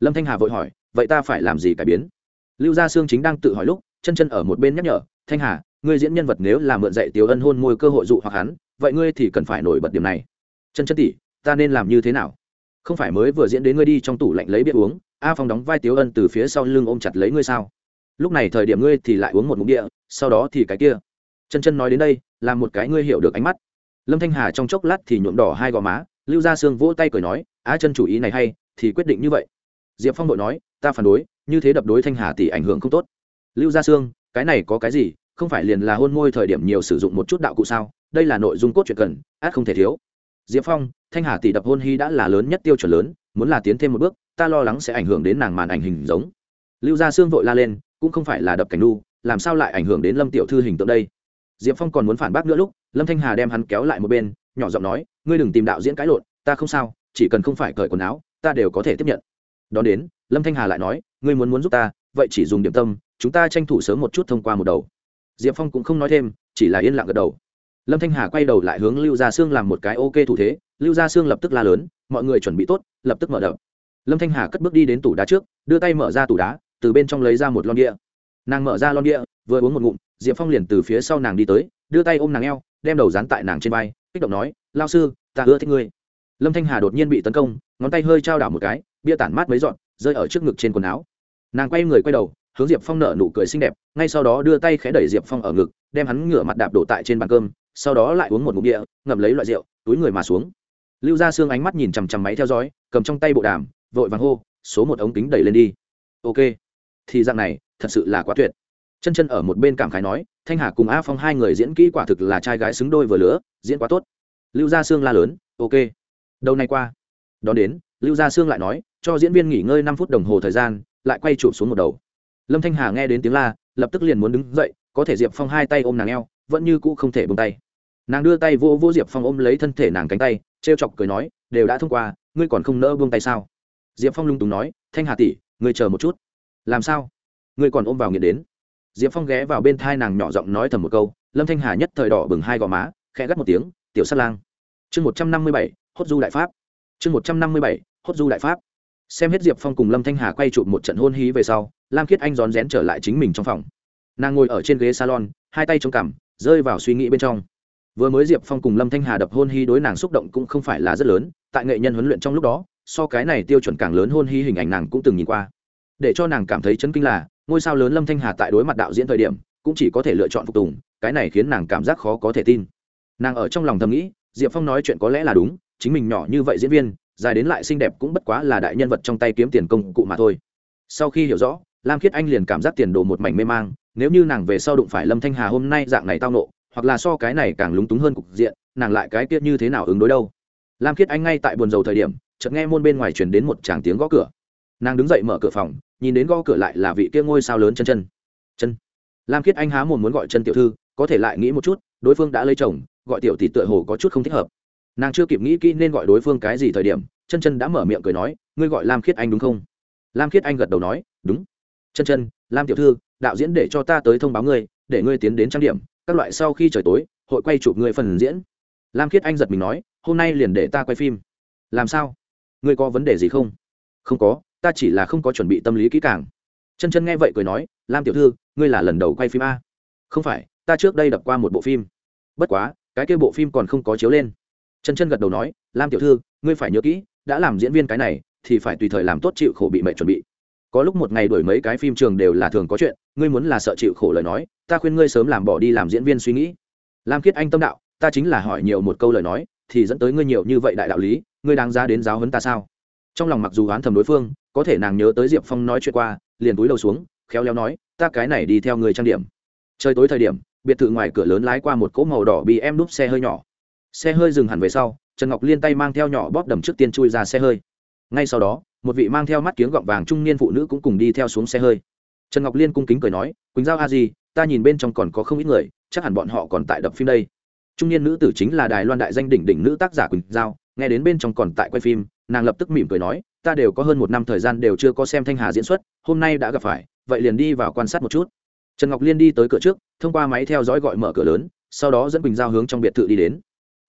lâm thanh hà vội hỏi, vậy ta phải làm gì cải biến? Lưu gia sương chính đang tự hỏi lúc, chân chân ở một bên nhắc nhở, thanh hà, ngươi diễn nhân vật nếu là mượn dạy tiểu ân hôn môi cơ hội dụ hoặc hắn, vậy ngươi thì cần phải nổi bật điểm này. Chân chân tỷ, ta nên làm như thế nào? Không phải mới vừa diễn đến ngươi đi trong tủ lạnh lấy bia uống, a phong đóng vai tiểu ân từ phía sau lưng ôm chặt lấy ngươi sao? Lúc này thời điểm ngươi thì lại uống một mục địa sau đó thì cái kia. Chân chân nói đến đây là một cái ngươi hiểu được ánh mắt. Lâm thanh hà trong chốc lát thì nhuộm đỏ hai gò má, lưu gia sương vỗ tay cười nói, á, chân chủ ý này hay, thì quyết định như vậy diệp phong đội nói ta phản đối như thế đập đối thanh hà tỷ ảnh hưởng không tốt. Lưu gia sương cái này có cái gì không phải liền là hôn môi thời điểm nhiều sử dụng một chút đạo cụ sao? Đây là nội dung cốt truyện cần át không thể thiếu. Diệp phong thanh hà tỷ đập hôn hy đã là lớn nhất tiêu chuẩn lớn muốn là tiến thêm một bước ta lo lắng sẽ ảnh hưởng đến nàng màn ảnh hình giống. Lưu gia sương vội la lên cũng không phải là đập cảnh nu, làm sao lại ảnh hưởng đến lâm tiểu thư hình tượng đây? Diệp phong còn muốn phản bác nữa lúc lâm thanh hà đem hắn kéo lại một bên nhỏ giọng nói ngươi đừng tìm đạo diễn cãi lộn ta không sao chỉ cần không phải cởi quần áo ta đều có thể tiếp nhận đón đến, lâm thanh hà lại nói, ngươi muốn muốn giúp ta, vậy chỉ dùng điểm tâm, chúng ta tranh thủ sớm một chút thông qua một đầu. Diệp phong cũng không nói thêm, chỉ là yên lặng gật đầu. Lâm thanh hà quay đầu lại hướng lưu gia sương làm một cái ok thủ thế, lưu gia sương lập tức la lớn, mọi người chuẩn bị tốt, lập tức mở đ lâm thanh hà cất bước đi đến tủ đá trước, đưa tay mở ra tủ đá, từ bên trong lấy ra một lon đĩa. Nàng mở ra lon đĩa, vừa uống một ngụm, diệp phong liền từ phía sau nàng đi tới, đưa tay ôm nàng eo, đem đầu dán tại nàng trên vai, kích động nói, lao sư, ta ưa thích ngươi lâm thanh hà đột nhiên bị tấn công, ngón tay hơi trao đảo một cái, bia tản mát mấy dọn rơi ở trước ngực trên quần áo. Nàng quay người quay đầu, hướng diệp phong nở nụ cười xinh đẹp, ngay sau đó đưa tay khẽ đẩy diệp phong ở ngực, đem hắn ngửa mặt đạp đổ tại trên bàn cơm, sau đó lại uống một ngụm địa ngậm lấy loại rượu, túi người mà xuống. Lưu ra xương ánh mắt nhìn chằm chằm máy theo dõi, cầm trong tay bộ đàm, vội vàng hô, số một ống kính đẩy lên đi. Ok. Thì dạng này, thật sự là quá tuyệt. Chân chân ở một bên cảm khái nói, thanh hà cùng a phong hai người diễn kỹ quả thực là trai gái xứng đôi vừa lứa, diễn quá tốt. Lưu gia sương la lớn, ok đầu này qua. Đón đến, lưu gia sương lại nói, cho diễn viên nghỉ ngơi năm phút đồng hồ thời gian, lại quay chụp xuống một đầu. Lâm thanh hà nghe đến tiếng la, lập tức liền muốn đứng dậy, có thể diệp phong hai tay ôm nàng eo, vẫn như cũ không thể bông tay. Nàng đưa tay vô vô diệp phong ôm lấy thân thể nàng cánh tay t r e o chọc cười nói, đều đã thông qua, ngươi còn không nỡ buông tay sao? Diệp phong lung túng nói, thanh hà tỷ, ngươi chờ một chút. Làm sao? Ngươi còn ôm vào nghiện đến? Diệp phong ghé vào bên thai nàng nhỏ giọng nói thầm một câu, lâm thanh hà nhất thời đỏ bừng hai gò má, khẽ gắt một tiếng, tiểu sát lang. Chương một trăm năm mươi bảy hốt du đại pháp. Chương một trăm năm mươi bảy, hốt du đại pháp. Xem hết diệp phong cùng lâm thanh hà quay chụp một trận hôn hí về sau, lam khiết anh rón rén trở lại chính mình trong phòng. Nàng ngồi ở trên ghế salon, hai tay trong cằm, rơi vào suy nghĩ bên trong. Vừa mới diệp phong cùng lâm thanh hà đập hôn hí đối nàng xúc động cũng không phải là rất lớn, tại nghệ nhân huấn luyện trong lúc đó, so cái này tiêu chuẩn càng lớn hôn hí hình ảnh nàng cũng từng nhìn qua. Để cho nàng cảm thấy chấn kinh là, ngôi sao lớn lâm thanh hà tại đối mặt đạo diễn thời điểm, cũng chỉ có thể lựa chọn phục tùng, cái này khiến nàng cảm giác khó có thể tin. Nàng ở trong lòng thầm nghĩ, diệp phong nói chuyện có lẽ là đúng chính mình nhỏ như vậy diễn viên, dài đến lại xinh đẹp cũng bất quá là đại nhân vật trong tay kiếm tiền công cụ mà thôi. Sau khi hiểu rõ, lam khiết anh liền cảm giác tiền đồ một mảnh mê mang, nếu như nàng về sau đụng phải lâm thanh hà hôm nay dạng này tao nộ, hoặc là so cái này càng lúng túng hơn cục diện, nàng lại cái tiết như thế nào ứng đối đâu? Lam khiết anh ngay tại buồn dầu thời điểm, chợt nghe môn bên ngoài chuyển đến một tràng tiếng gõ cửa. Nàng đứng dậy mở cửa phòng, nhìn đến gõ cửa lại là vị kia ngôi sao lớn chân chân. Chân. Lam khiết anh há mồm muốn gọi chân tiểu thư, có thể lại nghĩ một chút, đối phương đã lấy chồng, gọi tiểu tỷ tựa hồ có chút không thích hợp nàng chưa kịp nghĩ kỹ nên gọi đối phương cái gì thời điểm, chân chân đã mở miệng cười nói, ngươi gọi lam khiết anh đúng không? Lam khiết anh gật đầu nói, đúng. Chân chân, lam tiểu thư, đạo diễn để cho ta tới thông báo ngươi, để ngươi tiến đến trang điểm, các loại sau khi trời tối, hội quay chụp ngươi phần diễn. Lam khiết anh giật mình nói, hôm nay liền để ta quay phim. Làm sao? Ngươi có vấn đề gì không? Không có, ta chỉ là không có chuẩn bị tâm lý kỹ càng. Chân chân nghe vậy cười nói, lam tiểu thư, ngươi là lần đầu quay phim a. Không phải, ta trước đây đập qua một bộ phim. Bất quá, cái kia bộ phim còn không có chiếu lên chân chân gật đầu nói, lam tiểu thư, ngươi phải nhớ kỹ, đã làm diễn viên cái này, thì phải tùy thời làm tốt chịu khổ bị mẹ chuẩn bị. Có lúc một ngày đổi mấy cái phim trường đều là thường có chuyện, ngươi muốn là sợ chịu khổ lời nói, ta khuyên ngươi sớm làm bỏ đi làm diễn viên suy nghĩ. Lam khiết anh tâm đạo, ta chính là hỏi nhiều một câu lời nói, thì dẫn tới ngươi nhiều như vậy đại đạo lý, ngươi đáng giá đến giáo huấn ta sao? Trong lòng mặc dù oán thầm đối phương, có thể nàng nhớ tới diệp phong nói chuyện qua, liền túi đầu xuống, khéo léo nói, ta cái này đi theo người trang điểm. Trời tối thời điểm, biệt thự ngoài cửa lớn lái qua một cỗ màu đỏ bị em đúp xe hơi nhỏ xe hơi dừng hẳn về sau, trần ngọc liên tay mang theo nhỏ bóp đầm trước tiên chui ra xe hơi. Ngay sau đó, một vị mang theo mắt kiếng gọng vàng trung niên phụ nữ cũng cùng đi theo xuống xe hơi. Trần ngọc liên cung kính cười nói, quỳnh giao a di, ta nhìn bên trong còn có không ít người, chắc hẳn bọn họ còn tại đập phim đây. Trung niên nữ tử chính là đài loan đại danh đỉnh đỉnh nữ tác giả quỳnh giao, nghe đến bên trong còn tại quay phim, nàng lập tức mỉm cười nói, ta đều có hơn một năm thời gian đều chưa có xem thanh hà diễn xuất, hôm nay đã gặp phải, vậy liền đi vào quan sát một chút. Trần ngọc liên đi tới cửa trước, thông qua máy theo dõi gọi mở cửa lớn, sau đó dẫn quỳnh giao hướng trong biệt thự đi đến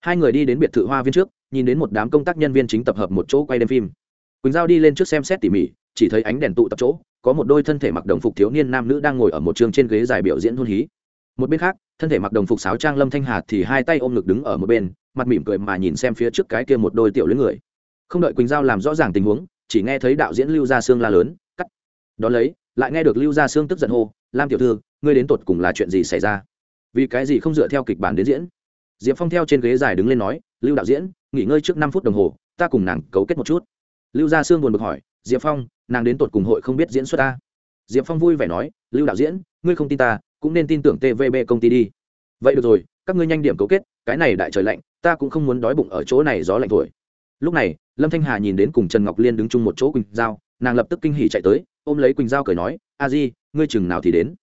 hai người đi đến biệt thự hoa viên trước, nhìn đến một đám công tác nhân viên chính tập hợp một chỗ quay đêm phim. Quỳnh giao đi lên trước xem xét tỉ mỉ, chỉ thấy ánh đèn tụ tập chỗ, có một đôi thân thể mặc đồng phục thiếu niên nam nữ đang ngồi ở một trường trên ghế dài biểu diễn hôn hí. Một bên khác, thân thể mặc đồng phục sáo trang lâm thanh hà thì hai tay ôm ngực đứng ở một bên, mặt mỉm cười mà nhìn xem phía trước cái kia một đôi tiểu lưỡi người. Không đợi quỳnh giao làm rõ ràng tình huống, chỉ nghe thấy đạo diễn lưu gia sương la lớn, cắt. Đón lấy, lại nghe được lưu gia sương tức giận hô, lam tiểu thư, ngươi đến tột cùng là chuyện gì xảy ra? Vì cái gì không dựa theo kịch bản đến diễn? Diệp phong theo trên ghế dài đứng lên nói, lưu đạo diễn, nghỉ ngơi trước năm phút đồng hồ, ta cùng nàng cấu kết một chút. Lưu gia sương buồn bực hỏi, diệp phong, nàng đến tột cùng hội không biết diễn xuất ta? Diệp phong vui vẻ nói, lưu đạo diễn, ngươi không tin ta, cũng nên tin tưởng tvb công ty đi. Vậy được rồi, các ngươi nhanh điểm cấu kết, cái này đại trời lạnh, ta cũng không muốn đói bụng ở chỗ này gió lạnh thổi. Lúc này, lâm thanh hà nhìn đến cùng trần ngọc liên đứng chung một chỗ quỳnh giao, nàng lập tức kinh hỉ chạy tới, ôm lấy quỳnh giao cười nói, a di, ngươi chừng nào thì đến?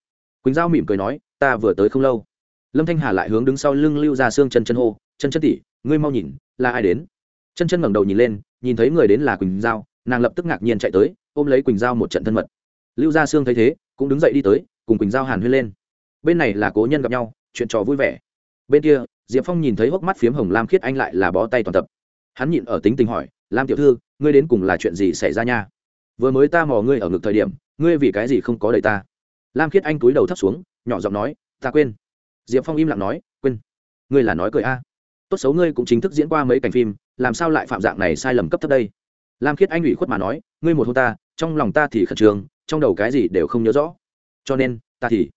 Quỳnh giao mỉm cười nói, ta vừa tới không lâu lâm thanh hà lại hướng đứng sau lưng lưu ra xương chân chân hô, chân chân tỉ ngươi mau nhìn, là ai đến? Chân chân ngẩng đầu nhìn lên, nhìn thấy người đến là quỳnh giao, nàng lập tức ngạc nhiên chạy tới, ôm lấy quỳnh giao một trận thân mật. Lưu gia sương thấy thế, cũng đứng dậy đi tới, cùng quỳnh giao hàn huyên lên. Bên này là cố nhân gặp nhau, chuyện trò vui vẻ. Bên kia, diệp phong nhìn thấy hốc mắt phiếm hồng lam khiết anh lại là bó tay toàn tập. Hắn nhịn ở tính tình hỏi, lam tiểu thư, ngươi đến cùng là chuyện gì xảy ra nha? Vừa mới ta mò ngươi ở ngực thời điểm, ngươi vì cái gì không có đầy ta? Lam khiết anh túi đầu thấp xuống, nhỏ giọng nói, ta quên diệp phong im lặng nói, quên, ngươi là nói cười a. Tốt xấu ngươi cũng chính thức diễn qua mấy cảnh phim, làm sao lại phạm dạng này sai lầm cấp thấp đây? Lam khiết anh ủy khuất mà nói, ngươi một hô ta, trong lòng ta thì khẩn trương, trong đầu cái gì đều không nhớ rõ. Cho nên, ta thì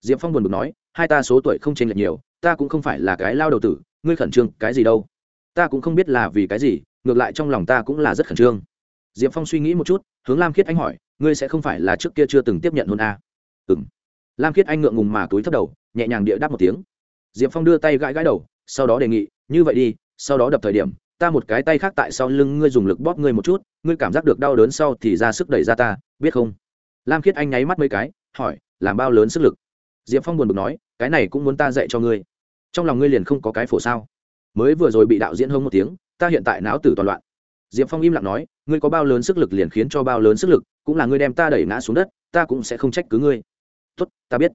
diệp phong buồn bực nói, hai ta số tuổi không chênh lệch nhiều, ta cũng không phải là cái lao đầu tử, ngươi khẩn trương cái gì đâu. Ta cũng không biết là vì cái gì, ngược lại trong lòng ta cũng là rất khẩn trương. Diệp phong suy nghĩ một chút, hướng lam khiết anh hỏi, ngươi sẽ không phải là trước kia chưa từng tiếp nhận hôn a? À? ừ lam khiết anh ngượng ngùng mà túi thấp đầu, nhẹ nhàng địa đáp một tiếng. Diệp phong đưa tay gãi gãi đầu, sau đó đề nghị, như vậy đi, sau đó đập thời điểm, ta một cái tay khác tại sau lưng ngươi dùng lực bóp ngươi một chút, ngươi cảm giác được đau đớn sau thì ra sức đẩy ra ta, biết không? Lam khiết anh nháy mắt mấy cái, hỏi, làm bao lớn sức lực? Diệp phong buồn bực nói, cái này cũng muốn ta dạy cho ngươi. Trong lòng ngươi liền không có cái phổ sao? Mới vừa rồi bị đạo diễn hông một tiếng, ta hiện tại não tử toàn loạn. Diệp phong im lặng nói, ngươi có bao lớn sức lực liền khiến cho bao lớn sức lực, cũng là ngươi đem ta đẩy ngã xuống đất, ta cũng sẽ không trách cứ ngươi tốt, ta biết.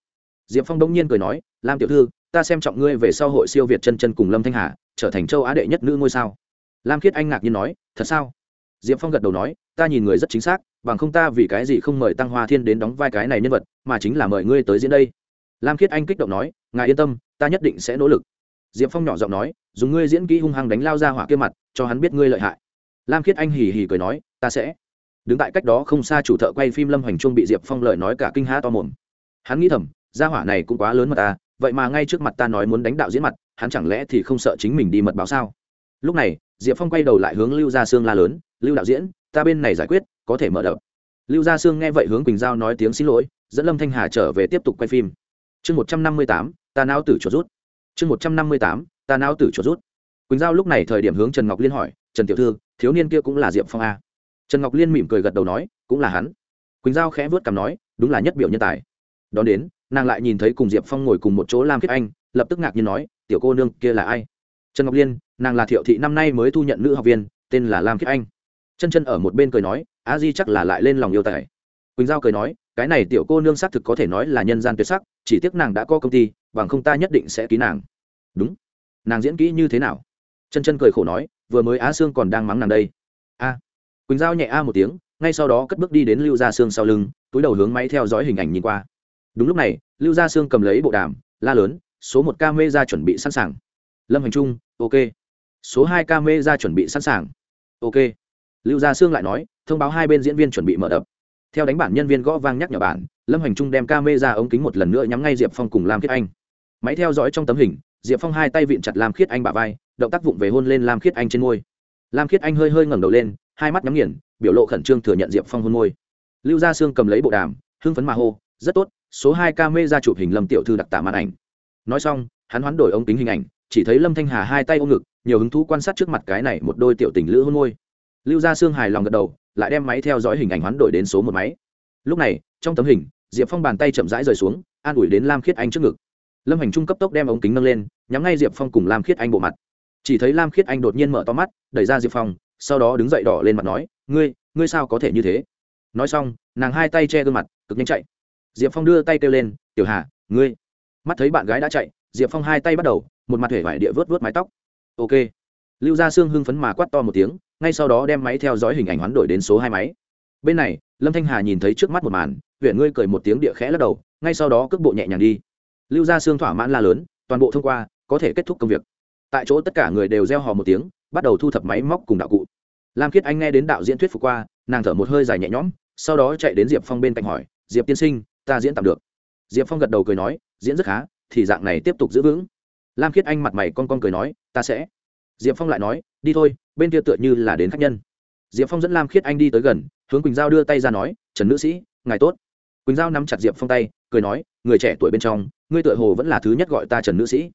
Diệp phong đông nhiên cười nói, lam tiểu thư, ta xem trọng ngươi về sau hội siêu việt chân chân cùng lâm thanh hà, trở thành châu á đệ nhất nữ ngôi sao. Lam khiết anh ngạc nhiên nói, thật sao? Diệp phong gật đầu nói, ta nhìn người rất chính xác, bằng không ta vì cái gì không mời tăng hoa thiên đến đóng vai cái này nhân vật, mà chính là mời ngươi tới diễn đây. Lam khiết anh kích động nói, ngài yên tâm, ta nhất định sẽ nỗ lực. Diệp phong nhỏ giọng nói, dùng ngươi diễn kỹ hung hăng đánh lao ra hỏa kia mặt, cho hắn biết ngươi lợi hại. Lam khiết anh hì hì cười nói, ta sẽ. Đứng tại cách đó không xa chủ thợ quay phim lâm hoành trung bị diệp phong lời nói cả kinh há to mồm hắn nghĩ thầm, gia hỏa này cũng quá lớn mà ta, vậy mà ngay trước mặt ta nói muốn đánh đạo diễn mặt, hắn chẳng lẽ thì không sợ chính mình đi mật báo sao? Lúc này, diệp phong quay đầu lại hướng lưu gia sương la lớn, lưu đạo diễn, ta bên này giải quyết, có thể mở đợt lưu gia sương nghe vậy hướng quỳnh giao nói tiếng xin lỗi, dẫn lâm thanh hà trở về tiếp tục quay phim. Chương một trăm năm mươi tám, ta não tử chuột rút. Chương một trăm năm mươi tám, ta não tử chuột rút. Quỳnh giao lúc này thời điểm hướng trần ngọc liên hỏi, trần tiểu thư, thiếu niên kia cũng là diệp phong a? Trần ngọc liên mỉm cười gật đầu nói, cũng là hắn. Quỳnh giao khẽ vớt cằm nói, đúng là nhất biểu nhân tài đón đến, nàng lại nhìn thấy cùng diệp phong ngồi cùng một chỗ lam kiếp anh, lập tức ngạc nhiên nói, tiểu cô nương, kia là ai? Trần ngọc liên, nàng là thiệu thị năm nay mới thu nhận nữ học viên, tên là lam kiếp anh. Chân chân ở một bên cười nói, a di chắc là lại lên lòng yêu tài. Quỳnh giao cười nói, cái này tiểu cô nương xác thực có thể nói là nhân gian tuyệt sắc, chỉ tiếc nàng đã có công ty, bằng không ta nhất định sẽ ký nàng. Đúng. Nàng diễn kỹ như thế nào? Chân chân cười khổ nói, vừa mới á sương còn đang mắng nàng đây. A. Quỳnh giao nhẹ a một tiếng, ngay sau đó cất bước đi đến lưu gia sương sau lưng, túi đầu hướng máy theo dõi hình ảnh nhìn qua đúng lúc này, lưu gia sương cầm lấy bộ đàm, la lớn, số một ca mê ra chuẩn bị sẵn sàng. Lâm hành trung, ok. Số hai ca mê ra chuẩn bị sẵn sàng. Ok. Lưu gia sương lại nói, thông báo hai bên diễn viên chuẩn bị mở đập. Theo đánh bản nhân viên gõ vang nhắc nhở bản, lâm hành trung đem ca mê ra ống kính một lần nữa nhắm ngay diệp phong cùng lam khiết anh. Máy theo dõi trong tấm hình, diệp phong hai tay vịn chặt lam khiết anh bả vai, động tác vụng về hôn lên lam khiết anh trên môi. Lam khiết anh hơi hơi ngẩng đầu lên, hai mắt nhắm nghiền, biểu lộ khẩn trương thừa nhận diệp phong hôn môi. Lưu gia sương cầm lấy bộ đàm, hưng phấn mà hô, rất tốt số hai ca mê ra chụp hình lâm tiểu thư đặc tả màn ảnh. Nói xong, hắn hoán đổi ống kính hình ảnh, chỉ thấy lâm thanh hà hai tay ôm ngực, nhiều hứng thú quan sát trước mặt cái này một đôi tiểu tình lữ hôn môi. Lưu gia sương hài lòng gật đầu, lại đem máy theo dõi hình ảnh hoán đổi đến số một máy. Lúc này, trong tấm hình, diệp phong bàn tay chậm rãi rời xuống, an ủi đến lam khiết anh trước ngực. Lâm hành trung cấp tốc đem ống kính nâng lên, nhắm ngay diệp phong cùng lam khiết anh bộ mặt. Chỉ thấy lam khiết anh đột nhiên mở to mắt, đẩy ra diệp phong, sau đó đứng dậy đỏ lên mặt nói, ngươi ngươi sao có thể như thế? Nói xong, nàng hai tay che gương mặt, cực nhanh chạy diệp phong đưa tay kêu lên, tiểu hà, ngươi. Mắt thấy bạn gái đã chạy, diệp phong hai tay bắt đầu, một mặt hể vải địa vớt vớt mái tóc. Ok. Lưu gia sương hưng phấn mà quát to một tiếng, ngay sau đó đem máy theo dõi hình ảnh hoán đổi đến số hai máy. Bên này, lâm thanh hà nhìn thấy trước mắt một màn, huyện ngươi cười một tiếng địa khẽ lắc đầu, ngay sau đó cước bộ nhẹ nhàng đi. Lưu Gia Sương thỏa mãn la lớn, toàn bộ thông qua, có thể kết thúc công việc. Tại chỗ tất cả người đều gieo hò một tiếng, bắt đầu thu thập máy móc cùng đạo cụ. Lam khiết anh nghe đến đạo diễn thuyết phục qua, nàng thở một hơi dài nhẹ nhõm, sau đó chạy đến diệp phong bên cạnh hỏi, diệp tiên sinh ta diễn tạm được. Diệp phong gật đầu cười nói, diễn rất khá, thì dạng này tiếp tục giữ vững. Lam khiết anh mặt mày con con cười nói, ta sẽ. Diệp phong lại nói, đi thôi, bên kia tựa như là đến khách nhân. Diệp phong dẫn lam khiết anh đi tới gần, hướng quỳnh giao đưa tay ra nói, trần nữ sĩ, ngài tốt. Quỳnh giao nắm chặt diệp phong tay, cười nói, người trẻ tuổi bên trong, ngươi tựa hồ vẫn là thứ nhất gọi ta trần nữ sĩ.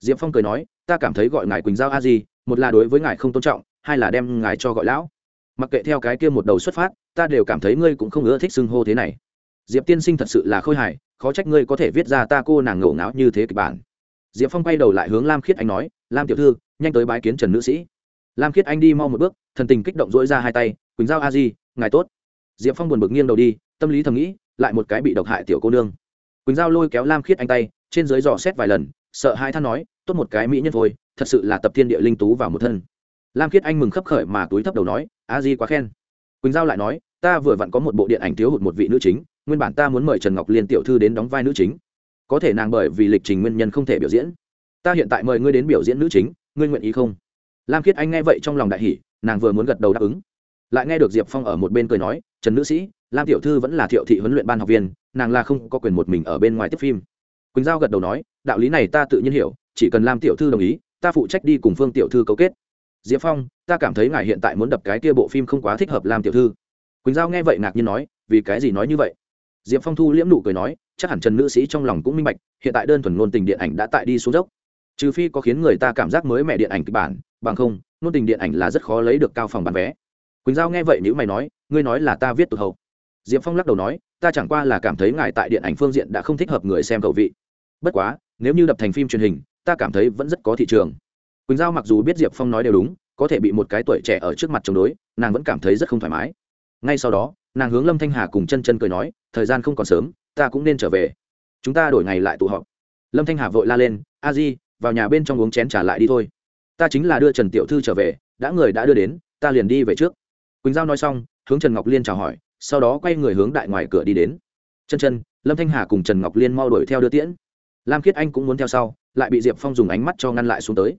Diệp phong cười nói, ta cảm thấy gọi ngài quỳnh giao a di, một là đối với ngài không tôn trọng, hai là đem ngài cho gọi lão. Mặc kệ theo cái kia một đầu xuất phát, ta đều cảm thấy ngươi cũng không ưa thích xưng hô thế này diệp tiên sinh thật sự là khôi hài, khó trách ngươi có thể viết ra ta cô nàng ngổ ngáo như thế kịch bản. Diệp phong quay đầu lại hướng lam khiết anh nói, lam tiểu thư, nhanh tới bái kiến trần nữ sĩ. Lam khiết anh đi mau một bước, thần tình kích động dỗi ra hai tay, quỳnh giao a di, ngài tốt. Diệp phong buồn bực nghiêng đầu đi, tâm lý thầm nghĩ, lại một cái bị độc hại tiểu cô nương. Quỳnh giao lôi kéo lam khiết anh tay, trên dưới dò xét vài lần, sợ hai than nói, tốt một cái mỹ nhân thôi, thật sự là tập thiên địa linh tú vào một thân. Lam khiết anh mừng khấp khởi mà túi thấp đầu nói, a di quá khen. Quỳnh giao lại nói, ta vừa vặn có một bộ điện ảnh thiếu hụt một vị nữ chính nguyên bản ta muốn mời trần ngọc liên tiểu thư đến đóng vai nữ chính. Có thể nàng bởi vì lịch trình nguyên nhân không thể biểu diễn. Ta hiện tại mời ngươi đến biểu diễn nữ chính, ngươi nguyện ý không? Lam khiết anh nghe vậy trong lòng đại hỷ nàng vừa muốn gật đầu đáp ứng. Lại nghe được diệp phong ở một bên cười nói, trần nữ sĩ, lam tiểu thư vẫn là thiệu thị huấn luyện ban học viên, nàng là không có quyền một mình ở bên ngoài tiếp phim. Quỳnh giao gật đầu nói, đạo lý này ta tự nhiên hiểu, chỉ cần lam tiểu thư đồng ý, ta phụ trách đi cùng phương tiểu thư cấu kết. Diệp phong, ta cảm thấy ngài hiện tại muốn đập cái kia bộ phim không quá thích hợp lam tiểu thư. Quỳnh giao nghe vậy ngạc nhiên nói, vì cái gì nói như vậy? Diệp phong thu liễm nụ cười nói, chắc hẳn trần nữ sĩ trong lòng cũng minh bạch, hiện tại đơn thuần ngôn tình điện ảnh đã tại đi xuống dốc. Trừ phi có khiến người ta cảm giác mới mẹ điện ảnh kịch bản, bằng không, ngôn tình điện ảnh là rất khó lấy được cao phòng bán vé. Quỳnh giao nghe vậy nếu mày nói, ngươi nói là ta viết tụt hậu. Diệp phong lắc đầu nói, ta chẳng qua là cảm thấy ngài tại điện ảnh phương diện đã không thích hợp người xem cầu vị. Bất quá, nếu như đập thành phim truyền hình, ta cảm thấy vẫn rất có thị trường. Quỳnh giao mặc dù biết diệp phong nói đều đúng, có thể bị một cái tuổi trẻ ở trước mặt chống đối, nàng vẫn cảm thấy rất không thoải mái ngay sau đó, nàng hướng lâm thanh hà cùng chân chân cười nói, thời gian không còn sớm, ta cũng nên trở về. Chúng ta đổi ngày lại tụ họp. Lâm thanh hà vội la lên, a di, vào nhà bên trong uống chén trả lại đi thôi. Ta chính là đưa trần tiểu thư trở về, đã người đã đưa đến, ta liền đi về trước. Quỳnh giao nói xong, hướng trần ngọc liên chào hỏi, sau đó quay người hướng đại ngoài cửa đi đến. Chân chân, lâm thanh hà cùng trần ngọc liên mau đuổi theo đưa tiễn. Lam khiết anh cũng muốn theo sau, lại bị diệp phong dùng ánh mắt cho ngăn lại xuống tới.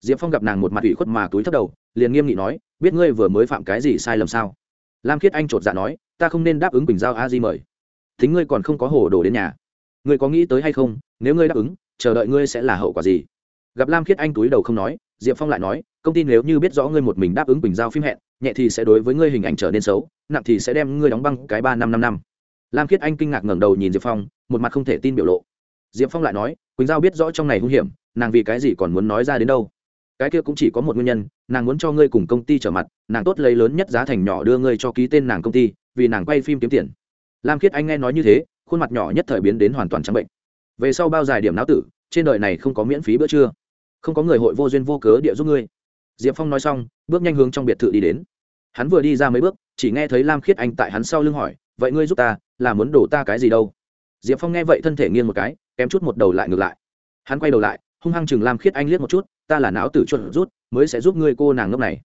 Diệp phong gặp nàng một mặt ủy khuất mà túi thấp đầu, liền nghiêm nghị nói, biết ngươi vừa mới phạm cái gì sai lầm sao? Lam khiết anh chột dạ nói, ta không nên đáp ứng bình giao a di mời. Thính ngươi còn không có hồ đồ đến nhà. Ngươi có nghĩ tới hay không? Nếu ngươi đáp ứng, chờ đợi ngươi sẽ là hậu quả gì? Gặp lam khiết anh túi đầu không nói, diệp phong lại nói, công ty nếu như biết rõ ngươi một mình đáp ứng bình giao phim hẹn, nhẹ thì sẽ đối với ngươi hình ảnh trở nên xấu, nặng thì sẽ đem ngươi đóng băng cái ba năm năm năm. Lam khiết anh kinh ngạc ngẩng đầu nhìn diệp phong, một mặt không thể tin biểu lộ. Diệp phong lại nói, quỳnh giao biết rõ trong này hung hiểm, nàng vì cái gì còn muốn nói ra đến đâu? Cái kia cũng chỉ có một nguyên nhân, nàng muốn cho ngươi cùng công ty trở mặt, nàng tốt lấy lớn nhất giá thành nhỏ đưa ngươi cho ký tên nàng công ty, vì nàng quay phim kiếm tiền. Lam khiết anh nghe nói như thế, khuôn mặt nhỏ nhất thời biến đến hoàn toàn trắng bệnh. Về sau bao dài điểm não tử, trên đời này không có miễn phí bữa trưa. Không có người hội vô duyên vô cớ địa giúp ngươi. Diệp phong nói xong, bước nhanh hướng trong biệt thự đi đến. Hắn vừa đi ra mấy bước, chỉ nghe thấy lam khiết anh tại hắn sau lưng hỏi, vậy ngươi giúp ta, là muốn đổ ta cái gì đâu? Diệp phong nghe vậy thân thể nghiêng một cái, kém chút một đầu lại ngược lại. Hắn quay đầu lại hung hăng chừng lam khiết anh liếc một chút, ta là não tử chuột rút, mới sẽ giúp ngươi cô nàng ngốc này.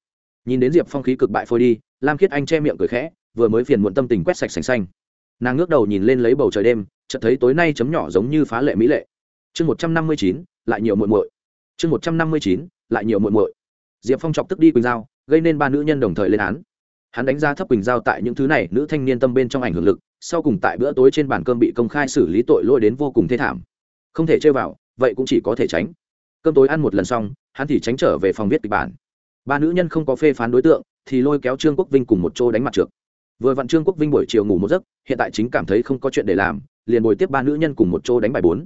Nhìn đến diệp phong khí cực bại phôi đi, lam khiết anh che miệng cười khẽ, vừa mới phiền muộn tâm tình quét sạch sành xanh. Nàng ngước đầu nhìn lên lấy bầu trời đêm, chợt thấy tối nay chấm nhỏ giống như phá lệ mỹ lệ. Chương một trăm năm mươi chín, lại nhiều muộn muội. Chương một trăm năm mươi chín, lại nhiều muộn muội. Diệp phong chọc tức đi quỳnh giao, gây nên ba nữ nhân đồng thời lên án. Hắn đánh giá thấp quỳnh giao tại những thứ này, nữ thanh niên tâm bên trong ảnh hưởng lực, sau cùng tại bữa tối trên bàn cơm bị công khai xử lý tội lỗi đến vô cùng thê thảm. Không thể chơi vào vậy cũng chỉ có thể tránh. Cơm tối ăn một lần xong, hắn thì tránh trở về phòng viết kịch bản. Ba nữ nhân không có phê phán đối tượng, thì lôi kéo trương quốc vinh cùng một chỗ đánh mặt trượt. Vừa vặn trương quốc vinh buổi chiều ngủ một giấc, hiện tại chính cảm thấy không có chuyện để làm, liền bồi tiếp ba nữ nhân cùng một chỗ đánh bài bốn.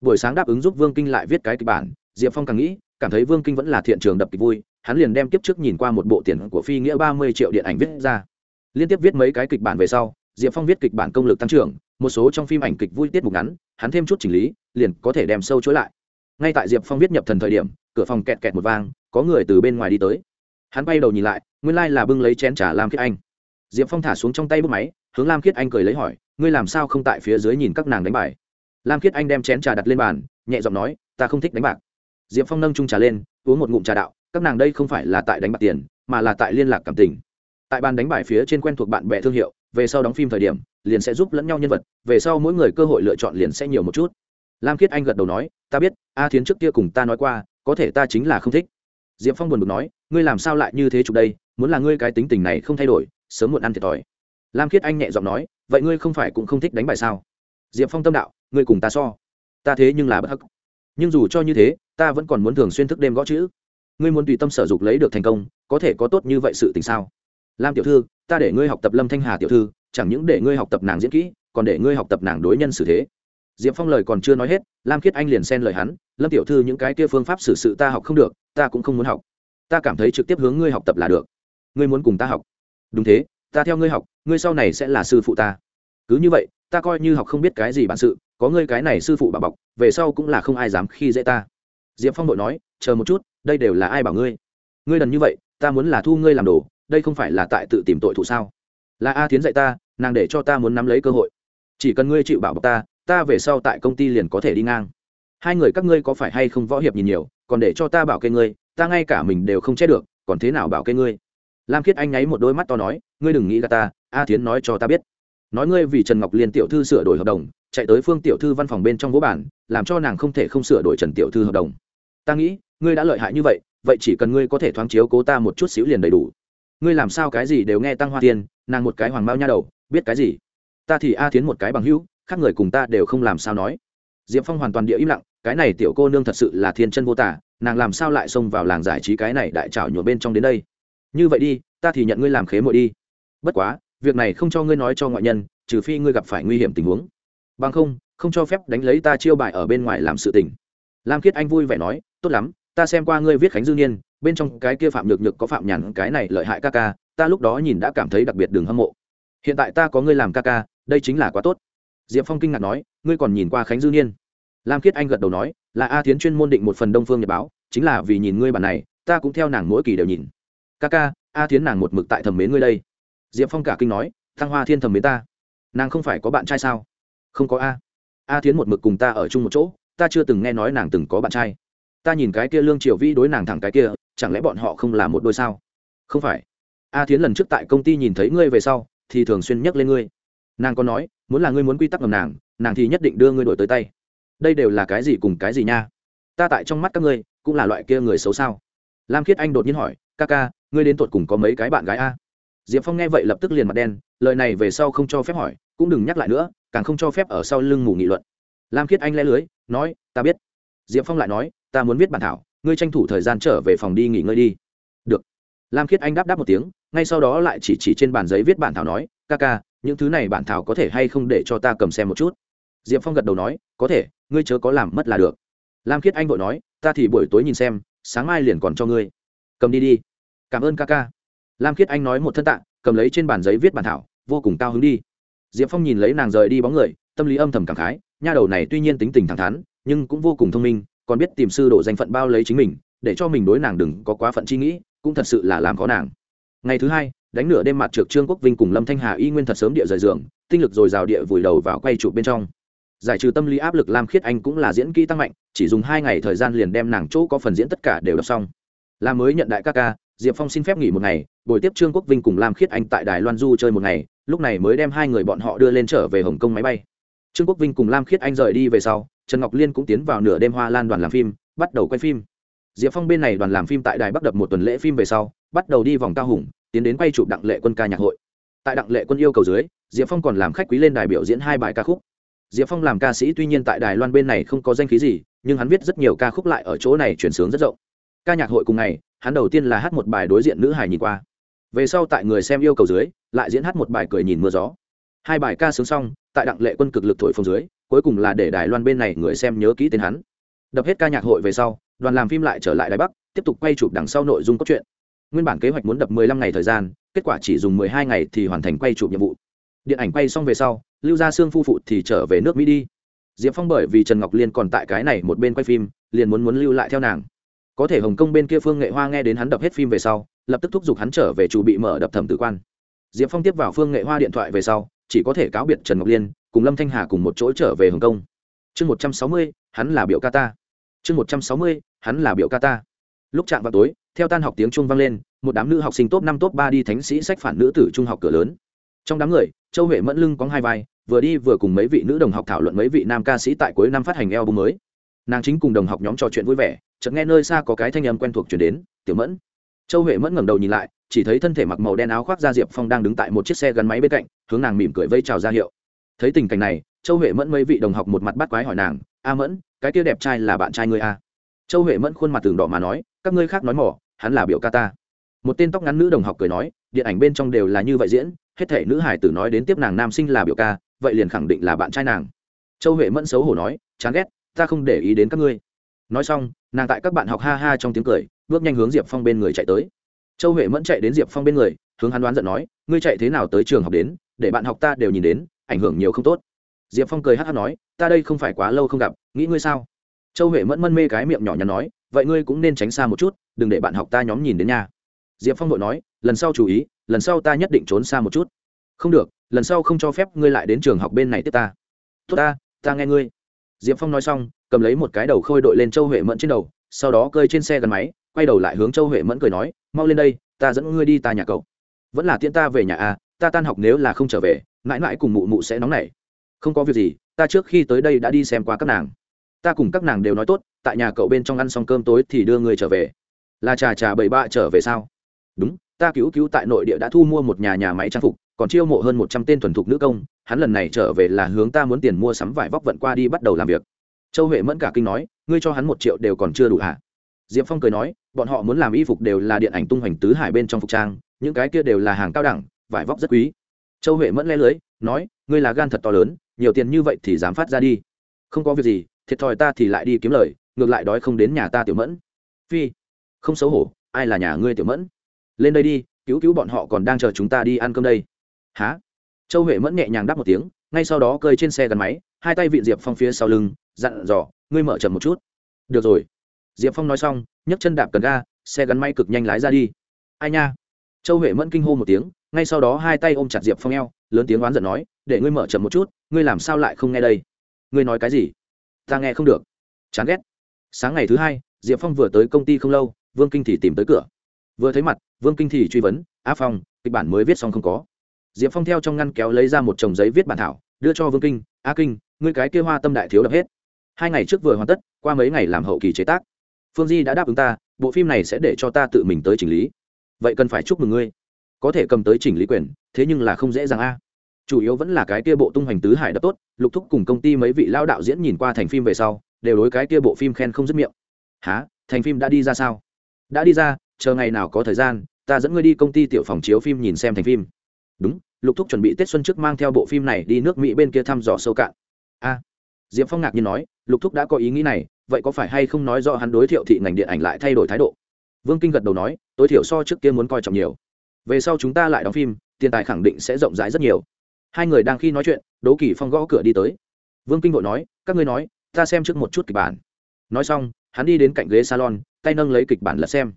Buổi sáng đáp ứng giúp vương kinh lại viết cái kịch bản, diệp phong càng nghĩ, cảm thấy vương kinh vẫn là thiện trường đập kịch vui, hắn liền đem kiếp trước nhìn qua một bộ tiền của phi nghĩa ba mươi triệu điện ảnh viết ra. Liên tiếp viết mấy cái kịch bản về sau, diệp phong viết kịch bản công lực tăng trưởng một số trong phim ảnh kịch vui tiết mục ngắn, hắn thêm chút chỉnh lý, liền có thể đem sâu chối lại. Ngay tại diệp phong viết nhập thần thời điểm, cửa phòng kẹt kẹt một vang, có người từ bên ngoài đi tới. Hắn bay đầu nhìn lại, nguyên lai、like、là bưng lấy chén trả lam khiết anh. Diệp phong thả xuống trong tay bút máy, hướng lam khiết anh cười lấy hỏi, ngươi làm sao không tại phía dưới nhìn các nàng đánh bài? Lam khiết anh đem chén trà đặt lên bàn, nhẹ giọng nói, ta không thích đánh bạc. Diệp phong nâng trung trà lên, uống một ngụm trà đạo, các nàng đây không phải là tại đánh bạc tiền, mà là tại liên lạc cảm tình. Tại bàn đánh bài phía trên quen thuộc bạn bè thương hiệu, về sau đóng phim thời điểm liền sẽ giúp lẫn nhau nhân vật, về sau mỗi người cơ hội lựa chọn liền sẽ nhiều một chút. Lam khiết anh gật đầu nói, ta biết, a thiến trước kia cùng ta nói qua, có thể ta chính là không thích. Diệp phong buồn bực nói, ngươi làm sao lại như thế chụp đây? Muốn là ngươi cái tính tình này không thay đổi, sớm muộn ăn thiệt thòi. Lam khiết anh nhẹ giọng nói, vậy ngươi không phải cũng không thích đánh bài sao? Diệp phong tâm đạo, ngươi cùng ta so, ta thế nhưng là bất hắc. Nhưng dù cho như thế, ta vẫn còn muốn thường xuyên thức đêm gõ chữ. Ngươi muốn tùy tâm sở dục lấy được thành công, có thể có tốt như vậy sự tình sao? Lam tiểu thư, ta để ngươi học tập lâm thanh hà tiểu thư chẳng những để ngươi học tập nàng diễn kỹ, còn để ngươi học tập nàng đối nhân xử thế. Diệp phong lời còn chưa nói hết, lam khiết anh liền xen lời hắn, lâm tiểu thư, những cái kia phương pháp xử sự ta học không được, ta cũng không muốn học. Ta cảm thấy trực tiếp hướng ngươi học tập là được. Ngươi muốn cùng ta học. Đúng thế, ta theo ngươi học, ngươi sau này sẽ là sư phụ ta. Cứ như vậy, ta coi như học không biết cái gì bản sự, có ngươi cái này sư phụ bà bọc, về sau cũng là không ai dám khi dễ ta. Diệp phong đội nói, chờ một chút, đây đều là ai bảo ngươi? Ngươi đần như vậy, ta muốn là thu ngươi làm đồ, đây không phải là tại tự tìm tội thụ sao? Là a tiến dạy ta, nàng để cho ta muốn nắm lấy cơ hội. Chỉ cần ngươi chịu bảo bọc ta ta về sau tại công ty liền có thể đi ngang. Hai người các ngươi có phải hay không võ hiệp nhìn nhiều, còn để cho ta bảo kê ngươi, ta ngay cả mình đều không chết được, còn thế nào bảo kê ngươi? Lam khiết anh nháy một đôi mắt to nói, ngươi đừng nghĩ gà ta, a tiến nói cho ta biết. Nói ngươi vì trần ngọc liên tiểu thư sửa đổi hợp đồng, chạy tới phương tiểu thư văn phòng bên trong vỗ bản, làm cho nàng không thể không sửa đổi trần tiểu thư hợp đồng. Ta nghĩ, ngươi đã lợi hại như vậy vậy chỉ cần ngươi có thể thoáng chiếu cố ta một chút xíu liền đầy đủ ngươi làm sao cái gì đều nghe tăng hoa tiên nàng một cái hoàng bao nha đầu, biết cái gì? Ta thì a tiến một cái bằng hữu, khác người cùng ta đều không làm sao nói. Diệp phong hoàn toàn địa im lặng, cái này tiểu cô nương thật sự là thiên chân vô tả, nàng làm sao lại xông vào làng giải trí cái này đại trào nhổ bên trong đến đây? Như vậy đi, ta thì nhận ngươi làm khế mội đi. Bất quá, việc này không cho ngươi nói cho ngoại nhân, trừ phi ngươi gặp phải nguy hiểm tình huống. Bằng không không cho phép đánh lấy ta chiêu bài ở bên ngoài làm sự tình. Lam khiết anh vui vẻ nói, tốt lắm, ta xem qua ngươi viết khánh dư niên bên trong cái kia phạm nhược nhược có phạm nhàn, cái này lợi hại ca ca, ta lúc đó nhìn đã cảm thấy đặc biệt đường hâm mộ. Hiện tại ta có ngươi làm ca ca, đây chính là quá tốt. Diệp phong kinh ngạc nói, ngươi còn nhìn qua khánh dư niên? Lam khiết anh gật đầu nói, là a tiến chuyên môn định một phần đông phương nhật báo, chính là vì nhìn ngươi bản này, ta cũng theo nàng mỗi kỳ đều nhìn. Ca ca, a tiến nàng một mực tại thẩm mến ngươi đây. Diệp phong cả kinh nói, thăng hoa thiên thẩm mến ta. Nàng không phải có bạn trai sao? Không có a. A tiến một mực cùng ta ở chung một chỗ, ta chưa từng nghe nói nàng từng có bạn trai. Ta nhìn cái kia lương triều vi đối nàng thẳng cái kia chẳng lẽ bọn họ không là một đôi sao? Không phải. A tiến lần trước tại công ty nhìn thấy ngươi về sau, thì thường xuyên nhắc lên ngươi. Nàng có nói, muốn là ngươi muốn quy tắc ngầm nàng nàng thì nhất định đưa ngươi đổi tới tay. Đây đều là cái gì cùng cái gì nha? Ta tại trong mắt các ngươi, cũng là loại kia người xấu sao? Lam khiết anh đột nhiên hỏi, ca ca, ngươi đến tột cùng có mấy cái bạn gái a? Diệp phong nghe vậy lập tức liền mặt đen, lời này về sau không cho phép hỏi, cũng đừng nhắc lại nữa, càng không cho phép ở sau lưng ngủ nghị luận. Lam khiết anh le lưới, nói, ta biết. Diệp phong lại nói, ta muốn viết bản thảo ngươi tranh thủ thời gian trở về phòng đi nghỉ ngơi đi. Được. Lam khiết anh đáp đáp một tiếng, ngay sau đó lại chỉ chỉ trên bàn giấy viết bản thảo nói, ca ca, những thứ này bản thảo có thể hay không để cho ta cầm xem một chút? Diệp phong gật đầu nói, có thể, ngươi chớ có làm mất là được. Lam khiết anh vội nói, ta thì buổi tối nhìn xem, sáng mai liền còn cho ngươi. Cầm đi đi. Cảm ơn ca ca. Lam khiết anh nói một thân tạ, cầm lấy trên bàn giấy viết bản thảo, vô cùng cao hứng đi. Diệp phong nhìn lấy nàng rời đi bóng người, tâm lý âm thầm cảm khái, nha đầu này tuy nhiên tính tình thẳng thắn, nhưng cũng vô cùng thông minh còn biết tìm sư đổ danh phận bao lấy chính mình, để cho mình đối nàng đừng có quá phận chi nghĩ, cũng thật sự là làm khó nàng. Ngày thứ hai, đánh nửa đêm mặt trượt trương quốc vinh cùng lâm thanh hà y nguyên thật sớm địa rời giường, tinh lực dồi dào địa vùi đầu vào quay trụ bên trong. Giải trừ tâm lý áp lực lam khiết anh cũng là diễn kỹ tăng mạnh, chỉ dùng hai ngày thời gian liền đem nàng chỗ có phần diễn tất cả đều đọc xong. Là mới nhận đại ca ca, diệp phong xin phép nghỉ một ngày, buổi tiếp trương quốc vinh cùng lam khiết anh tại đài loan du chơi một ngày, lúc này mới đem hai người bọn họ đưa lên trở về hồng kông máy bay. Trương quốc vinh cùng lam khiết anh rời đi về sau trần ngọc liên cũng tiến vào nửa đêm hoa lan đoàn làm phim, bắt đầu quay phim. Diệp phong bên này đoàn làm phim tại đài bắc đập một tuần lễ phim về sau, bắt đầu đi vòng cao hùng, tiến đến quay chụp đặng lệ quân ca nhạc hội. Tại đặng lệ quân yêu cầu dưới, diệp phong còn làm khách quý lên đài biểu diễn hai bài ca khúc. Diệp phong làm ca sĩ tuy nhiên tại đài loan bên này không có danh khí gì, nhưng hắn viết rất nhiều ca khúc lại ở chỗ này chuyển sướng rất rộng. Ca nhạc hội cùng ngày, hắn đầu tiên là hát một bài đối diện nữ hài nhìn qua. Về sau tại người xem yêu cầu dưới, lại diễn hát một bài cười nhìn mưa gió. Hai bài ca sướng xong, tại đặng lệ quân cực lực thổi phồng dưới cuối cùng là để đài loan bên này người xem nhớ kỹ tên hắn. Đập hết ca nhạc hội về sau, đoàn làm phim lại trở lại đài bắc, tiếp tục quay chụp đằng sau nội dung cốt truyện. Nguyên bản kế hoạch muốn đập 15 ngày thời gian, kết quả chỉ dùng 12 ngày thì hoàn thành quay chụp nhiệm vụ. Điện ảnh quay xong về sau, lưu gia sương phu phụ thì trở về nước mỹ đi. Diệp phong bởi vì trần ngọc liên còn tại cái này một bên quay phim, liền muốn muốn lưu lại theo nàng. Có thể hồng kông bên kia phương nghệ hoa nghe đến hắn đập hết phim về sau, lập tức thúc giục hắn trở về chủ bị mở đập thẩm tử quan. Diệp phong tiếp vào phương nghệ hoa điện thoại về sau, chỉ có thể cáo biệt trần ngọc liên cùng lâm thanh hà cùng một chỗ trở về hồng kông. Chương một trăm sáu mươi, hắn là biểu ca ta. Chương một trăm sáu mươi, hắn là biểu ca ta. Lúc chạm vào tối, theo tan học tiếng trung vang lên, một đám nữ học sinh top năm, top ba đi thánh sĩ sách phản nữ tử trung học cửa lớn. Trong đám người, châu huệ mẫn lưng có hai vai, vừa đi vừa cùng mấy vị nữ đồng học thảo luận mấy vị nam ca sĩ tại cuối năm phát hành album mới. Nàng chính cùng đồng học nhóm trò chuyện vui vẻ, chợt nghe nơi xa có cái thanh âm quen thuộc chuyển đến, tiểu mẫn. Châu huệ mẫn ngẩng đầu nhìn lại, chỉ thấy thân thể mặc màu đen áo khoác da diệp phong đang đứng tại một chiếc xe gắn máy bên cạnh, hướng nàng mỉm cười vây chào ra hiệu thấy tình cảnh này, châu huệ mẫn mấy vị đồng học một mặt bắt quái hỏi nàng, a mẫn, cái kia đẹp trai là bạn trai ngươi a châu huệ mẫn khuôn mặt tường đỏ mà nói, các ngươi khác nói mỏ, hắn là biểu ca ta. Một tên tóc ngắn nữ đồng học cười nói, điện ảnh bên trong đều là như vậy diễn, hết thể nữ hải tử nói đến tiếp nàng nam sinh là biểu ca, vậy liền khẳng định là bạn trai nàng. Châu huệ mẫn xấu hổ nói, chán ghét, ta không để ý đến các ngươi. Nói xong, nàng tại các bạn học ha ha trong tiếng cười, bước nhanh hướng diệp phong bên người chạy tới. Châu huệ mẫn chạy đến diệp phong bên người, hướng hắn đoán giận nói, ngươi chạy thế nào tới trường học đến, để bạn học ta đều nhìn đến ảnh hưởng nhiều không tốt. Diệp phong cười hát hát nói, ta đây không phải quá lâu không gặp, nghĩ ngươi sao? Châu huệ mẫn mân mê cái miệng nhỏ nhắn nói, vậy ngươi cũng nên tránh xa một chút, đừng để bạn học ta nhóm nhìn đến nhà diệp phong vội nói, lần sau chú ý, lần sau ta nhất định trốn xa một chút. Không được, lần sau không cho phép ngươi lại đến trường học bên này tiếp ta. Tốt ta ta nghe ngươi. Diệp phong nói xong, cầm lấy một cái đầu khôi đội lên châu huệ mẫn trên đầu, sau đó cơi trên xe gắn máy, quay đầu lại hướng châu huệ mẫn cười nói, mau lên đây, ta dẫn ngươi đi ta nhà cậu. Vẫn là tiễn ta về nhà à? ta tan học nếu là không trở về mãi mãi cùng mụ mụ sẽ nóng nảy. Không có việc gì, ta trước khi tới đây đã đi xem qua các nàng. Ta cùng các nàng đều nói tốt, tại nhà cậu bên trong ăn xong cơm tối thì đưa người trở về. Là trà trà bảy bạ trở về sao? Đúng, ta cứu cứu tại nội địa đã thu mua một nhà nhà máy trang phục, còn chiêu mộ hơn một trăm tên thuần thục nữ công, hắn lần này trở về là hướng ta muốn tiền mua sắm vải vóc vận qua đi bắt đầu làm việc. Châu huệ mẫn cả kinh nói, ngươi cho hắn một triệu đều còn chưa đủ hả? Diệp phong cười nói, bọn họ muốn làm y phục đều là điện ảnh tung hoành tứ hải bên trong phục trang, những cái kia đều là hàng cao đẳng, vải vóc rất quý châu huệ mẫn le lưới, nói, ngươi là gan thật to lớn, nhiều tiền như vậy thì dám phát ra đi. Không có việc gì, thiệt thòi ta thì lại đi kiếm lời, ngược lại đói không đến nhà ta tiểu mẫn. Phi, không xấu hổ, ai là nhà ngươi tiểu mẫn? Lên đây đi, cứu cứu bọn họ còn đang chờ chúng ta đi ăn cơm đây. Há châu huệ mẫn nhẹ nhàng đáp một tiếng, ngay sau đó cơi trên xe gắn máy, hai tay vịn diệp phong phía sau lưng, dặn dò, ngươi mở chậm một chút. Được rồi. Diệp phong nói xong, nhấc chân đạp cần ga, xe gắn máy cực nhanh lái ra đi. Ai nha? Châu huệ mẫn kinh hô một tiếng ngay sau đó hai tay ôm chặt diệp phong eo, lớn tiếng oán giận nói, để ngươi mở chậm một chút, ngươi làm sao lại không nghe đây? Ngươi nói cái gì? Ta nghe không được. Chán ghét. Sáng ngày thứ hai, diệp phong vừa tới công ty không lâu, vương kinh thì tìm tới cửa. Vừa thấy mặt, vương kinh thì truy vấn, á phong, kịch bản mới viết xong không có? Diệp phong theo trong ngăn kéo lấy ra một chồng giấy viết bản thảo, đưa cho vương kinh a kinh, ngươi cái kia hoa tâm đại thiếu đập hết. Hai ngày trước vừa hoàn tất, qua mấy ngày làm hậu kỳ chế tác. Phương di đã đáp ứng ta, bộ phim này sẽ để cho ta tự mình tới chỉnh lý. Vậy cần phải chúc mừng ngươi có thể cầm tới chỉnh lý quyền thế nhưng là không dễ dàng a. Chủ yếu vẫn là cái kia bộ tung hoành tứ hải đập tốt lục thúc cùng công ty mấy vị lao đạo diễn nhìn qua thành phim về sau đều đối cái kia bộ phim khen không dứt miệng. Há thành phim đã đi ra sao? Đã đi ra chờ ngày nào có thời gian ta dẫn ngươi đi công ty tiểu phòng chiếu phim nhìn xem thành phim. Đúng lục thúc chuẩn bị tết xuân trước mang theo bộ phim này đi nước mỹ bên kia thăm dò sâu cạn. A. À, diệp phong ngạc nhiên nói lục thúc đã có ý nghĩ này vậy có phải hay không nói do hắn đối thiệu thị ngành điện ảnh lại thay đổi thái độ? Vương kinh gật đầu nói tối thiểu so trước kia muốn coi trọng nhiều về sau chúng ta lại đóng phim, tiền tài khẳng định sẽ rộng rãi rất nhiều. Hai người đang khi nói chuyện, đỗ kỳ phong gõ cửa đi tới. Vương kinh vội nói, các ngươi nói, ta xem trước một chút kịch bản. Nói xong, hắn đi đến cạnh ghế salon, tay nâng lấy kịch bản lật xem.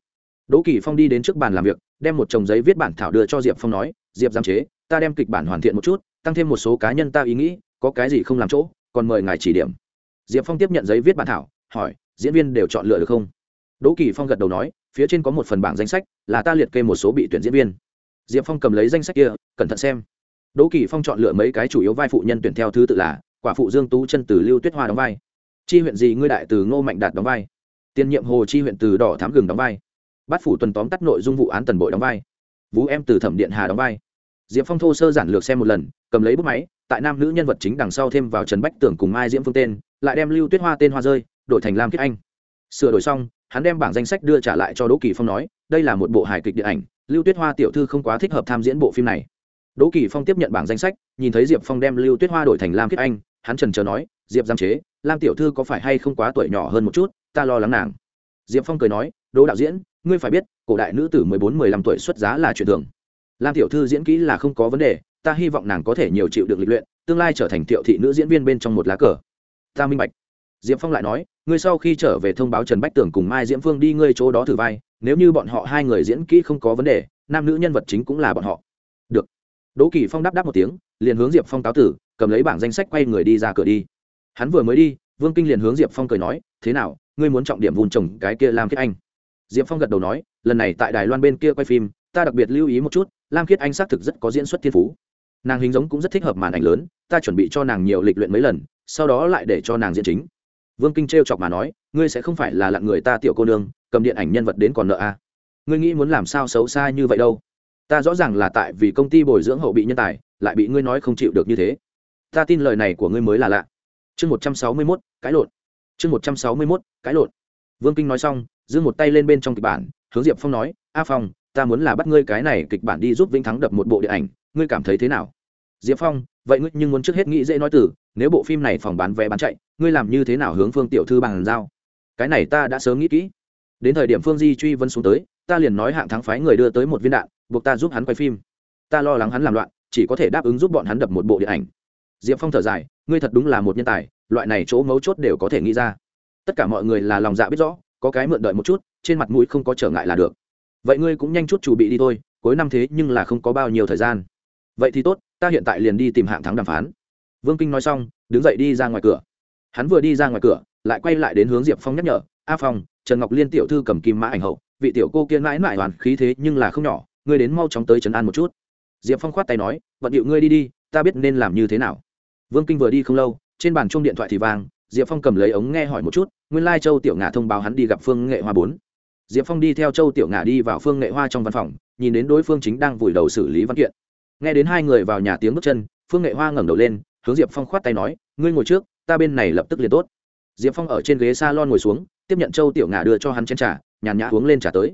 Đỗ kỳ phong đi đến trước bàn làm việc, đem một chồng giấy viết bản thảo đưa cho diệp phong nói, diệp giam chế, ta đem kịch bản hoàn thiện một chút, tăng thêm một số cá nhân ta ý nghĩ, có cái gì không làm chỗ, còn mời ngài chỉ điểm. Diệp phong tiếp nhận giấy viết bản thảo, hỏi, diễn viên đều chọn lựa được không? Đỗ kỳ phong gật đầu nói phía trên có một phần bảng danh sách, là ta liệt kê một số bị tuyển diễn viên. Diệp phong cầm lấy danh sách kia, cẩn thận xem. Đỗ kỳ phong chọn lựa mấy cái chủ yếu vai phụ nhân tuyển theo thứ tự là quả phụ dương tú chân từ lưu tuyết hoa đóng vai. Chi huyện gì ngươi đại từ ngô mạnh đạt đóng vai. Tiên nhiệm hồ chi huyện từ đỏ thám gừng đóng vai. Bát phủ tuần tóm tắt nội dung vụ án tần bội đóng vai. Vũ em từ thẩm điện hà đóng vai. Diệp phong thô sơ giản lược xem một lần, cầm lấy bút máy, tại nam nữ nhân vật chính đằng sau thêm vào trần bách tưởng cùng mai diễm phương tên, lại đem lưu tuyết hoa tên hoa rơi, đổi thành lam kiết anh sửa đổi xong, hắn đem bảng danh sách đưa trả lại cho đỗ kỳ phong nói, đây là một bộ hài kịch điện ảnh, lưu tuyết hoa tiểu thư không quá thích hợp tham diễn bộ phim này. Đỗ kỳ phong tiếp nhận bảng danh sách, nhìn thấy diệp phong đem lưu tuyết hoa đổi thành lam kiết anh, hắn trần trờ nói, diệp giam chế, lam tiểu thư có phải hay không quá tuổi nhỏ hơn một chút, ta lo lắng nàng. Diệp phong cười nói, đỗ đạo diễn, ngươi phải biết, cổ đại nữ tử mười bốn mười lăm tuổi xuất giá là chuyện thường. Lam tiểu thư diễn kỹ là không có vấn đề, ta hy vọng nàng có thể nhiều chịu được lịch luyện, tương lai trở thành tiểu thị nữ diễn viên bên trong một lá cờ. Ta minh bạch diệp phong lại nói, ngươi sau khi trở về thông báo trần bách tưởng cùng mai diễm phương đi ngươi chỗ đó thử vai, nếu như bọn họ hai người diễn kỹ không có vấn đề, nam nữ nhân vật chính cũng là bọn họ. Được. Đỗ kỳ phong đáp đáp một tiếng, liền hướng diệp phong cáo tử, cầm lấy bảng danh sách quay người đi ra cửa đi. Hắn vừa mới đi, vương kinh liền hướng diệp phong cười nói, thế nào, ngươi muốn trọng điểm vun trồng cái kia lam khiết anh? Diệp phong gật đầu nói, lần này tại đài loan bên kia quay phim, ta đặc biệt lưu ý một chút, lam khiết anh xác thực rất có diễn xuất thiên phú. Nàng hình giống cũng rất thích hợp màn ảnh lớn, ta chuẩn bị cho nàng nhiều lịch luyện mấy lần, sau đó lại để cho nàng diễn chính vương kinh t chọc mà nói, ngươi sẽ không phải là lặn người ta tiểu cô nương, cầm điện ảnh nhân vật đến còn nợ à. ngươi nghĩ muốn làm sao xấu xa như vậy đâu? Ta rõ ràng là tại vì công ty bồi dưỡng hậu bị nhân tài, lại bị ngươi nói không chịu được như thế. Ta tin lời này của ngươi mới là lạ. Chương một trăm sáu mươi mốt, cãi lộn. Chương một trăm sáu mươi mốt, cãi lộn. Vương kinh nói xong, giương một tay lên bên trong kịch bản, hướng diệp phong nói, a phong, ta muốn là bắt ngươi cái này kịch bản đi giúp vĩnh thắng đập một bộ điện ảnh, ngươi cảm thấy thế nào? Diệp phong vậy ngươi nhưng muốn trước hết nghĩ dễ nói từ, nếu bộ phim này phòng bán vé bán chạy, ngươi làm như thế nào hướng phương tiểu thư bằng giao? Cái này ta đã sớm nghĩ kỹ. Đến thời điểm phương di truy vân xuống tới, ta liền nói hạng thắng phái người đưa tới một viên đạn, buộc ta giúp hắn quay phim. Ta lo lắng hắn làm loạn, chỉ có thể đáp ứng giúp bọn hắn đập một bộ điện ảnh. Diệp phong thở dài, ngươi thật đúng là một nhân tài, loại này chỗ mấu chốt đều có thể nghĩ ra. Tất cả mọi người là lòng dạ biết rõ, có cái mượn đợi một chút, trên mặt mũi không có trở ngại là được. Vậy ngươi cũng nhanh chút chuẩn bị đi thôi, cuối năm thế nhưng là không có bao nhiêu thời gian vậy thì tốt, ta hiện tại liền đi tìm hạng thắng đàm phán. Vương kinh nói xong, đứng dậy đi ra ngoài cửa. Hắn vừa đi ra ngoài cửa, lại quay lại đến hướng diệp phong nhắc nhở, a phong, trần ngọc liên tiểu thư cầm kim mã ảnh hậu, vị tiểu cô kiên mãi mãi hoàn khí thế nhưng là không nhỏ, ngươi đến mau chóng tới trấn an một chút. Diệp phong khoát tay nói, vận điệu ngươi đi đi, ta biết nên làm như thế nào. Vương kinh vừa đi không lâu, trên bàn chung điện thoại thì vang, diệp phong cầm lấy ống nghe hỏi một chút, nguyên lai châu tiểu ngà thông báo hắn đi gặp phương nghệ hoa bốn. Diệp phong đi theo châu tiểu ngà đi vào phương nghệ hoa trong văn phòng, nhìn đến đối phương chính đang vùi đầu xử lý văn kiện nghe đến hai người vào nhà tiếng bước chân, phương nghệ hoa ngẩng đầu lên, hướng diệp phong khoát tay nói, ngươi ngồi trước, ta bên này lập tức liền tốt. Diệp phong ở trên ghế s a lon ngồi xuống, tiếp nhận châu tiểu ngà đưa cho hắn chén t r à nhàn nhã uống lên t r à tới.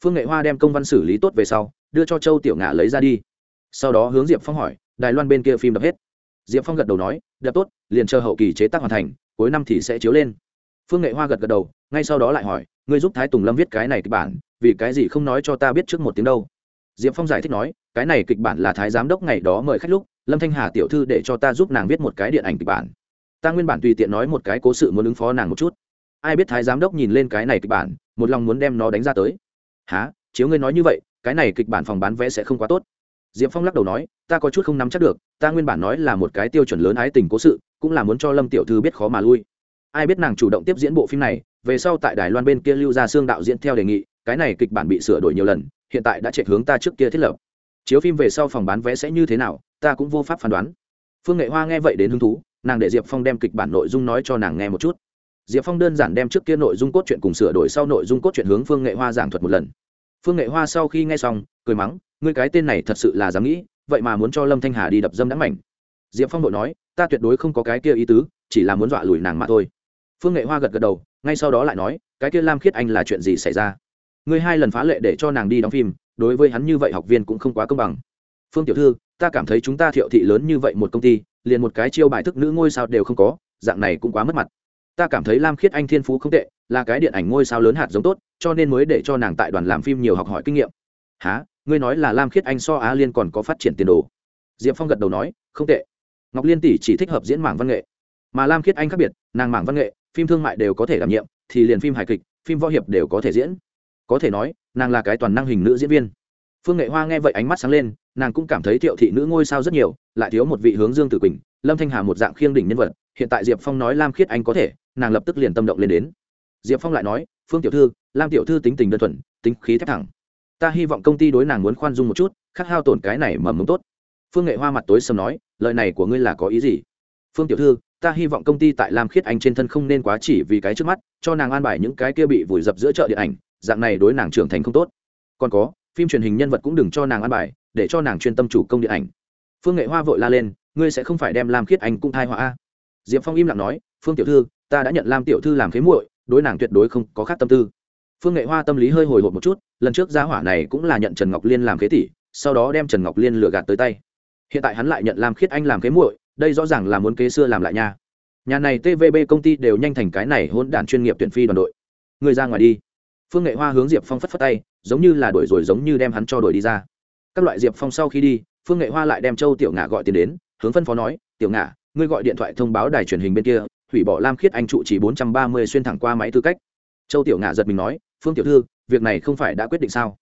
Phương nghệ hoa đem công văn xử lý tốt về sau, đưa cho châu tiểu ngà lấy ra đi. Sau đó hướng diệp phong hỏi, đài loan bên kia phim đập hết? Diệp phong gật đầu nói, đập tốt, liền chờ hậu kỳ chế tác hoàn thành, cuối năm thì sẽ chiếu lên. Phương nghệ hoa gật gật đầu, ngay sau đó lại hỏi, ngươi giúp thái tùng lâm viết cái này kịch bản, vì cái gì không nói cho ta biết trước một tiếng đâu? Diệp phong giải thích nói, cái này kịch bản là thái giám đốc ngày đó mời khách lúc, lâm thanh hà tiểu thư để cho ta giúp nàng viết một cái điện ảnh kịch bản. Ta nguyên bản tùy tiện nói một cái cố sự muốn ứng phó nàng một chút. Ai biết thái giám đốc nhìn lên cái này kịch bản, một lòng muốn đem nó đánh ra tới. Há chiếu ngươi nói như vậy, cái này kịch bản phòng bán vé sẽ không quá tốt. Diệp phong lắc đầu nói, ta có chút không nắm chắc được, ta nguyên bản nói là một cái tiêu chuẩn lớn ái tình cố sự, cũng là muốn cho lâm tiểu thư biết khó mà lui. Ai biết nàng chủ động tiếp diễn bộ phim này, về sau tại đài loan bên kia lưu ra xương đạo diễn theo đề nghị, cái này kịch bản bị sửa đổi nhiều lần hiện tại đã chạy hướng ta trước kia thiết lập. Chiếu phim về sau phòng bán vé sẽ như thế nào, ta cũng vô pháp phán đoán. Phương nghệ hoa nghe vậy đến hứng thú, nàng để diệp phong đem kịch bản nội dung nói cho nàng nghe một chút. Diệp phong đơn giản đem trước kia nội dung cốt truyện cùng sửa đổi sau nội dung cốt truyện hướng phương nghệ hoa giảng thuật một lần. Phương nghệ hoa sau khi nghe xong, cười mắng, ngươi cái tên này thật sự là dám nghĩ, vậy mà muốn cho lâm thanh hà đi đập dâm đã mảnh. Diệp phong đội nói, ta tuyệt đối không có cái kia ý tứ, chỉ là muốn dọa lùi nàng mà thôi. Phương nghệ hoa gật gật đầu, ngay sau đó lại nói, cái kia lam khiết anh là chuyện gì xảy ra? Ngươi hai lần phá lệ để cho nàng đi đóng phim, đối với hắn như vậy học viên cũng không quá công bằng. Phương tiểu thư, ta cảm thấy chúng ta thiệu thị lớn như vậy một công ty, liền một cái chiêu bài thức nữ ngôi sao đều không có, dạng này cũng quá mất mặt. Ta cảm thấy lam khiết anh thiên phú không tệ, là cái điện ảnh ngôi sao lớn hạt giống tốt, cho nên mới để cho nàng tại đoàn làm phim nhiều học hỏi kinh nghiệm. Há ngươi nói là lam khiết anh so á liên còn có phát triển tiền đồ. Diệp phong gật đầu nói, không tệ. Ngọc liên tỷ chỉ thích hợp diễn mảng văn nghệ. Mà lam khiết anh khác biệt, nàng mảng văn nghệ, phim thương mại đều có thể đảm nhiệm, thì liền phim hài kịch, phim võ hiệp đều có thể diễn có thể nói, nàng là cái toàn năng hình nữ diễn viên. Phương nghệ hoa nghe vậy ánh mắt sáng lên, nàng cũng cảm thấy thiệu thị nữ ngôi sao rất nhiều, lại thiếu một vị hướng dương tử quỳnh, lâm thanh hà một dạng khiêng đỉnh nhân vật, hiện tại diệp phong nói lam khiết anh có thể, nàng lập tức liền tâm động lên đến. Diệp phong lại nói, phương tiểu thư, lam tiểu thư tính tình đơn thuần, tính khí thép thẳng. Ta hy vọng công ty đối nàng muốn khoan dung một chút khắc hao tổn cái này mầm mống tốt. Phương nghệ hoa mặt tối sầm nói, lời này của ngươi là có ý gì? Phương tiểu thư, ta hy vọng công ty tại lam khiết anh trên thân không nên quá chỉ vì cái trước mắt, cho nàng an bài những cái kia bị vùi dập giữa chợ điện ảnh dạng này đối nàng trưởng thành không tốt. Còn có, phim truyền hình nhân vật cũng đừng cho nàng ăn bài, để cho nàng chuyên tâm chủ công điện ảnh. Phương nghệ hoa vội la lên, ngươi sẽ không phải đem lam khiết anh cũng thai họa a. Diệp phong im lặng nói, phương tiểu thư, ta đã nhận lam tiểu thư làm khế muội, đối nàng tuyệt đối không có khác tâm tư. Phương nghệ hoa tâm lý hơi hồi hộp một chút, lần trước gia hỏa này cũng là nhận trần ngọc liên làm khế tỷ, sau đó đem trần ngọc liên lừa gạt tới tay. Hiện tại hắn lại nhận lam khiết anh làm khế muội, đây rõ ràng là muốn kế xưa làm lại nha. Nhà này tvb công ty đều nhanh thành cái này hôn đản chuyên nghiệp tuyển phi đoàn đội. Người ra ngoài đi phương nghệ hoa hướng diệp phong phất phất tay, giống như là đuổi rồi giống như đem hắn cho đuổi đi ra. Các loại diệp phong sau khi đi, phương nghệ hoa lại đem châu tiểu ngà gọi tiền đến, hướng phân phó nói, tiểu ngà ngươi gọi điện thoại thông báo đài truyền hình bên kia, hủy bỏ lam khiết anh trụ chỉ bốn trăm ba mươi xuyên thẳng qua máy tư cách. Châu tiểu ngà giật mình nói, phương tiểu thư, việc này không phải đã quyết định sao?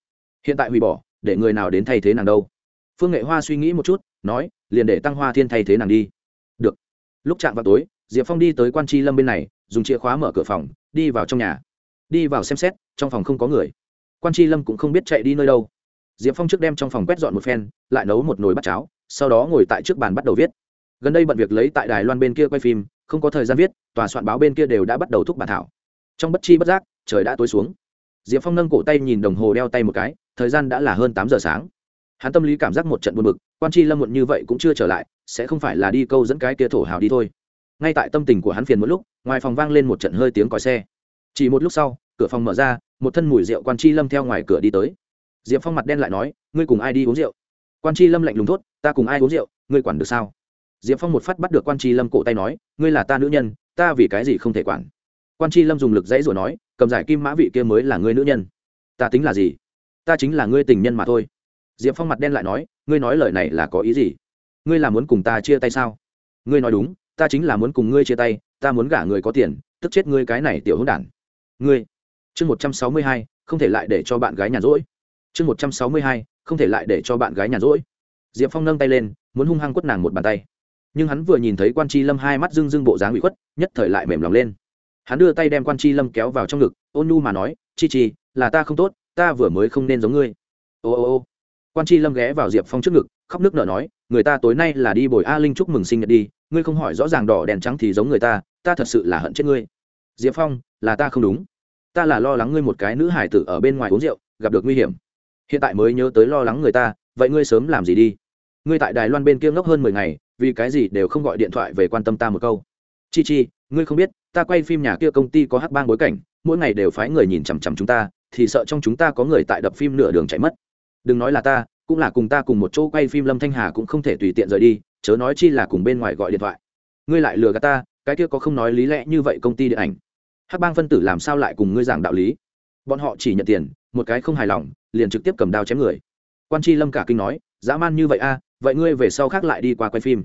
Hiện tại hủy bỏ, để người nào đến thay thế nàng đâu? Phương nghệ hoa suy nghĩ một chút, nói, liền để tăng hoa thiên thay thế nàng đi. Được. Lúc chạm vào tối, diệp phong đi tới quan tri lâm bên này, dùng chìa khóa mở cửa phòng, đi vào trong nhà đi vào xem xét, trong phòng không có người. Quan tri lâm cũng không biết chạy đi nơi đâu. Diệp phong trước đem trong phòng quét dọn một phen, lại nấu một nồi bát cháo, sau đó ngồi tại trước bàn bắt đầu viết. Gần đây bận việc lấy tại đài loan bên kia quay phim, không có thời gian viết, tòa soạn báo bên kia đều đã bắt đầu thúc bản thảo. Trong bất chi bất giác, trời đã tối xuống. Diệp phong nâng cổ tay nhìn đồng hồ đeo tay một cái, thời gian đã là hơn tám giờ sáng. Hắn tâm lý cảm giác một trận buồn bực, quan tri lâm muộn như vậy cũng chưa trở lại, sẽ không phải là đi câu dẫn cái kia thổ hào đi thôi. Ngay tại tâm tình của hắn phiền một lúc, ngoài phòng vang lên một trận hơi tiếng còi xe. Chỉ một lúc sau cửa phòng mở ra, một thân mùi rượu quan chi lâm theo ngoài cửa đi tới. Diệp phong mặt đen lại nói, ngươi cùng ai đi uống rượu? Quan chi lâm lạnh lùng thốt, ta cùng ai uống rượu? Ngươi quản được sao? Diệp phong một phát bắt được quan chi lâm cổ tay nói, ngươi là ta nữ nhân, ta vì cái gì không thể quản? Quan chi lâm dùng lực dãy rồi nói, cầm giải kim mã vị kia mới là ngươi nữ nhân. Ta tính là gì? Ta chính là ngươi tình nhân mà thôi. Diệp phong mặt đen lại nói, ngươi nói lời này là có ý gì? Ngươi là muốn cùng ta chia tay sao? Ngươi nói đúng, ta chính là muốn cùng ngươi chia tay, ta muốn gả người có tiền, tức chết ngươi cái này tiểu hỗn đản. Ngươi chương một trăm sáu mươi hai, không thể lại để cho bạn gái nhàn rỗi. Chương một trăm sáu mươi hai, không thể lại để cho bạn gái nhàn rỗi. Diệp phong nâng tay lên, muốn hung hăng quất nàng một bàn tay. Nhưng hắn vừa nhìn thấy quan c lâm hai mắt dưng dưng bộ dáng bị khuất, nhất thời lại mềm lòng lên. Hắn đưa tay đem quan c lâm kéo vào trong ngực, ôn nu mà nói, chi chi, là ta không tốt, ta vừa mới không nên giống ngươi. Ô ô ô. Quan c lâm ghé vào diệp phong trước ngực, khóc nước nở nói, người ta tối nay là đi bồi a linh chúc mừng sinh nhật đi, ngươi không hỏi rõ ràng đỏ đèn trắng thì giống người ta ta thật sự là hận chết ngươi. Diệp phong, là ta không đúng ta là lo lắng ngươi một cái nữ hải tử ở bên ngoài uống rượu, gặp được nguy hiểm. Hiện tại mới nhớ tới lo lắng người ta, vậy ngươi sớm làm gì đi? Ngươi tại đài loan bên kia ngốc hơn mười ngày, vì cái gì đều không gọi điện thoại về quan tâm ta một câu? Chi chi, ngươi không biết, ta quay phim nhà kia công ty có hắc bang bối cảnh, mỗi ngày đều phái người nhìn chằm chằm chúng ta, thì sợ trong chúng ta có người tại đập phim nửa đường chạy mất. Đừng nói là ta, cũng là cùng ta cùng một chỗ quay phim lâm thanh hà cũng không thể tùy tiện rời đi, chớ nói chi là cùng bên ngoài gọi điện thoại. Ngươi lại lừa gạt ta, cái kia có không nói lý lẽ như vậy công ty điện ảnh hắc bang phân tử làm sao lại cùng ngươi giảng đạo lý? Bọn họ chỉ nhận tiền, một cái không hài lòng, liền trực tiếp cầm đao chém người. Quan tri lâm cả kinh nói, dã man như vậy a vậy ngươi về sau khác lại đi qua quay phim.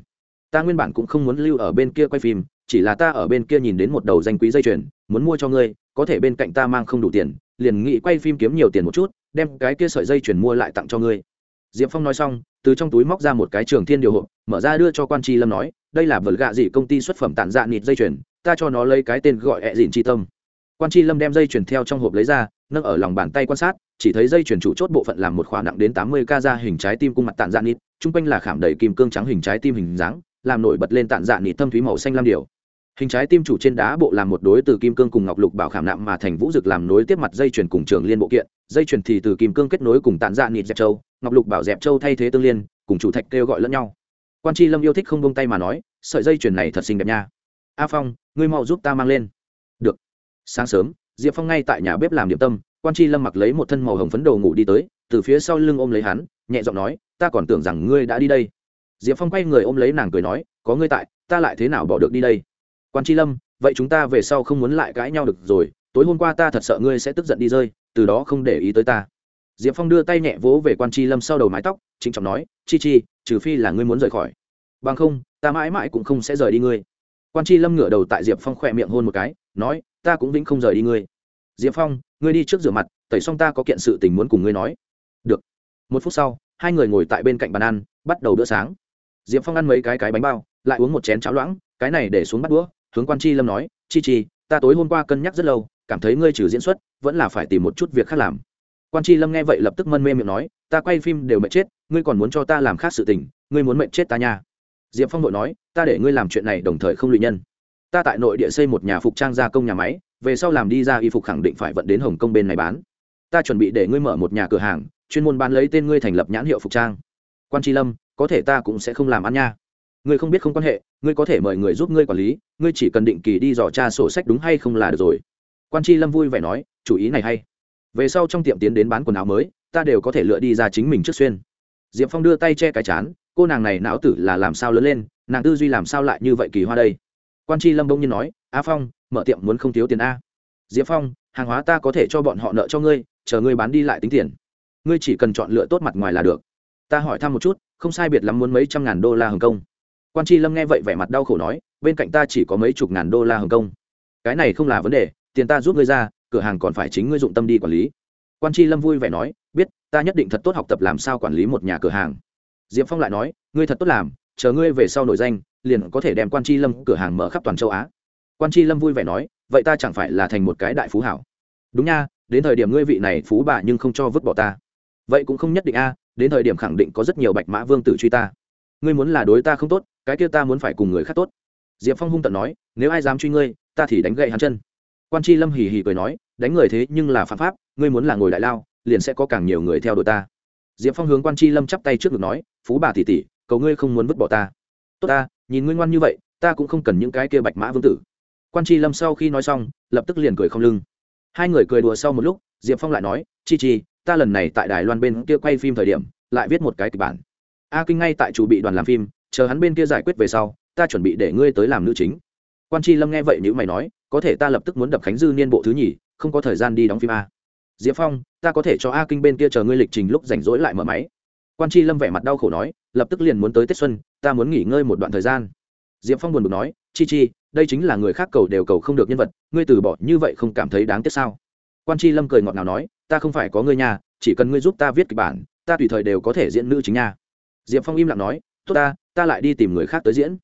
Ta nguyên bản cũng không muốn lưu ở bên kia quay phim, chỉ là ta ở bên kia nhìn đến một đầu danh quý dây chuyền, muốn mua cho ngươi, có thể bên cạnh ta mang không đủ tiền, liền nghĩ quay phim kiếm nhiều tiền một chút, đem cái kia sợi dây chuyền mua lại tặng cho ngươi. Diệp phong nói xong, từ trong túi móc ra một cái trường thiên điều hộp, mở ra đưa cho quan tri lâm nói, đây là vật gạ dị công ty xuất phẩm tản dạ nịt dây chuyền ta cho nó lấy cái tên gọi ẹ dìn chi tâm. Quan tri lâm đem dây chuyển theo trong hộp lấy ra, nâng ở lòng bàn tay quan sát, chỉ thấy dây chuyển chủ chốt bộ phận làm một khoản nặng đến tám mươi ca ra hình trái tim cung mặt tản dạ nịt, chung quanh là khảm đầy kim cương trắng hình trái tim hình dáng, làm nổi bật lên tản dạ nịt thâm thúy màu xanh lam điều hình trái tim chủ trên đá bộ làm một đối từ kim cương cùng ngọc lục bảo khảm nạm mà thành vũ dực làm nối tiếp mặt dây chuyển cùng trường liên bộ kiện, dây chuyển thì từ kim cương kết nối cùng tản dạ nịt dẹp châu ngọc lục bảo dẹp châu thay thế tương liên, cùng chủ thạch kêu gọi lẫn nhau. Quan tri lâm yêu thích không bông tay mà nói, sợi dây chuyền này thật xinh đẹp nha a phong, ngươi mau giúp ta mang lên. Được. Sáng sớm, diệp phong ngay tại nhà bếp làm điểm tâm, quan tri lâm mặc lấy một thân màu hồng phấn đồ ngủ đi tới, từ phía sau lưng ôm lấy hắn, nhẹ giọng nói, ta còn tưởng rằng ngươi đã đi đây. Diệp phong quay người ôm lấy nàng cười nói, có ngươi tại, ta lại thế nào bỏ được đi đây? Quan tri lâm, vậy chúng ta về sau không muốn lại cãi nhau được rồi, tối hôm qua ta thật sợ ngươi sẽ tức giận đi rơi, từ đó không để ý tới ta. Diệp phong đưa tay nhẹ vỗ về quan tri lâm sau đầu mái tóc, trịnh trọng nói, chi chi, trừ phi là ngươi muốn rời khỏi. Bằng không, ta mãi mãi cũng không sẽ rời đi ngươi quan tri lâm ngửa đầu tại diệp phong khỏe miệng hôn một cái, nói, ta cũng vĩnh không rời đi ngươi. Diệp phong, ngươi đi trước rửa mặt, tẩy xong ta có kiện sự tình muốn cùng ngươi nói. Được. Một phút sau, hai người ngồi tại bên cạnh bàn ăn, bắt đầu bữa sáng. Diệp phong ăn mấy cái cái bánh bao, lại uống một chén cháo loãng, cái này để xuống bắt đũa, hướng quan tri lâm nói, chi chi, ta tối hôm qua cân nhắc rất lâu, cảm thấy ngươi trừ diễn xuất, vẫn là phải tìm một chút việc khác làm. Quan tri lâm nghe vậy lập tức mân mê miệng nói, ta quay phim đều mệt chết, ngươi còn muốn cho ta làm khác sự tình, ngươi muốn mệt chết ta nha diệp phong nội nói, ta để ngươi làm chuyện này đồng thời không lụy nhân. Ta tại nội địa xây một nhà phục trang gia công nhà máy, về sau làm đi ra y phục khẳng định phải vận đến hồng kông bên này bán. Ta chuẩn bị để ngươi mở một nhà cửa hàng, chuyên môn bán lấy tên ngươi thành lập nhãn hiệu phục trang. Quan tri lâm, có thể ta cũng sẽ không làm ăn nha. Ngươi không biết không quan hệ, ngươi có thể mời người giúp ngươi quản lý, ngươi chỉ cần định kỳ đi dò tra sổ sách đúng hay không là được rồi. Quan tri lâm vui vẻ nói, chủ ý này hay. Về sau trong tiệm tiến đến bán quần áo mới, ta đều có thể lựa đi ra chính mình trước xuyên. Diệp phong đưa tay che cái chán cô nàng này não tử là làm sao lớn lên, nàng tư duy làm sao lại như vậy kỳ hoa đây? Quan tri lâm bỗng nhiên nói, a phong, mở tiệm muốn không thiếu tiền a. Diệp phong, hàng hóa ta có thể cho bọn họ nợ cho ngươi, chờ ngươi bán đi lại tính tiền. Ngươi chỉ cần chọn lựa tốt mặt ngoài là được. Ta hỏi thăm một chút, không sai biệt lắm muốn mấy trăm ngàn đô la hồng kông. Quan tri lâm nghe vậy vẻ mặt đau khổ nói, bên cạnh ta chỉ có mấy chục ngàn đô la hồng kông. Cái này không là vấn đề, tiền ta giúp ngươi ra, cửa hàng còn phải chính ngươi dụng tâm đi quản lý. Quan tri lâm vui vẻ nói, biết, ta nhất định thật tốt học tập làm sao quản lý một nhà cửa hàng diệp phong lại nói, ngươi thật tốt làm, chờ ngươi về sau nổi danh, liền có thể đem quan Chi lâm cửa hàng mở khắp toàn châu á. Quan Chi lâm vui vẻ nói, vậy ta chẳng phải là thành một cái đại phú hảo? Đúng nha, đến thời điểm ngươi vị này phú bà nhưng không cho vứt bỏ ta. Vậy cũng không nhất định a, đến thời điểm khẳng định có rất nhiều bạch mã vương tử truy ta. Ngươi muốn là đối ta không tốt, cái kia ta muốn phải cùng người khác tốt. Diệp phong hung tận nói, nếu ai dám truy ngươi, ta thì đánh gậy hắn chân. Quan Chi lâm hì hì cười nói, đánh người thế nhưng là phạm pháp, ngươi muốn là ngồi đại lao, liền sẽ có càng nhiều người theo đuổi ta. Diệp phong hướng quan Chi lâm chắp tay trước ngực nói phú bà tỷ tỷ, cầu ngươi không muốn vứt bỏ ta. Tốt ta, nhìn ngươi ngoan như vậy, ta cũng không cần những cái kia bạch mã vương tử. Quan tri lâm sau khi nói xong, lập tức liền cười không lưng. Hai người cười đùa sau một lúc, diệp phong lại nói, chi chi, ta lần này tại đài loan bên kia quay phim thời điểm, lại viết một cái kịch bản. A kinh ngay tại chủ bị đoàn làm phim, chờ hắn bên kia giải quyết về sau, ta chuẩn bị để ngươi tới làm nữ chính. Quan tri lâm nghe vậy nữ mày nói, có thể ta lập tức muốn đập khánh dư niên bộ thứ nhì, không có thời gian đi đóng phim a. Diệp phong, ta có thể cho a kinh bên kia chờ ngươi lịch trình lúc rảnh rỗi lại mở máy quan tri lâm vẻ mặt đau khổ nói, lập tức liền muốn tới tết xuân, ta muốn nghỉ ngơi một đoạn thời gian. Diệp phong buồn bực nói, chi chi, đây chính là người khác cầu đều cầu không được nhân vật, ngươi từ bỏ như vậy không cảm thấy đáng tiếc sao? Quan tri lâm cười ngọt nào nói, ta không phải có ngươi nhà chỉ cần ngươi giúp ta viết kịch bản, ta tùy thời đều có thể diễn nữ chính nha. Diệp phong im lặng nói, tốt ta ta lại đi tìm người khác tới diễn.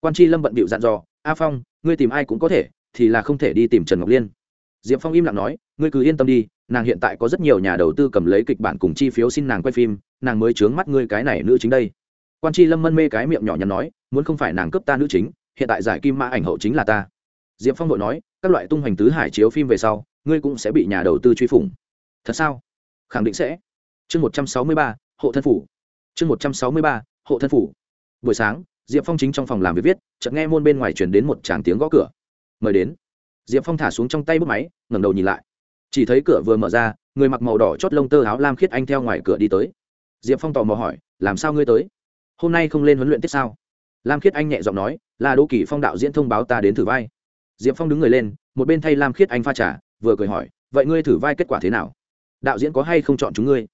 Quan tri lâm bận bịu dặn dò, a phong, ngươi tìm ai cũng có thể, thì là không thể đi tìm trần ngọc liên diệp phong im lặng nói, ngươi cứ yên tâm đi, nàng hiện tại có rất nhiều nhà đầu tư cầm lấy kịch bản cùng chi phiếu xin nàng quay phim, nàng mới chướng mắt ngươi cái này nữ chính đây. Quan tri lâm mân mê cái miệng nhỏ nhắn nói, muốn không phải nàng cướp ta nữ chính, hiện tại giải kim mã ảnh hậu chính là ta. Diệp phong đội nói, các loại tung hoành tứ hải chiếu phim về sau, ngươi cũng sẽ bị nhà đầu tư truy phủng. Thật sao? Khẳng định sẽ. Chương một trăm sáu mươi ba, hộ thân phủ. Chương một trăm sáu mươi ba, hộ thân phủ. Buổi sáng, diệp phong chính trong phòng làm việc viết, chợt nghe môn bên ngoài chuyển đến một tràng tiếng gõ cửa. Mời đến diệp phong thả xuống trong tay bút máy, ngẩng đầu nhìn lại. Chỉ thấy cửa vừa mở ra, người mặc màu đỏ chót lông tơ áo lam khiết anh theo ngoài cửa đi tới. Diệp phong tò mò hỏi, làm sao ngươi tới? Hôm nay không lên huấn luyện tiếp sao? Lam khiết anh nhẹ giọng nói là đỗ kỳ phong đạo diễn thông báo ta đến thử vai. Diệp phong đứng người lên, một bên thay lam khiết anh pha trả vừa cười hỏi, vậy ngươi thử vai kết quả thế nào? Đạo diễn có hay không chọn chúng ngươi?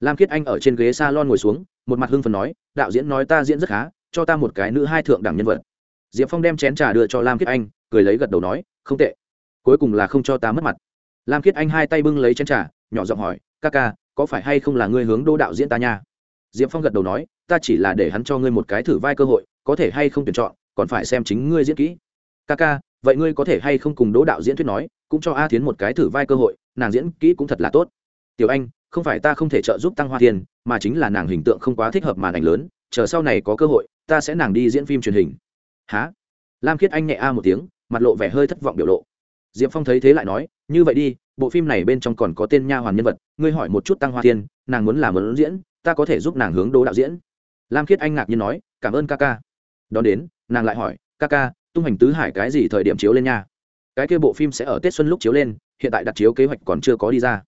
Lam khiết anh ở trên ghế s a lon ngồi xuống, một mặt hưng phần nói, đạo diễn nói ta diễn rất khá, cho ta một cái nữ hai thượng đẳng nhân vật. Diệp phong đem chén trà đưa cho lam khiết anh, cười lấy gật đầu nói không tệ. Cuối cùng là không cho ta mất mặt. Lam khiết anh hai tay bưng lấy chén trà, nhỏ giọng hỏi, ca ca, có phải hay không là ngươi hướng đô đạo diễn ta nha? Diệp phong gật đầu nói, ta chỉ là để hắn cho ngươi một cái thử vai cơ hội, có thể hay không tuyển chọn, còn phải xem chính ngươi diễn kỹ. Ca ca, vậy ngươi có thể hay không cùng đỗ đạo diễn thuyết nói, cũng cho a tiến một cái thử vai cơ hội, nàng diễn kỹ cũng thật là tốt. Tiểu anh, không phải ta không thể trợ giúp tăng hoa tiền, mà chính là nàng hình tượng không quá thích hợp màn ảnh lớn, chờ sau này có cơ hội, ta sẽ nàng đi diễn phim truyền hình. Há lam khiết anh nhẹ a một tiếng mặt lộ vẻ hơi thất vọng biểu lộ. Diệp phong thấy thế lại nói như vậy đi bộ phim này bên trong còn có tên nha hoàn nhân vật ngươi hỏi một chút tăng hoa thiên nàng muốn làm muốn diễn ta có thể giúp nàng hướng đố đạo diễn. Lam khiết anh ngạc nhiên nói cảm ơn ca ca. Đón đến nàng lại hỏi ca ca tung hành tứ hải cái gì thời điểm chiếu lên nha? Cái kia bộ phim sẽ ở tết xuân lúc chiếu lên hiện tại đặt chiếu kế hoạch còn chưa có đi ra.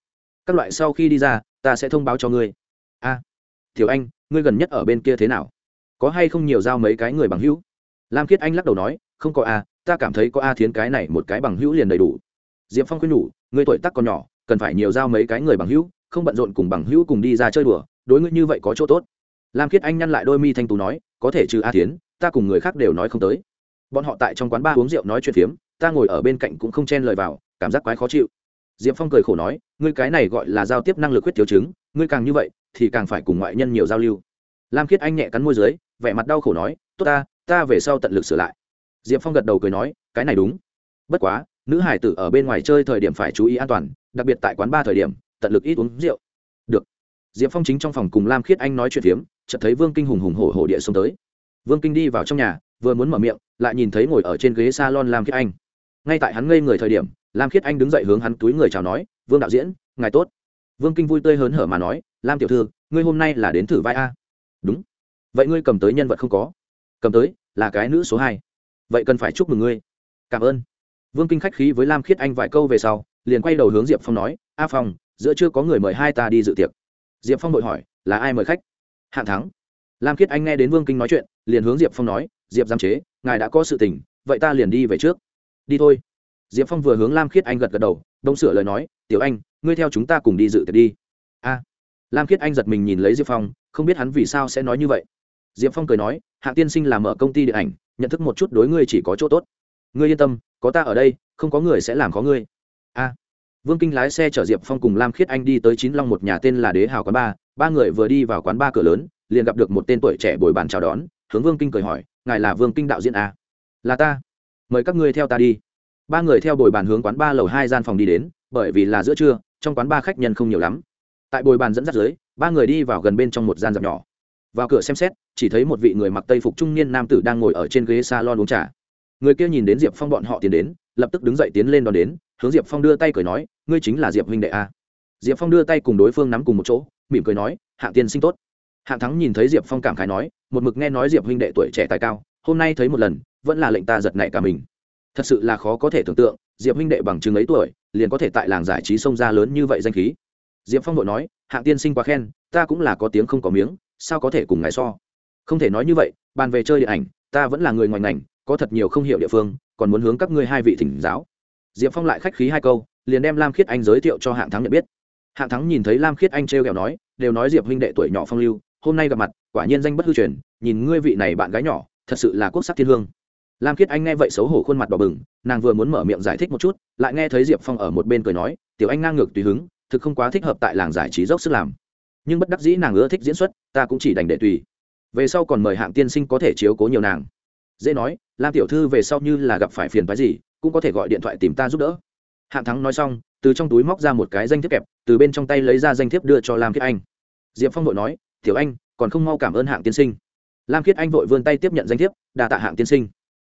Các loại sau khi đi ra ta sẽ thông báo cho ngươi. A à, anh ngươi gần nhất ở bên kia thế nào? Có hay không nhiều giao mấy cái người bằng hữu? Lam khiết anh lắc đầu nói không có a ta cảm thấy có a thiến cái này một cái bằng hữu liền đầy đủ. Diệp phong khuyên nhủ người tuổi tắc còn nhỏ, cần phải nhiều giao mấy cái người bằng hữu, không bận rộn cùng bằng hữu cùng đi ra chơi đùa, đối ngươi như vậy có chỗ tốt. Lam khiết anh nhăn lại đôi mi thanh tú nói, có thể trừ a thiến, ta cùng người khác đều nói không tới. Bọn họ tại trong quán ba uống rượu nói chuyện phiếm, ta ngồi ở bên cạnh cũng không chen lời vào, cảm giác quái khó chịu. Diệp phong cười khổ nói, ngươi cái này gọi là giao tiếp năng lực huyết thiếu chứng, ngươi càng như vậy, thì càng phải cùng ngoại nhân nhiều giao lưu. Lam khiết anh nhẹ cắn môi dưới, vẻ mặt đau khổ nói, tốt ta ta về sau tận lực sửa lại diệp phong gật đầu cười nói, cái này đúng. Bất quá, nữ hải tử ở bên ngoài chơi thời điểm phải chú ý an toàn, đặc biệt tại quán ba thời điểm, tận lực ít uống rượu. Được. Diệp phong chính trong phòng cùng lam khiết anh nói chuyện phiếm, chợt thấy vương kinh hùng hùng hổ hổ địa xông tới. Vương kinh đi vào trong nhà, vừa muốn mở miệng, lại nhìn thấy ngồi ở trên ghế s a lon lam khiết anh. Ngay tại hắn ngây người thời điểm, lam khiết anh đứng dậy hướng hắn túi người chào nói, vương đạo diễn, ngài tốt. Vương kinh vui tươi hớn hở mà nói, lam tiểu thư, ngươi hôm nay là đến thử vai a? Đúng. Vậy ngươi cầm tới nhân vật không có. Cầm tới, là cái nữ số hai vậy cần phải chúc mừng ngươi. Cảm ơn. Vương kinh khách khí với lam khiết anh vài câu về sau, liền quay đầu hướng diệp phong nói, a phong, giữa chưa có người mời hai ta đi dự tiệc. Diệp phong vội hỏi, là ai mời khách? Hạng thắng. Lam khiết anh nghe đến vương kinh nói chuyện, liền hướng diệp phong nói, diệp giam chế, ngài đã có sự tình, vậy ta liền đi về trước. Đi thôi. Diệp phong vừa hướng lam khiết anh gật gật đầu, đông sửa lời nói, tiểu anh, ngươi theo chúng ta cùng đi dự tiệc đi. A. Lam khiết anh giật mình nhìn lấy diệp phong, không biết hắn vì sao sẽ nói như vậy. Diệp phong cười nói, hạng tiên sinh làm ở công ty điện ảnh nhận thức một chút đối ngươi chỉ có chỗ tốt. Ngươi yên tâm, có ta ở đây, không có người sẽ làm khó ngươi. A. Vương kinh lái xe chở diệp phong cùng lam khiết anh đi tới chín long một nhà tên là đế hào quán ba. Ba người vừa đi vào quán ba cửa lớn, liền gặp được một tên tuổi trẻ bồi bàn chào đón, hướng vương kinh cười hỏi, ngài là vương kinh đạo diễn a là ta. Mời các ngươi theo ta đi. Ba người theo bồi bàn hướng quán ba lầu hai gian phòng đi đến, bởi vì là giữa trưa, trong quán ba khách nhân không nhiều lắm. Tại bồi bàn dẫn dắt dưới, ba người đi vào gần bên trong một gian dạp nhỏ. Vào cửa xem xét chỉ thấy một vị người mặc tây phục trung niên nam tử đang ngồi ở trên ghế salon uống trà. Người kia nhìn đến diệp phong bọn họ tiến đến, lập tức đứng dậy tiến lên đón đến, hướng diệp phong đưa tay cười nói, ngươi chính là diệp huynh đệ a. Diệp phong đưa tay cùng đối phương nắm cùng một chỗ, mỉm cười nói, hạng tiên sinh tốt. Hạng thắng nhìn thấy diệp phong cảm khái nói, một mực nghe nói diệp huynh đệ tuổi trẻ tài cao, hôm nay thấy một lần, vẫn là lệnh ta giật nảy cả mình. Thật sự là khó có thể tưởng tượng, diệp huynh đệ bằng chứng ấy tuổi, liền có thể tại làng giải trí sông ra lớn như vậy danh khí. Diệp phong đội nói, hạng tiên sinh quá khen, ta cũng là có tiếng không có miếng, sao có thể cùng ngài so? Không thể nói như vậy, bàn về chơi điện ảnh, ta vẫn là người ngoài ngành, có thật nhiều không hiểu địa phương, còn muốn hướng các ngươi hai vị thỉnh giáo. Diệp phong lại khách khí hai câu, liền đem lam khiết anh giới thiệu cho hạng thắng nhận biết. Hạng thắng nhìn thấy lam khiết anh t r e o kẹo nói, đều nói diệp huynh đệ tuổi nhỏ phong lưu, hôm nay gặp mặt, quả nhiên danh bất hư truyền, nhìn ngươi vị này bạn gái nhỏ, thật sự là quốc sắc thiên hương. Lam khiết anh nghe vậy xấu hổ khuôn mặt đỏ bừng, nàng vừa muốn mở miệng giải thích một chút, lại nghe thấy diệp phong ở một bên cười nói, tiểu anh ngang ngược tùy hứng, thực không quá thích hợp tại làng giải trí dốc sức làm. Nhưng bất đắc dĩ nàng ưa thích diễn xuất, ta cũng chỉ đành để tùy về sau còn mời hạng tiên sinh có thể chiếu cố nhiều nàng. Dễ nói, lam tiểu thư về sau như là gặp phải phiền phái gì, cũng có thể gọi điện thoại tìm ta giúp đỡ. Hạng thắng nói xong, từ trong túi móc ra một cái danh thiếp kẹp, từ bên trong tay lấy ra danh thiếp đưa cho lam khiết anh. Diệp phong vội nói, tiểu anh, còn không mau cảm ơn hạng tiên sinh. Lam khiết anh vội vươn tay tiếp nhận danh thiếp đà tạ hạng tiên sinh.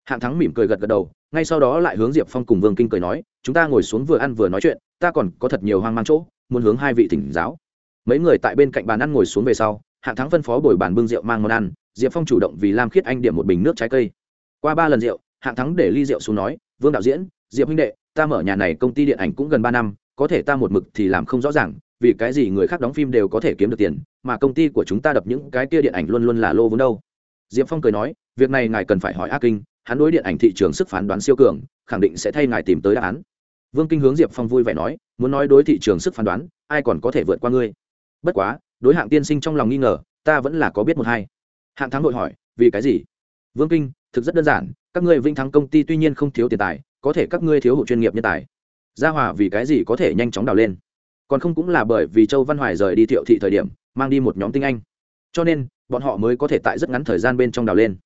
Hạng thắng mỉm cười gật gật đầu, ngay sau đó lại hướng diệp phong cùng vương kinh cười nói, chúng ta ngồi xuống vừa ăn vừa nói chuyện, ta còn có thật nhiều hoang mang chỗ, muốn hướng hai vị thỉnh giáo. Mấy người tại bên cạnh bàn ăn ngồi xuống về sau hạng thắng phân phó bồi bàn bưng rượu mang món ăn, diệp phong chủ động vì lam khiết anh điểm một bình nước trái cây. Qua ba lần rượu, hạng thắng để ly rượu xuống nói, vương đạo diễn, diệp huynh đệ, ta mở nhà này công ty điện ảnh cũng gần ba năm, có thể ta một mực thì làm không rõ ràng, vì cái gì người khác đóng phim đều có thể kiếm được tiền, mà công ty của chúng ta đập những cái kia điện ảnh luôn luôn là lô vốn đâu. Diệp phong cười nói, việc này ngài cần phải hỏi a kinh, hắn đối điện ảnh thị trường sức phán đoán siêu cường, khẳng định sẽ thay ngài tìm tới đáp án. Vương kinh hướng diệp phong vui vẻ nói, muốn nói đối thị trường sức phán đoán, ai còn có thể vượt qua ngươi? Bất quá đối hạng tiên sinh trong lòng nghi ngờ, ta vẫn là có biết một hai. Hạng thắng nội hỏi, vì cái gì? Vương kinh, thực rất đơn giản, các ngươi vinh thắng công ty tuy nhiên không thiếu tiền tài, có thể các ngươi thiếu hụt chuyên nghiệp nhân tài. Gia hòa vì cái gì có thể nhanh chóng đào lên? Còn không cũng là bởi vì châu văn hoài rời đi thiệu thị thời điểm, mang đi một nhóm tinh anh. Cho nên, bọn họ mới có thể tại rất ngắn thời gian bên trong đào lên.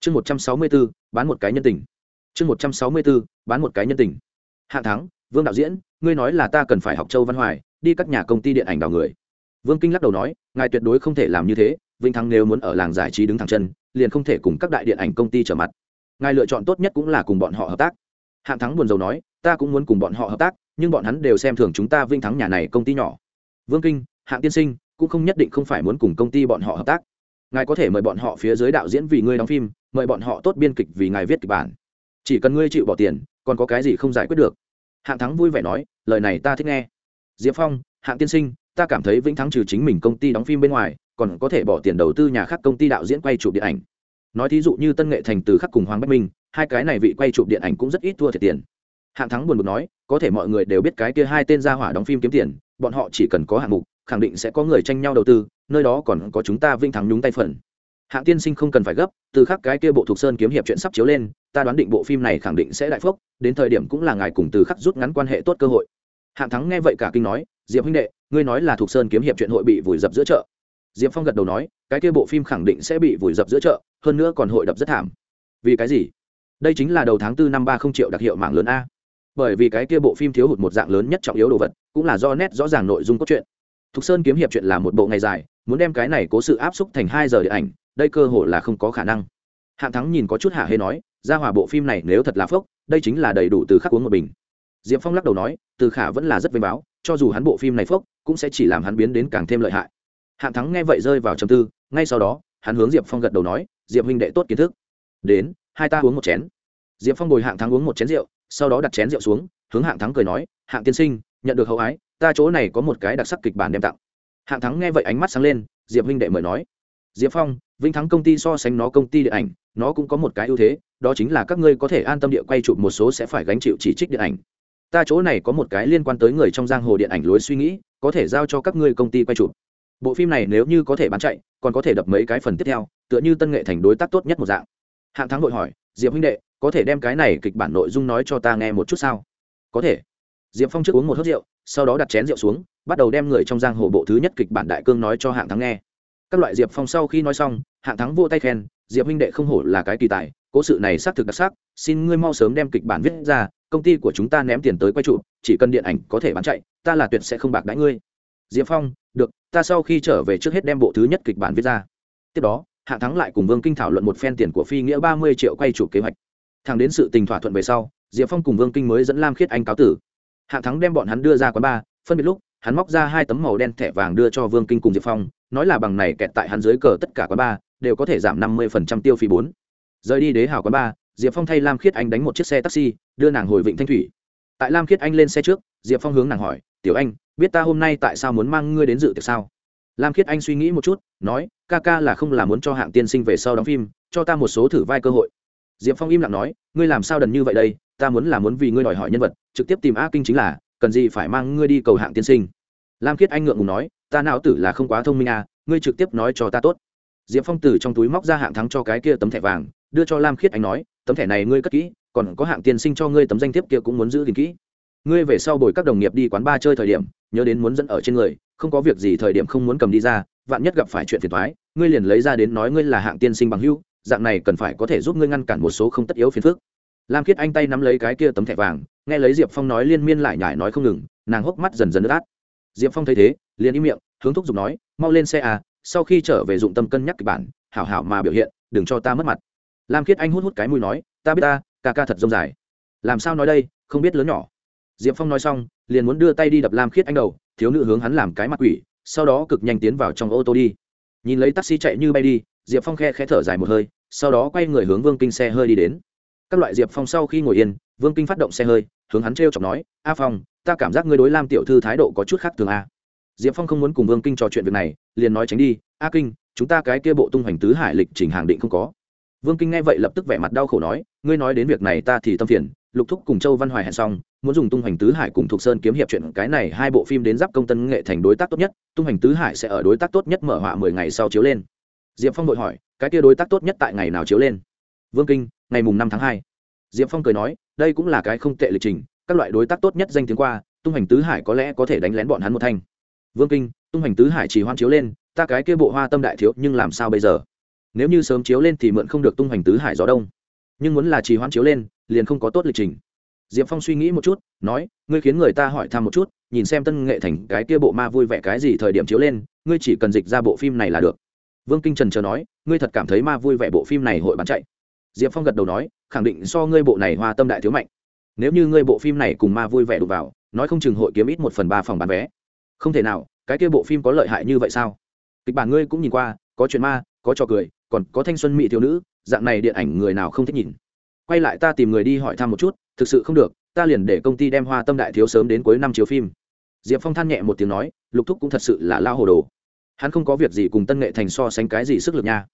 Chương một trăm sáu mươi b ố bán một cái nhân tình. Chương một trăm sáu mươi b ố bán một cái nhân tình. Hạng thắng, vương đạo diễn, ngươi nói là ta cần phải học châu văn hoài, đi các nhà công ty điện ảnh đào người vương kinh lắc đầu nói, ngài tuyệt đối không thể làm như thế vinh thắng nếu muốn ở làng giải trí đứng thẳng chân, liền không thể cùng các đại điện ảnh công ty trở mặt. Ngài lựa chọn tốt nhất cũng là cùng bọn họ hợp tác. Hạng thắng buồn rầu nói, ta cũng muốn cùng bọn họ hợp tác, nhưng bọn hắn đều xem thường chúng ta vinh thắng nhà này công ty nhỏ. Vương kinh, hạng tiên sinh, cũng không nhất định không phải muốn cùng công ty bọn họ hợp tác. Ngài có thể mời bọn họ phía dưới đạo diễn vì ngươi đóng phim, mời bọn họ tốt biên kịch vì ngài viết kịch bản. Chỉ cần ngươi chịu bỏ tiền, còn có cái gì không giải quyết được? Hạng thắng vui vẻ nói, lời này ta thích nghe. Diệp phong, hạng tiên sinh ta cảm thấy vĩnh thắng trừ chính mình công ty đóng phim bên ngoài, còn có thể bỏ tiền đầu tư nhà khác công ty đạo diễn quay chụp điện ảnh. Nói thí dụ như tân nghệ thành từ khắc cùng hoàng bách minh, hai cái này vị quay chụp điện ảnh cũng rất ít thua thiệt tiền. Hạng thắng buồn bực nói, có thể mọi người đều biết cái kia hai tên gia hỏa đóng phim kiếm tiền, bọn họ chỉ cần có hạng mục, khẳng định sẽ có người tranh nhau đầu tư, nơi đó còn có chúng ta vinh thắng nhúng tay phần. Hạng tiên sinh không cần phải gấp, từ khắc cái kia bộ thuộc sơn kiếm hiệp chuyện sắp chiếu lên, ta đoán định bộ phim này khẳng định sẽ đại phốc đến thời điểm cũng là ngài cùng từ khắc rút ngắn quan hệ tốt cơ hội hạng thắng nghe vậy cả kinh nói, diệp huynh đệ, ngươi nói là thuộc sơn kiếm hiệp chuyện hội bị vùi dập giữa chợ. Diệp phong gật đầu nói, cái kia bộ phim khẳng định sẽ bị vùi dập giữa chợ, hơn nữa còn hội đập rất thảm. Vì cái gì? Đây chính là đầu tháng tư năm ba không triệu đặc hiệu mạng lớn a. Bởi vì cái kia bộ phim thiếu hụt một dạng lớn nhất trọng yếu đồ vật, cũng là do nét rõ ràng nội dung cốt truyện. Thục sơn kiếm hiệp chuyện là một bộ ngày dài, muốn đem cái này cố sự áp xúc thành hai giờ điện ảnh, đây cơ hội là không có khả năng. Hạng thắng nhìn có chút hạ hê nói ra hòa bộ phim này nếu thật là phốc, đây chính là đầy đủ từ khắc uống một bình diệp phong lắc đầu nói, từ khả vẫn là rất vinh báo, cho dù hắn bộ phim này phốc, cũng sẽ chỉ làm hắn biến đến càng thêm lợi hại. Hạng thắng nghe vậy rơi vào trầm tư, ngay sau đó, hắn hướng diệp phong gật đầu nói, diệp huynh đệ tốt kiến thức. Đến, hai ta uống một chén. Diệp phong bồi hạng thắng uống một chén rượu, sau đó đặt chén rượu xuống, hướng hạng thắng cười nói, hạng tiên sinh, nhận được hậu ái, ta chỗ này có một cái đặc sắc kịch bản đem tặng. Hạng thắng nghe vậy ánh mắt sáng lên, diệp huynh đệ mời nói, diệp phong vinh thắng công ty so sánh nó công ty điện ảnh, nó cũng có một cái ưu thế, đó chính là các ngươi có thể an tâm địa quay chụp một số sẽ phải gánh chịu chỉ trích điện ảnh ta chỗ này có một cái liên quan tới người trong giang hồ điện ảnh lối suy nghĩ, có thể giao cho các ngươi công ty quay chụp. Bộ phim này nếu như có thể bán chạy, còn có thể đập mấy cái phần tiếp theo, tựa như tân nghệ thành đối tác tốt nhất một dạng. Hạng thắng đội hỏi, diệp huynh đệ, có thể đem cái này kịch bản nội dung nói cho ta nghe một chút sao? Có thể. Diệp phong trước uống một hớt rượu, sau đó đặt chén rượu xuống, bắt đầu đem người trong giang hồ bộ thứ nhất kịch bản đại cương nói cho hạng thắng nghe. Các loại diệp phong sau khi nói xong, hạng thắng vô tay khen, diệp huynh đệ không hổ là cái kỳ tài, cố sự này xác thực đặc sắc, xin ngươi mau sớm đem kịch bản viết ra công ty của chúng ta ném tiền tới quay trụ, chỉ cần điện ảnh có thể bán chạy, ta là tuyệt sẽ không bạc đãi ngươi. Diệp phong, được, ta sau khi trở về trước hết đem bộ thứ nhất kịch bản viết ra. Tiếp đó, Hạ thắng lại cùng vương kinh thảo luận một phen tiền của phi nghĩa ba mươi triệu quay chủ kế hoạch. Thằng đến sự tình thỏa thuận về sau, diệp phong cùng vương kinh mới dẫn lam khiết anh cáo tử. Hạ thắng đem bọn hắn đưa ra quán bar, phân biệt lúc, hắn móc ra hai tấm màu đen thẻ vàng đưa cho vương kinh cùng diệp phong, nói là bằng này kẹt tại hắn dưới cờ tất cả quán bar, đều có thể giảm năm mươi tiêu phí bốn. Rời đi đế hào quán bar diệp phong thay lam khiết anh đánh một chiếc xe taxi, đưa nàng hồi vịnh thanh thủy. Tại lam khiết anh lên xe trước, diệp phong hướng nàng hỏi, tiểu anh, biết ta hôm nay tại sao muốn mang ngươi đến dự tiệc sao? Lam khiết anh suy nghĩ một chút, nói, ca ca là không là muốn cho hạng tiên sinh về sau đóng phim, cho ta một số thử vai cơ hội. Diệp phong im lặng nói, ngươi làm sao đần như vậy đây? Ta muốn là muốn vì ngươi đòi hỏi nhân vật, trực tiếp tìm a kinh chính là, cần gì phải mang ngươi đi cầu hạng tiên sinh? Lam khiết anh ngượng ngùng nói, ta não tử là không quá thông minh à ngươi trực tiếp nói cho ta tốt. Diệp phong từ trong túi móc ra hạng thắng cho cái kia tấm thẻ vàng, đưa cho lam khiết anh nói tấm thẻ này ngươi cất kỹ, còn có hạng tiên sinh cho ngươi tấm danh thiếp kia cũng muốn giữ gìn kỹ. Ngươi về sau bồi các đồng nghiệp đi quán bar chơi thời điểm, nhớ đến muốn dẫn ở trên người, không có việc gì thời điểm không muốn cầm đi ra, vạn nhất gặp phải chuyện phiền thoái ngươi liền lấy ra đến nói ngươi là hạng tiên sinh bằng hưu dạng này cần phải có thể giúp ngươi ngăn cản một số không tất yếu phiền phức. Lam khiết anh tay nắm lấy cái kia tấm thẻ vàng, nghe lấy diệp phong nói liên miên lại nhải nói không ngừng, nàng hốc mắt dần dần ướt át. Diệp phong thấy thế, liền im miệng, hướng thúc giục nói, mau lên xe à sau khi trở về dụng tâm cân nhắc kịch bản, hảo hảo mà biểu hiện, đừng cho ta mất mặt lam khiết anh hút hút cái mùi nói, ta biết ta, ca ca thật rông dài. Làm sao nói đây, không biết lớn nhỏ. Diệp phong nói xong, liền muốn đưa tay đi đập lam khiết anh đầu, thiếu nữ hướng hắn làm cái mặt quỷ, sau đó cực nhanh tiến vào trong ô tô đi. Nhìn lấy taxi chạy như bay đi, diệp phong khe khẽ thở dài một hơi, sau đó quay người hướng vương kinh xe hơi đi đến. Các loại diệp phong sau khi ngồi yên, vương kinh phát động xe hơi, hướng hắn t r e o chọc nói, a phong, ta cảm giác ngươi đối lam tiểu thư thái độ có chút khác thường a. Diệp phong không muốn cùng vương kinh trò chuyện việc này, liền nói tránh đi, a kinh, chúng ta cái kia bộ tung hoành tứ hải lịch trình hàng định không có vương kinh nghe vậy lập tức vẻ mặt đau khổ nói, ngươi nói đến việc này ta thì tâm phiền, lục thúc cùng châu văn hoài hẹn xong, muốn dùng tung hoành tứ hải cùng thục sơn kiếm hiệp chuyện cái này hai bộ phim đến giáp công tân nghệ thành đối tác tốt nhất, tung hoành tứ hải sẽ ở đối tác tốt nhất mở họa mười ngày sau chiếu lên. Diệp phong đội hỏi, cái kia đối tác tốt nhất tại ngày nào chiếu lên? Vương kinh, ngày mùng năm tháng hai. Diệp phong cười nói, đây cũng là cái không tệ lịch trình, các loại đối tác tốt nhất danh tiếng qua, tung hành tứ hải có lẽ có thể đánh lén bọn hắn một thanh. Vương kinh, tung hành tứ hải chỉ hoan chiếu lên, ta cái kia bộ hoa tâm đại thiếu nhưng làm sao bây giờ? Nếu như sớm chiếu lên thì mượn không được tung hành tứ hải gió đông. Nhưng muốn là trì hoãn chiếu lên, liền không có tốt lịch trình. Diệp phong suy nghĩ một chút, nói, ngươi khiến người ta hỏi thăm một chút, nhìn xem tân nghệ thành cái kia bộ ma vui vẻ cái gì thời điểm chiếu lên, ngươi chỉ cần dịch ra bộ phim này là được. Vương kinh trần chờ nói, ngươi thật cảm thấy ma vui vẻ bộ phim này hội bán chạy? Diệp phong gật đầu nói, khẳng định so ngươi bộ này hoa tâm đại thiếu mạnh. Nếu như ngươi bộ phim này cùng ma vui vẻ đụng vào, nói không chừng hội kiếm ít một phần ba phòng bán vé. Không thể nào, cái kia bộ phim có lợi hại như vậy sao? Kịch bản ngươi cũng nhìn qua, có chuyện ma, có trò cười còn có thanh xuân mỹ thiếu nữ, dạng này điện ảnh người nào không thích nhìn. Quay lại ta tìm người đi hỏi thăm một chút, thực sự không được, ta liền để công ty đem hoa tâm đại thiếu sớm đến cuối năm chiếu phim. Diệp phong than nhẹ một tiếng nói, lục thúc cũng thật sự là lao hồ đồ. Hắn không có việc gì cùng tân nghệ thành so sánh cái gì sức lực nha.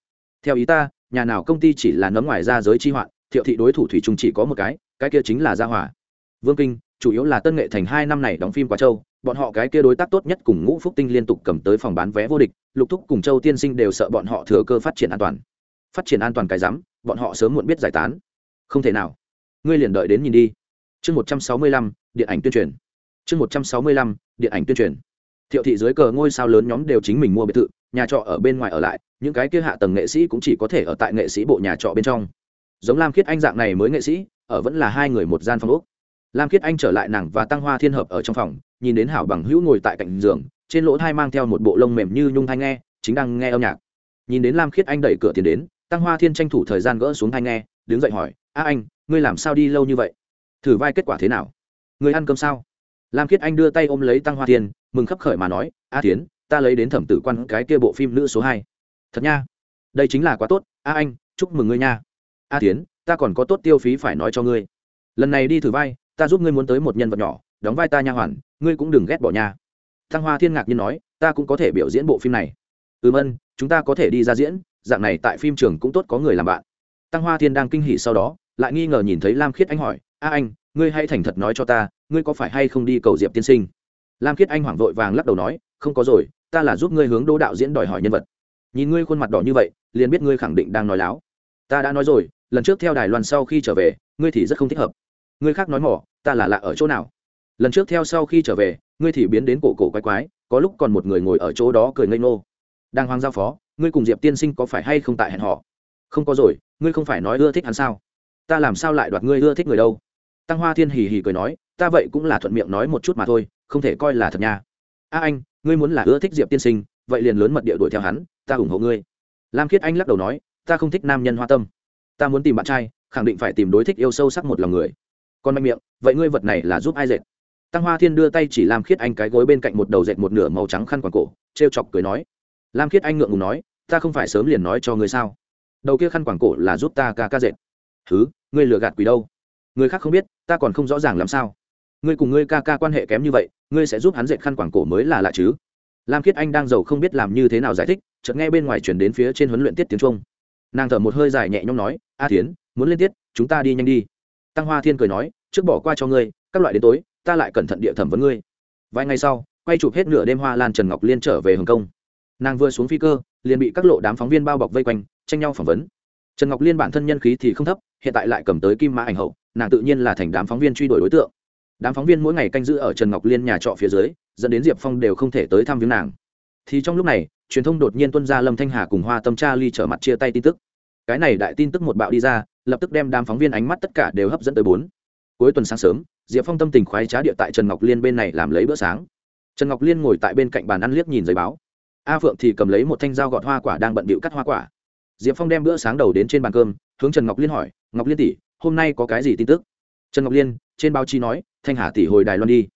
Theo ý ta, nhà nào công ty chỉ là nấm ngoài ra giới chi hoạn, thiệu thị đối thủ thủy chung chỉ có một cái cái kia chính là gia hỏa vương kinh, chủ yếu là tân nghệ thành hai năm này đóng phim quá châu bọn họ cái kia đối tác tốt nhất cùng ngũ phúc tinh liên tục cầm tới phòng bán vé vô địch, lục thúc cùng châu tiên sinh đều sợ bọn họ thừa cơ phát triển an toàn. Phát triển an toàn cái rắm, bọn họ sớm muộn biết giải tán. Không thể nào. Ngươi liền đợi đến nhìn đi. Chương một trăm sáu mươi lăm, điện ảnh tuyên truyền. Chương một trăm sáu mươi lăm, điện ảnh tuyên truyền. Thiệu thị dưới cờ ngôi sao lớn nhóm đều chính mình mua biệt thự, nhà trọ ở bên ngoài ở lại, những cái kia hạ tầng nghệ sĩ cũng chỉ có thể ở tại nghệ sĩ bộ nhà trọ bên trong. Giống lam khiết anh dạng này mới nghệ sĩ, ở vẫn là hai người một gian phòng úc lam khiết anh trở lại nàng và tăng hoa thiên hợp ở trong phòng, nhìn đến hảo bằng hữu ngồi tại cạnh giường, trên lỗ thai mang theo một bộ lông mềm như nhung thai nghe, chính đang nghe âm nhạc. Nhìn đến lam khiết anh đẩy cửa tiền đến, tăng hoa thiên tranh thủ thời gian gỡ xuống thai nghe, đứng dậy hỏi, a anh, ngươi làm sao đi lâu như vậy? Thử vai kết quả thế nào? Ngươi ăn cơm sao? Lam khiết anh đưa tay ôm lấy tăng hoa thiên, mừng khấp khởi mà nói, a tiến ta lấy đến thẩm tử quan cái kia bộ phim nữ số hai. Thật nha. Đây chính là quá tốt. A anh, chúc mừng ngươi nha. A tiến ta còn có tốt tiêu phí phải nói cho ngươi. Lần này đi thử vai ta giúp ngươi muốn tới một nhân vật nhỏ, đóng vai ta nha hoàn, ngươi cũng đừng ghét bỏ nha. Thăng hoa thiên ngạc nhiên nói, ta cũng có thể biểu diễn bộ phim này. Ừm ân, chúng ta có thể đi ra diễn, dạng này tại phim trường cũng tốt có người làm bạn. Tăng hoa thiên đang kinh hỉ sau đó, lại nghi ngờ nhìn thấy lam khiết anh hỏi, a anh, ngươi hãy thành thật nói cho ta, ngươi có phải hay không đi cầu diệp tiên sinh? Lam khiết anh hoảng vội vàng lắc đầu nói, không có rồi, ta là giúp ngươi hướng đỗ đạo diễn đòi hỏi nhân vật. Nhìn ngươi khuôn mặt đỏ như vậy, liền biết ngươi khẳng định đang nói láo. Ta đã nói rồi, lần trước theo đài loan sau khi trở về, ngươi thì rất không thích hợp ngươi khác nói mỏ, ta là lạ ở chỗ nào? Lần trước theo sau khi trở về, ngươi thì biến đến cổ cổ quái quái, có lúc còn một người ngồi ở chỗ đó cười ngây ngô. Đang hoang giao phó, ngươi cùng diệp tiên sinh có phải hay không tại hẹn họ không có rồi, ngươi không phải nói ưa thích hắn sao? Ta làm sao lại đoạt ngươi ưa thích người đâu? Tăng hoa thiên hì hì cười nói, ta vậy cũng là thuận miệng nói một chút mà thôi, không thể coi là thật nha. A anh, ngươi muốn là ưa thích diệp tiên sinh, vậy liền lớn mật địa đuổi theo hắn, ta ủng hộ ngươi. Lam khiết anh lắc đầu nói, ta không thích nam nhân hoa tâm. Ta muốn tìm bạn trai, khẳng định phải tìm đối thích yêu sâu sắc một lòng người còn mạnh miệng, vậy ngươi vật này là giúp ai dệt? Tăng hoa thiên đưa tay chỉ lam khiết anh cái gối bên cạnh một đầu dệt một nửa màu trắng khăn quàng cổ t r e o chọc cười nói. Lam khiết anh ngượng ngùng nói, ta không phải sớm liền nói cho ngươi sao? Đầu kia khăn quàng cổ là giúp ta ca ca dệt. Thứ ngươi lừa gạt quỷ đâu? Người khác không biết, ta còn không rõ ràng làm sao. Ngươi cùng ngươi ca ca quan hệ kém như vậy, ngươi sẽ giúp hắn dệt khăn quàng cổ mới là lạ chứ? Lam khiết anh đang giàu không biết làm như thế nào giải thích, chợt nghe bên ngoài chuyển đến phía trên huấn luyện tiết tiếng trung. Nàng thở một hơi dài nhẹ nhõm nói, a tiến muốn lên tiết chúng ta đi nhanh đi tăng hoa thiên cười nói, trước bỏ qua cho ngươi, các loại đến tối, ta lại cẩn thận địa thẩm vấn ngươi. Vài ngày sau, quay chụp hết nửa đêm hoa lan trần ngọc liên trở về hồng kông. Nàng vừa xuống phi cơ, liền bị các lộ đám phóng viên bao bọc vây quanh, tranh nhau phỏng vấn. Trần ngọc liên bản thân nhân khí thì không thấp, hiện tại lại cầm tới kim mã ảnh hậu, nàng tự nhiên là thành đám phóng viên truy đuổi đối tượng. Đám phóng viên mỗi ngày canh giữ ở trần ngọc liên nhà trọ phía dưới, dẫn đến diệp phong đều không thể tới thăm viếng nàng. Thì trong lúc này, truyền thông đột nhiên tuân ra lâm thanh hà cùng hoa tâm cha ly trở mặt chia tay tin tức. Cái này đại tin tức một bạo đi ra lập tức đem đám phóng viên ánh mắt tất cả đều hấp dẫn tới bốn. Cuối tuần sáng sớm, diệp phong tâm tình khoái trá địa tại trần ngọc liên bên này làm lấy bữa sáng. Trần ngọc liên ngồi tại bên cạnh bàn ăn liếc nhìn giấy báo. A phượng thì cầm lấy một thanh dao gọt hoa quả đang bận bịu cắt hoa quả. Diệp phong đem bữa sáng đầu đến trên bàn cơm, hướng trần ngọc liên hỏi, ngọc liên tỷ, hôm nay có cái gì tin tức? Trần ngọc liên, trên báo chí nói, thanh hà tỷ hồi đài loan đi.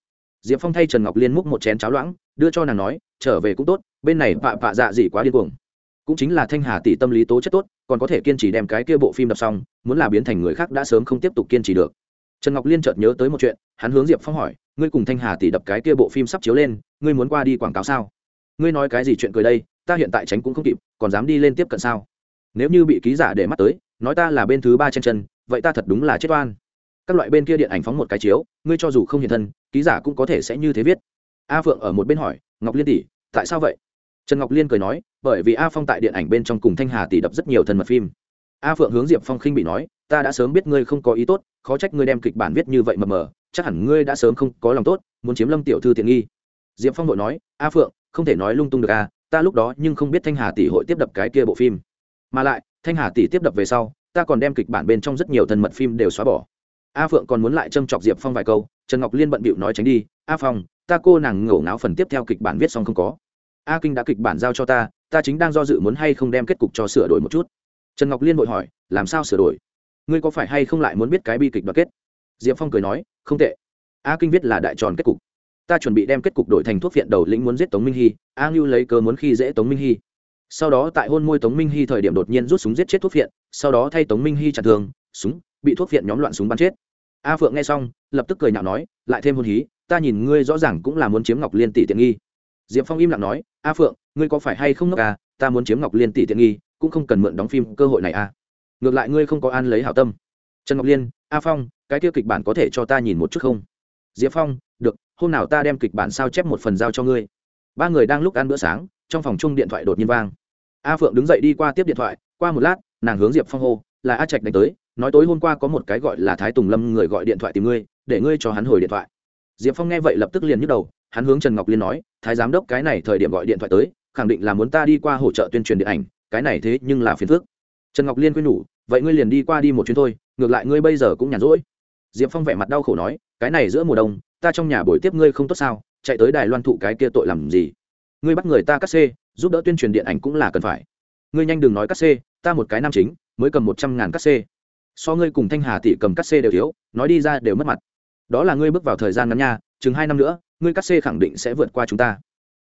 Diệp phong thay trần ngọc liên múc một chén cháo loãng, đưa cho nàng nói, trở về cũng tốt, bên này vạ vạ dạ gì quá điên cuồng. Cũng chính là thanh hà tỷ tâm lý tố chất tốt còn có thể kiên trì đem cái kia bộ phim đọc xong, muốn là biến thành người khác đã sớm không tiếp tục kiên trì được. Trần ngọc liên chợt nhớ tới một chuyện, hắn hướng diệp phong hỏi, ngươi cùng thanh hà tỷ đập cái kia bộ phim sắp chiếu lên, ngươi muốn qua đi quảng cáo sao? Ngươi nói cái gì chuyện cười đây, ta hiện tại tránh cũng không kịp, còn dám đi lên tiếp cận sao? Nếu như bị ký giả để mắt tới, nói ta là bên thứ ba chen chân, vậy ta thật đúng là chết oan. Các loại bên kia điện ảnh phóng một cái chiếu, ngươi cho dù không hiện thân, ký giả cũng có thể sẽ như thế viết. A phượng ở một bên hỏi, ngọc liên tỷ, tại sao vậy? Trần ngọc liên cười nói bởi vì a phong tại điện ảnh bên trong cùng thanh hà tỷ đập rất nhiều thân mật phim. A phượng hướng diệp phong khinh bị nói, ta đã sớm biết ngươi không có ý tốt, khó trách ngươi đem kịch bản viết như vậy mờ mờ, chắc hẳn ngươi đã sớm không có lòng tốt, muốn chiếm lâm tiểu thư tiện nghi. Diệp phong vội nói, a phượng, không thể nói lung tung được a ta lúc đó nhưng không biết thanh hà tỷ hội tiếp đập cái kia bộ phim. Mà lại, thanh hà tỷ tiếp đập về sau, ta còn đem kịch bản bên trong rất nhiều thân mật phim đều xóa bỏ. A phượng còn muốn lại châm chọc diệp phong vài câu, trần ngọc liên bận bịu nói tránh đi, a phong, ta cô nàng ngổ ngáo phần tiếp theo kịch bản viết xong không có a kinh đã kịch bản giao cho ta ta chính đang do dự muốn hay không đem kết cục cho sửa đổi một chút. Trần ngọc liên vội hỏi, làm sao sửa đổi? Ngươi có phải hay không lại muốn biết cái bi kịch đoạt kết? Diệp phong cười nói, không tệ. A kinh viết là đại tròn kết cục. Ta chuẩn bị đem kết cục đổi thành thuốc viện đầu lĩnh muốn giết tống minh hy, a ngưu lấy cớ muốn khi dễ tống minh hy. Sau đó tại hôn môi tống minh hy thời điểm đột nhiên rút súng giết chết thuốc viện sau đó thay tống minh hy chặt thương súng, bị thuốc viện nhóm loạn súng bắn chết. A phượng nghe xong, lập tức cười nhạo nói, lại thêm hôn hí, ta nhìn ngươi rõ ràng cũng là muốn chiếm ngọc liên tỷ tiện nghi. Diệp phong im lặng nói a phượng, ngươi có phải hay không ngốc à? Ta muốn chiếm ngọc liên tỷ tiện nghi, cũng không cần mượn đóng phim cơ hội này à. Ngược lại ngươi không có an lấy hảo tâm. Trần ngọc liên, a phong, cái tiêu kịch bản có thể cho ta nhìn một chút không? Diệp phong, được, hôm nào ta đem kịch bản sao chép một phần giao cho ngươi. Ba người đang lúc ăn bữa sáng, trong phòng chung điện thoại đột nhiên vang. A phượng đứng dậy đi qua tiếp điện thoại, qua một lát, nàng hướng diệp phong hô, là a trạch đánh tới, nói tối hôm qua có một cái gọi là thái tùng lâm người gọi điện thoại tìm ngươi, để ngươi cho hắn hồi điện thoại. Diệp phong nghe vậy lập tức liền nhức đầu hắn hướng trần ngọc liên nói, thái giám đốc, cái này thời điểm gọi điện thoại tới, khẳng định là muốn ta đi qua hỗ trợ tuyên truyền điện ảnh, cái này thế nhưng là phiền phức. Trần ngọc liên quên nhủ, vậy ngươi liền đi qua đi một chuyến thôi, ngược lại ngươi bây giờ cũng nhàn rỗi. Diệp phong vẻ mặt đau khổ nói, cái này giữa mùa đông, ta trong nhà buổi tiếp ngươi không tốt sao, chạy tới đài loan thụ cái kia tội làm gì? Ngươi bắt người ta cắt xê, giúp đỡ tuyên truyền điện ảnh cũng là cần phải. Ngươi nhanh đừng nói cắt xê, ta một cái nam chính, mới cầm một trăm ngàn cắt xê. So ngươi cùng thanh hà tỷ cầm cắt xê đều thiếu, nói đi ra đều mất mặt. Đó là ngươi bước vào thời gian ngắn nha, chừng hai năm nữa ngươi cắt xê khẳng định sẽ vượt qua chúng ta.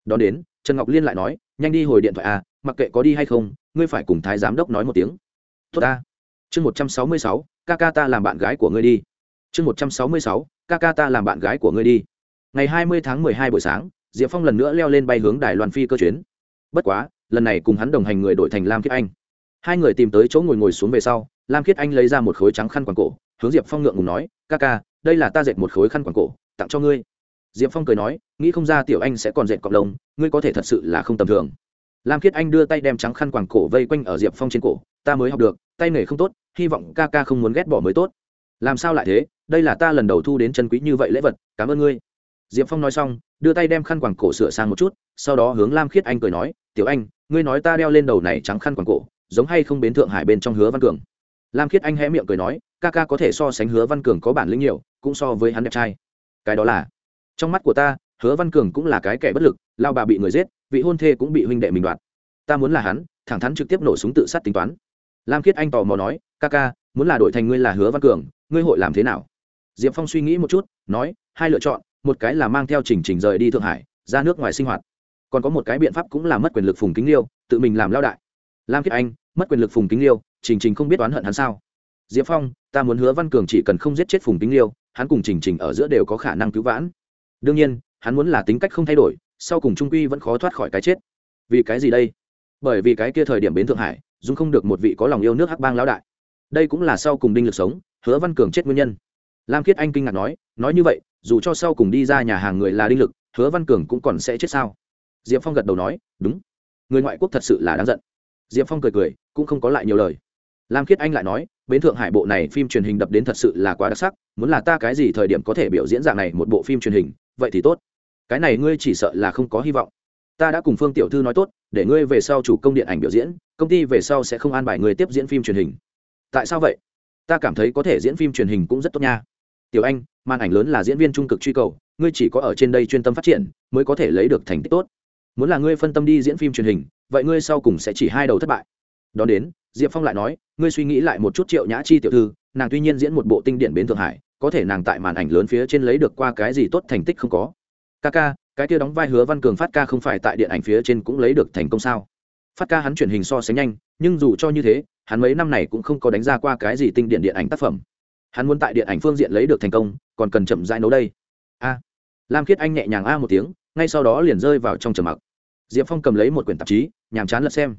Đón đến, trần ngọc liên lại nói, nhanh đi hồi điện thoại à mặc kệ có đi hay không, ngươi phải cùng thái giám đốc nói một tiếng. Tốt ta. Chương một trăm sáu mươi sáu, ca ca ta làm bạn gái của ngươi đi. Chương một trăm sáu mươi sáu, ca ca ta làm bạn gái của ngươi đi. Ngày hai mươi tháng mười hai buổi sáng, diệp phong lần nữa leo lên bay hướng đài loan phi cơ chuyến. Bất quá, lần này cùng hắn đồng hành người đổi thành lam khiết anh. Hai người tìm tới chỗ ngồi ngồi xuống về sau, lam khiết anh lấy ra một khối trắng khăn quàng cổ, hướng diệp phong ngượng ngùng nói, ca ca, đây là ta dệt một khối khăn quàng cổ, tặng cho ngươi diệp phong cười nói, nghĩ không ra tiểu anh sẽ còn dệt cọc lông, ngươi có thể thật sự là không tầm thường. Lam khiết anh đưa tay đem trắng khăn quàng cổ vây quanh ở diệp phong trên cổ, ta mới học được, tay nghề không tốt, hy vọng ca ca không muốn ghét bỏ mới tốt. Làm sao lại thế, đây là ta lần đầu thu đến chân quý như vậy lễ vật, cảm ơn ngươi. Diệp phong nói xong, đưa tay đem khăn quàng cổ sửa sang một chút, sau đó hướng lam khiết anh cười nói, tiểu anh, ngươi nói ta đeo lên đầu này trắng khăn quàng cổ, giống hay không bến thượng hải bên trong hứa văn cường? Lam khiết anh hé miệng cười nói, ca ca có thể so sánh hứa văn cường có bản lĩnh nhiều, cũng so với hắn đẹp trai. Cái đó là trong mắt của ta, hứa văn cường cũng là cái kẻ bất lực, lao bà bị người giết, vị hôn thê cũng bị huynh đệ mình đoạt. Ta muốn là hắn, thẳng thắn trực tiếp nổ súng tự sát tính toán. Lam khiết anh tò mò nói, ca ca, muốn là đổi thành ngươi là hứa văn cường, ngươi hội làm thế nào? Diệp phong suy nghĩ một chút, nói, hai lựa chọn, một cái là mang theo trình trình rời đi thượng hải, ra nước ngoài sinh hoạt. Còn có một cái biện pháp cũng là mất quyền lực phùng kính liêu, tự mình làm lao đại. Lam khiết anh, mất quyền lực phùng kính liêu trình trình không biết oán hận hắn sao? Diệp phong, ta muốn hứa văn cường chỉ cần không giết chết phùng kính liêu, hắn cùng trình trình ở giữa đều có khả năng cứu vãn đương nhiên, hắn muốn là tính cách không thay đổi, sau cùng trung quy vẫn khó thoát khỏi cái chết. Vì cái gì đây? Bởi vì cái kia thời điểm bến thượng hải dung không được một vị có lòng yêu nước hắc bang lão đại. Đây cũng là sau cùng đinh lực sống, hứa văn cường chết nguyên nhân. Lam khiết anh kinh ngạc nói nói như vậy, dù cho sau cùng đi ra nhà hàng người là đinh lực, hứa văn cường cũng còn sẽ chết sao? Diệp phong gật đầu nói, đúng. Người ngoại quốc thật sự là đáng giận. Diệp phong cười cười, cũng không có lại nhiều lời. Lam khiết anh lại nói, bến thượng hải bộ này phim truyền hình đập đến thật sự là quá đặc sắc, muốn là ta cái gì thời điểm có thể biểu diễn dạng này một bộ phim truyền hình vậy thì tốt. Cái này ngươi chỉ sợ là không có hy vọng. Ta đã cùng phương tiểu thư nói tốt, để ngươi về sau chủ công điện ảnh biểu diễn, công ty về sau sẽ không an bài người tiếp diễn phim truyền hình. Tại sao vậy? Ta cảm thấy có thể diễn phim truyền hình cũng rất tốt nha. Tiểu anh, màn ảnh lớn là diễn viên trung cực truy cầu, ngươi chỉ có ở trên đây chuyên tâm phát triển, mới có thể lấy được thành tích tốt. Muốn là ngươi phân tâm đi diễn phim truyền hình, vậy ngươi sau cùng sẽ chỉ hai đầu thất bại. Đón đến, diệp phong lại nói, ngươi suy nghĩ lại một chút triệu nhã chi tiểu thư, nàng tuy nhiên diễn một bộ tinh điển bến thượng hải có thể nàng tại màn ảnh lớn phía trên lấy được qua cái gì tốt thành tích không có. Ca ca, cái kia đóng vai hứa văn cường phát ca không phải tại điện ảnh phía trên cũng lấy được thành công sao? Phát ca hắn chuyển hình so sánh nhanh, nhưng dù cho như thế, hắn mấy năm này cũng không có đánh ra qua cái gì tinh điện điện ảnh tác phẩm. Hắn muốn tại điện ảnh phương diện lấy được thành công, còn cần chậm rãi nấu đây. A. Lam khiết anh nhẹ nhàng a một tiếng, ngay sau đó liền rơi vào trong trầm mặc. Diệp phong cầm lấy một quyển tạp chí, nhàm chán lật xem.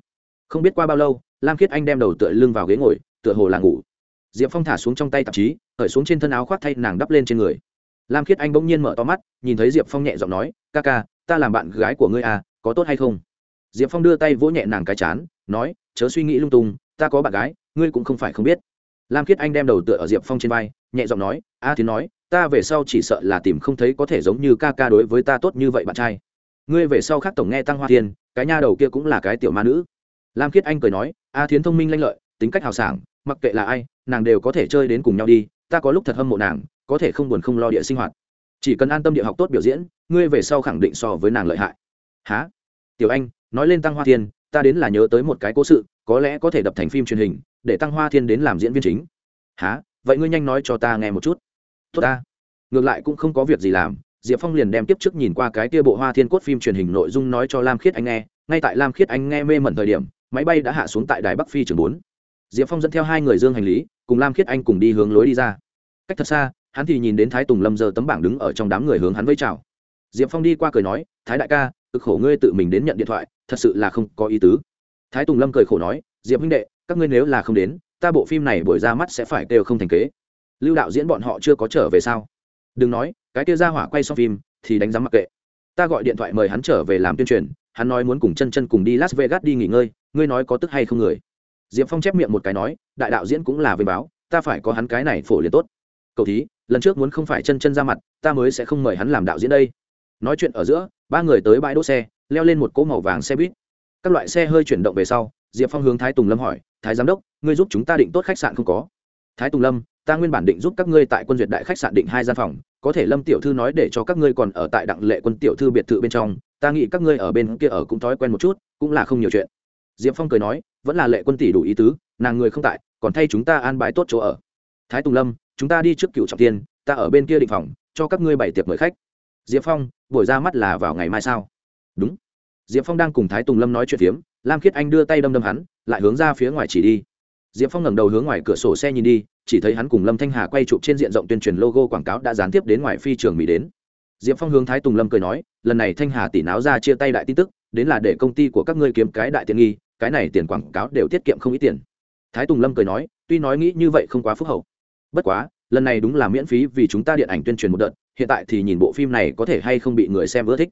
Không biết qua bao lâu, lam khiết anh đem đầu tựa lưng vào ghế ngồi, tựa hồ là ngủ diệp phong thả xuống trong tay tạp chí khởi xuống trên thân áo khoác thay nàng đắp lên trên người. Lam khiết anh bỗng nhiên mở to mắt, nhìn thấy diệp phong nhẹ giọng nói, ca ca, ta làm bạn gái của ngươi à có tốt hay không? Diệp phong đưa tay vỗ nhẹ nàng cái chán, nói, chớ suy nghĩ lung tung, ta có bạn gái, ngươi cũng không phải không biết. Lam khiết anh đem đầu tựa ở diệp phong trên vai, nhẹ giọng nói, a Thiến nói, ta về sau chỉ sợ là tìm không thấy có thể giống như ca ca đối với ta tốt như vậy bạn trai. Ngươi về sau khác tổng nghe tăng hoa thiên, cái nha đầu kia cũng là cái tiểu ma nữ. Lam khiết anh cười nói, a thiến thông minh lanh lợi, tính cách hào sảng, mặc kệ là ai nàng đều có thể chơi đến cùng nhau đi, ta có lúc thật hâm mộ nàng, có thể không buồn không lo địa sinh hoạt. Chỉ cần an tâm địa học tốt biểu diễn, ngươi về sau khẳng định so với nàng lợi hại. Há tiểu anh, nói lên tăng hoa thiên, ta đến là nhớ tới một cái cố sự, có lẽ có thể đập thành phim truyền hình, để tăng hoa thiên đến làm diễn viên chính. Há vậy ngươi nhanh nói cho ta nghe một chút. Tốt ta. Ngược lại cũng không có việc gì làm, diệp phong liền đem tiếp trước nhìn qua cái kia bộ hoa thiên cốt phim truyền hình nội dung nói cho lam khiết anh nghe, ngay tại lam khiết anh nghe mê mẩn thời điểm, máy bay đã hạ xuống tại đài bắc phi trường bốn. Diệp phong dẫn theo hai người dương hành lý cùng lam khiết anh cùng đi hướng lối đi ra. Cách thật xa, hắn thì nhìn đến thái tùng lâm giờ tấm bảng đứng ở trong đám người hướng hắn với chào. Diệp phong đi qua cười nói, thái đại ca, cực khổ ngươi tự mình đến nhận điện thoại, thật sự là không có ý tứ. Thái tùng lâm cười khổ nói, diệp huynh đệ, các ngươi nếu là không đến, ta bộ phim này buổi ra mắt sẽ phải đều không thành kế. Lưu đạo diễn bọn họ chưa có trở về sao? Đừng nói, cái kia ra hỏa quay xong phim, thì đánh giá mặc kệ. Ta gọi điện thoại mời hắn trở về làm tuyên truyền, hắn nói muốn cùng chân chân cùng đi las vegas đi nghỉ ngơi, ngươi nói có tức hay không người? Diệp phong chép miệng một cái nói, đại đạo diễn cũng là với báo, ta phải có hắn cái này phổ liền tốt. Cậu thí, lần trước muốn không phải chân chân ra mặt, ta mới sẽ không mời hắn làm đạo diễn đây. Nói chuyện ở giữa, ba người tới bãi đỗ xe, leo lên một cỗ màu vàng xe buýt. Các loại xe hơi chuyển động về sau, diệp phong hướng thái tùng lâm hỏi, thái giám đốc, ngươi giúp chúng ta định tốt khách sạn không có? Thái tùng lâm, ta nguyên bản định giúp các ngươi tại quân duyệt đại khách sạn định hai gian phòng, có thể lâm tiểu thư nói để cho các ngươi còn ở tại đặng lệ quân tiểu thư biệt thự bên trong, ta nghĩ các ngươi ở bên kia ở cũng thói quen một chút, cũng là không nhiều chuyện diệp phong cười nói, vẫn là lệ quân tỷ đủ ý tứ, nàng người không tại, còn thay chúng ta an bài tốt chỗ ở. Thái tùng lâm, chúng ta đi trước cựu trọng tiên ta ở bên kia định phòng, cho các ngươi bảy tiệc mời khách. Diệp phong, buổi ra mắt là vào ngày mai sao? Đúng. Diệp phong đang cùng thái tùng lâm nói chuyện phiếm, lam khiết anh đưa tay đâm đâm hắn, lại hướng ra phía ngoài chỉ đi. Diệp phong ngẩng đầu hướng ngoài cửa sổ xe nhìn đi, chỉ thấy hắn cùng lâm thanh hà quay chụp trên diện rộng tuyên truyền logo quảng cáo đã gián tiếp đến ngoài phi trường mỹ đến. Diệp phong hướng thái tùng lâm cười nói, lần này thanh hà tỷ náo ra chia tay đại tin tức đến là để công ty của các ngươi kiếm cái đại tiện nghi, cái này tiền quảng cáo đều tiết kiệm không ít tiền. Thái tùng lâm cười nói, tuy nói nghĩ như vậy không quá phúc hậu. Bất quá, lần này đúng là miễn phí vì chúng ta điện ảnh tuyên truyền một đợt, hiện tại thì nhìn bộ phim này có thể hay không bị người xem ưa thích.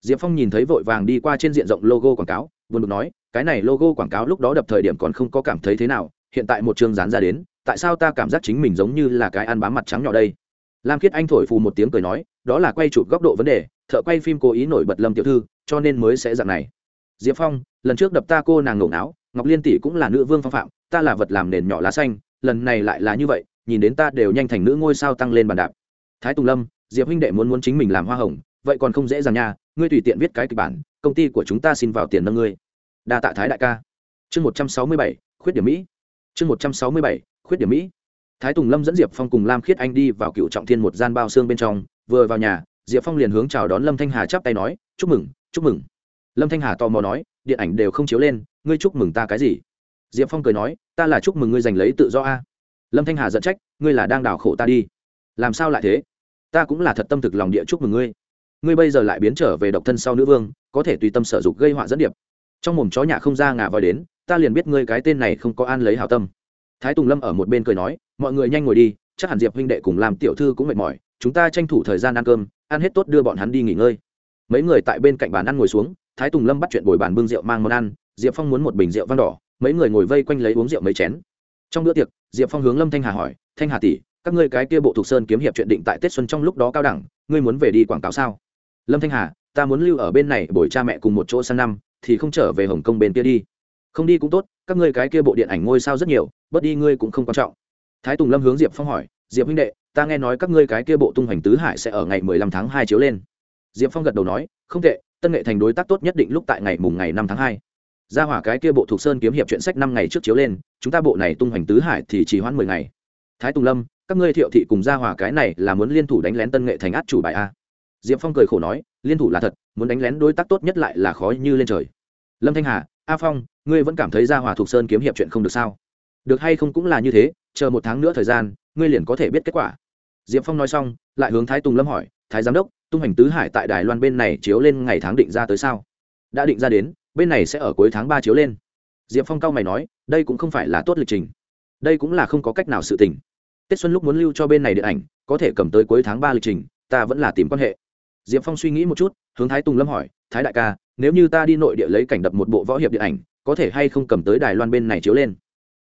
Diệp phong nhìn thấy vội vàng đi qua trên diện rộng logo quảng cáo, buồn bực nói, cái này logo quảng cáo lúc đó đập thời điểm còn không có cảm thấy thế nào, hiện tại một chương dán ra đến, tại sao ta cảm giác chính mình giống như là cái ăn bám mặt trắng nhỏ đây? Lam khiết anh thổi phù một tiếng cười nói đó là quay chụp góc độ vấn đề, thợ quay phim cố ý nổi bật lâm tiểu thư, cho nên mới sẽ dạng này. Diệp phong, lần trước đập ta cô nàng nổ não, ngọc liên tỷ cũng là nữ vương phong phạm, ta là vật làm nền nhỏ lá xanh, lần này lại là như vậy, nhìn đến ta đều nhanh thành nữ ngôi sao tăng lên bàn đạp. Thái tùng lâm, diệp huynh đệ muốn muốn chính mình làm hoa hồng, vậy còn không dễ dàng nha, ngươi tùy tiện viết cái kịch bản, công ty của chúng ta xin vào tiền nâng ngươi. Đa tạ thái đại ca. Chương một trăm sáu mươi bảy, khuyết điểm mỹ. Chương một trăm sáu mươi bảy, khuyết điểm mỹ thái tùng lâm dẫn diệp phong cùng lam khiết anh đi vào cựu trọng thiên một gian bao xương bên trong, vừa vào nhà, diệp phong liền hướng chào đón lâm thanh hà chắp tay nói, chúc mừng chúc mừng. Lâm thanh hà tò mò nói, điện ảnh đều không chiếu lên, ngươi chúc mừng ta cái gì? Diệp phong cười nói, ta là chúc mừng ngươi giành lấy tự do a. Lâm thanh hà dẫn trách, ngươi là đang đào khổ ta đi. Làm sao lại thế? Ta cũng là thật tâm thực lòng địa chúc mừng ngươi. Ngươi bây giờ lại biến trở về độc thân sau nữ vương, có thể tùy tâm sở dục gây họa dẫn điệp. Trong mồm chó nhà không ra ngả vòi đến, ta liền biết ngươi cái tên này không có an lấy hảo tâm thái tùng lâm ở một bên cười nói, mọi người nhanh ngồi đi, chắc hẳn diệp huynh đệ cùng làm tiểu thư cũng mệt mỏi, chúng ta tranh thủ thời gian ăn cơm, ăn hết tốt đưa bọn hắn đi nghỉ ngơi. Mấy người tại bên cạnh bàn ăn ngồi xuống, thái tùng lâm bắt chuyện bồi bàn bưng rượu mang món ăn, diệp phong muốn một bình rượu vang đỏ, mấy người ngồi vây quanh lấy uống rượu mấy chén. Trong bữa tiệc, diệp phong hướng lâm thanh hà hỏi, thanh hà tỷ, các ngươi cái kia bộ Thục sơn kiếm hiệp chuyện định tại tết xuân trong lúc đó cao đẳng, ngươi muốn về đi quảng cáo sao? Lâm thanh hà, ta muốn lưu ở bên này bồi cha mẹ cùng một chỗ sang năm, thì không trở về hồng kông bên kia đi không đi cũng tốt, các ngươi cái kia bộ điện ảnh ngôi sao rất nhiều, bớt đi ngươi cũng không quan trọng. Thái tùng lâm hướng diệp phong hỏi, diệp huynh đệ, ta nghe nói các ngươi cái kia bộ tung hoành tứ hải sẽ ở ngày mười lăm tháng hai chiếu lên. Diệp phong gật đầu nói, không tệ, tân nghệ thành đối tác tốt nhất định lúc tại ngày mùng ngày năm tháng hai. Gia hỏa cái kia bộ thuộc sơn kiếm hiệp chuyện sách năm ngày trước chiếu lên, chúng ta bộ này tung hoành tứ hải thì chỉ hoãn mười ngày. Thái tùng lâm, các ngươi thiệu thị cùng gia hỏa cái này là muốn liên thủ đánh lén tân nghệ thành át chủ bài a. Diệp phong cười khổ nói, liên thủ là thật, muốn đánh lén đối tác tốt nhất lại là khó như lên trời. Lâm thanh hà a phong, ngươi vẫn cảm thấy gia hòa thuộc sơn kiếm hiệp chuyện không được sao? Được hay không cũng là như thế, chờ một tháng nữa thời gian, ngươi liền có thể biết kết quả. Diệp phong nói xong, lại hướng thái tùng lâm hỏi, thái giám đốc, tung hành tứ hải tại đài loan bên này chiếu lên ngày tháng định ra tới sao? Đã định ra đến, bên này sẽ ở cuối tháng ba chiếu lên. Diệp phong cao mày nói, đây cũng không phải là tốt lịch trình. Đây cũng là không có cách nào sự tình. Tết xuân lúc muốn lưu cho bên này điện ảnh, có thể cầm tới cuối tháng ba lịch trình, ta vẫn là tìm quan hệ. Diệp phong suy nghĩ một chút, hướng thái tùng lâm hỏi, thái đại ca nếu như ta đi nội địa lấy cảnh đập một bộ võ hiệp điện ảnh, có thể hay không cầm tới đài loan bên này chiếu lên?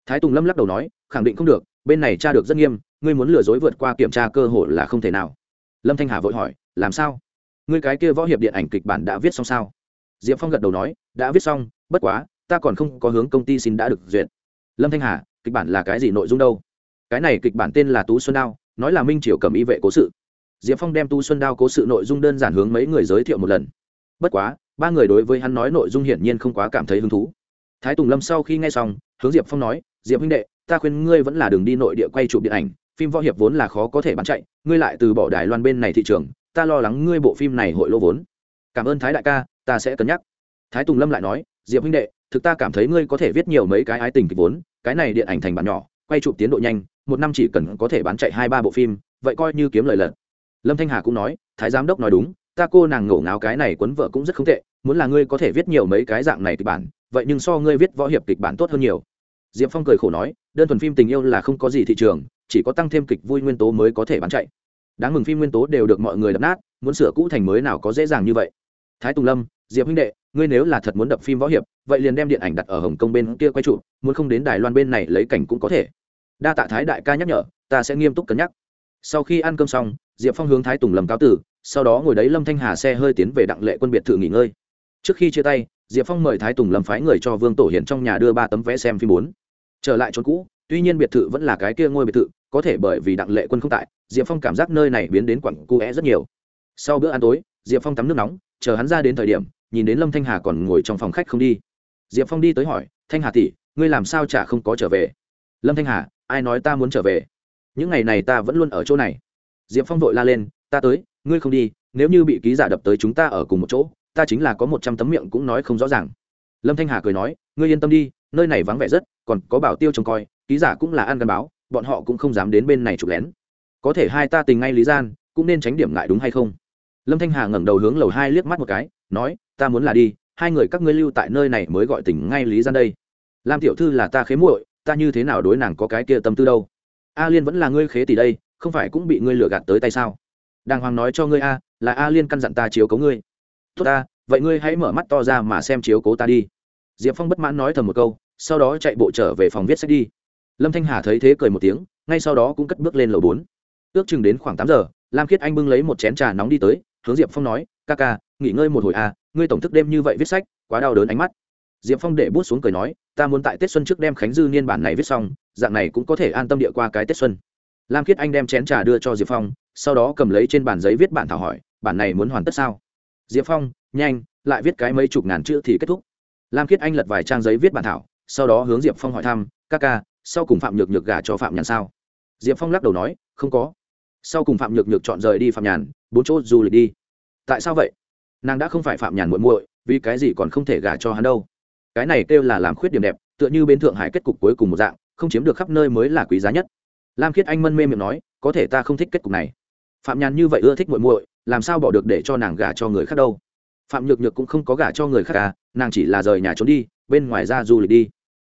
Thái tùng lâm lắc đầu nói, khẳng định không được, bên này tra được rất nghiêm, ngươi muốn lừa dối vượt qua kiểm tra cơ hội là không thể nào. Lâm thanh hà vội hỏi, làm sao? Ngươi cái kia võ hiệp điện ảnh kịch bản đã viết xong sao? Diệp phong gật đầu nói, đã viết xong, bất quá, ta còn không có hướng công ty xin đã được duyệt. Lâm thanh hà, kịch bản là cái gì nội dung đâu? Cái này kịch bản tên là tú xuân đao, nói là minh triều cầm y vệ cố sự. Diệp phong đem tu xuân đao cố sự nội dung đơn giản hướng mấy người giới thiệu một lần. Bất quá ba người đối với hắn nói nội dung hiển nhiên không quá cảm thấy hứng thú. Thái tùng lâm sau khi nghe xong, hướng diệp phong nói, diệp huynh đệ, ta khuyên ngươi vẫn là đường đi nội địa quay chụp điện ảnh, phim võ hiệp vốn là khó có thể bán chạy, ngươi lại từ bỏ đài loan bên này thị trường, ta lo lắng ngươi bộ phim này hội lỗ vốn. Cảm ơn thái đại ca, ta sẽ cân nhắc. Thái tùng lâm lại nói, diệp huynh đệ, thực ta cảm thấy ngươi có thể viết nhiều mấy cái ái tình kịch vốn, cái này điện ảnh thành bản nhỏ, quay chụp tiến độ nhanh, một năm chỉ cần có thể bán chạy hai ba bộ phim, vậy coi như kiếm lời lận. Lâm thanh hà cũng nói, thái giám đốc nói đúng ta cô nàng ngổ ngáo cái này quấn vợ cũng rất không tệ, muốn là ngươi có thể viết nhiều mấy cái dạng này kịch bản, vậy nhưng so ngươi viết võ hiệp kịch bản tốt hơn nhiều. Diệp phong cười khổ nói, đơn thuần phim tình yêu là không có gì thị trường, chỉ có tăng thêm kịch vui nguyên tố mới có thể bán chạy. Đáng mừng phim nguyên tố đều được mọi người đập nát, muốn sửa cũ thành mới nào có dễ dàng như vậy. Thái tùng lâm, diệp huynh đệ, ngươi nếu là thật muốn đập phim võ hiệp, vậy liền đem điện ảnh đặt ở hồng kông bên kia quay trụ, muốn không đến đài loan bên này lấy cảnh cũng có thể. Đa tạ thái đại ca nhắc nhở, ta sẽ nghiêm túc cân nhắc. Sau khi ăn cơm xong, diệp phong hướng thái tùng lầm cáo tử sau đó ngồi đấy lâm thanh hà xe hơi tiến về đặng lệ quân biệt thự nghỉ ngơi. Trước khi chia tay, diệp phong mời thái tùng lâm phái người cho vương tổ hiển trong nhà đưa ba tấm vé xem phim bốn. Trở lại chốn cũ, tuy nhiên biệt thự vẫn là cái kia ngôi biệt thự, có thể bởi vì đặng lệ quân không tại, diệp phong cảm giác nơi này biến đến quặng cu é rất nhiều. Sau bữa ăn tối, diệp phong tắm nước nóng, chờ hắn ra đến thời điểm, nhìn đến lâm thanh hà còn ngồi trong phòng khách không đi. Diệp phong đi tới hỏi, thanh hà tỷ, ngươi làm sao chả không có trở về? Lâm thanh hà, ai nói ta muốn trở về? Những ngày này ta vẫn luôn ở chỗ này. Diệp phong vội la lên, ta tới ngươi không đi, nếu như bị ký giả đập tới chúng ta ở cùng một chỗ, ta chính là có một trăm tấm miệng cũng nói không rõ ràng. Lâm thanh hà cười nói, ngươi yên tâm đi, nơi này vắng vẻ rất, còn có bảo tiêu trông coi, ký giả cũng là ăn gắn báo, bọn họ cũng không dám đến bên này chụp lén. Có thể hai ta tình ngay lý gian, cũng nên tránh điểm ngại đúng hay không? Lâm thanh hà ngẩng đầu hướng lầu hai liếc mắt một cái, nói, ta muốn là đi, hai người các ngươi lưu tại nơi này mới gọi tình ngay lý gian đây. Lam tiểu thư là ta khế muội, ta như thế nào đối nàng có cái kia tâm tư đâu? A liên vẫn là ngươi khế tỷ đây, không phải cũng bị ngươi lừa gạt tới tay sao? Đàng hoàng nói cho ngươi a, là a liên căn dặn ta chiếu cố ngươi. Tốt ta, vậy ngươi hãy mở mắt to ra mà xem chiếu cố ta đi. Diệp phong bất mãn nói thầm một câu, sau đó chạy bộ trở về phòng viết sách đi. Lâm thanh hà thấy thế cười một tiếng, ngay sau đó cũng cất bước lên lầu bốn. Ước chừng đến khoảng tám giờ, lam khiết anh bưng lấy một chén trà nóng đi tới, hướng diệp phong nói, ca ca, nghỉ ngơi một hồi à ngươi tổng thức đêm như vậy viết sách, quá đau đớn ánh mắt. Diệp phong để bút xuống cười nói, ta muốn tại tết xuân trước đem khánh dư niên bản này viết xong, dạng này cũng có thể an tâm địa qua cái tết xuân. Lam khiết anh đem chén trà đưa cho diệp phong sau đó cầm lấy trên bàn giấy viết bản thảo hỏi, bản này muốn hoàn tất sao? Diệp phong, nhanh, lại viết cái mấy chục ngàn chữ thì kết thúc. Lam khiết anh lật vài trang giấy viết bản thảo, sau đó hướng diệp phong hỏi thăm, ca ca, sau cùng phạm nhược nhược gả cho phạm nhàn sao? Diệp phong lắc đầu nói, không có. Sau cùng phạm nhược nhược chọn rời đi phạm nhàn, bốn chỗ du lịch đi. Tại sao vậy? Nàng đã không phải phạm nhàn muội muội, vì cái gì còn không thể gả cho hắn đâu? Cái này kêu là làm khuyết điểm đẹp, tựa như bên thượng hải kết cục cuối cùng một dạng, không chiếm được khắp nơi mới là quý giá nhất. Lam khiết anh mân mê miệng nói, có thể ta không thích kết cục này phạm nhàn như vậy ưa thích muội muội, làm sao bỏ được để cho nàng gả cho người khác đâu? Phạm nhược nhược cũng không có gả cho người khác à nàng chỉ là rời nhà trốn đi, bên ngoài ra du lịch đi.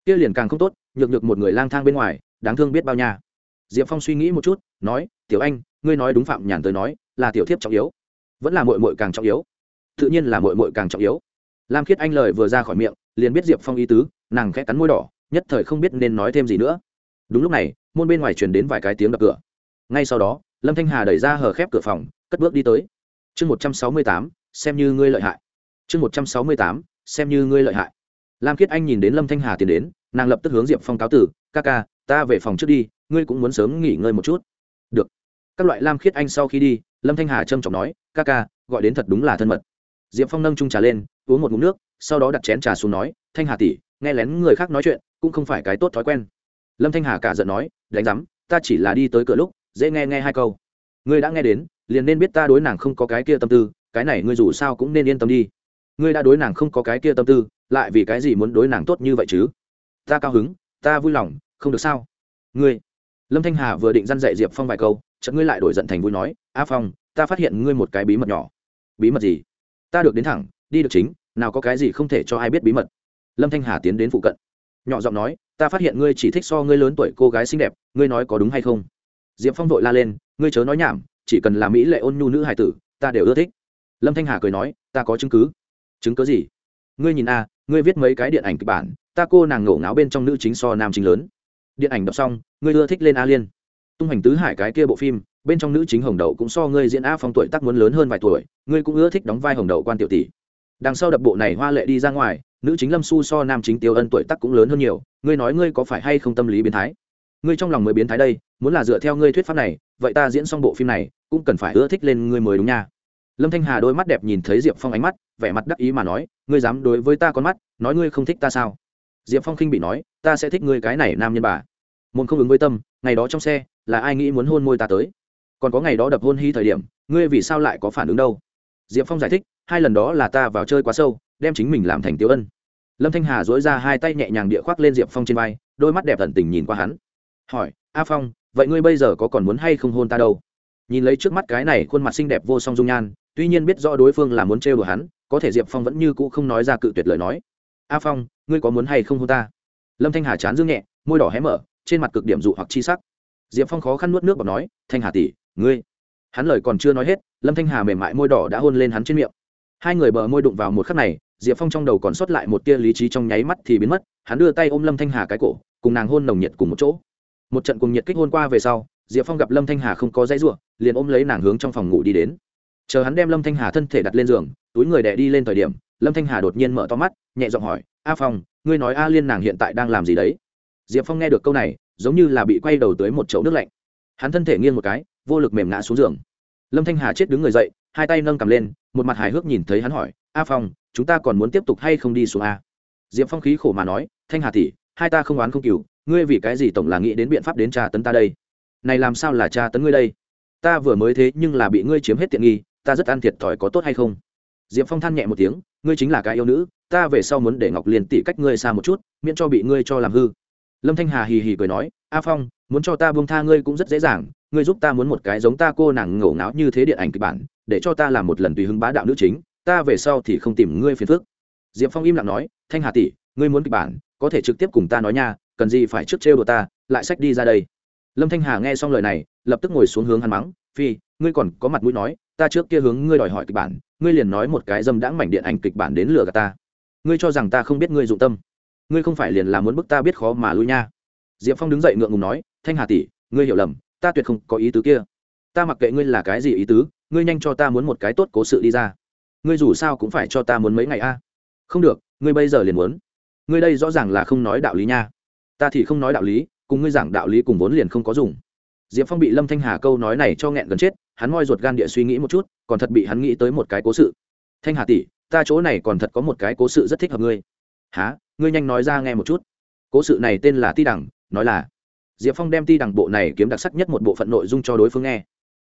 Kia liền càng không tốt, nhược nhược một người lang thang bên ngoài, đáng thương biết bao nhà. diệp phong suy nghĩ một chút, nói, tiểu anh, ngươi nói đúng phạm nhàn tới nói, là tiểu thiếp trọng yếu. Vẫn là mội mội càng trọng yếu. Tự nhiên là mội mội càng trọng yếu. Lam khiết anh lời vừa ra khỏi miệng, liền biết diệp phong ý tứ, nàng khẽ cắn môi đỏ, nhất thời không biết nên nói thêm gì nữa. Đúng lúc này, môn bên ngoài truyền đến vài cái tiếng đập cửa. Ngay sau đó lâm thanh hà đẩy ra hờ khép cửa phòng, cất bước đi tới. Chương một trăm sáu mươi tám, xem như ngươi lợi hại. Chương một trăm sáu mươi tám, xem như ngươi lợi hại. Lam Kiết anh nhìn đến lâm thanh hà tiến đến, nàng lập tức hướng diệp phong cáo tử, ca ca, ta về phòng trước đi, ngươi cũng muốn sớm nghỉ ngơi một chút. Được. Các loại lam khiết anh sau khi đi, lâm thanh hà trâm trọng nói, ca ca, gọi đến thật đúng là thân mật. Diệp phong nâng trung trà lên, uống một ngụm nước, sau đó đặt chén trà xuống nói, thanh hà tỉ nghe lén người khác nói chuyện, cũng không phải cái tốt thói quen. Lâm thanh hà cả giận nói, đánh giám, ta chỉ là đi tới cửa lúc dễ nghe nghe hai câu. Ngươi đã nghe đến, liền nên biết ta đối nàng không có cái kia tâm tư, cái này ngươi dù sao cũng nên yên tâm đi. Ngươi đã đối nàng không có cái kia tâm tư, lại vì cái gì muốn đối nàng tốt như vậy chứ? Ta cao hứng, ta vui lòng, không được sao? Ngươi. Lâm thanh hà vừa định dăn dạy diệp phong vài câu, chợt ngươi lại đổi giận thành vui nói, a phong, ta phát hiện ngươi một cái bí mật nhỏ. Bí mật gì? Ta được đến thẳng, đi được chính, nào có cái gì không thể cho ai biết bí mật. Lâm thanh hà tiến đến phụ cận, nhỏ giọng nói, ta phát hiện ngươi chỉ thích so ngươi lớn tuổi cô gái xinh đẹp, ngươi nói có đúng hay không? Diệp phong vội la lên, ngươi chớ nói nhảm, chỉ cần là mỹ lệ ôn nhu nữ hải tử, ta đều ưa thích. Lâm thanh hà cười nói, ta có chứng cứ. Chứng cứ gì? Ngươi nhìn a, ngươi viết mấy cái điện ảnh kịch bản, ta cô nàng ngổ ngáo bên trong nữ chính so nam chính lớn. Điện ảnh đọc xong, ngươi ưa thích lên a liên. Tung hành tứ hải cái kia bộ phim, bên trong nữ chính hồng đậu cũng so ngươi diễn a phong tuổi tác muốn lớn hơn vài tuổi, ngươi cũng ưa thích đóng vai hồng đậu quan tiểu tỷ. Đằng sau đập bộ này hoa lệ đi ra ngoài, nữ chính lâm su so nam chính tiêu ân tuổi tác cũng lớn hơn nhiều, ngươi nói ngươi có phải hay không tâm lý biến thái? Ngươi trong lòng mới biến thái đây, muốn là dựa theo ngươi thuyết pháp này, vậy ta diễn xong bộ phim này, cũng cần phải ưa thích lên ngươi mới đúng nha. Lâm thanh hà đôi mắt đẹp nhìn thấy diệp phong ánh mắt, vẻ mặt đắc ý mà nói, ngươi dám đối với ta con mắt, nói ngươi không thích ta sao? Diệp phong khinh bị nói, ta sẽ thích ngươi cái này nam nhân bà. Môn không ứng với tâm, ngày đó trong xe, là ai nghĩ muốn hôn môi ta tới? Còn có ngày đó đập hôn hy thời điểm, ngươi vì sao lại có phản ứng đâu? Diệp phong giải thích, hai lần đó là ta vào chơi quá sâu, đem chính mình làm thành tiêu ân. Lâm thanh hà dối ra hai tay nhẹ nhàng địa khoác lên diệp phong trên vai, đôi mắt đẹp tận tình nhìn qua hắn hỏi, a phong, vậy ngươi bây giờ có còn muốn hay không hôn ta đâu? Nhìn lấy trước mắt cái này khuôn mặt xinh đẹp vô song dung nhan, tuy nhiên biết rõ đối phương là muốn trêu đùa hắn, có thể diệp phong vẫn như cũ không nói ra cự tuyệt lời nói. A phong, ngươi có muốn hay không hôn ta? Lâm thanh hà chán dương nhẹ, môi đỏ hé mở, trên mặt cực điểm dụ hoặc chi sắc. Diệp phong khó khăn nuốt nước và nói, thanh hà tỷ, ngươi. Hắn lời còn chưa nói hết, lâm thanh hà mềm mại môi đỏ đã hôn lên hắn trên miệng. Hai người bờ môi đụng vào một khắc này, diệp phong trong đầu còn sót lại một tia lý trí trong nháy mắt thì biến mất, hắn đưa tay ôm lâm thanh hà cái cổ, cùng nàng hôn nồng nhiệt cùng một chỗ một trận cùng nhiệt kích hôn qua về sau, diệp phong gặp lâm thanh hà không có dãy r u ộ liền ôm lấy nàng hướng trong phòng ngủ đi đến. Chờ hắn đem lâm thanh hà thân thể đặt lên giường, túi người đẻ đi lên thời điểm, lâm thanh hà đột nhiên mở to mắt, nhẹ giọng hỏi, a phong, ngươi nói a liên nàng hiện tại đang làm gì đấy? Diệp phong nghe được câu này, giống như là bị quay đầu tới một chậu nước lạnh. Hắn thân thể nghiêng một cái, vô lực mềm ngã xuống giường. Lâm thanh hà chết đứng người dậy, hai tay nâng cầm lên, một mặt hài hước nhìn thấy hắn hỏi, a phong, chúng ta còn muốn tiếp tục hay không đi xuống a? Diệp phong khí khổ mà nói, thanh hà tỷ hai ta không oán không cừu, ngươi vì cái gì tổng là nghĩ đến biện pháp đến tra tấn ta đây? Này làm sao là tra tấn ngươi đây? Ta vừa mới thế nhưng là bị ngươi chiếm hết tiện nghi, ta rất ăn thiệt thòi có tốt hay không? Diệp phong than nhẹ một tiếng, ngươi chính là cái yêu nữ, ta về sau muốn để ngọc liên tỷ cách ngươi xa một chút, miễn cho bị ngươi cho làm hư. Lâm thanh hà hì hì cười nói, a phong, muốn cho ta buông tha ngươi cũng rất dễ dàng, ngươi giúp ta muốn một cái giống ta cô nàng ngổ ngáo như thế điện ảnh kịch bản, để cho ta làm một lần tùy hứng bá đạo nữ chính, ta về sau thì không tìm ngươi phiền phức. Diệp phong im lặng nói, thanh hà tỷ, ngươi muốn kịch bản có thể trực tiếp cùng ta nói nha, cần gì phải trước trêu đồ ta, lại sách đi ra đây. Lâm thanh hà nghe xong lời này, lập tức ngồi xuống hướng hắn mắng, phi, ngươi còn có mặt mũi nói, ta trước kia hướng ngươi đòi hỏi kịch bản, ngươi liền nói một cái dâm đãng mảnh điện ảnh kịch bản đến lừa gạt ta. Ngươi cho rằng ta không biết ngươi dụng tâm. Ngươi không phải liền là muốn bức ta biết khó mà lui nha. Diệp phong đứng dậy ngượng ngùng nói, thanh hà tỷ, ngươi hiểu lầm, ta tuyệt không có ý tứ kia. Ta mặc kệ ngươi là cái gì ý tứ, ngươi nhanh cho ta muốn một cái tốt cố sự đi ra. Ngươi dù sao cũng phải cho ta muốn mấy ngày a. Không được, ngươi bây giờ liền muốn ngươi đây rõ ràng là không nói đạo lý nha. Ta thì không nói đạo lý, cùng ngươi giảng đạo lý cùng vốn liền không có dùng. Diệp phong bị lâm thanh hà câu nói này cho nghẹn gần chết, hắn moi ruột gan địa suy nghĩ một chút, còn thật bị hắn nghĩ tới một cái cố sự. Thanh hà tỷ, ta chỗ này còn thật có một cái cố sự rất thích hợp ngươi. Há ngươi nhanh nói ra nghe một chút. Cố sự này tên là ti đẳng nói là. Diệp phong đem ti đẳng bộ này kiếm đặc sắc nhất một bộ phận nội dung cho đối phương nghe.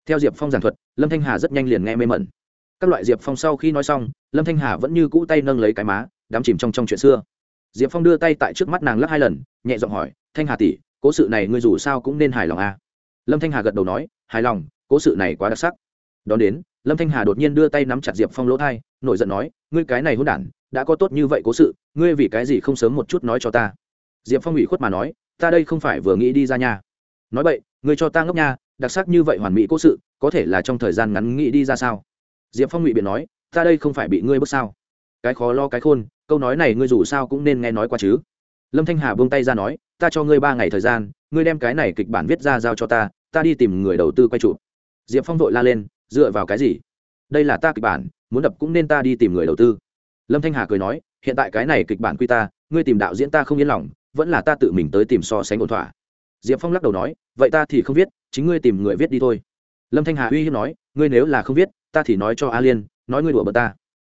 Theo diệp phong giảng thuật, lâm thanh hà rất nhanh liền nghe mê mẩn. Các loại diệp phong sau khi nói xong, lâm thanh hà vẫn như cũ tay nâng lấy cái má, đắm chìm trong trong chuyện xưa diệp phong đưa tay tại trước mắt nàng lắc hai lần, nhẹ giọng hỏi, thanh hà tỷ, cố sự này ngươi dù sao cũng nên hài lòng à. lâm thanh hà gật đầu nói, hài lòng, cố sự này quá đặc sắc. Đón đến, lâm thanh hà đột nhiên đưa tay nắm chặt diệp phong lỗ thai, nổi giận nói, ngươi cái này hôn đản, đã có tốt như vậy cố sự, ngươi vì cái gì không sớm một chút nói cho ta? Diệp phong ủy khuất mà nói, ta đây không phải vừa nghĩ đi ra nhà. Nói vậy ngươi cho ta ngốc nha, đặc sắc như vậy hoàn mỹ cố sự, có thể là trong thời gian ngắn nghĩ đi ra sao? Diệp phong ngụy biện nói, ta đây không phải bị ngươi bước sao? Cái khó lo cái khôn, câu nói này ngươi dù sao cũng nên nghe nói qua chứ. Lâm thanh hà buông tay ra nói, ta cho ngươi ba ngày thời gian, ngươi đem cái này kịch bản viết ra giao cho ta ta đi tìm người đầu tư quay chụp. Diệp phong vội la lên, dựa vào cái gì? Đây là ta kịch bản, muốn đập cũng nên ta đi tìm người đầu tư. Lâm thanh hà cười nói, hiện tại cái này kịch bản quy ta, ngươi tìm đạo diễn ta không yên lòng, vẫn là ta tự mình tới tìm so sánh ổn thỏa. Diệp phong lắc đầu nói, vậy ta thì không viết, chính ngươi tìm người viết đi thôi. Lâm thanh hà uy hiếp nói, ngươi nếu là không viết, ta thì nói cho a liên, nói ngươi đùa bật ta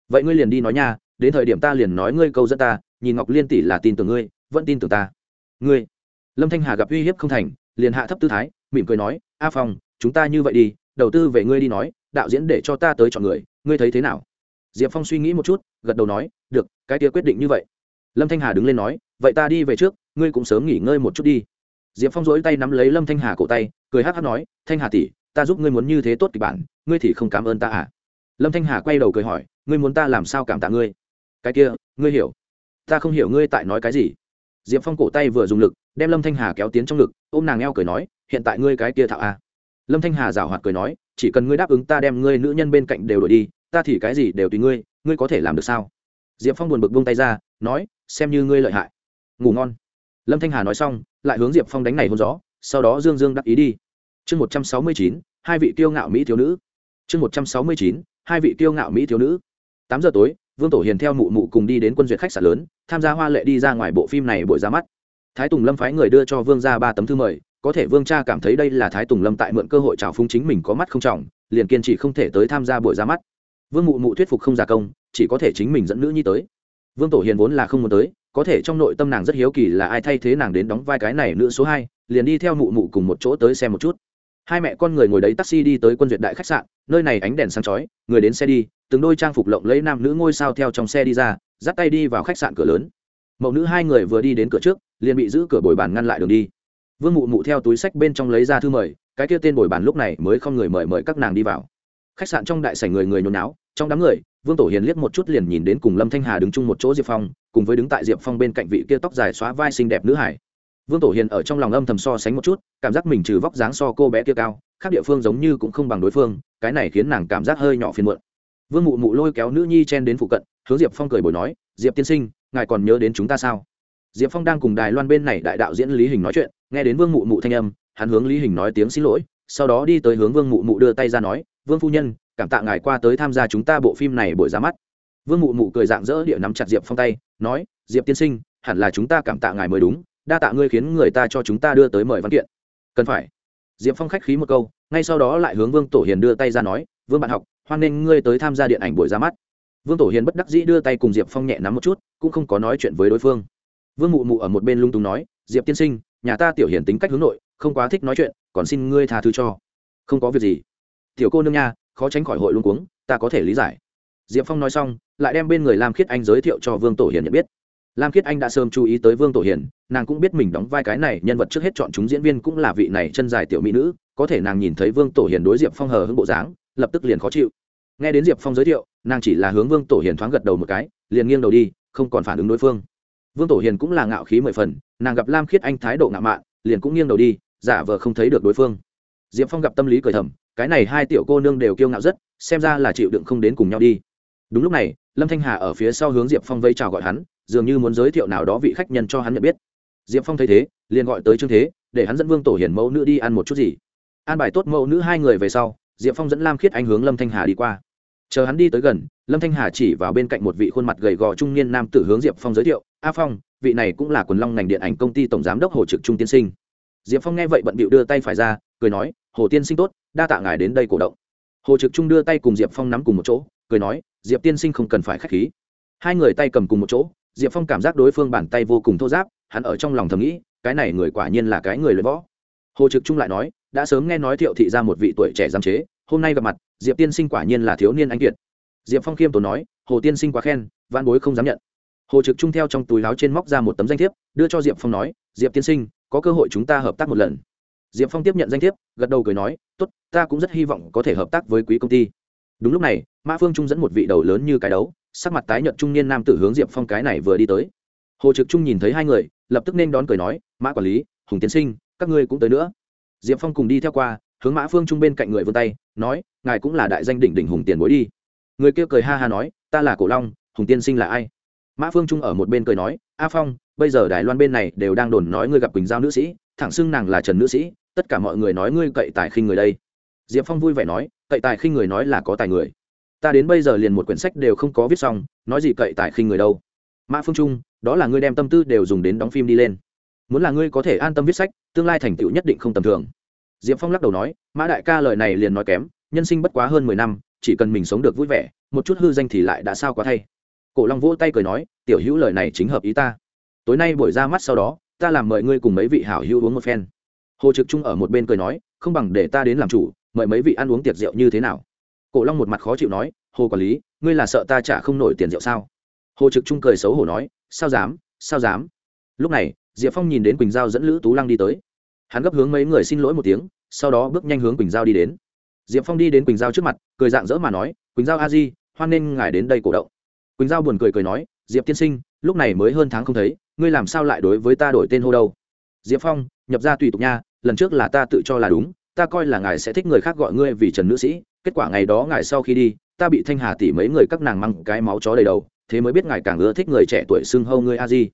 vậy ngươi liền đi nói nha, đến thời điểm ta liền nói ngươi câu dẫn ta, nhìn ngọc liên tỷ là tin tưởng ngươi, vẫn tin tưởng ta. Ngươi. Lâm thanh hà gặp uy hiếp không thành, liền hạ thấp tư thái, mỉm cười nói, a phong, chúng ta như vậy đi, đầu tư về ngươi đi nói, đạo diễn để cho ta tới chọn người, ngươi thấy thế nào? Diệp phong suy nghĩ một chút, gật đầu nói, được, cái kia quyết định như vậy. Lâm thanh hà đứng lên nói, vậy ta đi về trước, ngươi cũng sớm nghỉ ngơi một chút đi. Diệp phong rỗi tay nắm lấy lâm thanh hà cổ tay, cười hát hát nói, thanh hà tỷ, ta giúp ngươi muốn như thế tốt kịch bản, ngươi thì không cảm ơn ta à? Lâm thanh hà quay đầu cười hỏi ngươi muốn ta làm sao cảm tạ ngươi? Cái kia, ngươi hiểu. Ta không hiểu ngươi tại nói cái gì. Diệp phong cổ tay vừa dùng lực, đem lâm thanh hà kéo tiến trong lực. ôm nàng eo cười nói, hiện tại ngươi cái kia thạo à. lâm thanh hà rảo hoạt cười nói, chỉ cần ngươi đáp ứng ta đem ngươi nữ nhân bên cạnh đều đổi đi, ta thì cái gì đều tùy ngươi ngươi có thể làm được sao? Diệp phong buồn bực buông tay ra, nói, xem như ngươi lợi hại. Ngủ ngon. Lâm thanh hà nói xong, lại hướng diệp phong đánh này hôn gió, sau đó dương dương đắc ý đi. Chương một trăm sáu mươi chín, hai vị tiêu ngạo mỹ thiếu nữ. Chương một trăm sáu mươi chín, hai vị tiêu ngạo mỹ thiếu nữ tám giờ tối, vương tổ hiền theo mụ mụ cùng đi đến quân duyệt khách sạn lớn, tham gia hoa lệ đi ra ngoài bộ phim này buổi ra mắt. Thái tùng lâm phái người đưa cho vương ra ba tấm thư mời, có thể vương cha cảm thấy đây là thái tùng lâm tại mượn cơ hội trào phúng chính mình có mắt không trọng, liền kiên trì không thể tới tham gia buổi ra mắt. Vương mụ mụ thuyết phục không gia công, chỉ có thể chính mình dẫn nữ nhi tới. Vương tổ hiền vốn là không muốn tới, có thể trong nội tâm nàng rất hiếu kỳ là ai thay thế nàng đến đóng vai cái này nữ số hai, liền đi theo mụ mụ cùng một chỗ tới xem một chút. Hai mẹ con người ngồi đấy taxi đi tới quân duyệt đại khách sạn, nơi này ánh đèn sáng chói, người đến xe đi từng đôi trang phục lộng lấy nam nữ ngôi sao theo trong xe đi ra, dắt tay đi vào khách sạn cửa lớn. Mẫu nữ hai người vừa đi đến cửa trước, liền bị giữ cửa bồi bàn ngăn lại đường đi. Vương mụ mụ theo túi sách bên trong lấy ra thư mời, cái kia tên bồi bàn lúc này mới không người mời mời các nàng đi vào. Khách sạn trong đại sảnh người người nhốn náo trong đám người, vương tổ hiền liếc một chút liền nhìn đến cùng lâm thanh hà đứng chung một chỗ diệp phong, cùng với đứng tại diệp phong bên cạnh vị kia tóc dài xóa vai xinh đẹp nữ hải. Vương tổ hiền ở trong lòng âm thầm so sánh một chút, cảm giác mình trừ vóc dáng so cô bé kia cao, khác địa phương giống như cũng không bằng đối phương, cái này khiến nàng cảm giác hơi nhỏ phiền muộn vương mụ mụ lôi kéo nữ nhi chen đến phụ cận, hướng diệp phong cười bồi nói, diệp tiên sinh, ngài còn nhớ đến chúng ta sao? Diệp phong đang cùng đài loan bên này đại đạo diễn lý hình nói chuyện, nghe đến vương mụ mụ thanh âm, hắn hướng lý hình nói tiếng xin lỗi, sau đó đi tới hướng vương mụ mụ đưa tay ra nói, vương phu nhân, cảm tạ ngài qua tới tham gia chúng ta bộ phim này buổi ra mắt. Vương mụ mụ cười dạng dỡ địa nắm chặt diệp phong tay, nói, diệp tiên sinh, hẳn là chúng ta cảm tạ ngài mới đúng, đa tạ ngươi khiến người ta cho chúng ta đưa tới mời văn kiện. Cần phải. Diệp phong khách khí một câu, ngay sau đó lại hướng vương tổ hiền đưa tay ra nói vương bạn học, hoan nghênh ngươi tới tham gia điện ảnh buổi ra mắt. Vương tổ hiền bất đắc dĩ đưa tay cùng diệp phong nhẹ nắm một chút, cũng không có nói chuyện với đối phương. Vương mụ mụ ở một bên lung tung nói, diệp tiên sinh, nhà ta tiểu hiền tính cách hướng nội, không quá thích nói chuyện, còn xin ngươi tha thứ cho. Không có việc gì. Tiểu cô nương nha, khó tránh khỏi hội luôn cuống, ta có thể lý giải. Diệp phong nói xong, lại đem bên người lam khiết anh giới thiệu cho vương tổ hiền nhận biết. Lam khiết anh đã sớm chú ý tới vương tổ hiền, nàng cũng biết mình đóng vai cái này nhân vật trước hết chọn chúng diễn viên cũng là vị này chân dài tiểu mỹ nữ, có thể nàng nhìn thấy vương tổ hiền đối diệp phong hờ hững bộ dáng lập tức liền khó chịu. Nghe đến diệp phong giới thiệu, nàng chỉ là hướng vương tổ hiền thoáng gật đầu một cái, liền nghiêng đầu đi, không còn phản ứng đối phương. Vương tổ hiền cũng là ngạo khí mười phần, nàng gặp lam khiết anh thái độ ngạo mạn, liền cũng nghiêng đầu đi, giả vờ không thấy được đối phương. Diệp phong gặp tâm lý cười thầm, cái này hai tiểu cô nương đều kiêu ngạo rất, xem ra là chịu đựng không đến cùng nhau đi. Đúng lúc này, lâm thanh hà ở phía sau hướng diệp phong vây chào gọi hắn, dường như muốn giới thiệu nào đó vị khách nhân cho hắn nhận biết. Diệp phong thấy thế, liền gọi tới trương thế, để hắn dẫn vương tổ hiển mẫu nữ đi ăn một chút gì. An bài tốt mẫu nữ hai người về sau diệp phong dẫn lam khiết anh hướng lâm thanh hà đi qua. Chờ hắn đi tới gần, lâm thanh hà chỉ vào bên cạnh một vị khuôn mặt gầy gò trung niên nam tử hướng diệp phong giới thiệu, a phong, vị này cũng là quần long ngành điện ảnh công ty tổng giám đốc hồ trực trung tiên sinh. Diệp phong nghe vậy bận bịu đưa tay phải ra, cười nói, hồ tiên sinh tốt, đa tạ ngài đến đây cổ động. Hồ trực trung đưa tay cùng diệp phong nắm cùng một chỗ, cười nói, diệp tiên sinh không cần phải k h á c h khí. Hai người tay cầm cùng một chỗ, diệp phong cảm giác đối phương bàn tay vô cùng thô giáp hắn ở trong lòng thầm nghĩ, cái này người quả nhiên là cái người luyện võ. Hồ trực trung lại nói đã sớm nghe nói thiệu thị ra một vị tuổi trẻ giam chế, hôm nay gặp mặt, diệp tiên sinh quả nhiên là thiếu niên anh kiệt. Diệp phong khiêm tốn nói, hồ tiên sinh quá khen văn bối không dám nhận. Hồ trực trung theo trong túi láo trên móc ra một tấm danh thiếp, đưa cho diệp phong nói, diệp tiên sinh, có cơ hội chúng ta hợp tác một lần. Diệp phong tiếp nhận danh thiếp, gật đầu cười nói, tốt, ta cũng rất hy vọng có thể hợp tác với quý công ty. Đúng lúc này, mã phương trung dẫn một vị đầu lớn như cái đấu, sắc mặt tái nhợt trung niên nam tử hướng diệp phong cái này vừa đi tới. Hồ trực trung nhìn thấy hai người, lập tức nên đón cười nói, mã quản lý, hùng tiến sinh, các ngươi cũng tới nữa diệp phong cùng đi theo qua, hướng mã phương trung bên cạnh người vươn tay, nói, ngài cũng là đại danh đỉnh đỉnh hùng tiền bối đi. Người kia cười ha ha nói, ta là cổ long, hùng tiên sinh là ai? Mã phương trung ở một bên cười nói, a phong, bây giờ đài loan bên này đều đang đồn nói ngươi gặp quỳnh giao nữ sĩ, thẳng xưng nàng là trần nữ sĩ, tất cả mọi người nói ngươi cậy tài khinh người đây. Diệp phong vui vẻ nói, cậy tài khinh người nói là có tài người. Ta đến bây giờ liền một quyển sách đều không có viết xong, nói gì cậy tài khinh người đâu. Mã phương trung, đó là ngươi đem tâm tư đều dùng đến đóng phim đi lên muốn là ngươi có thể an tâm viết sách, tương lai thành tựu nhất định không tầm thường. Diệp phong lắc đầu nói, mã đại ca lời này liền nói kém, nhân sinh bất quá hơn mười năm, chỉ cần mình sống được vui vẻ, một chút hư danh thì lại đã sao quá thay. Cổ long vỗ tay cười nói, tiểu hữu lời này chính hợp ý ta. Tối nay buổi ra mắt sau đó, ta làm mời ngươi cùng mấy vị hảo hữu uống một phen. Hồ trực trung ở một bên cười nói, không bằng để ta đến làm chủ, mời mấy vị ăn uống tiệc rượu như thế nào? Cổ long một mặt khó chịu nói, hồ quản lý, ngươi là sợ ta trả không nổi tiền rượu sao? Hồ trực trung cười xấu hổ nói, sao dám sao dám? Lúc này diệp phong nhìn đến quỳnh giao dẫn lữ tú lăng đi tới. Hắn gấp hướng mấy người xin lỗi một tiếng, sau đó bước nhanh hướng quỳnh giao đi đến. Diệp phong đi đến quỳnh giao trước mặt, cười dạng dỡ mà nói, quỳnh giao a di, hoan nghênh ngài đến đây cổ động. Quỳnh giao buồn cười cười nói, diệp tiên sinh, lúc này mới hơn tháng không thấy, ngươi làm sao lại đối với ta đổi tên hô đâu? Diệp phong, nhập ra tùy tục nha, lần trước là ta tự cho là đúng, ta coi là ngài sẽ thích người khác gọi ngươi vì trần nữ sĩ, kết quả ngày đó ngài sau khi đi, ta bị thanh hà tỉ mấy người các nàng măng cái máu chó đầy đầu, thế mới biết ngài càng ưa thích người trẻ tuổi xưng hâu ngươi a di.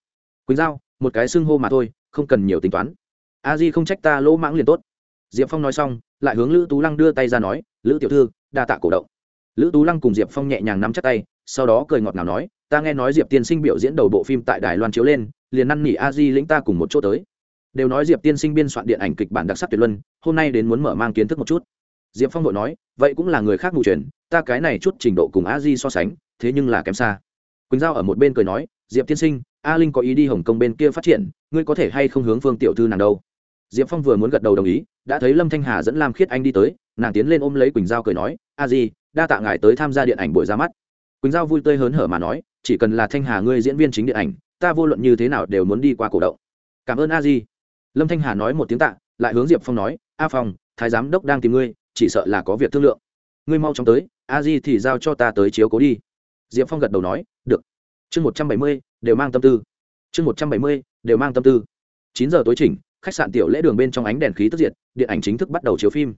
Quỳnh giao một cái xưng hô mà thôi, không cần nhiều tính toán. A di không trách ta lỗ mãng liền tốt. Diệp phong nói xong, lại hướng lữ tú lăng đưa tay ra nói, lữ tiểu thư, đa tạ cổ động. Lữ tú lăng cùng diệp phong nhẹ nhàng nắm chắc tay, sau đó cười ngọt ngào nói, ta nghe nói diệp tiên sinh biểu diễn đầu bộ phim tại đài loan chiếu lên, liền năn nỉ a di lĩnh ta cùng một chỗ tới. Đều nói diệp tiên sinh biên soạn điện ảnh kịch bản đặc sắc tuyệt luân, hôm nay đến muốn mở mang kiến thức một chút. Diệp phong vội nói, vậy cũng là người khác ngụ truyền ta cái này chút trình độ cùng a di so sánh, thế nhưng là kém xa. Quỳnh giao ở một bên cười nói, diệp tiên sinh a linh có ý đi hồng kông bên kia phát triển, ngươi có thể hay không hướng phương tiểu thư nàng đâu? Diệp phong vừa muốn gật đầu đồng ý, đã thấy lâm thanh hà dẫn lam khiết anh đi tới, nàng tiến lên ôm lấy quỳnh giao cười nói, a di, đa tạ ngài tới tham gia điện ảnh buổi ra mắt. Quỳnh giao vui tươi hớn hở mà nói, chỉ cần là thanh hà ngươi diễn viên chính điện ảnh, ta vô luận như thế nào đều muốn đi qua cổ động. Cảm ơn a di. Lâm thanh hà nói một tiếng tạ, lại hướng diệp phong nói, a phong, thái giám đốc đang tìm ngươi, chỉ sợ là có việc thương lượng. Ngươi mau chóng tới, a di thì giao cho ta tới chiếu cố đi. Diệp phong gật đầu nói, được chương một trăm bảy mươi, đều mang tâm tư. Chương một trăm bảy mươi, đều mang tâm tư. Chín giờ tối chỉnh, khách sạn tiểu lễ đường bên trong ánh đèn khí tức diệt, điện ảnh chính thức bắt đầu chiếu phim.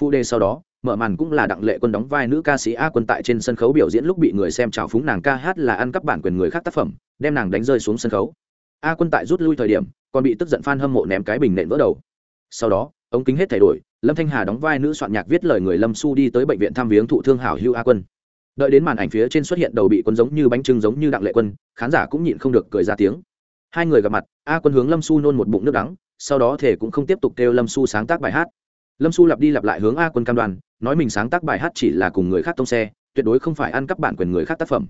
Phụ đề sau đó, mở màn cũng là đặng lệ quân đóng vai nữ ca sĩ a quân tại trên sân khấu biểu diễn lúc bị người xem trào phúng nàng ca hát là ăn cắp bản quyền người khác tác phẩm, đem nàng đánh rơi xuống sân khấu. A quân tại rút lui thời điểm, còn bị tức giận f a n hâm mộ ném cái bình nện vỡ đầu. Sau đó, ống kính hết thay đổi, lâm thanh hà đóng vai nữ soạn nhạc viết lời người lâm su đi tới bệnh viện thăm viếng thụ thương hảo hưu a quân đợi đến màn ảnh phía trên xuất hiện đầu bị quân giống như bánh trưng giống như đặng lệ quân, khán giả cũng nhịn không được cười ra tiếng. Hai người gặp mặt, a quân hướng lâm su nôn một bụng nước đắng, sau đó thể cũng không tiếp tục kêu lâm su sáng tác bài hát. Lâm su lặp đi lặp lại hướng a quân cam đoan, nói mình sáng tác bài hát chỉ là cùng người khác tông xe, tuyệt đối không phải ăn cắp bản quyền người khác tác phẩm.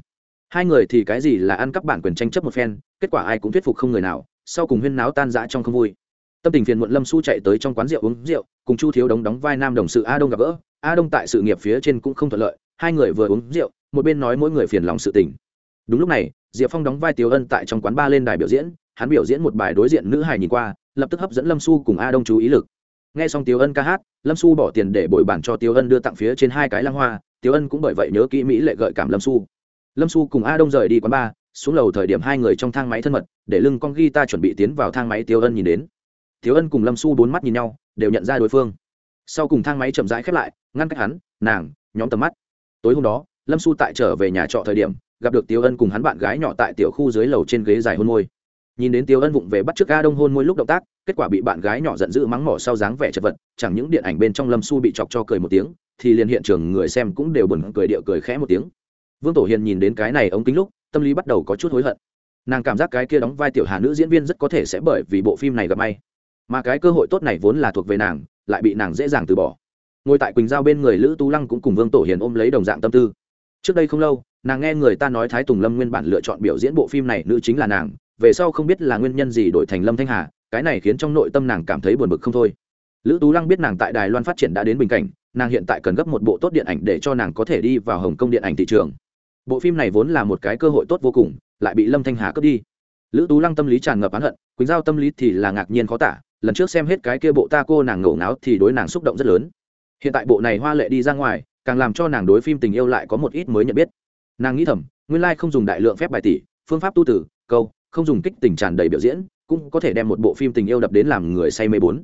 Hai người thì cái gì là ăn cắp bản quyền tranh chấp một phen, kết quả ai cũng thuyết phục không người nào, sau cùng huyên náo tan rã trong không vui. Tâm tình phiền muộn lâm su chạy tới trong quán rượu uống rượu, cùng chu thiếu đóng đóng vai nam đồng sự a đông gặp gỡ. A đông tại sự nghiệp phía trên cũng không thuận lợi hai người vừa uống rượu, một bên nói mỗi người phiền lòng sự tình. Đúng lúc này, diệp phong đóng vai tiếu ân tại trong quán ba lên đài biểu diễn, hắn biểu diễn một bài đối diện nữ hài nhìn qua, lập tức hấp dẫn lâm su cùng a đông chú ý lực. Nghe xong tiếu ân ca hát, lâm su bỏ tiền để bồi bản cho tiếu ân đưa tặng phía trên hai cái lăng hoa, tiếu ân cũng bởi vậy nhớ kỹ mỹ lệ gợi cảm lâm su lâm su cùng a đông rời đi quán ba xuống lầu thời điểm hai người trong thang máy thân mật, để lưng con ghi ta chuẩn bị tiến vào thang máy, tiếu ân nhìn đến. Tiếu ân cùng lâm su bốn mắt nhìn nhau, đều nhận ra đối phương. Sau cùng thang máy chậm rãi khép lại, ngăn cách hắn, nàng, nhóm tầm mắt tối hôm đó, lâm su tại trở về nhà trọ thời điểm, gặp được Tiêu ân cùng hắn bạn gái nhỏ tại tiểu khu dưới lầu trên ghế dài hôn môi. Nhìn đến Tiêu ân vụng về bắt trước ga đông hôn môi lúc động tác, kết quả bị bạn gái nhỏ giận dữ mắng mỏ sau dáng vẻ chật vật, chẳng những điện ảnh bên trong lâm su bị chọc cho cười một tiếng, thì liền hiện trường người xem cũng đều buồn cười điệu cười khẽ một tiếng. Vương tổ hiền nhìn đến cái này ống kính lúc, tâm lý bắt đầu có chút hối hận. Nàng cảm giác cái kia đóng vai tiểu hà nữ diễn viên rất có thể sẽ bởi vì bộ phim này gặp may. Mà cái cơ hội tốt này vốn là thuộc về nàng, lại bị nàng dễ dàng từ bỏ ngồi tại quỳnh giao bên người lữ tú lăng cũng cùng vương tổ hiền ôm lấy đồng dạng tâm tư trước đây không lâu nàng nghe người ta nói thái tùng lâm nguyên bản lựa chọn biểu diễn bộ phim này nữ chính là nàng về sau không biết là nguyên nhân gì đổi thành lâm thanh hà cái này khiến trong nội tâm nàng cảm thấy buồn bực không thôi lữ tú lăng biết nàng tại đài loan phát triển đã đến bình cảnh nàng hiện tại cần gấp một bộ tốt điện ảnh để cho nàng có thể đi vào hồng kông điện ảnh thị trường bộ phim này vốn là một cái cơ hội tốt vô cùng lại bị lâm thanh hà cướp đi lữ tú lăng tâm lý tràn ngập oán hận quỳnh giao tâm lý thì là ngạc nhiên khó tả lần trước xem hết cái kia bộ ta cô nàng ngổ ngáo thì đối nàng xúc động rất lớn hiện tại bộ này hoa lệ đi ra ngoài, càng làm cho nàng đối phim tình yêu lại có một ít mới nhận biết. Nàng nghĩ thầm, nguyên lai không dùng đại lượng phép bài tỷ phương pháp tu tử, câu, không dùng kích tình tràn đầy biểu diễn, cũng có thể đem một bộ phim tình yêu đập đến làm người say mê bốn.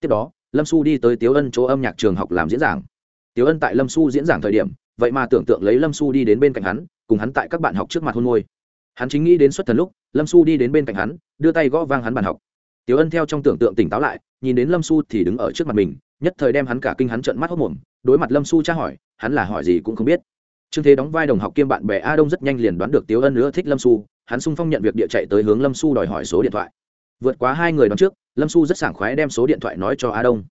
Tiếp đó, lâm su đi tới tiếu ân chỗ âm nhạc trường học làm diễn giảng. Tiếu ân tại lâm su diễn giảng thời điểm, vậy mà tưởng tượng lấy lâm su đi đến bên cạnh hắn, cùng hắn tại các bạn học trước mặt hôn môi. Hắn chính nghĩ đến xuất thần lúc, lâm su đi đến bên cạnh hắn, đưa tay gõ vang hắn bàn học. Tiếu ân theo trong tưởng tượng tỉnh táo lại, nhìn đến lâm su thì đứng ở trước mặt mình nhất thời đem hắn cả kinh hắn trợn mắt hốt mồm, đối mặt lâm su tra hỏi, hắn là hỏi gì cũng không biết. Trương thế đóng vai đồng học kiêm bạn bè a đông rất nhanh liền đoán được tiếu ân nữa thích lâm su hắn sung phong nhận việc địa chạy tới hướng lâm su đòi hỏi số điện thoại. Vượt quá hai người đón trước, lâm su rất sảng khoái đem số điện thoại nói cho a đông.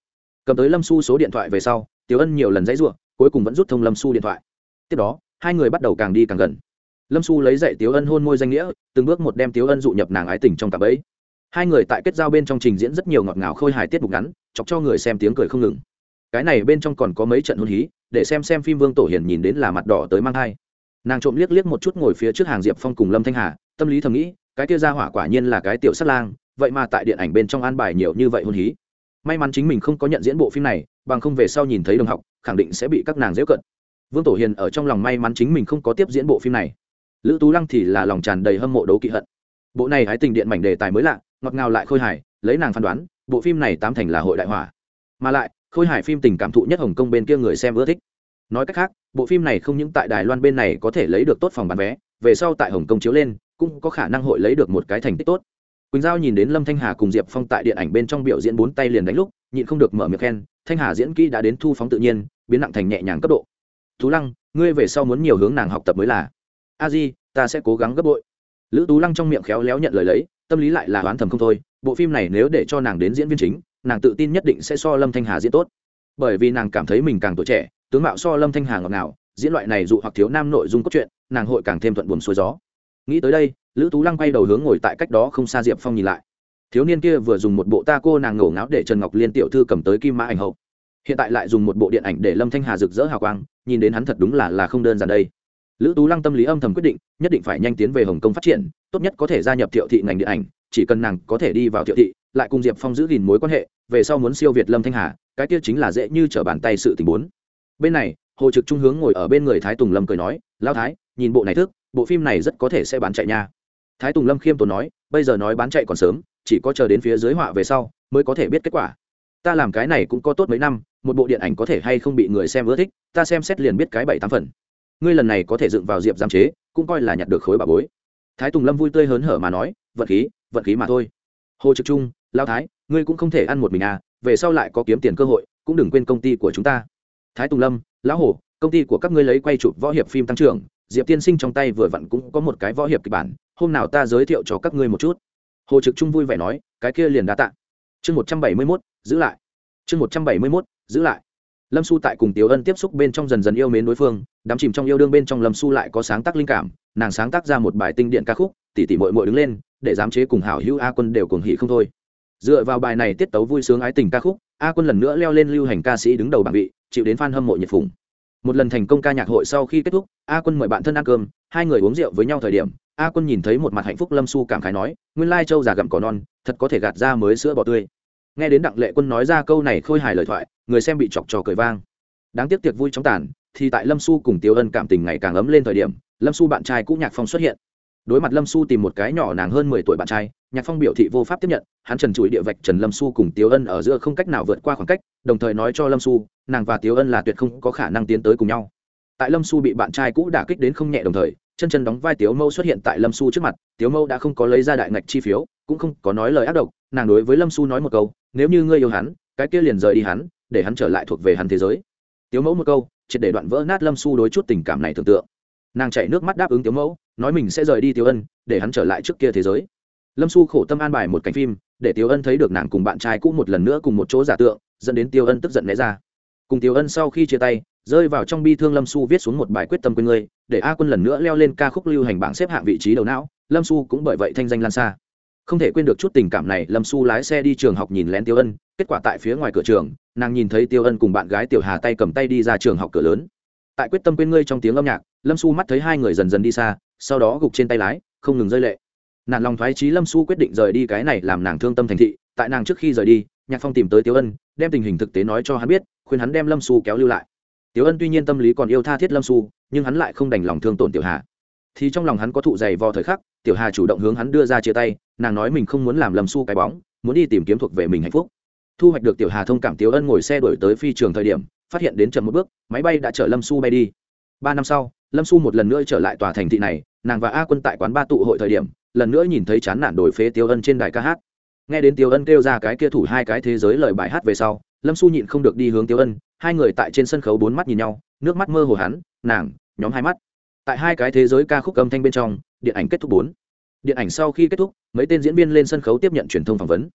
Cầm tới lâm su số điện thoại về sau, tiếu ân nhiều lần dãy rủa, cuối cùng vẫn rút thông lâm su điện thoại. Tiếp đó, hai người bắt đầu càng đi càng gần. Lâm su lấy dạy tiếu ân hôn môi danh nghĩa, từng bước một đem tiếu ân dụ nhập nàng ái tình trong cặp ấy. Hai người tại kết giao bên trong trình diễn rất nhiều ngọt ngào khôi hài tiết mục ngắn chọc cho người xem tiếng cười không ngừng. Cái này bên trong còn có mấy trận hôn hí, để xem xem phim vương tổ hiền nhìn đến là mặt đỏ tới mang thai. Nàng trộm liếc liếc một chút ngồi phía trước hàng diệp phong cùng lâm thanh hà, tâm lý thầm nghĩ, cái kia ra hỏa quả nhiên là cái tiểu sắt lang, vậy mà tại điện ảnh bên trong an bài nhiều như vậy hôn hí. May mắn chính mình không có nhận diễn bộ phim này, bằng không về sau nhìn thấy đồng học, khẳng định sẽ bị các nàng dễ cận. Vương tổ hiền ở trong lòng may mắn chính mình không có tiếp diễn bộ phim này. Lữ tú lăng thì là lòng tràn đầy hâm mộ đấu kỵ hận. Bộ này hái tình điện mảnh đề tài mới lạ, ngọt ngào lại khôi hài lấy nàng phán đoán, bộ phim này tám thành là hội đại hỏa mà lại, khôi hài phim tình cảm thụ nhất hồng kông bên kia người xem ưa thích. Nói cách khác, bộ phim này không những tại đài loan bên này có thể lấy được tốt phòng bán vé, về sau tại hồng kông chiếu lên, cũng có khả năng hội lấy được một cái thành tích tốt. Quỳnh giao nhìn đến lâm thanh hà cùng diệp phong tại điện ảnh bên trong biểu diễn bốn tay liền đánh lúc, nhịn không được mở miệng khen, thanh hà diễn kỹ đã đến thu phóng tự nhiên, biến nặng thành nhẹ nhàng cấp độ. Tú lăng, ngươi về sau muốn nhiều hướng nàng học tập mới là. A di, ta sẽ cố gắng gấp bội. Lữ tú lăng trong miệng khéo léo nhận lời lấy, tâm lý lại là oán thầm không thôi bộ phim này nếu để cho nàng đến diễn viên chính, nàng tự tin nhất định sẽ so lâm thanh hà diễn tốt. Bởi vì nàng cảm thấy mình càng tuổi trẻ, tướng mạo so lâm thanh hà ngọt ngào, diễn loại này dụ hoặc thiếu nam nội dung cốt truyện, nàng hội càng thêm thuận buồm xuôi gió. Nghĩ tới đây, lữ tú lăng quay đầu hướng ngồi tại cách đó không xa diệp phong nhìn lại. Thiếu niên kia vừa dùng một bộ ta cô nàng ngổ ngáo để trần ngọc liên tiểu thư cầm tới kim mã ảnh hậu. Hiện tại lại dùng một bộ điện ảnh để lâm thanh hà rực rỡ hào quang, nhìn đến hắn thật đúng là là không đơn giản đây. Lữ tú lăng tâm lý âm thầm quyết định, nhất định phải nhanh tiến về hồng kông phát triển, tốt nhất có thể gia nhập thiệu thị ngành điện ảnh chỉ cần nàng có thể đi vào thiệu thị, lại cùng diệp phong giữ gìn mối quan hệ, về sau muốn siêu việt lâm thanh hà, cái kia chính là dễ như trở bàn tay sự tình bốn. Bên này, hồ trực trung hướng ngồi ở bên người thái tùng lâm cười nói lao thái, nhìn bộ này thức, bộ phim này rất có thể sẽ bán chạy nha. Thái tùng lâm khiêm tốn nói, bây giờ nói bán chạy còn sớm, chỉ có chờ đến phía dưới họa về sau, mới có thể biết kết quả. Ta làm cái này cũng có tốt mấy năm, một bộ điện ảnh có thể hay không bị người xem ưa thích, ta xem xét liền biết cái bảy tám phần. Ngươi lần này có thể dựng vào diệp giam chế, cũng coi là nhặt được khối bà bối. Thái tùng lâm vui tươi hớn hở mà nói, vận khí vận khí mà thôi. Hồ trực trung lao thái, ngươi cũng không thể ăn một mình à về sau lại có kiếm tiền cơ hội, cũng đừng quên công ty của chúng ta. Thái tùng lâm, lão hồ công ty của các ngươi lấy quay chụp võ hiệp phim tăng trưởng, diệp tiên sinh trong tay vừa vặn cũng có một cái võ hiệp kịch bản, hôm nào ta giới thiệu cho các ngươi một chút. Hồ trực trung vui vẻ nói, cái kia liền đa tạ. Chương một trăm bảy mươi mốt, giữ lại. Chương một trăm bảy mươi mốt, giữ lại. Lâm su tại cùng tiểu ân tiếp xúc bên trong dần dần yêu mến đối phương, đắm chìm trong yêu đương bên trong lâm su lại có sáng tác linh cảm, nàng sáng tác ra một bài tinh điện ca khúc, tỉ tỉ mội mội đứng lên để giám chế cùng hảo hữu a quân đều cuồng hỉ không thôi. Dựa vào bài này tiết tấu vui sướng ái tình ca khúc, a quân lần nữa leo lên lưu hành ca sĩ đứng đầu bảng vị, chịu đến f a n hâm mộ nhiệt phùng. một lần thành công ca nhạc hội sau khi kết thúc, a quân mời bạn thân ăn cơm, hai người uống rượu với nhau thời điểm, a quân nhìn thấy một mặt hạnh phúc lâm su cảm khái nói, nguyên lai châu già gặm cỏ non, thật có thể gạt ra mới sữa bò tươi. Nghe đến đặng lệ quân nói ra câu này khôi hài lời thoại, người xem bị chọc trò cười vang. Đáng tiếc tiệc vui chóng tàn, thì tại lâm su cùng tiêu ân cảm tình ngày càng ấm lên thời điểm, lâm su bạn trai cũ nhạc phong xuất hiện đối mặt lâm su tìm một cái nhỏ nàng hơn mười tuổi bạn trai, nhạc phong biểu thị vô pháp tiếp nhận, hắn trần trụi địa vạch trần lâm su cùng tiếu ân ở giữa không cách nào vượt qua khoảng cách, đồng thời nói cho lâm su nàng và tiếu ân là tuyệt không có khả năng tiến tới cùng nhau. Tại lâm su bị bạn trai cũ đả kích đến không nhẹ đồng thời, chân chân đóng vai tiếu mâu xuất hiện tại lâm su trước mặt, tiếu mâu đã không có lấy ra đại ngạch chi phiếu, cũng không có nói lời ác độc, nàng đối với lâm su nói một câu, nếu như ngươi yêu hắn, cái kia liền rời đi hắn, để hắn trở lại thuộc về hắn thế giới. Tiếu mẫu một câu, triệt để đoạn vỡ nát lâm su đối chút tình cảm này tưởng tượng nàng chạy nước mắt đáp ứng tiểu mẫu, nói mình sẽ rời đi tiểu ân, để hắn trở lại trước kia thế giới. Lâm su khổ tâm an bài một cảnh phim, để tiểu ân thấy được nàng cùng bạn trai cũ một lần nữa cùng một chỗ giả tượng, dẫn đến tiểu ân tức giận né ra. Cùng tiểu ân sau khi chia tay, rơi vào trong bi thương lâm su viết xuống một bài quyết tâm quên ngươi, để a quân lần nữa leo lên ca khúc lưu hành bảng xếp hạng vị trí đầu não, lâm su cũng bởi vậy thanh danh lan xa. Không thể quên được chút tình cảm này, lâm su lái xe đi trường học nhìn lén tiêu ân, kết quả tại phía ngoài cửa trường, nàng nhìn thấy tiêu ân cùng bạn gái tiểu hà tay cầm tay đi ra trường học cửa lớn tại quyết tâm quên ngươi trong tiếng âm nhạc, lâm su mắt thấy hai người dần dần đi xa, sau đó gục trên tay lái, không ngừng rơi lệ. Nàng lòng thoái trí lâm su quyết định rời đi cái này làm nàng thương tâm thành thị, tại nàng trước khi rời đi, nhạc phong tìm tới tiêu ân, đem tình hình thực tế nói cho hắn biết, khuyên hắn đem lâm su kéo lưu lại. Tiêu ân tuy nhiên tâm lý còn yêu tha thiết lâm su nhưng hắn lại không đành lòng thương tổn tiểu hà. Thì trong lòng hắn có thụ dày vò thời khắc, tiểu hà chủ động hướng hắn đưa ra chia tay, nàng nói mình không muốn làm lâm su cái bóng, muốn đi tìm kiếm thuộc về mình hạnh phúc. Thu hoạch được tiểu hà thông cảm tiểu ân ngồi xe đổi tới phi trường thời điểm phát hiện đến chậm một bước, máy bay đã chở lâm su bay đi. Ba năm sau, lâm su một lần nữa trở lại tòa thành thị này, nàng và a quân tại quán ba tụ hội thời điểm, lần nữa nhìn thấy chán nản đổi phế tiêu ân trên đài ca hát. Nghe đến tiêu ân kêu ra cái kia thủ hai cái thế giới lời bài hát về sau, lâm su nhịn không được đi hướng tiêu ân, hai người tại trên sân khấu bốn mắt nhìn nhau, nước mắt mơ hồ hắn, nàng, nhóm hai mắt. Tại hai cái thế giới ca khúc âm thanh bên trong, điện ảnh kết thúc bốn. Điện ảnh sau khi kết thúc, mấy tên diễn viên lên sân khấu tiếp nhận truyền thông phỏng vấn.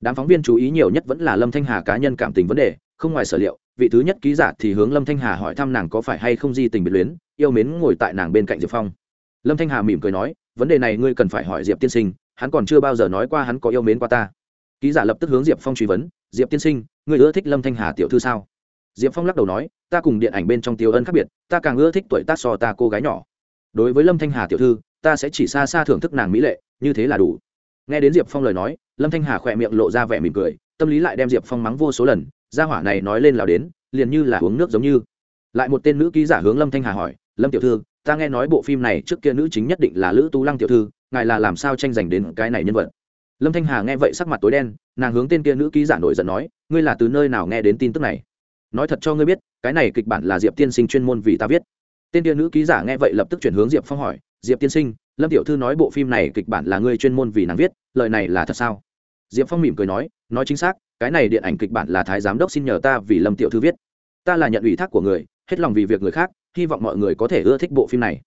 Đám phóng viên chú ý nhiều nhất vẫn là lâm thanh hà cá nhân cảm tình vấn đề không ngoài sở liệu, vị thứ nhất ký giả thì hướng lâm thanh hà hỏi thăm nàng có phải hay không di tình biệt luyến, yêu mến ngồi tại nàng bên cạnh diệp phong. Lâm thanh hà mỉm cười nói, vấn đề này ngươi cần phải hỏi diệp tiên sinh, hắn còn chưa bao giờ nói qua hắn có yêu mến qua ta. Ký giả lập tức hướng diệp phong truy vấn, diệp tiên sinh, ngươi ưa thích lâm thanh hà tiểu thư sao? Diệp phong lắc đầu nói, ta cùng điện ảnh bên trong tiêu ân khác biệt, ta càng ưa thích tuổi tác so ta cô gái nhỏ. Đối với lâm thanh hà tiểu thư, ta sẽ chỉ xa xa thưởng thức nàng mỹ lệ, như thế là đủ. Nghe đến diệp phong lời nói, lâm thanh hà khỏe miệng lộ ra vẻ mỉm cười, tâm lý lại đem diệp phong mắng vô số lần gia hỏa này nói lên lào đến, liền như là uống nước giống như. Lại một tên nữ ký giả hướng lâm thanh hà hỏi, lâm tiểu thư, ta nghe nói bộ phim này trước kia nữ chính nhất định là lữ tú lăng tiểu thư, ngài là làm sao tranh giành đến cái này nhân vật? Lâm thanh hà nghe vậy sắc mặt tối đen, nàng hướng tên kia nữ ký giả nổi giận nói, ngươi là từ nơi nào nghe đến tin tức này? Nói thật cho ngươi biết, cái này kịch bản là diệp tiên sinh chuyên môn vì ta viết. Tên kia nữ ký giả nghe vậy lập tức chuyển hướng diệp phong hỏi, diệp tiên sinh, lâm tiểu thư nói bộ phim này kịch bản là ngươi chuyên môn vì nàng viết, lời này là thật sao? Diệp phong mỉm cười nói nói chính xác cái này điện ảnh kịch bản là thái giám đốc xin nhờ ta vì lâm tiểu thư viết. Ta là nhận ủy thác của người, hết lòng vì việc người khác, hy vọng mọi người có thể ưa thích bộ phim này.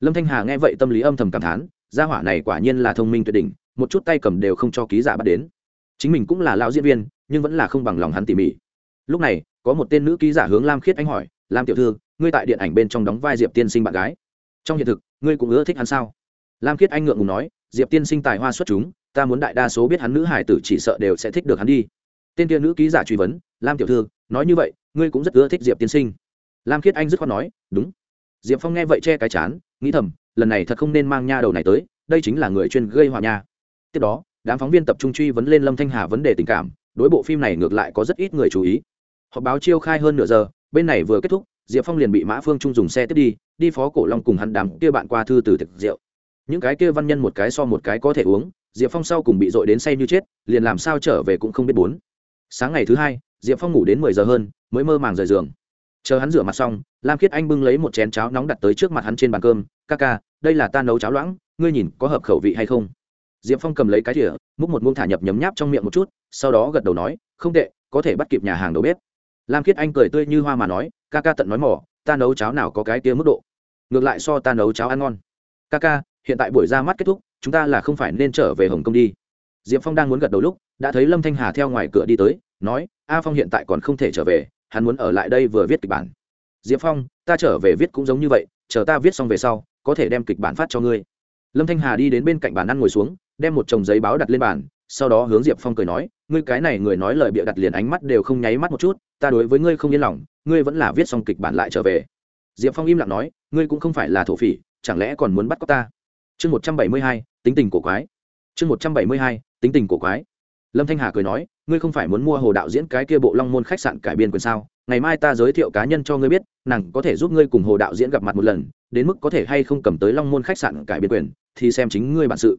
Lâm thanh hà nghe vậy tâm lý âm thầm cảm thán, gia hỏa này quả nhiên là thông minh tuyệt đỉnh, một chút tay cầm đều không cho ký giả bắt đến. Chính mình cũng là lão diễn viên, nhưng vẫn là không bằng lòng hắn tỉ mỉ. Lúc này, có một tên nữ ký giả hướng lam khiết anh hỏi, lam tiểu thư, ngươi tại điện ảnh bên trong đóng vai diệp tiên sinh bạn gái. Trong hiện thực, ngươi cũng ưa thích hắn sao? Lam khiết anh ngượng ngùng nói, diệp tiên sinh tài hoa xuất chúng, ta muốn đại đa số biết hắn nữ hải tử chỉ sợ đều sẽ thích được hắn đi tên kia nữ ký giả truy vấn, lam tiểu thư, nói như vậy, ngươi cũng rất ưa thích diệp tiên sinh. Lam khiết anh dứt khoát nói, đúng. Diệp phong nghe vậy che cái chán, nghĩ thầm, lần này thật không nên mang nha đầu này tới, đây chính là người chuyên gây họa nha. Tiếp đó, đám phóng viên tập trung truy vấn lên lâm thanh hà vấn đề tình cảm, đối bộ phim này ngược lại có rất ít người chú ý. Họp báo chiêu khai hơn nửa giờ, bên này vừa kết thúc, diệp phong liền bị mã phương trung dùng xe tiếp đi đi phó cổ long cùng hắn đám kia bạn qua thư từ thực rượu. Những cái kia văn nhân một cái so một cái có thể uống, diệp phong sau cùng bị dội đến say như chết, liền làm sao trở về cũng không biết bốn sáng ngày thứ hai, diệp phong ngủ đến mười giờ hơn, mới mơ màng rời giường. Chờ hắn rửa mặt xong, lam khiết anh bưng lấy một chén cháo nóng đặt tới trước mặt hắn trên bàn cơm. Ca ca, đây là ta nấu cháo loãng, ngươi nhìn có hợp khẩu vị hay không? Diệp phong cầm lấy cái thìa, múc một muông thả nhập nhấm nháp trong miệng một chút, sau đó gật đầu nói, không tệ, có thể bắt kịp nhà hàng đầu bếp. Lam khiết anh cười tươi như hoa mà nói, ca ca tận nói mỏ, ta nấu cháo nào có cái kia mức độ. Ngược lại so ta nấu cháo ăn ngon. Ca ca, hiện tại buổi ra mắt kết thúc, chúng ta là không phải nên trở về hồng kông đi diệp phong đang muốn gật đầu lúc, đã thấy lâm thanh hà theo ngoài cửa đi tới, nói, a phong hiện tại còn không thể trở về, hắn muốn ở lại đây vừa viết kịch bản. Diệp phong, ta trở về viết cũng giống như vậy, chờ ta viết xong về sau, có thể đem kịch bản phát cho ngươi. Lâm thanh hà đi đến bên cạnh bàn ăn ngồi xuống, đem một chồng giấy báo đặt lên bàn, sau đó hướng diệp phong cười nói, ngươi cái này người nói lời bịa đặt liền ánh mắt đều không nháy mắt một chút, ta đối với ngươi không yên lòng, ngươi vẫn là viết xong kịch bản lại trở về. Diệp phong im lặng nói, ngươi cũng không phải là thổ phỉ, chẳng lẽ còn muốn bắt cóc ta? Chương một trăm bảy mươi hai, tính tình của quái. Chương một trăm bảy mươi hai tính tình cổ quái. Lâm thanh hà cười nói, ngươi không phải muốn mua hồ đạo diễn cái kia bộ long môn khách sạn cải biên quyền sao? Ngày mai ta giới thiệu cá nhân cho ngươi biết, nàng có thể giúp ngươi cùng hồ đạo diễn gặp mặt một lần, đến mức có thể hay không cầm tới long môn khách sạn cải biên quyền, thì xem chính ngươi bản sự.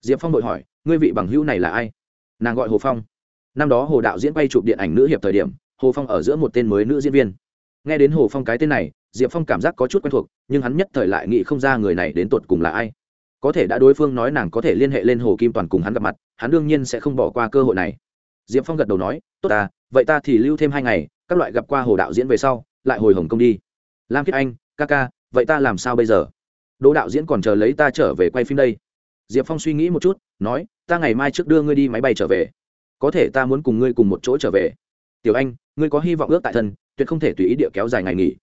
Diệp phong đội hỏi, ngươi vị bằng hữu này là ai? Nàng gọi hồ phong. Năm đó hồ đạo diễn bay chụp điện ảnh nữ hiệp thời điểm, hồ phong ở giữa một tên mới nữ diễn viên. Nghe đến hồ phong cái tên này, diệp phong cảm giác có chút quen thuộc, nhưng hắn nhất thời lại nghĩ không ra người này đến tột cùng là ai có thể đã đối phương nói nàng có thể liên hệ lên hồ kim toàn cùng hắn gặp mặt, hắn đương nhiên sẽ không bỏ qua cơ hội này. Diệp phong gật đầu nói, tốt ta, vậy ta thì lưu thêm hai ngày, các loại gặp qua hồ đạo diễn về sau, lại hồi hồng công đi. Lam kiết anh, ca ca, vậy ta làm sao bây giờ? Đỗ đạo diễn còn chờ lấy ta trở về quay phim đây. Diệp phong suy nghĩ một chút, nói, ta ngày mai trước đưa ngươi đi máy bay trở về. Có thể ta muốn cùng ngươi cùng một chỗ trở về. Tiểu anh, ngươi có hy vọng ước tại thân, tuyệt không thể tùy ý địa kéo dài ngày nghỉ.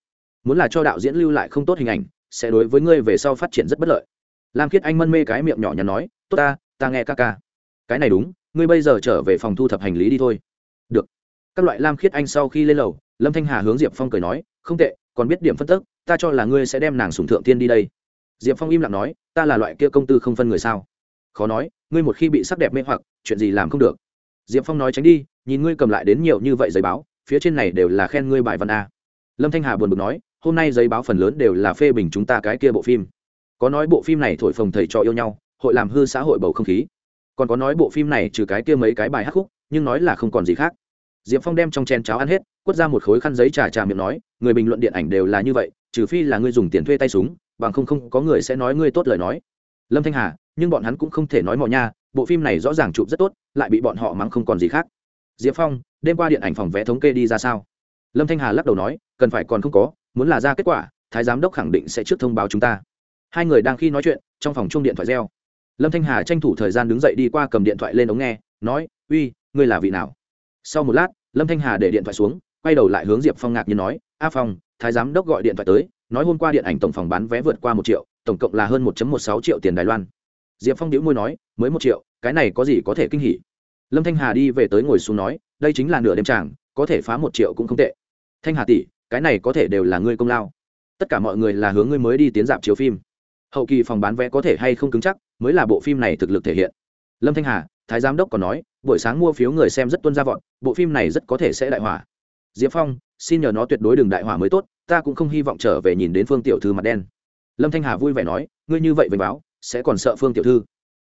Muốn là cho đạo diễn lưu lại không tốt hình ảnh, sẽ đối với ngươi về sau phát triển rất bất lợi lam khiết anh mân mê cái miệng nhỏ nhắn nói, tốt ta ta nghe ca ca. Cái này đúng, ngươi bây giờ trở về phòng thu thập hành lý đi thôi. Được. Các loại lam khiết anh sau khi lên lầu, lâm thanh hà hướng diệp phong cười nói, không tệ, còn biết điểm phân tức ta cho là ngươi sẽ đem nàng sùng thượng tiên đi đây. Diệp phong im lặng nói, ta là loại kia công tư không phân người sao? Khó nói, ngươi một khi bị sắc đẹp mê hoặc, chuyện gì làm không được. Diệp phong nói tránh đi, nhìn ngươi cầm lại đến nhiều như vậy giấy báo, phía trên này đều là khen ngươi bài văn a. Lâm thanh hà buồn bực nói, hôm nay giấy báo phần lớn đều là phê bình chúng ta cái kia bộ phim có nói bộ phim này thổi phồng thầy trò yêu nhau, hội làm hư xã hội bầu không khí. Còn có nói bộ phim này trừ cái kia mấy cái bài hát khúc, nhưng nói là không còn gì khác. Diệp phong đem trong chén cháo ăn hết, quất ra một khối khăn giấy trà trà miệng nói, người bình luận điện ảnh đều là như vậy, trừ phi là ngươi dùng tiền thuê tay súng, bằng không không có người sẽ nói ngươi tốt lời nói. Lâm thanh hà, nhưng bọn hắn cũng không thể nói mò nha, bộ phim này rõ ràng chụp rất tốt, lại bị bọn họ mắng không còn gì khác. Diệp phong, đêm qua điện ảnh phòng vé thống kê đi ra sao? Lâm thanh hà lắc đầu nói, cần phải còn không có, muốn là ra kết quả, thái giám đốc khẳng định sẽ trước thông báo chúng ta hai người đang khi nói chuyện, trong phòng chung điện thoại reo. Lâm thanh hà tranh thủ thời gian đứng dậy đi qua cầm điện thoại lên ống nghe, nói, uy, ngươi là vị nào? Sau một lát, lâm thanh hà để điện thoại xuống, quay đầu lại hướng diệp phong ngạc như nói, a phong, thái giám đốc gọi điện thoại tới, nói hôm qua điện ảnh tổng phòng bán vé vượt qua một triệu, tổng cộng là hơn một một sáu triệu tiền đài loan. Diệp phong đĩu môi nói, mới một triệu, cái này có gì có thể kinh hỉ? Lâm thanh hà đi về tới ngồi xuống nói, đây chính là nửa đêm tràng, có thể phá một triệu cũng không tệ. Thanh hà tỷ, cái này có thể đều là ngươi công lao. Tất cả mọi người là hướng ngươi mới đi tiến dạp chiếu phim hậu kỳ phòng bán vé có thể hay không cứng chắc, mới là bộ phim này thực lực thể hiện. Lâm thanh hà, thái giám đốc còn nói, buổi sáng mua phiếu người xem rất tuân ra vọn bộ phim này rất có thể sẽ đại hỏa. Diệp phong, xin nhờ nó tuyệt đối đừng đại hỏa mới tốt, ta cũng không hy vọng trở về nhìn đến phương tiểu thư mặt đen. Lâm thanh hà vui vẻ nói, ngươi như vậy với báo, sẽ còn sợ phương tiểu thư?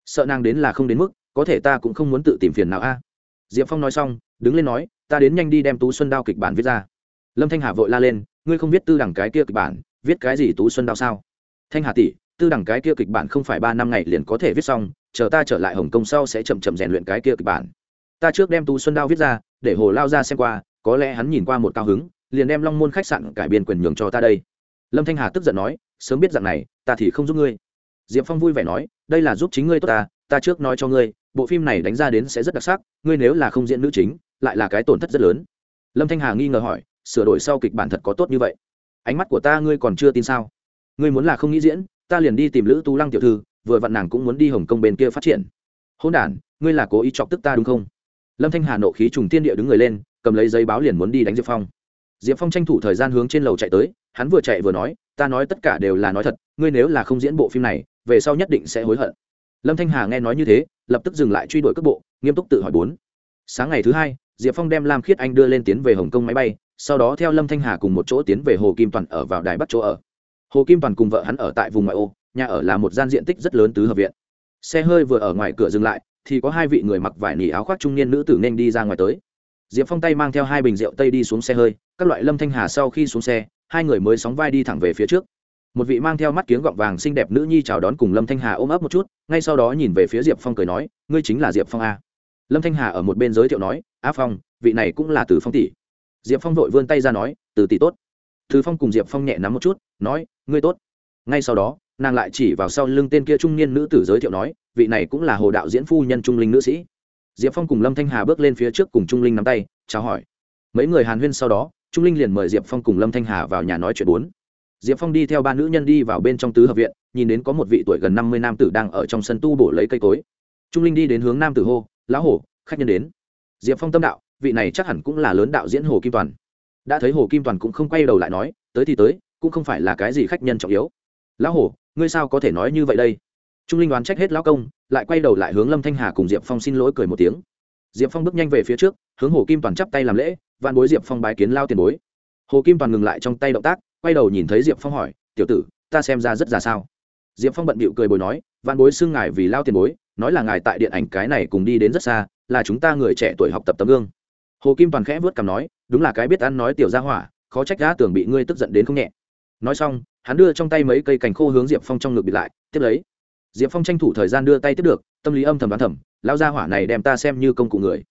Sợ nàng đến là không đến mức, có thể ta cũng không muốn tự tìm phiền nào a. À? Diệp phong nói xong, đứng lên nói, ta đến nhanh đi đem tú xuân đao kịch bản viết ra. Lâm thanh hà vội la lên, ngươi không viết tư đẳng cái kia kịch bản, viết cái gì tú xuân đao sao? Thanh hà tỷ tư đẳng cái kia kịch bản không phải ba năm ngày liền có thể viết xong, chờ ta trở lại hồng kông sau sẽ chậm chậm rèn luyện cái kia kịch bản. Ta trước đem tú xuân đao viết ra, để hồ lao ra xem qua, có lẽ hắn nhìn qua một cao hứng, liền đem long môn khách sạn cải biên quyền nhường cho ta đây. Lâm thanh hà tức giận nói, sớm biết rằng này, ta thì không giúp ngươi. Diệp phong vui vẻ nói, đây là giúp chính ngươi tốt ta ta trước nói cho ngươi, bộ phim này đánh ra đến sẽ rất đặc sắc, ngươi nếu là không diễn nữ chính, lại là cái tổn thất rất lớn. Lâm thanh hà nghi ngờ hỏi, sửa đổi sau kịch bản thật có tốt như vậy? Ánh mắt của ta ngươi còn chưa tin sao? Ngươi muốn là không nghĩ diễn ta liền đi tìm lữ tu lăng tiểu thư, vừa vặn nàng cũng muốn đi hồng kông bên kia phát triển. Hôn đản, ngươi là cố ý chọc tức ta đúng không? Lâm thanh hà nộ khí trùng tiên địa đứng người lên, cầm lấy giấy báo liền muốn đi đánh diệp phong. Diệp phong tranh thủ thời gian hướng trên lầu chạy tới, hắn vừa chạy vừa nói, ta nói tất cả đều là nói thật, ngươi nếu là không diễn bộ phim này, về sau nhất định sẽ hối hận. Lâm thanh hà nghe nói như thế, lập tức dừng lại truy đuổi cước bộ, nghiêm túc tự hỏi bốn. Sáng ngày thứ hai, diệp phong đem lam khiết anh đưa lên tiến về hồng kông máy bay, sau đó theo lâm thanh hà cùng một chỗ tiến về hồ kim toàn ở vào đài bắc chỗ ở hồ kim toàn cùng vợ hắn ở tại vùng ngoại ô, nhà ở là một gian diện tích rất lớn tứ hợp viện. Xe hơi vừa ở ngoài cửa dừng lại, thì có hai vị người mặc vải nỉ áo khoác trung niên nữ tử nên đi ra ngoài tới. Diệp phong tay mang theo hai bình rượu tây đi xuống xe hơi, các loại lâm thanh hà sau khi xuống xe, hai người mới sóng vai đi thẳng về phía trước. Một vị mang theo mắt kiếng gọng vàng xinh đẹp nữ nhi chào đón cùng lâm thanh hà ôm ấp một chút, ngay sau đó nhìn về phía diệp phong cười nói, ngươi chính là diệp phong a. Lâm thanh hà ở một bên giới thiệu nói, a phong, vị này cũng là từ phong tỷ. Diệp phong vội vươn tay ra nói, từ tỷ tốt từ phong cùng diệp phong nhẹ nắm một chút, nói, ngươi tốt. Ngay sau đó, nàng lại chỉ vào sau lưng tên kia trung niên nữ tử giới thiệu nói, vị này cũng là hồ đạo diễn phu nhân trung linh nữ sĩ. Diệp phong cùng lâm thanh hà bước lên phía trước cùng trung linh nắm tay, chào hỏi. Mấy người hàn huyên sau đó, trung linh liền mời diệp phong cùng lâm thanh hà vào nhà nói chuyện bốn. Diệp phong đi theo ba nữ nhân đi vào bên trong tứ hợp viện, nhìn đến có một vị tuổi gần năm mươi nam tử đang ở trong sân tu bổ lấy cây cối. Trung linh đi đến hướng nam tử hô, lão hổ, khách nhân đến. Diệp phong tâm đạo, vị này chắc hẳn cũng là lớn đạo diễn hồ kim toàn đã thấy hồ kim toàn cũng không quay đầu lại nói, tới thì tới, cũng không phải là cái gì khách nhân trọng yếu. Lão hổ, ngươi sao có thể nói như vậy đây? Trung linh đoán trách hết lão công, lại quay đầu lại hướng lâm thanh hà cùng diệp phong xin lỗi cười một tiếng. Diệp phong bước nhanh về phía trước, hướng hồ kim toàn chắp tay làm lễ, vạn bối diệp phong bái kiến lao tiền bối. Hồ kim toàn ngừng lại trong tay động tác, quay đầu nhìn thấy diệp phong hỏi, tiểu tử, ta xem ra rất ra sao? Diệp phong bận bịu cười bồi nói, vạn bối xưng ngài vì lao tiền bối, nói là ngài tại điện ảnh cái này cùng đi đến rất xa, là chúng ta người trẻ tuổi học tập tấm gương. Hồ kim toàn khẽ vớt cằm nói đúng là cái biết ăn nói tiểu ra hỏa, khó trách đã tưởng bị ngươi tức giận đến không nhẹ. Nói xong, hắn đưa trong tay mấy cây cành khô hướng diệp phong trong ngực bịt lại, tiếp lấy. Diệp phong tranh thủ thời gian đưa tay tiếp được, tâm lý âm thầm đoán thầm lao ra hỏa này đem ta xem như công cụ người.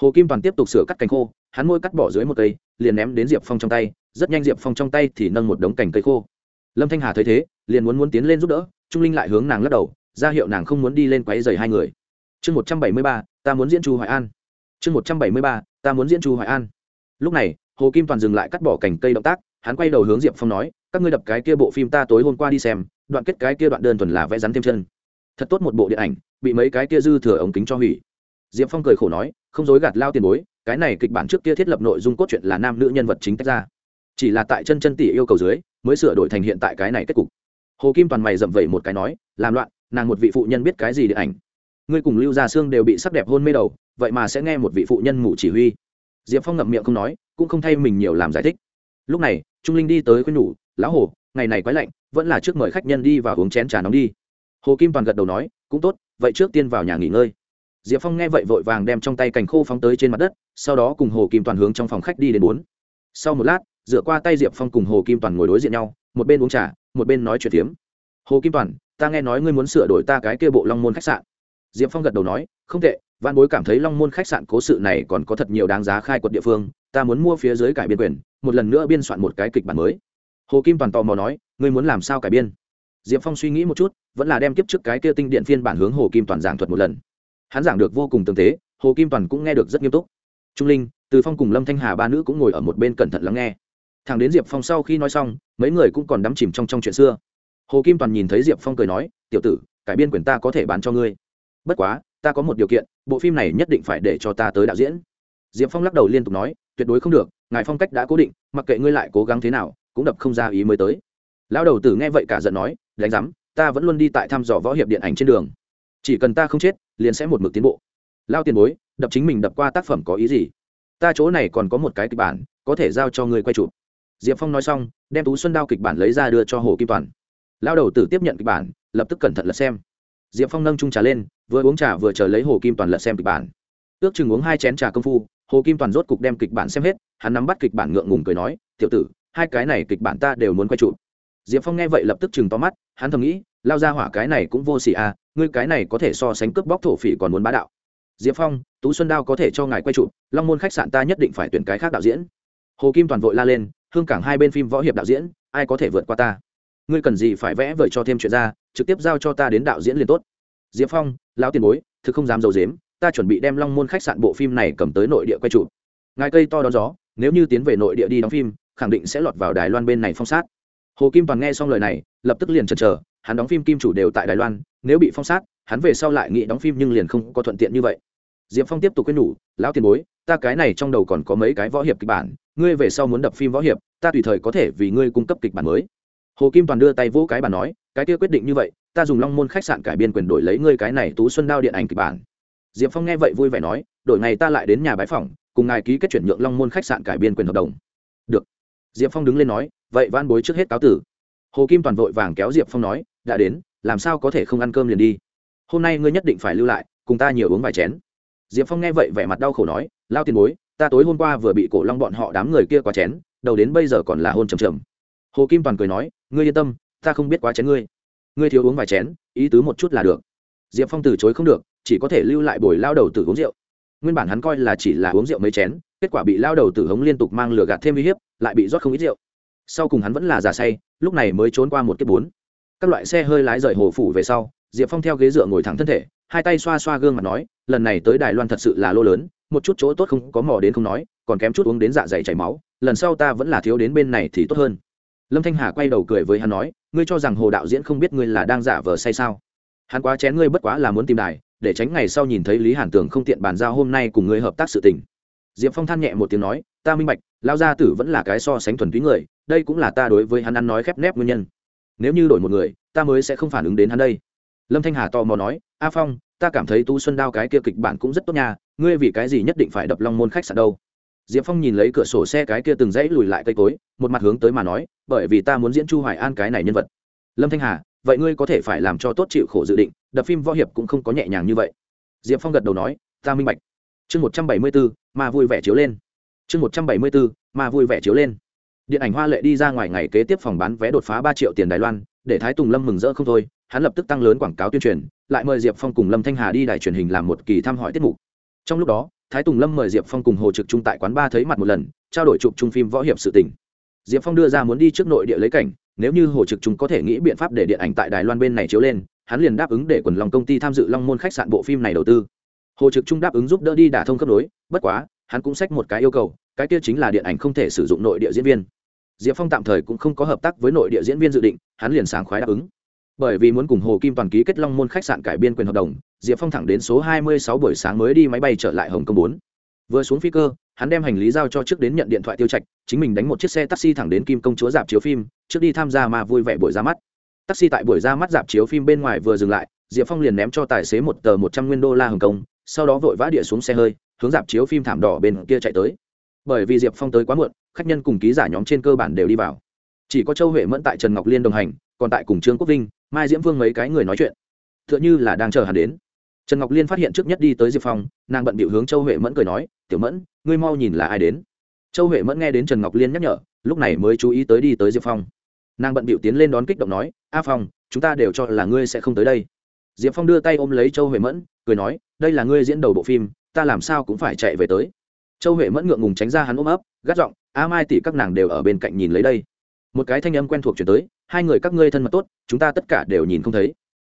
Hồ kim toàn tiếp tục sửa cắt cành khô, hắn môi cắt bỏ dưới một cây, liền ném đến diệp phong trong tay, rất nhanh diệp phong trong tay thì nâng một đống cành cây khô. Lâm thanh hà thấy thế, liền muốn muốn tiến lên giúp đỡ, trung linh lại hướng nàng lắc đầu, ra hiệu nàng không muốn đi lên quáy dày hai người. Chương một trăm bảy mươi ba, ta muốn diễn chu hoài an. Chương một trăm bảy mươi ba, ta muốn diễn chu hoài an lúc này, hồ kim toàn dừng lại cắt bỏ cành cây động tác, hắn quay đầu hướng diệp phong nói, các ngươi đập cái kia bộ phim ta tối hôm qua đi xem, đoạn kết cái kia đoạn đơn thuần là vẽ rắn thêm chân. Thật tốt một bộ điện ảnh, bị mấy cái kia dư thừa ống kính cho hủy. Diệp phong cười khổ nói, không dối gạt lao tiền bối, cái này kịch bản trước kia thiết lập nội dung cốt truyện là nam nữ nhân vật chính tách ra. Chỉ là tại chân chân tỷ yêu cầu dưới, mới sửa đổi thành hiện tại cái này kết cục. Hồ kim toàn mày dậm vẩy một cái nói, làm loạn, nàng một vị phụ nhân biết cái gì điện ảnh? Ngươi cùng lưu gia sương đều bị sắc đẹp hôn mê đầu, vậy mà sẽ nghe một vị phụ nhân ngủ chỉ huy diệp phong ngậm miệng không nói, cũng không thay mình nhiều làm giải thích. Lúc này, trung linh đi tới khuyên nhủ, lão hồ, ngày này quái lạnh, vẫn là trước mời khách nhân đi và uống chén trà nóng đi. Hồ kim toàn gật đầu nói, cũng tốt, vậy trước tiên vào nhà nghỉ ngơi. Diệp phong nghe vậy vội vàng đem trong tay cành khô phóng tới trên mặt đất, sau đó cùng hồ kim toàn hướng trong phòng khách đi đến bốn. Sau một lát, dựa qua tay diệp phong cùng hồ kim toàn ngồi đối diện nhau, một bên uống trà, một bên nói chuyện tiếm. hồ kim toàn, ta nghe nói ngươi muốn sửa đổi ta cái kia bộ long môn khách sạn. Diệp phong gật đầu nói, không tệ văn bối cảm thấy long môn khách sạn cố sự này còn có thật nhiều đáng giá khai quật địa phương, ta muốn mua phía dưới cải biên quyền, một lần nữa biên soạn một cái kịch bản mới. Hồ kim toàn tò mò nói, ngươi muốn làm sao cải biên? Diệp phong suy nghĩ một chút, vẫn là đem kiếp trước cái kia tinh điện phiên bản hướng hồ kim toàn giảng thuật một lần. Hắn giảng được vô cùng tương tế, hồ kim toàn cũng nghe được rất nghiêm túc. Trung linh, từ phong cùng lâm thanh hà ba nữ cũng ngồi ở một bên cẩn thận lắng nghe. Thằng đến diệp phong sau khi nói xong, mấy người cũng còn đắm chìm trong trong chuyện xưa. Hồ kim toàn nhìn thấy diệp phong cười nói, tiểu tử, cải biên quyền ta có thể bán cho ngươi bất quá, ta có một điều kiện, bộ phim này nhất định phải để cho ta tới đạo diễn. Diệp phong lắc đầu liên tục nói, tuyệt đối không được, ngài phong cách đã cố định, mặc kệ ngươi lại cố gắng thế nào, cũng đập không ra ý mới tới. Lão đầu tử nghe vậy cả giận nói, đánh giám, ta vẫn luôn đi tại thăm dò võ hiệp điện ảnh trên đường. Chỉ cần ta không chết, liền sẽ một mực tiến bộ. Lao tiền bối, đập chính mình đập qua tác phẩm có ý gì? Ta chỗ này còn có một cái kịch bản, có thể giao cho ngươi quay chụp. Diệp phong nói xong, đem tú xuân đao kịch bản lấy ra đưa cho hồ kim toàn. Lao đầu tử tiếp nhận kịch bản, lập tức cẩn thận lật xem. Diệp phong nâng trung trà lên vừa uống trà vừa chờ lấy hồ kim toàn lật xem kịch bản. Ước chừng uống hai chén trà công phu, hồ kim toàn rốt cục đem kịch bản xem hết, hắn nắm bắt kịch bản ngượng ngùng cười nói, tiểu tử, hai cái này kịch bản ta đều muốn quay chụp. Diệp phong nghe vậy lập tức chừng to mắt, hắn thầm nghĩ, lao ra hỏa cái này cũng vô xỉ à ngươi cái này có thể so sánh cướp bóc thổ phỉ còn muốn bá đạo. Diệp phong, tú xuân đao có thể cho ngài quay trụ long môn khách sạn ta nhất định phải tuyển cái khác đạo diễn. Hồ kim toàn vội la lên, hương cảng hai bên phim võ hiệp đạo diễn, ai có thể vượt qua ta? Ngươi cần gì phải vẽ vời cho thêm chuyện ra, trực tiếp giao cho ta đến đạo diễn liền tốt diệp phong, lão tiền bối, thực không dám d i ấ u dếm, ta chuẩn bị đem long môn khách sạn bộ phim này cầm tới nội địa quay chụp. Ngài cây to đón gió, nếu như tiến về nội địa đi đóng phim, khẳng định sẽ lọt vào đài loan bên này phong sát. Hồ kim toàn nghe xong lời này, lập tức liền chần chờ, hắn đóng phim kim chủ đều tại đài loan, nếu bị phong sát, hắn về sau lại nghĩ đóng phim nhưng liền không có thuận tiện như vậy. Diệp phong tiếp tục khuyên nhủ, lão tiền bối, ta cái này trong đầu còn có mấy cái võ hiệp kịch bản, ngươi về sau muốn đập phim võ hiệp, ta tùy thời có thể vì ngươi cung cấp kịch bản mới hồ kim toàn đưa tay vỗ cái bản nói, cái kia quyết định như vậy, ta dùng long môn khách sạn cải biên quyền đổi lấy ngươi cái này tú xuân đao điện ảnh kịch bản. Diệp phong nghe vậy vui vẻ nói, đổi ngày ta lại đến nhà bãi phòng cùng ngài ký kết chuyển nhượng long môn khách sạn cải biên quyền hợp đồng. Được. Diệp phong đứng lên nói, vậy van bối trước hết cáo tử. Hồ kim toàn vội vàng kéo diệp phong nói, đã đến, làm sao có thể không ăn cơm liền đi? Hôm nay ngươi nhất định phải lưu lại, cùng ta nhiều uống vài chén. Diệp phong nghe vậy vẻ mặt đau khổ nói, lao tiền bối, ta tối hôm qua vừa bị cổ long bọn họ đám người kia quá chén, đầu đến bây giờ còn là hôn trầm trầm hồ kim toàn cười nói, ngươi yên tâm, ta không biết quá chén ngươi. Ngươi thiếu uống vài chén, ý tứ một chút là được. Diệp phong từ chối không được, chỉ có thể lưu lại bồi lao đầu tử uống rượu. Nguyên bản hắn coi là chỉ là uống rượu mấy chén, kết quả bị lao đầu tử hống liên tục mang lửa gạt thêm uy hiếp, lại bị rót không ít rượu. Sau cùng hắn vẫn là giả say, lúc này mới trốn qua một kiếp bốn. Các loại xe hơi lái rời hồ phủ về sau, diệp phong theo ghế dựa ngồi thẳng thân thể, hai tay xoa xoa gương mặt nói, lần này tới đài loan thật sự là lô lớn, một chút chỗ tốt không có mò đến không nói, còn kém chút uống đến dạ dày chảy máu, lần sau ta vẫn là thiếu đến bên này thì tốt hơn lâm thanh hà quay đầu cười với hắn nói, ngươi cho rằng hồ đạo diễn không biết ngươi là đang giả vờ say sao? Hắn quá chén ngươi bất quá là muốn tìm đài, để tránh ngày sau nhìn thấy lý hàn tường không tiện bàn giao hôm nay cùng ngươi hợp tác sự tình. Diệp phong than nhẹ một tiếng nói, ta minh bạch lao gia tử vẫn là cái so sánh thuần túy người, đây cũng là ta đối với hắn ăn nói khép nép nguyên nhân. Nếu như đổi một người, ta mới sẽ không phản ứng đến hắn đây. Lâm thanh hà tò mò nói, a phong, ta cảm thấy tu xuân đao cái kia kịch bản cũng rất tốt nha, ngươi vì cái gì nhất định phải đập long môn khách sạn đâu? Diệp phong nhìn lấy cửa sổ xe cái kia từng dãy lùi lại cây cối, một mặt hướng tới mà nói, bởi vì ta muốn diễn chu hoài an cái này nhân vật. Lâm thanh hà, vậy ngươi có thể phải làm cho tốt chịu khổ dự định, đập phim võ hiệp cũng không có nhẹ nhàng như vậy. Diệp phong gật đầu nói, ta minh bạch. Chương một trăm bảy mươi bốn mà vui vẻ chiếu lên. Chương một trăm bảy mươi bốn mà vui vẻ chiếu lên. Điện ảnh hoa lệ đi ra ngoài ngày kế tiếp phòng bán vé đột phá ba triệu tiền đài loan, để thái tùng lâm mừng rỡ không thôi, hắn lập tức tăng lớn quảng cáo tuyên truyền, lại mời diệp phong cùng lâm thanh hà đi đài truyền hình làm một kỳ thăm hỏi tiết mục. Trong lúc đó thái tùng lâm mời diệp phong cùng hồ trực trung tại quán ba thấy mặt một lần, trao đổi chụp chung phim võ hiệp sự tình. Diệp phong đưa ra muốn đi trước nội địa lấy cảnh, nếu như hồ trực trung có thể nghĩ biện pháp để điện ảnh tại đài loan bên này chiếu lên, hắn liền đáp ứng để quần lòng công ty tham dự long môn khách sạn bộ phim này đầu tư. Hồ trực trung đáp ứng giúp đỡ đi đả thông cấp đối bất quá, hắn cũng xách một cái yêu cầu, cái kia chính là điện ảnh không thể sử dụng nội địa diễn viên. Diệp phong tạm thời cũng không có hợp tác với nội địa diễn viên dự định, hắn liền sáng khoái đáp ứng. Bởi vì muốn cùng hồ kim toàn ký kết long môn khách sạn cải biên quyền hợp đồng diệp phong thẳng đến số 26 buổi sáng mới đi máy bay trở lại hồng kông bốn. Vừa xuống phi cơ, hắn đem hành lý giao cho trước đến nhận điện thoại tiêu trạch, chính mình đánh một chiếc xe taxi thẳng đến kim công chúa dạp chiếu phim, trước đi tham gia mà vui vẻ buổi ra mắt. Taxi tại buổi ra mắt dạp chiếu phim bên ngoài vừa dừng lại, diệp phong liền ném cho tài xế một tờ một trăm nguyên đô la hồng kông, sau đó vội vã địa xuống xe hơi, hướng dạp chiếu phim thảm đỏ bên kia chạy tới. Bởi vì diệp phong tới quá muộn, khách nhân cùng ký giả nhóm trên cơ bản đều đi vào. Chỉ có châu huệ mẫn tại trần ngọc liên đồng hành, còn tại cùng trương quốc vinh, mai diễm vương mấy cái người nói chuyện. T h ư ợ n h ư là đang chờ hắn đến trần ngọc liên phát hiện trước nhất đi tới diệp phong, nàng bận bịu hướng châu huệ mẫn cười nói, tiểu mẫn, ngươi mau nhìn là ai đến? Châu huệ mẫn nghe đến trần ngọc liên nhắc nhở, lúc này mới chú ý tới đi tới diệp phong. Nàng bận bịu tiến lên đón kích động nói, a phong, chúng ta đều cho là ngươi sẽ không tới đây. Diệp phong đưa tay ôm lấy châu huệ mẫn, cười nói, đây là ngươi diễn đầu bộ phim, ta làm sao cũng phải chạy về tới. Châu huệ mẫn ngượng ngùng tránh ra hắn ôm ấp, gắt giọng, a mai tỷ các nàng đều ở bên cạnh nhìn lấy đây. Một cái thanh âm quen thuộc chuyển tới, hai người các ngươi thân mật tốt, chúng ta tất cả đều nhìn không thấy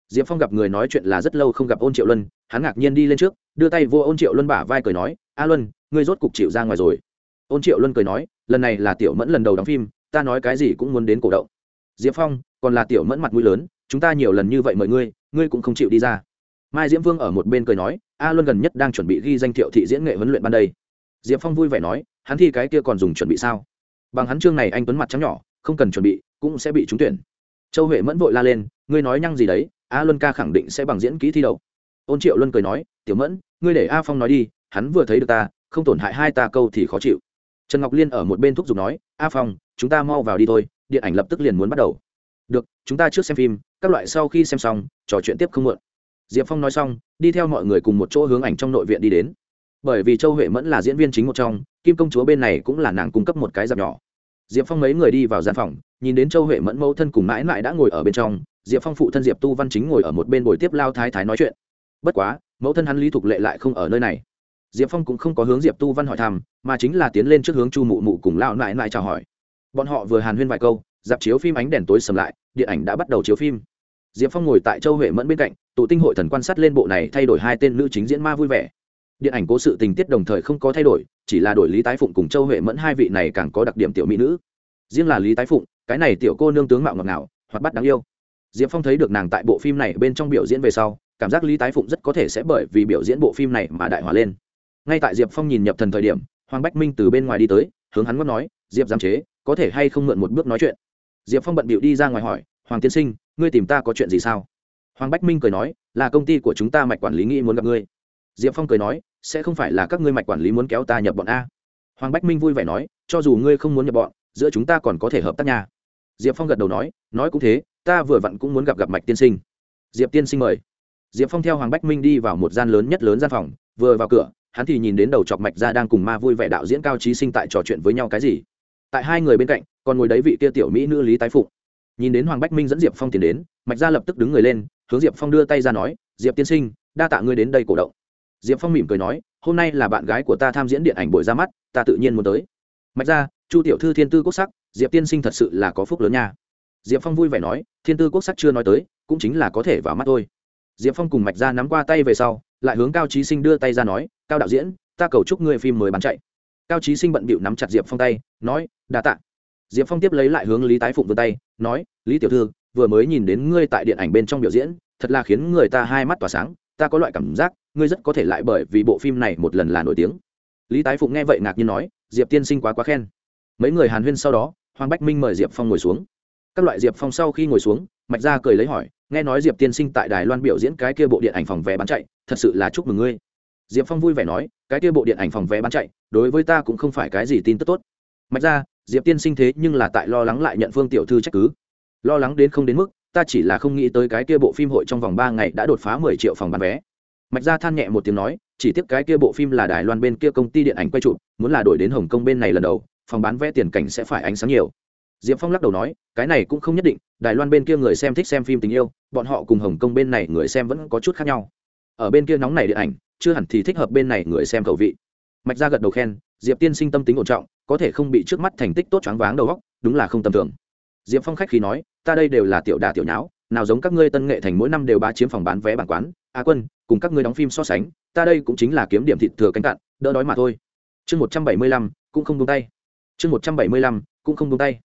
diệp phong gặp người nói chuyện là rất lâu không gặp ôn triệu luân, hắn ngạc nhiên đi lên trước, đưa tay vô ôn triệu luân bả vai cười nói, a luân, ngươi rốt cục chịu ra ngoài rồi. Ôn triệu luân cười nói, lần này là tiểu mẫn lần đầu đóng phim, ta nói cái gì cũng muốn đến cổ động. Diệp phong, còn là tiểu mẫn mặt mũi lớn, chúng ta nhiều lần như vậy mời ngươi ngươi cũng không chịu đi ra. Mai diễm vương ở một bên cười nói, a luân gần nhất đang chuẩn bị ghi danh thiệu thị diễn nghệ huấn luyện ban đây. Diệp phong vui vẻ nói, hắn thi cái kia còn dùng chuẩn bị sao? Bằng hắn chương này anh tuấn mặt trắng nhỏ, không cần chuẩn bị, cũng sẽ bị trúng tuyển. Châu huệ mẫn vội la lên, ngươi nói nhăng gì đấy? A luân ca khẳng định sẽ bằng diễn kỹ thi đậu ôn triệu luân cười nói, tiểu mẫn, ngươi để a phong nói đi, hắn vừa thấy được ta, không tổn hại hai ta câu thì khó chịu. Trần ngọc liên ở một bên thúc giục nói, a phong, chúng ta mau vào đi thôi, điện ảnh lập tức liền muốn bắt đầu. Được, chúng ta trước xem phim, các loại sau khi xem xong, trò chuyện tiếp không muộn. Diệp phong nói xong, đi theo mọi người cùng một chỗ hướng ảnh trong nội viện đi đến. Bởi vì châu huệ mẫn là diễn viên chính một trong, kim công chúa bên này cũng là nàng cung cấp một cái dạp nhỏ diệp phong mấy người đi vào gian phòng, nhìn đến châu huệ mẫn mẫu thân cùng mãi mãi đã ngồi ở bên trong, diệp phong phụ thân diệp tu văn chính ngồi ở một bên bồi tiếp lao thái thái nói chuyện. Bất quá, mẫu thân hắn lý thục lệ lại không ở nơi này. Diệp phong cũng không có hướng diệp tu văn hỏi thăm, mà chính là tiến lên trước hướng chu mụ mụ cùng lao mãi mãi chào hỏi. Bọn họ vừa hàn huyên vài câu, dạp chiếu phim ánh đèn tối sầm lại, điện ảnh đã bắt đầu chiếu phim. Diệp phong ngồi tại châu huệ mẫn bên cạnh, tụ tinh hội thần quan sát lên bộ này thay đổi hai tên nữ chính diễn ma vui vẻ điện ảnh cố sự tình tiết đồng thời không có thay đổi, chỉ là đổi lý tái phụng cùng châu huệ mẫn hai vị này càng có đặc điểm tiểu mỹ nữ. Riêng là lý tái phụng, cái này tiểu cô nương tướng mạo ngọt ngào hoặc bắt đáng yêu. Diệp phong thấy được nàng tại bộ phim này bên trong biểu diễn về sau, cảm giác lý tái phụng rất có thể sẽ bởi vì biểu diễn bộ phim này mà đại hòa lên. Ngay tại diệp phong nhìn nhập thần thời điểm, hoàng bách minh từ bên ngoài đi tới, hướng hắn ngót nói, diệp giám chế, có thể hay không mượn một bước nói chuyện? Diệp phong bận bịu đi ra ngoài hỏi, hoàng tiên sinh, ngươi tìm ta có chuyện gì sao? Hoàng bách minh cười nói, là công ty của chúng ta mạch quản lý nghĩ muốn gặp ngươi diệp phong cười nói, sẽ không phải là các ngươi mạch quản lý muốn kéo ta nhập bọn a. Hoàng bách minh vui vẻ nói, cho dù ngươi không muốn nhập bọn, giữa chúng ta còn có thể hợp tác nhà diệp phong gật đầu nói nói cũng thế, ta vừa vặn cũng muốn gặp gặp mạch tiên sinh. Diệp tiên sinh mời. Diệp phong theo hoàng bách minh đi vào một gian lớn nhất lớn gian phòng, vừa vào cửa, hắn thì nhìn đến đầu chọc mạch ra đang cùng ma vui vẻ đạo diễn cao trí sinh tại trò chuyện với nhau cái gì. Tại hai người bên cạnh, còn ngồi đấy vị kia tiểu mỹ nữ lý tái phụng. Nhìn đến hoàng bách minh dẫn diệp phong tiến đến, mạch ra lập tức đứng người lên, hướng diệp phong đưa tay ra nói, diệp tiên sinh, đa tạ ngươi đến đây cổ động diệp phong mỉm cười nói, hôm nay là bạn gái của ta tham diễn điện ảnh buổi ra mắt, ta tự nhiên muốn tới. Mạch ra, chu tiểu thư thiên tư quốc sắc, diệp tiên sinh thật sự là có phúc lớn nha. Diệp phong vui vẻ nói, thiên tư quốc sắc chưa nói tới, cũng chính là có thể vào mắt thôi. Diệp phong cùng mạch ra nắm qua tay về sau, lại hướng cao trí sinh đưa tay ra nói, cao đạo diễn, ta cầu chúc ngươi phim mới bán chạy. Cao trí sinh bận bịu nắm chặt diệp phong tay, nói, đa t ạ diệp phong tiếp lấy lại hướng lý tái phụng vươn tay, nói, lý tiểu thư, vừa mới nhìn đến ngươi tại điện ảnh bên trong biểu diễn, thật là khiến người ta hai mắt tỏa sáng, ta có loại cảm giác ngươi rất có thể lại bởi vì bộ phim này một lần là nổi tiếng. Lý tái phụng nghe vậy ngạc nhiên nói, diệp tiên sinh quá quá khen. Mấy người hàn huyên sau đó, hoàng bách minh mời diệp phong ngồi xuống. Các loại diệp phong sau khi ngồi xuống, mạch ra cười lấy hỏi, nghe nói diệp tiên sinh tại đài loan biểu diễn cái kia bộ điện ảnh phòng vé bán chạy, thật sự là chúc mừng ngươi. Diệp phong vui vẻ nói, cái kia bộ điện ảnh phòng vé bán chạy, đối với ta cũng không phải cái gì tin tức tốt. Mạch ra diệp tiên sinh thế nhưng là tại lo lắng lại nhận phương tiểu thư trách cứ. Lo lắng đến không đến mức, ta chỉ là không nghĩ tới cái kia bộ phim hội trong vòng ba ngày đã đột phá mười triệu phòng bán vé mạch Gia than nhẹ một tiếng nói, chỉ tiếc cái kia bộ phim là đài loan bên kia công ty điện ảnh quay chụp, muốn là đổi đến hồng kông bên này lần đầu, phòng bán vé tiền cảnh sẽ phải ánh sáng nhiều. Diệp phong lắc đầu nói, cái này cũng không nhất định, đài loan bên kia người xem thích xem phim tình yêu, bọn họ cùng hồng kông bên này người xem vẫn có chút khác nhau. Ở bên kia nóng này điện ảnh, chưa hẳn thì thích hợp bên này người xem khẩu vị. Mạch ra gật đầu khen, diệp tiên sinh tâm tính ổn trọng, có thể không bị trước mắt thành tích tốt choáng váng đầu góc đúng là không tầm thường. Diệp phong khách khi nói, ta đây đều là tiểu đà tiểu nháo, nào giống các ngươi tân nghệ thành mỗi năm đều bá chiếm phòng bán vé bản quán a quân, cùng các ngươi đóng phim so sánh, ta đây cũng chính là kiếm điểm thịt thừa canh cạn, đỡ đói mà thôi. Chương một trăm bảy mươi lăm, cũng không buông tay. Chương một trăm bảy mươi lăm, cũng không buông tay.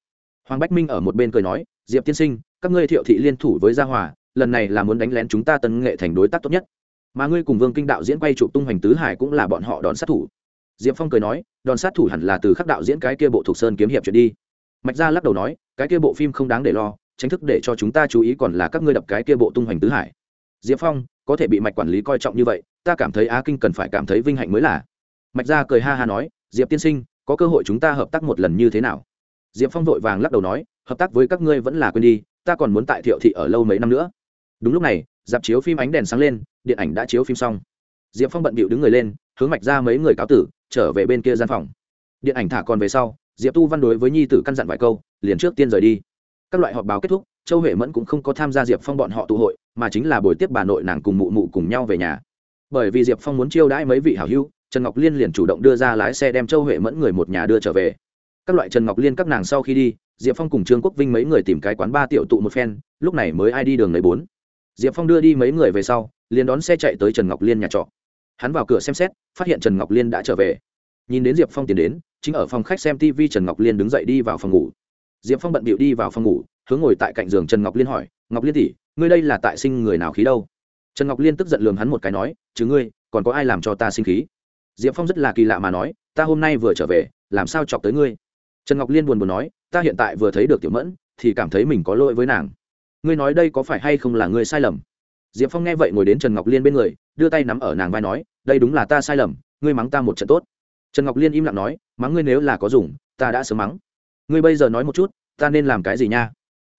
Hoàng bách minh ở một bên cười nói, diệp tiên sinh, các ngươi thiệu thị liên thủ với gia hòa, lần này là muốn đánh lén chúng ta tân nghệ thành đối tác tốt nhất. Mà ngươi cùng vương kinh đạo diễn quay Trụ tung hoành tứ hải cũng là bọn họ đòn sát thủ. Diệp phong cười nói, đòn sát thủ hẳn là từ khắc đạo diễn cái kia bộ thuộc sơn kiếm hiệp chuyện đi. Mạch gia lắc đầu nói, cái kia bộ phim không đáng để lo, tránh thức để cho chúng ta chú ý còn là các ngươi đập cái kia bộ tung hoành tứ hải diệp phong, có thể bị mạch quản lý coi trọng như vậy, ta cảm thấy á kinh cần phải cảm thấy vinh hạnh mới là. Mạch gia cười ha ha nói, diệp tiên sinh, có cơ hội chúng ta hợp tác một lần như thế nào? Diệp phong vội vàng lắc đầu nói, hợp tác với các ngươi vẫn là quên đi, ta còn muốn tại thiệu thị ở lâu mấy năm nữa. Đúng lúc này, dạp chiếu phim ánh đèn sáng lên, điện ảnh đã chiếu phim xong. Diệp phong bận bịu đứng người lên, hướng mạch ra mấy người cáo tử, trở về bên kia gian phòng. Điện ảnh thả còn về sau, diệp tu văn đối với nhi tử căn dặn vài câu, liền trước tiên rời đi. Các loại họp báo kết thúc, châu huệ mẫn cũng không có tham gia diệp phong bọn họ tụ hội mà chính là buổi tiếp bà nội nàng cùng mụ mụ cùng nhau về nhà. Bởi vì diệp phong muốn chiêu đãi mấy vị hảo hữu, trần ngọc liên liền chủ động đưa ra lái xe đem châu huệ mẫn người một nhà đưa trở về. Các loại trần ngọc liên các nàng sau khi đi, diệp phong cùng trương quốc vinh mấy người tìm cái quán ba tiểu tụ một phen, lúc này mới ai đi đường lấy bốn. Diệp phong đưa đi mấy người về sau, liền đón xe chạy tới trần ngọc liên nhà trọ. Hắn vào cửa xem xét, phát hiện trần ngọc liên đã trở về. Nhìn đến diệp phong tiến đến, chính ở phòng khách xem tv trần ngọc liên đứng dậy đi vào phòng ngủ. Diệp phong bận bịu đi vào phòng ngủ, hướng ngồi tại cạnh giường trần ngọc liên hỏi, ngọc liên tỷ ngươi đây là tại sinh người nào khí đâu? Trần ngọc liên tức giận lường hắn một cái nói, chứ ngươi, còn có ai làm cho ta sinh khí? Diệp phong rất là kỳ lạ mà nói, ta hôm nay vừa trở về, làm sao chọc tới ngươi? Trần ngọc liên buồn buồn nói, ta hiện tại vừa thấy được tiểu mẫn, thì cảm thấy mình có lỗi với nàng. Ngươi nói đây có phải hay không là ngươi sai lầm? Diệp phong nghe vậy ngồi đến trần ngọc liên bên người, đưa tay nắm ở nàng vai nói, đây đúng là ta sai lầm, ngươi mắng ta một trận tốt. Trần ngọc liên im lặng nói, mắng ngươi nếu là có dùng, ta đã sớm mắng. Ngươi bây giờ nói một chút, ta nên làm cái gì nha?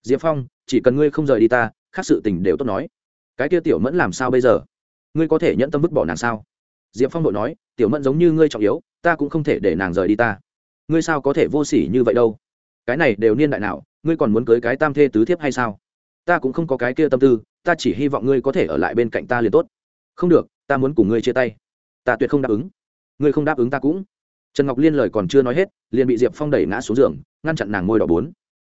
Diệp phong, chỉ cần ngươi không rời đi ta khác sự tình đều tốt nói. Cái kia tiểu mẫn làm sao bây giờ? Ngươi có thể nhẫn tâm vứt bỏ nàng sao? Diệp phong đội nói, tiểu mẫn giống như ngươi trọng yếu, ta cũng không thể để nàng rời đi ta. Ngươi sao có thể vô s ỉ như vậy đâu? Cái này đều niên đại nào, ngươi còn muốn cưới cái tam thê tứ thiếp hay sao? Ta cũng không có cái kia tâm tư, ta chỉ hy vọng ngươi có thể ở lại bên cạnh ta liền tốt. Không được, ta muốn cùng ngươi chia tay. Ta tuyệt không đáp ứng. Ngươi không đáp ứng ta cũng. Trần ngọc liên lời còn chưa nói hết, liền bị diệp phong đẩy ngã xuống giường, ngăn chặn nàng môi đỏ bốn.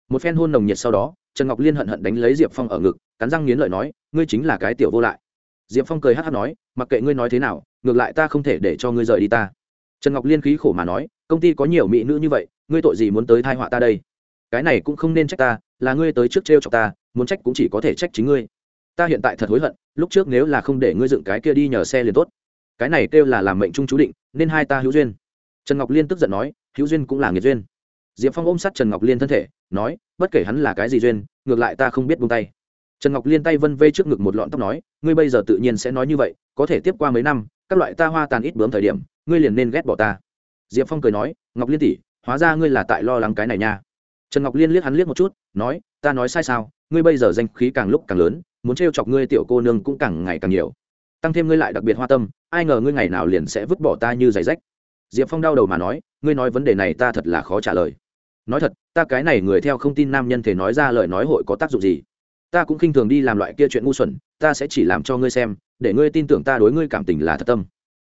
Một phen hôn nồng nhiệt sau đó trần ngọc liên hận hận đánh lấy diệp phong ở ngực, cắn răng nghiến lợi nói, ngươi chính là cái tiểu vô lại. Diệp phong cười hát hát nói, mặc kệ ngươi nói thế nào, ngược lại ta không thể để cho ngươi rời đi ta. Trần ngọc liên khí khổ mà nói, công ty có nhiều mỹ nữ như vậy, ngươi tội gì muốn tới thai họa ta đây? Cái này cũng không nên trách ta, là ngươi tới trước t r e o chọc ta, muốn trách cũng chỉ có thể trách chính ngươi. Ta hiện tại thật hối hận, lúc trước nếu là không để ngươi dựng cái kia đi nhờ xe liền tốt. Cái này kêu là làm mệnh trung chú định, nên hai ta hữu duyên. Trần ngọc liên tức giận nói, hữu duyên cũng là nghiệt duyên. Diệp phong ôm sát trần ngọc liên thân thể nói, bất kể hắn là cái gì duyên, ngược lại ta không biết buông tay. Trần ngọc liên tay vân vê trước ngực một lọn tóc nói, ngươi bây giờ tự nhiên sẽ nói như vậy, có thể tiếp qua mấy năm, các loại ta hoa tàn ít bướm thời điểm, ngươi liền nên ghét bỏ ta. Diệp phong cười nói, ngọc liên tỷ, hóa ra ngươi là tại lo lắng cái này nha. Trần ngọc liên liếc hắn liếc một chút, nói, ta nói sai sao, ngươi bây giờ danh khí càng lúc càng lớn, muốn trêu chọc ngươi tiểu cô nương cũng càng ngày càng nhiều. Tăng thêm ngươi lại đặc biệt hoa tâm, ai ngờ ngươi ngày nào liền sẽ vứt bỏ ta như giày rách. Diệp phong đau đầu mà nói, ngươi nói vấn đề này ta thật là khó trả lời. Nói thật ta cái này người theo không tin nam nhân thể nói ra lời nói hội có tác dụng gì? Ta cũng khinh thường đi làm loại kia chuyện ngu xuẩn, ta sẽ chỉ làm cho ngươi xem, để ngươi tin tưởng ta đối ngươi cảm tình là thật tâm.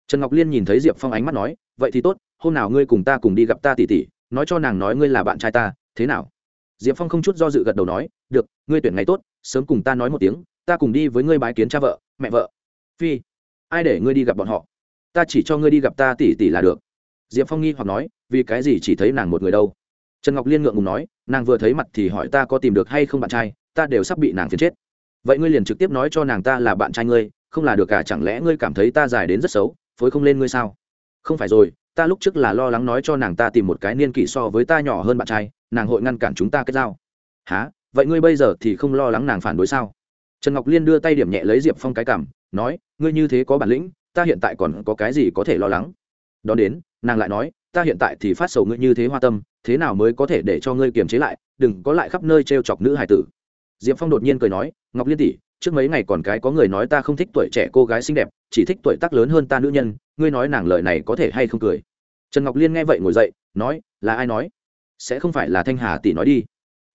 Trần ngọc liên nhìn thấy diệp phong ánh mắt nói, vậy thì tốt, hôm nào ngươi cùng ta cùng đi gặp ta tỉ tỉ nói cho nàng nói ngươi là bạn trai ta, thế nào? Diệp phong không chút do dự gật đầu nói, được, ngươi tuyển ngày tốt, sớm cùng ta nói một tiếng, ta cùng đi với ngươi bái kiến cha vợ, mẹ vợ. Phi, ai để ngươi đi gặp bọn họ? Ta chỉ cho ngươi đi gặp ta tỉ tỉ là được. Diệp phong nghi hoặc nói, vì cái gì chỉ thấy nàng một người đâu? Trần ngọc liên ngượng ngùng nói, nàng vừa thấy mặt thì hỏi ta có tìm được hay không bạn trai, ta đều sắp bị nàng phiền chết. Vậy ngươi liền trực tiếp nói cho nàng ta là bạn trai ngươi, không là được cả, chẳng lẽ ngươi cảm thấy ta dài đến rất xấu, phối không lên ngươi sao? Không phải rồi, ta lúc trước là lo lắng nói cho nàng ta tìm một cái niên kỷ so với ta nhỏ hơn bạn trai, nàng hội ngăn cản chúng ta kết giao há vậy ngươi bây giờ thì không lo lắng nàng phản đối sao? Trần ngọc liên đưa tay điểm nhẹ lấy diệp phong cái cảm nói, ngươi như thế có bản lĩnh, ta hiện tại còn có cái gì có thể lo lắng? Đón đến, nàng lại nói, ta hiện tại thì phát sầu ngươi như thế hoa tâm, thế nào mới có thể để cho ngươi kiềm chế lại, đừng có lại khắp nơi t r e o chọc nữ hải tử. Diệp phong đột nhiên cười nói, ngọc liên tỷ, trước mấy ngày còn cái có người nói ta không thích tuổi trẻ cô gái xinh đẹp, chỉ thích tuổi tác lớn hơn ta nữ nhân, ngươi nói nàng lời này có thể hay không cười? Trần ngọc liên nghe vậy ngồi dậy, nói, là ai nói? Sẽ không phải là thanh hà tỷ nói đi.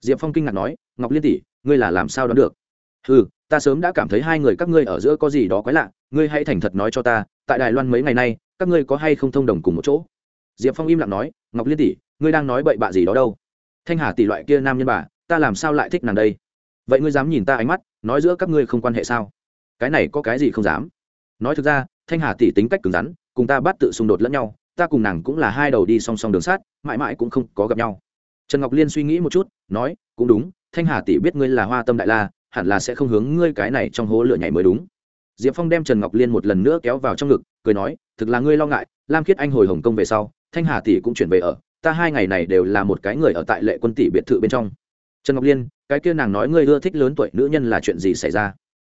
Diệp phong kinh ngạc nói, ngọc liên tỷ, ngươi là làm sao đoán được? Ừ ta sớm đã cảm thấy hai người các ngươi ở giữa có gì đó quái lạ ngươi hãy thành thật nói cho ta, tại đài loan mấy ngày nay, các ngươi có hay không thông đồng cùng một chỗ? Diệp phong im lặng nói, ngọc liên tỷ, ngươi đang nói bậy bạ gì đó đâu? Thanh hà tỷ loại kia nam nhân bà, ta làm sao lại thích nàng đây? Vậy ngươi dám nhìn ta ánh mắt, nói giữa các ngươi không quan hệ sao? Cái này có cái gì không dám? Nói thực ra, thanh hà tỷ tính cách cứng rắn, cùng ta bắt tự xung đột lẫn nhau, ta cùng nàng cũng là hai đầu đi song song đường sát mãi mãi cũng không có gặp nhau. Trần ngọc liên suy nghĩ một chút, nói, cũng đúng, thanh hà tỷ biết ngươi là hoa tâm đại la, hẳn là sẽ không hướng ngươi cái này trong hố lửa nhảy mới đúng diệp phong đem trần ngọc liên một lần nữa kéo vào trong ngực, cười nói, thực là ngươi lo ngại, lam khiết anh hồi hồng kông về sau, thanh hà tỷ cũng chuyển về ở, ta hai ngày này đều là một cái người ở tại lệ quân tỷ biệt thự bên trong. Trần ngọc liên, cái kia nàng nói ngươi ưa thích lớn tuổi nữ nhân là chuyện gì xảy ra?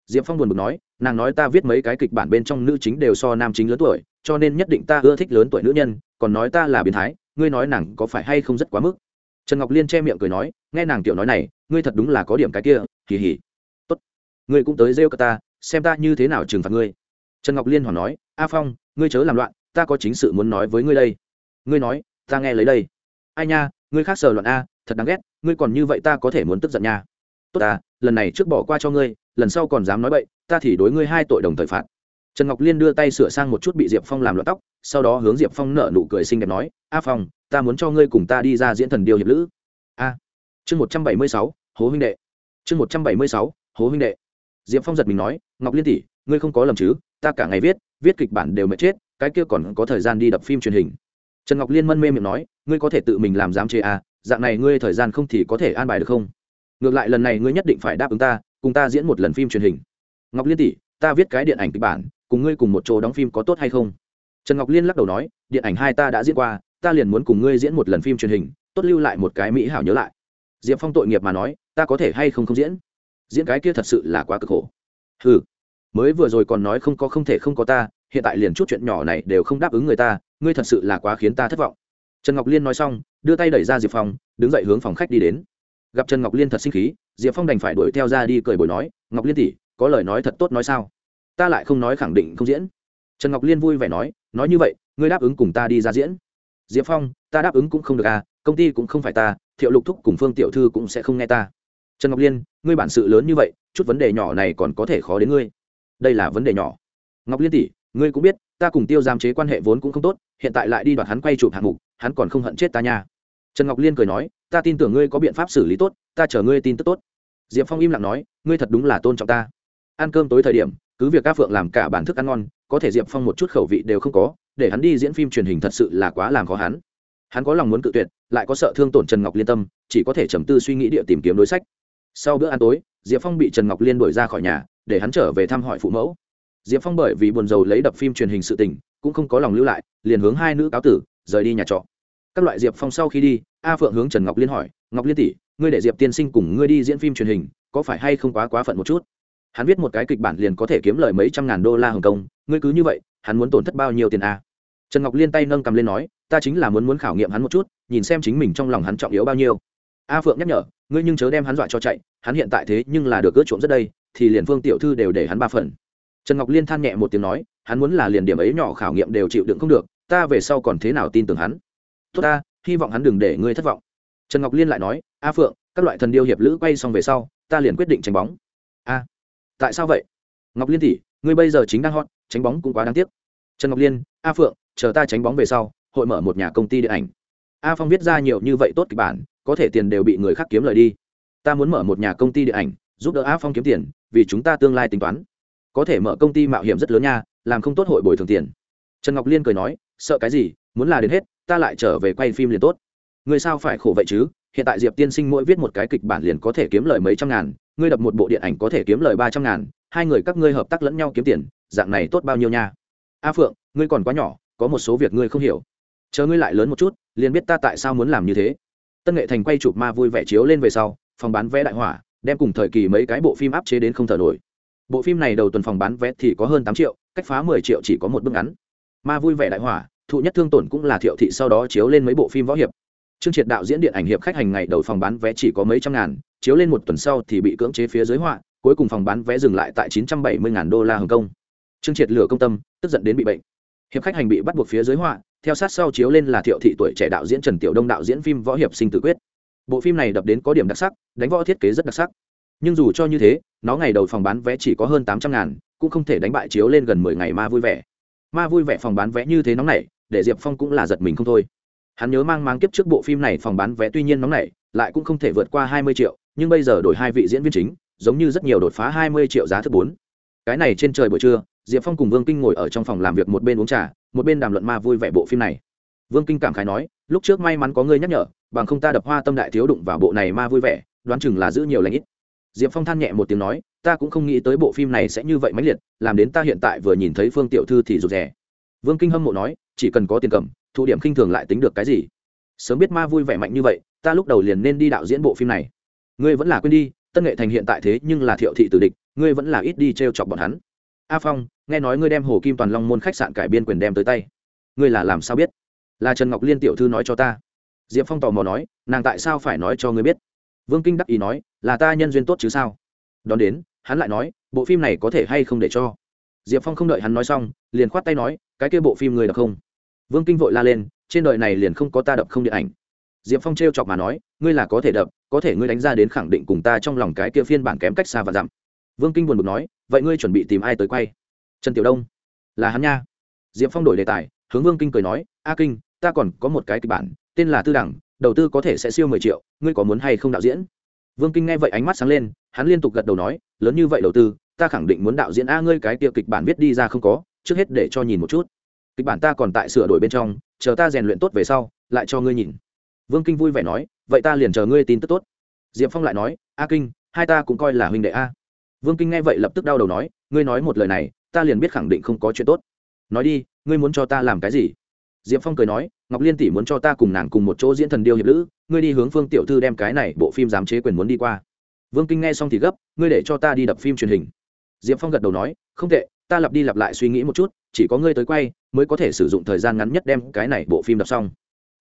Diệp phong buồn bực nói, nàng nói ta viết mấy cái kịch bản bên trong nữ chính đều so nam chính lớn tuổi, cho nên nhất định ta ưa thích lớn tuổi nữ nhân, còn nói ta là biến thái, ngươi nói nàng có phải hay không rất quá mức? Trần ngọc liên che miệng cười nói, nghe nàng tiểu nói này, ngươi thật đúng là có điểm cái kia kỳ hỉ tốt, ngươi cũng tới rêu cả ta xem ta như thế nào trừng phạt ngươi. Trần ngọc liên hỏi nói, a phong, ngươi chớ làm loạn, ta có chính sự muốn nói với ngươi đây. Ngươi nói, ta nghe lấy đây. Ai nha, ngươi khác sờ loạn a, thật đáng ghét, ngươi còn như vậy ta có thể muốn tức giận nha. Tốt ta, lần này trước bỏ qua cho ngươi, lần sau còn dám nói bậy, ta thì đối ngươi hai tội đồng thời phạt. Trần ngọc liên đưa tay sửa sang một chút bị diệp phong làm loạn tóc, sau đó hướng diệp phong nở nụ cười xinh đẹp nói, a phong, ta muốn cho ngươi cùng ta đi ra diễn thần điều hiệp lữ. A. Chương một trăm bảy mươi sáu, hố huynh đệ. Chương một trăm bảy mươi sáu, hố huynh đệ diệp phong giật mình nói, ngọc liên tỷ, ngươi không có lầm chứ, ta cả ngày viết viết kịch bản đều mệt chết, cái kia còn có thời gian đi đập phim truyền hình. Trần ngọc liên mân mê miệng nói, ngươi có thể tự mình làm giám chế à dạng này ngươi thời gian không thì có thể an bài được không? Ngược lại lần này ngươi nhất định phải đáp ứng ta, cùng ta diễn một lần phim truyền hình. Ngọc liên tỷ, ta viết cái điện ảnh kịch bản, cùng ngươi cùng một chỗ đóng phim có tốt hay không? Trần ngọc liên lắc đầu nói, điện ảnh hai ta đã diễn qua, ta liền muốn cùng ngươi diễn một lần phim truyền hình, tốt lưu lại một cái mỹ hảo nhớ lại. Diệp phong tội nghiệp mà nói, ta có thể hay không không diễn? Diễn cái kia thật sự là quá cực khổ. Ừ mới vừa rồi còn nói không có không thể không có ta, hiện tại liền chút chuyện nhỏ này đều không đáp ứng người ta, ngươi thật sự là quá khiến ta thất vọng. Trần ngọc liên nói xong, đưa tay đẩy ra diệp phong, đứng dậy hướng phòng khách đi đến. Gặp trần ngọc liên thật sinh khí, diệp phong đành phải đuổi theo ra đi cười bồi nói, ngọc liên tỷ, có lời nói thật tốt nói sao? Ta lại không nói khẳng định không diễn. Trần ngọc liên vui vẻ nói nói như vậy, ngươi đáp ứng cùng ta đi ra diễn. Diệp phong, ta đáp ứng cũng không được à công ty cũng không phải ta, thiệu lục thúc cùng phương tiểu thư cũng sẽ không nghe ta trần ngọc liên, ngươi bản sự lớn như vậy, chút vấn đề nhỏ này còn có thể khó đến ngươi. Đây là vấn đề nhỏ. Ngọc liên tỷ, ngươi cũng biết, ta cùng tiêu giam chế quan hệ vốn cũng không tốt, hiện tại lại đi đoạt hắn quay chụp hạng mục, hắn còn không hận chết ta nha. Trần ngọc liên cười nói, ta tin tưởng ngươi có biện pháp xử lý tốt, ta chờ ngươi tin tức tốt. Diệp phong im lặng nói, ngươi thật đúng là tôn trọng ta. Ăn cơm tối thời điểm, cứ việc các phượng làm cả bản thức ăn ngon, có thể diệp phong một chút khẩu vị đều không có, để hắn đi diễn phim truyền hình thật sự là quá làm khó hắn. Hắn có lòng muốn cự tuyệt, lại có sợ thương tổn trần ngọc liên tâm, chỉ có thể trầm tư suy nghĩ địa tìm kiếm đối sách sau bữa ăn tối, diệp phong bị trần ngọc liên đuổi ra khỏi nhà, để hắn trở về thăm hỏi phụ mẫu. Diệp phong bởi vì buồn rầu lấy đập phim truyền hình sự tình, cũng không có lòng lưu lại, liền hướng hai nữ cáo tử, rời đi nhà trọ. Các loại diệp phong sau khi đi, a phượng hướng trần ngọc liên hỏi, ngọc liên tỷ, ngươi để diệp tiên sinh cùng ngươi đi diễn phim truyền hình, có phải hay không quá quá phận một chút? Hắn viết một cái kịch bản liền có thể kiếm lời mấy trăm ngàn đô la hồng kông, ngươi cứ như vậy, hắn muốn tổn thất bao nhiêu tiền a? Trần ngọc liên tay nâng cầm lên nói, ta chính là muốn muốn khảo nghiệm hắn một chút, nhìn xem chính mình trong lòng hắn trọng yếu bao nhiêu a phượng nhắc nhở, ngươi nhưng chớ đem hắn dọa cho chạy, hắn hiện tại thế nhưng là được ướt trộm rất đây, thì liền phương tiểu thư đều để hắn ba phần. Trần ngọc liên than nhẹ một tiếng nói, hắn muốn là liền điểm ấy nhỏ khảo nghiệm đều chịu đựng không được, ta về sau còn thế nào tin tưởng hắn? Tốt ta, hy vọng hắn đừng để ngươi thất vọng. Trần ngọc liên lại nói, a phượng, các loại thần điêu hiệp lữ quay xong về sau, ta liền quyết định tránh bóng. A, tại sao vậy? Ngọc liên tỷ, ngươi bây giờ chính đang hot, tránh bóng cũng quá đáng tiếc. Trần ngọc liên, a phượng, chờ ta tránh bóng về sau, hội mở một nhà công ty điện ảnh a phong viết ra nhiều như vậy tốt kịch bản, có thể tiền đều bị người khác kiếm lời đi. Ta muốn mở một nhà công ty điện ảnh, giúp đỡ a phong kiếm tiền, vì chúng ta tương lai tính toán. Có thể mở công ty mạo hiểm rất lớn nha, làm không tốt hội bồi thường tiền. Trần ngọc liên cười nói, sợ cái gì, muốn là đến hết, ta lại trở về quay phim liền tốt. Người sao phải khổ vậy chứ? Hiện tại diệp tiên sinh mỗi viết một cái kịch bản liền có thể kiếm lời mấy trăm ngàn, ngươi đập một bộ điện ảnh có thể kiếm lời ba trăm ngàn, hai người các ngươi hợp tác lẫn nhau kiếm tiền, dạng này tốt bao nhiêu nha? A phượng, ngươi còn quá nhỏ, có một số việc ngươi không hiểu chờ ngươi lại lớn một chút, liền biết ta tại sao muốn làm như thế. Tân nghệ thành quay chụp ma vui vẻ chiếu lên về sau, phòng bán vé đại hỏa, đem cùng thời kỳ mấy cái bộ phim áp chế đến không thở nổi. Bộ phim này đầu tuần phòng bán vé thì có hơn tám triệu, cách phá mười triệu chỉ có một bước ngắn. Ma vui vẻ đại hỏa, thụ nhất thương tổn cũng là thiệu thị sau đó chiếu lên mấy bộ phim võ hiệp. Chương triệt đạo diễn điện ảnh hiệp khách hành ngày đầu phòng bán vé chỉ có mấy trăm ngàn, chiếu lên một tuần sau thì bị cưỡng chế phía dưới họa, cuối cùng phòng bán vé dừng lại tại chín trăm bảy mươi ngàn đô la hồng kông. Chương triệt lửa công tâm, tức giận đến bị bệnh. Hiệp khách hành bị bắt buộc phía dưới họa theo sát sau chiếu lên là thiệu thị tuổi trẻ đạo diễn trần tiểu đông đạo diễn phim võ hiệp sinh tử quyết. Bộ phim này đập đến có điểm đặc sắc, đánh võ thiết kế rất đặc sắc. Nhưng dù cho như thế, nó ngày đầu phòng bán vé chỉ có hơn tám trăm ngàn, cũng không thể đánh bại chiếu lên gần mười ngày ma vui vẻ. Ma vui vẻ phòng bán vé như thế nóng này để diệp phong cũng là giật mình không thôi. Hắn nhớ mang mang kiếp trước bộ phim này phòng bán vé tuy nhiên nóng này lại cũng không thể vượt qua hai mươi triệu, nhưng bây giờ đổi hai vị diễn viên chính, giống như rất nhiều đột phá hai mươi triệu giá thứ bốn. Cái này trên trời buổi trưa diệp phong cùng vương kinh ngồi ở trong phòng làm việc một bên uống trà, một bên đàm luận ma vui vẻ bộ phim này. Vương kinh cảm khái nói, lúc trước may mắn có ngươi nhắc nhở, bằng không ta đập hoa tâm đại thiếu đụng vào bộ này ma vui vẻ, đoán chừng là giữ nhiều lãnh ít. Diệp phong than nhẹ một tiếng nói, ta cũng không nghĩ tới bộ phim này sẽ như vậy mãnh liệt, làm đến ta hiện tại vừa nhìn thấy phương tiểu thư thì rụt rè. Vương kinh hâm mộ nói, chỉ cần có tiền cầm thụ điểm khinh thường lại tính được cái gì? Sớm biết ma vui vẻ mạnh như vậy, ta lúc đầu liền nên đi đạo diễn bộ phim này. Ngươi vẫn là quên đi, tân nghệ thành hiện tại thế nhưng là thiệu thị tử địch, ngươi vẫn là ít đi t r e o chọc bọn hắn a phong, nghe nói ngươi đem hồ kim toàn long môn khách sạn cải biên quyền đem tới tay. Ngươi là làm sao biết? Là trần ngọc liên tiểu thư nói cho ta. Diệp phong tò mò nói, nàng tại sao phải nói cho ngươi biết? Vương kinh đắc ý nói, là ta nhân duyên tốt chứ sao? Đón đến, hắn lại nói, bộ phim này có thể hay không để cho? Diệp phong không đợi hắn nói xong, liền khoát tay nói, cái kia bộ phim người đọc không? Vương kinh vội la lên, trên đời này liền không có ta đập không điện ảnh. Diệp phong t r e o chọc mà nói, ngươi là có thể đập, có thể ngươi đánh ra đến khẳng định cùng ta trong lòng cái kia phiên bản kém cách xa và dặm. Vương kinh buồn bực nói vậy ngươi chuẩn bị tìm ai tới quay? Trần tiểu đông. Là hắn nha. Diệp phong đổi đề tài, hướng vương kinh cười nói, a kinh, ta còn có một cái kịch bản, tên là tư đẳng, đầu tư có thể sẽ siêu mười triệu, ngươi có muốn hay không đạo diễn? Vương kinh nghe vậy ánh mắt sáng lên, hắn liên tục gật đầu nói, lớn như vậy đầu tư, ta khẳng định muốn đạo diễn a ngươi cái tiệc kịch bản viết đi ra không có, trước hết để cho nhìn một chút. Kịch bản ta còn tại sửa đổi bên trong, chờ ta rèn luyện tốt về sau, lại cho ngươi nhìn. Vương kinh vui vẻ nói, vậy ta liền chờ ngươi tin tức tốt. Diệp phong lại nói, a kinh, hai ta cũng coi là huynh đệ a vương kinh nghe vậy lập tức đau đầu nói, ngươi nói một lời này, ta liền biết khẳng định không có chuyện tốt. Nói đi, ngươi muốn cho ta làm cái gì? Diệp phong cười nói, ngọc liên tỷ muốn cho ta cùng nàng cùng một chỗ diễn thần điêu hiệp lữ, ngươi đi hướng phương tiểu thư đem cái này bộ phim giám chế quyền muốn đi qua. Vương kinh nghe xong thì gấp, ngươi để cho ta đi đập phim truyền hình. Diệp phong gật đầu nói, không tệ, ta lặp đi lặp lại suy nghĩ một chút, chỉ có ngươi tới quay, mới có thể sử dụng thời gian ngắn nhất đem cái này bộ phim đập xong.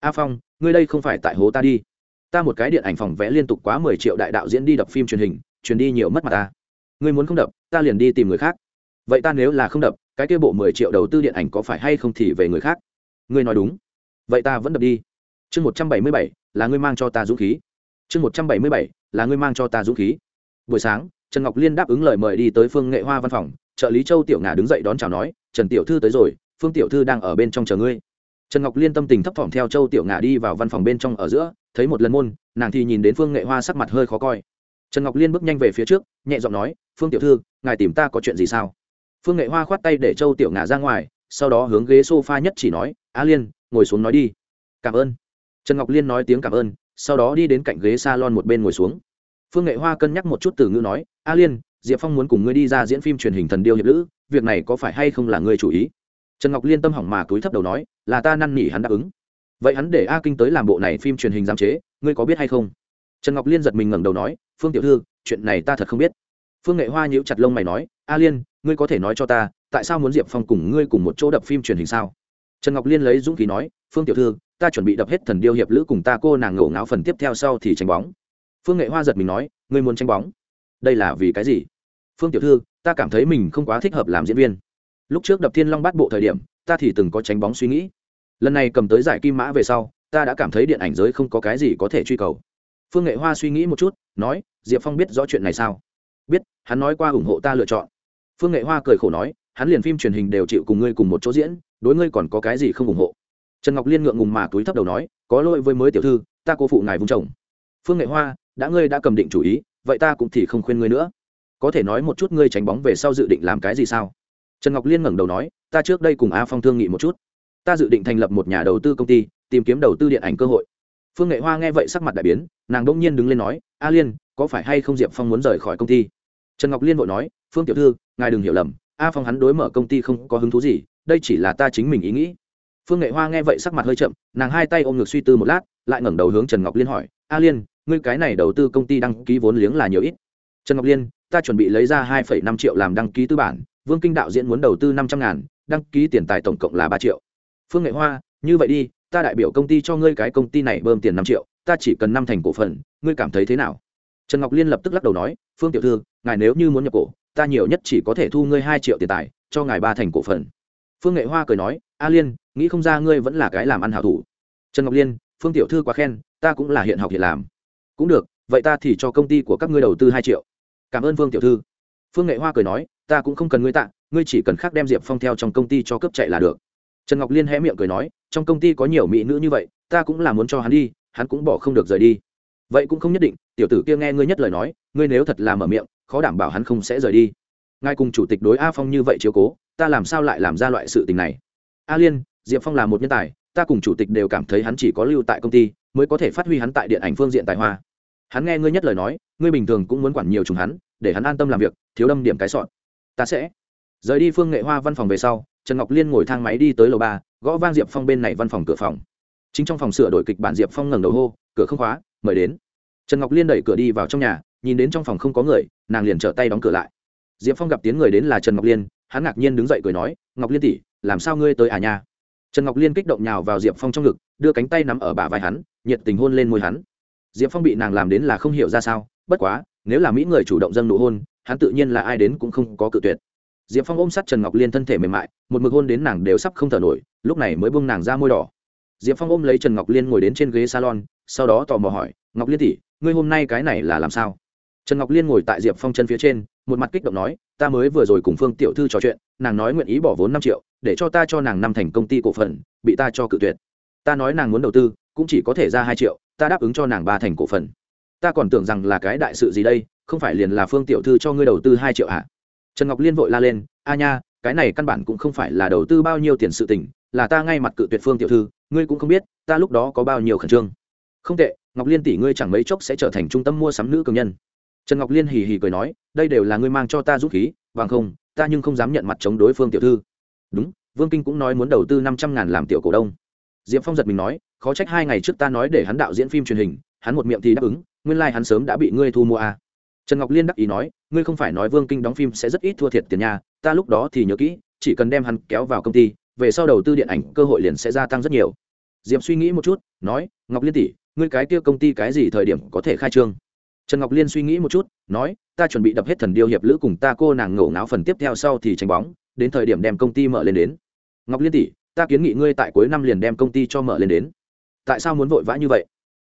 A phong, ngươi đây không phải tại hố ta đi. Ta một cái điện ảnh phòng vẽ liên tục quá mười triệu đại đạo diễn đi đập phim truyền hình, truyền đi nhiều mất mặt ta ngươi muốn không đập, ta liền đi tìm người khác. Vậy ta nếu là không đập, cái kia bộ mười triệu đầu tư điện ảnh có phải hay không thì về người khác? Ngươi nói đúng. Vậy ta vẫn đập đi. Chương một trăm bảy mươi bảy, là ngươi mang cho ta dũng khí. Chương một trăm bảy mươi bảy, là ngươi mang cho ta dũng khí. Buổi sáng, trần ngọc liên đáp ứng lời mời đi tới phương nghệ hoa văn phòng. Trợ lý châu tiểu ngà đứng dậy đón chào nói, trần tiểu thư tới rồi, phương tiểu thư đang ở bên trong chờ ngươi. Trần ngọc liên tâm tình thấp thỏm theo châu tiểu ngà đi vào văn phòng bên trong ở giữa, thấy một lần môn, nàng thì nhìn đến phương nghệ hoa sắc mặt hơi khó coi. Trần ngọc liên bước nhanh về phía trước nhẹ giọng nói, phương tiểu thư, ngài tìm ta có chuyện gì sao? Phương nghệ hoa khoát tay để châu tiểu ngà ra ngoài, sau đó hướng ghế s o f a nhất chỉ nói, a liên, ngồi xuống nói đi. Cảm ơn. Trần ngọc liên nói tiếng cảm ơn, sau đó đi đến cạnh ghế s a lon một bên ngồi xuống. Phương nghệ hoa cân nhắc một chút từ ngữ nói, a liên, diệp phong muốn cùng ngươi đi ra diễn phim truyền hình thần điêu hiệp lữ, việc này có phải hay không là ngươi chủ ý? Trần ngọc liên tâm hỏng mà túi thấp đầu nói, là ta năn nỉ hắn đáp ứng. Vậy hắn để a kinh tới làm bộ này phim truyền hình giám chế, ngươi có biết hay không? Trần ngọc liên giật mình ngẩng đầu nói, phương tiểu thư chuyện này ta thật không biết. Phương nghệ hoa nhíu chặt lông mày nói, a liên, ngươi có thể nói cho ta, tại sao muốn diệp phong cùng ngươi cùng một chỗ đập phim truyền hình sao? Trần ngọc liên lấy dũng khí nói, phương tiểu thư, ta chuẩn bị đập hết thần điêu hiệp lữ cùng ta cô nàng ngổ ngáo phần tiếp theo sau thì tranh bóng. Phương nghệ hoa giật mình nói, ngươi muốn tranh bóng? Đây là vì cái gì? Phương tiểu thư, ta cảm thấy mình không quá thích hợp làm diễn viên. Lúc trước đập thiên long bát bộ thời điểm, ta thì từng có tránh bóng suy nghĩ. Lần này cầm tới giải kim mã về sau, ta đã cảm thấy điện ảnh giới không có cái gì có thể truy cầu. Phương nghệ hoa suy nghĩ một chút, nói diệp phong biết rõ chuyện này sao? Biết, hắn nói qua ủng hộ ta lựa chọn. Phương nghệ hoa cười khổ nói, hắn liền phim truyền hình đều chịu cùng ngươi cùng một chỗ diễn, đối ngươi còn có cái gì không ủng hộ? Trần ngọc liên ngượng ngùng mà túi thấp đầu nói, có lỗi với mới tiểu thư, ta cô phụ ngài vung chồng. Phương nghệ hoa, đã ngươi đã cầm định chủ ý, vậy ta cũng thì không khuyên ngươi nữa. Có thể nói một chút ngươi tránh bóng về sau dự định làm cái gì sao? Trần ngọc liên ngẩng đầu nói, ta trước đây cùng a phong thương nghị một chút. Ta dự định thành lập một nhà đầu tư công ty, tìm kiếm đầu tư điện ảnh cơ hội. Phương nghệ hoa nghe vậy sắc mặt đại biến, nàng đ ỗ n g nhiên đứng lên nói, a liên có phải hay không diệp phong muốn rời khỏi công ty? Trần ngọc liên vội nói, phương tiểu thư, ngài đừng hiểu lầm, a phong hắn đối mở công ty không có hứng thú gì, đây chỉ là ta chính mình ý nghĩ. Phương nghệ hoa nghe vậy sắc mặt hơi chậm, nàng hai tay ôm ngực suy tư một lát, lại ngẩng đầu hướng trần ngọc liên hỏi, a liên, ngươi cái này đầu tư công ty đăng ký vốn liếng là nhiều ít? Trần ngọc liên, ta chuẩn bị lấy ra hai năm triệu làm đăng ký tư bản, vương kinh đạo diễn muốn đầu tư năm trăm ngàn, đăng ký tiền tài tổng cộng là ba triệu. Phương nghệ hoa, như vậy đi, ta đại biểu công ty cho ngươi cái công ty này bơm tiền năm triệu, ta chỉ cần năm thành cổ phần, ngươi cảm thấy thế nào? Trần ngọc liên lập tức lắc đầu nói, phương tiểu thư, ngài nếu như muốn nhập cổ, ta nhiều nhất chỉ có thể thu ngươi hai triệu tiền tài, cho ngài ba thành cổ phần. Phương nghệ hoa cười nói, a liên, nghĩ không ra ngươi vẫn là cái làm ăn hảo thủ. Trần ngọc liên, phương tiểu thư quá khen, ta cũng là hiện học hiện làm. Cũng được, vậy ta thì cho công ty của các ngươi đầu tư hai triệu. Cảm ơn phương tiểu thư. Phương nghệ hoa cười nói, ta cũng không cần ngươi tạ, ngươi chỉ cần khác đem diệp phong theo trong công ty cho cấp chạy là được. Trần ngọc liên hé miệng cười nói, trong công ty có nhiều mỹ nữ như vậy, ta cũng là muốn cho hắn đi, hắn cũng bỏ không được rời đi. Vậy cũng không nhất định tiểu tử kia nghe ngươi nhất lời nói, ngươi nếu thật là mở miệng, khó đảm bảo hắn không sẽ rời đi. Ngài cùng chủ tịch đối a phong như vậy chiếu cố, ta làm sao lại làm ra loại sự tình này? A liên, diệp phong là một nhân tài, ta cùng chủ tịch đều cảm thấy hắn chỉ có lưu tại công ty, mới có thể phát huy hắn tại điện ảnh phương diện tài hoa. Hắn nghe ngươi nhất lời nói, ngươi bình thường cũng muốn quản nhiều chúng hắn, để hắn an tâm làm việc, thiếu đâm điểm cái sọn ta sẽ. Rời đi phương nghệ hoa văn phòng về sau, trần ngọc liên ngồi thang máy đi tới lầu ba, gõ vang diệp phong bên này văn phòng cửa phòng. Chính trong phòng sửa đổi kịch bản diệp phong ngẩng đầu hô, cửa không khóa, mời đến trần ngọc liên đẩy cửa đi vào trong nhà nhìn đến trong phòng không có người nàng liền trở tay đóng cửa lại diệp phong gặp tiếng người đến là trần ngọc liên hắn ngạc nhiên đứng dậy cười nói ngọc liên tỷ làm sao ngươi tới à nha trần ngọc liên kích động nhào vào diệp phong trong ngực đưa cánh tay nắm ở bả vai hắn nhiệt tình hôn lên môi hắn diệp phong bị nàng làm đến là không hiểu ra sao bất quá nếu là mỹ người chủ động dâng nụ hôn hắn tự nhiên là ai đến cũng không có cự tuyệt diệp phong ôm sát trần ngọc liên thân thể mềm mại một mực hôn đến nàng đều sắp không thở nổi lúc này mới bung nàng ra môi đỏ diệp phong ôm lấy trần ngọc liên ngồi đến trên ghế salon sau đó tò mò hỏi ngọc liên tỷ ngươi hôm nay cái này là làm sao? Trần ngọc liên ngồi tại diệp phong chân phía trên, một mặt kích động nói, ta mới vừa rồi cùng phương tiểu thư trò chuyện, nàng nói nguyện ý bỏ vốn năm triệu, để cho ta cho nàng năm thành công ty cổ phần, bị ta cho cự tuyệt. Ta nói nàng muốn đầu tư, cũng chỉ có thể ra hai triệu, ta đáp ứng cho nàng ba thành cổ phần. Ta còn tưởng rằng là cái đại sự gì đây, không phải liền là phương tiểu thư cho ngươi đầu tư hai triệu à? trần ngọc liên vội la lên, a nha, cái này căn bản cũng không phải là đầu tư bao nhiêu tiền sự tình, là ta ngay mặt cự tuyệt phương tiểu thư, ngươi cũng không biết, ta lúc đó có bao nhiêu khẩn trương không tệ, ngọc liên tỷ ngươi chẳng mấy chốc sẽ trở thành trung tâm mua sắm nữ cường nhân. Trần ngọc liên hì hì cười nói, đây đều là ngươi mang cho ta dũng khí, bằng không, ta nhưng không dám nhận mặt chống đối phương tiểu thư. Đúng, vương kinh cũng nói muốn đầu tư năm trăm ngàn làm tiểu cổ đông. Diệp phong giật mình nói, khó trách hai ngày trước ta nói để hắn đạo diễn phim truyền hình, hắn một miệng thì đáp ứng, nguyên lai、like、hắn sớm đã bị ngươi thu mua à. trần ngọc liên đắc ý nói, ngươi không phải nói vương kinh đóng phim sẽ rất ít thua thiệt tiền nhà ta lúc đó thì nhớ kỹ, chỉ cần đem hắn kéo vào công ty, về sau đầu tư điện ảnh, cơ hội liền sẽ gia tăng rất nhiều. Diệp suy nghĩ một chút, nói, ngọc liên tỷ ngươi cái kia công ty cái gì thời điểm có thể khai trương? Trần ngọc liên suy nghĩ một chút, nói, ta chuẩn bị đập hết thần điêu hiệp lữ cùng ta cô nàng ngổ ngáo phần tiếp theo sau thì tránh bóng, đến thời điểm đem công ty mở lên đến. Ngọc liên tỷ, ta kiến nghị ngươi tại cuối năm liền đem công ty cho mở lên đến. Tại sao muốn vội vã như vậy?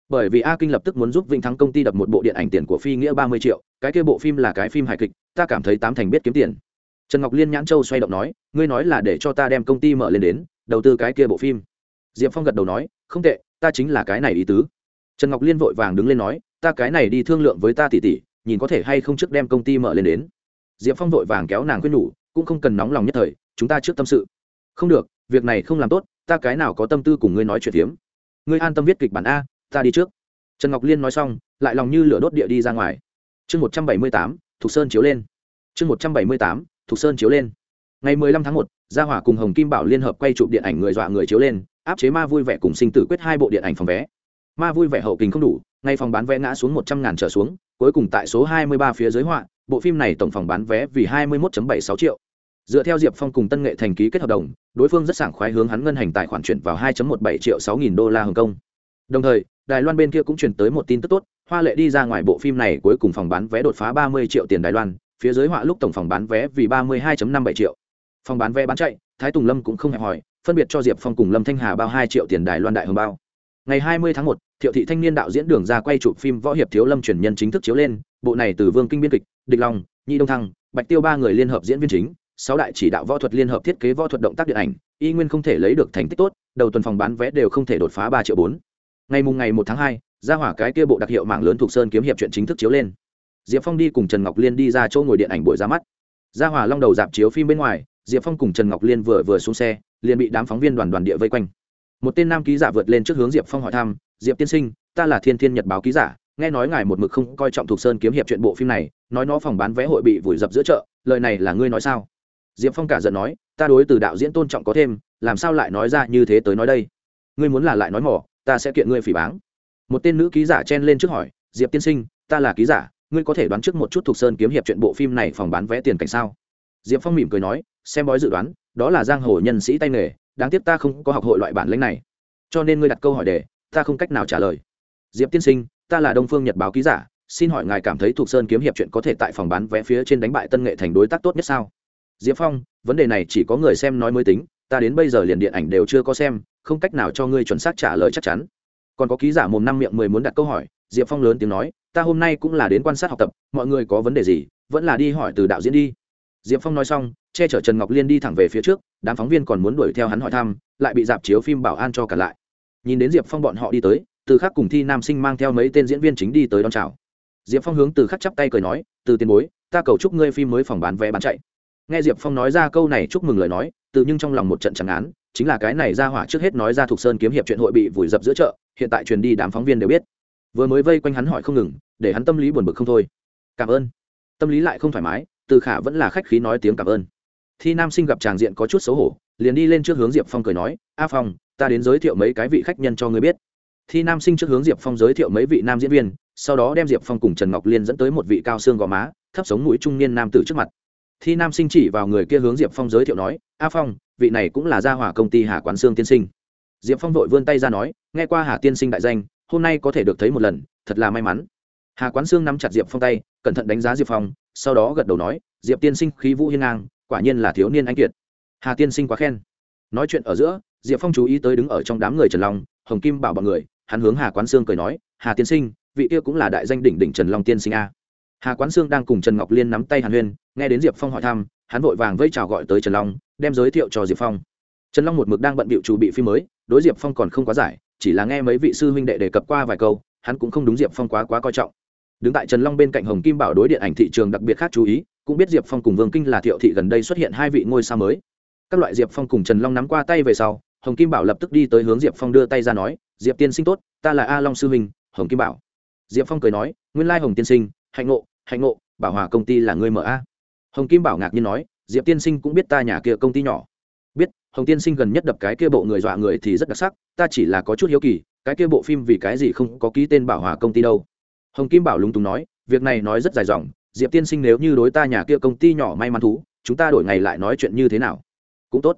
Bởi vì a kinh lập tức muốn giúp vĩnh thắng công ty đập một bộ điện ảnh tiền của phi nghĩa ba mươi triệu, cái kia bộ phim là cái phim hài kịch, ta cảm thấy tám thành biết kiếm tiền. Trần ngọc liên nhãn châu xoay động nói, ngươi nói là để cho ta đem công ty mở lên đến, đầu tư cái kia bộ phim. Diệp phong gật đầu nói, không tệ, ta chính là cái này ý tứ trần ngọc liên vội vàng đứng lên nói, ta cái này đi thương lượng với ta tỉ tỉ nhìn có thể hay không trước đem công ty mở lên đến. Diệp phong vội vàng kéo nàng khuyên nhủ, cũng không cần nóng lòng nhất thời, chúng ta trước tâm sự. Không được, việc này không làm tốt, ta cái nào có tâm tư cùng ngươi nói chuyện phiếm. Ngươi an tâm viết kịch bản a, ta đi trước. Trần ngọc liên nói xong, lại lòng như lửa đốt địa đi ra ngoài. Chương một trăm bảy mươi tám, thục sơn chiếu lên. Chương một trăm bảy mươi tám, thục sơn chiếu lên. Ngày mười lăm tháng một, gia hỏa cùng hồng kim bảo liên hợp quay chụp điện ảnh người dọa người chiếu lên, áp chế ma vui vẻ cùng sinh tử quyết hai bộ điện ảnh phòng vé ma vui vẻ hậu kình không đủ, ngay phòng bán vé ngã xuống một trăm ngàn trở xuống, cuối cùng tại số hai mươi ba phía dưới họa, bộ phim này tổng phòng bán vé vì hai mươi một bảy sáu triệu. Dựa theo diệp phong cùng tân nghệ thành ký kết hợp đồng, đối phương rất sảng khoái hướng hắn ngân hành tài khoản chuyển vào hai một bảy triệu sáu nghìn đô la hồng kông. Đồng thời, đài loan bên kia cũng truyền tới một tin tức tốt, hoa lệ đi ra ngoài bộ phim này cuối cùng phòng bán vé đột phá ba mươi triệu tiền đài loan, phía dưới họa lúc tổng phòng bán vé vì ba mươi hai năm bảy triệu. Phòng bán vé bán chạy, thái tùng lâm cũng không hẹp hỏi phân biệt cho diệp phong cùng lâm thanh hà bao hai triệu tiền đài loan đại hồng bao ngày hai mươi tháng 1, thiệu thị thanh niên đạo diễn đường ra quay chụp phim võ hiệp thiếu lâm truyền nhân chính thức chiếu lên bộ này từ vương kinh biên kịch địch long nhi đông thăng bạch tiêu ba người liên hợp diễn viên chính sáu đại chỉ đạo võ thuật liên hợp thiết kế võ thuật động tác điện ảnh y nguyên không thể lấy được thành tích tốt đầu tuần phòng bán vé đều không thể đột phá ba triệu bốn. Ngày mùng ngày một tháng hai ra hỏa cái kia bộ đặc hiệu mạng lớn thuộc sơn kiếm hiệp chuyện chính thức chiếu lên. Diệp phong đi cùng trần ngọc liên đi ra chỗ ngồi điện ảnh buổi ra mắt. Ra hỏa long đầu dạp chiếu phim bên ngoài diệp phong cùng trần ngọc liên vừa vừa xuống xe liền bị đám phóng viên đoàn đoàn địa vây quanh một tên nam ký giả vượt lên trước hướng diệp phong hỏi thăm, diệp tiên sinh, ta là thiên thiên nhật báo ký giả, nghe nói ngài một mực không coi trọng thuộc sơn kiếm hiệp chuyện bộ phim này, nói nó phòng bán vé hội bị vùi dập giữa chợ, lời này là ngươi nói sao? Diệp phong cả giận nói, ta đối từ đạo diễn tôn trọng có thêm, làm sao lại nói ra như thế tới nói đây? Ngươi muốn là lại nói mỏ, ta sẽ kiện ngươi phỉ báng. Một tên nữ ký giả chen lên trước hỏi, diệp tiên sinh, ta là ký giả, ngươi có thể đoán trước một chút thuộc sơn kiếm hiệp chuyện bộ phim này phòng bán vé tiền cảnh sao? Diệp phong mỉm cười nói, xem bói dự đoán, đó là giang hồ nhân sĩ tay nghề đáng tiếc ta không có học hội loại bản lĩnh này. Cho nên ngươi đặt câu hỏi để ta không cách nào trả lời. Diệp tiên sinh, ta là đông phương nhật báo ký giả, xin hỏi ngài cảm thấy thuộc sơn kiếm hiệp chuyện có thể tại phòng bán vé phía trên đánh bại tân nghệ thành đối tác tốt nhất sao? Diệp phong, vấn đề này chỉ có người xem nói mới tính, ta đến bây giờ liền điện ảnh đều chưa có xem, không cách nào cho ngươi chuẩn xác trả lời chắc chắn. Còn có ký giả mồm năm miệng mười muốn đặt câu hỏi, diệp phong lớn tiếng nói, ta hôm nay cũng là đến quan sát học tập, mọi người có vấn đề gì, vẫn là đi hỏi từ đạo diễn đi. Diệp phong nói xong, che chở trần ngọc liên đi thẳng về phía trước đám phóng viên còn muốn đuổi theo hắn hỏi thăm, lại bị dạp chiếu phim bảo an cho cả lại. Nhìn đến diệp phong bọn họ đi tới, từ khắc cùng thi nam sinh mang theo mấy tên diễn viên chính đi tới đón chào. Diệp phong hướng từ khắc chắp tay cười nói, từ tiền bối, ta cầu chúc ngươi phim mới phòng bán vé bán chạy. Nghe diệp phong nói ra câu này chúc mừng lời nói, từ nhưng trong lòng một trận chẳng án, chính là cái này ra hỏa trước hết nói ra thuộc sơn kiếm hiệp chuyện hội bị vùi dập giữa chợ, hiện tại truyền đi đám phóng viên đều biết. Vừa mới vây quanh hắn hỏi không ngừng, để hắn tâm lý buồn bực không thôi. Cảm ơn. Tâm lý lại không thoải mái, từ khả vẫn là khách khí nói tiếng cảm ơn thi nam sinh gặp tràng diện có chút xấu hổ, liền đi lên trước hướng diệp phong cười nói, a phong, ta đến giới thiệu mấy cái vị khách nhân cho ngươi biết. Thi nam sinh trước hướng diệp phong giới thiệu mấy vị nam diễn viên, sau đó đem diệp phong cùng trần ngọc liên dẫn tới một vị cao xương gò má, thấp sống mũi trung niên nam tử trước mặt. Thi nam sinh chỉ vào người kia hướng diệp phong giới thiệu nói, a phong, vị này cũng là gia hỏa công ty hà quán sương tiên sinh. Diệp phong vội vươn tay ra nói, nghe qua hà tiên sinh đại danh, hôm nay có thể được thấy một lần, thật là may mắn. Hà quán sương nắm chặt diệp phong tay, cẩn thận đánh giá diệp phong, sau đó gật đầu nói, diệp tiên sinh khí vũ hiên ngang quả nhiên là thiếu niên anh kiệt. Hà tiên sinh quá khen. Nói chuyện ở giữa, diệp phong chú ý tới đứng ở trong đám người trần long, hồng kim bảo bọn người, hắn hướng hà quán sương cười nói, hà tiên sinh, vị kia cũng là đại danh đỉnh đỉnh trần long tiên sinh a. Hà quán sương đang cùng trần ngọc liên nắm tay hàn huyên, nghe đến diệp phong hỏi thăm, hắn vội vàng vây chào gọi tới trần long, đem giới thiệu cho diệp phong. Trần long một mực đang bận bịu chủ bị phim mới, đối diệp phong còn không quá giải, chỉ là nghe mấy vị sư huynh đệ đề cập qua vài câu, hắn cũng không đúng diệp phong quá quá coi trọng. Đứng tại trần long bên cạnh hồng kim bảo đối điện ảnh thị trường đặc biệt khác chú ý cũng biết diệp phong cùng vương kinh là thiệu thị gần đây xuất hiện hai vị ngôi sao mới. Các loại diệp phong cùng trần long nắm qua tay về sau, hồng kim bảo lập tức đi tới hướng diệp phong đưa tay ra nói, diệp tiên sinh tốt, ta là a long sư huynh, hồng kim bảo. Diệp phong cười nói, nguyên lai hồng tiên sinh, hạnh ngộ hạnh ngộ, bảo hòa công ty là người mở a. Hồng kim bảo ngạc nhiên nói, diệp tiên sinh cũng biết ta nhà kia công ty nhỏ. Biết, hồng tiên sinh gần nhất đập cái kia bộ người dọa người thì rất đặc sắc, ta chỉ là có chút hiếu kỳ, cái kia bộ phim vì cái gì không có ký tên bảo hòa công ty đâu? Hồng kim bảo lúng túng nói, việc này nói rất dài dòng diệp tiên sinh nếu như đối ta nhà kia công ty nhỏ may mắn thú, chúng ta đổi ngày lại nói chuyện như thế nào? Cũng tốt.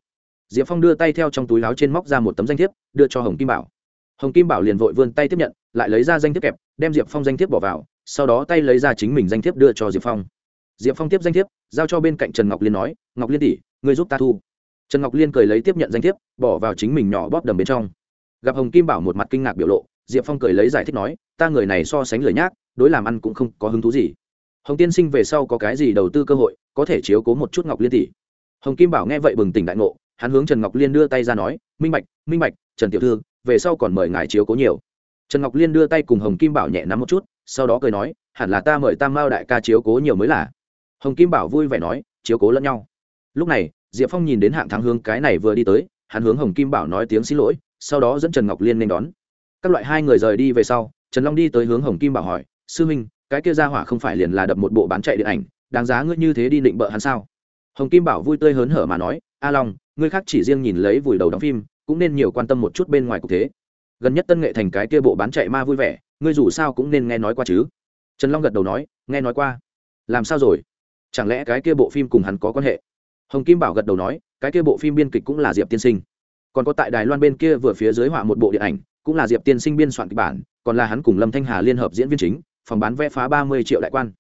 Diệp phong đưa tay theo trong túi láo trên móc ra một tấm danh thiếp, đưa cho hồng kim bảo. Hồng kim bảo liền vội vươn tay tiếp nhận, lại lấy ra danh thiếp kẹp, đem diệp phong danh thiếp bỏ vào, sau đó tay lấy ra chính mình danh thiếp đưa cho diệp phong. Diệp phong tiếp danh thiếp, giao cho bên cạnh trần ngọc liên nói, ngọc liên tỷ người giúp ta thu. Trần ngọc liên cười lấy tiếp nhận danh thiếp, bỏ vào chính mình nhỏ bóp đầm bên trong. Gặp hồng kim bảo một mặt kinh ngạc biểu lộ, diệp phong cười lấy giải thích nói, ta người này so sánh lời nhác, đối làm ăn cũng không có hứng thú gì hồng tiên sinh về sau có cái gì đầu tư cơ hội, có thể chiếu cố một chút ngọc liên tỷ? Hồng kim bảo nghe vậy bừng tỉnh đại ngộ, hắn hướng trần ngọc liên đưa tay ra nói, minh bạch minh bạch, trần tiểu thư, về sau còn mời ngài chiếu cố nhiều. Trần ngọc liên đưa tay cùng hồng kim bảo nhẹ nắm một chút, sau đó cười nói, hẳn là ta mời tam mao đại ca chiếu cố nhiều mới là. Hồng kim bảo vui vẻ nói, chiếu cố lẫn nhau. Lúc này, diệp phong nhìn đến hạng thắng hướng cái này vừa đi tới, hắn hướng hồng kim bảo nói tiếng xin lỗi, sau đó dẫn trần ngọc liên nên đón. Các loại hai người rời đi về sau, trần long đi tới hướng hồng kim bảo hỏi, sư minh cái kia ra hỏa không phải liền là đập một bộ bán chạy điện ảnh, đáng giá ngươi như thế đi định bợ hắn sao? Hồng kim bảo vui tươi hớn hở mà nói, a long, ngươi khác chỉ riêng nhìn lấy vùi đầu đóng phim, cũng nên nhiều quan tâm một chút bên ngoài cục thế. Gần nhất tân nghệ thành cái kia bộ bán chạy ma vui vẻ, ngươi dù sao cũng nên nghe nói qua chứ. Trần long gật đầu nói, nghe nói qua. Làm sao rồi? Chẳng lẽ cái kia bộ phim cùng hắn có quan hệ? Hồng kim bảo gật đầu nói, cái kia bộ phim biên kịch cũng là diệp tiên sinh. Còn có tại đài loan bên kia vừa phía dưới họa một bộ điện ảnh, cũng là diệp tiên sinh biên soạn kịch bản, còn là hắn cùng lâm thanh hà liên hợp diễn viên chính phòng bán vé phá ba mươi triệu đại quan.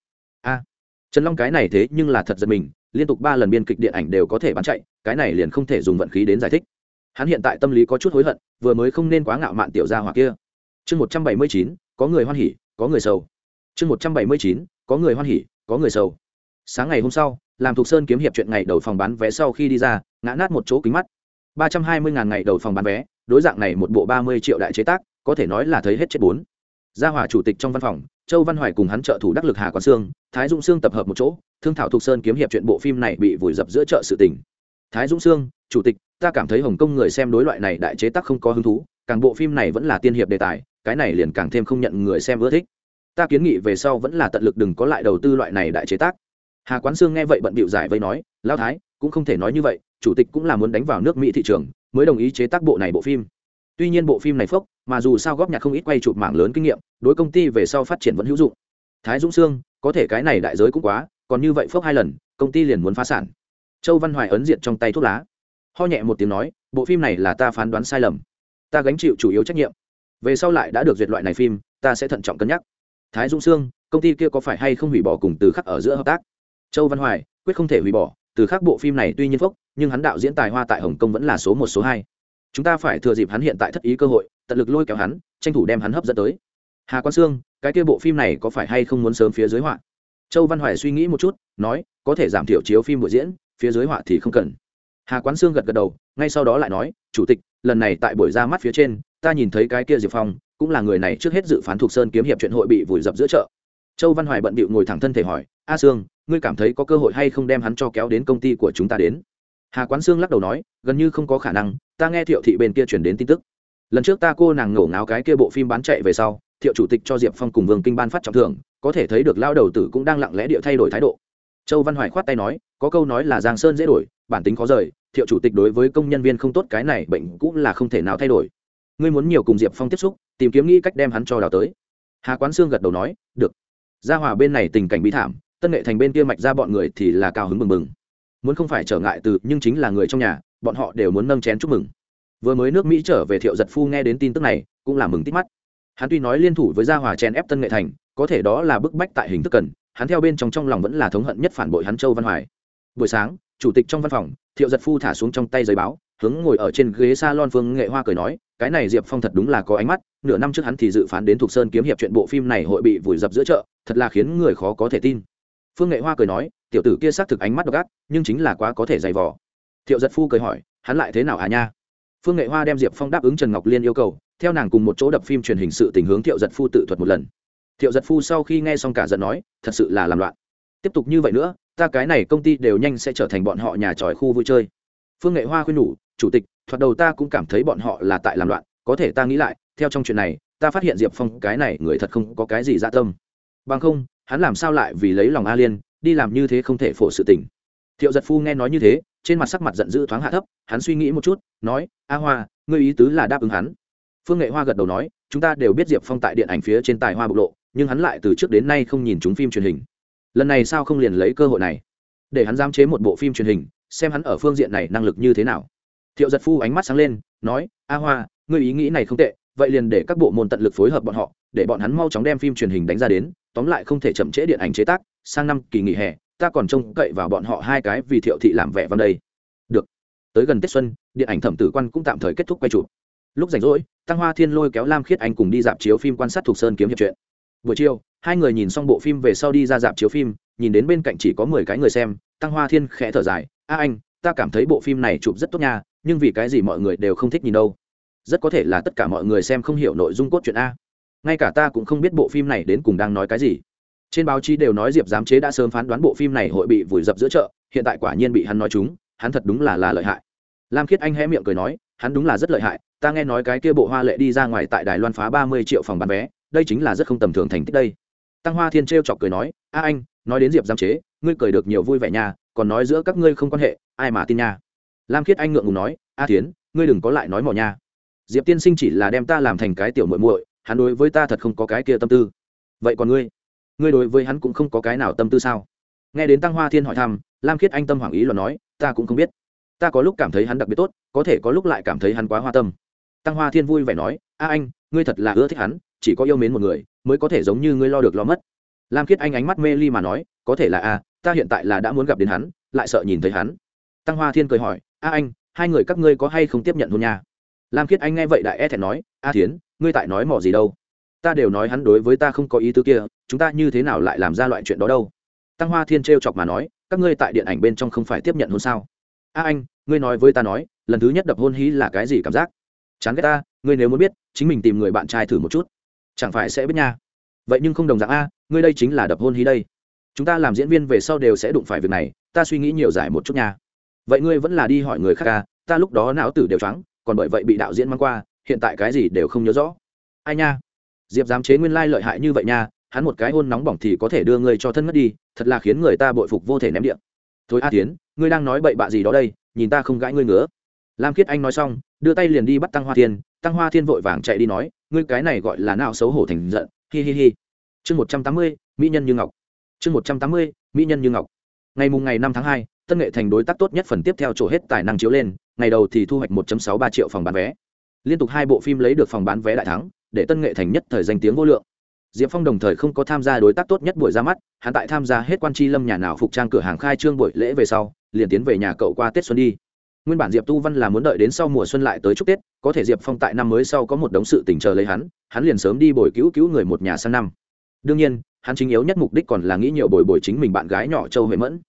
A, trần long cái này thế nhưng là thật giật mình, liên tục ba lần biên kịch điện ảnh đều có thể bán chạy, cái này liền không thể dùng vận khí đến giải thích. Hắn hiện tại tâm lý có chút hối hận, vừa mới không nên quá ngạo mạn tiểu gia hỏa kia. Chương một trăm bảy mươi chín, có người hoan hỉ, có người sầu. Chương một trăm bảy mươi chín, có người hoan hỉ, có người sầu. Sáng ngày hôm sau, làm thục sơn kiếm hiệp chuyện ngày đầu phòng bán vé sau khi đi ra, ngã nát một chỗ kính mắt. Ba trăm hai mươi ngàn ngày đầu phòng bán vé, đối dạng này một bộ ba mươi triệu đại chế tác, có thể nói là thấy hết chết bốn. Gia hòa chủ tịch trong văn phòng châu văn hoài cùng hắn trợ thủ đắc lực hà quán sương, thái dũng sương tập hợp một chỗ, thương thảo thục sơn kiếm hiệp chuyện bộ phim này bị vùi dập giữa chợ sự tình. Thái dũng sương, chủ tịch, ta cảm thấy hồng kông người xem đối loại này đại chế tác không có hứng thú, càng bộ phim này vẫn là tiên hiệp đề tài, cái này liền càng thêm không nhận người xem ưa thích. Ta kiến nghị về sau vẫn là tận lực đừng có lại đầu tư loại này đại chế tác. Hà quán sương nghe vậy bận bịu giải vây nói lao thái, cũng không thể nói như vậy, chủ tịch cũng là muốn đánh vào nước mỹ thị trường, mới đồng ý chế tác bộ này bộ phim tuy nhiên bộ phim này phốc, mà dù sao góp nhạc không ít quay chụp mảng lớn kinh nghiệm, đối công ty về sau phát triển vẫn hữu dụng. Thái dũng sương, có thể cái này đại giới cũng quá, còn như vậy phốc hai lần, công ty liền muốn phá sản. Châu văn hoài ấn diện trong tay thuốc lá. Ho nhẹ một tiếng nói, bộ phim này là ta phán đoán sai lầm. Ta gánh chịu chủ yếu trách nhiệm. Về sau lại đã được duyệt loại này phim, ta sẽ thận trọng cân nhắc. Thái dũng sương, công ty kia có phải hay không hủy bỏ cùng từ khắc ở giữa hợp tác? Châu văn hoài, quyết không thể hủy bỏ, từ khắc bộ phim này tuy nhiên phốc, nhưng hắn đạo diễn tài hoa tại hồng kông vẫn là số một, số hai chúng ta phải thừa dịp hắn hiện tại thất ý cơ hội, tận lực lôi kéo hắn, tranh thủ đem hắn hấp dẫn tới. Hà quang sương, cái kia bộ phim này có phải hay không muốn sớm phía dưới họa? Châu văn hoài suy nghĩ một chút, nói, có thể giảm thiểu chiếu phim buổi diễn, phía dưới họa thì không cần. Hà quán sương gật gật đầu, ngay sau đó lại nói, chủ tịch, lần này tại buổi ra mắt phía trên, ta nhìn thấy cái kia diệp phong, cũng là người này trước hết dự phán thuộc sơn kiếm hiệp chuyện hội bị vùi dập giữa chợ. Châu văn hoài bận bịu ngồi thẳng thân thể hỏi, a sương, ngươi cảm thấy có cơ hội hay không đem hắn cho kéo đến công ty của chúng ta đến? Hà quán sương lắc đầu nói, gần như không có khả năng, ta nghe thiệu thị bên kia chuyển đến tin tức. Lần trước ta cô nàng ngổ ngáo cái kia bộ phim bán chạy về sau, thiệu chủ tịch cho diệp phong cùng vương kinh ban phát trọng thưởng, có thể thấy được lao đầu tử cũng đang lặng lẽ địa thay đổi thái độ. Châu văn hoài khoát tay nói, có câu nói là giang sơn dễ đổi, bản tính khó rời, thiệu chủ tịch đối với công nhân viên không tốt cái này bệnh cũng là không thể nào thay đổi. Ngươi muốn nhiều cùng diệp phong tiếp xúc, tìm kiếm nghĩ cách đem hắn cho đào tới. Hà quán sương gật đầu nói, được. Gia hòa bên này tình cảnh bí thảm, tân nghệ thành bên kia mạch ra bọn người thì là cao hứng mừng mừng muốn không phải trở ngại từ, nhưng chính là người trong nhà, bọn họ đều muốn nâng chén chúc mừng. Vừa mới nước mỹ trở về thiệu giật phu nghe đến tin tức này, cũng là mừng tít mắt. Hắn tuy nói liên thủ với gia hòa chen ép tân nghệ thành, có thể đó là bức bách tại hình thức cần, hắn theo bên trong trong lòng vẫn là thống hận nhất phản bội hắn châu văn hoài. Buổi sáng, chủ tịch trong văn phòng, thiệu giật phu thả xuống trong tay giấy báo, hướng ngồi ở trên ghế s a lon phương nghệ hoa cười nói, cái này diệp phong thật đúng là có ánh mắt, nửa năm trước hắn thì dự phán đến thục sơn kiếm hiệp chuyện bộ phim này hội bị vùi dập giữa chợ, thật là khiến người khó có thể tin. Phương nghệ hoa cười nói tiểu tử kia xác thực ánh mắt độc ác, nhưng chính là quá có thể dày vò. Thiệu giật phu cười hỏi, hắn lại thế nào à nha? Phương nghệ hoa đem diệp phong đáp ứng trần ngọc liên yêu cầu, theo nàng cùng một chỗ đập phim truyền hình sự tình hướng thiệu giật phu tự thuật một lần. Thiệu giật phu sau khi nghe xong cả giận nói, thật sự là làm loạn. Tiếp tục như vậy nữa, ta cái này công ty đều nhanh sẽ trở thành bọn họ nhà tròi khu vui chơi. Phương nghệ hoa khuyên nhủ, chủ tịch, thoạt đầu ta cũng cảm thấy bọn họ là tại làm loạn, có thể ta nghĩ lại, theo trong chuyện này, ta phát hiện diệp phong cái này người thật không có cái gì dạ tâm. Bằng không, hắn làm sao lại vì lấy lòng a liên đi làm như thế không thể phổ sự tình. Thiệu giật phu nghe nói như thế, trên mặt sắc mặt giận dữ thoáng hạ thấp, hắn suy nghĩ một chút, nói, a hoa, ngươi ý tứ là đáp ứng hắn. Phương nghệ hoa gật đầu nói, chúng ta đều biết diệp phong tại điện ảnh phía trên tài hoa bộc lộ, nhưng hắn lại từ trước đến nay không nhìn chúng phim truyền hình. Lần này sao không liền lấy cơ hội này? Để hắn giam chế một bộ phim truyền hình, xem hắn ở phương diện này năng lực như thế nào. Thiệu giật phu ánh mắt sáng lên, nói, a hoa, ngươi ý nghĩ này không tệ, vậy liền để các bộ môn tận lực phối hợp bọn họ, để bọn hắn mau chóng đem phim truyền hình đánh ra đến, tóm lại không thể chậm trễ điện ảnh chế tác sang năm kỳ nghỉ hè, ta còn trông cậy vào bọn họ hai cái vì thiệu thị làm vẻ vào đây. Được, tới gần tết xuân, điện ảnh thẩm tử quan cũng tạm thời kết thúc quay chụp. Lúc rảnh rỗi, tăng hoa thiên lôi kéo lam khiết anh cùng đi dạp chiếu phim quan sát thuộc sơn kiếm hiệp chuyện. Buổi chiều, hai người nhìn xong bộ phim về sau đi ra dạp chiếu phim, nhìn đến bên cạnh chỉ có mười cái người xem, tăng hoa thiên khẽ thở dài, a anh, ta cảm thấy bộ phim này chụp rất tốt nha, nhưng vì cái gì mọi người đều không thích nhìn đâu? Rất có thể là tất cả mọi người xem không hiểu nội dung cốt truyện a. Ngay cả ta cũng không biết bộ phim này đến cùng đang nói cái gì trên báo chí đều nói diệp giám chế đã sớm phán đoán bộ phim này hội bị vùi dập giữa chợ, hiện tại quả nhiên bị hắn nói chúng, hắn thật đúng là là lợi hại. Lam khiết anh hé miệng cười nói, hắn đúng là rất lợi hại, ta nghe nói cái kia bộ hoa lệ đi ra ngoài tại đài loan phá ba mươi triệu phòng bán vé, đây chính là rất không tầm thường thành tích đây. Tăng hoa thiên t chọc cười nói, a anh, nói đến diệp giám chế, ngươi cười được nhiều vui vẻ nha, còn nói giữa các ngươi không quan hệ, ai mà tin nha? Lam khiết anh ngượng ngùng nói, a tiến ngươi đừng có lại nói mỏ nha. Diệp tiên sinh chỉ là đem ta làm thành cái tiểu muội muội, hắn đối với ta thật không có cái kia tâm tư. Vậy còn ngươi? Ngươi đối với hắn cũng không có cái nào tâm tư sao? Nghe đến tăng hoa thiên hỏi thăm, lam khiết anh tâm hoàng ý là nói, ta cũng không biết. Ta có lúc cảm thấy hắn đặc biệt tốt, có thể có lúc lại cảm thấy hắn quá hoa tâm. Tăng hoa thiên vui vẻ nói, a anh, ngươi thật là ưa thích hắn, chỉ có yêu mến một người, mới có thể giống như ngươi lo được lo mất. Lam khiết anh ánh mắt mê ly mà nói, có thể là a, ta hiện tại là đã muốn gặp đến hắn, lại sợ nhìn thấy hắn. Tăng hoa thiên cười hỏi, a anh, hai người các ngươi có hay không tiếp nhận hôn nha? Lam khiết anh nghe vậy đại e thẹn nói, a thiến, ngươi tại nói mỏ gì đâu? Ta đều nói hắn đối với ta không có ý tứ kia, chúng ta như thế nào lại làm ra loại chuyện đó đâu? Tăng hoa thiên t chọc mà nói, các ngươi tại điện ảnh bên trong không phải tiếp nhận hôn sao? A anh, ngươi nói với ta nói, lần thứ nhất đập hôn hí là cái gì cảm giác? Chán ghét ta, ngươi nếu muốn biết, chính mình tìm người bạn trai thử một chút. Chẳng phải sẽ biết nha. Vậy nhưng không đồng dạng a, ngươi đây chính là đập hôn hí đây. Chúng ta làm diễn viên về sau đều sẽ đụng phải việc này, ta suy nghĩ nhiều giải một chút nha. Vậy ngươi vẫn là đi hỏi người khác ca ta lúc đó não tử đều trắng còn bởi vậy bị đạo diễn mang qua, hiện tại cái gì đều không nhớ rõ. Ai nha? Diệp dám chế nguyên lai lợi hại như vậy nha, hắn một cái hôn nóng bỏng thì có thể đưa ngươi cho thân mất đi, thật là khiến người ta bội phục vô thể ném điện thôi a tiến, ngươi đang nói bậy bạ gì đó đây, nhìn ta không gãi ngươi ngứa. Lam khiết anh nói xong, đưa tay liền đi bắt tăng hoa thiên. Tăng hoa thiên vội vàng chạy đi nói, ngươi cái này gọi là nào xấu hổ thành giận, hi hi hi. Chương một trăm tám mươi, mỹ nhân như ngọc. Chương một trăm tám mươi, mỹ nhân như ngọc. Ngày mùng ngày năm tháng hai, tân nghệ thành đối tác tốt nhất phần tiếp theo trổ hết tài năng chiếu lên, ngày đầu thì thu hoạch 1.63 triệu phòng bán vé. Liên tục hai bộ phim lấy được phòng bán vé đại thắng để tân nghệ thành nhất thời danh tiếng vô lượng. Diệp phong đồng thời không có tham gia đối tác tốt nhất buổi ra mắt, hắn tại tham gia hết quan tri lâm nhà nào phục trang cửa hàng khai trương buổi lễ về sau, liền tiến về nhà cậu qua tết xuân đi. Nguyên bản diệp tu văn là muốn đợi đến sau mùa xuân lại tới chúc tết, có thể diệp phong tại năm mới sau có một đống sự tình chờ lấy hắn hắn liền sớm đi bồi cứu cứu người một nhà sang năm. Đương nhiên, hắn chính yếu nhất mục đích còn là nghĩ nhiều bồi bồi chính mình bạn gái nhỏ châu huệ mẫn.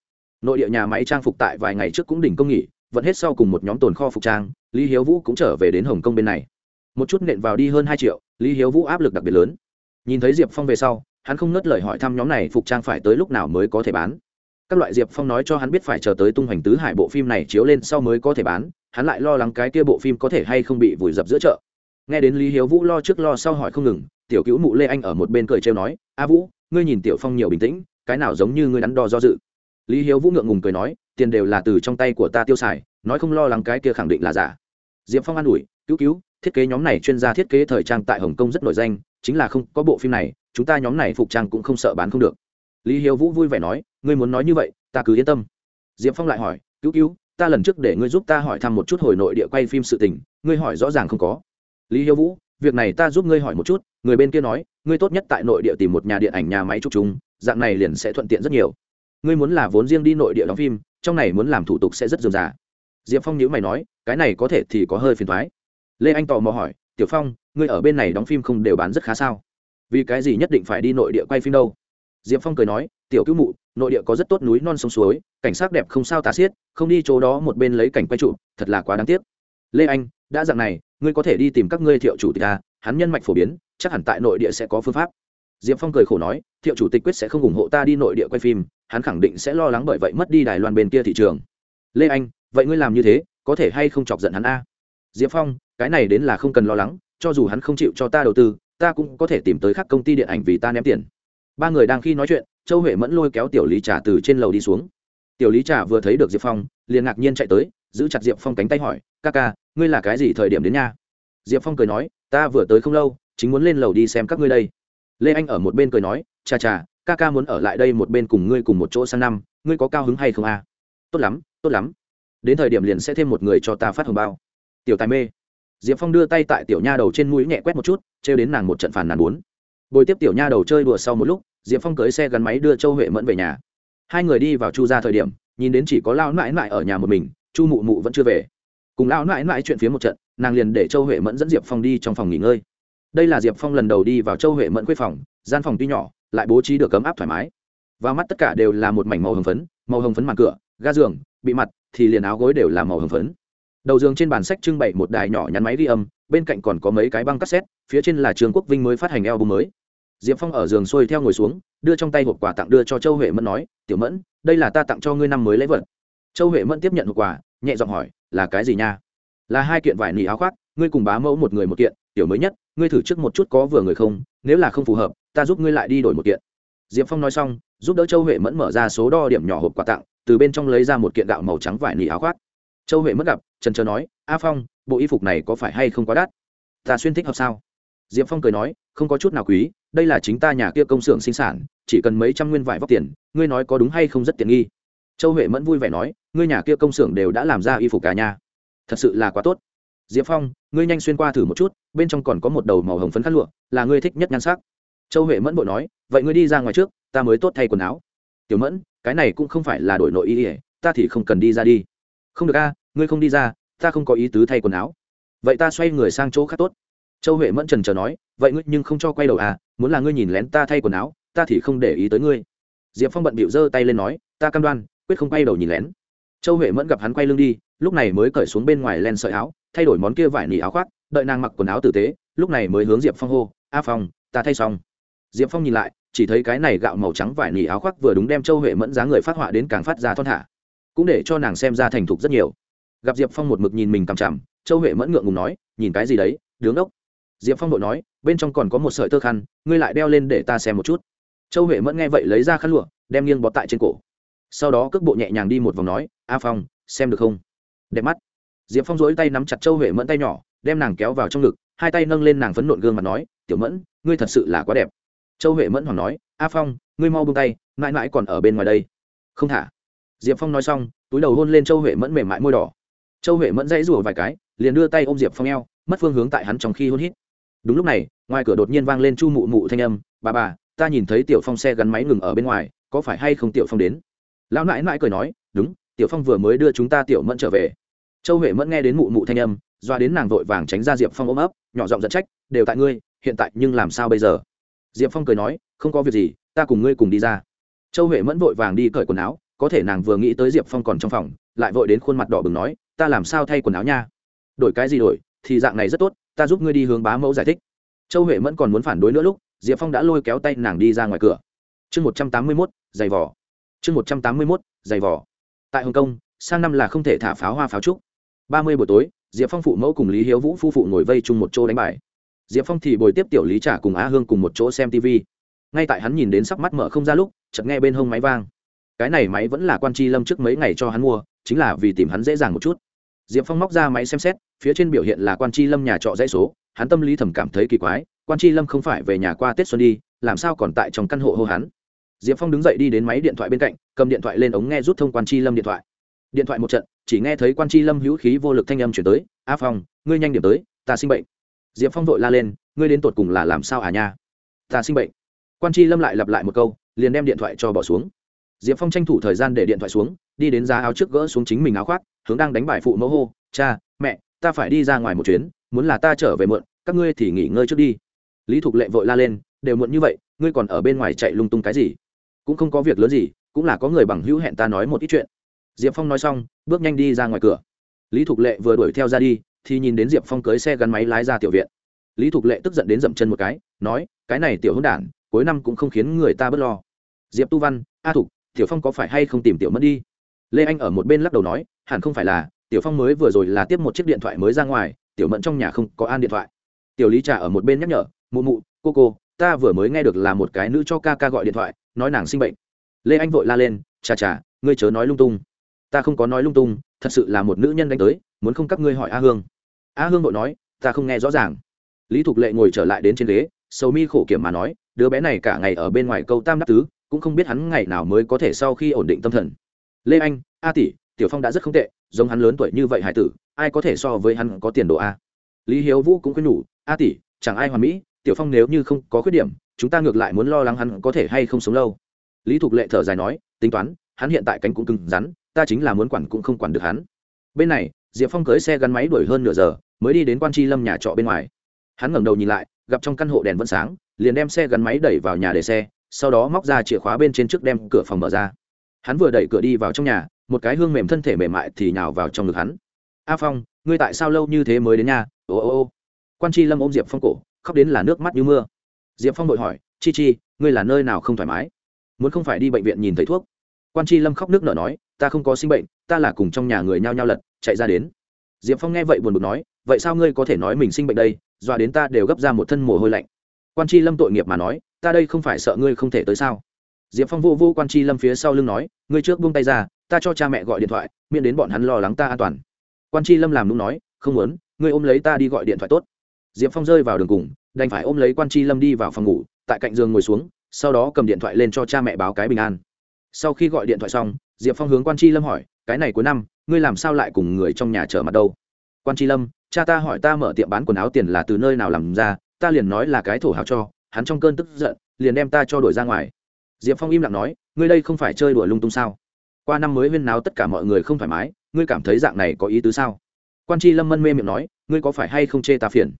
Nội địa nhà máy trang phục tại vài ngày trước cũng đỉnh công nghỉ, vẫn hết sau cùng một nhóm tồn kho phục trang, lý hiếu vũ cũng trở về đến hồng kông bên này một chút nện vào đi hơn hai triệu, lý hiếu vũ áp lực đặc biệt lớn. Nhìn thấy diệp phong về sau, hắn không ngớt lời hỏi thăm nhóm này phục trang phải tới lúc nào mới có thể bán. Các loại diệp phong nói cho hắn biết phải chờ tới tung hoành tứ hải bộ phim này chiếu lên sau mới có thể bán, hắn lại lo lắng cái kia bộ phim có thể hay không bị vùi dập giữa chợ. Nghe đến lý hiếu vũ lo trước lo sau hỏi không ngừng, tiểu cứu mụ lê anh ở một bên cười trêu nói, a vũ, ngươi nhìn tiểu phong nhiều bình tĩnh, cái nào giống như ngươi đắn đo do dự? Lý hiếu vũ ngượng ngùng cười nói, tiền đều là từ trong tay của ta tiêu xài, nói không lo lắng cái kia khẳng định là giả diệp phong an ủi, cứu cứu, thiết kế nhóm này chuyên gia thiết kế thời trang tại hồng kông rất nổi danh, chính là không có bộ phim này, chúng ta nhóm này phục trang cũng không sợ bán không được. Lý hiếu vũ vui vẻ nói, ngươi muốn nói như vậy, ta cứ yên tâm. Diệp phong lại hỏi, cứu cứu, ta lần trước để ngươi giúp ta hỏi thăm một chút hồi nội địa quay phim sự tình, ngươi hỏi rõ ràng không có. Lý hiếu vũ, việc này ta giúp ngươi hỏi một chút, người bên kia nói, ngươi tốt nhất tại nội địa tìm một nhà điện ảnh nhà máy trục chúng dạng này liền sẽ thuận tiện rất nhiều. Ngươi muốn là vốn riêng đi nội địa đóng phim, trong này muốn làm thủ tục sẽ rất dườm già diệp phong nhữ mày nói, cái này có thể thì có hơi phiền thoái lê anh tò mò hỏi, tiểu phong, ngươi ở bên này đóng phim không đều bán rất khá sao? Vì cái gì nhất định phải đi nội địa quay phim đâu? Diệp phong cười nói, tiểu cứu mụ, nội địa có rất tốt núi non sông suối, cảnh sắc đẹp không sao tà xiết, không đi chỗ đó một bên lấy cảnh quay trụ, thật là quá đáng tiếc. Lê anh, đã dặn này, ngươi có thể đi tìm các ngươi thiệu chủ tịch ta hắn nhân mạch phổ biến, chắc hẳn tại nội địa sẽ có phương pháp. Diệp phong cười khổ nói, thiệu chủ tịch quyết sẽ không ủng hộ ta đi nội địa quay phim, hắn khẳng định sẽ lo lắng bởi vậy mất đi đài loan bên kia thị trường. Lê anh vậy ngươi làm như thế, có thể hay không chọc giận hắn a? Diệp phong, cái này đến là không cần lo lắng, cho dù hắn không chịu cho ta đầu tư, ta cũng có thể tìm tới các công ty điện ảnh vì ta ném tiền. Ba người đang khi nói chuyện, châu huệ mẫn lôi kéo tiểu lý trà từ trên lầu đi xuống. Tiểu lý trà vừa thấy được diệp phong, liền ngạc nhiên chạy tới, giữ chặt diệp phong cánh tay hỏi, ca ca, ngươi là cái gì thời điểm đến nha diệp phong cười nói, ta vừa tới không lâu, chính muốn lên lầu đi xem các ngươi đây. Lê anh ở một bên cười nói, chà chà, ca ca muốn ở lại đây một bên cùng ngươi cùng một chỗ sang năm, ngươi có cao hứng hay không a? Tốt lắm tốt lắm đến thời điểm liền sẽ thêm một người cho ta phát hồng bao. Tiểu tài mê. Diệp phong đưa tay tại tiểu nha đầu trên mũi nhẹ quét một chút, trêu đến nàng một trận phản nàn bốn. Bồi tiếp tiểu nha đầu chơi đùa sau một lúc, diệp phong cưới xe gắn máy đưa châu huệ mẫn về nhà. Hai người đi vào chu ra thời điểm, nhìn đến chỉ có lao mãi mãi ở nhà một mình, chu mụ mụ vẫn chưa về. Cùng lao mãi mãi chuyện phía một trận, nàng liền để châu huệ mẫn dẫn diệp phong đi trong phòng nghỉ ngơi. Đây là diệp phong lần đầu đi vào châu huệ mẫn quê phòng, gian phòng tuy nhỏ, lại bố trí được cấm áp thoải mái. Và mắt tất cả đều là một mảnh màu hồng phấn, màu hồng phấn màn cửa, ga giường, bị mặt thì liền áo gối đều là màu hồng phấn. Đầu giường trên bàn sách trưng bày một đài nhỏ nhắn máy ghi âm, bên cạnh còn có mấy cái băng cassette, phía trên là trường quốc vinh mới phát hành album mới. Diệp phong ở giường xuôi theo ngồi xuống, đưa trong tay hộp quà tặng đưa cho châu huệ mẫn nói, tiểu mẫn, đây là ta tặng cho ngươi năm mới lễ vật. Châu huệ mẫn tiếp nhận hộp quà, nhẹ giọng hỏi, là cái gì nha? Là hai kiện vải nỉ áo khoác, ngươi cùng bá mẫu một người một kiện, tiểu mới nhất, ngươi thử trước một chút có vừa người không, nếu là không phù hợp, ta giúp ngươi lại đi đổi một kiện. Diệp phong nói xong, giúp đỡ châu huệ mẫn mở ra số đo điểm nhỏ hộp quà tặng từ bên trong lấy ra một kiện gạo màu trắng vải nỉ áo khoác. Châu huệ mất gặp, trần trờ nói, a phong, bộ y phục này có phải hay không quá đắt? Ta xuyên thích hợp sao? Diệp phong cười nói, không có chút nào quý, đây là chính ta nhà kia công xưởng sinh sản, chỉ cần mấy trăm nguyên vải vóc tiền, ngươi nói có đúng hay không rất tiện nghi. Châu huệ mẫn vui vẻ nói, ngươi nhà kia công xưởng đều đã làm ra y phục cả nhà. Thật sự là quá tốt. Diệp phong, ngươi nhanh xuyên qua thử một chút, bên trong còn có một đầu màu hồng phấn khát lụa, là ngươi thích nhất nhan sắc. Châu huệ mẫn bội nói, vậy ngươi đi ra ngoài trước, ta mới tốt thay quần áo. Tiểu mẫn cái này cũng không phải là đổi nội y ỉa ta thì không cần đi ra đi. Không được a, ngươi không đi ra, ta không có ý tứ thay quần áo. Vậy ta xoay người sang chỗ khác tốt. Châu huệ mẫn trần chờ nói, vậy ngươi nhưng không cho quay đầu à muốn là ngươi nhìn lén ta thay quần áo, ta thì không để ý tới ngươi. Diệp phong bận bịu giơ tay lên nói, ta cam đoan, quyết không quay đầu nhìn lén. Châu huệ mẫn gặp hắn quay lưng đi, lúc này mới cởi xuống bên ngoài len sợi áo, thay đổi món kia vải nỉ áo khoác, đợi nàng mặc quần áo tử tế, lúc này mới hướng diệp phong hô, a phong, ta thay xong. Diệp phong nhìn lại chỉ thấy cái này gạo màu trắng vải nỉ áo khoác vừa đúng đem châu huệ mẫn dáng người phát họa đến càng phát ra thon thả, cũng để cho nàng xem ra thành thục rất nhiều. Gặp diệp phong một mực nhìn mình cằm chằm, châu huệ mẫn ngượng ngùng nói, nhìn cái gì đấy, đứng ốc. Diệp phong đội nói, bên trong còn có một sợi tơ khăn, ngươi lại đeo lên để ta xem một chút. Châu huệ mẫn nghe vậy lấy ra khăn lụa, đem nghiêng bọt tại trên cổ. Sau đó cước bộ nhẹ nhàng đi một vòng nói, a phong, xem được không? Đẹp mắt. Diệp phong dối tay nắm chặt châu huệ mẫn tay nhỏ, đem nàng kéo vào trong ngực, hai tay nâng lên nàng phấn nộn gương mặt nói, tiểu mẫn, ngươi thật sự là quá đẹp châu huệ mẫn hoàng nói, a phong, ngươi mau buông tay, mãi mãi còn ở bên ngoài đây. Không thả. Diệp phong nói xong, túi đầu hôn lên châu huệ mẫn mềm mại môi đỏ. Châu huệ mẫn dãy rủa vài cái, liền đưa tay ôm diệp phong eo, mất phương hướng tại hắn trong khi hôn hít. Đúng lúc này, ngoài cửa đột nhiên vang lên chu mụ mụ thanh âm, bà bà, ta nhìn thấy tiểu phong xe gắn máy ngừng ở bên ngoài, có phải hay không tiểu phong đến? Lão nãi nãi cười nói, đúng, tiểu phong vừa mới đưa chúng ta tiểu mẫn trở về. Châu huệ mẫn nghe đến mụ mụ thanh âm, doa đến nàng vội vàng tránh ra diệp phong ôm ấp, nhỏ giọng giận trách, đều tại ngươi, hiện tại nhưng làm sao bây giờ? Diệp phong cười nói, không có việc gì, ta cùng ngươi cùng đi ra. Châu huệ mẫn vội vàng đi cởi quần áo, có thể nàng vừa nghĩ tới diệp phong còn trong phòng, lại vội đến khuôn mặt đỏ bừng nói, ta làm sao thay quần áo nha? Đổi cái gì đổi, thì dạng này rất tốt, ta giúp ngươi đi hướng bá mẫu giải thích. Châu huệ mẫn còn muốn phản đối nữa lúc, diệp phong đã lôi kéo tay nàng đi ra ngoài cửa. Chương một trăm tám mươi mốt, giày vỏ chương một trăm tám mươi mốt, giày vỏ tại hồng kông, sang năm là không thể thả pháo hoa pháo trúc. Ba mươi buổi tối, diệp phong phụ mẫu cùng lý hiếu vũ phu phụ ngồi vây chung một chỗ đánh bài diệp phong thì bồi tiếp tiểu lý trả cùng á hương cùng một chỗ xem tv ngay tại hắn nhìn đến sắp mắt mở không ra lúc, chợt nghe bên hông máy vang. Cái này máy vẫn là quan tri lâm trước mấy ngày cho hắn mua, chính là vì tìm hắn dễ dàng một chút. Diệp phong móc ra máy xem xét, phía trên biểu hiện là quan tri lâm nhà trọ dãy số, hắn tâm lý thầm cảm thấy kỳ quái, quan tri lâm không phải về nhà qua tết xuân đi, làm sao còn tại trong căn hộ hô hắn. Diệp phong đứng dậy đi đến máy điện thoại bên cạnh, cầm điện thoại lên ống nghe rút thông quan tri lâm điện thoại. Điện thoại một trận, chỉ nghe thấy quan tri lâm hữu khí vô lực thanh âm chuyển tới, a phong, ngươi nhanh điểm tới, ta sinh bệnh diệp phong vội la lên, ngươi đến tột cùng là làm sao à nha? Ta sinh bệnh. Quan tri lâm lại lặp lại một câu, liền đem điện thoại cho bỏ xuống. Diệp phong tranh thủ thời gian để điện thoại xuống, đi đến giá áo trước gỡ xuống chính mình áo khoác, hướng đang đánh bài phụ mẫu hô, cha, mẹ, ta phải đi ra ngoài một chuyến, muốn là ta trở về muộn, các ngươi thì nghỉ ngơi trước đi. Lý thục lệ vội la lên, đều muộn như vậy, ngươi còn ở bên ngoài chạy lung tung cái gì? Cũng không có việc lớn gì, cũng là có người bằng hữu hẹn ta nói một ít chuyện. Diệp phong nói xong, bước nhanh đi ra ngoài cửa. Lý thục lệ vừa đuổi theo ra đi thì nhìn đến diệp phong cưới xe gắn máy lái ra tiểu viện. Lý thục lệ tức giận đến dậm chân một cái, nói, cái này tiểu hôn đản, cuối năm cũng không khiến người ta bớt lo. Diệp tu văn, a thục, tiểu phong có phải hay không tìm tiểu mất đi? Lê anh ở một bên lắc đầu nói, hẳn không phải là, tiểu phong mới vừa rồi là tiếp một chiếc điện thoại mới ra ngoài, tiểu mẫn trong nhà không có an điện thoại. Tiểu lý trà ở một bên nhắc nhở, mụ mụ, cô cô, ta vừa mới nghe được là một cái nữ cho ca ca gọi điện thoại, nói nàng sinh bệnh. Lê anh vội la lên, chà chà, ngươi chớ nói lung tung. Ta không có nói lung tung, thật sự là một nữ nhân đánh tới, muốn không các ngươi hỏi a hương a hương vội nói, ta không nghe rõ ràng. Lý thục lệ ngồi trở lại đến trên ghế, sầu mi khổ kiểm mà nói, đứa bé này cả ngày ở bên ngoài câu tam đắc tứ, cũng không biết hắn ngày nào mới có thể sau khi ổn định tâm thần. Lê anh, a tỷ, tiểu phong đã rất không tệ, giống hắn lớn tuổi như vậy hải tử, ai có thể so với hắn có tiền đồ a? Lý hiếu vũ cũng khuyên nhủ, a tỷ, chẳng ai hoàn mỹ, tiểu phong nếu như không có khuyết điểm, chúng ta ngược lại muốn lo lắng hắn có thể hay không sống lâu. Lý thục lệ thở dài nói, tính toán, hắn hiện tại cánh cũng cứng rắn, ta chính là muốn quản cũng không quản được hắn. Bên này diệp phong cưới xe gắn máy đuổi hơn nửa giờ, mới đi đến quan tri lâm nhà trọ bên ngoài. Hắn ngẩng đầu nhìn lại, gặp trong căn hộ đèn vẫn sáng, liền đem xe gắn máy đẩy vào nhà để xe, sau đó móc ra chìa khóa bên trên trước đem cửa phòng mở ra. Hắn vừa đẩy cửa đi vào trong nhà, một cái hương mềm thân thể mềm mại thì nhào vào trong ngực hắn. A phong, ngươi tại sao lâu như thế mới đến nhà? Ô ô ô. Quan tri lâm ôm diệp phong cổ, khóc đến là nước mắt như mưa. Diệp phong vội hỏi, chi chi, ngươi là nơi nào không thoải mái? Muốn không phải đi bệnh viện nhìn thấy thuốc? Quan tri lâm khóc nước nở nói, ta không có sinh bệnh, ta là cùng trong nhà người nhao nhao lật, chạy ra đến. Diệp phong nghe vậy buồn bực nói, vậy sao ngươi có thể nói mình sinh bệnh đây? Dọa đến ta đều gấp ra một thân mồ hôi lạnh. Quan tri lâm tội nghiệp mà nói, ta đây không phải sợ ngươi không thể tới sao? Diệp phong vô vô quan tri lâm phía sau lưng nói, ngươi trước buông tay ra, ta cho cha mẹ gọi điện thoại, miễn đến bọn hắn lo lắng ta an toàn. Quan tri lâm làm đúng nói, không muốn, ngươi ôm lấy ta đi gọi điện thoại tốt. Diệp phong rơi vào đường cùng, đành phải ôm lấy quan tri lâm đi vào phòng ngủ, tại cạnh giường ngồi xuống, sau đó cầm điện thoại lên cho cha mẹ báo cái bình an sau khi gọi điện thoại xong, diệp phong hướng quan c lâm hỏi, cái này cuối năm, ngươi làm sao lại cùng người trong nhà trở mặt đâu? Quan c lâm, cha ta hỏi ta mở tiệm bán quần áo tiền là từ nơi nào làm ra, ta liền nói là cái thổ hào cho, hắn trong cơn tức giận, liền đem ta cho đổi ra ngoài. Diệp phong im lặng nói, ngươi đây không phải chơi đùa lung tung sao? Qua năm mới huyên náo tất cả mọi người không thoải mái, ngươi cảm thấy dạng này có ý tứ sao? Quan c lâm mân mê miệng nói, ngươi có phải hay không chê ta phiền?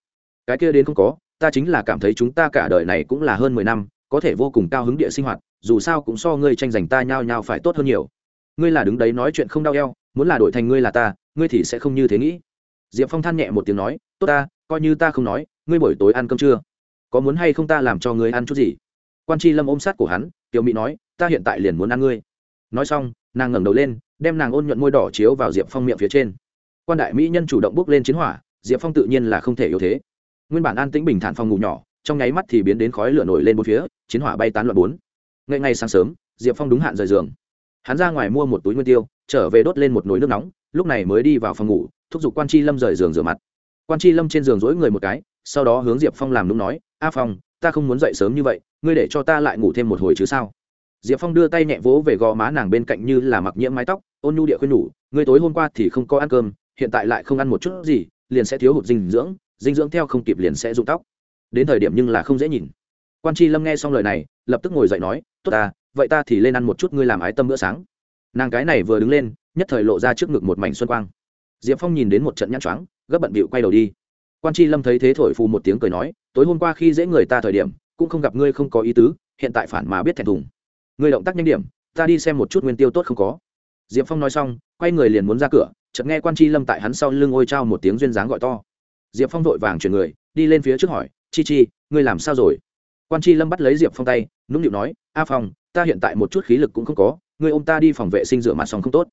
Cái kia đến không có, ta chính là cảm thấy chúng ta cả đời này cũng là hơn mười năm, có thể vô cùng cao hứng địa sinh hoạt dù sao cũng so ngươi tranh giành ta nhao nhao phải tốt hơn nhiều. Ngươi là đứng đấy nói chuyện không đau eo, muốn là đổi thành ngươi là ta, ngươi thì sẽ không như thế nghĩ. Diệp phong than nhẹ một tiếng nói, tốt ta, coi như ta không nói, ngươi buổi tối ăn cơm chưa? Có muốn hay không ta làm cho ngươi ăn chút gì? Quan tri lâm ôm sát của hắn, tiểu mỹ nói, ta hiện tại liền muốn ăn ngươi. Nói xong, nàng ngẩng đầu lên, đem nàng ôn nhuận môi đỏ chiếu vào diệp phong miệng phía trên. Quan đại mỹ nhân chủ động bước lên chiến hỏa, diệp phong tự nhiên là không thể yếu thế. Nguyên bản an tĩnh bình thản phòng ngủ nhỏ, trong nháy mắt thì biến đến khói lửa nổi lên bốn phía, chiến hỏa bay tán loạn bốn ngay ngay sáng sớm, diệp phong đúng hạn rời giường. Hắn ra ngoài mua một túi nguyên tiêu, trở về đốt lên một nồi nước nóng, lúc này mới đi vào phòng ngủ, thúc giục quan c lâm rời giường rửa mặt. Quan c lâm trên giường dỗi người một cái, sau đó hướng diệp phong làm đúng nói, a phong, ta không muốn dậy sớm như vậy, ngươi để cho ta lại ngủ thêm một hồi chứ sao? Diệp phong đưa tay nhẹ vỗ về gò má nàng bên cạnh như là mặc nhiễm mái tóc, ôn nhu địa khuyên nhủ, ngươi tối hôm qua thì không có ăn cơm, hiện tại lại không ăn một chút gì, liền sẽ thiếu hụt dinh dưỡng dinh dưỡng theo không kịp liền sẽ rụng tóc. Đến thời điểm nhưng là không dễ nhìn quan tri lâm nghe xong lời này, lập tức ngồi dậy nói, tốt ta, vậy ta thì lên ăn một chút ngươi làm ái tâm bữa sáng. Nàng cái này vừa đứng lên, nhất thời lộ ra trước ngực một mảnh xuân quang. Diệp phong nhìn đến một trận nhăn choáng, gấp bận bịu quay đầu đi. Quan tri lâm thấy thế thổi phù một tiếng cười nói, tối hôm qua khi dễ người ta thời điểm, cũng không gặp ngươi không có ý tứ, hiện tại phản mà biết thẹn thùng. Ngươi động tác nhanh điểm, ta đi xem một chút nguyên tiêu tốt không có. Diệp phong nói xong, quay người liền muốn ra cửa, chợt nghe quan tri lâm tại hắn sau lưng ôi trao một tiếng duyên dáng gọi to. Diệp phong vội vàng chuyển người, đi lên phía trước hỏi, chi chi, ngươi làm sao rồi? Quan tri lâm bắt lấy diệp phong tay, nũng nịu nói, a phong, ta hiện tại một chút khí lực cũng không có, ngươi ô m ta đi phòng vệ sinh rửa mặt xong không tốt.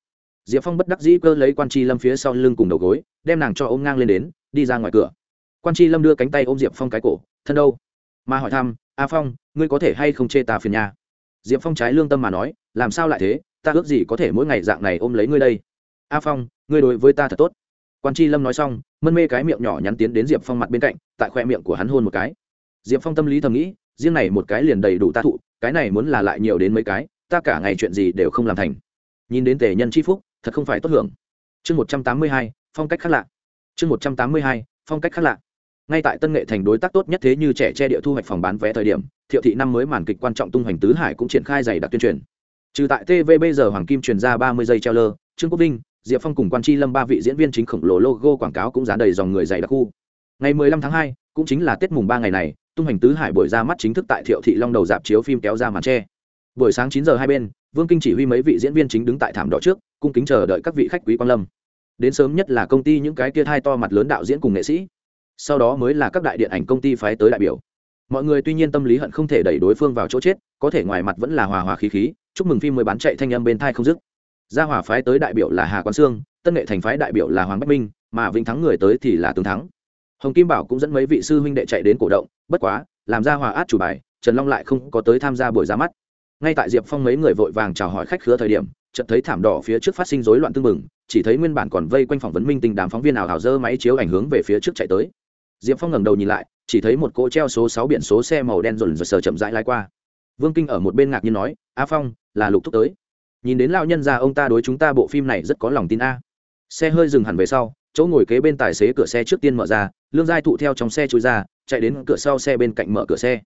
Diệp phong bất đắc dĩ cơ lấy quan tri lâm phía sau lưng cùng đầu gối, đem nàng cho ôm ngang lên đến, đi ra ngoài cửa. Quan tri lâm đưa cánh tay ôm diệp phong cái cổ, thân đâu? Mà hỏi thăm, a phong, ngươi có thể hay không chê ta phiền nhà? diệp phong trái lương tâm mà nói, làm sao lại thế? Ta ước gì có thể mỗi ngày dạng này ôm lấy ngươi đây. A phong, ngươi đối với ta thật tốt. Quan tri lâm nói xong, mân mê cái miệng nhỏ nhắn tiến đến diệp phong mặt bên cạnh, tại khoe miệng của hắn hôn một cái. Diệp phong tâm lý thầm nghĩ riêng này một cái liền đầy đủ ta thụ, cái này muốn là lại nhiều đến mấy cái, ta cả ngày chuyện gì đều không làm thành. Nhìn đến tề nhân c h i phúc, thật không phải tốt hưởng. Chương một trăm tám mươi hai, phong cách khác lạ. Chương một trăm tám mươi hai, phong cách khác lạ. Ngay tại tân nghệ thành đối tác tốt nhất thế như trẻ che địa thu hoạch phòng bán vé thời điểm, thiệu thị năm mới màn kịch quan trọng tung hoành tứ hải cũng triển khai dày đặc tuyên truyền. Trừ tại tv bây giờ hoàng kim truyền ra ba mươi giây treo lơ, trương quốc vinh, diệp phong cùng quan tri lâm ba vị diễn viên chính khổng lồ logo quảng cáo cũng dán đầy dòng người dày đặc khu. Ngày mười lăm tháng hai, cũng chính là tết mùng ba ngày này tung hành tứ hải buổi ra mắt chính thức tại thiệu thị long đầu dạp chiếu phim kéo ra màn tre. Buổi sáng chín giờ hai bên, vương kinh chỉ huy mấy vị diễn viên chính đứng tại thảm đỏ trước, cung kính chờ đợi các vị khách quý quan lâm. Đến sớm nhất là công ty những cái kia hai to mặt lớn đạo diễn cùng nghệ sĩ. Sau đó mới là các đại điện ảnh công ty phái tới đại biểu. Mọi người tuy nhiên tâm lý hận không thể đẩy đối phương vào chỗ chết, có thể ngoài mặt vẫn là hòa hòa khí khí, chúc mừng phim mới bán chạy thanh âm bên thai không dứt. Gia hòa phái tới đại biểu là hà quán sương, tân nghệ thành phái đại biểu là hoàng bách minh, mà vĩnh thắng người tới thì là tướng thắng hồng kim bảo cũng dẫn mấy vị sư huynh đệ chạy đến cổ động, bất quá, làm ra hòa át chủ bài, trần long lại không có tới tham gia buổi ra mắt. Ngay tại diệp phong mấy người vội vàng chào hỏi khách khứa thời điểm, chợt thấy thảm đỏ phía trước phát sinh rối loạn tương mừng chỉ thấy nguyên bản còn vây quanh phỏng vấn minh tinh đám phóng viên ảo hào dơ máy chiếu ảnh hướng về phía trước chạy tới. Diệp phong ngẩng đầu nhìn lại, chỉ thấy một cỗ treo số sáu biển số xe màu đen rồn rồn sờ chậm rãi lai qua. Vương kinh ở một bên ngạc nhiên nói, a phong, là lục thúc tới. Nhìn đến lao nhân già ông ta đối chúng ta bộ phim này rất có lòng tin a. Xe hơi dừng hẳn về sau chỗ ngồi kế bên tài xế cửa xe trước tiên mở ra, lương giai thụ theo trong xe chui ra, chạy đến cửa sau xe bên cạnh mở cửa xe.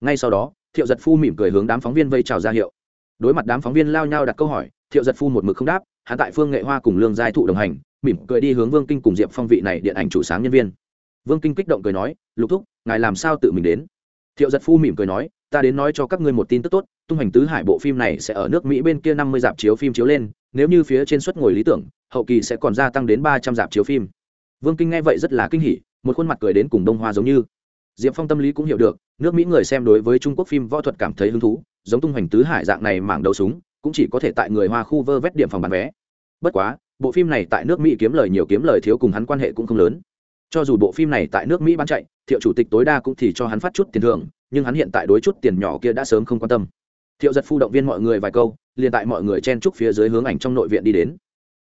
Ngay sau đó, thiệu giật phu mỉm cười hướng đám phóng viên vây chào ra hiệu. Đối mặt đám phóng viên lao nhau đặt câu hỏi, thiệu giật phu một mực không đáp hạ tại phương nghệ hoa cùng lương giai thụ đồng hành, mỉm cười đi hướng vương kinh cùng diệp phong vị này điện ảnh chủ sáng nhân viên. Vương kinh kích động cười nói, lục thúc, ngài làm sao tự mình đến? Thiệu giật phu mỉm cười nói, ta đến nói cho các ngươi một tin tức tốt, tung hành tứ hải bộ phim này sẽ ở nước mỹ bên kia năm mươi dạp chiếu phim chiếu lên nếu như phía trên suất ngồi lý tưởng, hậu kỳ sẽ còn gia tăng đến ba trăm dạp chiếu phim. Vương kinh nghe vậy rất là kinh hỉ, một khuôn mặt cười đến cùng đông hoa giống như. Diệp phong tâm lý cũng hiểu được, nước mỹ người xem đối với trung quốc phim võ thuật cảm thấy hứng thú, giống tung hoành tứ hải dạng này mảng đầu súng, cũng chỉ có thể tại người hoa khu vơ vét điểm phòng bán vé. Bất quá, bộ phim này tại nước mỹ kiếm lời nhiều kiếm lời thiếu cùng hắn quan hệ cũng không lớn. Cho dù bộ phim này tại nước mỹ bán chạy, thiệu chủ tịch tối đa cũng thì cho hắn phát chút tiền thưởng, nhưng hắn hiện tại đối chút tiền nhỏ kia đã sớm không quan tâm. Thiệu giật phu động viên mọi người vài câu liền tại mọi người chen trúc phía dưới hướng ảnh trong nội viện đi đến.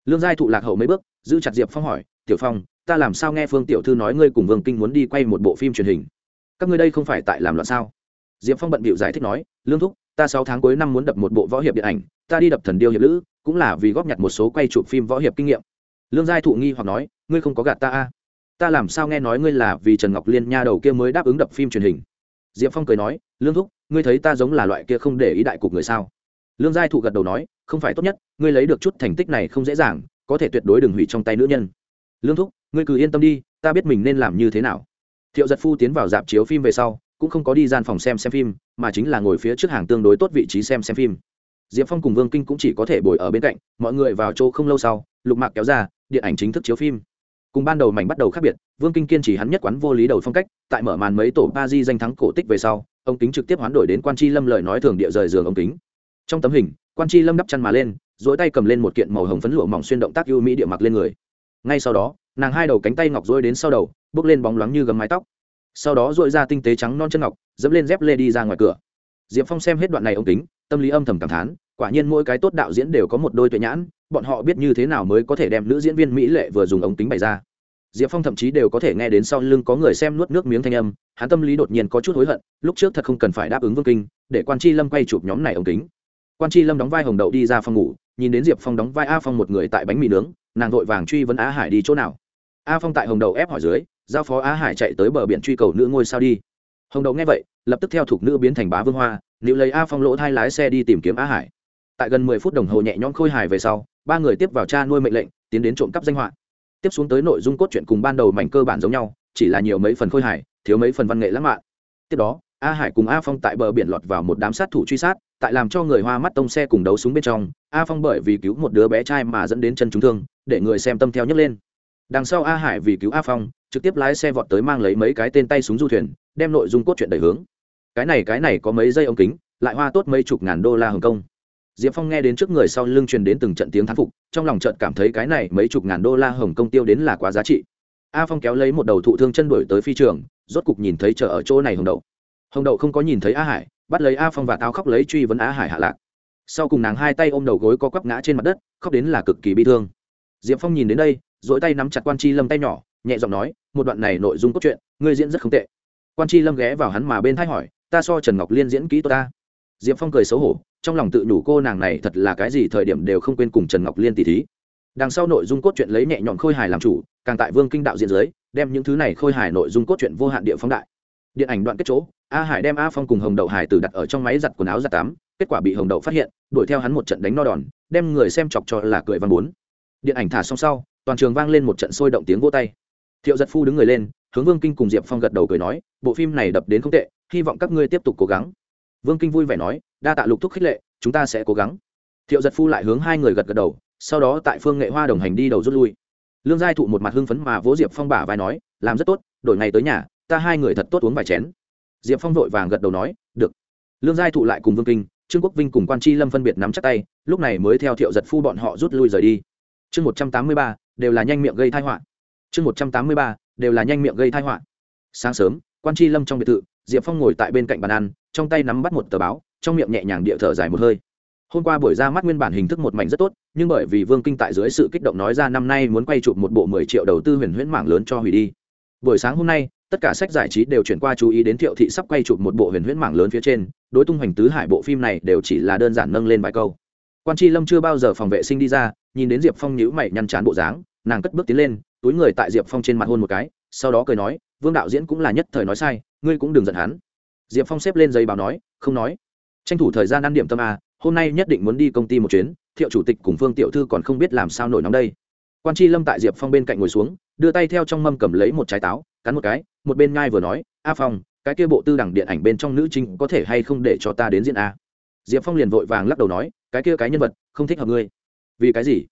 Lương giai thụ lạc hậu mấy bước, giữ chặt diệp phong hỏi, tiểu phong, ta làm sao nghe phương tiểu thư nói ngươi cùng vương kinh muốn đi quay một bộ phim truyền hình? Các ngươi đây không phải tại làm loạn sao? Diệp phong bận bịu giải thích nói, lương thúc, ta sáu tháng cuối năm muốn đập một bộ võ hiệp điện ảnh, ta đi đập thần điêu hiệp lữ, cũng là vì góp nhặt một số quay chụp phim võ hiệp kinh nghiệm. Lương giai thụ nghi hoặc nói, ngươi không có gạt ta a? À? ta làm sao nghe nói ngươi là vì trần ngọc liên nha đầu kia mới đáp ứng đập phim truyền hình? Diệp phong cười nói, lương thúc, ngươi thấy ta giống là loại kia không để ý đại cục người sao? Lương giai thụ gật đầu nói, không phải tốt nhất, ngươi lấy được chút thành tích này không dễ dàng, có thể tuyệt đối đừng hủy trong tay nữ nhân. Lương thúc, ngươi cứ yên tâm đi, ta biết mình nên làm như thế nào. Thiệu giật phu tiến vào dạp chiếu phim về sau, cũng không có đi gian phòng xem xem phim, mà chính là ngồi phía trước hàng tương đối tốt vị trí xem xem phim. Diệp phong cùng vương kinh cũng chỉ có thể bồi ở bên cạnh, mọi người vào chỗ không lâu sau, lục mạc kéo ra, điện ảnh chính thức chiếu phim. Cùng ban đầu mảnh bắt đầu khác biệt, vương kinh kiên chỉ hắn nhất quán vô lý đầu phong cách, tại mở màn mấy tổ ba di danh thắng cổ tích về sau, ông kính trực tiếp hoán đổi đến quan tri lâm lời nói thường địa rời giường ông kính trong tấm hình, quan tri lâm đắp chăn mà lên dỗi tay cầm lên một kiện màu hồng phấn lụa mỏng xuyên động tác ưu mỹ địa mặc lên người. Ngay sau đó, nàng hai đầu cánh tay ngọc dỗi đến sau đầu, bước lên bóng loáng như gấm mái tóc. Sau đó dội ra tinh tế trắng non chân ngọc, dẫm lên dép lê đi ra ngoài cửa. Diệp phong xem hết đoạn này ông kính, tâm lý âm thầm cảm thán, quả nhiên mỗi cái tốt đạo diễn đều có một đôi tuệ nhãn, bọn họ biết như thế nào mới có thể đem nữ diễn viên mỹ lệ vừa dùng ống kính bày ra. Diệp phong thậm chí đều có thể nghe đến sau lưng có người xem nuốt nước miếng thanh âm, hắn tâm lý đột nhiên có chút hối hận, lúc trước thật không cần phải đáp ứng vương kinh, để quan tri lâm quay chụp nhóm này ống kính quan tri lâm đóng vai hồng đậu đi ra phòng ngủ, nhìn đến diệp phong đóng vai a phong một người tại bánh mì nướng, nàng vội vàng truy vấn á hải đi chỗ nào. A phong tại hồng đậu ép hỏi dưới, giao phó á hải chạy tới bờ biển truy cầu nữ ngôi sao đi. Hồng đậu nghe vậy, lập tức theo thục nữ biến thành bá vương hoa nữ lấy a phong lỗ thai lái xe đi tìm kiếm á hải. Tại gần mười phút đồng hồ nhẹ nhõm khôi hài về sau, ba người tiếp vào cha nuôi mệnh lệnh, tiến đến trộm cắp danh họa. Tiếp xuống tới nội dung cốt truyện cùng ban đầu mảnh cơ bản giống nhau, chỉ là nhiều mấy phần khôi hài, thiếu mấy phần văn nghệ lãng mạn. Tiếp đó a hải cùng a phong tại bờ biển lọt vào một đám sát thủ truy sát, tại làm cho người hoa mắt tông xe cùng đấu súng bên trong, a phong bởi vì cứu một đứa bé trai mà dẫn đến chân trúng thương, để người xem tâm theo nhấc lên. Đằng sau a hải vì cứu a phong, trực tiếp lái xe vọt tới mang lấy mấy cái tên tay súng du thuyền, đem nội dung cốt truyện đẩy hướng. Cái này cái này có mấy dây ống kính, lại hoa tốt mấy chục ngàn đô la hồng kông. Diệp phong nghe đến trước người sau lưng truyền đến từng trận tiếng thán phục, trong lòng trận cảm thấy cái này mấy chục ngàn đô la hồng kông tiêu đến là quá giá trị. A phong kéo lấy một đầu thụ thương chân đuổi tới phi trường, rốt cục nhìn thấy chờ ở chỗ này hồng đậu hồng đậu không có nhìn thấy a hải, bắt lấy a phong và tao khóc lấy truy vấn a hải hạ lạc. Sau cùng nàng hai tay ôm đầu gối có quắp ngã trên mặt đất, khóc đến là cực kỳ bi thương. Diệp phong nhìn đến đây dỗi tay nắm chặt quan tri lâm tay nhỏ, nhẹ giọng nói, một đoạn này nội dung cốt truyện, ngươi diễn rất không tệ. Quan tri lâm ghé vào hắn mà bên thái hỏi, ta so trần ngọc liên diễn kỹ tốt ta? Diệp phong cười xấu hổ, trong lòng tự nhủ cô nàng này thật là cái gì thời điểm đều không quên cùng trần ngọc liên tỷ thí. Đằng sau nội dung cốt truyện lấy nhẹ nhõm khôi hài làm chủ, càng tại vương kinh đạo diễn giới đem những thứ này khôi hài nội dung cốt truyện vô hạn địa phóng đại điện ảnh đoạn kết chỗ, a hải đem a phong cùng hồng đậu hải tử đặt ở trong máy giặt quần áo giặt tắm, kết quả bị hồng đậu phát hiện, đuổi theo hắn một trận đánh no đòn, đem người xem chọc cho là cười văn bốn. Điện ảnh thả xong sau, toàn trường vang lên một trận sôi động tiếng vô tay. Thiệu giật phu đứng người lên, hướng vương kinh cùng diệp phong gật đầu cười nói, bộ phim này đập đến không tệ, hy vọng các ngươi tiếp tục cố gắng. Vương kinh vui vẻ nói, đa tạ lục thúc khích lệ, chúng ta sẽ cố gắng. Thiệu giật phu lại hướng hai người gật gật đầu, sau đó tại phương nghệ hoa đồng hành đi đầu rút lui. Lương giai thụ một mặt hưng phấn mà vỗ diệp phong bả vai nói, làm rất tốt, đổi ngày tới nhà ta hai người thật tốt uống vài chén. Diệp phong vội vàng gật đầu nói, được. Lương giai thụ lại cùng vương kinh, trương quốc vinh cùng quan tri lâm phân biệt nắm chắc tay, lúc này mới theo thiệu giật phu bọn họ rút lui rời đi. Chương một trăm tám mươi ba, đều là nhanh miệng gây thai họa. Chương một trăm tám mươi ba, đều là nhanh miệng gây thai họa. Sáng sớm, quan tri lâm trong biệt thự, diệp phong ngồi tại bên cạnh bàn ăn, trong tay nắm bắt một tờ báo, trong miệng nhẹ nhàng địa thở dài một hơi. Hôm qua buổi ra mắt nguyên bản hình thức một mảnh rất tốt, nhưng bởi vì vương kinh tại dưới sự kích động nói ra năm nay muốn quay chụp một bộ mười triệu đầu tư huyền huyễn mạng lớn cho hủy đi. Buổi sáng hôm nay tất cả sách giải trí đều chuyển qua chú ý đến thiệu thị sắp quay chụp một bộ huyền huyễn mảng lớn phía trên, đối tung hoành tứ hải bộ phim này đều chỉ là đơn giản nâng lên vài câu. Quan tri lâm chưa bao giờ phòng vệ sinh đi ra, nhìn đến diệp phong nhữ mày nhăn chán bộ dáng, nàng cất bước tiến lên, túi người tại diệp phong trên mặt hôn một cái, sau đó cười nói, vương đạo diễn cũng là nhất thời nói sai, ngươi cũng đừng giận hắn. Diệp phong xếp lên giấy báo nói, không nói. Tranh thủ thời gian ăn điểm tâm a hôm nay nhất định muốn đi công ty một chuyến, thiệu chủ tịch cùng phương tiểu thư còn không biết làm sao nổi nóng đây. Quan tri lâm tại diệp phong bên cạnh ngồi xuống, đưa tay theo trong mâm cầm lấy một trái táo cắn một cái, một bên ngai vừa nói, a phong, cái kia bộ tư đẳng điện ảnh bên trong nữ chính có thể hay không để cho ta đến diễn a? Diệp phong liền vội vàng lắc đầu nói, cái kia cái nhân vật, không thích hợp ngươi. Vì cái gì?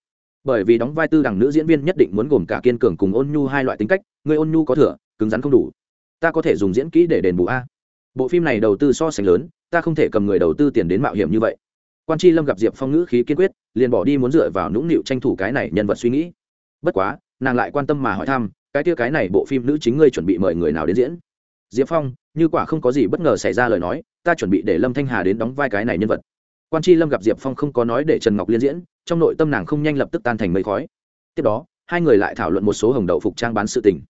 Bởi vì đóng vai tư đẳng nữ diễn viên nhất định muốn gồm cả kiên cường cùng ôn nhu hai loại tính cách ngươi ôn nhu có thừa, cứng rắn không đủ. Ta có thể dùng diễn kỹ để đền bù a. Bộ phim này đầu tư so sánh lớn, ta không thể cầm người đầu tư tiền đến mạo hiểm như vậy. Quan tri lâm gặp diệp phong ngữ khí kiên quyết, liền bỏ đi muốn dựa vào nũng nịu tranh thủ cái này nhân vật suy nghĩ. Bất quá, nàng lại quan tâm mà hỏi thăm cái tia cái này bộ phim nữ chính ngươi chuẩn bị mời người nào đến diễn? Diệp phong, như quả không có gì bất ngờ xảy ra lời nói, ta chuẩn bị để lâm thanh hà đến đóng vai cái này nhân vật. Quan tri lâm gặp diệp phong không có nói để trần ngọc liên diễn, trong nội tâm nàng không nhanh lập tức tan thành mây khói. Tiếp đó, hai người lại thảo luận một số hồng đậu phục trang bán sự tình.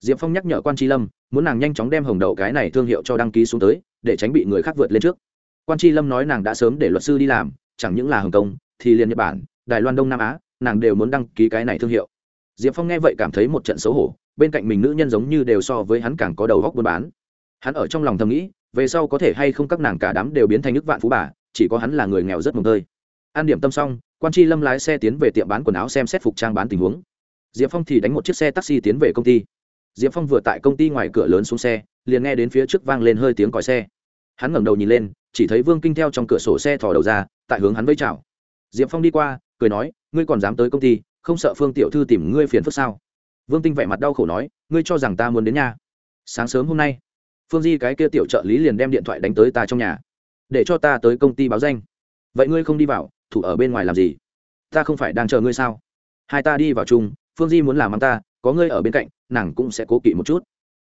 Diệp phong nhắc nhở quan tri lâm, muốn nàng nhanh chóng đem hồng đậu cái này thương hiệu cho đăng ký xuống tới, để tránh bị người khác vượt lên trước. Quan tri lâm nói nàng đã sớm để luật sư đi làm, chẳng những là hồng kông, thì liền nhật bản, đài loan đông nam á, nàng đều muốn đăng ký cái này thương hiệu diệp phong nghe vậy cảm thấy một trận xấu hổ, bên cạnh mình nữ nhân giống như đều so với hắn càng có đầu góc buôn bán. Hắn ở trong lòng thầm nghĩ, về sau có thể hay không các nàng cả đám đều biến thành nước vạn phú bà, chỉ có hắn là người nghèo rất mồm tơi. An điểm tâm xong, quan tri lâm lái xe tiến về tiệm bán quần áo xem xét phục trang bán tình huống. Diệp phong thì đánh một chiếc xe taxi tiến về công ty. Diệp phong vừa tại công ty ngoài cửa lớn xuống xe, liền nghe đến phía trước vang lên hơi tiếng còi xe. Hắn ngẩng đầu nhìn lên, chỉ thấy vương kinh theo trong cửa sổ xe thò đầu ra, tại hướng hắn vây chào. Diệp phong đi qua, cười nói, ngươi còn dám tới công ty không sợ phương tiểu thư tìm ngươi phiền phức sao? Vương tinh vẻ mặt đau khổ nói, ngươi cho rằng ta muốn đến nhà. Sáng sớm hôm nay, phương di cái kia tiểu trợ lý liền đem điện thoại đánh tới ta trong nhà, để cho ta tới công ty báo danh. Vậy ngươi không đi vào, thủ ở bên ngoài làm gì? Ta không phải đang chờ ngươi sao? Hai ta đi vào chung, phương di muốn làm ăn ta, có ngươi ở bên cạnh, nàng cũng sẽ cố kỵ một chút.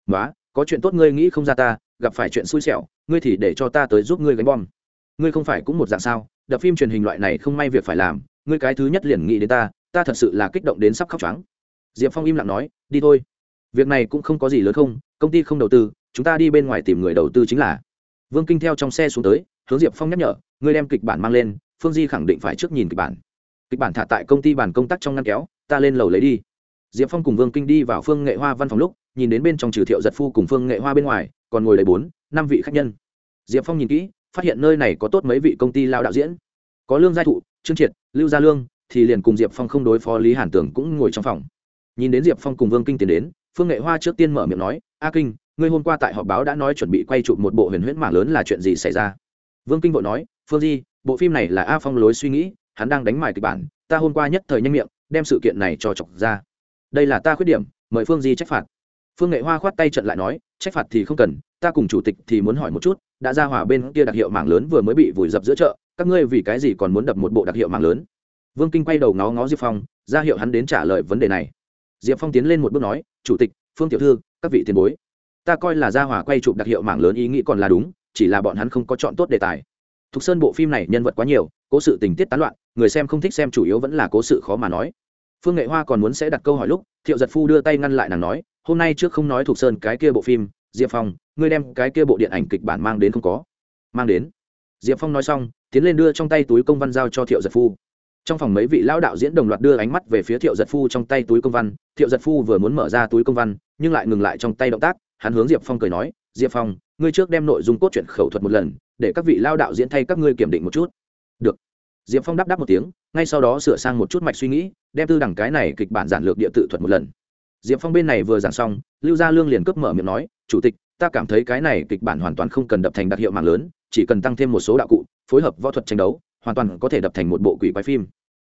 Nói có chuyện tốt ngươi nghĩ không ra ta, gặp phải chuyện xui xẻo, ngươi thì để cho ta tới giúp ngươi gánh bom. Ngươi không phải cũng một dạng sao? Đập phim truyền hình loại này không may việc phải làm, ngươi cái thứ nhất liền nghĩ đến ta ta thật sự là kích động đến sắp khóc trắng diệp phong im lặng nói, đi thôi. Việc này cũng không có gì lớn không, công ty không đầu tư, chúng ta đi bên ngoài tìm người đầu tư chính là. Vương kinh theo trong xe xuống tới, hướng diệp phong nhắc nhở, ngươi đem kịch bản mang lên, phương di khẳng định phải trước nhìn kịch bản. Kịch bản thả tại công ty bàn công tác trong ngăn kéo, ta lên lầu lấy đi. Diệp phong cùng vương kinh đi vào phương nghệ hoa văn phòng lúc, nhìn đến bên trong trừ thiệu giật phu cùng phương nghệ hoa bên ngoài, còn ngồi lấy bốn, năm vị khách nhân. Diệp phong nhìn kỹ, phát hiện nơi này có tốt mấy vị công ty lao đạo diễn. Có lương giai thụ, trương triệt, lưu gia lương thì liền cùng diệp phong không đối phó lý hàn tưởng cũng ngồi trong phòng. Nhìn đến diệp phong cùng vương kinh tiến đến, phương nghệ hoa trước tiên mở miệng nói, a kinh, ngươi hôm qua tại họp báo đã nói chuẩn bị quay chụp một bộ huyền huyễn mạng lớn là chuyện gì xảy ra? Vương kinh vội nói, phương di, bộ phim này là a phong lối suy nghĩ, hắn đang đánh mài kịch bản, ta hôm qua nhất thời nhanh miệng, đem sự kiện này cho chọc ra. Đây là ta khuyết điểm, mời phương di trách phạt. Phương nghệ hoa khoát tay trận lại nói, trách phạt thì không cần, ta cùng chủ tịch thì muốn hỏi một chút, đã ra hỏa bên kia đặc hiệu mạng lớn vừa mới bị vùi dập giữa chợ, các ngươi vì cái gì còn muốn đập một bộ đặc hiệu mạng lớn? Vương kinh quay đầu ngó ngó diệp phong, ra hiệu hắn đến trả lời vấn đề này. Diệp phong tiến lên một bước nói, chủ tịch, phương tiểu thư, các vị tiền bối, ta coi là gia hỏa quay chụp đặc hiệu mảng lớn ý nghĩ còn là đúng, chỉ là bọn hắn không có chọn tốt đề tài. Thục sơn bộ phim này nhân vật quá nhiều, cố sự tình tiết tán loạn, người xem không thích xem chủ yếu vẫn là cố sự khó mà nói. Phương nghệ hoa còn muốn sẽ đặt câu hỏi lúc, thiệu giật phu đưa tay ngăn lại nàng nói, hôm nay trước không nói thuộc sơn cái kia bộ phim, diệp phong, ngươi đem cái kia bộ điện ảnh kịch bản mang đến không có? Mang đến. Diệp phong nói xong, tiến lên đưa trong tay túi công văn giao cho thiệu giật phu trong phòng mấy vị lão đạo diễn đồng loạt đưa ánh mắt về phía thiệu giật phu trong tay túi công văn. Thiệu giật phu vừa muốn mở ra túi công văn, nhưng lại ngừng lại trong tay động tác. Hắn hướng diệp phong cười nói, diệp phong, ngươi trước đem nội dung cốt truyện khẩu thuật một lần, để các vị lao đạo diễn thay các ngươi kiểm định một chút. Được. Diệp phong đáp đáp một tiếng, ngay sau đó sửa sang một chút mạch suy nghĩ, đem tư đẳng cái này kịch bản giản lược địa tự thuật một lần. Diệp phong bên này vừa giảng xong, lưu gia lương liền cướp mở miệng nói, chủ tịch, ta cảm thấy cái này kịch bản hoàn toàn không cần đập thành đặc hiệu mạng lớn, chỉ cần tăng thêm một số đạo cụ, phối hợp võ thuật tranh đấu hoàn toàn có thể đập thành một bộ quỷ quái phim.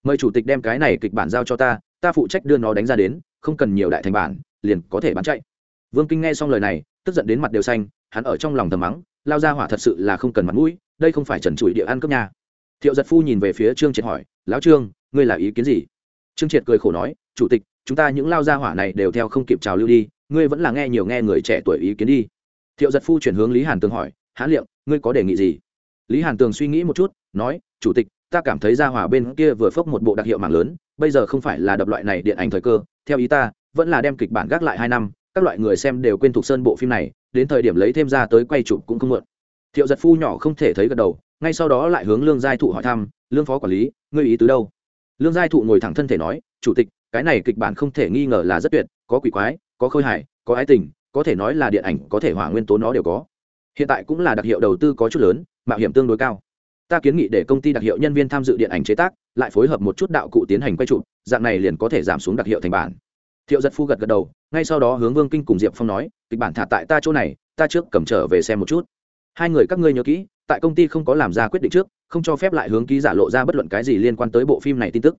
Mời chủ tịch đem cái này kịch bản giao cho ta ta phụ trách đưa nó đánh ra đến không cần nhiều đại thành bản liền có thể bán chạy. Vương kinh nghe xong lời này tức giận đến mặt đều xanh hắn ở trong lòng thầm mắng lao ra hỏa thật sự là không cần mặt mũi đây không phải trần trụi địa ăn cướp nhà. Thiệu giật phu nhìn về phía trương triệt hỏi lão trương ngươi là ý kiến gì? Trương triệt cười khổ nói chủ tịch chúng ta những lao gia hỏa này đều theo không kịp trào lưu đi ngươi vẫn là nghe nhiều nghe người trẻ tuổi ý kiến đi. Thiệu giật phu chuyển hướng lý hàn tường hỏi hãn Liệu, ngươi có đề nghị gì? Lý hàn tường suy nghĩ một chút, nói, chủ tịch, ta cảm thấy gia hòa bên kia vừa phốc một bộ đặc hiệu mạng lớn, bây giờ không phải là đập loại này điện ảnh thời cơ. Theo ý ta, vẫn là đem kịch bản gác lại hai năm, các loại người xem đều quên thuộc sơn bộ phim này, đến thời điểm lấy thêm ra tới quay chụp cũng không mượn. Thiệu giật phu nhỏ không thể thấy gật đầu, ngay sau đó lại hướng lương giai thụ hỏi thăm, lương phó quản lý, ngươi ý tứ đâu? Lương giai thụ ngồi thẳng thân thể nói, chủ tịch, cái này kịch bản không thể nghi ngờ là rất tuyệt, có quỷ quái, có khôi hài, có ái tình, có thể nói là điện ảnh, có thể hỏa nguyên tố nó đều có. Hiện tại cũng là đặc hiệu đầu tư có chút lớn mạo hiểm tương đối cao. Ta kiến nghị để công ty đặc hiệu nhân viên tham dự điện ảnh chế tác lại phối hợp một chút đạo cụ tiến hành quay trụ dạng này liền có thể giảm xuống đặc hiệu thành bản. Thiệu giật phu gật gật đầu, ngay sau đó hướng vương kinh cùng diệp phong nói, kịch bản thả tại ta chỗ này, ta trước cầm trở về xem một chút. Hai người các ngươi nhớ kỹ, tại công ty không có làm ra quyết định trước, không cho phép lại hướng ký giả lộ ra bất luận cái gì liên quan tới bộ phim này tin tức.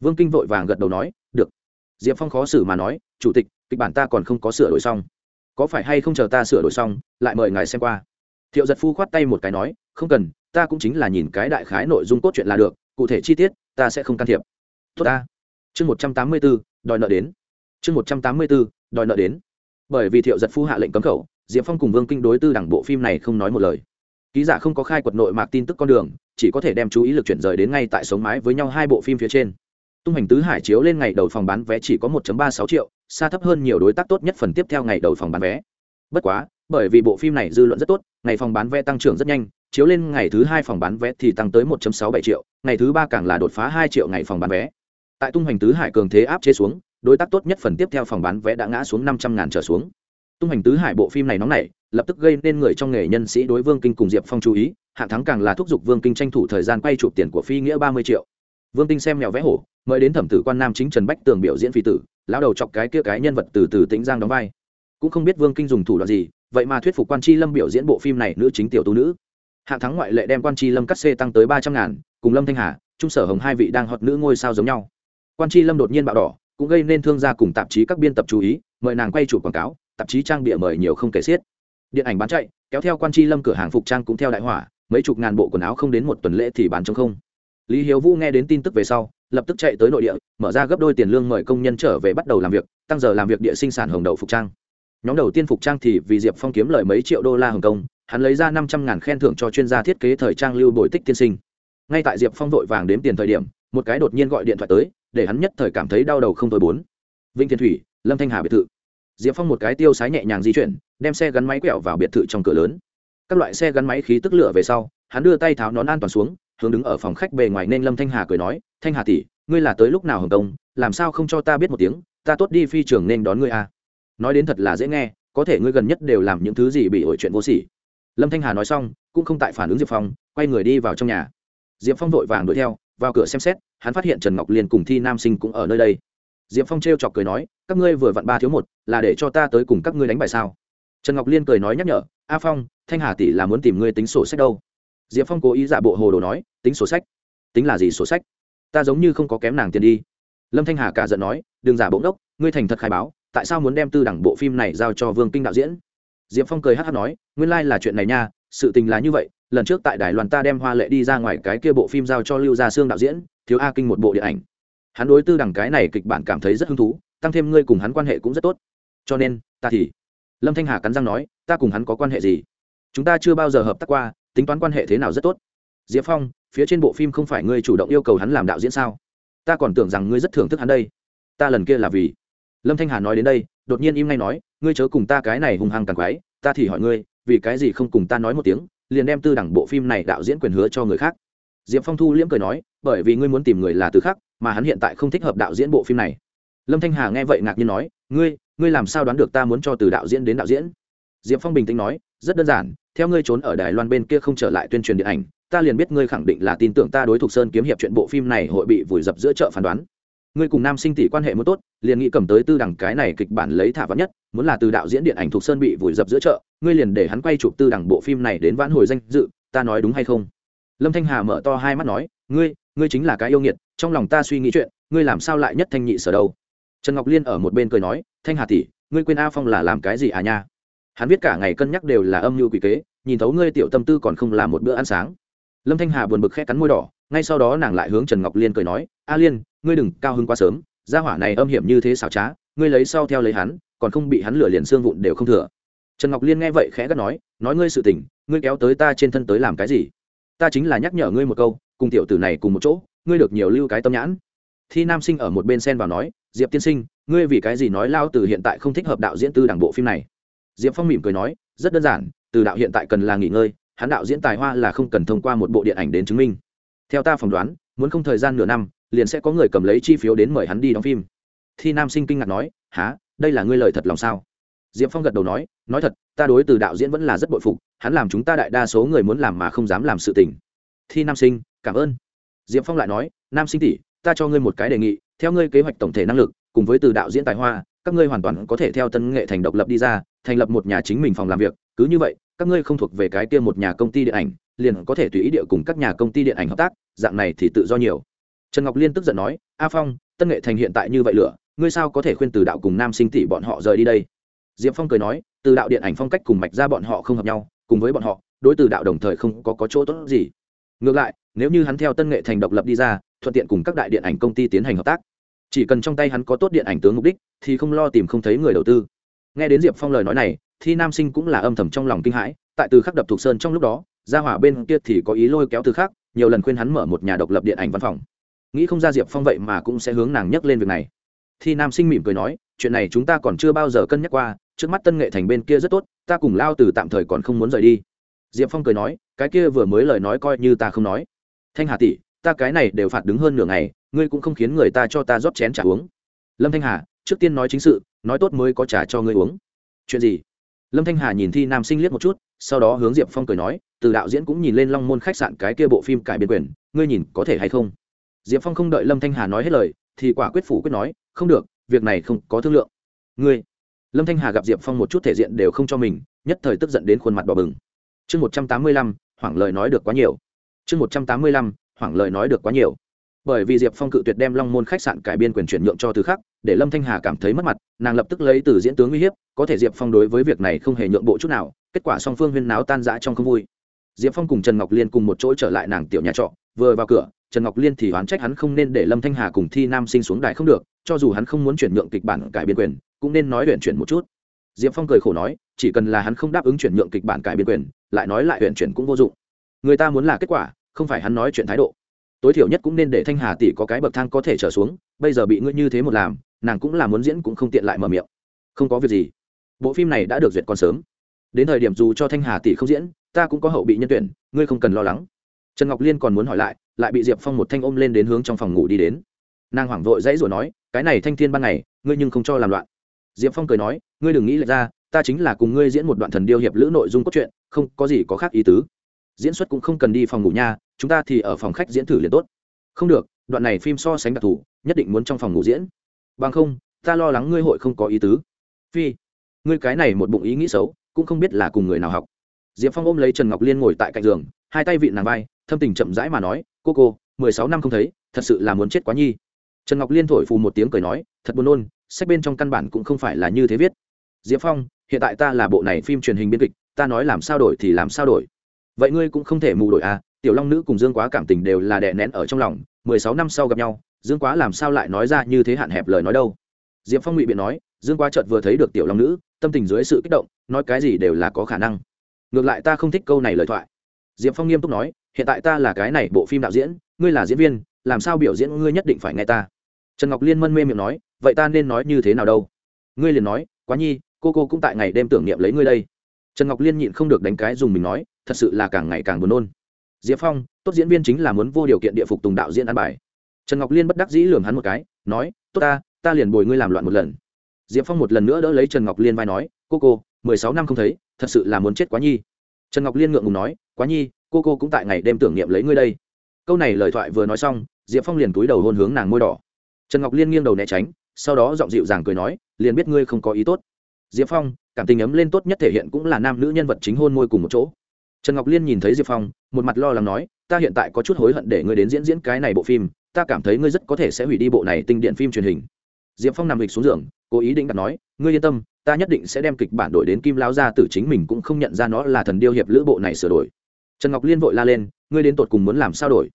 Vương kinh vội vàng gật đầu nói, được. Diệp phong khó xử mà nói, chủ tịch, kịch bản ta còn không có sửa đổi xong. Có phải hay không chờ ta sửa đổi xong, lại mời ngài xem qua? Thiệu giật phu khoát tay một cái nói không cần, ta cũng chính là nhìn cái đại khái nội dung cốt truyện là được, cụ thể chi tiết, ta sẽ không can thiệp. Tốt ta. Chương một trăm tám mươi bốn, đòi nợ đến. Chương một trăm tám mươi bốn, đòi nợ đến. Bởi vì thiệu giật phu hạ lệnh cấm khẩu, diệp phong cùng vương kinh đối tư đảng bộ phim này không nói một lời. Ký giả không có khai quật nội mạc tin tức con đường, chỉ có thể đem chú ý lực chuyển rời đến ngay tại sống mái với nhau hai bộ phim phía trên. Tung hành tứ hải chiếu lên ngày đầu phòng bán vé chỉ có 1 ba sáu triệu, xa thấp hơn nhiều đối tác tốt nhất phần tiếp theo ngày đầu phòng bán vé. Bất quá, bởi vì bộ phim này dư luận rất tốt, ngày phòng bán vé tăng trưởng rất nhanh chiếu lên ngày thứ hai phòng bán vé thì tăng tới 1 sáu bảy triệu, ngày thứ ba càng là đột phá 2 triệu ngày phòng bán vé. Tại tung hành tứ hải cường thế áp chế xuống, đối tác tốt nhất phần tiếp theo phòng bán vé đã ngã xuống năm trăm ngàn trở xuống. Tung hành tứ hải bộ phim này nóng nảy, lập tức gây nên người trong nghề nhân sĩ đối vương kinh cùng diệp phong chú ý, hạng thắng càng là thúc giục vương kinh tranh thủ thời gian quay chụp tiền của phi nghĩa ba mươi triệu. Vương kinh xem mèo vẽ hổ, mời đến thẩm tử quan nam chính trần bách tường biểu diễn phi tử, lão đầu chọc cái kia cái nhân vật từ từ tĩnh giang đóng vai. Cũng không biết vương kinh dùng thủ đoạn gì, vậy mà thuyết phục quan chi lâm biểu diễn bộ phim này nữ chính tiểu tú nữ hạng thắng ngoại lệ đem quan tri lâm cắt xê tăng tới ba trăm ngàn, cùng lâm thanh hà, trung sở hồng hai vị đang họp nữ ngôi sao giống nhau. Quan tri lâm đột nhiên bạo đỏ, cũng gây nên thương gia cùng tạp chí các biên tập chú ý, mời nàng quay chủ quảng cáo, tạp chí trang bịa mời nhiều không kể xiết. Điện ảnh bán chạy, kéo theo quan tri lâm cửa hàng phục trang cũng theo đại hỏa, mấy chục ngàn bộ quần áo không đến một tuần lễ thì bán trong không. Lý hiếu vũ nghe đến tin tức về sau, lập tức chạy tới nội địa, mở ra gấp đôi tiền lương mời công nhân trở về bắt đầu làm việc, tăng giờ làm việc địa sinh sản hồng đậu phục trang. Nhóm đầu tiên phục trang thì vì diệp phong kiếm lời mấy triệu đô la hồng kông hắn lấy ra năm trăm ngàn khen thưởng cho chuyên gia thiết kế thời trang lưu bồi tích tiên sinh. Ngay tại diệp phong vội vàng đếm tiền thời điểm, một cái đột nhiên gọi điện thoại tới, để hắn nhất thời cảm thấy đau đầu không thôi bốn. Vinh thiên thủy, lâm thanh hà biệt thự. Diệp phong một cái tiêu sái nhẹ nhàng di chuyển, đem xe gắn máy quẹo vào biệt thự trong cửa lớn. Các loại xe gắn máy khí tức lửa về sau, hắn đưa tay tháo nón an toàn xuống, hướng đứng ở phòng khách bề ngoài nên lâm thanh hà cười nói, thanh hà tỷ, ngươi là tới lúc nào hồng công? Làm sao không cho ta biết một tiếng, ta tốt đi phi trường nên đón ngươi à. nói đến thật là dễ nghe, có thể ngươi gần nhất đều làm những thứ gì bị ổi chuyện vô sỉ lâm thanh hà nói xong, cũng không tại phản ứng diệp phong, quay người đi vào trong nhà. Diệp phong vội vàng đuổi theo, vào cửa xem xét, hắn phát hiện trần ngọc liên cùng thi nam sinh cũng ở nơi đây. Diệp phong t r e o chọc cười nói, các ngươi vừa vặn ba thiếu một, là để cho ta tới cùng các ngươi đánh bài sao? Trần ngọc liên cười nói nhắc nhở, a phong, thanh hà tỷ là muốn tìm ngươi tính sổ sách đâu. Diệp phong cố ý giả bộ hồ đồ nói, tính sổ sách? Tính là gì sổ sách? Ta giống như không có kém nàng tiền đi. Lâm thanh hà cả giận nói, đừng giả bộ đốc, ngươi thành thật khai báo, tại sao muốn đem tư đẳng bộ phim này giao cho vương kinh đạo diễn? Diệp phong cười hát hát nói, nguyên lai、like、là chuyện này nha, sự tình là như vậy, lần trước tại đài loan ta đem hoa lệ đi ra ngoài cái kia bộ phim giao cho lưu gia sương đạo diễn, thiếu a kinh một bộ điện ảnh. Hắn đối tư đẳng cái này kịch bản cảm thấy rất hứng thú, tăng thêm ngươi cùng hắn quan hệ cũng rất tốt. Cho nên, ta thì lâm thanh hà cắn răng nói, ta cùng hắn có quan hệ gì? Chúng ta chưa bao giờ hợp tác qua, tính toán quan hệ thế nào rất tốt. Diệp phong, phía trên bộ phim không phải ngươi chủ động yêu cầu hắn làm đạo diễn sao? Ta còn tưởng rằng ngươi rất thưởng thức hắn đây. Ta lần kia là vì lâm thanh hà nói đến đây đột nhiên im ngay nói, ngươi chớ cùng ta cái này hung hăng càng quái, ta thì hỏi ngươi, vì cái gì không cùng ta nói một tiếng, liền đem tư đẳng bộ phim này đạo diễn quyền hứa cho người khác. Diệp phong thu liễm cười nói, bởi vì ngươi muốn tìm người là từ khác, mà hắn hiện tại không thích hợp đạo diễn bộ phim này. Lâm thanh hà nghe vậy ngạc nhiên nói, ngươi ngươi làm sao đoán được ta muốn cho từ đạo diễn đến đạo diễn? Diệp phong bình tĩnh nói, rất đơn giản, theo ngươi trốn ở đài loan bên kia không trở lại tuyên truyền điện ảnh, ta liền biết ngươi khẳng định là tin tưởng ta đối thủ sơn kiếm hiệp chuyện bộ phim này hội bị vùi dập giữa chợ phán đoán ngươi cùng nam sinh tỷ quan hệ muốn tốt, liền nghĩ cầm tới tư đẳng cái này kịch bản lấy thả vắn nhất, muốn là từ đạo diễn điện ảnh thuộc sơn bị vùi dập giữa chợ, ngươi liền để hắn quay chụp tư đẳng bộ phim này đến vãn hồi danh dự, ta nói đúng hay không? Lâm thanh hà mở to hai mắt nói, ngươi ngươi chính là cái yêu nghiệt, trong lòng ta suy nghĩ chuyện, ngươi làm sao lại nhất thanh nhị sở đâu? Trần ngọc liên ở một bên cười nói, thanh hà tỷ, ngươi quên a phong là làm cái gì à nha? Hắn viết cả ngày cân nhắc đều là âm mưu quỷ kế, nhìn thấu ngươi tiểu tâm tư còn không làm một bữa ăn sáng. Lâm thanh hà buồn bực khẽ cắn môi đỏ, ngay sau đó nàng lại hướng trần ngọc liên cười nói, a liên ngươi đừng cao hứng quá sớm, gia hỏa này âm hiểm như thế xảo trá, ngươi lấy sau theo lấy hắn, còn không bị hắn lửa liền xương vụn đều không thừa. Trần ngọc liên nghe vậy khẽ gắt nói nói ngươi sự tình, ngươi kéo tới ta trên thân tới làm cái gì? Ta chính là nhắc nhở ngươi một câu, cùng tiểu tử này cùng một chỗ, ngươi được nhiều lưu cái tâm nhãn. Thi nam sinh ở một bên sen vào nói, diệp tiên sinh, ngươi vì cái gì nói lao từ hiện tại không thích hợp đạo diễn tư đảng bộ phim này? Diệp phong mỉm cười nói, rất đơn giản, từ đạo hiện tại cần là nghỉ ngơi, hắn đạo diễn tài hoa là không cần thông qua một bộ điện ảnh đến chứng minh. Theo ta phỏng đoán, muốn không thời gian nửa năm liền sẽ có người cầm lấy chi phiếu đến mời hắn đi đóng phim. Thi nam sinh kinh ngạc nói há đây là ngươi lời thật lòng sao? Diệp phong gật đầu nói nói thật, ta đối từ đạo diễn vẫn là rất bội phục, hắn làm chúng ta đại đa số người muốn làm mà không dám làm sự tình. Thi nam sinh, cảm ơn. Diệp phong lại nói, nam sinh tỷ, ta cho ngươi một cái đề nghị, theo ngươi kế hoạch tổng thể năng lực, cùng với từ đạo diễn tài hoa, các ngươi hoàn toàn có thể theo tân nghệ thành độc lập đi ra, thành lập một nhà chính mình phòng làm việc. Cứ như vậy, các ngươi không thuộc về cái kia một nhà công ty điện ảnh, liền có thể tùy ý địa cùng các nhà công ty điện ảnh hợp tác, dạng này thì tự do nhiều trần ngọc liên tức giận nói a phong tân nghệ thành hiện tại như vậy lửa ngươi sao có thể khuyên từ đạo cùng nam sinh tỷ bọn họ rời đi đây? Diệp phong cười nói từ đạo điện ảnh phong cách cùng mạch ra bọn họ không hợp nhau cùng với bọn họ đối từ đạo đồng thời không có, có chỗ tốt gì. Ngược lại nếu như hắn theo tân nghệ thành độc lập đi ra thuận tiện cùng các đại điện ảnh công ty tiến hành hợp tác. Chỉ cần trong tay hắn có tốt điện ảnh tướng mục đích thì không lo tìm không thấy người đầu tư. Nghe đến diệp phong lời nói này thì nam sinh cũng là âm thầm trong lòng kinh hãi tại từ khắc đập thuộc sơn trong lúc đó gia hỏa bên kia thì có ý lôi kéo từ khắc nhiều lần khuyên hắn mở một nhà độc lập điện ảnh văn phòng nghĩ không ra diệp phong vậy mà cũng sẽ hướng nàng nhắc lên việc này. Thì nam sinh mỉm cười nói, chuyện này chúng ta còn chưa bao giờ cân nhắc qua, trước mắt tân nghệ thành bên kia rất tốt, ta cùng lao từ tạm thời còn không muốn rời đi. Diệp phong cười nói, cái kia vừa mới lời nói coi như ta không nói. Thanh hà tỷ, ta cái này đều phạt đứng hơn nửa ngày, ngươi cũng không khiến người ta cho ta rót chén t uống. Lâm thanh hà, trước tiên nói chính sự, nói tốt mới có trà cho ngươi uống. Chuyện gì? Lâm thanh hà nhìn thi nam sinh liếc một chút, sau đó hướng diệp phong cười nói, từ đạo diễn cũng nhìn lên long môn khách sạn cái kia bộ phim cải biên quyền, ngươi nhìn có thể hay không? Diệp phong không đợi lâm thanh hà nói hết lời, thì quả quyết phủ quyết nói, không được, việc này không có thương lượng. Ngươi. Lâm thanh hà gặp diệp phong một chút thể diện đều không cho mình, nhất thời tức giận đến khuôn mặt đỏ bừng. Chương một trăm tám mươi lăm, hoảng lời nói được quá nhiều. Chương một trăm tám mươi lăm, hoảng lời nói được quá nhiều. Bởi vì diệp phong cự tuyệt đem long môn khách sạn cải biên quyền chuyển nhượng cho thứ khác để lâm thanh hà cảm thấy mất mặt, nàng lập tức lấy từ diễn tướng uy hiếp, có thể diệp phong đối với việc này không hề nhượng bộ chút nào, kết quả song phương huyên náo tan rã trong không vui. Diệp phong cùng trần ngọc liên cùng một chỗ trở lại nàng tiểu nhà trọ, vừa vào cửa trần ngọc liên thì oán trách hắn không nên để lâm thanh hà cùng thi nam sinh xuống đài không được, cho dù hắn không muốn chuyển nhượng kịch bản cải biên quyền, cũng nên nói huyện chuyển một chút. Diệp phong cười khổ nói, chỉ cần là hắn không đáp ứng chuyển nhượng kịch bản cải biên quyền, lại nói lại huyện chuyển cũng vô dụng. Người ta muốn là kết quả, không phải hắn nói chuyện thái độ. Tối thiểu nhất cũng nên để thanh hà tỷ có cái bậc thang có thể trở xuống, bây giờ bị ngươi như thế một làm, nàng cũng là muốn diễn cũng không tiện lại mở miệng. Không có việc gì. Bộ phim này đã được duyệt còn sớm. Đến thời điểm dù cho thanh hà tỷ không diễn, ta cũng có hậu bị nhân tuyển, ngươi không cần lo lắng trần ngọc liên còn muốn hỏi lại lại bị diệp phong một thanh ôm lên đến hướng trong phòng ngủ đi đến. Nàng hoảng vội dãy rồi nói, cái này thanh thiên ban ngày, ngươi nhưng không cho làm loạn. Diệp phong cười nói, ngươi đừng nghĩ lệch ra, ta chính là cùng ngươi diễn một đoạn thần điêu hiệp lữ nội dung cốt truyện, không có gì có khác ý tứ. Diễn xuất cũng không cần đi phòng ngủ nha, chúng ta thì ở phòng khách diễn thử liền tốt. Không được, đoạn này phim so sánh đặc thù, nhất định muốn trong phòng ngủ diễn. Bằng không, ta lo lắng ngươi hội không có ý tứ. Phi, ngươi cái này một bụng ý nghĩ xấu, cũng không biết là cùng người nào học. Diệp phong ôm lấy trần ngọc liên ngồi tại cạnh giường hai tay vịn nàng vai, thâm tình chậm rãi mà nói, cô cô, mười sáu năm không thấy, thật sự là muốn chết quá nhi. Trần ngọc liên thổi phù một tiếng cười nói, thật buồn nôn, sách bên trong căn bản cũng không phải là như thế viết. Diệp phong, hiện tại ta là bộ này phim truyền hình biên kịch, ta nói làm sao đổi thì làm sao đổi. Vậy ngươi cũng không thể mù đổi à tiểu long nữ cùng dương quá cảm tình đều là đè nén ở trong lòng, mười sáu năm sau gặp nhau, dương quá làm sao lại nói ra như thế hạn hẹp lời nói đâu? Diệp phong ngụy biện nói, dương quá chợt vừa thấy được tiểu long nữ, tâm tình dưới sự kích động, nói cái gì đều là có khả năng. Ngược lại ta không thích câu này lời thoại diệp phong nghiêm túc nói, hiện tại ta là cái này bộ phim đạo diễn, ngươi là diễn viên, làm sao biểu diễn ngươi nhất định phải nghe ta. Trần ngọc liên mân mê miệng nói, vậy ta nên nói như thế nào đâu? Ngươi liền nói, quá nhi, cô cô cũng tại ngày đêm tưởng niệm lấy ngươi đây. Trần ngọc liên nhịn không được đánh cái dùng mình nói, thật sự là càng ngày càng buồn nôn. Diệp phong, tốt diễn viên chính là muốn vô điều kiện địa phục tùng đạo diễn ăn bài. Trần ngọc liên bất đắc dĩ lường hắn một cái, nói, tốt ta ta liền bồi ngươi làm loạn một lần. Diệp phong một lần nữa đỡ lấy trần ngọc liên vai nói, cô cô, mười sáu năm không thấy, thật sự là muốn chết quá nhi. Trần ngọc liên ngượng ngùng nói quá nhi, cô cô cũng tại ngày đêm tưởng niệm lấy ngươi đây. Câu này lời thoại vừa nói xong, diệp phong liền túi đầu hôn hướng nàng môi đỏ. Trần ngọc liên nghiêng đầu né tránh, sau đó giọng dịu dàng cười nói, liền biết ngươi không có ý tốt. Diệp phong, cảm tình ấm lên tốt nhất thể hiện cũng là nam nữ nhân vật chính hôn môi cùng một chỗ. Trần ngọc liên nhìn thấy diệp phong, một mặt lo lắng nói, ta hiện tại có chút hối hận để ngươi đến diễn diễn cái này bộ phim, ta cảm thấy ngươi rất có thể sẽ hủy đi bộ này tinh điện phim truyền hình. Diệp phong nằm lịch xuống giường, cố ý định đặt nói, ngươi yên tâm, ta nhất định sẽ đem kịch bản đổi đến kim lao ra từ chính mình cũng không nhận ra nó là thần điêu hiệp lữ bộ này sửa đổi trần ngọc liên vội la lên, ngươi đến tột cùng muốn làm sao đổi?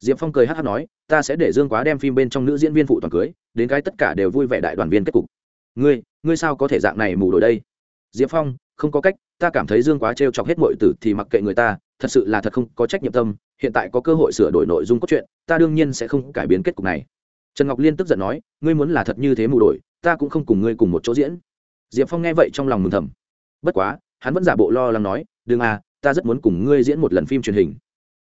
Diệp phong cười hát hát nói, ta sẽ để dương quá đem phim bên trong nữ diễn viên phụ toàn cưới, đến cái tất cả đều vui vẻ đại đoàn viên kết cục. Ngươi ngươi sao có thể dạng này mù đổi đây? Diệp phong, không có cách, ta cảm thấy dương quá t r e o chọc hết mọi tử thì mặc kệ người ta, thật sự là thật không có trách nhiệm tâm, hiện tại có cơ hội sửa đổi nội dung cốt truyện, ta đương nhiên sẽ không cải biến kết cục này. Trần ngọc liên tức giận nói, ngươi muốn là thật như thế mù đổi, ta cũng không cùng ngươi cùng một chỗ diễn. Diệp phong nghe vậy trong lòng mừng thầm. Bất quá, hắn vẫn giả bộ lo lắng nói, đừng à ta rất muốn cùng ngươi diễn một lần phim truyền hình.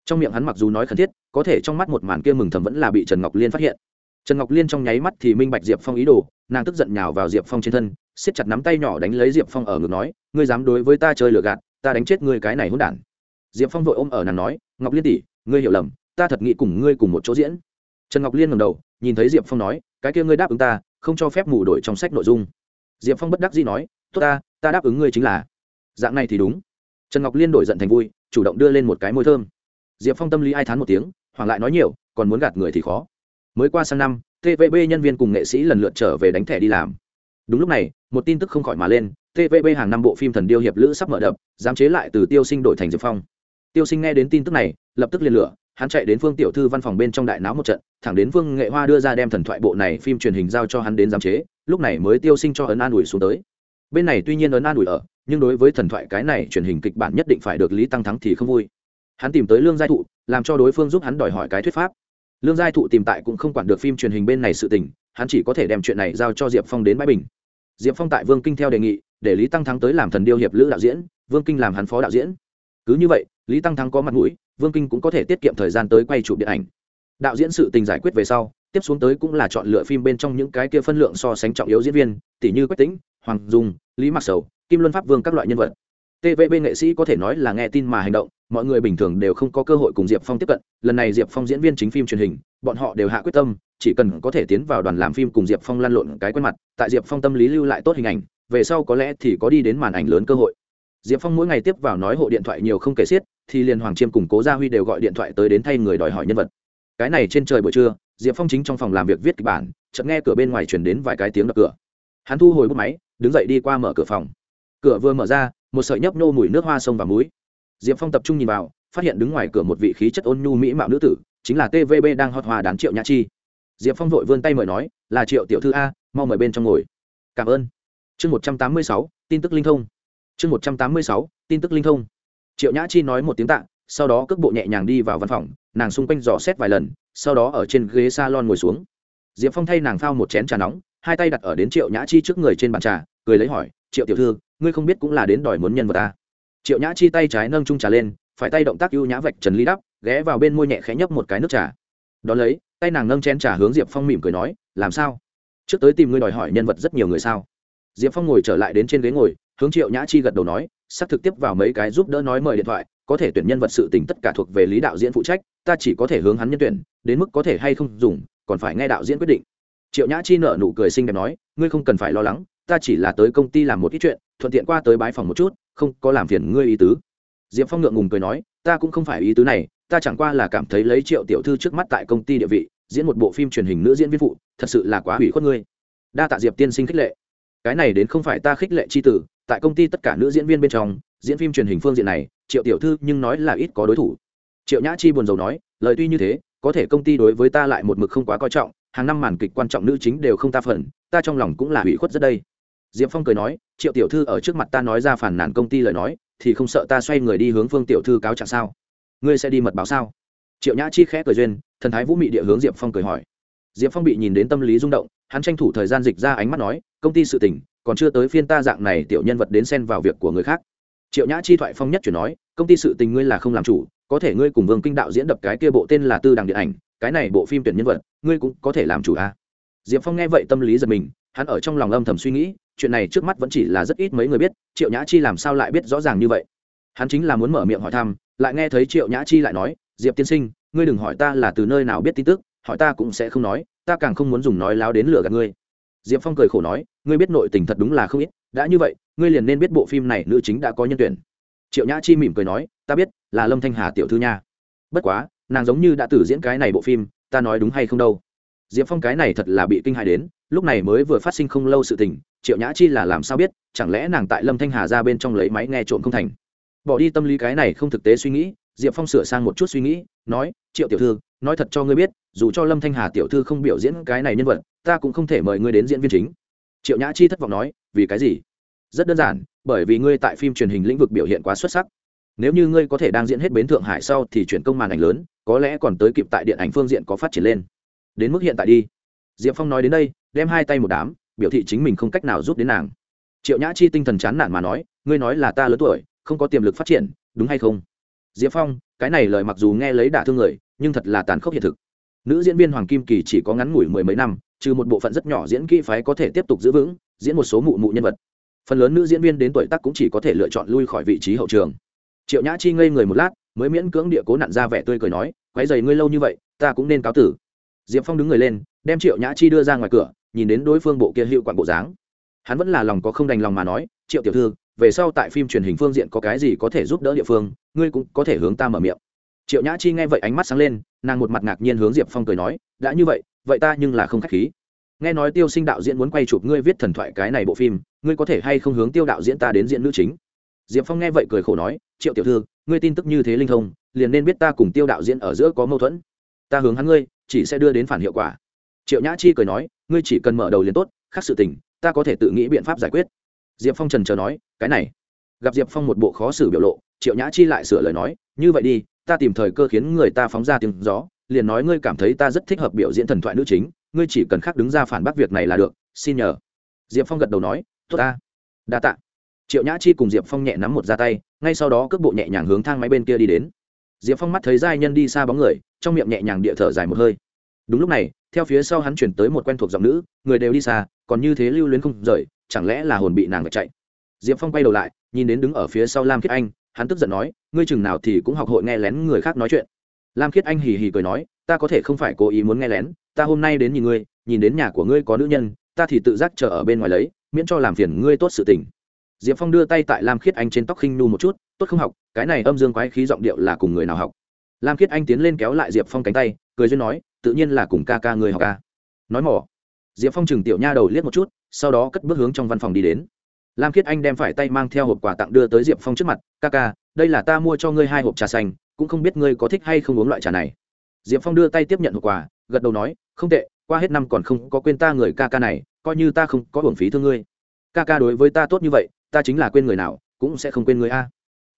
Trong miệng hắn mặc dù nói khẩn thiết, có thể trong mắt một màn kia mừng thầm vẫn là bị trần ngọc liên phát hiện. Trần ngọc liên trong nháy mắt thì minh bạch diệp phong ý đồ, nàng tức giận nhào vào diệp phong trên thân, siết chặt nắm tay nhỏ đánh lấy diệp phong ở ngực nói, ngươi dám đối với ta chơi lừa gạt, ta đánh chết ngươi cái này hôn đản. Diệp phong vội ôm ở nàng nói, ngọc liên tỷ, ngươi hiểu lầm, ta thật nghĩ cùng ngươi cùng một chỗ diễn. Trần ngọc liên ngầm đầu, nhìn thấy diệp phong nói, cái kia ngươi đáp ứng ta, không cho phép mù đổi trong sách nội dung. Diệp phong bất đắc dĩ nói, tốt ta ta đáp ứng ngươi chính là. Dạng này thì đúng trần ngọc liên đổi giận thành vui, chủ động đưa lên một cái môi thơm. Diệp phong tâm lý ai thán một tiếng hoàng lại nói nhiều, còn muốn gạt người thì khó. Mới qua sang năm tvb nhân viên cùng nghệ sĩ lần lượt trở về đánh thẻ đi làm. Đúng lúc này, một tin tức không khỏi mà lên tvb hàng năm bộ phim thần điêu hiệp lữ sắp mở đập, giám chế lại từ tiêu sinh đổi thành diệp phong. Tiêu sinh nghe đến tin tức này, lập tức liền lửa, hắn chạy đến phương tiểu thư văn phòng bên trong đại náo một trận, thẳng đến phương nghệ hoa đưa ra đem thần thoại bộ này phim truyền hình giao cho hắn đến giám chế, lúc này mới tiêu sinh cho ấn an ủi xuống tới bên này tuy nhiên ấn an ủi ở, nhưng đối với thần thoại cái này truyền hình kịch bản nhất định phải được lý tăng thắng thì không vui. Hắn tìm tới lương giai thụ, làm cho đối phương giúp hắn đòi hỏi cái thuyết pháp. Lương giai thụ tìm tại cũng không quản được phim truyền hình bên này sự tình, hắn chỉ có thể đem chuyện này giao cho diệp phong đến bãi bình. Diệp phong tại vương kinh theo đề nghị, để lý tăng thắng tới làm thần điêu hiệp lữ đạo diễn, vương kinh làm hắn phó đạo diễn. Cứ như vậy, lý tăng thắng có mặt mũi, vương kinh cũng có thể tiết kiệm thời gian tới quay chụp điện ảnh. Đạo diễn sự tình giải quyết về sau tiếp xuống tới cũng là chọn lựa phim bên trong những cái kia phân lượng so sánh trọng yếu diễn viên tỷ như quách tĩnh, hoàng dung, lý mặc sầu, kim luân pháp vương các loại nhân vật. Tvb nghệ sĩ có thể nói là nghe tin mà hành động, mọi người bình thường đều không có cơ hội cùng diệp phong tiếp cận, lần này diệp phong diễn viên chính phim truyền hình, bọn họ đều hạ quyết tâm, chỉ cần có thể tiến vào đoàn làm phim cùng diệp phong lăn lộn cái quen mặt, tại diệp phong tâm lý lưu lại tốt hình ảnh, về sau có lẽ thì có đi đến màn ảnh lớn cơ hội. Diệp phong mỗi ngày tiếp vào nói hộ điện thoại nhiều không kể xiết, thì liền hoàng chiêm cùng cố gia huy đều gọi điện thoại tới đến thay người đòi hỏi nhân vật. Cái này trên trời buổi trưa diệp phong chính trong phòng làm việc viết kịch bản, chợt nghe cửa bên ngoài chuyển đến vài cái tiếng đập cửa. Hắn thu hồi bút máy, đứng dậy đi qua mở cửa phòng. Cửa vừa mở ra, một sợi nhấp nhô mùi nước hoa sông và muối. Diệp phong tập trung nhìn vào, phát hiện đứng ngoài cửa một vị khí chất ôn nhu mỹ mạo nữ tử, chính là tvb đang hot hoa đán triệu nhã chi. Diệp phong vội vươn tay mời nói, là triệu tiểu thư a, mau mời bên trong ngồi. Cảm ơn. Chương một trăm tám mươi sáu, tin tức linh thông. Chương một trăm tám mươi sáu, tin tức linh thông. Triệu nhã chi nói một tiếng tạ sau đó cước bộ nhẹ nhàng đi vào văn phòng, nàng xung quanh dò xét vài lần, sau đó ở trên ghế s a lon ngồi xuống. Diệp phong thay nàng phao một chén trà nóng, hai tay đặt ở đến triệu nhã chi trước người trên bàn trà, cười lấy hỏi, triệu tiểu thư, ngươi không biết cũng là đến đòi muốn nhân vật ta. Triệu nhã chi tay trái nâng trung trà lên, phải tay động tác ưu nhã vạch trần ly đắp, ghé vào bên môi nhẹ khẽ nhấp một cái nước trà. Đón lấy, tay nàng nâng chén trà hướng diệp phong mỉm cười nói, làm sao? Trước tới tìm ngươi đòi hỏi nhân vật rất nhiều người sao? Diệp phong ngồi trở lại đến trên ghế ngồi, hướng triệu nhã chi gật đầu nói sắp thực tiếp vào mấy cái giúp đỡ nói mời điện thoại, có thể tuyển nhân vật sự tình tất cả thuộc về lý đạo diễn phụ trách, ta chỉ có thể hướng hắn nhân tuyển, đến mức có thể hay không dùng, còn phải nghe đạo diễn quyết định. Triệu nhã chi nở nụ cười xinh đẹp nói, ngươi không cần phải lo lắng, ta chỉ là tới công ty làm một ít chuyện, thuận tiện qua tới bái phòng một chút, không có làm phiền ngươi ý tứ. Diệp phong ngượng ngùng cười nói, ta cũng không phải ý tứ này, ta chẳng qua là cảm thấy lấy triệu tiểu thư trước mắt tại công ty địa vị, diễn một bộ phim truyền hình nữ diễn viên phụ, thật sự là quá hủy khuất ngươi. Đa tạ diệp tiên sinh khích lệ. Cái này đến không phải ta khích lệ c h i tử tại công ty tất cả nữ diễn viên bên trong, diễn phim truyền hình phương diện này, triệu tiểu thư nhưng nói là ít có đối thủ. Triệu nhã chi buồn rầu nói, lời tuy như thế, có thể công ty đối với ta lại một mực không quá coi trọng, hàng năm màn kịch quan trọng nữ chính đều không ta phần, ta trong lòng cũng là hủy khuất rất đây. Diệp phong cười nói, triệu tiểu thư ở trước mặt ta nói ra phản nản công ty lời nói, thì không sợ ta xoay người đi hướng phương tiểu thư cáo trạng sao? Ngươi sẽ đi mật báo sao? Triệu nhã chi khẽ cười duyên, thần thái vũ mị địa hướng diệp phong cười hỏi. Diệp phong bị nhìn đến tâm lý rung động, hắn tranh thủ thời gian dịch ra ánh mắt nói, công ty sự tỉnh còn chưa tới phiên ta dạng này tiểu nhân vật đến xen vào việc của người khác. Triệu nhã chi thoại phong nhất chuyển nói, công ty sự tình ngươi là không làm chủ, có thể ngươi cùng vương kinh đạo diễn đập cái kia bộ tên là tư đằng điện ảnh, cái này bộ phim tuyển nhân vật, ngươi cũng có thể làm chủ à. diệp phong nghe vậy tâm lý giật mình, hắn ở trong lòng âm thầm suy nghĩ, chuyện này trước mắt vẫn chỉ là rất ít mấy người biết, triệu nhã chi làm sao lại biết rõ ràng như vậy? Hắn chính là muốn mở miệng hỏi thăm, lại nghe thấy triệu nhã chi lại nói, diệp tiên sinh, ngươi đừng hỏi ta là từ nơi nào biết tin tức, hỏi ta cũng sẽ không nói, ta càng không muốn dùng nói láo đến lừa gạt ngươi diệp phong cười khổ nói, ngươi biết nội tình thật đúng là không ít, đã như vậy, ngươi liền nên biết bộ phim này nữ chính đã có nhân tuyển. Triệu nhã chi mỉm cười nói, ta biết, là lâm thanh hà tiểu thư nha. Bất quá, nàng giống như đã tử diễn cái này bộ phim, ta nói đúng hay không đâu? Diệp phong cái này thật là bị kinh hại đến, lúc này mới vừa phát sinh không lâu sự tình, triệu nhã chi là làm sao biết, chẳng lẽ nàng tại lâm thanh hà ra bên trong lấy máy nghe trộm không thành? Bỏ đi tâm lý cái này không thực tế suy nghĩ, diệp phong sửa sang một chút suy nghĩ, nói, triệu tiểu thư, nói thật cho ngươi biết dù cho lâm thanh hà tiểu thư không biểu diễn cái này nhân vật, ta cũng không thể mời ngươi đến diễn viên chính. Triệu nhã chi thất vọng nói, vì cái gì? Rất đơn giản, bởi vì ngươi tại phim truyền hình lĩnh vực biểu hiện quá xuất sắc. Nếu như ngươi có thể đang diễn hết bến thượng hải sau thì chuyển công màn ảnh lớn, có lẽ còn tới kịp tại điện ảnh phương diện có phát triển lên. Đến mức hiện tại đi. Diệp phong nói đến đây, đem hai tay một đám, biểu thị chính mình không cách nào giúp đến nàng. Triệu nhã chi tinh thần chán nản mà nói, ngươi nói là ta lớn tuổi, không có tiềm lực phát triển, đúng hay không? Diệp phong, cái này lời mặc dù nghe lấy đả thương người, nhưng thật là tàn khốc hiện thực nữ diễn viên hoàng kim kỳ chỉ có ngắn ngủi mười mấy năm, trừ một bộ phận rất nhỏ diễn kỹ phái có thể tiếp tục giữ vững, diễn một số mụ mụ nhân vật. Phần lớn nữ diễn viên đến tuổi tác cũng chỉ có thể lựa chọn lui khỏi vị trí hậu trường. Triệu nhã chi ngây người một lát, mới miễn cưỡng địa cố nặn ra vẻ tươi cười nói quái dày ngươi lâu như vậy, ta cũng nên cáo tử. Diệp phong đứng người lên, đem triệu nhã chi đưa ra ngoài cửa, nhìn đến đối phương bộ kia hiệu quản bộ dáng. Hắn vẫn là lòng có không đành lòng mà nói, triệu tiểu thư, về sau tại phim truyền hình phương diện có cái gì có thể giúp đỡ địa phương, ngươi cũng có thể hướng ta mở miệng. Triệu nhã chi nghe vậy ánh mắt sáng lên nàng một mặt ngạc nhiên hướng diệp phong cười nói, đã như vậy vậy ta nhưng là không k h á c h khí. Nghe nói tiêu sinh đạo diễn muốn quay chụp ngươi viết thần thoại cái này bộ phim, ngươi có thể hay không hướng tiêu đạo diễn ta đến diễn nữ chính? Diệp phong nghe vậy cười khổ nói, triệu tiểu thư, ngươi tin tức như thế linh thông, liền nên biết ta cùng tiêu đạo diễn ở giữa có mâu thuẫn. Ta hướng hắn ngươi, chỉ sẽ đưa đến phản hiệu quả. Triệu nhã chi cười nói, ngươi chỉ cần mở đầu liền tốt, khác sự tình, ta có thể tự nghĩ biện pháp giải quyết. Diệp phong trần chờ nói, cái này. Gặp diệp phong một bộ khó xử biểu lộ, triệu nhã chi lại sửa lời nói, như vậy đi ta tìm thời cơ khiến người ta phóng ra tiếng gió, liền nói ngươi cảm thấy ta rất thích hợp biểu diễn thần thoại nữ chính, ngươi chỉ cần khác đứng ra phản bác việc này là được, xin nhờ. Diệp phong gật đầu nói, tốt ta, đa t ạ triệu nhã chi cùng diệp phong nhẹ nắm một ra tay, ngay sau đó cước bộ nhẹ nhàng hướng thang máy bên kia đi đến. Diệp phong mắt thấy giai nhân đi xa bóng người, trong miệng nhẹ nhàng địa thở dài một hơi. Đúng lúc này, theo phía sau hắn chuyển tới một quen thuộc giọng nữ, người đều đi xa, còn như thế lưu luyến không rời, chẳng lẽ là hồn bị nàng chạy? Diệp phong quay đầu lại, nhìn đến đứng ở phía sau lam khiết anh hắn tức giận nói, ngươi chừng nào thì cũng học hội nghe lén người khác nói chuyện. Lam khiết anh hì hì cười nói, ta có thể không phải cố ý muốn nghe lén, ta hôm nay đến nhìn ngươi, nhìn đến nhà của ngươi có nữ nhân, ta thì tự giác chờ ở bên ngoài lấy, miễn cho làm phiền ngươi tốt sự tình. Diệp phong đưa tay tại lam khiết anh trên tóc khinh nu một chút, tốt không học, cái này âm dương quái khí giọng điệu là cùng người nào học? Lam khiết anh tiến lên kéo lại diệp phong cánh tay, cười duyên nói, tự nhiên là cùng ca ca người học ca nói mỏ. Diệp phong chừng tiểu nha đầu liếc một chút, sau đó cất bước hướng trong văn phòng đi đến lam khiết anh đem phải tay mang theo hộp quà tặng đưa tới diệp phong trước mặt, ca ca, đây là ta mua cho ngươi hai hộp trà xanh cũng không biết ngươi có thích hay không uống loại trà này. Diệp phong đưa tay tiếp nhận hộp quà, gật đầu nói, không tệ, qua hết năm còn không có quên ta người ca ca này, coi như ta không có hưởng phí thương ngươi. Ca ca đối với ta tốt như vậy, ta chính là quên người nào, cũng sẽ không quên người a.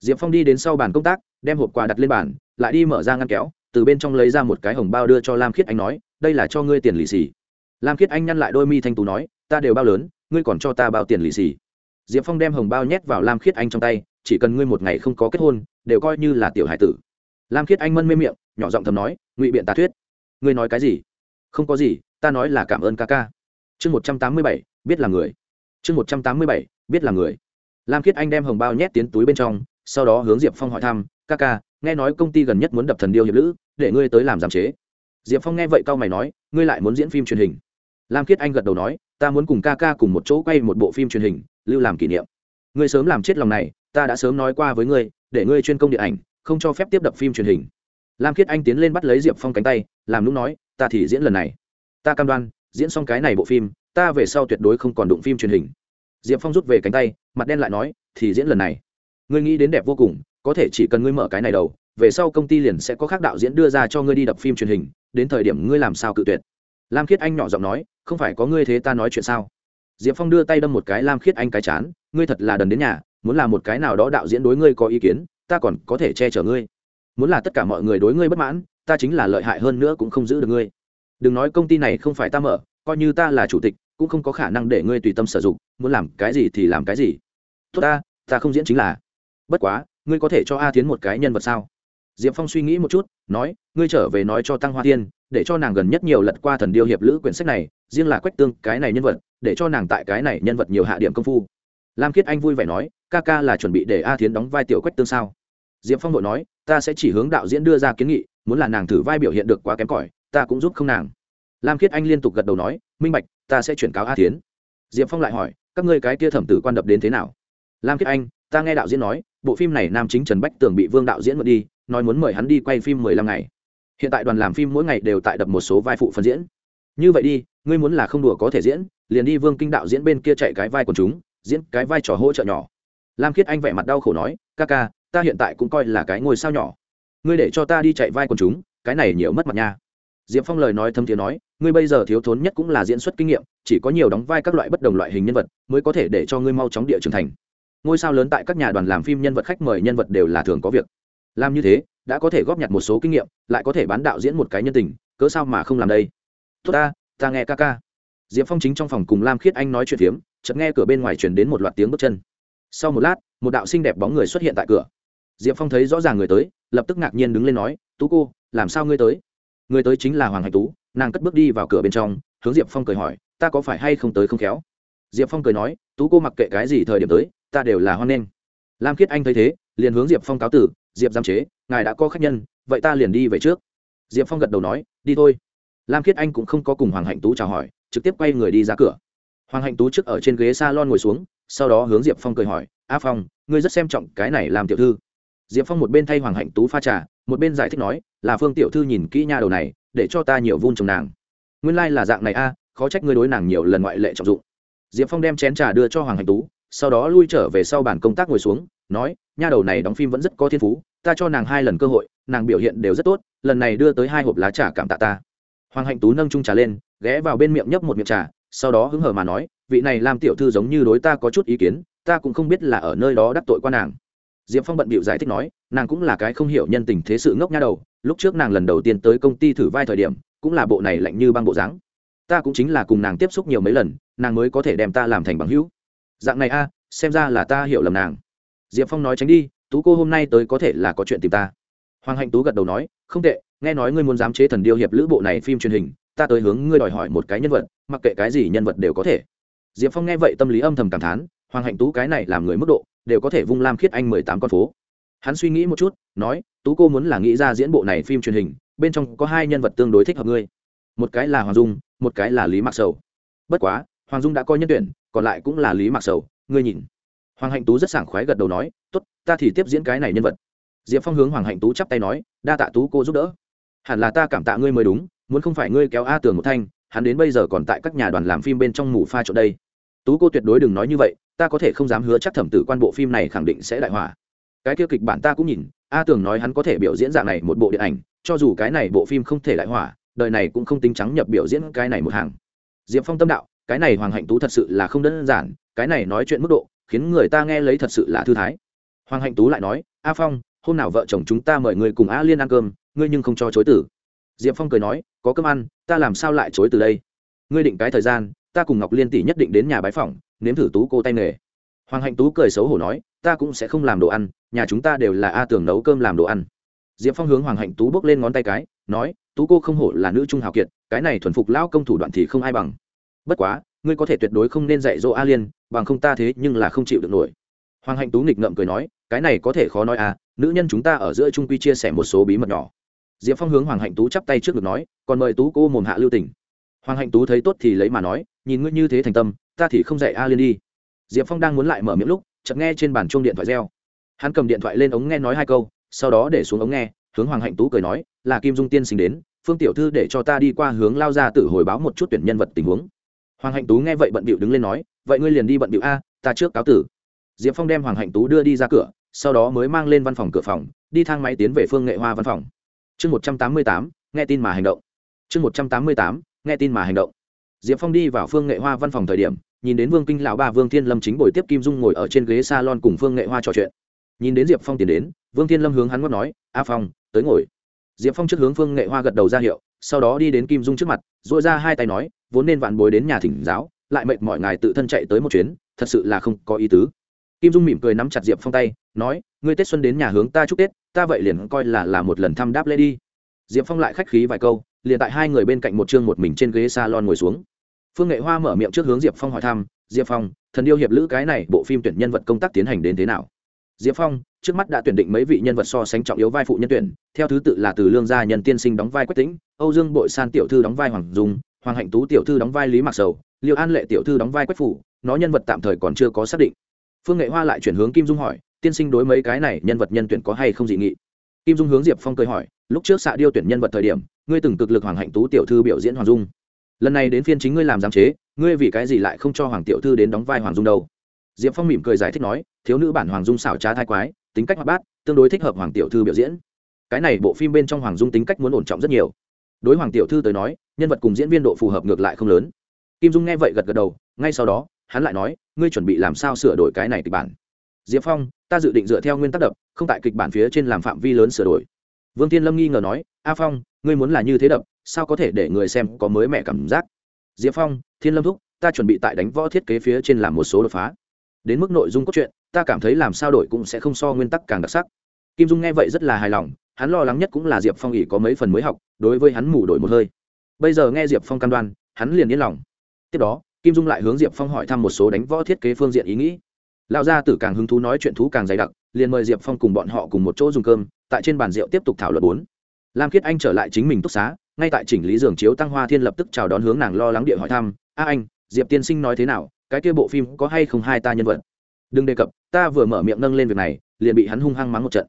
Diệp phong đi đến sau bàn công tác, đem hộp quà đặt lên bàn, lại đi mở ra ngăn kéo, từ bên trong lấy ra một cái hồng bao đưa cho lam khiết anh nói, đây là cho ngươi tiền lì xì. Lam khiết anh nhăn lại đôi mi thanh tú nói, ta đều bao lớn, ngươi còn cho ta bao tiền lì xì? Diệp phong đem hồng bao nhét vào lam khiết anh trong tay, chỉ cần ngươi một ngày không có kết hôn, đều coi như là tiểu hải tử. Lam khiết anh mân mê miệng, nhỏ giọng thầm nói, ngụy biện tà thuyết, ngươi nói cái gì? Không có gì, ta nói là cảm ơn ca ca. Chương một trăm tám mươi bảy, biết là người. Chương một trăm tám mươi bảy, biết là người. Lam khiết anh đem hồng bao nhét tiến túi bên trong, sau đó hướng diệp phong hỏi thăm, ca ca, nghe nói công ty gần nhất muốn đập thần điêu hiệp lữ, để ngươi tới làm giám chế. Diệp phong nghe vậy c a o mày nói, ngươi lại muốn diễn phim truyền hình. Lam khiết anh gật đầu nói, ta muốn cùng ca ca cùng một chỗ quay một bộ phim truyền hình lưu làm kỷ niệm. Ngươi sớm làm chết lòng này, ta đã sớm nói qua với ngươi, để ngươi chuyên công điện ảnh, không cho phép tiếp đập phim truyền hình. Lam khiết anh tiến lên bắt lấy diệp phong cánh tay, làm lúc nói, ta thì diễn lần này. Ta cam đoan, diễn xong cái này bộ phim, ta về sau tuyệt đối không còn đụng phim truyền hình. Diệp phong rút về cánh tay, mặt đen lại nói, thì diễn lần này. Ngươi nghĩ đến đẹp vô cùng, có thể chỉ cần ngươi mở cái này đầu, về sau công ty liền sẽ có khác đạo diễn đưa ra cho ngươi đi đập phim truyền hình, đến thời điểm ngươi làm sao cự tuyệt. Lam khiết anh nhỏ giọng nói, không phải có ngươi thế ta nói chuyện sao? Diệp phong đưa tay đâm một cái lam khiết anh cái chán, ngươi thật là đần đến nhà, muốn là một cái nào đó đạo diễn đối ngươi có ý kiến, ta còn có thể che chở ngươi. Muốn là tất cả mọi người đối ngươi bất mãn, ta chính là lợi hại hơn nữa cũng không giữ được ngươi. Đừng nói công ty này không phải ta mở, coi như ta là chủ tịch, cũng không có khả năng để ngươi tùy tâm sử dụng, muốn làm cái gì thì làm cái gì. Tốt ta ta không diễn chính là. Bất quá, ngươi có thể cho a tiến một cái nhân vật sao? Diệp phong suy nghĩ một chút, nói, ngươi trở về nói cho tăng hoa tiên để cho nàng gần nhất nhiều lật qua thần điêu hiệp lữ quyển sách này, riêng là quách tương, cái này nhân vật để cho nàng tại cái này nhân vật nhiều hạ điểm công phu. Lam khiết anh vui vẻ nói, ca ca là chuẩn bị để a Thiến đóng vai tiểu quách tương sao? Diệp phong đội nói, ta sẽ chỉ hướng đạo diễn đưa ra kiến nghị, muốn là nàng thử vai biểu hiện được quá kém cỏi, ta cũng giúp không nàng. Lam khiết anh liên tục gật đầu nói, minh bạch, ta sẽ chuyển cáo a tiến diệp phong lại hỏi, các ngươi cái kia thẩm tử quan đập đến thế nào? Lam khiết anh, ta nghe đạo diễn nói, bộ phim này nam chính trần bách tường bị vương đạo diễn mượn đi, nói muốn mời hắn đi quay phim mười lăm ngày. Hiện tại đoàn làm phim mỗi ngày đều tại đập một số vai phụ phần diễn như vậy đi, ngươi muốn là không đùa có thể diễn, liền đi vương kinh đạo diễn bên kia chạy cái vai của chúng, diễn cái vai trò hỗ trợ nhỏ. Lam khiết anh vẻ mặt đau khổ nói, ca ca, ta hiện tại cũng coi là cái ngôi sao nhỏ. Ngươi để cho ta đi chạy vai của chúng, cái này nhiều mất mặt nha. Diệp phong lời nói thâm thiế nói, ngươi bây giờ thiếu thốn nhất cũng là diễn xuất kinh nghiệm, chỉ có nhiều đóng vai các loại bất đồng loại hình nhân vật, mới có thể để cho ngươi mau chóng địa trưởng thành. Ngôi sao lớn tại các nhà đoàn làm phim nhân vật khách mời nhân vật đều là thường có việc. Làm như thế, đã có thể góp nhặt một số kinh nghiệm, lại có thể bán đạo diễn một cái nhân tình, cớ sao mà không làm đây? Tốt ta ta nghe ca ca. Diệp phong chính trong phòng cùng lam khiết anh nói chuyện phiếm, chợt nghe cửa bên ngoài truyền đến một loạt tiếng bước chân. Sau một lát, một đạo xinh đẹp bóng người xuất hiện tại cửa. Diệp phong thấy rõ ràng người tới, lập tức ngạc nhiên đứng lên nói, tú cô, làm sao ngươi tới? Người tới chính là hoàng hạnh tú, nàng cất bước đi vào cửa bên trong, hướng diệp phong cười hỏi, ta có phải hay không tới không khéo? Diệp phong cười nói, tú cô mặc kệ cái gì thời điểm tới, ta đều là hoan nghênh. Lam khiết anh thấy thế, liền hướng diệp phong cáo tử, diệp giam chế, ngài đã có khách nhân, vậy ta liền đi về trước. Diệp phong gật đầu nói, đi thôi lam khiết anh cũng không có cùng hoàng hạnh tú chào hỏi, trực tiếp quay người đi ra cửa. Hoàng hạnh tú trước ở trên ghế s a lon ngồi xuống, sau đó hướng diệp phong cười hỏi, a phong, ngươi rất xem trọng cái này làm tiểu thư. Diệp phong một bên thay hoàng hạnh tú pha trà, một bên giải thích nói, là phương tiểu thư nhìn kỹ nha đầu này, để cho ta nhiều vun trồng nàng. Nguyên lai、like、là dạng này a, khó trách ngươi đối nàng nhiều lần ngoại lệ trọng dụng. Diệp phong đem chén trà đưa cho hoàng hạnh tú, sau đó lui trở về sau bàn công tác ngồi xuống, nói, nha đầu này đóng phim vẫn rất có thiên phú, ta cho nàng hai lần cơ hội, nàng biểu hiện đều rất tốt, lần này đưa tới hai hộp lá trà cảm tạ ta hoàng hạnh tú nâng trung trà lên, ghé vào bên miệng nhấp một miệng trà, sau đó hứng hở mà nói, vị này làm tiểu thư giống như đối ta có chút ý kiến, ta cũng không biết là ở nơi đó đắc tội qua nàng. Diệp phong bận bịu giải thích nói, nàng cũng là cái không hiểu nhân tình thế sự ngốc nha đầu, lúc trước nàng lần đầu tiên tới công ty thử vai thời điểm, cũng là bộ này lạnh như băng bộ dáng. Ta cũng chính là cùng nàng tiếp xúc nhiều mấy lần, nàng mới có thể đem ta làm thành bằng hữu. Dạng này a, xem ra là ta hiểu lầm nàng. Diệp phong nói tránh đi, tú cô hôm nay tới có thể là có chuyện tìm ta. Hoàng hạnh tú gật đầu nói, không tệ nghe nói ngươi muốn dám chế thần điêu hiệp lữ bộ này phim truyền hình, ta tới hướng ngươi đòi hỏi một cái nhân vật, mặc kệ cái gì nhân vật đều có thể. Diệp phong nghe vậy tâm lý âm thầm cảm thán, hoàng hạnh tú cái này làm người mức độ, đều có thể vung lam khiết anh mười tám con phố. Hắn suy nghĩ một chút, nói, tú cô muốn là nghĩ ra diễn bộ này phim truyền hình, bên trong có hai nhân vật tương đối thích hợp ngươi. Một cái là hoàng dung, một cái là lý mạc sầu. Bất quá, hoàng dung đã coi nhân tuyển, còn lại cũng là lý mạc sầu, ngươi nhìn. Hoàng hạnh tú rất sảng khoái gật đầu nói t ố t ta thì tiếp diễn cái này nhân vật. Diệp phong hướng hoàng hạnh tú chắp tay nói, đa tạ tú cô giúp đỡ hẳn là ta cảm tạ ngươi mới đúng, muốn không phải ngươi kéo a tường một thanh, hắn đến bây giờ còn tại các nhà đoàn làm phim bên trong mù pha trộn đây. Tú cô tuyệt đối đừng nói như vậy, ta có thể không dám hứa chắc thẩm tử quan bộ phim này khẳng định sẽ đại hỏa. Cái kia kịch bản ta cũng nhìn, a tường nói hắn có thể biểu diễn dạng này một bộ điện ảnh, cho dù cái này bộ phim không thể đại hỏa, đời này cũng không tính trắng nhập biểu diễn cái này một hàng. Diệp phong tâm đạo, cái này hoàng hạnh tú thật sự là không đơn giản, cái này nói chuyện mức độ, khiến người ta nghe lấy thật sự là thư thái. Hoàng hạnh tú lại nói, a phong, hôm nào vợ chồng chúng ta mời người cùng a liên ăn cơm ngươi nhưng không cho chối tử diệp phong cười nói, có cơm ăn, ta làm sao lại chối từ đây? Ngươi định cái thời gian, ta cùng ngọc liên tỷ nhất định đến nhà bái phỏng, nếm thử tú cô tay nghề. Hoàng hạnh tú cười xấu hổ nói, ta cũng sẽ không làm đồ ăn, nhà chúng ta đều là a tưởng nấu cơm làm đồ ăn. Diệp phong hướng hoàng hạnh tú bước lên ngón tay cái, nói, tú cô không hổ là nữ trung hào kiệt, cái này thuần phục lão công thủ đoạn thì không ai bằng. Bất quá, ngươi có thể tuyệt đối không nên dạy dỗ a liên, bằng không ta thế nhưng là không chịu được nổi. Hoàng hạnh tú nghịch ngợm cười nói, cái này có thể khó nói à nữ nhân chúng ta ở giữa trung quy chia sẻ một số bí mật nhỏ diệp phong hướng hoàng hạnh tú chắp tay trước ngực nói, còn mời tú cô mồm hạ lưu tỉnh hoàng hạnh tú thấy tốt thì lấy mà nói, nhìn ngươi như thế thành tâm, ta thì không dạy a liên đi. Diệp phong đang muốn lại mở miệng lúc, chợt nghe trên bàn chuông điện thoại reo. Hắn cầm điện thoại lên ống nghe nói hai câu, sau đó để xuống ống nghe, hướng hoàng hạnh tú cười nói, là kim dung tiên sinh đến, phương tiểu thư để cho ta đi qua hướng lao ra tự hồi báo một chút tuyển nhân vật tình huống. Hoàng hạnh tú nghe vậy bận bịu đứng lên nói, vậy ngươi liền đi bận bịu a, ta trước cáo tử. Diệp phong đem hoàng hạnh tú đưa đi ra cửa, sau đó mới mang lên văn phòng cửa phòng, đi thang máy tiến về phương nghệ hoa văn phòng chương một trăm tám mươi tám, nghe tin mà hành động. Chương một trăm tám mươi tám, nghe tin mà hành động. Diệp phong đi vào phương nghệ hoa văn phòng thời điểm, nhìn đến vương kinh lão ba vương thiên lâm chính buổi tiếp kim dung ngồi ở trên ghế s a lon cùng phương nghệ hoa trò chuyện. Nhìn đến diệp phong tiến đến, vương thiên lâm hướng hắn ngót nói, a phong, tới ngồi. Diệp phong trước hướng phương nghệ hoa gật đầu ra hiệu, sau đó đi đến kim dung trước mặt dội ra hai tay nói, vốn nên vạn bối đến nhà thỉnh giáo, lại mệt mọi ngài tự thân chạy tới một chuyến, thật sự là không có ý tứ. Kim dung mỉm cười nắm chặt diệp phong tay, nói, ngươi tết xuân đến nhà hướng ta chúc tết ta vậy liền coi là là một lần thăm đáp lễ đi. Diệp phong lại khách khí vài câu, liền tại hai người bên cạnh một chương một mình trên ghế s a lon ngồi xuống. Phương nghệ hoa mở miệng trước hướng diệp phong hỏi thăm, diệp phong, thần yêu hiệp lữ cái này bộ phim tuyển nhân vật công tác tiến hành đến thế nào? Diệp phong, trước mắt đã tuyển định mấy vị nhân vật so sánh trọng yếu vai phụ nhân tuyển, theo thứ tự là từ lương gia nhân tiên sinh đóng vai quách tĩnh, âu dương bội san tiểu thư đóng vai hoàng dung, hoàng hạnh tú tiểu thư đóng vai lý mạc sầu liệu an lệ tiểu thư đóng vai quách phủ, nó nhân vật tạm thời còn chưa có xác định. Phương nghệ hoa lại chuyển hướng kim dung hỏi tiên sinh đối mấy cái này nhân vật nhân tuyển có hay không dị nghị? Kim dung hướng diệp phong cười hỏi, lúc trước xạ điêu tuyển nhân vật thời điểm, ngươi từng cực lực hoàng hạnh tú tiểu thư biểu diễn hoàng dung. Lần này đến phiên chính ngươi làm giám chế, ngươi vì cái gì lại không cho hoàng tiểu thư đến đóng vai hoàng dung đâu? Diệp phong mỉm cười giải thích nói, thiếu nữ bản hoàng dung xảo trá thai quái, tính cách hoạt bát, tương đối thích hợp hoàng tiểu thư biểu diễn. Cái này bộ phim bên trong hoàng dung tính cách muốn ổn trọng rất nhiều. Đối hoàng tiểu thư tới nói, nhân vật cùng diễn viên độ phù hợp ngược lại không lớn. Kim dung nghe vậy gật gật đầu, ngay sau đó, hắn lại nói, ngươi chuẩn bị làm sao sửa đổi cái này kịch bản? Diệp phong ta dự định dựa theo nguyên tắc đập, không tại kịch bản phía trên làm phạm vi lớn sửa đổi. Vương tiên lâm nghi ngờ nói, a phong, ngươi muốn là như thế đập, sao có thể để người xem có mới mẻ cảm giác? Diệp phong, thiên lâm thúc, ta chuẩn bị tại đánh võ thiết kế phía trên làm một số đột phá. Đến mức nội dung cốt truyện, ta cảm thấy làm sao đổi cũng sẽ không so nguyên tắc càng đặc sắc. Kim dung nghe vậy rất là hài lòng, hắn lo lắng nhất cũng là diệp phong ỉ có mấy phần mới học, đối với hắn mù đổi một hơi. Bây giờ nghe diệp phong cam đoan, hắn liền yên lòng. Tiếp đó, kim dung lại hướng diệp phong hỏi thăm một số đánh võ thiết kế phương diện ý nghĩ lão gia tử càng hứng thú nói chuyện thú càng dày đặc, liền mời diệp phong cùng bọn họ cùng một chỗ dùng cơm, tại trên bàn rượu tiếp tục thảo luận bốn. Lam kiết anh trở lại chính mình túc xá, ngay tại chỉnh lý giường chiếu tăng hoa thiên lập tức chào đón hướng nàng lo lắng địa hỏi thăm, a anh, diệp tiên sinh nói thế nào? Cái kia bộ phim có hay không hai ta nhân vật? Đừng đề cập, ta vừa mở miệng nâng lên việc này, liền bị hắn hung hăng mắng một trận.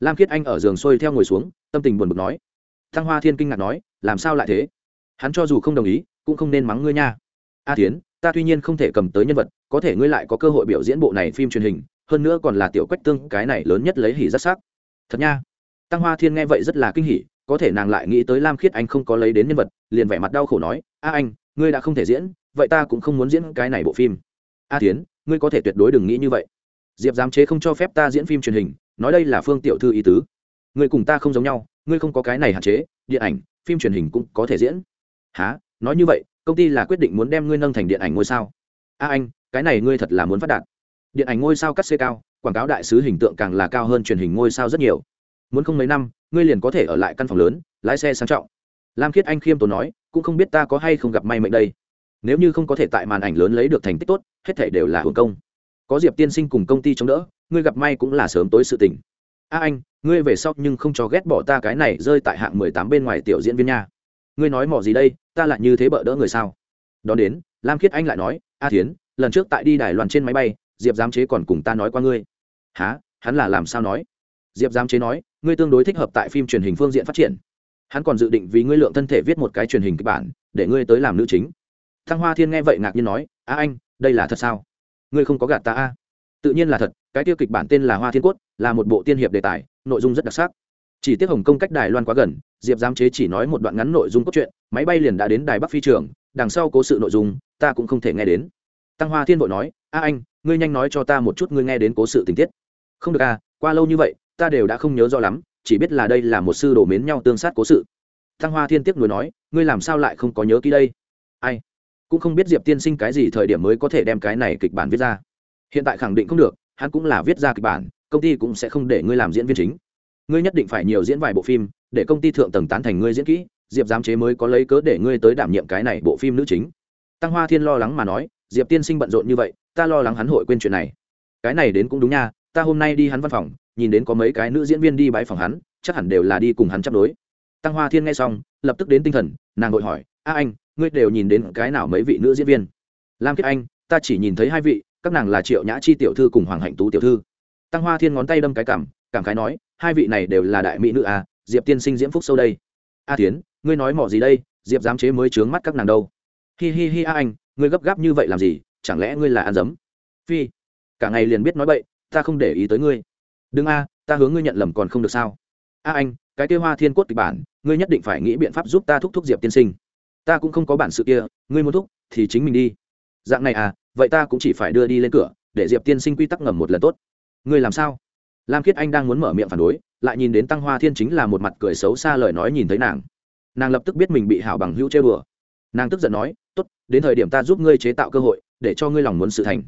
Lam kiết anh ở giường xuôi theo ngồi xuống, tâm tình buồn bực nói. Thăng hoa thiên kinh ngạc nói, làm sao lại thế? Hắn cho dù không đồng ý, cũng không nên mắng ngươi nha. A tiến ta tuy nhiên không thể cầm tới nhân vật, có thể ngươi lại có cơ hội biểu diễn bộ này phim truyền hình, hơn nữa còn là tiểu quách tương, cái này lớn nhất lấy hỉ rất sắc. Thật nha. Tăng hoa thiên nghe vậy rất là kinh hỉ, có thể nàng lại nghĩ tới lam khiết anh không có lấy đến nhân vật, liền vẻ mặt đau khổ nói, a anh, ngươi đã không thể diễn, vậy ta cũng không muốn diễn cái này bộ phim. A tiến ngươi có thể tuyệt đối đừng nghĩ như vậy. Diệp giám chế không cho phép ta diễn phim truyền hình, nói đây là phương tiểu thư ý tứ. Ngươi cùng ta không giống nhau, ngươi không có cái này hạn chế, điện ảnh, phim truyền hình cũng có thể diễn. Há nói như vậy công ty là quyết định muốn đem ngươi nâng thành điện ảnh ngôi sao. A anh, cái này ngươi thật là muốn phát đạt. Điện ảnh ngôi sao cắt xê cao, quảng cáo đại sứ hình tượng càng là cao hơn truyền hình ngôi sao rất nhiều. Muốn không mấy năm, ngươi liền có thể ở lại căn phòng lớn, lái xe sang trọng. Lam khiết anh khiêm tốn nói, cũng không biết ta có hay không gặp may mệnh đây. Nếu như không có thể tại màn ảnh lớn lấy được thành tích tốt, hết thể đều là hưởng công. Có diệp tiên sinh cùng công ty chống đỡ, ngươi gặp may cũng là sớm tối sự tình. A anh, ngươi về sau nhưng không cho ghét bỏ ta cái này rơi tại hạng mười tám bên ngoài tiểu diễn viên nha. Ngươi nói mỏ gì đây? Ta lại như thế bợ đỡ người sao? Đón đến, lam khiết anh lại nói, a thiến, lần trước tại đi đài loan trên máy bay, diệp giám chế còn cùng ta nói qua ngươi. Há hắn là làm sao nói? Diệp giám chế nói, ngươi tương đối thích hợp tại phim truyền hình phương diện phát triển. Hắn còn dự định vì ngươi lượng thân thể viết một cái truyền hình kịch bản, để ngươi tới làm nữ chính. Thăng hoa thiên nghe vậy ngạc nhiên nói, a anh, đây là thật sao? Ngươi không có gạt ta a? Tự nhiên là thật, cái tiêu kịch bản tên là hoa thiên cốt, là một bộ tiên hiệp đề tài, nội dung rất đặc sắc chỉ tiếc hồng kông cách đài loan quá gần, diệp giám chế chỉ nói một đoạn ngắn nội dung cốt truyện, máy bay liền đã đến đài bắc phi trường, đằng sau cố sự nội dung, ta cũng không thể nghe đến. Tăng hoa thiên vội nói, a anh, ngươi nhanh nói cho ta một chút ngươi nghe đến cố sự tình tiết. Không được à qua lâu như vậy, ta đều đã không nhớ rõ lắm, chỉ biết là đây là một sư đồ mến nhau tương sát cố sự. Tăng hoa thiên tiếc nuối nói, ngươi làm sao lại không có nhớ kỹ đây? Ai, cũng không biết diệp tiên sinh cái gì thời điểm mới có thể đem cái này kịch bản viết ra. Hiện tại khẳng định không được, hắn cũng là viết ra kịch bản, công ty cũng sẽ không để ngươi làm diễn viên chính ngươi nhất định phải nhiều diễn vài bộ phim, để công ty thượng tầng tán thành ngươi diễn kỹ, diệp giám chế mới có lấy cớ để ngươi tới đảm nhiệm cái này bộ phim nữ chính. Tăng hoa thiên lo lắng mà nói, diệp tiên sinh bận rộn như vậy, ta lo lắng hắn hội quên chuyện này. Cái này đến cũng đúng nha, ta hôm nay đi hắn văn phòng, nhìn đến có mấy cái nữ diễn viên đi bãi phòng hắn, chắc hẳn đều là đi cùng hắn chấp đối. Tăng hoa thiên nghe xong, lập tức đến tinh thần, nàng vội hỏi, a anh, ngươi đều nhìn đến cái nào mấy vị nữ diễn viên? Lam kiết anh, ta chỉ nhìn thấy hai vị, các nàng là triệu nhã chi tiểu thư cùng hoàng hạnh tú tiểu thư. Tăng hoa thiên ngón tay đâm cái cảm cảm khái nói, hai vị này đều là đại mỹ nữ à diệp tiên sinh diễm phúc sâu đây. A tiến, ngươi nói mỏ gì đây, diệp dám chế mới trướng mắt các nàng đâu. Hi hi hi a anh, ngươi gấp gáp như vậy làm gì, chẳng lẽ ngươi là ăn dấm? Phi, cả ngày liền biết nói bậy, ta không để ý tới ngươi. Đừng a, ta hướng ngươi nhận lầm còn không được sao. A anh, cái kêu hoa thiên cốt kịch bản, ngươi nhất định phải nghĩ biện pháp giúp ta thúc thúc diệp tiên sinh. Ta cũng không có bản sự kia, ngươi muốn thúc, thì chính mình đi. Dạng này à vậy ta cũng chỉ phải đưa đi lên cửa, để diệp tiên sinh quy tắc ngầm một lần tốt. Ngươi làm sao? Lam khiết anh đang muốn mở miệng phản đối, lại nhìn đến tăng hoa thiên chính là một mặt cười xấu xa lời nói nhìn thấy nàng. Nàng lập tức biết mình bị hảo bằng hữu chơi bừa. Nàng tức giận nói, tốt, đến thời điểm ta giúp ngươi chế tạo cơ hội, để cho ngươi lòng muốn sự thành.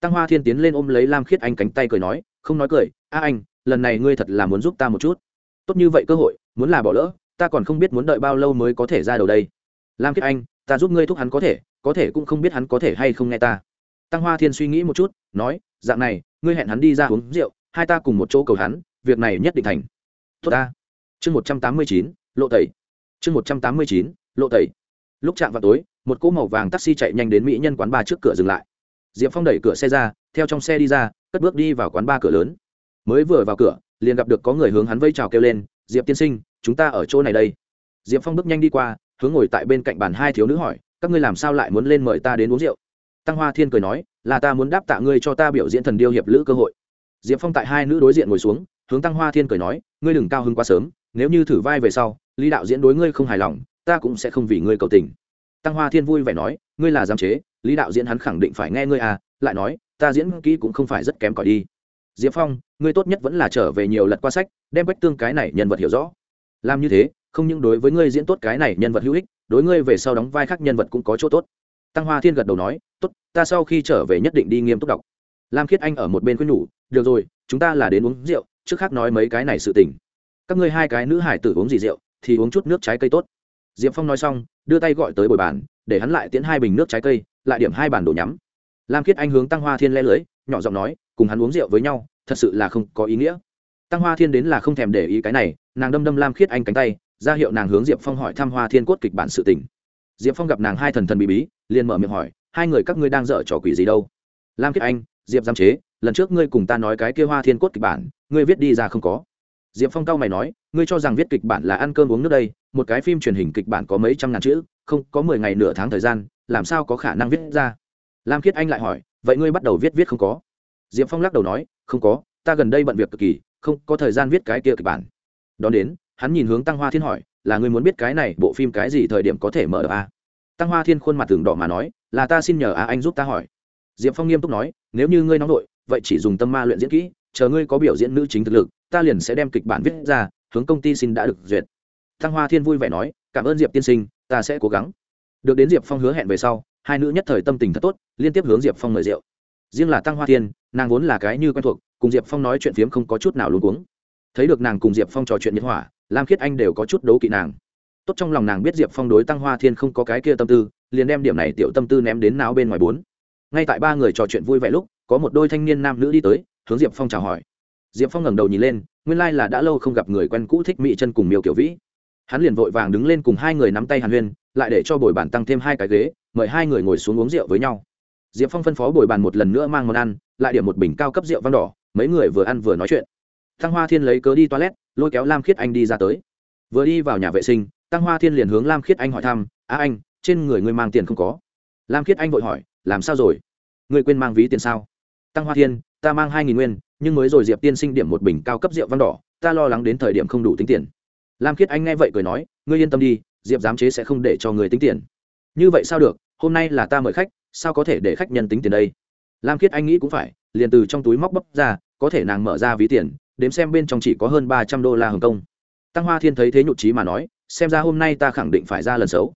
Tăng hoa thiên tiến lên ôm lấy lam khiết anh cánh tay cười nói, không nói cười, a anh, lần này ngươi thật là muốn giúp ta một chút. Tốt như vậy cơ hội, muốn là bỏ lỡ, ta còn không biết muốn đợi bao lâu mới có thể ra đầu đây. Lam khiết anh, ta giúp ngươi thúc hắn có thể có thể cũng không biết hắn có thể hay không nghe ta. Tăng hoa thiên suy nghĩ một chút, nói, dạng này, ngươi hẹn hắn đi ra uống rượu hai ta cùng một chỗ cầu hắn, việc này nhất định thành. Tốt ta. Chương một trăm tám mươi chín, lộ tẩy. Chương một trăm tám mươi chín, lộ tẩy. Lúc chạm vào tối, một cỗ màu vàng taxi chạy nhanh đến mỹ nhân quán ba trước cửa dừng lại. Diệp phong đẩy cửa xe ra, theo trong xe đi ra, cất bước đi vào quán ba cửa lớn. Mới vừa vào cửa, liền gặp được có người hướng hắn vây chào kêu lên, diệp tiên sinh, chúng ta ở chỗ này đây. Diệp phong bước nhanh đi qua, hướng ngồi tại bên cạnh bàn hai thiếu nữ hỏi, các ngươi làm sao lại muốn lên mời ta đến uống rượu? Tăng hoa thiên cười nói, là ta muốn đáp tạ ngươi cho ta biểu diễn thần điêu hiệp lữ cơ hội diệp phong tại hai nữ đối diện ngồi xuống, hướng tăng hoa thiên cười nói, ngươi đừng cao hứng quá sớm, nếu như thử vai về sau, lý đạo diễn đối ngươi không hài lòng, ta cũng sẽ không vì ngươi cầu tình. Tăng hoa thiên vui vẻ nói, ngươi là giám chế, lý đạo diễn hắn khẳng định phải nghe ngươi à lại nói, ta diễn kỹ cũng không phải rất kém cỏi đi. Diệp phong, ngươi tốt nhất vẫn là trở về nhiều lật qua sách, đem bách tương cái này nhân vật hiểu rõ. Làm như thế, không những đối với ngươi diễn tốt cái này nhân vật hữu ích, đối ngươi về sau đóng vai khác nhân vật cũng có chỗ tốt. Tăng hoa thiên gật đầu nói, tốt, ta sau khi trở về nhất định đi nghiêm túc đọc. Lam khiết anh ở một bên quyết nhủ được rồi, chúng ta là đến uống rượu, trước khác nói mấy cái này sự tình. Các ngươi hai cái nữ hải tử uống gì rượu, thì uống chút nước trái cây tốt. Diệp phong nói xong, đưa tay gọi tới bồi bàn, để hắn lại tiến hai bình nước trái cây, lại điểm hai bản đồ nhắm. Lam khiết anh hướng tăng hoa thiên le lưới, nhỏ giọng nói, cùng hắn uống rượu với nhau, thật sự là không có ý nghĩa. Tăng hoa thiên đến là không thèm để ý cái này, nàng đâm đâm lam khiết anh cánh tay, ra hiệu nàng hướng diệp phong hỏi thăm hoa thiên cốt kịch bản sự tình. Diệp phong gặp nàng hai thần thần bí bí, liền mở miệng hỏi, hai người các ngươi đang dở trò quỷ gì đâu? Lam khiết anh, diệp giam chế lần trước ngươi cùng ta nói cái kia hoa thiên cốt kịch bản, ngươi viết đi ra không có. Diệp phong cao mày nói, ngươi cho rằng viết kịch bản là ăn cơm uống nước đây, một cái phim truyền hình kịch bản có mấy trăm ngàn chữ, không, có mười ngày nửa tháng thời gian, làm sao có khả năng viết ra? Lam khiết anh lại hỏi, vậy ngươi bắt đầu viết viết không có? Diệp phong lắc đầu nói, không có, ta gần đây bận việc cực kỳ, không, có thời gian viết cái kia kịch bản. Đón đến, hắn nhìn hướng tăng hoa thiên hỏi, là ngươi muốn biết cái này bộ phim cái gì thời điểm có thể mở a à? tăng hoa thiên khuôn mặt tường đỏ mà nói, là ta xin nhờ à anh giúp ta hỏi. Diệp phong nghiêm túc nói, nếu như ngươi nóng vội vậy chỉ dùng tâm ma luyện diễn kỹ, chờ ngươi có biểu diễn nữ chính thực lực, ta liền sẽ đem kịch bản viết ra, hướng công ty xin đã được duyệt. Thăng hoa thiên vui vẻ nói, cảm ơn diệp tiên sinh, ta sẽ cố gắng. Được đến diệp phong hứa hẹn về sau, hai nữ nhất thời tâm tình thật tốt, liên tiếp hướng diệp phong mời rượu. Riêng là tăng hoa thiên, nàng vốn là cái như quen thuộc, cùng diệp phong nói chuyện phiếm không có chút nào luôn cuống. Thấy được nàng cùng diệp phong trò chuyện nhiệt hỏa lam khiết anh đều có chút đấu kỵ nàng. Tốt trong lòng nàng biết diệp phong đối tăng hoa thiên không có cái kia tâm tư, liền đem điểm này tiểu tâm tư ném đến não bên ngoài bốn. Ngay tại ba người trò chuyện vui vẻ lúc có một đôi thanh niên nam nữ đi tới, hướng diệp phong chào hỏi. Diệp phong ngẩng đầu nhìn lên, nguyên lai là đã lâu không gặp người quen cũ thích mỹ chân cùng miêu kiểu vĩ. Hắn liền vội vàng đứng lên cùng hai người nắm tay hàn huyên, lại để cho bồi bàn tăng thêm hai cái ghế, mời hai người ngồi xuống uống rượu với nhau. Diệp phong phân phó bồi bàn một lần nữa mang món ăn, lại điểm một bình cao cấp rượu vang đỏ, mấy người vừa ăn vừa nói chuyện. Thăng hoa thiên lấy cớ đi toilet, lôi kéo lam khiết anh đi ra tới. Vừa đi vào nhà vệ sinh tăng hoa thiên liền hướng lam khiết anh hỏi thăm á anh, trên người ngươi mang tiền không có? Lam khiết anh vội hỏi, làm sao rồi? Ngươi quên mang ví tiền sao? Tăng hoa thiên, ta mang hai nghìn nguyên, nhưng mới rồi diệp tiên sinh điểm một bình cao cấp rượu văn đỏ, ta lo lắng đến thời điểm không đủ tính tiền. Lam khiết anh nghe vậy cười nói, ngươi yên tâm đi, diệp giám chế sẽ không để cho người tính tiền. Như vậy sao được, hôm nay là ta mời khách, sao có thể để khách nhân tính tiền đây? Lam khiết anh nghĩ cũng phải, liền từ trong túi móc bắp ra, có thể nàng mở ra ví tiền, đếm xem bên trong chỉ có hơn ba trăm đô la hồng kông. Tăng hoa thiên thấy thế nhụt trí mà nói, xem ra hôm nay ta khẳng định phải ra lần xấu.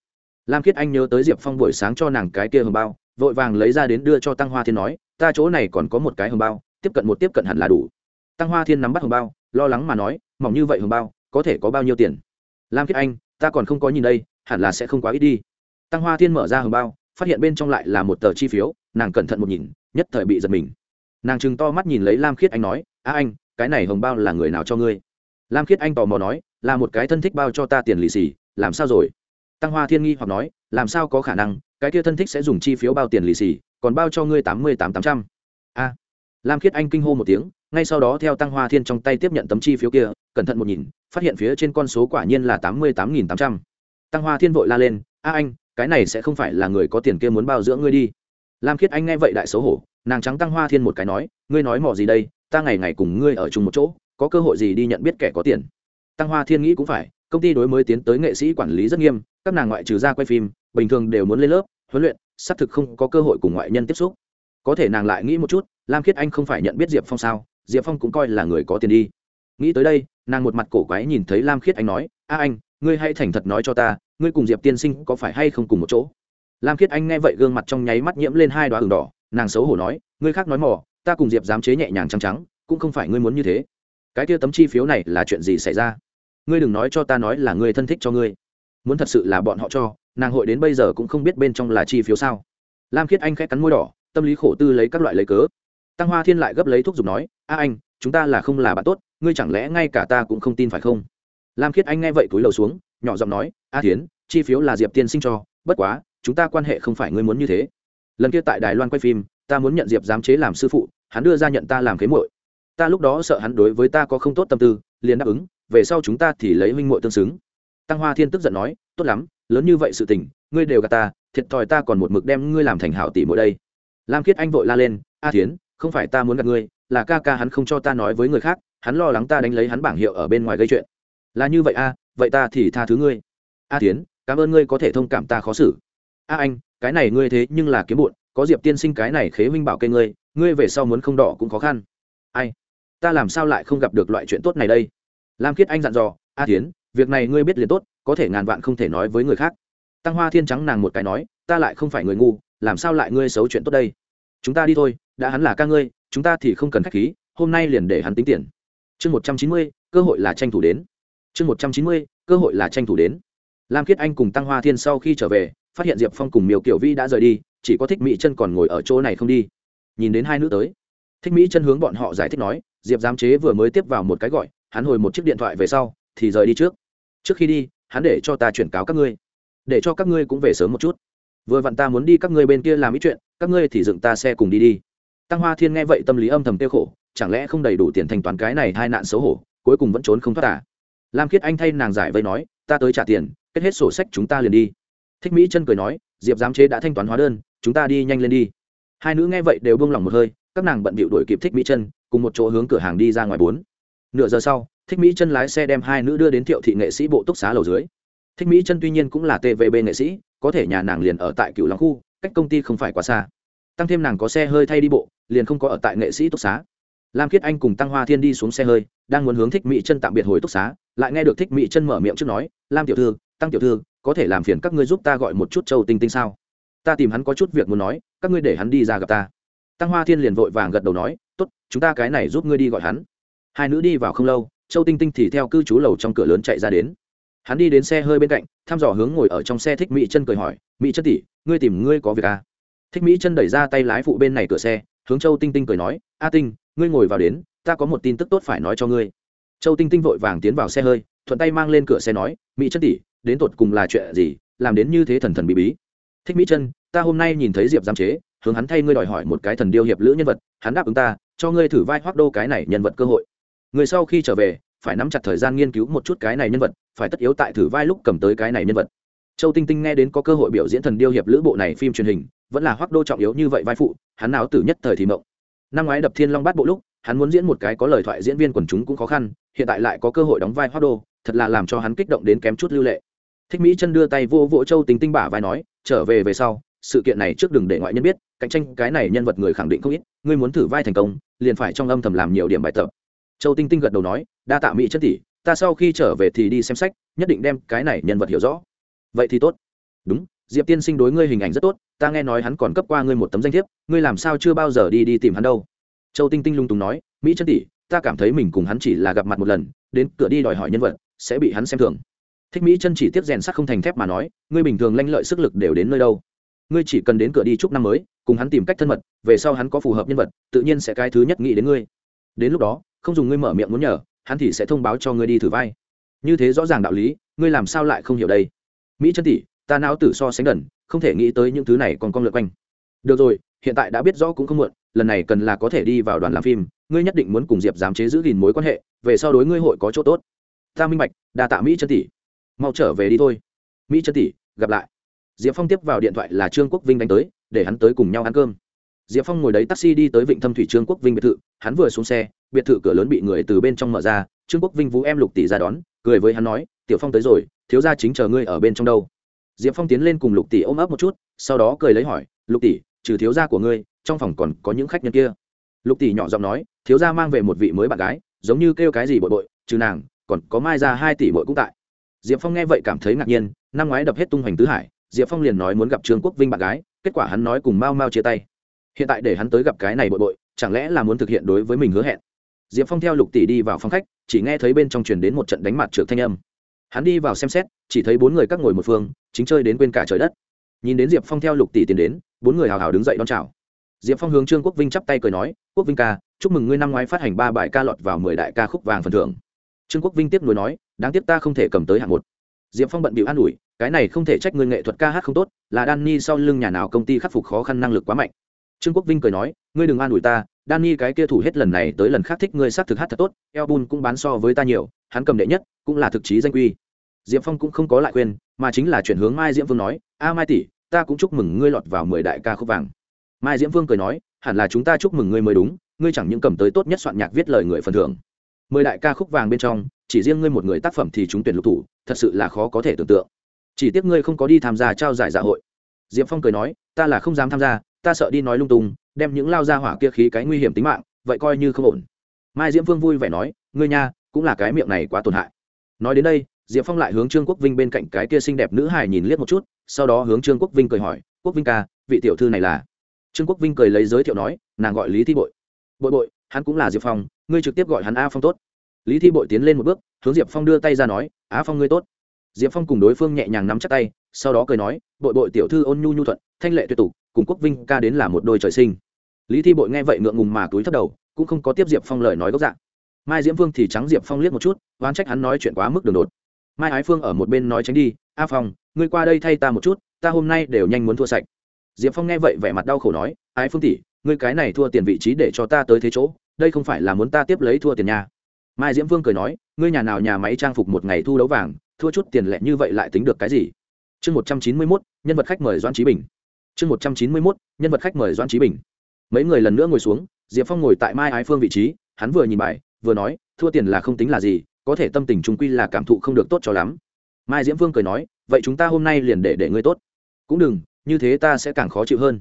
Lam khiết anh nhớ tới diệp phong buổi sáng cho nàng cái kia hồng bao, vội vàng lấy ra đến đưa cho tăng hoa thiên nói ta chỗ này còn có một cái hồng bao, tiếp cận một tiếp cận hẳn là đủ. Tăng hoa thiên nắm bắt hồng bao, lo lắng mà nói, mỏng như vậy hồng bao, có thể có bao nhiêu tiền? Lam khiết anh, ta còn không có nhìn đây, hẳn là sẽ không quá ít đi. Tăng hoa thiên mở ra hồng bao, phát hiện bên trong lại là một tờ chi phiếu, nàng cẩn thận một nhìn, nhất thời bị giật mình. Nàng chừng to mắt nhìn lấy lam khiết anh nói, a anh, cái này hồng bao là người nào cho ngươi? Lam khiết anh tò mò nói, là một cái thân thích bao cho ta tiền lì xì, làm sao rồi? Tăng hoa thiên nghi hoặc nói, làm sao có khả năng, cái kia thân thích sẽ dùng chi phiếu bao tiền lì xì còn bao cho ngươi tám mươi tám tám trăm. A. Lam khiết anh kinh hô một tiếng, ngay sau đó theo tăng hoa thiên trong tay tiếp nhận tấm chi phiếu kia, cẩn thận một nhìn, phát hiện phía trên con số quả nhiên là tám mươi tám nghìn tám trăm. Tăng hoa thiên vội la lên, a anh, cái này sẽ không phải là người có tiền kia muốn bao dưỡng ngươi đi. Lam khiết anh nghe vậy đại xấu hổ, nàng trắng tăng hoa thiên một cái nói, ngươi nói mò gì đây, ta ngày ngày cùng ngươi ở chung một chỗ, có cơ hội gì đi nhận biết kẻ có tiền? Tăng hoa thiên nghĩ cũng phải, công ty đối mới tiến tới nghệ sĩ quản lý rất nghiêm, các nàng ngoại trừ ra quay phim, bình thường đều muốn lên lớp, huấn luyện xác thực không có cơ hội cùng ngoại nhân tiếp xúc. Có thể nàng lại nghĩ một chút, lam khiết anh không phải nhận biết diệp phong sao? Diệp phong cũng coi là người có tiền đi. Nghĩ tới đây, nàng một mặt cổ quái nhìn thấy lam khiết anh nói, a anh, ngươi hãy thành thật nói cho ta, ngươi cùng diệp tiên sinh có phải hay không cùng một chỗ? Lam khiết anh nghe vậy gương mặt trong nháy mắt nhiễm lên hai đoá đường đỏ, nàng xấu hổ nói, ngươi khác nói mỏ ta cùng diệp dám chế nhẹ nhàng trắng trắng, cũng không phải ngươi muốn như thế. Cái kia tấm chi phiếu này là chuyện gì xảy ra? Ngươi đừng nói cho ta nói là ngươi thân thích cho ngươi. Muốn thật sự là bọn họ cho nàng hội đến bây giờ cũng không biết bên trong là chi phiếu sao. Lam khiết anh khẽ cắn môi đỏ, tâm lý khổ tư lấy các loại lấy cớ. Tăng hoa thiên lại gấp lấy thuốc giục nói, a anh, chúng ta là không là bạn tốt, ngươi chẳng lẽ ngay cả ta cũng không tin phải không? Lam khiết anh nghe vậy túi lầu xuống, nhỏ giọng nói, a tiến chi phiếu là diệp tiên sinh cho, bất quá, chúng ta quan hệ không phải ngươi muốn như thế. Lần kia tại đài loan quay phim, ta muốn nhận diệp giám chế làm sư phụ, hắn đưa ra nhận ta làm khế muội. Ta lúc đó sợ hắn đối với ta có không tốt tâm tư, liền đáp ứng, về sau chúng ta thì lấy huynh muội tương xứng. Tăng hoa thiên tức giận nói, tốt lắm lớn như vậy sự tình, ngươi đều gạt ta, thiệt thòi ta còn một mực đem ngươi làm thành hảo tỷ mỗi đây. Lam khiết anh vội la lên, a thiến, không phải ta muốn gạt ngươi, là ca ca hắn không cho ta nói với người khác, hắn lo lắng ta đánh lấy hắn bảng hiệu ở bên ngoài gây chuyện. Là như vậy a, vậy ta thì tha thứ ngươi. A thiến, cảm ơn ngươi có thể thông cảm ta khó xử. A anh, cái này ngươi thế nhưng là kiếm bụn, có diệp tiên sinh cái này khế Minh bảo kê ngươi ngươi về sau muốn không đỏ cũng khó khăn. Ai, ta làm sao lại không gặp được loại chuyện tốt này đây? Lam khiết anh dặn dò, a tiến việc này ngươi biết liền tốt có thể ngàn vạn không thể nói với người khác. Tăng hoa thiên trắng nàng một cái nói, ta lại không phải người ngu, làm sao lại ngươi xấu chuyện tốt đây? Chúng ta đi thôi, đã hắn là ca ngươi, chúng ta thì không cần khách khí, hôm nay liền để hắn tính tiền. Chương một trăm chín mươi, cơ hội là tranh thủ đến. Chương một trăm chín mươi, cơ hội là tranh thủ đến. Lam khiết anh cùng tăng hoa thiên sau khi trở về, phát hiện diệp phong cùng miều kiểu vi đã rời đi, chỉ có thích mỹ chân còn ngồi ở chỗ này không đi. Nhìn đến hai nữ tới, thích mỹ chân hướng bọn họ giải thích nói, diệp giám chế vừa mới tiếp vào một cái gọi, hắn hồi một chiếc điện thoại về sau, thì rời đi trước. Trước khi đi hắn để cho ta chuyển cáo các ngươi. Để cho các ngươi cũng về sớm một chút. Vừa vặn ta muốn đi các ngươi bên kia làm ít chuyện, các ngươi thì dựng ta xe cùng đi đi. Tăng hoa thiên nghe vậy tâm lý âm thầm tiêu khổ, chẳng lẽ không đầy đủ tiền thanh toán cái này hai nạn xấu hổ, cuối cùng vẫn trốn không thoát à? Lam khiết anh thay nàng giải vây nói, ta tới trả tiền, kết hết sổ sách chúng ta liền đi. Thích mỹ chân cười nói, diệp giám chế đã thanh toán hóa đơn, chúng ta đi nhanh lên đi. Hai nữ nghe vậy đều buông lỏng một hơi, các nàng bận bịu đuổi kịp thích mỹ chân cùng một chỗ hướng cửa hàng đi ra ngoài bốn. Nửa giờ sau thích mỹ chân lái xe đem hai nữ đưa đến thiệu thị nghệ sĩ bộ túc xá lầu dưới. Thích mỹ chân tuy nhiên cũng là tvb nghệ sĩ, có thể nhà nàng liền ở tại cựu long khu, cách công ty không phải quá xa. Tăng thêm nàng có xe hơi thay đi bộ, liền không có ở tại nghệ sĩ túc xá. Lam kiết anh cùng tăng hoa thiên đi xuống xe hơi, đang muốn hướng thích mỹ chân tạm biệt hồi túc xá, lại nghe được thích mỹ chân mở miệng trước nói, lam tiểu thư, tăng tiểu thư, có thể làm phiền các ngươi giúp ta gọi một chút châu tinh tinh sao? Ta tìm hắn có chút việc muốn nói, các ngươi để hắn đi ra gặp ta. Tăng hoa thiên liền vội vàng gật đầu nói, tốt, chúng ta cái này giúp ngươi đi gọi hắn. Hai nữ đi vào không lâu châu tinh tinh thì theo cư trú lầu trong cửa lớn chạy ra đến. Hắn đi đến xe hơi bên cạnh, thăm dò hướng ngồi ở trong xe thích mỹ chân cười hỏi, mỹ chân tỷ, ngươi tìm ngươi có việc à? thích mỹ chân đẩy ra tay lái phụ bên này cửa xe, hướng châu tinh tinh cười nói, a tinh, ngươi ngồi vào đến, ta có một tin tức tốt phải nói cho ngươi. Châu tinh tinh vội vàng tiến vào xe hơi, thuận tay mang lên cửa xe nói, mỹ chân tỷ, đến tột cùng là chuyện gì, làm đến như thế thần thần bí bí? Thích mỹ chân, ta hôm nay nhìn thấy diệp giam chế, hướng hắn thay ngươi đòi hỏi một cái thần điêu hiệp lữ nhân vật, hắn đáp ứng ta, cho ngươi thử vai hoác đô cái này nhân vật cơ hội người sau khi trở về, phải nắm chặt thời gian nghiên cứu một chút cái này nhân vật, phải tất yếu tại thử vai lúc cầm tới cái này nhân vật. Châu tinh tinh nghe đến có cơ hội biểu diễn thần điêu hiệp lữ bộ này phim truyền hình, vẫn là hoác đô trọng yếu như vậy vai phụ, hắn nào tử nhất thời thì mộng. Năm ngoái đập thiên long bát bộ lúc, hắn muốn diễn một cái có lời thoại diễn viên quần chúng cũng khó khăn, hiện tại lại có cơ hội đóng vai hoác đô, thật là làm cho hắn kích động đến kém chút lưu lệ. Thích mỹ chân đưa tay vô vỗ châu tinh tinh bả vai nói, trở về về sau, sự kiện này trước đừng để ngoại nhân biết, cạnh tranh cái này nhân vật người khẳng định không ít, ngươi muốn thử vai thành công, liền phải trong âm thầm làm nhiều điểm bài tập châu tinh tinh gật đầu nói, đa tạ mỹ chân tỷ, ta sau khi trở về thì đi xem sách, nhất định đem cái này nhân vật hiểu rõ. Vậy thì tốt. Đúng, diệp tiên sinh đối ngươi hình ảnh rất tốt, ta nghe nói hắn còn cấp qua ngươi một tấm danh thiếp, ngươi làm sao chưa bao giờ đi đi tìm hắn đâu? Châu tinh tinh lung tùng nói, mỹ chân tỷ, ta cảm thấy mình cùng hắn chỉ là gặp mặt một lần, đến cửa đi đòi hỏi nhân vật, sẽ bị hắn xem thường. Thích mỹ chân chỉ tiếp rèn sắt không thành thép mà nói, ngươi bình thường lanh lợi sức lực đều đến nơi đâu. Ngươi chỉ cần đến cửa đi chúc năm mới, cùng hắn tìm cách thân mật, về sau hắn có phù hợp nhân vật, tự nhiên sẽ cái thứ nhất nghĩ đến ngươi đến lúc đó, không dùng ngươi mở miệng muốn nhờ, hắn thì sẽ thông báo cho ngươi đi thử vai. Như thế rõ ràng đạo lý, ngươi làm sao lại không hiểu đây? Mỹ chân tỷ, ta não tử so sánh đần, không thể nghĩ tới những thứ này còn con lượt quanh. Được rồi, hiện tại đã biết rõ cũng không muộn, lần này cần là có thể đi vào đoàn làm phim, ngươi nhất định muốn cùng diệp giám chế giữ gìn mối quan hệ, về sau đối ngươi hội có chỗ tốt. Ta minh bạch, đa tạ mỹ chân tỷ. Mau trở về đi thôi. Mỹ chân tỷ, gặp lại. Diệp phong tiếp vào điện thoại là trương quốc vinh đánh tới, để hắn tới cùng nhau ăn cơm diệp phong ngồi đấy taxi đi tới vịnh thâm thủy trương quốc vinh biệt thự, hắn vừa xuống xe, biệt thự cửa lớn bị người từ bên trong mở ra, trương quốc vinh vũ em lục tỷ ra đón, cười với hắn nói, tiểu phong tới rồi, thiếu gia chính chờ ngươi ở bên trong đâu. Diệp phong tiến lên cùng lục tỷ ôm ấp một chút, sau đó cười lấy hỏi, lục tỷ, trừ thiếu gia của ngươi, trong phòng còn có những khách nhân kia? Lục tỷ nhỏ giọng nói, thiếu gia mang về một vị mới bạn gái, giống như kêu cái gì bội bội, trừ nàng, còn có mai ra hai tỷ bội cũng tại. Diệp phong nghe vậy cảm thấy ngạc nhiên, năm ngoái đập hết tung hoành tứ hải, diệp phong liền nói muốn gặp trương quốc vinh bạn gái, kết quả hắn nói cùng mau mau chia tay hiện tại để hắn tới gặp cái này bội bội, chẳng lẽ là muốn thực hiện đối với mình hứa hẹn? Diệp phong theo lục tỷ đi vào phòng khách, chỉ nghe thấy bên trong truyền đến một trận đánh mặt trượt thanh âm. Hắn đi vào xem xét, chỉ thấy bốn người các ngồi một phương, chính chơi đến quên cả trời đất. Nhìn đến diệp phong theo lục tỷ tiến đến, bốn người hào hào đứng dậy đón chào. Diệp phong hướng trương quốc vinh chắp tay cười nói, quốc vinh ca, chúc mừng ngươi năm ngoái phát hành ba bài ca lọt vào mười đại ca khúc vàng phần thưởng. Trương quốc vinh tiếp nối nói, đáng tiếc ta không thể cầm tới hạng một. Diệp phong bận bịu an ủi, cái này không thể trách ngươi nghệ thuật ca hát không tốt, là đan ni sau lưng nhà nào công ty khắc phục khó khăn năng lực quá mạnh trương quốc vinh cười nói, ngươi đừng an ủi ta danny cái kia thủ hết lần này tới lần khác thích ngươi sát thực hát thật tốt album cũng bán so với ta nhiều, hắn cầm đệ nhất, cũng là thực chí danh quy diệp phong cũng không có lại khuyên, mà chính là chuyển hướng mai diễm vương nói, a mai tỷ, ta cũng chúc mừng ngươi lọt vào mười đại ca khúc vàng. Mai diễm vương cười nói, hẳn là chúng ta chúc mừng ngươi mới đúng, ngươi chẳng những cầm tới tốt nhất soạn nhạc viết lời người phần thưởng. Mười đại ca khúc vàng bên trong, chỉ riêng ngươi một người tác phẩm thì chúng tuyển lục thủ, thật sự là khó có thể tưởng tượng. Chỉ tiếc ngươi không có đi tham gia trao giải dạ hội diệp phong cười nói, ta là không dám tham gia, ta sợ đi nói lung tung, đem những lao ra hỏa kia khí cái nguy hiểm tính mạng, vậy coi như không ổn. Mai diễm vương vui vẻ nói, ngươi nha, cũng là cái miệng này quá tổn hại. Nói đến đây, diệp phong lại hướng trương quốc vinh bên cạnh cái kia xinh đẹp nữ hài nhìn liếc một chút, sau đó hướng trương quốc vinh cười hỏi, quốc vinh ca, vị tiểu thư này là? Trương quốc vinh cười lấy giới thiệu nói, nàng gọi lý thi bội. Bội bội, hắn cũng là diệp phong, ngươi trực tiếp gọi hắn a phong tốt. Lý thi bội tiến lên một bước, hướng diệp phong đưa tay ra nói á phong ngươi tốt diệp phong cùng đối phương nhẹ nhàng nắm chắc tay, sau đó cười nói, bội bội tiểu thư ôn nhu nhu thuận, thanh lệ tuyệt tục, cùng quốc vinh ca đến là một đôi trời sinh. Lý thi bội nghe vậy ngượng ngùng mà túi thấp đầu, cũng không có tiếp diệp phong lời nói gốc dạng. Mai diễm vương thì trắng diệp phong liếc một chút, oán trách hắn nói chuyện quá mức đường đột. Mai ái phương ở một bên nói tránh đi, a phong, ngươi qua đây thay ta một chút, ta hôm nay đều nhanh muốn thua sạch. Diệp phong nghe vậy vẻ mặt đau khổ nói, ái phương tỷ, ngươi cái này thua tiền vị trí để cho ta tới thế chỗ, đây không phải là muốn ta tiếp lấy thua tiền nhà. Mai diễm vương cười nói, ngươi nhà nào nhà máy trang phục một ngày thu đấu vàng thua chút tiền lệ như vậy lại tính được cái gì? Chương một trăm chín mươi mốt, nhân vật khách mời doan trí bình. Chương một trăm chín mươi mốt, nhân vật khách mời doan trí bình. Mấy người lần nữa ngồi xuống, diệp phong ngồi tại mai ái phương vị trí, hắn vừa nhìn bài, vừa nói, thua tiền là không tính là gì, có thể tâm tình trung quy là cảm thụ không được tốt cho lắm. Mai diễm vương cười nói, vậy chúng ta hôm nay liền để để ngươi tốt. Cũng đừng, như thế ta sẽ càng khó chịu hơn.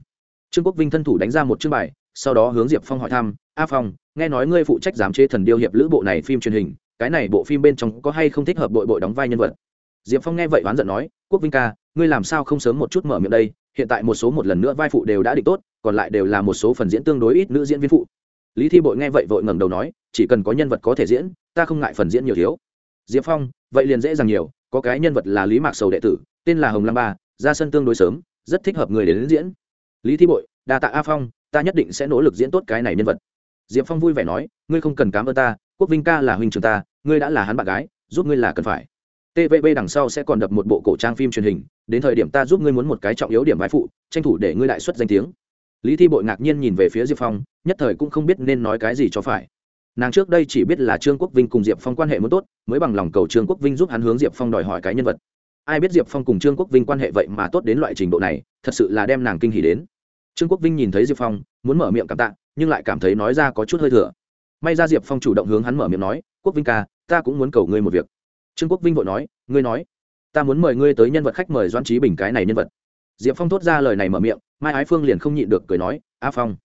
Trương quốc vinh thân thủ đánh ra một chương bài, sau đó hướng diệp phong hỏi thăm, a phong, nghe nói ngươi phụ trách giám chế thần điêu hiệp lữ bộ này phim truyền hình cái này bộ phim bên trong có hay không thích hợp bội bội đóng vai nhân vật? Diệp phong nghe vậy oán giận nói, quốc vinh ca, ngươi làm sao không sớm một chút mở miệng đây? Hiện tại một số một lần nữa vai phụ đều đã định tốt, còn lại đều là một số phần diễn tương đối ít nữ diễn viên phụ. Lý thi bội nghe vậy vội ngẩng đầu nói, chỉ cần có nhân vật có thể diễn, ta không ngại phần diễn nhiều thiếu. Diệp phong, vậy liền dễ dàng nhiều, có cái nhân vật là lý mạc sầu đệ tử, tên là hồng lam ba, ra sân tương đối sớm, rất thích hợp người đến diễn. Lý thi bội, đa tạ a phong, ta nhất định sẽ nỗ lực diễn tốt cái này nhân vật. Diệp phong vui vẻ nói, ngươi không cần cám ơn ta quốc vinh ca là huynh trường ta, ngươi đã là hắn bạn gái, giúp ngươi là cần phải. Tvb đằng sau sẽ còn đập một bộ cổ trang phim truyền hình, đến thời điểm ta giúp ngươi muốn một cái trọng yếu điểm vai phụ, tranh thủ để ngươi lại xuất danh tiếng. Lý thi bội ngạc nhiên nhìn về phía diệp phong, nhất thời cũng không biết nên nói cái gì cho phải. Nàng trước đây chỉ biết là trương quốc vinh cùng diệp phong quan hệ muốn tốt, mới bằng lòng cầu trương quốc vinh giúp hắn hướng diệp phong đòi hỏi cái nhân vật. Ai biết diệp phong cùng trương quốc vinh quan hệ vậy mà tốt đến loại trình độ này, thật sự là đem nàng kinh hỉ đến. Trương quốc vinh nhìn thấy diệp phong, muốn mở miệng cảm tạ, nhưng lại cảm thấy nói ra có chút hơi thừa may ra diệp phong chủ động hướng hắn mở miệng nói, quốc vinh ca, ta cũng muốn cầu ngươi một việc. Trương quốc vinh vội nói, ngươi nói, ta muốn mời ngươi tới nhân vật khách mời doan trí bình cái này nhân vật. Diệp phong thốt ra lời này mở miệng, mai ái phương liền không nhịn được cười nói, a phong,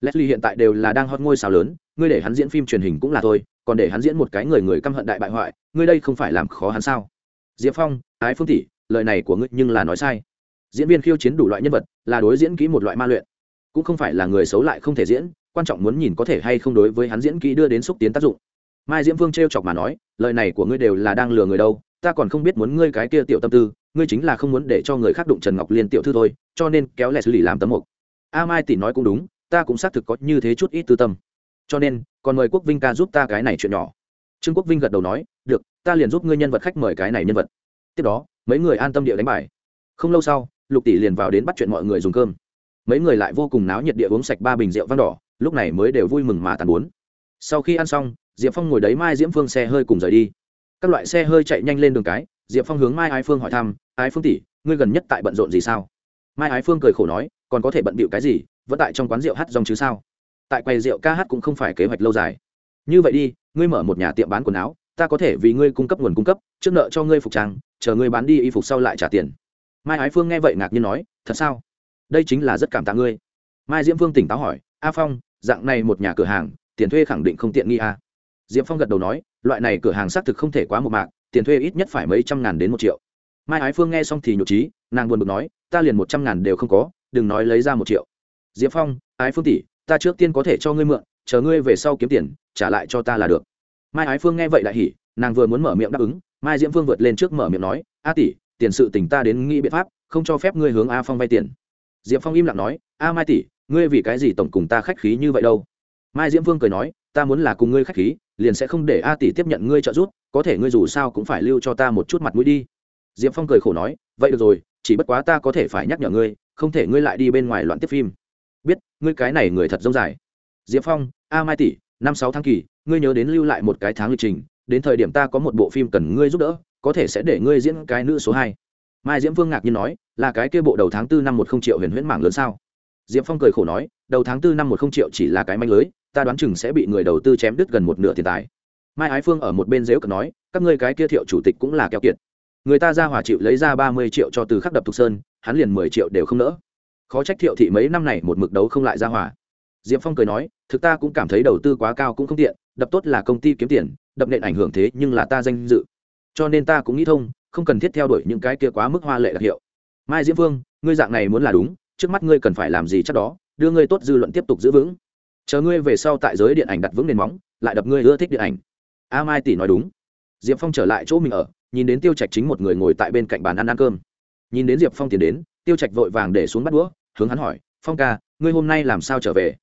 leslie hiện tại đều là đang hot ngôi sao lớn, ngươi để hắn diễn phim truyền hình cũng là thôi, còn để hắn diễn một cái người người căm hận đại bại hoại, ngươi đây không phải làm khó hắn sao? Diệp phong, ái phương tỷ, lời này của ngươi nhưng là nói sai. Diễn viên khiêu chiến đủ loại nhân vật, là đối diễn kỹ một loại ma luyện, cũng không phải là người xấu lại không thể diễn quan trọng muốn nhìn có thể hay không đối với hắn diễn kỹ đưa đến xúc tiến tác dụng. Mai diễm vương t r e o chọc mà nói, lời này của ngươi đều là đang lừa người đâu, ta còn không biết muốn ngươi cái kia tiểu tâm tư, ngươi chính là không muốn để cho người khác đụng trần ngọc liên tiểu thư thôi, cho nên kéo lẹ xử lý làm tấm mục. A mai tỷ nói cũng đúng, ta cũng xác thực có như thế chút ít tư tâm. Cho nên, còn mời quốc vinh ca giúp ta cái này chuyện nhỏ. Trương quốc vinh gật đầu nói, được, ta liền giúp ngươi nhân vật khách mời cái này nhân vật. Tiếp đó, mấy người an tâm địa đánh bài. Không lâu sau, lục tỷ liền vào đến bắt chuyện mọi người dùng cơm. Mấy người lại vô cùng náo nhiệt địa uống sạch ba bình rượu vang đỏ lúc này mới đều vui mừng mà tàn bốn. Sau khi ăn xong, diệp phong ngồi đấy mai diễm phương xe hơi cùng rời đi. Các loại xe hơi chạy nhanh lên đường cái, diệp phong hướng mai ái phương hỏi thăm, ái phương tỷ, ngươi gần nhất tại bận rộn gì sao? Mai ái phương cười khổ nói, còn có thể bận bịu cái gì, vẫn tại trong quán rượu hát dòng chứ sao? Tại quầy rượu ca hát cũng không phải kế hoạch lâu dài. Như vậy đi, ngươi mở một nhà tiệm bán quần áo, ta có thể vì ngươi cung cấp nguồn cung cấp, trước nợ cho ngươi phục trang, chờ ngươi bán đi y phục sau lại trả tiền. Mai ái phương nghe vậy ngạc nhiên nói, thật sao? Đây chính là rất cảm tạ ngươi. Mai diễm phương tỉnh táo hỏi, a phong dạng này một nhà cửa hàng, tiền thuê khẳng định không tiện nghi a. À? diễm phong gật đầu nói, loại này cửa hàng xác thực không thể quá một mạc, tiền thuê ít nhất phải mấy trăm ngàn đến một triệu. Mai ái phương nghe xong thì nhục trí nàng buồn bực nói, ta liền một trăm ngàn đều không có, đừng nói lấy ra một triệu. Diệp phong, ái phương tỷ, ta trước tiên có thể cho ngươi mượn, chờ ngươi về sau kiếm tiền, trả lại cho ta là được. Mai ái phương nghe vậy lại hỉ, nàng vừa muốn mở miệng đáp ứng, mai diễm phương vượt lên trước mở miệng nói, a tỷ, tiền sự tỉnh ta đến nghĩ biện pháp, không cho phép ngươi hướng a phong vay tiền. Diệp phong im lặng nói, a mai tỷ ngươi vì cái gì tổng cùng ta khách khí như vậy đâu? Mai diễm Vương cười nói, ta muốn là cùng ngươi khách khí, liền sẽ không để a tỷ tiếp nhận ngươi trợ giúp, có thể ngươi dù sao cũng phải lưu cho ta một chút mặt mũi đi. Diệp phong cười khổ nói, vậy được rồi, chỉ bất quá ta có thể phải nhắc nhở ngươi, không thể ngươi lại đi bên ngoài loạn tiếp phim. Biết, ngươi cái này người thật rông dài. Diệp phong, a mai tỷ, năm sáu tháng kỳ, ngươi nhớ đến lưu lại một cái tháng lịch trình, đến thời điểm ta có một bộ phim cần ngươi giúp đỡ, có thể sẽ để ngươi diễn cái nữ số hai. Mai diễm Vương ngạc nhiên nói, là cái kia bộ đầu tháng tư năm một không triệu huyền huyễn mạng lớn sao? Diệp phong cười khổ nói, đầu tháng tư năm một không triệu chỉ là cái manh lưới, ta đoán chừng sẽ bị người đầu tư chém đứt gần một nửa tiền tài. Mai ái phương ở một bên dếu cờ nói, các ngươi cái kia thiệu chủ tịch cũng là keo kiệt. Người ta ra hòa chịu lấy ra ba mươi triệu cho từ khắc đập thục sơn, hắn liền mười triệu đều không nỡ. Khó trách thiệu thị mấy năm này một mực đấu không lại ra hòa diệp phong cười nói, thực ta cũng cảm thấy đầu tư quá cao cũng không tiện, đập tốt là công ty kiếm tiền, đập nện ảnh hưởng thế nhưng là ta danh dự. Cho nên ta cũng nghĩ thông, không cần thiết theo đuổi những cái kia quá mức hoa lệ đặc hiệu. Mai diễm phương, ngươi dạng này muốn là đúng trước mắt ngươi cần phải làm gì chắc đó, đưa ngươi tốt dư luận tiếp tục giữ vững. Chờ ngươi về sau tại giới điện ảnh đặt vững nền móng, lại đập ngươi ưa thích điện ảnh. A mai tỷ nói đúng. Diệp phong trở lại chỗ mình ở, nhìn đến tiêu trạch chính một người ngồi tại bên cạnh bàn ăn ăn cơm. Nhìn đến diệp phong tiến đến, tiêu trạch vội vàng để xuống bắt đũa, hướng hắn hỏi, phong ca, ngươi hôm nay làm sao trở về?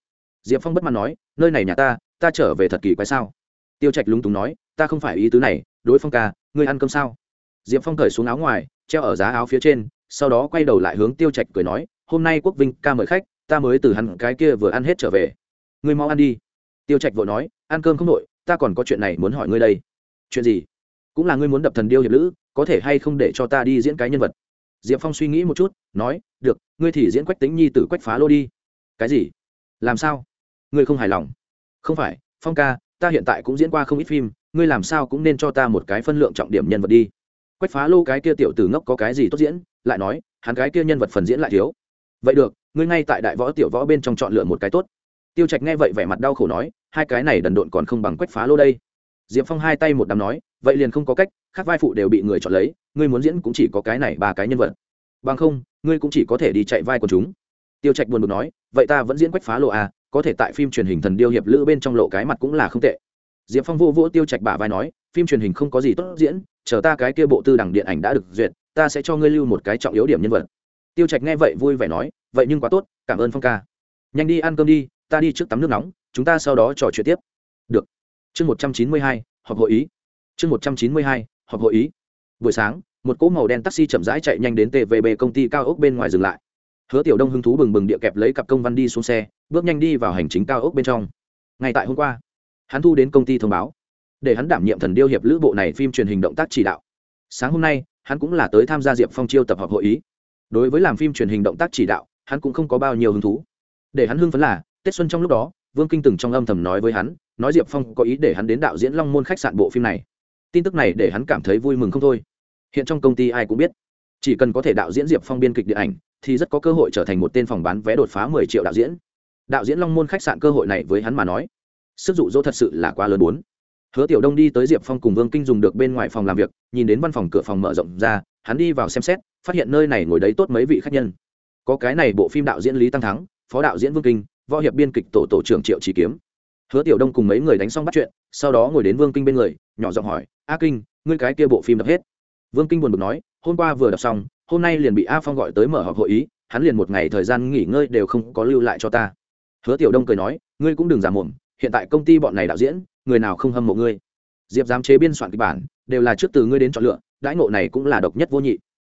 Diệp phong bất mãn nói, nơi này nhà ta ta trở về thật kỳ quái sao? Tiêu trạch lúng túng nói, ta không phải ý tứ này, đối phong ca, ngươi ăn cơm sao? Diệp phong cởi xuống áo ngoài, treo ở giá áo phía trên, sau đó quay đầu lại hướng tiêu trạch cười nói hôm nay quốc vinh ca mời khách, ta mới từ hắn cái kia vừa ăn hết trở về. Ngươi mau ăn đi. Tiêu trạch vội nói, ăn cơm không nội ta còn có chuyện này muốn hỏi ngươi đây. Chuyện gì? Cũng là ngươi muốn đập thần điêu hiệp lữ, có thể hay không để cho ta đi diễn cái nhân vật? Diệp phong suy nghĩ một chút, nói, được, ngươi thì diễn quách tính nhi t ử quách phá lô đi. Cái gì? Làm sao? Ngươi không hài lòng? Không phải, phong ca, ta hiện tại cũng diễn qua không ít phim, ngươi làm sao cũng nên cho ta một cái phân lượng trọng điểm nhân vật đi. Quách phá lô cái kia tiểu tử ngốc có cái gì tốt diễn, lại nói, hắn cái kia nhân vật phần diễn lại thiếu vậy được, ngươi ngay tại đại võ tiểu võ bên trong chọn lựa một cái tốt. Tiêu trạch nghe vậy vẻ mặt đau khổ nói, hai cái này đần độn còn không bằng quách phá lô đây. Diệp phong hai tay một đám nói, vậy liền không có cách, khác vai phụ đều bị người chọn lấy, ngươi muốn diễn cũng chỉ có cái này ba cái nhân vật. Bằng không, ngươi cũng chỉ có thể đi chạy vai của chúng. Tiêu trạch buồn bực nói, vậy ta vẫn diễn quách phá lộ à có thể tại phim truyền hình thần điêu hiệp lữ bên trong lộ cái mặt cũng là không tệ. Diệp phong vô vô tiêu trạch bả vai nói, phim truyền hình không có gì tốt diễn, chờ ta cái kia bộ tư đẳng điện ảnh đã được duyệt, ta sẽ cho ngươi lưu một cái trọng yếu điểm nhân vật tiêu trạch nghe vậy vui vẻ nói, vậy nhưng quá tốt, cảm ơn phong ca. Nhanh đi ăn cơm đi, ta đi trước tắm nước nóng, chúng ta sau đó trò chuyện tiếp. Được. Chương một trăm chín mươi hai, họp hội ý. Chương một trăm chín mươi hai, họp hội ý. Buổi sáng, một cỗ màu đen taxi chậm rãi chạy nhanh đến tvb công ty cao ốc bên ngoài dừng lại. Hứa tiểu đông hứng thú bừng bừng địa kẹp lấy cặp công văn đi xuống xe, bước nhanh đi vào hành chính cao ốc bên trong. Ngay tại hôm qua, hắn thu đến công ty thông báo, để hắn đảm nhiệm thần điêu hiệp lữ bộ này phim truyền hình động tác chỉ đạo. Sáng hôm nay, hắn cũng là tới tham gia diệp phong chiêu tập họp hội ý đối với làm phim truyền hình động tác chỉ đạo, hắn cũng không có bao nhiêu hứng thú. Để hắn hưng phấn là, tết xuân trong lúc đó, vương kinh từng trong âm thầm nói với hắn, nói diệp phong có ý để hắn đến đạo diễn long môn khách sạn bộ phim này. Tin tức này để hắn cảm thấy vui mừng không thôi. Hiện trong công ty ai cũng biết, chỉ cần có thể đạo diễn diệp phong biên kịch điện ảnh, thì rất có cơ hội trở thành một tên phòng bán vé đột phá mười triệu đạo diễn. Đạo diễn long môn khách sạn cơ hội này với hắn mà nói, sức dụ dỗ thật sự là quá lớn bốn hứa tiểu đông đi tới diệp phong cùng vương kinh dùng được bên ngoài phòng làm việc, nhìn đến văn phòng cửa phòng mở rộng ra, hắn đi vào xem xét, phát hiện nơi này ngồi đấy tốt mấy vị khách nhân. Có cái này bộ phim đạo diễn lý tăng thắng, phó đạo diễn vương kinh, võ hiệp biên kịch tổ tổ trưởng triệu chỉ kiếm. Hứa tiểu đông cùng mấy người đánh xong bắt chuyện, sau đó ngồi đến vương kinh bên người, nhỏ giọng hỏi, a kinh, ngươi cái kia bộ phim đập hết? Vương kinh buồn bực nói, hôm qua vừa đọc xong, hôm nay liền bị a phong gọi tới mở họp hội ý, hắn liền một ngày thời gian nghỉ ngơi đều không có lưu lại cho ta. Hứa tiểu đông cười nói, ngươi cũng đừng giả mồm, hiện tại công ty bọn này đạo diễn người nào không hâm mộ ngươi? Diệp dám chế biên soạn kịch bản, đều là trước từ ngươi đến chọn lựa, đãi ngộ này cũng là độc nhất vô nhị.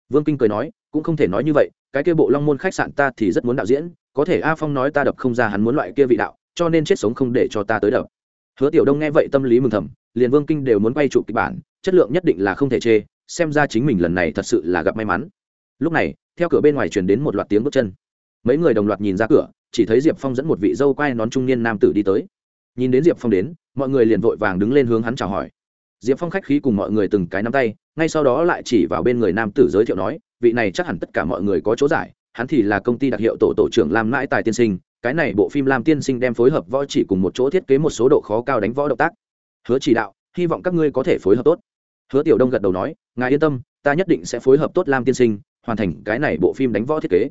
Vương kinh cười nói, cũng không thể nói như vậy, cái kia bộ long môn khách sạn ta thì rất muốn đạo diễn, có thể a phong nói ta đập không ra hắn muốn loại kia vị đạo, cho nên chết sống không để cho ta tới đập. Hứa tiểu đông nghe vậy tâm lý mừng thầm, liền vương kinh đều muốn quay chụp kịch bản, chất lượng nhất định là không thể chê, xem ra chính mình lần này thật sự là gặp may mắn. Lúc này, theo cửa bên ngoài truyền đến một loạt tiếng bước chân. Mấy người đồng loạt nhìn ra cửa, chỉ thấy diệp phong dẫn một vị dâu quai nón trung niên nam tử đi tới. Nhìn đến diệp phong đến mọi người liền vội vàng đứng lên hướng hắn chào hỏi. Diệp phong khách khí cùng mọi người từng cái nắm tay, ngay sau đó lại chỉ vào bên người nam tử giới thiệu nói, vị này chắc hẳn tất cả mọi người có chỗ giải, hắn thì là công ty đặc hiệu tổ tổ trưởng lam mãi tài tiên sinh, cái này bộ phim lam tiên sinh đem phối hợp võ chỉ cùng một chỗ thiết kế một số độ khó cao đánh võ động tác. Hứa chỉ đạo, hy vọng các ngươi có thể phối hợp tốt. Hứa tiểu đông gật đầu nói, ngài yên tâm, ta nhất định sẽ phối hợp tốt lam tiên sinh, hoàn thành cái này bộ phim đánh võ thiết kế.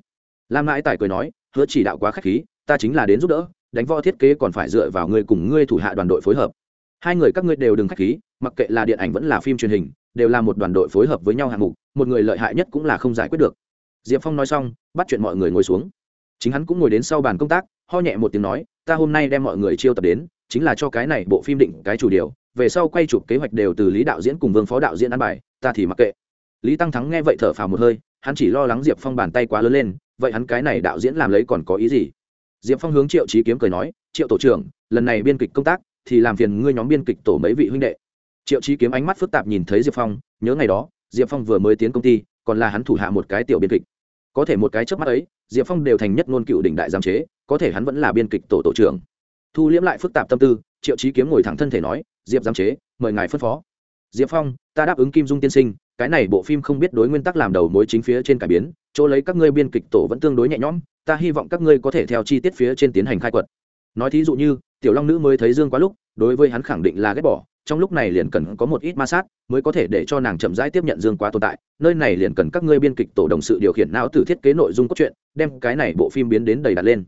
Lam mãi tài cười nói, hứa chỉ đạo quá k h á c h khí, ta chính là đến giúp đỡ đánh võ thiết kế còn phải dựa vào ngươi cùng ngươi thủ hạ đoàn đội phối hợp. Hai người các ngươi đều đừng k h á c h khí, mặc kệ là điện ảnh vẫn là phim truyền hình, đều là một đoàn đội phối hợp với nhau hạng mục, một người lợi hại nhất cũng là không giải quyết được. Diệp phong nói xong, bắt chuyện mọi người ngồi xuống. Chính hắn cũng ngồi đến sau bàn công tác, ho nhẹ một tiếng nói, ta hôm nay đem mọi người chiêu tập đến, chính là cho cái này bộ phim định cái chủ điều, về sau quay chụp kế hoạch đều từ lý đạo diễn cùng vương phó đạo diễn ăn bài, ta thì mặc kệ. Lý tăng thắng nghe vậy thở phào một hơi, hắn chỉ lo lắng diệp phong bàn tay quá lớn lên, vậy hắn cái này đạo diễn làm lấy còn có ý gì? Diệp phong hướng triệu trí kiếm cười nói, triệu tổ trưởng, lần này biên kịch công tác thì làm phiền ngươi nhóm biên kịch tổ mấy vị huynh đệ. Triệu trí kiếm ánh mắt phức tạp nhìn thấy diệp phong, nhớ ngày đó, diệp phong vừa mới tiến công ty, còn là hắn thủ hạ một cái tiểu biên kịch. Có thể một cái trước mắt ấy, diệp phong đều thành nhất ngôn cựu đỉnh đại giám chế, có thể hắn vẫn là biên kịch tổ tổ trưởng. Thu liễm lại phức tạp tâm tư, triệu trí kiếm ngồi thẳng thân thể nói, diệp giám chế, mời ngài phân phó. Diệp phong, ta đáp ứng kim dung tiên sinh, cái này bộ phim không biết đối nguyên tắc làm đầu mối chính phía trên cải biến, chỗ lấy các ngươi biên kịch tổ vẫn tương đối nhẹ nhõm ta hy vọng các ngươi có thể theo chi tiết phía trên tiến hành khai quật. Nói thí dụ như, tiểu long nữ mới thấy dương quá lúc, đối với hắn khẳng định là ghét bỏ, trong lúc này liền cần có một ít ma sát mới có thể để cho nàng chậm rãi tiếp nhận dương quá tồn tại, nơi này liền cần các ngươi biên kịch tổ đồng sự điều khiển não từ thiết kế nội dung cốt truyện, đem cái này bộ phim biến đến đầy đặt lên.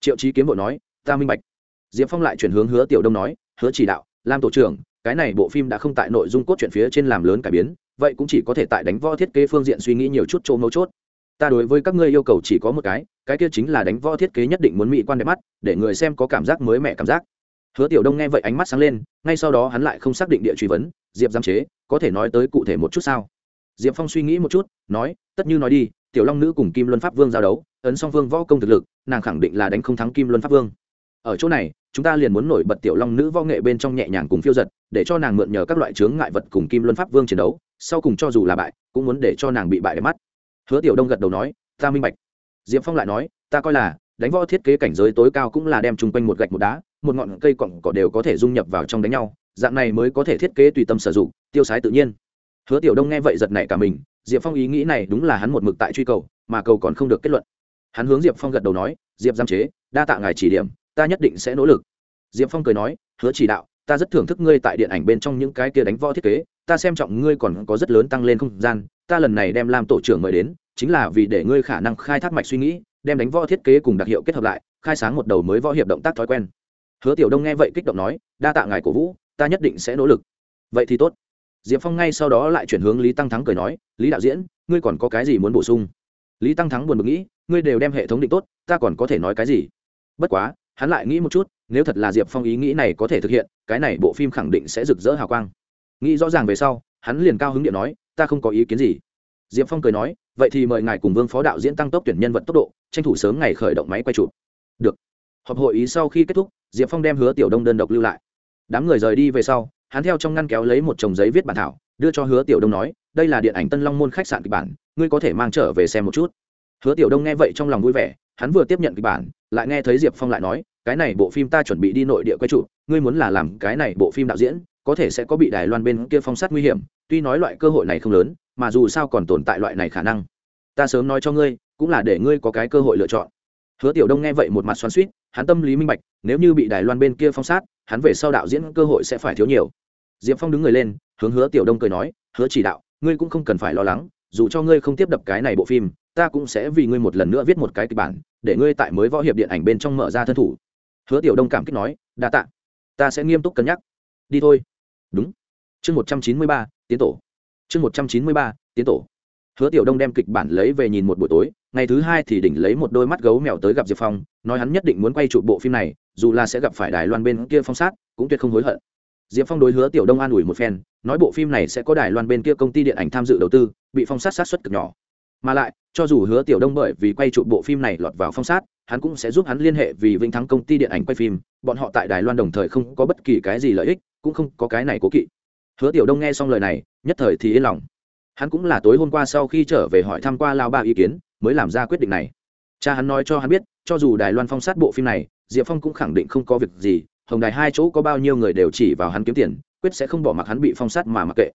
Triệu chí kiếm bộ nói, ta minh bạch. Diệp phong lại chuyển hướng hứa tiểu đông nói, hứa chỉ đạo, lam tổ trưởng, cái này bộ phim đã không tại nội dung cốt truyện phía trên làm lớn cải biến, vậy cũng chỉ có thể tại đánh võ thiết kế phương diện suy nghĩ nhiều chút chỗ mấu chốt ta đối với các ngươi yêu cầu chỉ có một cái cái kia chính là đánh võ thiết kế nhất định muốn mỹ quan đẹp mắt, để người xem có cảm giác mới mẻ cảm giác. Hứa tiểu đông nghe vậy ánh mắt sáng lên, ngay sau đó hắn lại không xác định địa truy vấn, diệp giam chế, có thể nói tới cụ thể một chút sao? Diệp phong suy nghĩ một chút, nói, tất như nói đi, tiểu long nữ cùng kim luân pháp vương giao đấu, ấn song vương võ công thực lực, nàng khẳng định là đánh không thắng kim luân pháp vương. Ở chỗ này, chúng ta liền muốn nổi bật tiểu long nữ võ nghệ bên trong nhẹ nhàng cùng phiêu giật, để cho nàng mượn nhờ các loại chướng ngại vật cùng kim luân pháp vương chiến đấu, sau cùng cho dù là bại, cũng muốn để cho nàng bị bại để mắt hứa tiểu đông gật đầu nói, ta minh bạch. Diệp phong lại nói, ta coi là, đánh võ thiết kế cảnh giới tối cao cũng là đem chung quanh một gạch một đá, một ngọn cây cọng cỏ đều có thể dung nhập vào trong đánh nhau, dạng này mới có thể thiết kế tùy tâm sử dụng, tiêu sái tự nhiên. Hứa tiểu đông nghe vậy giật nảy cả mình, diệp phong ý nghĩ này đúng là hắn một mực tại truy cầu, mà cầu còn không được kết luận. Hắn hướng diệp phong gật đầu nói, diệp giam chế, đa tạ ngài chỉ điểm, ta nhất định sẽ nỗ lực. Diệp phong cười nói, hứa chỉ đạo ta rất thưởng thức ngươi tại điện ảnh bên trong những cái kia đánh võ thiết kế, ta xem trọng ngươi còn có rất lớn tăng lên không gian, ta lần này đem làm tổ trưởng mời đến, chính là vì để ngươi khả năng khai thác mạch suy nghĩ, đem đánh võ thiết kế cùng đặc hiệu kết hợp lại, khai sáng một đầu mới võ hiệp động tác thói quen. Hứa tiểu đông nghe vậy kích động nói, đa tạ ngài cổ vũ, ta nhất định sẽ nỗ lực. Vậy thì tốt. Diệp phong ngay sau đó lại chuyển hướng lý tăng thắng cười nói, lý đạo diễn, ngươi còn có cái gì muốn bổ sung? Lý tăng thắng buồn bực nghĩ, ngươi đều đem hệ thống định tốt, ta còn có thể nói cái gì? Bất quá hắn lại nghĩ một chút, nếu thật là diệp phong ý nghĩ này có thể thực hiện, cái này bộ phim khẳng định sẽ rực rỡ hào quang. Nghĩ rõ ràng về sau, hắn liền cao hứng điện nói, ta không có ý kiến gì. Diệp phong cười nói, vậy thì mời ngài cùng vương phó đạo diễn tăng tốc tuyển nhân vật tốc độ, tranh thủ sớm ngày khởi động máy quay chụp. Được. Họp hội ý sau khi kết thúc, diệp phong đem hứa tiểu đông đơn độc lưu lại. Đám người rời đi về sau, hắn theo trong ngăn kéo lấy một chồng giấy viết bản thảo, đưa cho hứa tiểu đông nói, đây là điện ảnh tân long môn khách sạn kịch bản, ngươi có thể mang trở về xem một chút. Hứa tiểu đông nghe vậy trong lòng vui vẻ hắn vừa tiếp nhận kịch bản, lại nghe thấy diệp phong lại nói, cái này bộ phim ta chuẩn bị đi nội địa quay trụ ngươi muốn là làm cái này bộ phim đạo diễn, có thể sẽ có bị đài loan bên kia phong sát nguy hiểm, tuy nói loại cơ hội này không lớn, mà dù sao còn tồn tại loại này khả năng. Ta sớm nói cho ngươi, cũng là để ngươi có cái cơ hội lựa chọn. Hứa tiểu đông nghe vậy một mặt xoắn suýt hắn tâm lý minh bạch, nếu như bị đài loan bên kia phong sát, hắn về sau đạo diễn cơ hội sẽ phải thiếu nhiều. Diệp phong đứng người lên, hướng hứa tiểu đông cười nói, hứa chỉ đạo, ngươi cũng không cần phải lo lắng, dù cho ngươi không tiếp đập cái này bộ phim ta cũng sẽ vì ngươi một lần nữa viết một cái kịch bản, để ngươi tại mới võ hiệp điện ảnh bên trong mở ra thân thủ. Hứa tiểu đông cảm kích nói, đa tạ, ta sẽ nghiêm túc cân nhắc. Đi thôi. Đúng. Chương một trăm chín mươi ba, tiến tổ. Chương một trăm chín mươi ba, tiến tổ. Hứa tiểu đông đem kịch bản lấy về nhìn một buổi tối, ngày thứ hai thì đỉnh lấy một đôi mắt gấu mèo tới gặp diệp phong, nói hắn nhất định muốn quay trụ bộ phim này, dù là sẽ gặp phải đài loan bên kia phong sát, cũng tuyệt không hối hận. Diệp phong đối hứa tiểu đông an ủi một phen, nói bộ phim này sẽ có đài loan bên kia công ty điện ảnh tham dự đầu tư, bị phong sát sát xuất cực nhỏ mà lại, cho dù hứa tiểu đông bởi vì quay trụ bộ phim này lọt vào phong sát, hắn cũng sẽ giúp hắn liên hệ vì vinh thắng công ty điện ảnh quay phim, bọn họ tại đài loan đồng thời không có bất kỳ cái gì lợi ích, cũng không có cái này cố kỵ. Hứa tiểu đông nghe xong lời này, nhất thời thì yên lòng. Hắn cũng là tối hôm qua sau khi trở về hỏi thăm qua lao ba ý kiến, mới làm ra quyết định này. Cha hắn nói cho hắn biết, cho dù đài loan phong sát bộ phim này, diệp phong cũng khẳng định không có việc gì, hồng đài hai chỗ có bao nhiêu người đều chỉ vào hắn kiếm tiền, quyết sẽ không bỏ mặc hắn bị phong sát mà mặc kệ.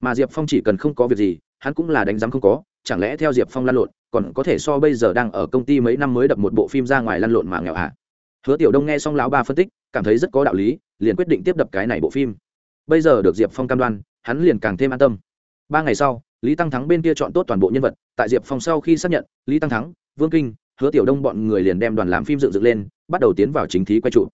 Mà diệp phong chỉ cần không có việc gì, hắn cũng là đánh giám không có chẳng lẽ theo diệp phong lăn lộn, còn có thể so bây giờ đang ở công ty mấy năm mới đập một bộ phim ra ngoài lăn lộn mà nghèo à hứa tiểu đông nghe xong lão ba phân tích, cảm thấy rất có đạo lý, liền quyết định tiếp đập cái này bộ phim. Bây giờ được diệp phong cam đoan, hắn liền càng thêm an tâm. Ba ngày sau, lý tăng thắng bên kia chọn tốt toàn bộ nhân vật, tại diệp phong sau khi xác nhận, lý tăng thắng, vương kinh, hứa tiểu đông bọn người liền đem đoàn làm phim dựng dựng lên, bắt đầu tiến vào chính thí quay trụ.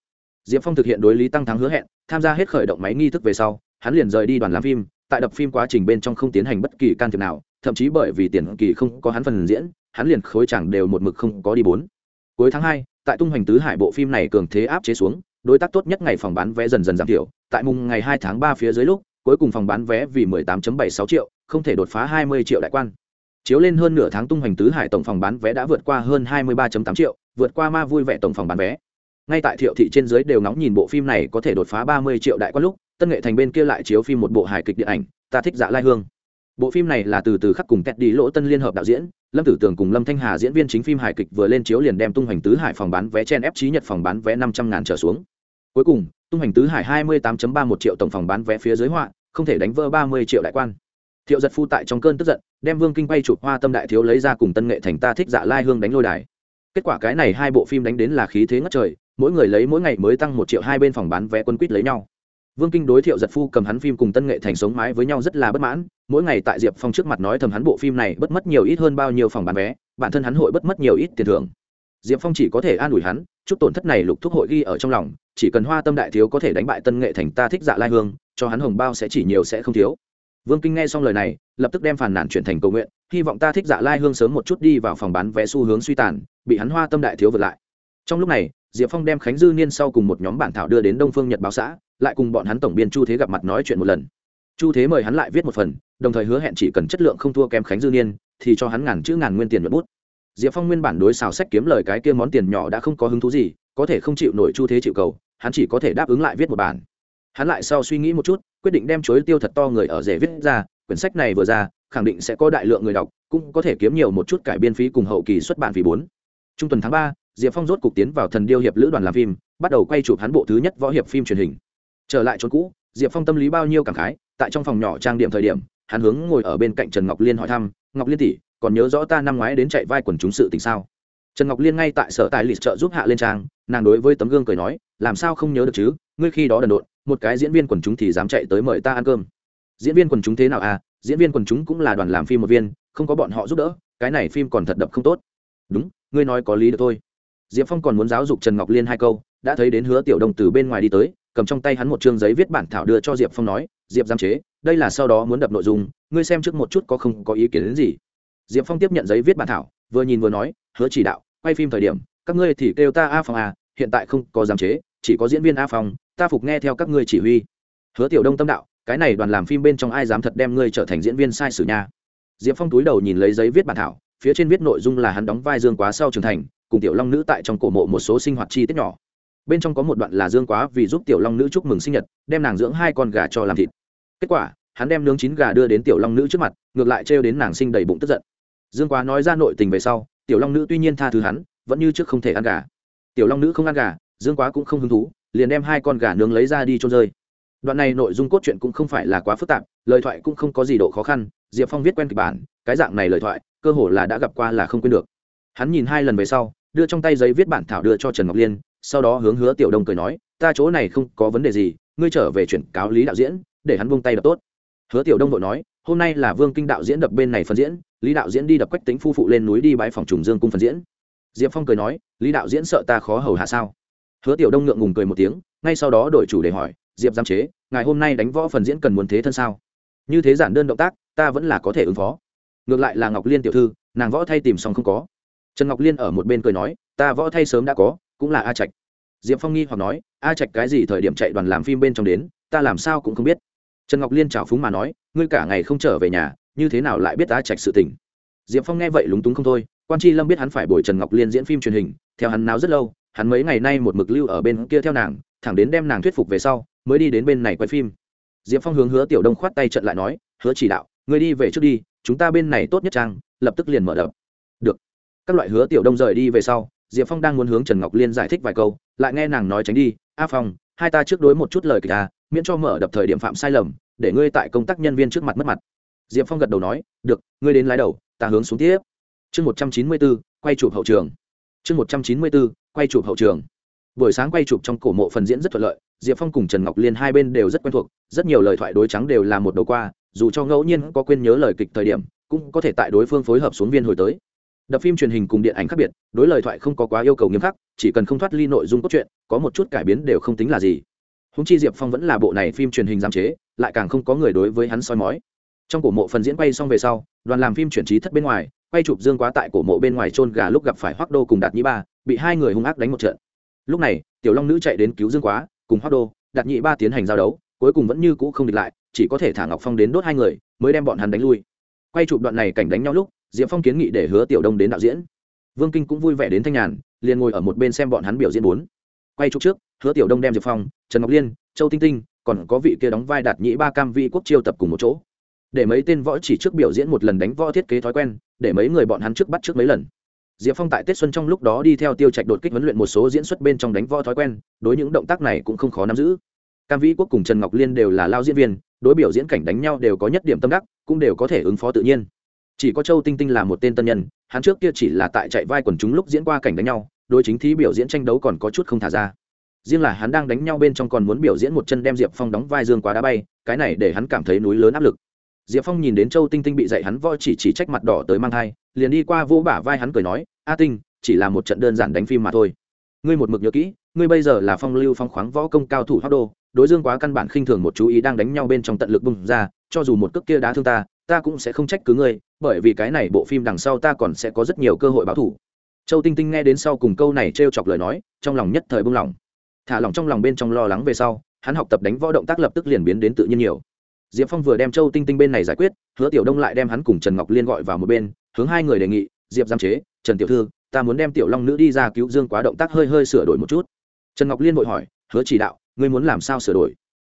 Diệp phong thực hiện đối lý tăng thắng hứa hẹn, tham gia hết khởi động máy nghi thức về sau, hắn liền rời đi đoàn làm phim, tại đập phim quá trình bên trong không tiến hành bất kỳ can thiệp nào thậm chí bởi vì tiền kỳ không có hắn phần diễn, hắn liền khối chẳng đều một mực không có đi bốn. Cuối tháng hai, tại tung hoành tứ hải bộ phim này cường thế áp chế xuống, đối tác tốt nhất ngày phòng bán vé dần dần giảm thiểu, tại mùng ngày hai tháng ba phía dưới lúc, cuối cùng phòng bán vé vì 18.76 triệu, không thể đột phá 20 triệu đại quan. Chiếu lên hơn nửa tháng tung hoành tứ hải tổng phòng bán vé đã vượt qua hơn 23.8 triệu, vượt qua ma vui vẻ tổng phòng bán vé. Ngay tại thiệu thị trên dưới đều ngóng nhìn bộ phim này có thể đột phá 30 triệu đại quan lúc, tân nghệ thành bên kia lại chiếu phim một bộ hài kịch điện ảnh, ta thích dạ lai hương bộ phim này là từ từ khắc cùng tét đi lỗ tân liên hợp đạo diễn, lâm tử tường cùng lâm thanh hà diễn viên chính phim hài kịch vừa lên chiếu liền đem tung hoành tứ hải phòng bán vé chen ép trí nhật phòng bán vé năm trăm ngàn trở xuống. Cuối cùng, tung hoành tứ hải hai mươi tám ba một triệu tổng phòng bán vé phía dưới họa, không thể đánh vỡ ba mươi triệu đại quan. Thiệu giật phu tại trong cơn tức giận, đem vương kinh bay chụp hoa tâm đại thiếu lấy ra cùng tân nghệ thành ta thích dạ lai hương đánh lôi đài. Kết quả cái này hai bộ phim đánh đến là khí thế ngất trời, mỗi người lấy mỗi ngày mới tăng một triệu hai bên phòng bán vé quân quýt lấy nhau vương kinh đối thiệu giật phu cầm hắn phim cùng tân nghệ thành sống mái với nhau rất là bất mãn. Mỗi ngày tại diệp phong trước mặt nói thầm hắn bộ phim này bất mất nhiều ít hơn bao nhiêu phòng bán vé, bản thân hắn hội bất mất nhiều ít tiền thưởng. Diệp phong chỉ có thể an ủi hắn, chút tổn thất này lục thúc hội ghi ở trong lòng, chỉ cần hoa tâm đại thiếu có thể đánh bại tân nghệ thành ta thích dạ lai hương, cho hắn hồng bao sẽ chỉ nhiều sẽ không thiếu. Vương kinh nghe xong lời này, lập tức đem phàn nàn chuyển thành cầu nguyện, hy vọng ta thích dạ lai hương sớm một chút đi vào phòng bán vé xu hướng suy tàn, bị hắn hoa tâm đại thiếu vượt lại. Trong lúc này diệp phong đem khánh dư niên sau cùng một nhóm bản thảo đưa đến đông phương nhật báo xã, lại cùng bọn hắn tổng biên chu thế gặp mặt nói chuyện một lần. Chu thế mời hắn lại viết một phần, đồng thời hứa hẹn chỉ cần chất lượng không thua kém khánh dư niên, thì cho hắn ngàn chữ ngàn nguyên tiền nhuận bút. Diệp phong nguyên bản đối xào sách kiếm lời cái kia món tiền nhỏ đã không có hứng thú gì, có thể không chịu nổi chu thế chịu cầu, hắn chỉ có thể đáp ứng lại viết một bản. Hắn lại sau suy nghĩ một chút, quyết định đem chối tiêu thật to người ở rể viết ra, quyển sách này vừa ra, khẳng định sẽ có đại lượng người đọc, cũng có thể kiếm nhiều một chút cải biên phí cùng hậu kỳ xuất bản vì bốn. Trung tuần tháng ba diệp phong rốt cục tiến vào thần điêu hiệp lữ đoàn làm phim, bắt đầu quay chụp hắn bộ thứ nhất võ hiệp phim truyền hình. Trở lại chỗ cũ, diệp phong tâm lý bao nhiêu cảm khái, tại trong phòng nhỏ trang điểm thời điểm, hắn hướng ngồi ở bên cạnh trần ngọc liên hỏi thăm, ngọc liên tỷ, còn nhớ rõ ta năm ngoái đến chạy vai quần chúng sự tình sao? Trần ngọc liên ngay tại sở tài lịch trợ giúp hạ lên trang, nàng đối với tấm gương cười nói, làm sao không nhớ được chứ, ngươi khi đó đần độn, một cái diễn viên quần chúng thì dám chạy tới mời ta ăn cơm. Diễn viên quần chúng thế nào à? Diễn viên quần chúng cũng là đoàn làm phim một viên, không có bọn họ giúp đỡ, cái này phim còn thật đập không tốt. Đúng, ngươi nói có lý được thôi diệp phong còn muốn giáo dục trần ngọc liên hai câu, đã thấy đến hứa tiểu đông từ bên ngoài đi tới, cầm trong tay hắn một chương giấy viết bản thảo đưa cho diệp phong nói, diệp giam chế, đây là sau đó muốn đập nội dung, ngươi xem trước một chút có không có ý kiến đến gì. Diệp phong tiếp nhận giấy viết bản thảo, vừa nhìn vừa nói, hứa chỉ đạo, quay phim thời điểm, các ngươi thì kêu ta a phong à hiện tại không có giám chế, chỉ có diễn viên a phong, ta phục nghe theo các ngươi chỉ huy. Hứa tiểu đông tâm đạo, cái này đoàn làm phim bên trong ai dám thật đem ngươi trở thành diễn viên sai sử nha? Diệp phong túi đầu nhìn lấy giấy viết bản thảo, phía trên viết nội dung là hắn đóng vai dương quá sau trưởng thành cùng tiểu long nữ tại trong cổ mộ một số sinh hoạt chi tiết nhỏ. Bên trong có một đoạn là dương quá vì giúp tiểu long nữ chúc mừng sinh nhật, đem nàng dưỡng hai con gà cho làm thịt. Kết quả, hắn đem nướng chín gà đưa đến tiểu long nữ trước mặt, ngược lại trêu đến nàng sinh đầy bụng tức giận. Dương quá nói ra nội tình về sau, tiểu long nữ tuy nhiên tha thứ hắn, vẫn như trước không thể ăn gà. Tiểu long nữ không ăn gà, dương quá cũng không hứng thú, liền đem hai con gà nướng lấy ra đi trôn rơi. Đoạn này nội dung cốt truyện cũng không phải là quá phức tạp, lời thoại cũng không có gì độ khó khăn, diệp phong viết quen kịch bản, cái dạng này lời thoại, cơ hồ là đã gặp qua là không quên được. Hắn nhìn hai lần về sau đưa trong tay giấy viết bản thảo đưa cho trần ngọc liên, sau đó hướng hứa tiểu đông cười nói, ta chỗ này không có vấn đề gì, ngươi trở về chuyển cáo lý đạo diễn, để hắn buông tay đập tốt. Hứa tiểu đông vội nói, hôm nay là vương kinh đạo diễn đập bên này phần diễn, lý đạo diễn đi đập quách tính phu phụ lên núi đi bãi phòng trùng dương cung phần diễn. Diệp phong cười nói, lý đạo diễn sợ ta khó hầu hạ sao? Hứa tiểu đông ngượng ngùng cười một tiếng, ngay sau đó đổi chủ để hỏi, diệp giam chế ngày hôm nay đánh võ phần diễn cần muốn thế thân sao? Như thế giản đơn động tác, ta vẫn là có thể ứng phó. Ngược lại là ngọc liên tiểu thư, nàng võ thay tìm xong không có trần ngọc liên ở một bên cười nói ta võ thay sớm đã có cũng là a trạch diệp phong nghi hoặc nói a trạch cái gì thời điểm chạy đoàn làm phim bên trong đến ta làm sao cũng không biết trần ngọc liên trào phúng mà nói ngươi cả ngày không trở về nhà như thế nào lại biết a trạch sự tình diệp phong nghe vậy lúng túng không thôi quan tri lâm biết hắn phải bồi trần ngọc liên diễn phim truyền hình theo hắn náo rất lâu hắn mấy ngày nay một mực lưu ở bên kia theo nàng thẳng đến đem nàng thuyết phục về sau mới đi đến bên này quay phim diệp phong hướng hứa tiểu đông khoát tay trận lại nói hứa chỉ đạo ngươi đi về trước đi chúng ta bên này tốt nhất trang lập tức liền mở đập các loại hứa tiểu đông rời đi về sau, diệp phong đang muốn hướng trần ngọc liên giải thích vài câu, lại nghe nàng nói tránh đi, a phong, hai ta trước đối một chút lời kịch ta miễn cho mở đập thời điểm phạm sai lầm, để ngươi tại công tác nhân viên trước mặt mất mặt. Diệp phong gật đầu nói, được, ngươi đến lái đầu, ta hướng xuống tiếp. Chương một trăm chín mươi bốn, quay chụp hậu trường. Chương một trăm chín mươi bốn, quay chụp hậu trường. Buổi sáng quay chụp trong cổ mộ phần diễn rất thuận lợi, diệp phong cùng trần ngọc liên hai bên đều rất quen thuộc, rất nhiều lời thoại đối trắng đều là một đầu qua, dù cho ngẫu nhiên có quên nhớ lời kịch thời điểm, cũng có thể tại đối phương phối hợp xuống viên hồi tới đập phim truyền hình cùng điện ảnh khác biệt, đối lời thoại không có quá yêu cầu nghiêm khắc, chỉ cần không thoát ly nội dung cốt truyện, có một chút cải biến đều không tính là gì. Húng chi diệp phong vẫn là bộ này phim truyền hình giám chế, lại càng không có người đối với hắn soi mói. Trong cổ mộ phần diễn quay xong về sau, đoàn làm phim chuyển trí thất bên ngoài, quay chụp dương quá tại cổ mộ bên ngoài trôn gà lúc gặp phải hoác đô cùng đạt nhĩ ba, bị hai người hung ác đánh một trận. Lúc này, tiểu long nữ chạy đến cứu dương quá, cùng hoác đô, đạt nhĩ ba tiến hành giao đấu, cuối cùng vẫn như cũ không địch lại, chỉ có thể thả ngọc phong đến đốt hai người, mới đem bọn hắn đánh lui. Quay chụp đoạn này cảnh đánh nhau lúc diệp phong kiến nghị để hứa tiểu đông đến đạo diễn. Vương kinh cũng vui vẻ đến thanh nhàn, liền ngồi ở một bên xem bọn hắn biểu diễn bốn. Quay chụp trước, hứa tiểu đông đem diệp phong, trần ngọc liên, châu tinh tinh, còn có vị kia đóng vai đạt nhĩ ba cam vi quốc chiêu tập cùng một chỗ. Để mấy tên võ chỉ trước biểu diễn một lần đánh võ thiết kế thói quen, để mấy người bọn hắn trước bắt trước mấy lần. Diệp phong tại tết xuân trong lúc đó đi theo tiêu trạch đột kích huấn luyện một số diễn xuất bên trong đánh võ thói quen, đối những động tác này cũng không khó nắm giữ. Cam vĩ quốc cùng trần ngọc liên đều là lao diễn viên, đối biểu diễn cảnh đánh nhau đều có nhất điểm tâm đắc, cũng đều có thể ứng phó tự nhiên chỉ có châu tinh tinh là một tên tân nhân, hắn trước kia chỉ là tại chạy vai quần chúng lúc diễn qua cảnh đánh nhau, đối chính thí biểu diễn tranh đấu còn có chút không thả ra. Riêng là hắn đang đánh nhau bên trong còn muốn biểu diễn một chân đem diệp phong đóng vai dương quá đá bay, cái này để hắn cảm thấy núi lớn áp lực. Diệp phong nhìn đến châu tinh tinh bị dạy hắn voi chỉ chỉ trách mặt đỏ tới mang thai, liền đi qua vô bả vai hắn cười nói, a tinh, chỉ là một trận đơn giản đánh phim mà thôi. Ngươi một mực nhớ kỹ, ngươi bây giờ là phong lưu phong khoáng võ công cao thủ hóc đô, đối dương quá căn bản khinh thường một chú ý đang đánh nhau bên trong tận lực bung ra, cho dù một cước kia đá thương ta ta cũng sẽ không trách cứ ngươi, bởi vì cái này bộ phim đằng sau ta còn sẽ có rất nhiều cơ hội báo thủ. Châu tinh tinh nghe đến sau cùng câu này t r e o chọc lời nói, trong lòng nhất thời bung lỏng thả lỏng trong lòng bên trong lo lắng về sau, hắn học tập đánh võ động tác lập tức liền biến đến tự nhiên nhiều. Diệp phong vừa đem châu tinh tinh bên này giải quyết, hứa tiểu đông lại đem hắn cùng trần ngọc liên gọi vào một bên, hướng hai người đề nghị, diệp giam chế, trần tiểu thư, ta muốn đem tiểu long nữ đi ra cứu dương quá động tác hơi hơi sửa đổi một chút. Trần ngọc liên vội hỏi, hứa chỉ đạo, ngươi muốn làm sao sửa đổi?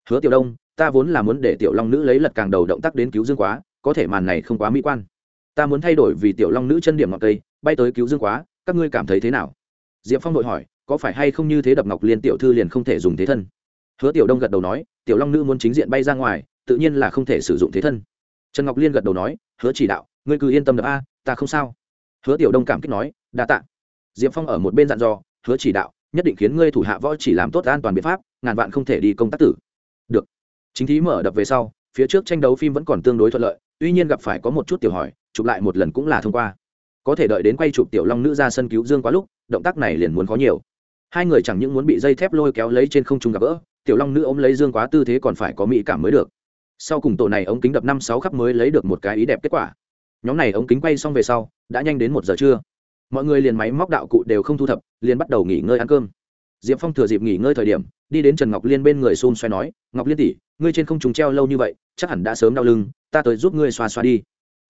Hứa tiểu đông, ta vốn là muốn để tiểu long nữ lấy lật càng đầu động tác đến cứu dương quá có thể màn này không quá mỹ quan. Ta muốn thay đổi vì tiểu long nữ chân điểm ngọc cây bay tới cứu dương quá, các ngươi cảm thấy thế nào? Diệp phong đội hỏi, có phải hay không như thế đập ngọc liên tiểu thư liền không thể dùng thế thân? Hứa tiểu đông gật đầu nói, tiểu long nữ muốn chính diện bay ra ngoài, tự nhiên là không thể sử dụng thế thân. Trần ngọc liên gật đầu nói, hứa chỉ đạo, ngươi cứ yên tâm đập a, ta không sao. Hứa tiểu đông cảm kích nói, đa tạ. Diệp phong ở một bên dặn dò, hứa chỉ đạo, nhất định khiến ngươi thủ hạ võ chỉ làm tốt an toàn biện pháp, ngàn vạn không thể đi công tác tử. Được. Chính thí mở đập về sau, phía trước tranh đấu phim vẫn còn tương đối thuận lợi tuy nhiên gặp phải có một chút tiểu hỏi, chụp lại một lần cũng là thông qua. Có thể đợi đến quay chụp tiểu long nữ ra sân cứu dương quá lúc, động tác này liền muốn có nhiều. Hai người chẳng những muốn bị dây thép lôi kéo lấy trên không trung gặp gỡ, tiểu long nữ ôm lấy dương quá tư thế còn phải có mỹ cảm mới được. Sau cùng tổ này ống kính đập năm sáu khắp mới lấy được một cái ý đẹp kết quả. Nhóm này ống kính quay xong về sau, đã nhanh đến một giờ trưa. Mọi người liền máy móc đạo cụ đều không thu thập, liền bắt đầu nghỉ ngơi ăn cơm. Diệp phong thừa dịp nghỉ ngơi thời điểm, đi đến trần ngọc liên bên người xôn xoay nói, ngọc liên tỉ ngươi trên không trùng treo lâu như vậy, chắc hẳn đã sớm đau lưng ta tới giúp ngươi xoa xoa đi.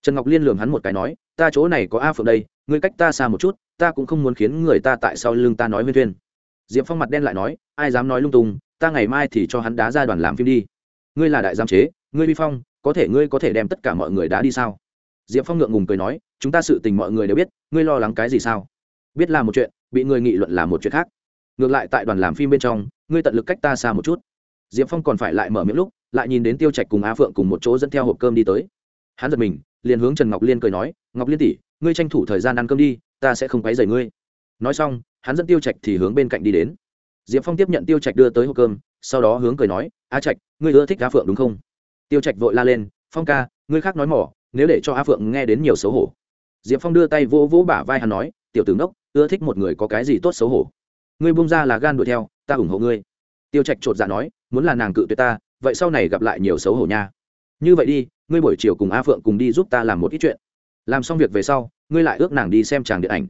Trần ngọc liên lường hắn một cái nói, ta chỗ này có a phượng đây, ngươi cách ta xa một chút, ta cũng không muốn khiến người ta tại sau lưng ta nói nguyên thuyên diệp phong mặt đen lại nói, ai dám nói lung tung, ta ngày mai thì cho hắn đá ra đoàn làm phim đi. Ngươi là đại giám chế, ngươi vi phong, có thể ngươi có thể đem tất cả mọi người đá đi sao? Diệp phong ngượng ngùng cười nói, chúng ta sự tình mọi người đều biết, ngươi lo lắng cái gì sao? Biết là một chuyện, bị người nghị luận là một chuyện khác. Ngược lại tại đoàn làm phim bên trong, ngươi tận lực cách ta xa một chút. Diệp phong còn phải lại mở miệng lúc lại nhìn đến tiêu trạch cùng á phượng cùng một chỗ dẫn theo hộp cơm đi tới. Hắn giật mình, liền hướng trần ngọc liên cười nói, ngọc liên tỷ, ngươi tranh thủ thời gian ăn cơm đi, ta sẽ không quấy rầy ngươi. Nói xong, hắn dẫn tiêu trạch thì hướng bên cạnh đi đến. Diệp phong tiếp nhận tiêu trạch đưa tới hộp cơm, sau đó hướng cười nói, a trạch, ngươi ưa thích á phượng đúng không? Tiêu trạch vội la lên, phong ca, ngươi khác nói mỏ, nếu để cho a phượng nghe đến nhiều xấu hổ. Diệp phong đưa tay vỗ vỗ bả vai hắn nói, tiểu tướng đốc ưa thích một người có cái gì tốt xấu hổ? Ngươi bung ra là gan đuổi theo, ta ủng hộ ngươi. Tiêu trạch chột dạ nói, muốn là nàng cự tuyệt ta vậy sau này gặp lại nhiều xấu hổ nha. Như vậy đi, ngươi buổi chiều cùng a phượng cùng đi giúp ta làm một ít chuyện. Làm xong việc về sau, ngươi lại ước nàng đi xem tràng điện ảnh.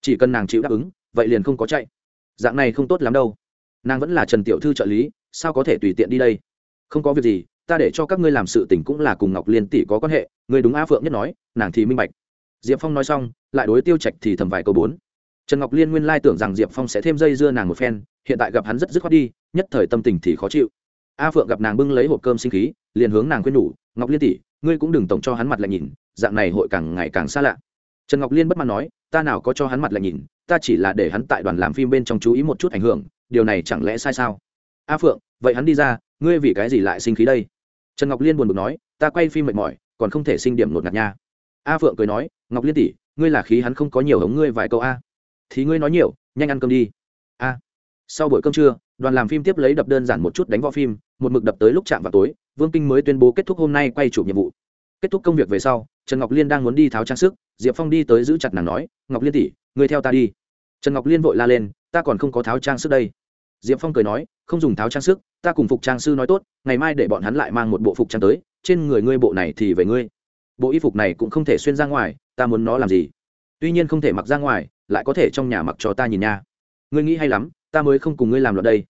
Chỉ cần nàng chịu đáp ứng, vậy liền không có chạy. Dạng này không tốt lắm đâu. Nàng vẫn là trần tiểu thư trợ lý, sao có thể tùy tiện đi đây? Không có việc gì, ta để cho các ngươi làm sự tình cũng là cùng ngọc liên tỷ có quan hệ người đúng a phượng nhất nói, nàng thì minh bạch. Diệp phong nói xong, lại đối tiêu trạch thì thầm vài câu bốn. Trần ngọc liên nguyên lai tưởng rằng diệp phong sẽ thêm dây dưa nàng một phen, hiện tại gặp hắn rất dứt khoát đi, nhất thời tâm tình thì khó chịu a phượng gặp nàng bưng lấy hộp cơm sinh khí, liền hướng nàng khuyên nhủ, ngọc liên tỷ, ngươi cũng đừng tổng cho hắn mặt lại nhìn, dạng này hội càng ngày càng xa lạ. Trần ngọc liên bất mãn nói, ta nào có cho hắn mặt lại nhìn, ta chỉ là để hắn tại đoàn làm phim bên trong chú ý một chút ảnh hưởng, điều này chẳng lẽ sai sao? A phượng, vậy hắn đi ra, ngươi vì cái gì lại sinh khí đây? Trần ngọc liên buồn bực nói, ta quay phim mệt mỏi, còn không thể sinh điểm nột ngạt nha. A phượng cười nói, ngọc liên tỷ, ngươi là khí hắn không có nhiều hống ngươi vài câu a. Thì ngươi nói nhiều, nhanh ăn cơm đi sau buổi cơm trưa, đoàn làm phim tiếp lấy đập đơn giản một chút đánh võ phim, một mực đập tới lúc chạm vào tối, vương kinh mới tuyên bố kết thúc hôm nay quay chụp nhiệm vụ. Kết thúc công việc về sau, trần ngọc liên đang muốn đi tháo trang sức, diệp phong đi tới giữ chặt nàng nói, ngọc liên tỷ, người theo ta đi. Trần ngọc liên vội la lên, ta còn không có tháo trang sức đây. Diệp phong cười nói, không dùng tháo trang sức, ta cùng phục trang sư nói tốt, ngày mai để bọn hắn lại mang một bộ phục trang tới, trên người ngươi bộ này thì về ngươi. Bộ y phục này cũng không thể xuyên ra ngoài, ta muốn nó làm gì? Tuy nhiên không thể mặc ra ngoài, lại có thể trong nhà mặc cho ta nhìn nha. Ngươi nghĩ hay lắm ta mới không cùng ngươi làm loạn đây.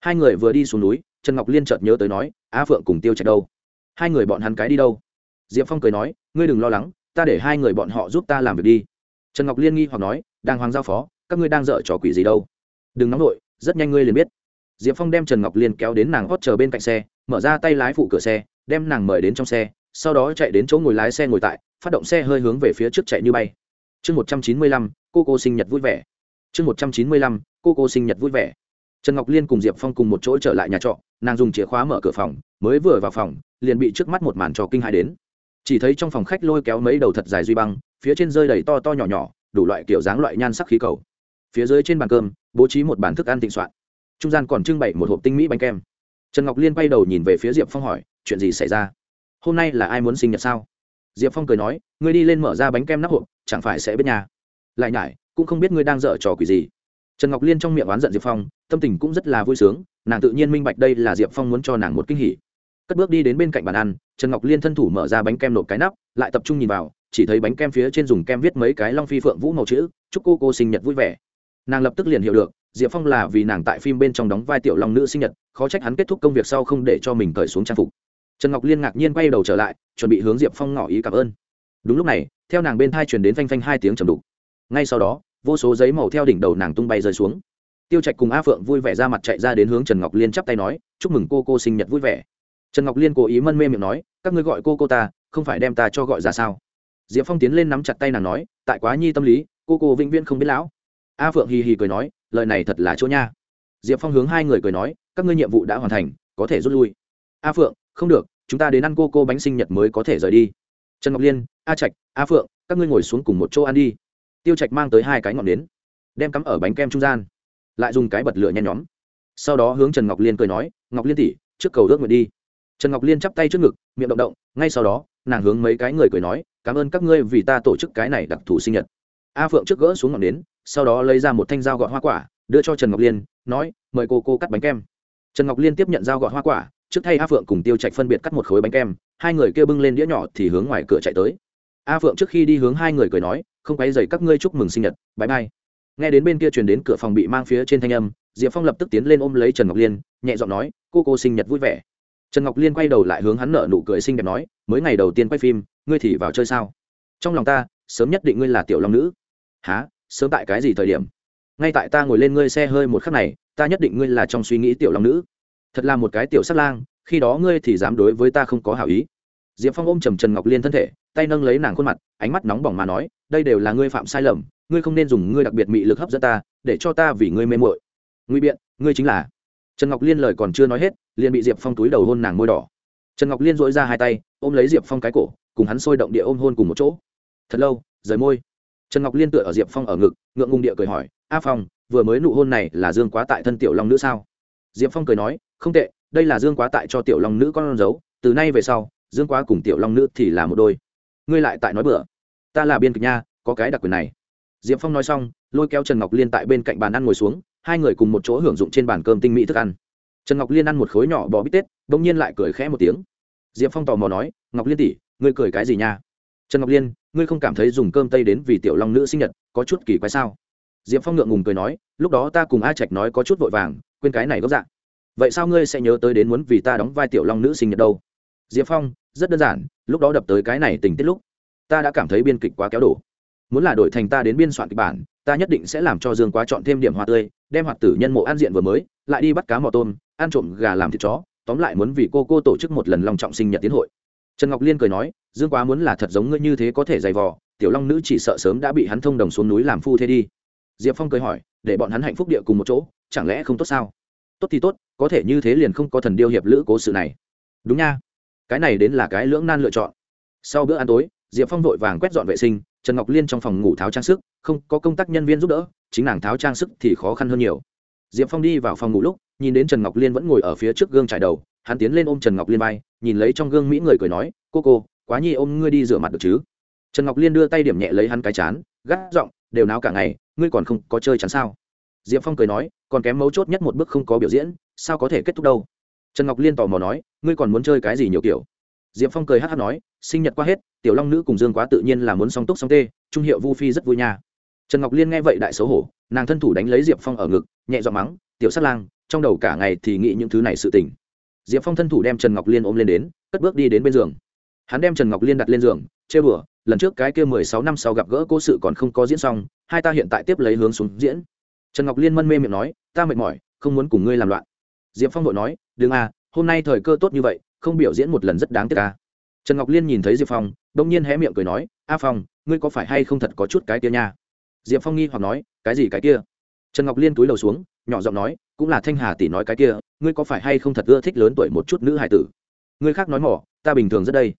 Hai người vừa đi xuống núi, trần ngọc liên chợt nhớ tới nói, Á phượng cùng tiêu chạy đâu? Hai người bọn hắn cái đi đâu? Diệp phong cười nói, ngươi đừng lo lắng, ta để hai người bọn họ giúp ta làm việc đi. Trần ngọc liên nghi hoặc nói đang hoàng giao phó, các ngươi đang dở trò quỷ gì đâu? Đừng nóng nổi rất nhanh ngươi liền biết. Diệp phong đem trần ngọc liên kéo đến nàng hót chờ bên cạnh xe, mở ra tay lái phụ cửa xe, đem nàng mời đến trong xe, sau đó chạy đến chỗ ngồi lái xe ngồi tại, phát động xe hơi hướng về phía trước chạy như bay. Chương một trăm chín mươi lăm, cô cô sinh nhật vui vẻ. Chương một trăm chín mươi lăm cô cô sinh nhật vui vẻ. Trần ngọc liên cùng diệp phong cùng một chỗ trở lại nhà trọ, nàng dùng chìa khóa mở cửa phòng, mới vừa vào phòng, liền bị trước mắt một màn trò kinh hãi đến. Chỉ thấy trong phòng khách lôi kéo mấy đầu thật dài duy băng, phía trên rơi đầy to to nhỏ nhỏ, đủ loại kiểu dáng loại nhan sắc khí cầu. Phía dưới trên bàn cơm, bố trí một bàn thức ăn thịnh soạn. Trung gian còn trưng bày một hộp tinh mỹ bánh kem. Trần ngọc liên bay đầu nhìn về phía diệp phong hỏi, chuyện gì xảy ra? Hôm nay là ai muốn sinh nhật sao? Diệp phong cười nói, ngươi đi lên mở ra bánh kem nắp hộp, chẳng phải sẽ biết nhà? Lại nhải, cũng không biết ngươi đang dở trò quỷ gì trần ngọc liên trong miệng oán giận diệp phong, tâm tình cũng rất là vui sướng, nàng tự nhiên minh bạch đây là diệp phong muốn cho nàng một kinh hỉ. Cất bước đi đến bên cạnh bàn ăn, trần ngọc liên thân thủ mở ra bánh kem nộp cái nắp, lại tập trung nhìn vào, chỉ thấy bánh kem phía trên dùng kem viết mấy cái long phi phượng vũ màu chữ, chúc cô cô sinh nhật vui vẻ. Nàng lập tức liền hiểu được, diệp phong là vì nàng tại phim bên trong đóng vai tiểu long nữ sinh nhật, khó trách hắn kết thúc công việc sau không để cho mình cởi xuống trang phục. Trần ngọc liên ngạc nhiên quay đầu trở lại, chuẩn bị hướng diệp phong ngỏ ý cảm ơn. Đúng lúc này, theo nàng bên thai truyền đến phanh phanh hai tiếng trầm đục. Ngay sau đó vô số giấy màu theo đỉnh đầu nàng tung bay rơi xuống. Tiêu trạch cùng a phượng vui vẻ ra mặt chạy ra đến hướng trần ngọc liên chắp tay nói, chúc mừng cô cô sinh nhật vui vẻ. Trần ngọc liên cố ý mân mê miệng nói, các ngươi gọi cô cô ta, không phải đem ta cho gọi ra sao? Diệp phong tiến lên nắm chặt tay nàng nói, tại quá nhi tâm lý, cô cô vĩnh viễn không biết lão. A phượng hì hì cười nói, lời này thật là chỗ nha. Diệp phong hướng hai người cười nói, các ngươi nhiệm vụ đã hoàn thành, có thể rút lui. A phượng, không được, chúng ta đến ăn cô cô bánh sinh nhật mới có thể rời đi. Trần ngọc liên, a trạch, a phượng, các ngươi ngồi xuống cùng một chỗ ăn đi tiêu trạch mang tới hai cái ngọn nến, đem cắm ở bánh kem trung gian, lại dùng cái bật lửa nhen nhóm. Sau đó hướng trần ngọc liên cười nói, ngọc liên tỉ trước cầu ước nguyện đi. Trần ngọc liên chắp tay trước ngực, miệng động động, ngay sau đó, nàng hướng mấy cái người cười nói, cảm ơn các ngươi vì ta tổ chức cái này đặc thù sinh nhật. A phượng trước gỡ xuống ngọn nến, sau đó lấy ra một thanh dao gọt hoa quả, đưa cho trần ngọc liên, nói, mời cô cô cắt bánh kem. Trần ngọc liên tiếp nhận dao gọt hoa quả, trước thay a phượng cùng tiêu trạch phân biệt cắt một khối bánh kem, hai người kia bưng lên đĩa nhỏ thì hướng ngoài cửa chạy tới. A phượng trước khi đi hướng hai người cười nói không quấy dày các ngươi chúc mừng sinh nhật bãi bai. nghe đến bên kia truyền đến cửa phòng bị mang phía trên thanh âm, diệp phong lập tức tiến lên ôm lấy trần ngọc liên, nhẹ giọng nói, cô cô sinh nhật vui vẻ. Trần ngọc liên quay đầu lại hướng hắn nở nụ cười xinh đẹp nói, mới ngày đầu tiên quay phim, ngươi thì vào chơi sao? Trong lòng ta, sớm nhất định ngươi là tiểu long nữ. Há sớm tại cái gì thời điểm? Ngay tại ta ngồi lên ngươi xe hơi một khắc này, ta nhất định ngươi là trong suy nghĩ tiểu long nữ. Thật là một cái tiểu sắc lang, khi đó ngươi thì dám đối với ta không có hảo ý diệp phong ôm trầm trần ngọc liên thân thể, tay nâng lấy nàng khuôn mặt, ánh mắt nóng bỏng mà nói, đây đều là ngươi phạm sai lầm, ngươi không nên dùng ngươi đặc biệt mị lực hấp dẫn ta, để cho ta vì ngươi mê mội nguy biện, ngươi chính là trần ngọc liên lời còn chưa nói hết, liền bị diệp phong túi đầu hôn nàng môi đỏ. Trần ngọc liên dội ra hai tay, ôm lấy diệp phong cái cổ, cùng hắn sôi động địa ôm hôn cùng một chỗ. Thật lâu, rời môi. Trần ngọc liên tựa ở diệp phong ở ngực, ngượng ngùng địa cười hỏi, a phong, vừa mới nụ hôn này là dương quá tại thân tiểu long nữ sao? Diệp phong cười nói, không tệ, đây là dương quá tại cho tiểu long nữ con dấu, từ nay về sau dương quá cùng tiểu long nữ thì là một đôi. Ngươi lại tại nói bữa ta là biên kịch nha, có cái đặc quyền này. Diệp phong nói xong, lôi kéo trần ngọc liên tại bên cạnh bàn ăn ngồi xuống, hai người cùng một chỗ hưởng dụng trên bàn cơm tinh mỹ thức ăn. Trần ngọc liên ăn một khối nhỏ bò bít tết đ ỗ n g nhiên lại cười khẽ một tiếng. Diệp phong tò mò nói, ngọc liên tỉ ngươi cười cái gì nha? Trần ngọc liên, ngươi không cảm thấy dùng cơm tây đến vì tiểu long nữ sinh nhật có chút kỳ quái sao? Diệp phong ngượng ngùng cười nói, lúc đó ta cùng a trạch nói có chút vội vàng, quên cái này gốc dạng vậy sao ngươi sẽ nhớ tới đến muốn vì ta đóng vai tiểu long nữ sinh nhật đâu? Diệp phong rất đơn giản, lúc đó đập tới cái này tình tiết lúc, ta đã cảm thấy biên kịch quá kéo đổ. Muốn là đổi thành ta đến biên soạn kịch bản, ta nhất định sẽ làm cho dương quá chọn thêm điểm hoa tươi, đem hoạt tử nhân mộ an diện vừa mới, lại đi bắt cá mò tôm, ăn trộm gà làm thịt chó, tóm lại muốn vì cô cô tổ chức một lần lòng trọng sinh nhật tiến hội. Trần ngọc liên cười nói, dương quá muốn là thật giống ngươi như thế có thể dày vò, tiểu long nữ chỉ sợ sớm đã bị hắn thông đồng xuống núi làm phu thế đi. Diệp phong cười hỏi, để bọn hắn hạnh phúc địa cùng một chỗ, chẳng lẽ không tốt sao? Tốt thì tốt, có thể như thế liền không có thần điêu hiệp lữ cố sự này. Đúng nha cái này đến là cái lưỡng nan lựa chọn. Sau bữa ăn tối, diệp phong vội vàng quét dọn vệ sinh, trần ngọc liên trong phòng ngủ tháo trang sức, không có công tác nhân viên giúp đỡ, chính nàng tháo trang sức thì khó khăn hơn nhiều. Diệp phong đi vào phòng ngủ lúc, nhìn đến trần ngọc liên vẫn ngồi ở phía trước gương trải đầu, hắn tiến lên ôm trần ngọc liên bay nhìn lấy trong gương mỹ người cười nói, cô cô, quá nhi ôm ngươi đi rửa mặt được chứ? Trần ngọc liên đưa tay điểm nhẹ lấy hắn cái chán, gắt giọng, đều náo cả ngày, ngươi còn không có chơi chắn sao? Diệp phong cười nói, còn kém mấu chốt nhất một bước không có biểu diễn, sao có thể kết thúc đâu? Trần ngọc liên tò mò nói, ngươi còn muốn chơi cái gì nhiều kiểu? Diệp phong cười hát hát nói, sinh nhật qua hết, tiểu long nữ cùng dương quá tự nhiên là muốn song túc song tê, trung hiệu vu phi rất vui nha. Trần ngọc liên nghe vậy đại xấu hổ, nàng thân thủ đánh lấy diệp phong ở ngực, nhẹ dọn mắng, tiểu sát lang, trong đầu cả ngày thì nghĩ những thứ này sự tình. Diệp phong thân thủ đem trần ngọc liên ôm lên đến, cất bước đi đến bên giường. Hắn đem trần ngọc liên đặt lên giường chê bửa lần trước cái kia mười sáu năm sau gặp gỡ cô sự còn không có diễn xong, hai ta hiện tại tiếp lấy hướng xuống diễn. Trần ngọc liên mân mê miệng nói, ta mệt mỏi, không muốn cùng ngươi làm loạn. Diệp phong vội nói đừng à hôm nay thời cơ tốt như vậy, không biểu diễn một lần rất đáng tiếc ca trần ngọc liên nhìn thấy diệp phong, đông nhiên hé miệng cười nói, a phong, ngươi có phải hay không thật có chút cái kia nha? Diệp phong nghi hoặc nói, cái gì cái kia? Trần ngọc liên túi đầu xuống, nhỏ giọng nói, cũng là thanh hà tỷ nói cái kia, ngươi có phải hay không thật ưa thích lớn tuổi một chút nữ hải tử? Ngươi khác nói mỏ, ta bình thường rất đây.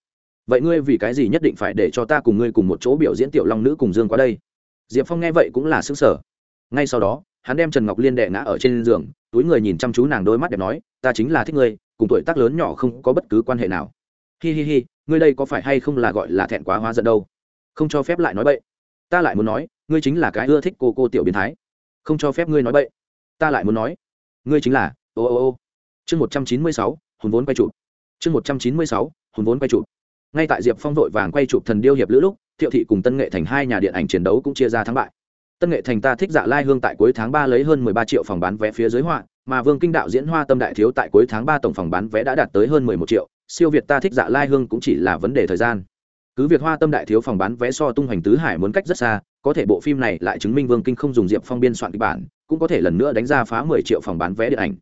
Vậy ngươi vì cái gì nhất định phải để cho ta cùng ngươi cùng một chỗ biểu diễn tiểu long nữ cùng dương qua đây? Diệp phong nghe vậy cũng là xứng sở ngay sau đó, hắn đem trần ngọc liên đệ ngã ở trên giường, túi người nhìn chăm chú nàng đôi mắt đẹp nói ta chính là thích ngươi, cùng tuổi tác lớn nhỏ không có bất cứ quan hệ nào. Hi hi hi, ngươi đây có phải hay không là gọi là thẹn quá hóa giận đâu? Không cho phép lại nói bậy. Ta lại muốn nói, ngươi chính là cái ưa thích cô cô tiểu biến thái. Không cho phép ngươi nói bậy. Ta lại muốn nói, ngươi chính là, ô ô ô. Chương một trăm chín mươi sáu hồn vốn quay chụp. Chương một trăm chín mươi sáu hồn vốn quay chụp. Ngay tại diệp phong vội vàng quay chụp thần điêu hiệp lữ lúc, thiệu thị cùng tân nghệ thành hai nhà điện ảnh chiến đấu cũng chia ra thắng bại. Tân nghệ thành ta thích dạ lai hương tại cuối tháng ba lấy hơn mười ba triệu phòng bán vé phía dưới họa mà vương kinh đạo diễn hoa tâm đại thiếu tại cuối tháng ba tổng phòng bán vé đã đạt tới hơn mười một triệu, siêu việt ta thích dạ lai hương cũng chỉ là vấn đề thời gian. Cứ việc hoa tâm đại thiếu phòng bán vé so tung hoành tứ hải muốn cách rất xa, có thể bộ phim này lại chứng minh vương kinh không dùng diệp phong biên soạn kịch bản, cũng có thể lần nữa đánh ra phá mười triệu phòng bán vé điện ảnh.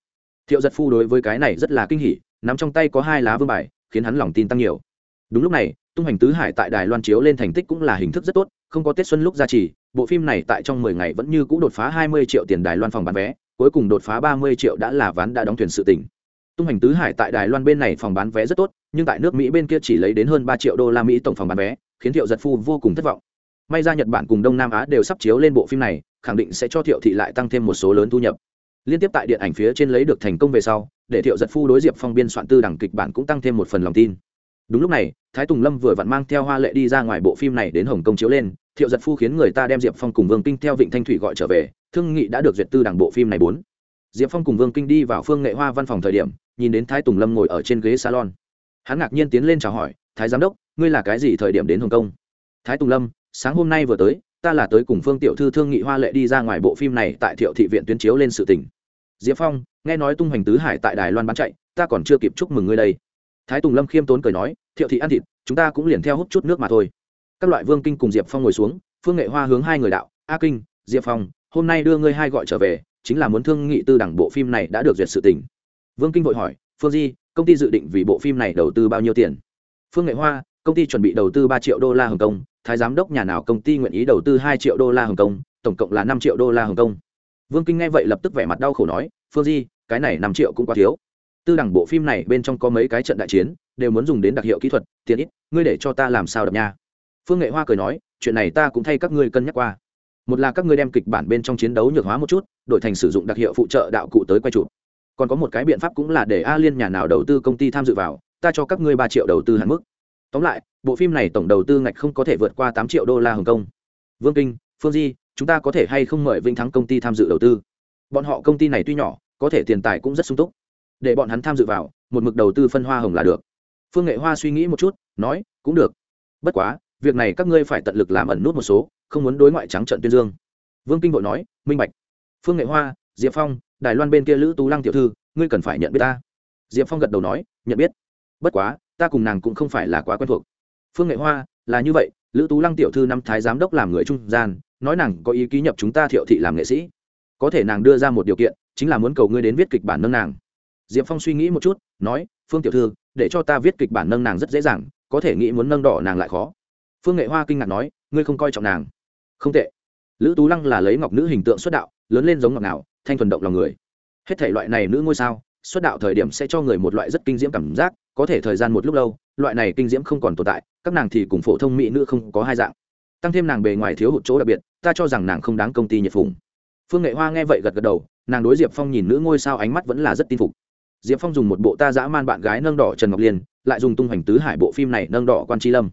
Thiệu giật phu đối với cái này rất là kinh hỉ, nắm trong tay có hai lá vương bài, khiến hắn lòng tin tăng nhiều. Đúng lúc này, tung hành tứ hải tại đài loan chiếu lên thành tích cũng là hình thức rất tốt, không có tết xuân lúc ra trì bộ phim này tại trong mười ngày vẫn như cũ đột phá hai mươi triệu tiền đài loan phòng bán vé cuối cùng đột phá ba mươi triệu đã là ván đã đóng thuyền sự tỉnh. Tung hành tứ hải tại đài loan bên này phòng bán vé rất tốt, nhưng tại nước mỹ bên kia chỉ lấy đến hơn ba triệu đô la mỹ tổng phòng bán vé, khiến thiệu giật phu vô cùng thất vọng. May ra nhật bản cùng đông nam á đều sắp chiếu lên bộ phim này, khẳng định sẽ cho thiệu thị lại tăng thêm một số lớn thu nhập. Liên tiếp tại điện ảnh phía trên lấy được thành công về sau, để thiệu giật phu đối diệp phong biên soạn tư đẳng kịch bản cũng tăng thêm một phần lòng tin. Đúng lúc này, thái tùng lâm vừa vặn mang theo hoa lệ đi ra ngoài bộ phim này đến hồng kông chiếu lên thiệu giật phu khiến người ta đem diệp phong cùng vương kinh theo vịnh thanh thủy gọi trở về, thương nghị đã được duyệt tư đảng bộ phim này bốn. Diệp phong cùng vương kinh đi vào phương nghệ hoa văn phòng thời điểm, nhìn đến thái tùng lâm ngồi ở trên ghế salon. Hắn ngạc nhiên tiến lên chào hỏi, thái giám đốc, ngươi là cái gì thời điểm đến hồng kông? Thái tùng lâm, sáng hôm nay vừa tới, ta là tới cùng phương tiểu thư thương nghị hoa lệ đi ra ngoài bộ phim này tại thiệu thị viện tuyên chiếu lên sự tỉnh diệp phong, nghe nói tung hoành tứ hải tại đài loan bán chạy, ta còn chưa kịp chúc mừng ngươi đây. Thái tùng lâm khiêm tốn cười nói, thiệu thị ăn thịt, chúng ta cũng liền theo hút chút nước mà thôi các loại vương kinh cùng diệp phong ngồi xuống, phương nghệ hoa hướng hai người đạo, a kinh, diệp phong, hôm nay đưa ngươi hai gọi trở về, chính là muốn thương nghị tư đẳng bộ phim này đã được duyệt sự tỉnh vương kinh vội hỏi, phương di, công ty dự định vì bộ phim này đầu tư bao nhiêu tiền? Phương nghệ hoa, công ty chuẩn bị đầu tư ba triệu đô la hồng kông, thái giám đốc nhà nào công ty nguyện ý đầu tư hai triệu đô la hồng kông, tổng cộng là năm triệu đô la hồng kông. Vương kinh nghe vậy lập tức vẻ mặt đau khổ nói, phương di, cái này năm triệu cũng quá thiếu. Tư đẳng bộ phim này bên trong có mấy cái trận đại chiến, đều muốn dùng đến đặc hiệu kỹ thuật, tiền ít, ngươi để cho ta làm sao đập nha phương nghệ hoa cười nói, chuyện này ta cũng thay các ngươi cân nhắc qua. Một là các ngươi đem kịch bản bên trong chiến đấu nhược hóa một chút, đổi thành sử dụng đặc hiệu phụ trợ đạo cụ tới quay chụp. Còn có một cái biện pháp cũng là để a liên nhà nào đầu tư công ty tham dự vào, ta cho các ngươi ba triệu đầu tư hạn mức. Tóm lại, bộ phim này tổng đầu tư ngạch không có thể vượt qua tám triệu đô la hồng kông. Vương kinh, phương di, chúng ta có thể hay không mời vinh thắng công ty tham dự đầu tư? Bọn họ công ty này tuy nhỏ, có thể tiền tài cũng rất sung túc. Để bọn hắn tham dự vào, một mực đầu tư phân hoa hồng là được. Phương nghệ hoa suy nghĩ một chút, nói, cũng được. Bất quá việc này các ngươi phải tận lực làm ẩn nút một số, không muốn đối ngoại trắng trận tuyên dương. Vương kinh vội nói, minh bạch, phương nghệ hoa, diệp phong, đài loan bên kia lữ tú lăng tiểu thư, ngươi cần phải nhận biết ta. Diệp phong gật đầu nói, nhận biết. Bất quá, ta cùng nàng cũng không phải là quá quen thuộc. Phương nghệ hoa, là như vậy, lữ tú lăng tiểu thư năm thái giám đốc làm người trung gian, nói nàng có ý ký nhập chúng ta thiệu thị làm nghệ sĩ. Có thể nàng đưa ra một điều kiện, chính là muốn cầu ngươi đến viết kịch bản nâng nàng. Diệp phong suy nghĩ một chút, nói, phương tiểu thư, để cho ta viết kịch bản nâng nàng rất dễ dàng, có thể nghĩ muốn nâng đỏ nàng lại khó phương nghệ hoa kinh ngạc nói, ngươi không coi trọng nàng. Không tệ. Lữ tú lăng là lấy ngọc nữ hình tượng xuất đạo, lớn lên giống ngọc nào, thanh thuần động lòng người. Hết thể loại này nữ ngôi sao, xuất đạo thời điểm sẽ cho người một loại rất kinh diễm cảm giác, có thể thời gian một lúc lâu, loại này kinh diễm không còn tồn tại, các nàng thì cùng phổ thông mỹ nữ không có hai dạng. Tăng thêm nàng bề ngoài thiếu hụt chỗ đặc biệt, ta cho rằng nàng không đáng công ty nhiệt phùng phương nghệ hoa nghe vậy gật gật đầu, nàng đối diệp phong nhìn nữ ngôi sao ánh mắt vẫn là rất tin phục. Diệp phong dùng một bộ ta dã man bạn gái nâng đỏ trần ngọc liên, lại dùng tung hoành tứ hải bộ phim này nâng đỏ quan tri lâm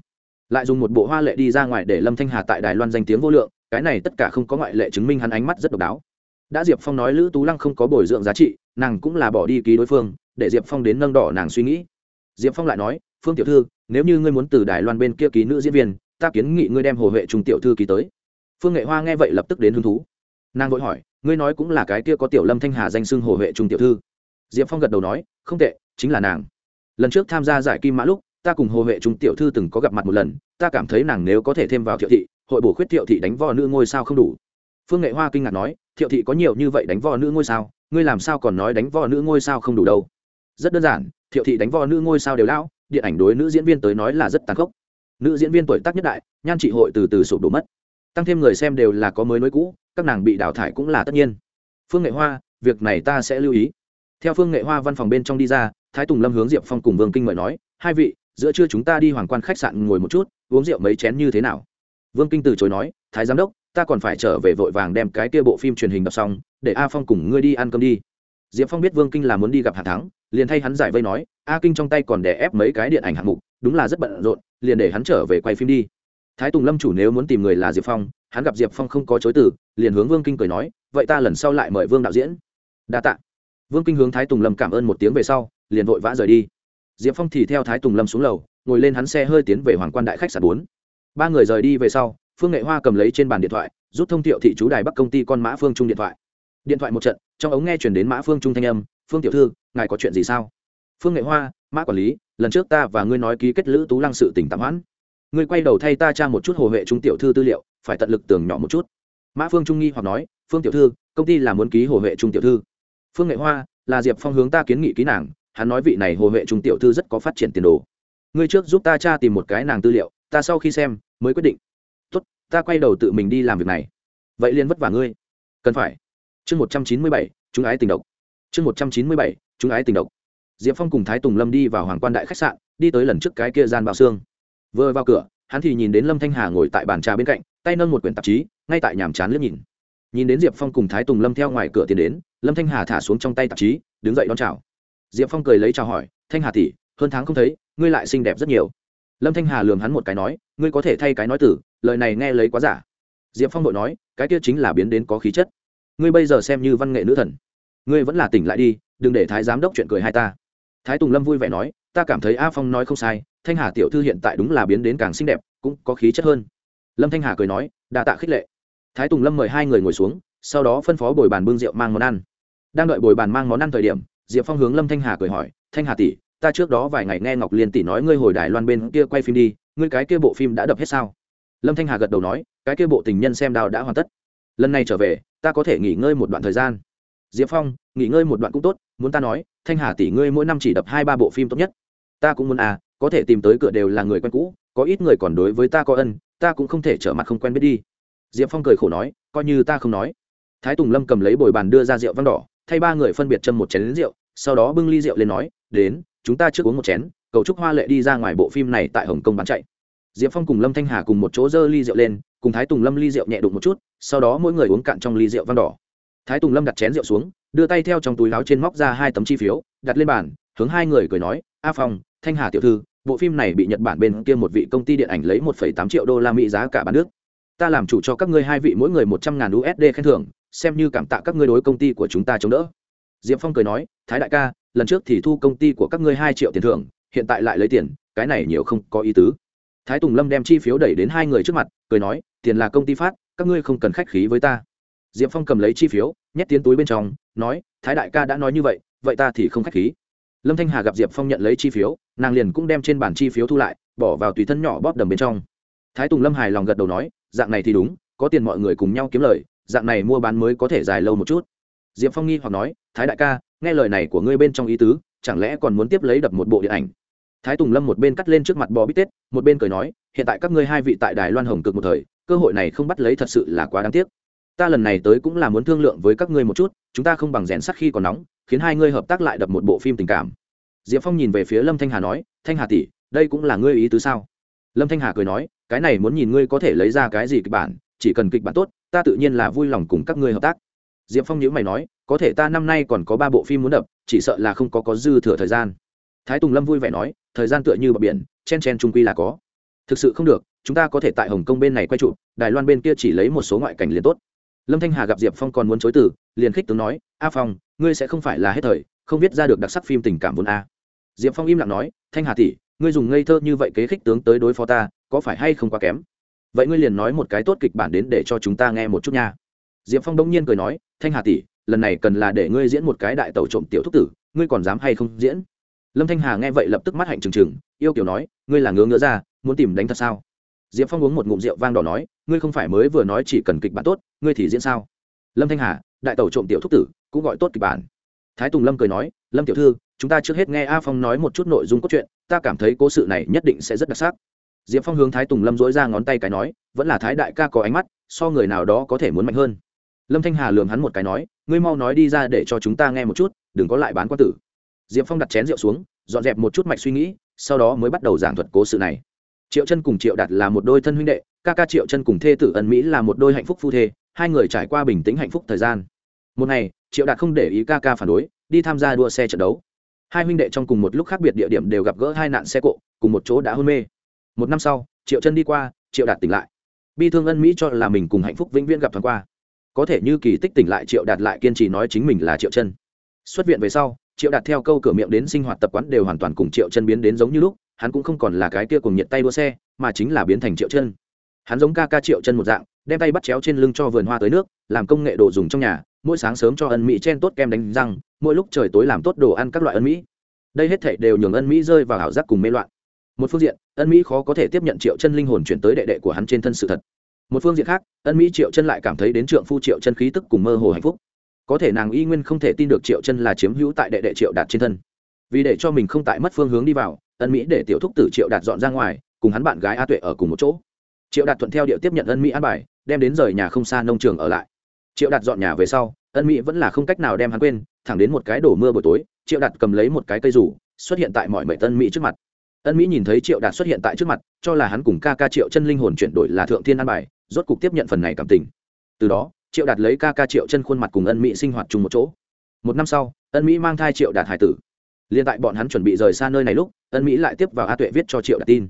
lại dùng một bộ hoa lệ đi ra ngoài để lâm thanh hà tại đài loan danh tiếng vô lượng, cái này tất cả không có ngoại lệ chứng minh hắn ánh mắt rất độc đáo. Đã diệp phong nói lữ tú lăng không có bồi dưỡng giá trị, nàng cũng là bỏ đi ký đối phương, để diệp phong đến nâng đỏ nàng suy nghĩ. Diệp phong lại nói, phương tiểu thư, nếu như ngươi muốn từ đài loan bên kia ký nữ diễn viên, ta kiến nghị ngươi đem hồ huệ trung tiểu thư ký tới. Phương nghệ hoa nghe vậy lập tức đến hứng thú. Nàng vội hỏi, ngươi nói cũng là cái kia có tiểu lâm thanh hà danh xưng hồ huệ trung tiểu thư? Diệp phong gật đầu nói, không tệ, chính là nàng. Lần trước tham gia giải kim mã lúc ta cùng hồ huệ trung tiểu thư từng có gặp mặt một lần, ta cảm thấy nàng nếu có thể thêm vào thiệu thị, hội bổ khuyết thiệu thị đánh vò nữ ngôi sao không đủ. Phương nghệ hoa kinh ngạc nói, thiệu thị có nhiều như vậy đánh vò nữ ngôi sao, ngươi làm sao còn nói đánh vò nữ ngôi sao không đủ đâu? Rất đơn giản, thiệu thị đánh vò nữ ngôi sao đều lão, điện ảnh đối nữ diễn viên tới nói là rất tàn khốc. Nữ diễn viên tuổi tác nhất đại, nhan trị hội từ từ sụp đổ mất. Tăng thêm người xem đều là có mới nối cũ, các nàng bị đào thải cũng là tất nhiên. Phương nghệ hoa, việc này ta sẽ lưu ý. Theo phương nghệ hoa văn phòng bên trong đi ra, thái tùng lâm hướng diệp phong cùng vương kinh mời nói, hai vị giữa trưa chúng ta đi hoàng quan khách sạn ngồi một chút, uống rượu mấy chén như thế nào? Vương kinh từ chối nói, thái giám đốc, ta còn phải trở về vội vàng đem cái kia bộ phim truyền hình đọc xong, để a phong cùng ngươi đi ăn cơm đi. Diệp phong biết vương kinh là muốn đi gặp hà thắng, liền thay hắn giải vây nói, a kinh trong tay còn đè ép mấy cái điện ảnh hạng mục, đúng là rất bận rộn, liền để hắn trở về quay phim đi. Thái tùng lâm chủ nếu muốn tìm người là diệp phong, hắn gặp diệp phong không có chối từ, liền hướng vương kinh cười nói, vậy ta lần sau lại mời vương đạo diễn. Đa t ạ vương kinh hướng thái tùng lâm cảm ơn một tiếng về sau, liền vội vã rời đi diệp phong thì theo thái tùng lâm xuống lầu, ngồi lên hắn xe hơi tiến về hoàng quan đại khách sạn bốn. Ba người rời đi về sau, phương nghệ hoa cầm lấy trên bàn điện thoại, rút thông thiệu thị chú đài bắc công ty con mã phương trung điện thoại. Điện thoại một trận, trong ống nghe chuyển đến mã phương trung thanh âm, phương tiểu thư, ngài có chuyện gì sao? Phương nghệ hoa, mã quản lý, lần trước ta và ngươi nói ký kết lữ tú lăng sự tỉnh tạm hoãn. Ngươi quay đầu thay ta tra một chút hồ huệ trung tiểu thư tư liệu, phải tận lực tường nhỏ một chút. Mã phương trung nghi hoặc nói, phương tiểu thư, công ty là muốn ký hồ huệ trung tiểu thư. Phương nghệ hoa, là diệp phong hướng ta kiến nghị ký nàng hắn nói vị này hồ huệ trung tiểu thư rất có phát triển tiền đồ. Ngươi trước giúp ta tra tìm một cái nàng tư liệu, ta sau khi xem, mới quyết định. Tốt, ta quay đầu tự mình đi làm việc này. Vậy liền vất vả ngươi. Cần phải. Chương một trăm chín mươi bảy, chúng ái tình độc. Chương một trăm chín mươi bảy, chúng ái tình độc. Diệp phong cùng thái tùng lâm đi vào hoàng quan đại khách sạn, đi tới lần trước cái kia gian bào xương. Vừa vào cửa, hắn thì nhìn đến lâm thanh hà ngồi tại bàn trà bên cạnh, tay nâng một quyển tạp chí, ngay tại nhàm chán liếc nhìn. Nhìn đến diệp phong cùng thái tùng lâm theo ngoài cửa tiến đến, lâm thanh hà thả xuống trong tay tạp chí, đứng dậy đón chào diệp phong cười lấy chào hỏi, thanh hà tỷ, hơn tháng không thấy, ngươi lại xinh đẹp rất nhiều. Lâm thanh hà lường hắn một cái nói, ngươi có thể thay cái nói tử lời này nghe lấy quá giả. Diệp phong đội nói, cái kia chính là biến đến có khí chất. Ngươi bây giờ xem như văn nghệ nữ thần. Ngươi vẫn là tỉnh lại đi, đừng để thái giám đốc chuyện cười hai ta. Thái tùng lâm vui vẻ nói, ta cảm thấy a phong nói không sai, thanh hà tiểu thư hiện tại đúng là biến đến càng xinh đẹp, cũng có khí chất hơn. Lâm thanh hà cười nói đà tạ khích lệ. Thái tùng lâm mời hai người ngồi xuống, sau đó phân phó bồi bàn bưng rượu mang món ăn. Đang đợi bồi bàn mang món ăn thời điểm diệp phong hướng lâm thanh hà cười hỏi, thanh hà tỷ, ta trước đó vài ngày nghe ngọc liên tỷ nói ngươi hồi đài loan bên kia quay phim đi, ngươi cái kia bộ phim đã đập hết sao? Lâm thanh hà gật đầu nói, cái kia bộ tình nhân xem đào đã hoàn tất. Lần này trở về, ta có thể nghỉ ngơi một đoạn thời gian. Diệp phong, nghỉ ngơi một đoạn cũng tốt, muốn ta nói, thanh hà tỷ ngươi mỗi năm chỉ đập hai ba bộ phim tốt nhất. Ta cũng muốn à có thể tìm tới cửa đều là người quen cũ, có ít người còn đối với ta có ân, ta cũng không thể trở mặt không quen biết đi. Diệp phong cười khổ nói, coi như ta không nói. Thái tùng lâm cầm lấy bồi bàn đưa ra rượu vang đỏ thay ba người phân biệt châm một chén rượu, sau đó bưng ly rượu lên nói, đến, chúng ta trước uống một chén, cầu chúc hoa lệ đi ra ngoài bộ phim này tại hồng kông bán chạy. Diệp phong cùng lâm thanh hà cùng một chỗ dơ ly rượu lên, cùng thái tùng lâm ly rượu nhẹ đụng một chút, sau đó mỗi người uống cạn trong ly rượu vang đỏ. Thái tùng lâm đặt chén rượu xuống, đưa tay theo trong túi láo trên móc ra hai tấm chi phiếu, đặt lên bàn, hướng hai người cười nói, a phong, thanh hà tiểu thư, bộ phim này bị nhật bản bên kia một vị công ty điện ảnh lấy một tám triệu đô la mỹ giá cả bán nước. Ta làm chủ cho các ngươi hai vị mỗi người một trăm ngàn usd khen thưởng xem như cảm tạ các ngươi đối công ty của chúng ta chống đỡ. Diệp phong cười nói, thái đại ca, lần trước thì thu công ty của các ngươi hai triệu tiền thưởng, hiện tại lại lấy tiền, cái này nhiều không có ý tứ. Thái tùng lâm đem chi phiếu đẩy đến hai người trước mặt, cười nói, tiền là công ty phát, các ngươi không cần khách khí với ta. Diệp phong cầm lấy chi phiếu, nhét tiến túi bên trong, nói, thái đại ca đã nói như vậy vậy ta thì không khách khí. Lâm thanh hà gặp diệp phong nhận lấy chi phiếu, nàng liền cũng đem trên bản chi phiếu thu lại, bỏ vào tùy thân nhỏ bóp đầm bên trong. Thái tùng lâm hài lòng gật đầu nói, dạng này thì đúng, có tiền mọi người cùng nhau kiếm lời dạng này mua bán mới có thể dài lâu một chút. Diệp phong nghi hoặc nói, thái đại ca, nghe lời này của ngươi bên trong ý tứ, chẳng lẽ còn muốn tiếp lấy đập một bộ điện ảnh? Thái tùng lâm một bên cắt lên trước mặt bò bít tết, một bên cười nói, hiện tại các ngươi hai vị tại đài loan hồng cực một thời, cơ hội này không bắt lấy thật sự là quá đáng tiếc. Ta lần này tới cũng là muốn thương lượng với các ngươi một chút, chúng ta không bằng rèn sắt khi còn nóng, khiến hai ngươi hợp tác lại đập một bộ phim tình cảm. Diệp phong nhìn về phía lâm thanh hà nói, thanh hà tỷ, đây cũng là ngươi ý tứ sao? Lâm thanh hà cười nói, cái này muốn nhìn ngươi có thể lấy ra cái gì kịch bản chỉ cần kịch bản tốt, ta tự nhiên là vui lòng cùng các ngươi hợp tác. Diệp phong nhữ mày nói, có thể ta năm nay còn có ba bộ phim muốn đập, chỉ sợ là không có có dư thừa thời gian. Thái tùng lâm vui vẻ nói, thời gian tựa như bờ biển, chen chen trung quy là có. Thực sự không được, chúng ta có thể tại hồng kông bên này quay trụ đài loan bên kia chỉ lấy một số ngoại cảnh liền tốt. Lâm thanh hà gặp diệp phong còn muốn chối từ, liền khích tướng nói, a phong, ngươi sẽ không phải là hết thời, không viết ra được đặc sắc phim tình cảm vốn a. Diệp phong im lặng nói, thanh hà tỷ, ngươi dùng ngây thơ như vậy kế khích tướng tới đối phó ta, có phải hay không quá kém? Vậy ngươi liền nói một cái tốt kịch bản đến để cho chúng ta nghe một chút nha. Diệp phong đông nhiên cười nói, thanh hà tỷ, lần này cần là để ngươi diễn một cái đại tàu trộm tiểu thúc tử, ngươi còn dám hay không diễn? Lâm thanh hà nghe vậy lập tức mắt hạnh trừng trừng, yêu kiểu nói, ngươi là ngứa ngứa ra, muốn tìm đánh thật sao? Diệp phong uống một ngụm rượu vang đỏ nói, ngươi không phải mới vừa nói chỉ cần kịch bản tốt, ngươi thì diễn sao? Lâm thanh hà, đại tàu trộm tiểu thúc tử, cũng gọi tốt kịch bản. Thái tùng lâm cười nói, lâm tiểu thư, chúng ta trước hết nghe a phong nói một chút nội dung cốt truyện, ta cảm thấy cố sự này nhất định sẽ rất đặc sắc diệp phong hướng thái tùng lâm dối ra ngón tay cái nói, vẫn là thái đại ca có ánh mắt, so người nào đó có thể muốn mạnh hơn. Lâm thanh hà lường hắn một cái nói, ngươi mau nói đi ra để cho chúng ta nghe một chút, đừng có lại bán quan tử. Diệp phong đặt chén rượu xuống, dọn dẹp một chút mạch suy nghĩ, sau đó mới bắt đầu giảng thuật cố sự này. Triệu chân cùng triệu đạt là một đôi thân huynh đệ, ca ca triệu chân cùng thê tử ân mỹ là một đôi hạnh phúc phu thê, hai người trải qua bình tĩnh hạnh phúc thời gian. Một ngày, triệu đạt không để ý ca ca phản đối, đi tham gia đua xe trận đấu. Hai huynh đệ trong cùng một lúc khác biệt địa điểm đều gặp gỡ hai nạn xe cộ, cùng một chỗ đã hôn mê một năm sau, triệu chân đi qua, triệu đạt tỉnh lại. Bi thương ân mỹ cho là mình cùng hạnh phúc vĩnh viễn gặp thoáng qua. Có thể như kỳ tích tỉnh lại, triệu đạt lại kiên trì nói chính mình là triệu chân. Xuất viện về sau, triệu đạt theo câu cửa miệng đến sinh hoạt tập quán đều hoàn toàn cùng triệu chân biến đến giống như lúc, hắn cũng không còn là cái kia cùng nhiệt tay đua xe, mà chính là biến thành triệu chân. Hắn giống ca ca triệu chân một dạng, đem tay bắt chéo trên lưng cho vườn hoa tới nước, làm công nghệ đồ dùng trong nhà, mỗi sáng sớm cho ân mỹ chen tốt kem đánh răng, mỗi lúc trời tối làm tốt đồ ăn các loại ân mỹ. Đây hết thảy đều nhường ân mỹ rơi vào ảo giác cùng mê loạn một phương diện, ân mỹ khó có thể tiếp nhận triệu chân linh hồn chuyển tới đệ đệ của hắn trên thân sự thật. Một phương diện khác, ân mỹ triệu chân lại cảm thấy đến trượng phu triệu chân khí tức cùng mơ hồ hạnh phúc. Có thể nàng y nguyên không thể tin được triệu chân là chiếm hữu tại đệ đệ triệu đạt trên thân. Vì để cho mình không tại mất phương hướng đi vào, ân mỹ để tiểu thúc tử triệu đạt dọn ra ngoài, cùng hắn bạn gái a tuệ ở cùng một chỗ. Triệu đạt thuận theo điệu tiếp nhận ân mỹ an bài, đem đến rời nhà không xa nông trường ở lại. Triệu đạt dọn nhà về sau, ân mỹ vẫn là không cách nào đem hắn quên, thẳng đến một cái đổ mưa buổi tối, triệu đạt cầm lấy một cái cây rủ, xuất hiện tại mọi mệnh tân mỹ trước mặt ân mỹ nhìn thấy triệu đạt xuất hiện tại trước mặt, cho là hắn cùng ca ca triệu chân linh hồn chuyển đổi là thượng thiên an bài, rốt cục tiếp nhận phần này cảm tình. Từ đó, triệu đạt lấy ca ca triệu chân khuôn mặt cùng ân mỹ sinh hoạt chung một chỗ. Một năm sau, ân mỹ mang thai triệu đạt hải tử. Liên tại bọn hắn chuẩn bị rời xa nơi này lúc, ân mỹ lại tiếp vào a tuệ viết cho triệu đạt tin.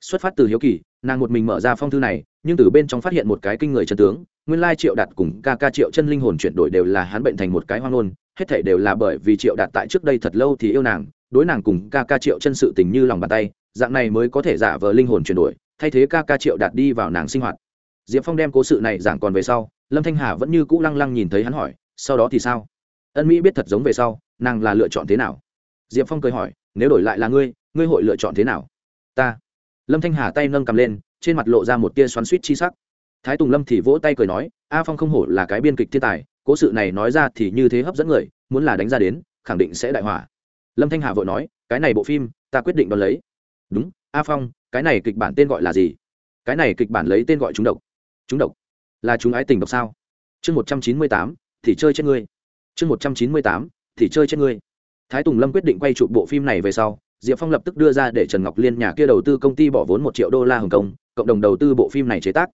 Xuất phát từ hiếu kỳ, nàng một mình mở ra phong thư này, nhưng từ bên trong phát hiện một cái kinh người chân tướng, nguyên lai triệu đạt cùng ca ca triệu chân linh hồn chuyển đổi đều là hắn bệnh thành một cái hoang ngôn, hết thể đều là bởi vì triệu đạt tại trước đây thật lâu thì yêu nàng đối nàng cùng ca ca triệu chân sự tình như lòng bàn tay, dạng này mới có thể giả vờ linh hồn chuyển đổi, thay thế ca ca triệu đạt đi vào nàng sinh hoạt. Diệp phong đem cố sự này giảng còn về sau, lâm thanh hà vẫn như cũ lăng lăng nhìn thấy hắn hỏi, sau đó thì sao? Ân mỹ biết thật giống về sau, nàng là lựa chọn thế nào? Diệp phong cười hỏi, nếu đổi lại là ngươi ngươi hội lựa chọn thế nào? Ta. Lâm thanh hà tay nâng cầm lên, trên mặt lộ ra một tia xoắn suýt chi sắc. Thái tùng lâm thì vỗ tay cười nói, a phong không hổ là cái biên kịch thiên tài, cố sự này nói ra thì như thế hấp dẫn người, muốn là đánh ra đến, khẳng định sẽ đại hỏa lâm thanh hà vội nói, cái này bộ phim, ta quyết định đón lấy. Đúng, a phong, cái này kịch bản tên gọi là gì? Cái này kịch bản lấy tên gọi chúng độc. Chúng độc? Là chúng ái tình độc sao? Chương một trăm chín mươi tám, thì chơi chết ngươi. Chương một trăm chín mươi tám, thì chơi chết ngươi. Thái tùng lâm quyết định quay chụp bộ phim này về sau, diệp phong lập tức đưa ra để trần ngọc liên nhà kia đầu tư công ty bỏ vốn một triệu đô la hồng kông, cộng đồng đầu tư bộ phim này chế tác.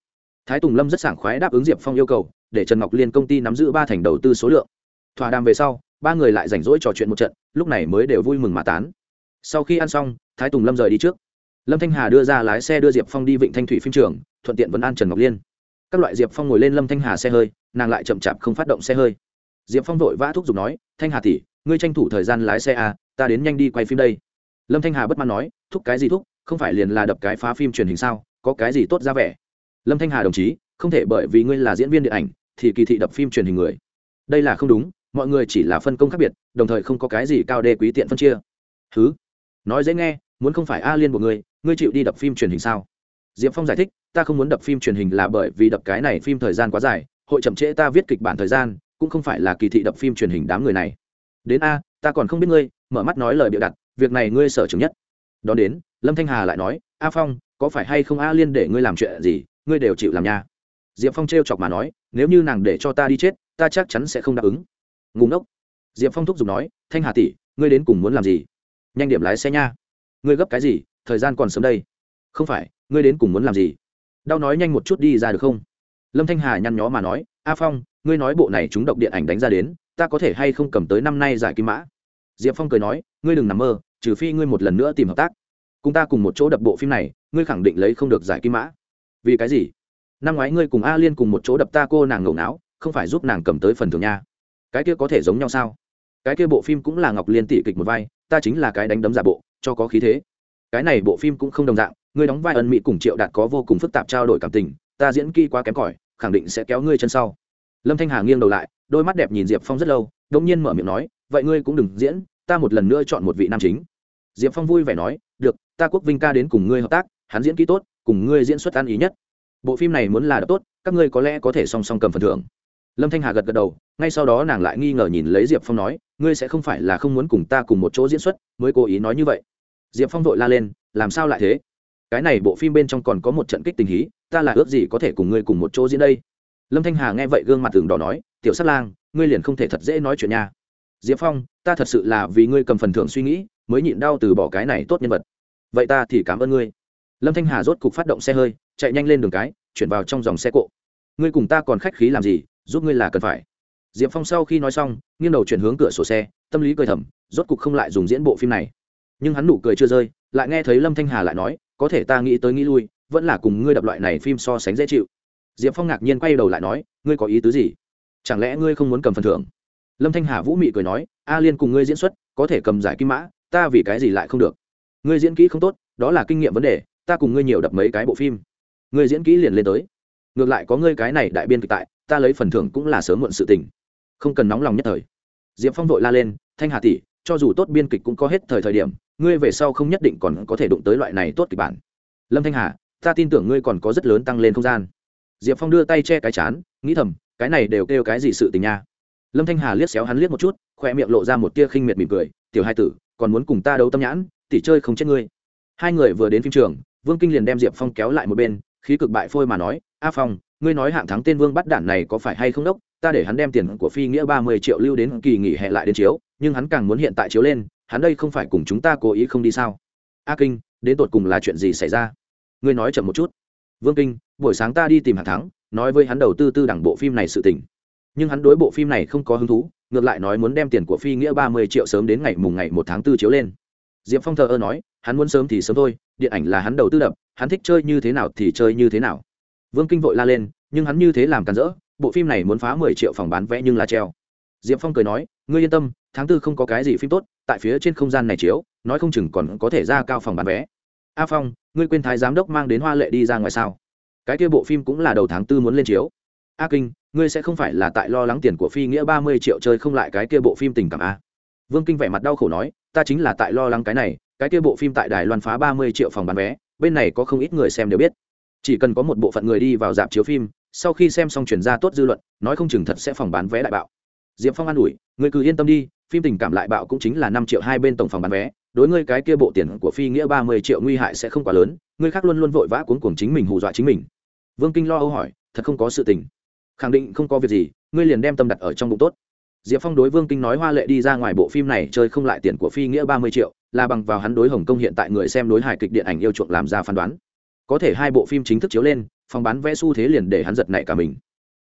Thái tùng lâm rất sảng khoái đáp ứng diệp phong yêu cầu, để trần ngọc liên công ty nắm giữ ba thành đầu tư số lượng. Thỏa đàm về sau ba người lại rảnh rỗi trò chuyện một trận lúc này mới đều vui mừng mà tán. Sau khi ăn xong thái tùng lâm rời đi trước. Lâm thanh hà đưa ra lái xe đưa diệp phong đi vịnh thanh thủy phim trường thuận tiện vấn an trần ngọc liên. Các loại diệp phong ngồi lên lâm thanh hà xe hơi nàng lại chậm chạp không phát động xe hơi. Diệp phong vội vã thúc giục nói thanh hà tỉ ngươi tranh thủ thời gian lái xe à, ta đến nhanh đi quay phim đây. Lâm thanh hà bất mãn nói thúc cái gì thúc không phải liền là đập cái phá phim truyền hình sao có cái gì tốt ra vẻ? Lâm thanh hà đồng chí không thể bởi vì ngươi là diễn viên điện ảnh thì kỳ thị đập phim truyền hình người. Đây là không đúng mọi người chỉ là phân công khác biệt, đồng thời không có cái gì cao đê quý tiện phân chia. Thứ nói dễ nghe, muốn không phải a liên của ngươi ngươi chịu đi đập phim truyền hình sao? Diệp phong giải thích, ta không muốn đập phim truyền hình là bởi vì đập cái này phim thời gian quá dài, hội chậm trễ ta viết kịch bản thời gian, cũng không phải là kỳ thị đập phim truyền hình đám người này. Đến a, ta còn không biết ngươi, mở mắt nói lời bịa đặt việc này ngươi sở chứng nhất. Đón đến, lâm thanh hà lại nói, a phong, có phải hay không a liên để ngươi làm chuyện gì, ngươi đều chịu làm nha. Diệp phong t chọc mà nói, nếu như nàng để cho ta đi chết, ta chắc chắn sẽ không đáp ứng ngùng ốc diệp phong thúc giục nói, thanh hà tỷ, ngươi đến cùng muốn làm gì? Nhanh điểm lái xe nha. Ngươi gấp cái gì? Thời gian còn sớm đây. Không phải, ngươi đến cùng muốn làm gì? Đau nói nhanh một chút đi ra được không? Lâm thanh hà nhăn nhó mà nói, a phong, ngươi nói bộ này chúng độc điện ảnh đánh ra đến, ta có thể hay không cầm tới năm nay giải kim mã? Diệp phong cười nói, ngươi đừng nằm mơ, trừ phi ngươi một lần nữa tìm hợp tác. Cùng ta cùng một chỗ đập bộ phim này, ngươi khẳng định lấy không được giải kim mã. Vì cái gì? Năm ngoái ngươi cùng a liên cùng một chỗ đập ta cô nàng ngầu não, không phải giúp nàng cầm tới phần thưởng nha cái kia có thể giống nhau sao? Cái kia bộ phim cũng là ngọc liên tỷ kịch một vai, ta chính là cái đánh đấm giả bộ, cho có khí thế. Cái này bộ phim cũng không đồng dạng, ngươi đóng vai ân mỹ cùng triệu đạt có vô cùng phức tạp trao đổi cảm tình, ta diễn kỹ quá kém cỏi, khẳng định sẽ kéo ngươi chân sau. Lâm thanh hà nghiêng đầu lại, đôi mắt đẹp nhìn diệp phong rất lâu đ ỗ n g nhiên mở miệng nói, vậy ngươi cũng đừng diễn, ta một lần nữa chọn một vị nam chính. Diệp phong vui vẻ nói, được, ta quốc vinh ca đến cùng ngươi hợp tác, hắn diễn kỹ tốt, cùng ngươi diễn xuất ăn ý nhất. Bộ phim này muốn là đ tốt, các ngươi có lẽ có thể song song cầm phần thưởng lâm thanh hà gật gật đầu, ngay sau đó nàng lại nghi ngờ nhìn lấy diệp phong nói, ngươi sẽ không phải là không muốn cùng ta cùng một chỗ diễn xuất, mới cố ý nói như vậy. Diệp phong vội la lên, làm sao lại thế? Cái này bộ phim bên trong còn có một trận kích tình hí, ta là ước gì có thể cùng ngươi cùng một chỗ diễn đây. Lâm thanh hà nghe vậy gương mặt tường đỏ nói, tiểu sát lang, ngươi liền không thể thật dễ nói chuyện nha. Diệp phong, ta thật sự là vì ngươi cầm phần thưởng suy nghĩ, mới nhịn đau từ bỏ cái này tốt nhân vật. Vậy ta thì cảm ơn ngươi. Lâm thanh hà rốt cục phát động xe hơi, chạy nhanh lên đường cái, chuyển vào trong dòng xe cộ. Ngươi cùng ta còn khách khí làm gì? Giúp ngươi là cần phải. Diệp phong sau khi nói xong, nghiêng đầu chuyển hướng cửa sổ xe, tâm lý cười thầm, rốt cục không lại dùng diễn bộ phim này. Nhưng hắn nụ cười chưa rơi, lại nghe thấy lâm thanh hà lại nói, có thể ta nghĩ tới nghĩ lui, vẫn là cùng ngươi đập loại này phim so sánh dễ chịu. Diệp phong ngạc nhiên quay đầu lại nói, ngươi có ý tứ gì? Chẳng lẽ ngươi không muốn cầm phần thưởng? Lâm thanh hà vũ mị cười nói, a liên cùng ngươi diễn xuất, có thể cầm giải kim mã, ta vì cái gì lại không được? Ngươi diễn kỹ không tốt, đó là kinh nghiệm vấn đề, ta cùng ngươi nhiều đập mấy cái bộ phim. Ngươi diễn kỹ liền lên tới. Ngược lại có ngươi cái này đại biên kịch tại ta lấy phần thưởng cũng là sớm muộn sự tình. Không cần nóng lòng nhất thời. Diệp phong vội la lên, thanh hà tỷ, cho dù tốt biên kịch cũng có hết thời thời điểm, ngươi về sau không nhất định còn có thể đụng tới loại này tốt kịch bản. Lâm thanh hà, ta tin tưởng ngươi còn có rất lớn tăng lên không gian. Diệp phong đưa tay che cái chán, nghĩ thầm, cái này đều kêu cái gì sự tình nha? Lâm thanh hà liếc xéo hắn liếc một chút khoe miệng lộ ra một tia khinh miệt mỉm cười, tiểu hai tử, còn muốn cùng ta đấu tâm nhãn tỉ chơi không chết ngươi. Hai người vừa đến phim trường, vương kinh liền đem diệp phong kéo lại một bên, khí cực bại phôi mà nói a phong, ngươi nói hạng thắng tên vương bắt đản này có phải hay không đốc? Ta để hắn đem tiền của phi nghĩa ba mươi triệu lưu đến kỳ nghỉ hè lại đến chiếu, nhưng hắn càng muốn hiện tại chiếu lên, hắn đây không phải cùng chúng ta cố ý không đi sao? A kinh, đến tột cùng là chuyện gì xảy ra? Ngươi nói chậm một chút. Vương kinh, buổi sáng ta đi tìm hạng thắng, nói với hắn đầu tư tư đẳng bộ phim này sự tình. Nhưng hắn đối bộ phim này không có hứng thú, ngược lại nói muốn đem tiền của phi nghĩa ba mươi triệu sớm đến ngày mùng ngày một tháng tư chiếu lên. Diệp phong thờ ơ nói, hắn muốn sớm thì sớm thôi, điện ảnh là hắn đầu tư đập, hắn thích chơi như thế nào thì chơi như thế nào vương kinh vội la lên, nhưng hắn như thế làm cản rỡ, bộ phim này muốn phá mười triệu phòng bán vé nhưng là treo. Diệp phong cười nói, ngươi yên tâm, tháng tư không có cái gì phim tốt, tại phía trên không gian này chiếu, nói không chừng còn có thể ra cao phòng bán vé. A phong, ngươi quên thái giám đốc mang đến hoa lệ đi ra ngoài sao? Cái kia bộ phim cũng là đầu tháng tư muốn lên chiếu. A kinh, ngươi sẽ không phải là tại lo lắng tiền của phi nghĩa ba mươi triệu chơi không lại cái kia bộ phim tình cảm a vương kinh vẻ mặt đau khổ nói, ta chính là tại lo lắng cái này, cái kia bộ phim tại đài loan phá ba mươi triệu phòng bán vé, bên này có không ít người xem đều biết chỉ cần có một bộ phận người đi vào dạp chiếu phim, sau khi xem xong chuyển ra tốt dư luận, nói không chừng thật sẽ phòng bán vé đại bạo. Diệp phong an ủi người cứ yên tâm đi, phim tình cảm lại bạo cũng chính là năm triệu hai bên tổng phòng bán vé, đối ngươi cái kia bộ tiền của phi nghĩa ba mươi triệu nguy hại sẽ không quá lớn, ngươi khác luôn luôn vội vã cuốn cuồng chính mình hù dọa chính mình. Vương kinh lo âu hỏi, thật không có sự tình. Khẳng định không có việc gì, ngươi liền đem tâm đặt ở trong bụng tốt. Diệp phong đối vương kinh nói hoa lệ đi ra ngoài bộ phim này chơi không lại tiền của phi nghĩa ba mươi triệu, là bằng vào hắn đối hồng kông hiện tại người xem đối hài kịch điện ảnh yêu chuộng làm ra phán đoán có thể hai bộ phim chính thức chiếu lên, phòng bán vé xu thế liền để hắn giật nảy cả mình.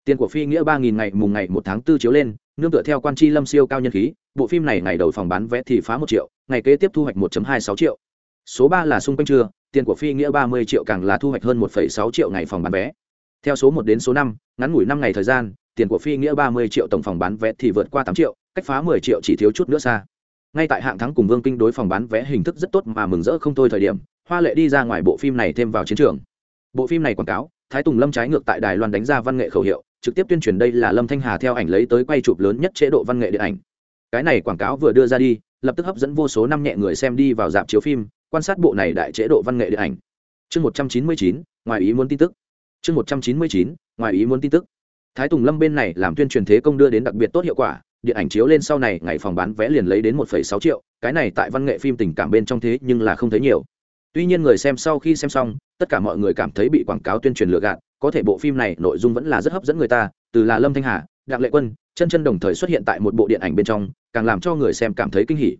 Tiền của phi nghĩa ba nghìn ngày, mùng ngày một tháng tư chiếu lên, nương tựa theo quan chi lâm siêu cao nhân khí, bộ phim này ngày đầu phòng bán vé thì phá một triệu, ngày kế tiếp thu hoạch một hai sáu triệu. Số ba là xung quanh trưa, tiền của phi nghĩa ba mươi triệu càng là thu hoạch hơn một sáu triệu ngày phòng bán vé. Theo số một đến số năm, ngắn ngủi năm ngày thời gian, tiền của phi nghĩa ba mươi triệu tổng phòng bán vé thì vượt qua tám triệu, cách phá mười triệu chỉ thiếu chút nữa xa. Ngay tại hạng thắng cùng vương kinh đối phòng bán vé hình thức rất tốt mà mừng rỡ không thôi thời điểm hoa lệ đi ra ngoài bộ phim này thêm vào chiến trường. Bộ phim này quảng cáo, thái tùng lâm trái ngược tại đài loan đánh ra văn nghệ khẩu hiệu, trực tiếp tuyên truyền đây là lâm thanh hà theo ảnh lấy tới quay chụp lớn nhất chế độ văn nghệ điện ảnh. Cái này quảng cáo vừa đưa ra đi, lập tức hấp dẫn vô số năm nhẹ người xem đi vào dạp chiếu phim, quan sát bộ này đại chế độ văn nghệ điện ảnh. Chương một trăm chín mươi chín, ngoài ý muốn tin tức. Chương một trăm chín mươi chín, ngoài ý muốn tin tức. Thái tùng lâm bên này làm tuyên truyền thế công đưa đến đặc biệt tốt hiệu quả, điện ảnh chiếu lên sau này ngày phòng bán vé liền lấy đến một sáu triệu, cái này tại văn nghệ phim tình cảm bên trong thế nhưng là không thấy nhiều tuy nhiên người xem sau khi xem xong, tất cả mọi người cảm thấy bị quảng cáo tuyên truyền lừa gạt, có thể bộ phim này nội dung vẫn là rất hấp dẫn người ta, từ là lâm thanh hà, đặng lệ quân, chân chân đồng thời xuất hiện tại một bộ điện ảnh bên trong, càng làm cho người xem cảm thấy kinh hỉ.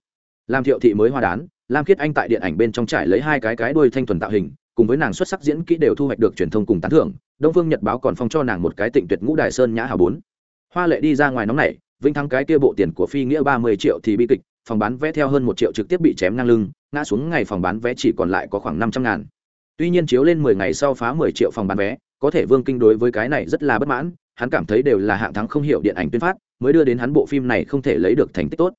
Làm thiệu thị mới hoa đán, lam khiết anh tại điện ảnh bên trong trải lấy hai cái cái đuôi thanh thuần tạo hình, cùng với nàng xuất sắc diễn kỹ đều thu hoạch được truyền thông cùng tán thưởng, đông phương nhật báo còn phong cho nàng một cái tịnh tuyệt ngũ đài sơn nhã hào bốn. Hoa lệ đi ra ngoài nóng này vinh thắng cái kia bộ tiền của phi nghĩa ba mươi triệu thì bi kịch, phòng bán vé theo hơn một triệu trực tiếp bị chém ngang lưng ngã xuống ngày phòng bán vé chỉ còn lại có khoảng năm trăm ngàn. Tuy nhiên chiếu lên mười ngày sau phá mười triệu phòng bán vé, có thể vương kinh đối với cái này rất là bất mãn, hắn cảm thấy đều là hạng thắng không hiểu điện ảnh tuyên phát, mới đưa đến hắn bộ phim này không thể lấy được thành tích tốt.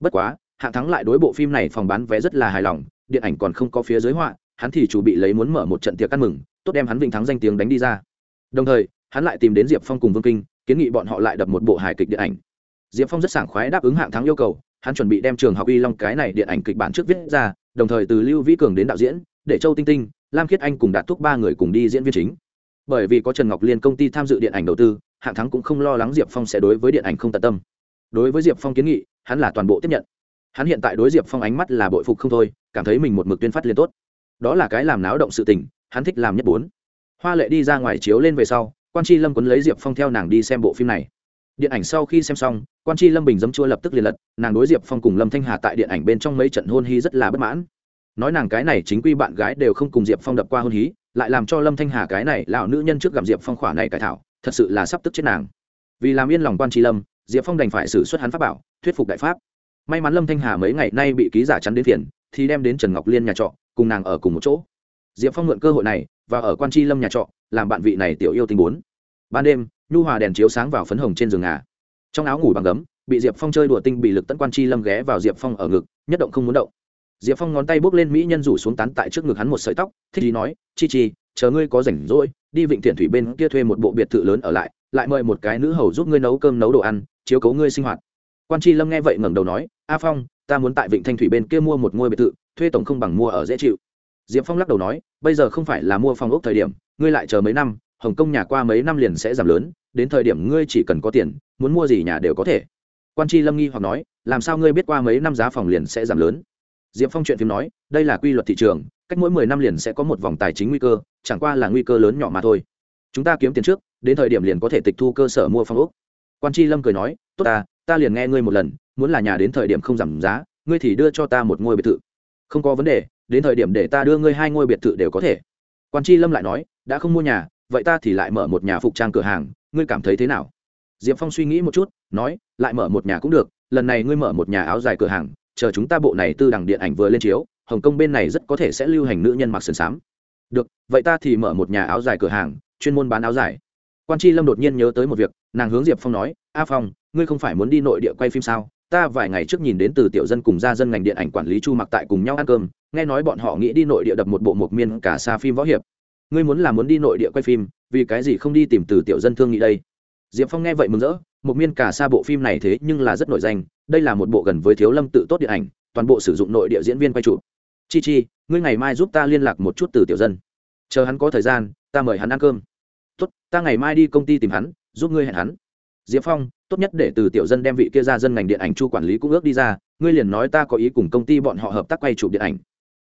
Bất quá, hạng thắng lại đối bộ phim này phòng bán vé rất là hài lòng, điện ảnh còn không có phía giới họa, hắn thì chủ bị lấy muốn mở một trận tiệc ăn mừng, tốt đem hắn vinh thắng danh tiếng đánh đi ra. Đồng thời, hắn lại tìm đến diệp phong cùng vương kinh, kiến nghị bọn họ lại đập một bộ hài kịch điện ảnh. Diệp phong rất sảng khoái đáp ứng hạng thắng yêu cầu hắn chuẩn bị đem trường học y long cái này điện ảnh kịch bản trước viết ra, đồng thời từ lưu vĩ cường đến đạo diễn, để châu tinh tinh, lam khiết anh cùng đạt thúc ba người cùng đi diễn viên chính. Bởi vì có trần ngọc liên công ty tham dự điện ảnh đầu tư, hạng thắng cũng không lo lắng diệp phong sẽ đối với điện ảnh không tận tâm. Đối với diệp phong kiến nghị, hắn là toàn bộ tiếp nhận. Hắn hiện tại đối diệp phong ánh mắt là bội phục không thôi, cảm thấy mình một mực tuyên phát liên tốt. Đó là cái làm náo động sự tình, hắn thích làm nhất bốn. Hoa lệ đi ra ngoài chiếu lên về sau, quan c lâm quấn lấy diệp phong theo nàng đi xem bộ phim này điện ảnh sau khi xem xong, quan c lâm bình dấm chua lập tức liền lật, nàng đối diệp phong cùng lâm thanh hà tại điện ảnh bên trong mấy trận hôn hy rất là bất mãn. Nói nàng cái này chính quy bạn gái đều không cùng diệp phong đập qua hôn hí, lại làm cho lâm thanh hà cái này lão nữ nhân trước gặp diệp phong khỏa này cải thảo, thật sự là sắp tức chết nàng. Vì làm yên lòng quan tri lâm, diệp phong đành phải xử suất hắn pháp bảo, thuyết phục đại pháp. May mắn lâm thanh hà mấy ngày nay bị ký giả chắn đến phiền, thì đem đến trần ngọc liên nhà trọ, cùng nàng ở cùng một chỗ. Diệp phong mượn cơ hội này, và ở quan tri lâm nhà trọ, làm bạn vị này tiểu yêu tình bốn ban đêm, nhu hòa đèn chiếu sáng vào phấn hồng trên giường ngà. Trong áo ngủ bằng gấm, bị diệp phong chơi đùa tinh bị lực tấn quan Chi lâm ghé vào diệp phong ở ngực, nhất động không muốn động. Diệp phong ngón tay bốc lên mỹ nhân rủ xuống tán tại trước ngực hắn một sợi tóc, thích ý nói, chi chi, chờ ngươi có rảnh rỗi, đi vịnh thiện thủy bên kia thuê một bộ biệt thự lớn ở lại lại mời một cái nữ hầu giúp ngươi nấu cơm nấu đồ ăn, chiếu cấu ngươi sinh hoạt. Quan tri lâm nghe vậy ngẩng đầu nói, a phong, ta muốn tại vịnh thanh thủy bên kia mua một ngôi biệt thự, thuê tổng không bằng mua ở dễ chịu. Diệp phong lắc đầu nói, bây giờ không phải là mua phòng ốc thời điểm, ngươi lại chờ mấy năm hồng kông nhà qua mấy năm liền sẽ giảm lớn, đến thời điểm ngươi chỉ cần có tiền, muốn mua gì nhà đều có thể. Quan tri lâm nghi hoặc nói, làm sao ngươi biết qua mấy năm giá phòng liền sẽ giảm lớn? Diệp phong chuyện phim nói, đây là quy luật thị trường, cách mỗi mười năm liền sẽ có một vòng tài chính nguy cơ, chẳng qua là nguy cơ lớn nhỏ mà thôi. Chúng ta kiếm tiền trước, đến thời điểm liền có thể tịch thu cơ sở mua phòng ốc. Quan tri lâm cười nói, tốt ta ta liền nghe ngươi một lần, muốn là nhà đến thời điểm không giảm giá, ngươi thì đưa cho ta một ngôi biệt thự. Không có vấn đề, đến thời điểm để ta đưa ngươi hai ngôi biệt thự đều có thể. Quan tri lâm lại nói, đã không mua nhà vậy ta thì lại mở một nhà phục trang cửa hàng, ngươi cảm thấy thế nào? Diệp phong suy nghĩ một chút, nói, lại mở một nhà cũng được, lần này ngươi mở một nhà áo dài cửa hàng, chờ chúng ta bộ này tư đẳng điện ảnh vừa lên chiếu, hồng kông bên này rất có thể sẽ lưu hành nữ nhân mặc sườn xám được, vậy ta thì mở một nhà áo dài cửa hàng, chuyên môn bán áo dài. Quan tri lâm đột nhiên nhớ tới một việc, nàng hướng diệp phong nói, a phong, ngươi không phải muốn đi nội địa quay phim sao? Ta vài ngày trước nhìn đến từ tiểu dân cùng gia dân ngành điện ảnh quản lý chu mặc tại cùng nhau ăn cơm, nghe nói bọn họ nghĩ đi nội địa đập một bộ mộc miên cả xa phim võ hiệp ngươi muốn là muốn đi nội địa quay phim, vì cái gì không đi tìm từ tiểu dân thương nghị đây? Diệp phong nghe vậy mừng rỡ, một miên cả xa bộ phim này thế nhưng là rất nổi danh, đây là một bộ gần với thiếu lâm tự tốt điện ảnh, toàn bộ sử dụng nội địa diễn viên quay trụ chi chi, ngươi ngày mai giúp ta liên lạc một chút từ tiểu dân. Chờ hắn có thời gian, ta mời hắn ăn cơm. Tốt, ta ngày mai đi công ty tìm hắn, giúp ngươi hẹn hắn. Diệp phong, tốt nhất để từ tiểu dân đem vị kia ra dân ngành điện ảnh chu quản lý cũng ước đi ra, ngươi liền nói ta có ý cùng công ty bọn họ hợp tác quay chụp điện ảnh.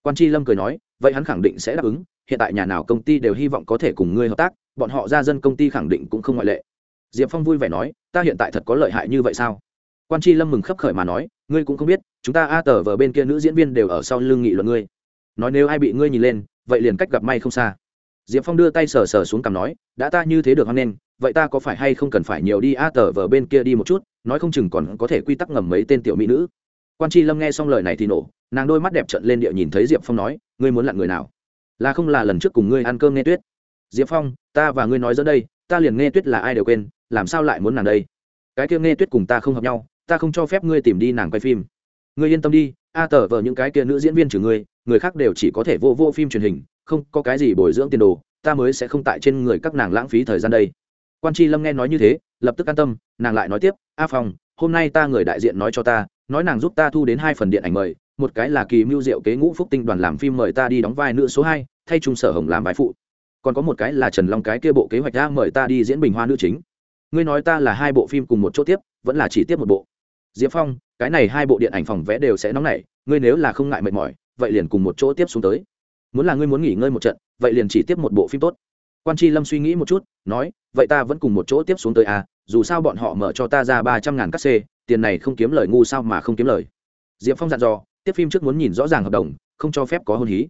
Quan tri lâm cười nói, vậy hắn khẳng định sẽ đáp ứng hiện tại nhà nào công ty đều hy vọng có thể cùng ngươi hợp tác, bọn họ ra dân công ty khẳng định cũng không ngoại lệ. Diệp phong vui vẻ nói, ta hiện tại thật có lợi hại như vậy sao? Quan tri lâm mừng khấp khởi mà nói, ngươi cũng không biết, chúng ta a tờ vờ bên kia nữ diễn viên đều ở sau lưng nghị luận ngươi. Nói nếu ai bị ngươi nhìn lên, vậy liền cách gặp may không xa. Diệp phong đưa tay sờ sờ xuống cằm nói, đã ta như thế được hoan nghênh, vậy ta có phải hay không cần phải nhiều đi a tờ vờ bên kia đi một chút, nói không chừng còn có thể quy tắc ngầm mấy tên tiểu mỹ nữ. Quan tri lâm nghe xong lời này thì nổ, nàng đôi mắt đẹp trận lên địa nhìn thấy diệp phong nói, ngươi muốn lặn người nào? Là không là lần trước cùng ngươi ăn cơm nghe tuyết? Diệp phong, ta và ngươi nói dẫn đây, ta liền nghe tuyết là ai đều quên, làm sao lại muốn nàng đây? Cái kia nghe tuyết cùng ta không hợp nhau, ta không cho phép ngươi tìm đi nàng quay phim. Ngươi yên tâm đi, a tờ vờ những cái kia nữ diễn viên trừ ngươi, người khác đều chỉ có thể vô vô phim truyền hình, không có cái gì bồi dưỡng tiền đồ, ta mới sẽ không tại trên người các nàng lãng phí thời gian đây. Quan tri lâm nghe nói như thế, lập tức an tâm, nàng lại nói tiếp, a phong, hôm nay ta người đại diện nói cho ta, nói nàng giúp ta thu đến hai phần điện ảnh mời một cái là kỳ mưu diệu kế ngũ phúc tinh đoàn làm phim mời ta đi đóng vai nữ số hai, thay trung sở hồng làm vai phụ. Còn có một cái là trần long cái kia bộ kế hoạch đã mời ta đi diễn bình hoa nữ chính. Ngươi nói ta là hai bộ phim cùng một chỗ tiếp, vẫn là chỉ tiếp một bộ. Diệp phong, cái này hai bộ điện ảnh phòng vẽ đều sẽ nóng nảy, ngươi nếu là không ngại mệt mỏi, vậy liền cùng một chỗ tiếp xuống tới. Muốn là ngươi muốn nghỉ ngơi một trận, vậy liền chỉ tiếp một bộ phim tốt. Quan tri lâm suy nghĩ một chút, nói, vậy ta vẫn cùng một chỗ tiếp xuống tới à dù sao bọn họ mở cho ta ra ba trăm ngàn cắt xê, tiền này không kiếm lời ngu sao mà không kiếm lời. Diệp phong dặn dò tiếp phim trước muốn nhìn rõ ràng hợp đồng, không cho phép có hôn hí.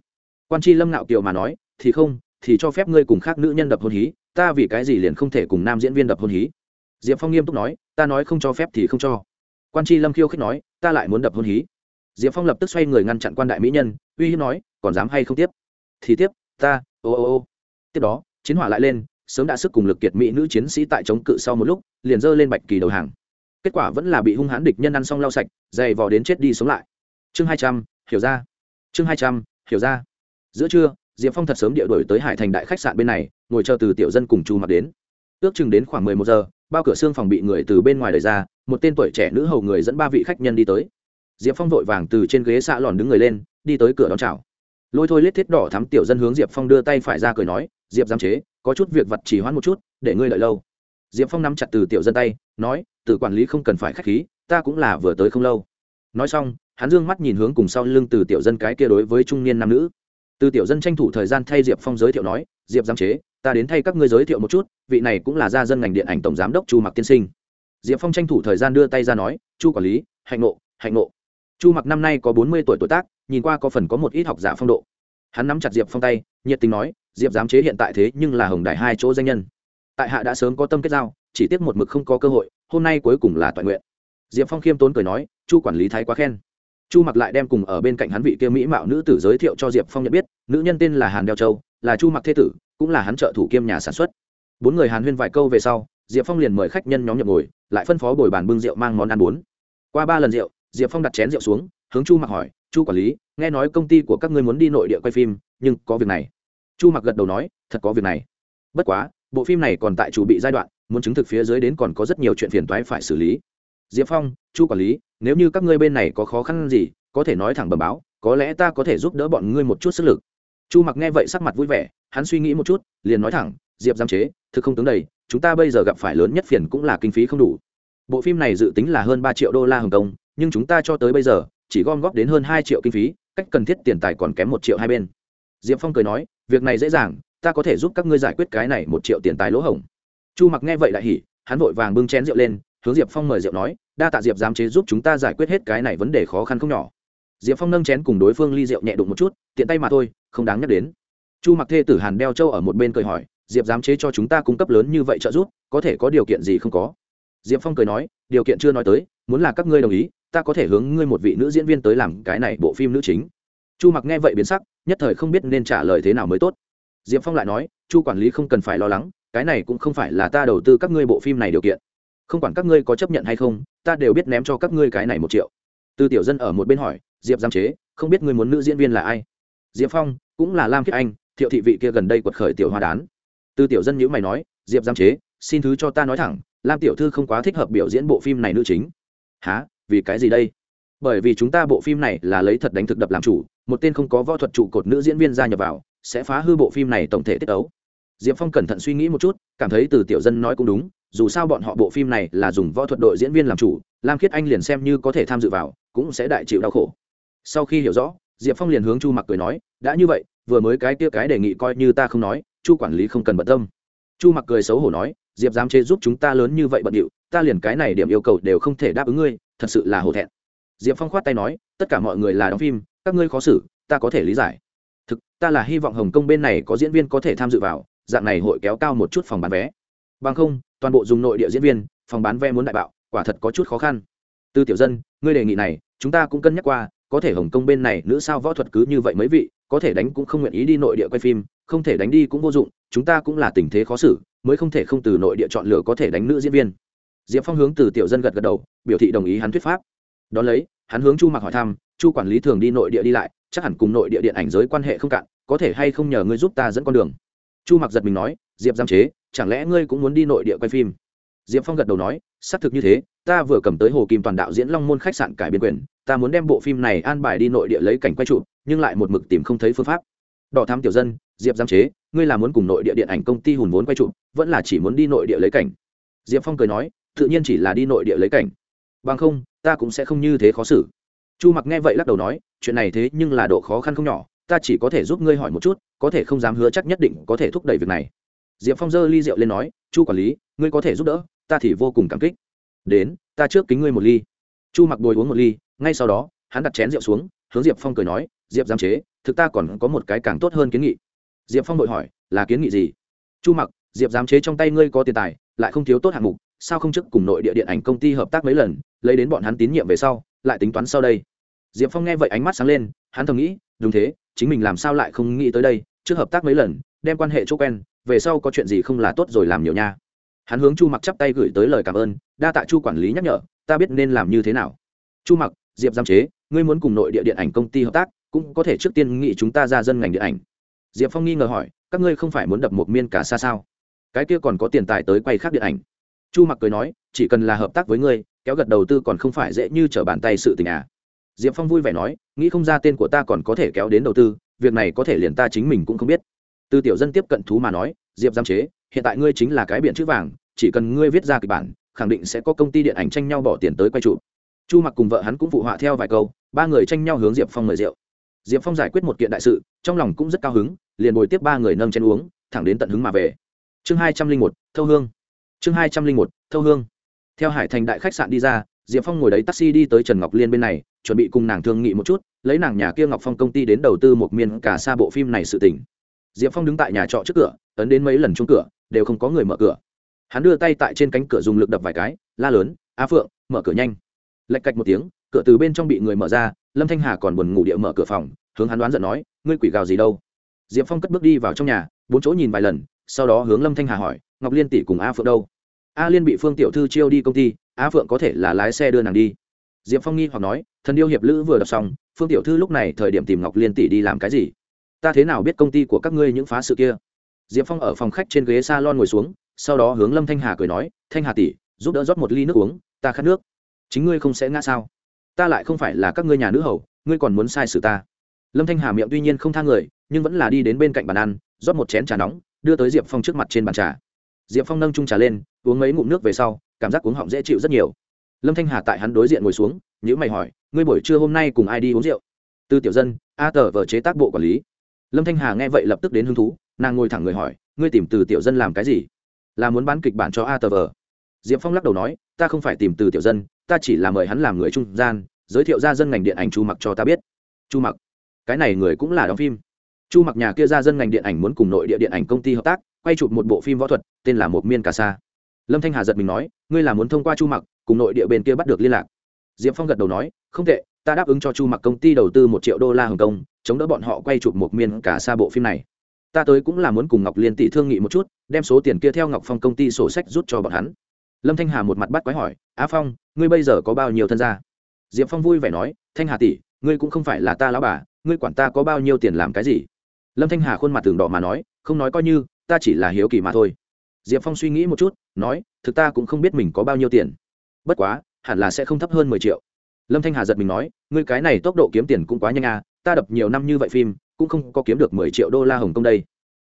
Quan tri lâm ngạo kiều mà nói, thì không, thì cho phép ngươi cùng khác nữ nhân đập hôn hí, ta vì cái gì liền không thể cùng nam diễn viên đập hôn hí? Diệp phong nghiêm túc nói, ta nói không cho phép thì không cho. Quan tri lâm khiêu khích nói, ta lại muốn đập hôn hí. Diệp phong lập tức xoay người ngăn chặn quan đại mỹ nhân, uy hiếp nói, còn dám hay không tiếp? Thì tiếp, ta, ô ô ô. Tiếp đó, chiến hỏa lại lên, sớm đã sức cùng lực kiệt mỹ nữ chiến sĩ tại chống cự sau một lúc, liền giơ lên bạch kỳ đầu hàng. Kết quả vẫn là bị hung hãn địch nhân ăn xong lau sạch, dày vò đến chết đi sống lại chương hai trăm, hiểu ra. Chương hai trăm, hiểu ra. Giữa trưa, diệp phong thật sớm địa đổi tới hải thành đại khách sạn bên này, ngồi chờ từ tiểu dân cùng chu mặc đến. Ước chừng đến khoảng mười một giờ, bao cửa xương phòng bị người từ bên ngoài đẩy ra, một tên tuổi trẻ nữ hầu người dẫn ba vị khách nhân đi tới. Diệp phong vội vàng từ trên ghế xạ lòn đứng người lên, đi tới cửa đón chào. Lôi thôi lết thiết đỏ thắm tiểu dân hướng diệp phong đưa tay phải ra cười nói, diệp giam chế, có chút việc vặt chỉ hoãn một chút, để ngươi lợi lâu. Diệp phong nắm chặt từ tiểu dân tay, nói từ quản lý không cần phải k h á c h khí, ta cũng là vừa tới không lâu. Nói xong hắn Dương mắt nhìn hướng cùng sau lưng từ tiểu dân cái kia đối với trung niên nam nữ. Từ tiểu dân tranh thủ thời gian thay diệp phong giới thiệu nói diệp giám chế ta đến thay các ngươi giới thiệu một chút vị này cũng là gia dân ngành điện ảnh tổng giám đốc chu mặc tiên sinh. Diệp phong tranh thủ thời gian đưa tay ra nói chu quản lý hạnh nộ, hạnh nộ. chu mặc năm nay có bốn mươi tuổi tuổi tác nhìn qua có phần có một ít học giả phong độ. Hắn nắm chặt diệp phong tay nhiệt tình nói diệp giám chế hiện tại thế nhưng là hồng đài hai chỗ danh nhân. Tại hạ đã sớm có tâm kết giao chỉ tiếc một mực không có cơ hội hôm nay cuối cùng là toàn nguyện. Diệp phong khiêm tốn cười nói chu quản lý thái quá khen chu mặc lại đem cùng ở bên cạnh hắn vị kia mỹ mạo nữ tử giới thiệu cho diệp phong nhận biết, nữ nhân tên là hàn đeo châu, là chu mặc thế tử, cũng là hắn trợ thủ kiêm nhà sản xuất. Bốn người hàn huyên vài câu về sau, diệp phong liền mời khách nhân nhóm nhập ngồi, lại phân phó bồi bàn bưng rượu mang món ăn bốn. Qua ba lần rượu, diệp phong đặt chén rượu xuống, hướng chu mặc hỏi, chu quản lý, nghe nói công ty của các ngươi muốn đi nội địa quay phim, nhưng có việc này? Chu mặc gật đầu nói, thật có việc này. Bất quá, bộ phim này còn tại chủ bị giai đoạn, muốn chứng thực phía dưới đến còn có rất nhiều chuyện phiền toái phải xử lý. Diệp phong, chu quản lý nếu như các ngươi bên này có khó khăn gì, có thể nói thẳng bẩm báo, có lẽ ta có thể giúp đỡ bọn ngươi một chút sức lực. Chu mặc nghe vậy sắc mặt vui vẻ, hắn suy nghĩ một chút, liền nói thẳng, diệp giam chế, thực không tướng đầy, chúng ta bây giờ gặp phải lớn nhất phiền cũng là kinh phí không đủ. Bộ phim này dự tính là hơn ba triệu đô la hồng kông, nhưng chúng ta cho tới bây giờ, chỉ gom góp đến hơn hai triệu kinh phí, cách cần thiết tiền tài còn kém một triệu hai bên. Diệp phong cười nói, việc này dễ dàng, ta có thể giúp các ngươi giải quyết cái này một triệu tiền tài lỗ hổng. Chu mặc nghe vậy lại hỉ, hắn vội vàng bưng chén rượu lên, hướng diệp phong mời rượu nói đa tạ diệp giám chế giúp chúng ta giải quyết hết cái này vấn đề khó khăn không nhỏ. Diệp phong nâng chén cùng đối phương ly rượu nhẹ đụng một chút, tiện tay mà thôi, không đáng nhắc đến. Chu mặc thê tử hàn đeo châu ở một bên cười hỏi, diệp giám chế cho chúng ta cung cấp lớn như vậy trợ giúp, có thể có điều kiện gì không có? Diệp phong cười nói, điều kiện chưa nói tới, muốn là các ngươi đồng ý, ta có thể hướng ngươi một vị nữ diễn viên tới làm cái này bộ phim nữ chính. Chu mặc nghe vậy biến sắc, nhất thời không biết nên trả lời thế nào mới tốt. Diệp phong lại nói, chu quản lý không cần phải lo lắng, cái này cũng không phải là ta đầu tư các ngươi bộ phim này điều kiện không quản các ngươi có chấp nhận hay không, ta đều biết ném cho các ngươi cái này một triệu. Từ tiểu dân ở một bên hỏi, diệp giam chế, không biết ngươi muốn nữ diễn viên là ai? Diệp phong cũng là lam Kiệt anh, thiệu thị vị kia gần đây quật khởi tiểu hoa đán. Từ tiểu dân nhữ mày nói, diệp giam chế, xin thứ cho ta nói thẳng, lam tiểu thư không quá thích hợp biểu diễn bộ phim này nữ chính. Há vì cái gì đây? Bởi vì chúng ta bộ phim này là lấy thật đánh thực đập làm chủ, một tên không có võ thuật trụ cột nữ diễn viên gia nhập vào, sẽ phá hư bộ phim này tổng thể tiết ấu diệp phong cẩn thận suy nghĩ một chút, cảm thấy từ tiểu dân nói cũng đúng dù sao bọn họ bộ phim này là dùng võ thuật đội diễn viên làm chủ, lam khiết anh liền xem như có thể tham dự vào, cũng sẽ đại chịu đau khổ. Sau khi hiểu rõ, diệp phong liền hướng chu mặc cười nói, đã như vậy, vừa mới cái kia cái đề nghị coi như ta không nói, chu quản lý không cần bận tâm. Chu mặc cười xấu hổ nói, diệp dám chê giúp chúng ta lớn như vậy bận điệu, ta liền cái này điểm yêu cầu đều không thể đáp ứng ngươi, thật sự là hổ thẹn. Diệp phong khoát tay nói, tất cả mọi người là đóng phim, các ngươi khó xử, ta có thể lý giải. Thực, ta là hy vọng hồng kông bên này có diễn viên có thể tham dự vào, dạng này hội kéo cao một chút phòng bán vé. Bằng không toàn bộ dùng nội địa diễn viên, phòng bán vé muốn đại bạo, quả thật có chút khó khăn. Tư tiểu dân, ngươi đề nghị này, chúng ta cũng cân nhắc qua, có thể hồng kông bên này nữ sao võ thuật cứ như vậy mấy vị, có thể đánh cũng không nguyện ý đi nội địa quay phim, không thể đánh đi cũng vô dụng, chúng ta cũng là tình thế khó xử, mới không thể không từ nội địa chọn lựa có thể đánh nữ diễn viên. Diệp phong hướng từ tiểu dân gật gật đầu, biểu thị đồng ý hắn thuyết pháp. Đón lấy, hắn hướng chu mặc hỏi thăm, chu quản lý thường đi nội địa đi lại, chắc hẳn cùng nội địa điện ảnh giới quan hệ không cạn, có thể hay không nhờ ngươi giúp ta dẫn con đường? Chu mặc giật mình nói, diệp giam chế chẳng lẽ ngươi cũng muốn đi nội địa quay phim? Diệp phong gật đầu nói, xác thực như thế, ta vừa cầm tới hồ kim toàn đạo diễn long môn khách sạn cải biên quyền, ta muốn đem bộ phim này an bài đi nội địa lấy cảnh quay trụ nhưng lại một mực tìm không thấy phương pháp. Đỏ thám tiểu dân, diệp giam chế, ngươi là muốn cùng nội địa điện ảnh công ty hùn vốn quay trụ vẫn là chỉ muốn đi nội địa lấy cảnh? Diệp phong cười nói, tự nhiên chỉ là đi nội địa lấy cảnh. Bằng không, ta cũng sẽ không như thế khó xử. Chu mặc nghe vậy lắc đầu nói, chuyện này thế nhưng là độ khó khăn không nhỏ, ta chỉ có thể giúp ngươi hỏi một chút, có thể không dám hứa chắc nhất định có thể thúc đẩy việc này diệp phong giơ ly rượu lên nói, chu quản lý, ngươi có thể giúp đỡ, ta thì vô cùng cảm kích. Đến, ta trước kính ngươi một ly. Chu mặc bồi uống một ly, ngay sau đó, hắn đặt chén rượu xuống, hướng diệp phong cười nói, diệp giám chế, thực ta còn có một cái càng tốt hơn kiến nghị. Diệp phong đội hỏi, là kiến nghị gì? Chu mặc, diệp giám chế trong tay ngươi có tiền tài, lại không thiếu tốt hạng mục, sao không trước cùng nội địa điện ảnh công ty hợp tác mấy lần, lấy đến bọn hắn tín nhiệm về sau, lại tính toán sau đây? Diệp phong nghe vậy ánh mắt sáng lên, hắn thầm nghĩ, đúng thế, chính mình làm sao lại không nghĩ tới đây, trước hợp tác mấy lần, đem quan hệ chỗ quen về sau có chuyện gì không là tốt rồi làm nhiều nha. Hắn hướng chu mặc chắp tay gửi tới lời cảm ơn, đa tạ chu quản lý nhắc nhở, ta biết nên làm như thế nào. Chu mặc, diệp giam chế, ngươi muốn cùng nội địa điện ảnh công ty hợp tác, cũng có thể trước tiên nghị chúng ta ra dân ngành điện ảnh. Diệp phong nghi ngờ hỏi, các ngươi không phải muốn đập một miên cả xa sao? Cái kia còn có tiền tài tới quay khác điện ảnh. Chu mặc cười nói, chỉ cần là hợp tác với ngươi, kéo gật đầu tư còn không phải dễ như trở bàn tay sự tình à. Diệp phong vui vẻ nói, nghĩ không ra tên của ta còn có thể kéo đến đầu tư, việc này có thể liền ta chính mình cũng không biết từ tiểu dân tiếp cận thú mà nói, diệp giam chế, hiện tại ngươi chính là cái biện chữ vàng, chỉ cần ngươi viết ra kịch bản, khẳng định sẽ có công ty điện ảnh tranh nhau bỏ tiền tới quay trụ chu mặc cùng vợ hắn cũng phụ họa theo vài câu, ba người tranh nhau hướng diệp phong mời rượu. Diệp phong giải quyết một kiện đại sự, trong lòng cũng rất cao hứng, liền bồi tiếp ba người nâng chén uống, thẳng đến tận hứng mà về. Chương hai trăm linh một, thâu hương. Chương hai trăm linh một, thâu hương. Theo hải thành đại khách sạn đi ra, diệp phong ngồi đấy taxi đi tới trần ngọc liên bên này, chuẩn bị cùng nàng thương nghị một chút, lấy nàng nhà kia ngọc phong công ty đến đầu tư một miền cả xa bộ phim này sự tỉnh diệp phong đứng tại nhà trọ trước cửa, ấn đến mấy lần chung cửa, đều không có người mở cửa. Hắn đưa tay tại trên cánh cửa dùng lực đập vài cái, la lớn, a phượng, mở cửa nhanh. Lạch cạch một tiếng, cửa từ bên trong bị người mở ra, lâm thanh hà còn buồn ngủ địa mở cửa phòng, hướng hắn đoán giận nói, ngươi quỷ gào gì đâu? Diệp phong cất bước đi vào trong nhà, bốn chỗ nhìn vài lần, sau đó hướng lâm thanh hà hỏi, ngọc liên tỷ cùng a phượng đâu? A liên bị phương tiểu thư chiêu đi công ty, a phượng có thể là lái xe đưa nàng đi. Diệp phong nghi hoặc nói, thần điêu hiệp lữ vừa đọc xong, phương tiểu thư lúc này thời điểm tìm ngọc liên tỷ đi làm cái gì? Ta thế nào biết công ty của các ngươi những phá sự kia? Diệp phong ở phòng khách trên ghế s a lon ngồi xuống, sau đó hướng lâm thanh hà cười nói, thanh hà tỷ, giúp đỡ rót một ly nước uống, ta khát nước. Chính ngươi không sẽ ngã sao? Ta lại không phải là các ngươi nhà nữ hầu, ngươi còn muốn sai sự ta. Lâm thanh hà miệng tuy nhiên không thang người, nhưng vẫn là đi đến bên cạnh bàn ăn, rót một chén trà nóng, đưa tới diệp phong trước mặt trên bàn trà. Diệp phong nâng trung trà lên, uống mấy ngụm nước về sau, cảm giác uống họng dễ chịu rất nhiều. Lâm thanh hà tại hắn đối diện ngồi xuống nhữ mày hỏi, ngươi buổi trưa hôm nay cùng ai đi uống rượu? Từ tiểu dân, a tờ vờ chế tác bộ quản lý lâm thanh hà nghe vậy lập tức đến hứng thú, nàng ngồi thẳng người hỏi, ngươi tìm từ tiểu dân làm cái gì? Là muốn bán kịch bản cho a tờ vờ diệp phong lắc đầu nói, ta không phải tìm từ tiểu dân, ta chỉ là mời hắn làm người trung gian, giới thiệu ra dân ngành điện ảnh chu mặc cho ta biết. Chu mặc, cái này người cũng là đóng phim. Chu mặc nhà kia ra dân ngành điện ảnh muốn cùng nội địa điện ảnh công ty hợp tác, quay chụp một bộ phim võ thuật, tên là một miên cà sa. Lâm thanh hà giật mình nói, ngươi là muốn thông qua chu mặc, cùng nội địa bên kia bắt được liên lạc. Diệp phong gật đầu nói, không tệ, ta đáp ứng cho chu mặc công ty đầu tư một triệu đô la hồng kông chống đỡ bọn họ quay chụp một miên cả xa bộ phim này. Ta tới cũng là muốn cùng ngọc liên tỷ thương nghị một chút, đem số tiền kia theo ngọc phong công ty sổ sách rút cho bọn hắn. Lâm thanh hà một mặt bắt quái hỏi, á phong, ngươi bây giờ có bao nhiêu thân gia? Diệp phong vui vẻ nói, thanh hà tỷ, ngươi cũng không phải là ta lão bà, ngươi quản ta có bao nhiêu tiền làm cái gì? Lâm thanh hà khuôn mặt tường đỏ mà nói, không nói coi như, ta chỉ là hiếu kỳ mà thôi. Diệp phong suy nghĩ một chút, nói, thực ta cũng không biết mình có bao nhiêu tiền. Bất quá, hẳn là sẽ không thấp hơn mười triệu. Lâm thanh hà giật mình nói, ngươi cái này tốc độ kiếm tiền cũng quá nhanh à ta đập nhiều năm như vậy phim, cũng không có kiếm được mười triệu đô la hồng kông đây.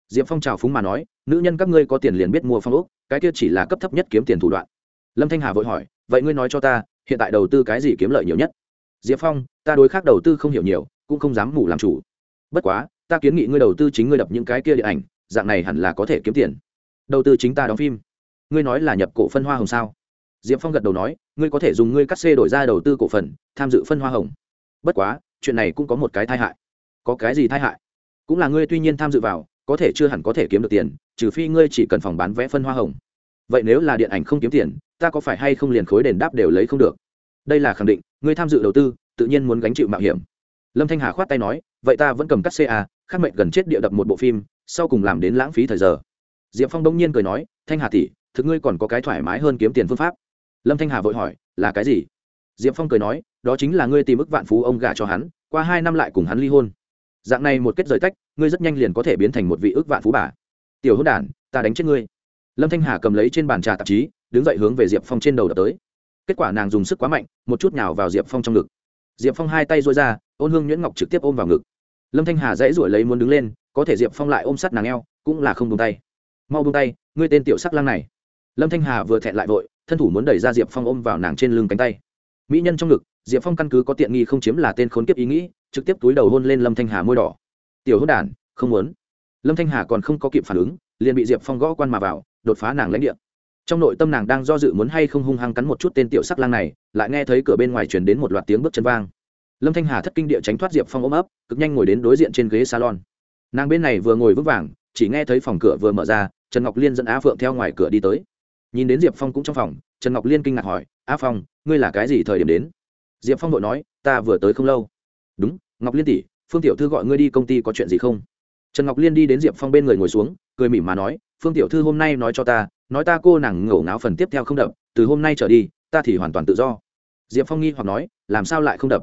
Diệp phong trào phúng mà nói, nữ nhân các ngươi có tiền liền biết mua phong ốc, cái kia chỉ là cấp thấp nhất kiếm tiền thủ đoạn. Lâm thanh hà vội hỏi, vậy ngươi nói cho ta, hiện tại đầu tư cái gì kiếm lợi nhiều nhất? Diệp phong, ta đối khác đầu tư không hiểu nhiều, cũng không dám ngủ làm chủ. Bất quá, ta kiến nghị ngươi đầu tư chính ngươi đập những cái kia điện ảnh, dạng này hẳn là có thể kiếm tiền. Đầu tư chính ta đóng phim. Ngươi nói là nhập cổ phân hoa hồng sao? Diệp phong gật đầu nói, ngươi có thể dùng ngươi cắt xê đổi ra đầu tư cổ phần, tham dự phân hoa hồng. Bất quá chuyện này cũng có một cái tai hại. Có cái gì tai hại? Cũng là ngươi tuy nhiên tham dự vào, có thể chưa hẳn có thể kiếm được tiền, trừ phi ngươi chỉ cần phòng bán vé phân hoa hồng. Vậy nếu là điện ảnh không kiếm tiền, ta có phải hay không liền khối đền đáp đều lấy không được? Đây là khẳng định, ngươi tham dự đầu tư, tự nhiên muốn gánh chịu mạo hiểm. Lâm thanh hà khoát tay nói, vậy ta vẫn cầm cắt ca khắc mệnh gần chết địa đập một bộ phim, sau cùng làm đến lãng phí thời giờ. Diệp phong đông nhiên cười nói, thanh hà tỷ, thực ngươi còn có cái thoải mái hơn kiếm tiền phương pháp. Lâm thanh hà vội hỏi, là cái gì? Diệp phong cười nói, đó chính là ngươi tìm ức vạn phú ông gả cho hắn, qua hai năm lại cùng hắn ly hôn. Dạng này một kết rời tách, ngươi rất nhanh liền có thể biến thành một vị ức vạn phú bà. Tiểu hôn đản, ta đánh chết ngươi. Lâm thanh hà cầm lấy trên bàn trà tạp chí, đứng dậy hướng về diệp phong trên đầu đập tới. Kết quả nàng dùng sức quá mạnh, một chút nào vào diệp phong trong ngực. Diệp phong hai tay dôi ra, ôn hương nhuyễn ngọc trực tiếp ôm vào ngực. Lâm thanh hà dãy ruổi lấy muốn đứng lên, có thể diệp phong lại ôm sắt nàng eo, cũng là không bông tay. Mau bông tay, ngươi tên tiểu sắc lang này. Lâm thanh hà vừa thẹn lại vội, thân thủ muốn đẩy ra diệp phong ôm vào nàng trên lưng cánh tay mỹ nhân trong ngực, diệp phong căn cứ có tiện nghi không chiếm là tên khốn kiếp ý nghĩ, trực tiếp túi đầu hôn lên lâm thanh hà môi đỏ. Tiểu hôn đản, không muốn. Lâm thanh hà còn không có kịp phản ứng, liền bị diệp phong gõ quan mà vào, đột phá nàng lãnh địa. Trong nội tâm nàng đang do dự muốn hay không hung hăng cắn một chút tên tiểu sắc lang này, lại nghe thấy cửa bên ngoài truyền đến một loạt tiếng bước chân vang. Lâm thanh hà thất kinh địa tránh thoát diệp phong ôm ấp, cực nhanh ngồi đến đối diện trên ghế salon. Nàng bên này vừa ngồi vững vàng, chỉ nghe thấy phòng cửa vừa mở ra, trần ngọc liên dẫn á phượng theo ngoài cửa đi tới nhìn đến diệp phong cũng trong phòng, trần ngọc liên kinh ngạc hỏi, "A phong, ngươi là cái gì thời điểm đến? Diệp phong vội nói, ta vừa tới không lâu. Đúng, ngọc liên tỷ, phương tiểu thư gọi ngươi đi công ty có chuyện gì không? Trần ngọc liên đi đến diệp phong bên người ngồi xuống, cười mỉm mà nói, phương tiểu thư hôm nay nói cho ta, nói ta cô nàng ngổ ngáo phần tiếp theo không đập, từ hôm nay trở đi, ta thì hoàn toàn tự do. Diệp phong nghi hoặc nói, làm sao lại không đập?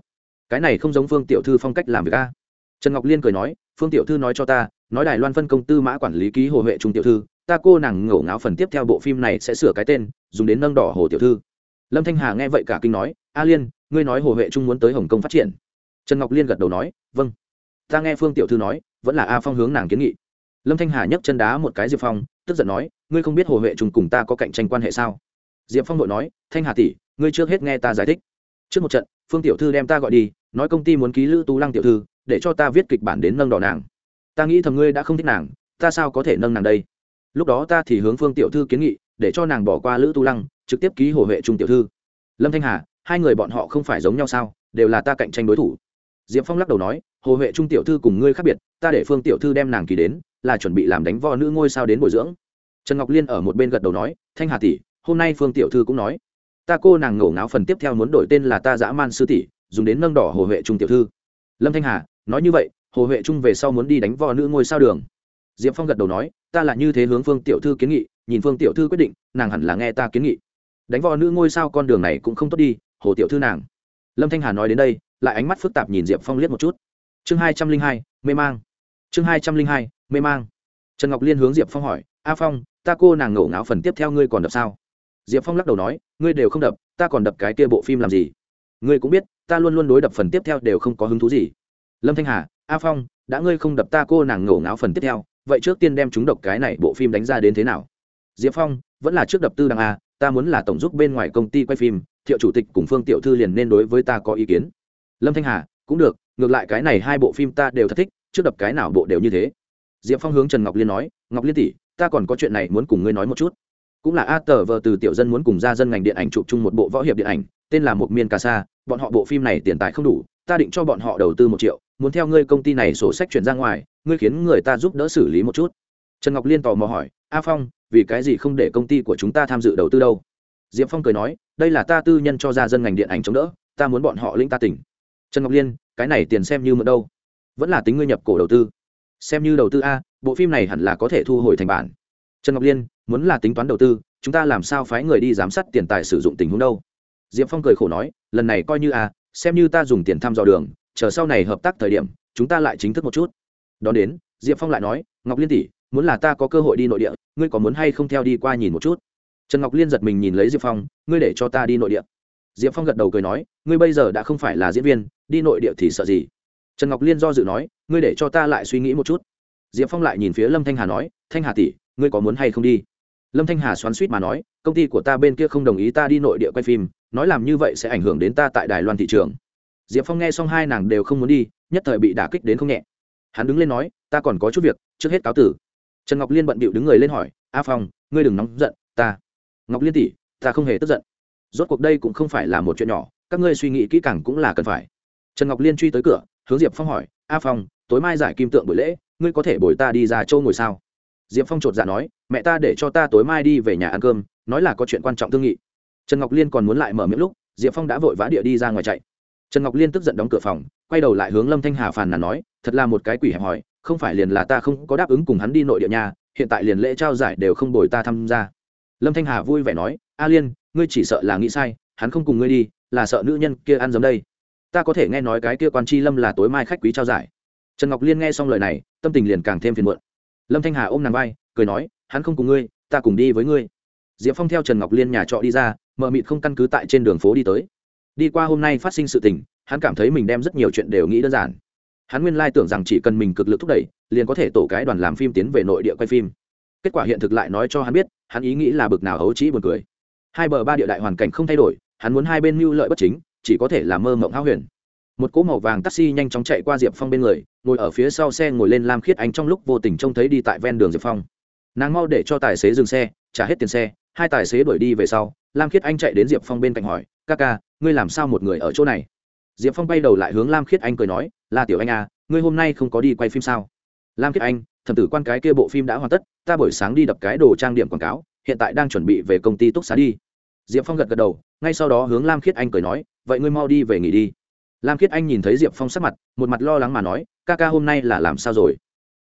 Cái này không giống phương tiểu thư phong cách làm việc a. Trần ngọc liên cười nói, phương tiểu thư nói cho ta, nói đài loan phân công tư mã quản lý ký hồ huệ trung tiểu thư ta cô nàng ngổ ngáo phần tiếp theo bộ phim này sẽ sửa cái tên, dùng đến nâng đỏ hồ tiểu thư. Lâm thanh hà nghe vậy cả kinh nói, a liên, ngươi nói hồ huệ trung muốn tới hồng kông phát triển. Trần ngọc liên gật đầu nói vâng. Ta nghe phương tiểu thư nói, vẫn là a phong hướng nàng kiến nghị. Lâm thanh hà nhấc chân đá một cái diệp phong, tức giận nói, ngươi không biết hồ huệ trung cùng ta có cạnh tranh quan hệ sao? Diệp phong đội nói, thanh hà tỷ, ngươi trước hết nghe ta giải thích. Trước một trận, phương tiểu thư đem ta gọi đi, nói công ty muốn ký lữ tú lăng tiểu thư, để cho ta viết kịch bản đến nâng đỏ nàng. Ta nghĩ thầm ngươi đã không thích nàng, ta sao có thể nâng nàng đây? Lúc đó ta thì hướng phương tiểu thư kiến nghị, để cho nàng bỏ qua lữ tu lăng, trực tiếp ký hồ huệ trung tiểu thư. Lâm thanh hà, hai người bọn họ không phải giống nhau sao? Đều là ta cạnh tranh đối thủ. Diệp phong lắc đầu nói, hồ huệ trung tiểu thư cùng ngươi khác biệt, ta để phương tiểu thư đem nàng kỳ đến, là chuẩn bị làm đánh vo nữ ngôi sao đến bồi dưỡng. Trần ngọc liên ở một bên gật đầu nói, thanh hà tỷ, hôm nay phương tiểu thư cũng nói, ta cô nàng ngổ ngáo phần tiếp theo muốn đổi tên là ta dã man sư tỷ, dùng đến nâng đỏ hồ huệ trung tiểu thư. Lâm thanh hà, nói như vậy, hồ huệ trung về sau muốn đi đánh vo nữ ngôi sao đường diệp phong gật đầu nói, ta là như thế hướng phương tiểu thư kiến nghị, nhìn phương tiểu thư quyết định, nàng hẳn là nghe ta kiến nghị. Đánh vo nữ ngôi sao con đường này cũng không tốt đi, hồ tiểu thư nàng. Lâm thanh hà nói đến đây, lại ánh mắt phức tạp nhìn diệp phong liếc một chút. Chương hai trăm linh hai, mê mang. Chương hai trăm linh hai, mê mang. Trần ngọc liên hướng diệp phong hỏi, a phong, ta cô nàng ngổ ngáo phần tiếp theo ngươi còn đập sao? Diệp phong lắc đầu nói, ngươi đều không đập, ta còn đập cái kia bộ phim làm gì? Ngươi cũng biết, ta luôn luôn đối đập phần tiếp theo đều không có hứng thú gì. Lâm thanh hà, a phong, đã ngươi không đập ta cô nàng ngổ ngáo phần tiếp theo vậy trước tiên đem chúng độc cái này bộ phim đánh ra đến thế nào? Diệp phong, vẫn là trước đập tư đăng a, ta muốn là tổng giúp bên ngoài công ty quay phim, thiệu chủ tịch cùng phương tiểu thư liền nên đối với ta có ý kiến. Lâm thanh hà, cũng được, ngược lại cái này hai bộ phim ta đều thật thích, trước đập cái nào bộ đều như thế. Diệp phong hướng trần ngọc liên nói, ngọc liên tỷ, ta còn có chuyện này muốn cùng ngươi nói một chút. Cũng là a tờ vờ từ tiểu dân muốn cùng ra dân ngành điện ảnh chụp chung một bộ võ hiệp điện ảnh, tên là một miên ca sa, bọn họ bộ phim này tiền tài không đủ, ta định cho bọn họ đầu tư một triệu muốn theo ngươi công ty này sổ sách chuyển ra ngoài, ngươi khiến người ta giúp đỡ xử lý một chút. Trần ngọc liên tò mò hỏi, a phong, vì cái gì không để công ty của chúng ta tham dự đầu tư đâu? Diệp phong cười nói, đây là ta tư nhân cho ra dân ngành điện ảnh chống đỡ, ta muốn bọn họ lĩnh ta tỉnh. Trần ngọc liên, cái này tiền xem như mượn đâu? Vẫn là tính ngươi nhập cổ đầu tư. Xem như đầu tư a, bộ phim này hẳn là có thể thu hồi thành bản. Trần ngọc liên, muốn là tính toán đầu tư, chúng ta làm sao phái người đi giám sát tiền tài sử dụng tình huống đâu? Diệp phong cười khổ nói, lần này coi như a, xem như ta dùng tiền thăm dò đường chờ sau này hợp tác thời điểm, chúng ta lại chính thức một chút. Đón đến, diệp phong lại nói, ngọc liên tỷ, muốn là ta có cơ hội đi nội địa, ngươi có muốn hay không theo đi qua nhìn một chút? Trần ngọc liên giật mình nhìn lấy diệp phong, ngươi để cho ta đi nội địa. Diệp phong gật đầu cười nói, ngươi bây giờ đã không phải là diễn viên, đi nội địa thì sợ gì? Trần ngọc liên do dự nói, ngươi để cho ta lại suy nghĩ một chút. Diệp phong lại nhìn phía lâm thanh hà nói, thanh hà tỷ, ngươi có muốn hay không đi? Lâm thanh hà xoắn suýt mà nói, công ty của ta bên kia không đồng ý ta đi nội địa quay phim, nói làm như vậy sẽ ảnh hưởng đến ta tại đài loan thị trường diệp phong nghe xong hai nàng đều không muốn đi, nhất thời bị đả kích đến không nhẹ. Hắn đứng lên nói, ta còn có chút việc, trước hết cáo tử. Trần ngọc liên bận bịu đứng người lên hỏi, a phong, ngươi đừng nóng giận, ta ngọc liên tỷ, ta không hề tức giận. Rốt cuộc đây cũng không phải là một chuyện nhỏ, các ngươi suy nghĩ kỹ càng cũng là cần phải. Trần ngọc liên truy tới cửa, hướng diệp phong hỏi, a phong, tối mai giải kim tượng buổi lễ, ngươi có thể bồi ta đi ra châu ngồi sao? Diệp phong chột dạ nói, mẹ ta để cho ta tối mai đi về nhà ăn cơm, nói là có chuyện quan trọng thương nghị. Trần ngọc liên còn muốn lại mở miệng lúc, diệp phong đã vội vã địa đi ra ngoài chạy trần ngọc liên tức giận đóng cửa phòng, quay đầu lại hướng lâm thanh hà phàn nàn nói, thật là một cái quỷ hẹp hòi, không phải liền là ta không có đáp ứng cùng hắn đi nội địa nhà hiện tại liền lễ trao giải đều không bồi ta tham gia. Lâm thanh hà vui vẻ nói, a liên, ngươi chỉ sợ là nghĩ sai, hắn không cùng ngươi đi, là sợ nữ nhân kia ăn giấm đây. Ta có thể nghe nói cái kia quan chi lâm là tối mai khách quý trao giải. Trần ngọc liên nghe xong lời này, tâm tình liền càng thêm phiền muộn. Lâm thanh hà ôm nàng vai, cười nói, hắn không cùng ngươi, ta cùng đi với ngươi. Diệp phong theo trần ngọc liên nhà trọ đi ra mợ mịt không căn cứ tại trên đường phố đi tới đi qua hôm nay phát sinh sự tình, hắn cảm thấy mình đem rất nhiều chuyện đều nghĩ đơn giản. Hắn nguyên lai tưởng rằng chỉ cần mình cực lực thúc đẩy, liền có thể tổ cái đoàn làm phim tiến về nội địa quay phim. Kết quả hiện thực lại nói cho hắn biết, hắn ý nghĩ là bực nào hấu trĩ buồn cười. Hai bờ ba địa đại hoàn cảnh không thay đổi, hắn muốn hai bên mưu lợi bất chính, chỉ có thể là mơ mộng háo huyền. Một cỗ màu vàng taxi nhanh chóng chạy qua diệp phong bên người, ngồi ở phía sau xe ngồi lên lam khiết ánh trong lúc vô tình trông thấy đi tại ven đường diệp phong. Nàng mau để cho tài xế dừng xe, trả hết tiền xe, hai tài xế đuổi đi về sau, lam khiết anh chạy đến diệp phong bên cạnh hỏi ca ca, ngươi làm sao một người ở chỗ này? Diệp phong bay đầu lại hướng lam khiết anh cười nói là tiểu anh à ngươi hôm nay không có đi quay phim sao? Lam khiết anh, thẩm tử quan cái kia bộ phim đã hoàn tất, ta buổi sáng đi đập cái đồ trang điểm quảng cáo, hiện tại đang chuẩn bị về công ty túc xá đi. Diệp phong gật gật đầu, ngay sau đó hướng lam khiết anh cười nói, vậy ngươi mau đi về nghỉ đi. Lam khiết anh nhìn thấy diệp phong sắc mặt, một mặt lo lắng mà nói, ca ca hôm nay là làm sao rồi?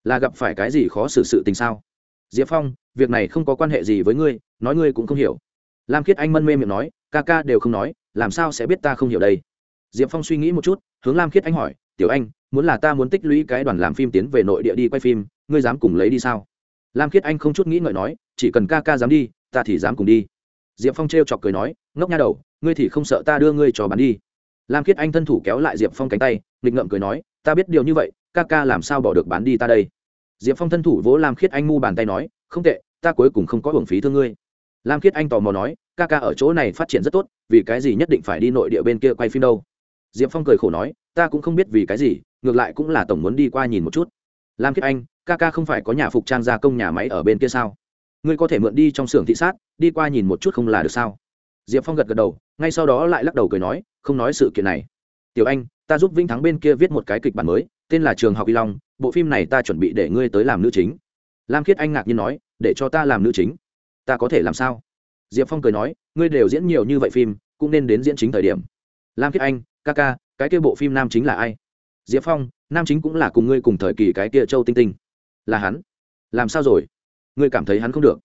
Là gặp phải cái gì khó xử sự tình sao? Diệp phong, việc này không có quan hệ gì với ngươi, nói ngươi cũng không hiểu lam khiết anh mân mê miệng nói, ca ca đều không nói, làm sao sẽ biết ta không hiểu đây? Diệp phong suy nghĩ một chút, hướng lam khiết anh hỏi, tiểu anh, muốn là ta muốn tích lũy cái đoàn làm phim tiến về nội địa đi quay phim, ngươi dám cùng lấy đi sao? Lam khiết anh không chút nghĩ ngợi nói, chỉ cần ca ca dám đi, ta thì dám cùng đi. Diệp phong t chọc cười nói, ngốc nha đầu, ngươi thì không sợ ta đưa ngươi cho bán đi. Lam khiết anh thân thủ kéo lại diệp phong cánh tay, nghịch ngậm cười nói, ta biết điều như vậy, ca ca làm sao bỏ được bán đi ta đây? Diệp phong thân thủ vỗ lam khiết anh mu bàn tay nói, không tệ, ta cuối cùng không có hưởng phí thương ngươi lam khiết anh tò mò nói, ca ca ở chỗ này phát triển rất tốt, vì cái gì nhất định phải đi nội địa bên kia quay phim đâu? Diệp phong cười khổ nói, ta cũng không biết vì cái gì, ngược lại cũng là tổng muốn đi qua nhìn một chút. Lam khiết anh, ca ca không phải có nhà phục trang gia công nhà máy ở bên kia sao? Ngươi có thể mượn đi trong xưởng thị sát, đi qua nhìn một chút không là được sao? Diệp phong gật gật đầu, ngay sau đó lại lắc đầu cười nói, không nói sự kiện này. Tiểu anh, ta giúp vĩnh thắng bên kia viết một cái kịch bản mới, tên là trường học y long, bộ phim này ta chuẩn bị để ngươi tới làm nữ chính. Lam khiết anh ngạc nhiên nói, để cho ta làm nữ chính? Ta có thể làm sao? Diệp phong cười nói, ngươi đều diễn nhiều như vậy phim, cũng nên đến diễn chính thời điểm. Lam Kiết anh, ca ca, cái kia bộ phim nam chính là ai? Diệp phong, nam chính cũng là cùng ngươi cùng thời kỳ cái kia châu tinh tinh. Là hắn. Làm sao rồi? Ngươi cảm thấy hắn không được.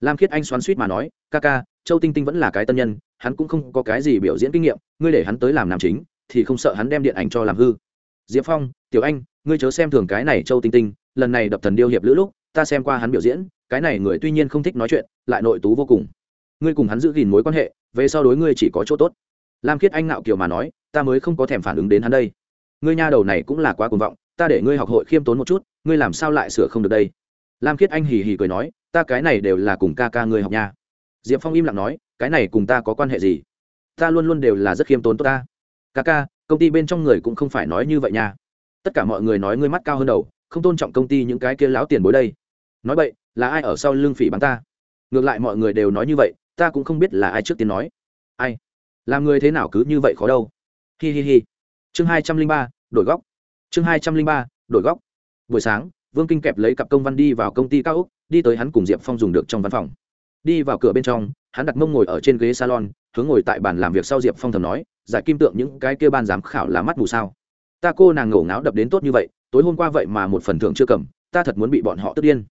Lam khiết anh xoắn suýt mà nói, ca ca, châu tinh tinh vẫn là cái tân nhân, hắn cũng không có cái gì biểu diễn kinh nghiệm, ngươi để hắn tới làm nam chính, thì không sợ hắn đem điện ảnh cho làm hư. Diệp phong, tiểu anh, ngươi chớ xem thường cái này châu tinh tinh, lần này đập thần điêu hiệp lữ lúc, ta xem qua hắn biểu diễn cái này người tuy nhiên không thích nói chuyện, lại nội tú vô cùng. Ngươi cùng hắn giữ gìn mối quan hệ, về sau đối ngươi chỉ có chỗ tốt. Lam khiết anh ngạo kiều mà nói, ta mới không có thèm phản ứng đến hắn đây. Ngươi nha đầu này cũng là quá cuồng vọng, ta để ngươi học hội khiêm tốn một chút, ngươi làm sao lại sửa không được đây? Lam khiết anh hì hì cười nói, ta cái này đều là cùng ca ca ngươi học nha. Diệp phong im lặng nói, cái này cùng ta có quan hệ gì? Ta luôn luôn đều là rất khiêm tốn tốt ta. Ca ca, công ty bên trong người cũng không phải nói như vậy nha. Tất cả mọi người nói ngươi mắt cao hơn đầu, không tôn trọng công ty những cái kia láo tiền bối đây nói vậy là ai ở sau lưng phỉ bắn ta? Ngược lại mọi người đều nói như vậy, ta cũng không biết là ai trước tiên nói. Ai? Làm người thế nào cứ như vậy khó đâu. Hi hi hi. Chương hai trăm linh ba, đổi góc. Chương hai trăm linh ba, đổi góc. Buổi sáng, vương kinh kẹp lấy cặp công văn đi vào công ty cao úc, đi tới hắn cùng diệp phong dùng được trong văn phòng. Đi vào cửa bên trong, hắn đặt mông ngồi ở trên ghế salon, hướng ngồi tại bàn làm việc sau diệp phong thầm nói, giải kim tượng, những cái kia ban giám khảo là mắt mù sao? Ta cô nàng ngổ ngáo đập đến tốt như vậy, tối hôm qua vậy mà một phần thưởng chưa cầm, ta thật muốn bị bọn họ tức điên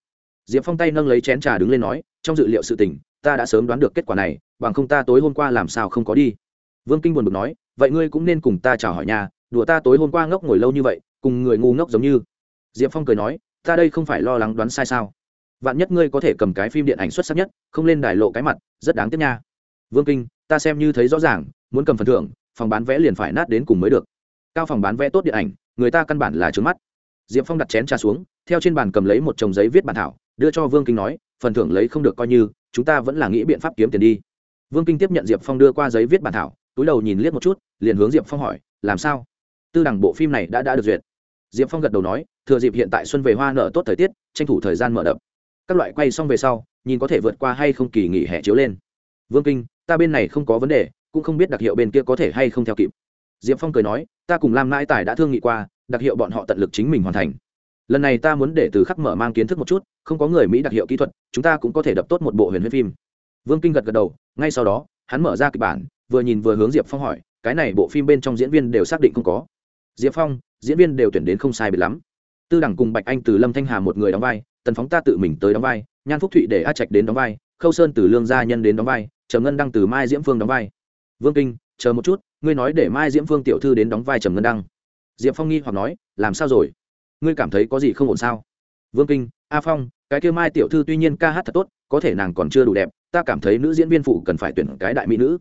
diệp phong tay nâng lấy chén trà đứng lên nói, trong dự liệu sự tình, ta đã sớm đoán được kết quả này, bằng không ta tối hôm qua làm sao không có đi. Vương kinh buồn bực nói, vậy ngươi cũng nên cùng ta chào hỏi nhà, đùa ta tối hôm qua ngốc ngồi lâu như vậy, cùng người ngu ngốc giống như. Diệp phong cười nói, ta đây không phải lo lắng đoán sai sao? Vạn nhất ngươi có thể cầm cái phim điện ảnh xuất sắc nhất, không lên đài lộ cái mặt, rất đáng tiếc nha. Vương kinh, ta xem như thấy rõ ràng, muốn cầm phần thưởng, phòng bán vé liền phải nát đến cùng mới được. Cao phòng bán vé tốt điện ảnh, người ta căn bản là trướng mắt. Diệp phong đặt chén trà xuống, theo trên bàn cầm lấy một chồng giấy viết bản thảo đưa cho vương kinh nói, phần thưởng lấy không được coi như, chúng ta vẫn là nghĩ biện pháp kiếm tiền đi. Vương kinh tiếp nhận diệp phong đưa qua giấy viết bản thảo, túi đầu nhìn liếc một chút, liền hướng diệp phong hỏi, làm sao? Tư đẳng bộ phim này đã đã được duyệt. Diệp phong gật đầu nói, thừa dịp hiện tại xuân về hoa nở tốt thời tiết, tranh thủ thời gian mở đập. Các loại quay xong về sau, nhìn có thể vượt qua hay không kỳ nghỉ hè chiếu lên. Vương kinh, ta bên này không có vấn đề, cũng không biết đặc hiệu bên kia có thể hay không theo kịp. Diệp phong cười nói, ta cùng lam mãi tài đã thương nghị qua, đặc hiệu bọn họ tận lực chính mình hoàn thành lần này ta muốn để từ khắc mở mang kiến thức một chút, không có người mỹ đặc hiệu kỹ thuật, chúng ta cũng có thể đập tốt một bộ huyền huyết phim. Vương kinh gật gật đầu, ngay sau đó, hắn mở ra kịch bản, vừa nhìn vừa hướng diệp phong hỏi, cái này bộ phim bên trong diễn viên đều xác định không có. Diệp phong, diễn viên đều tuyển đến không sai biệt lắm. Tư đẳng cùng bạch anh từ lâm thanh hà một người đóng vai, tần phóng ta tự mình tới đóng vai, nhan phúc thụy để a trạch đến đóng vai, khâu sơn từ lương gia nhân đến đóng vai, trầm ngân đăng từ mai diễm phương đóng vai. Vương kinh, chờ một chút, ngươi nói để mai diễm phương tiểu thư đến đóng vai trầm ngân đăng. Diệp phong nghi hoặc nói, làm sao rồi? Ngươi cảm thấy có gì không ổn sao? Vương kinh, a phong, cái kêu mai tiểu thư tuy nhiên ca hát thật tốt, có thể nàng còn chưa đủ đẹp, ta cảm thấy nữ diễn viên phụ cần phải tuyển cái đại mỹ nữ.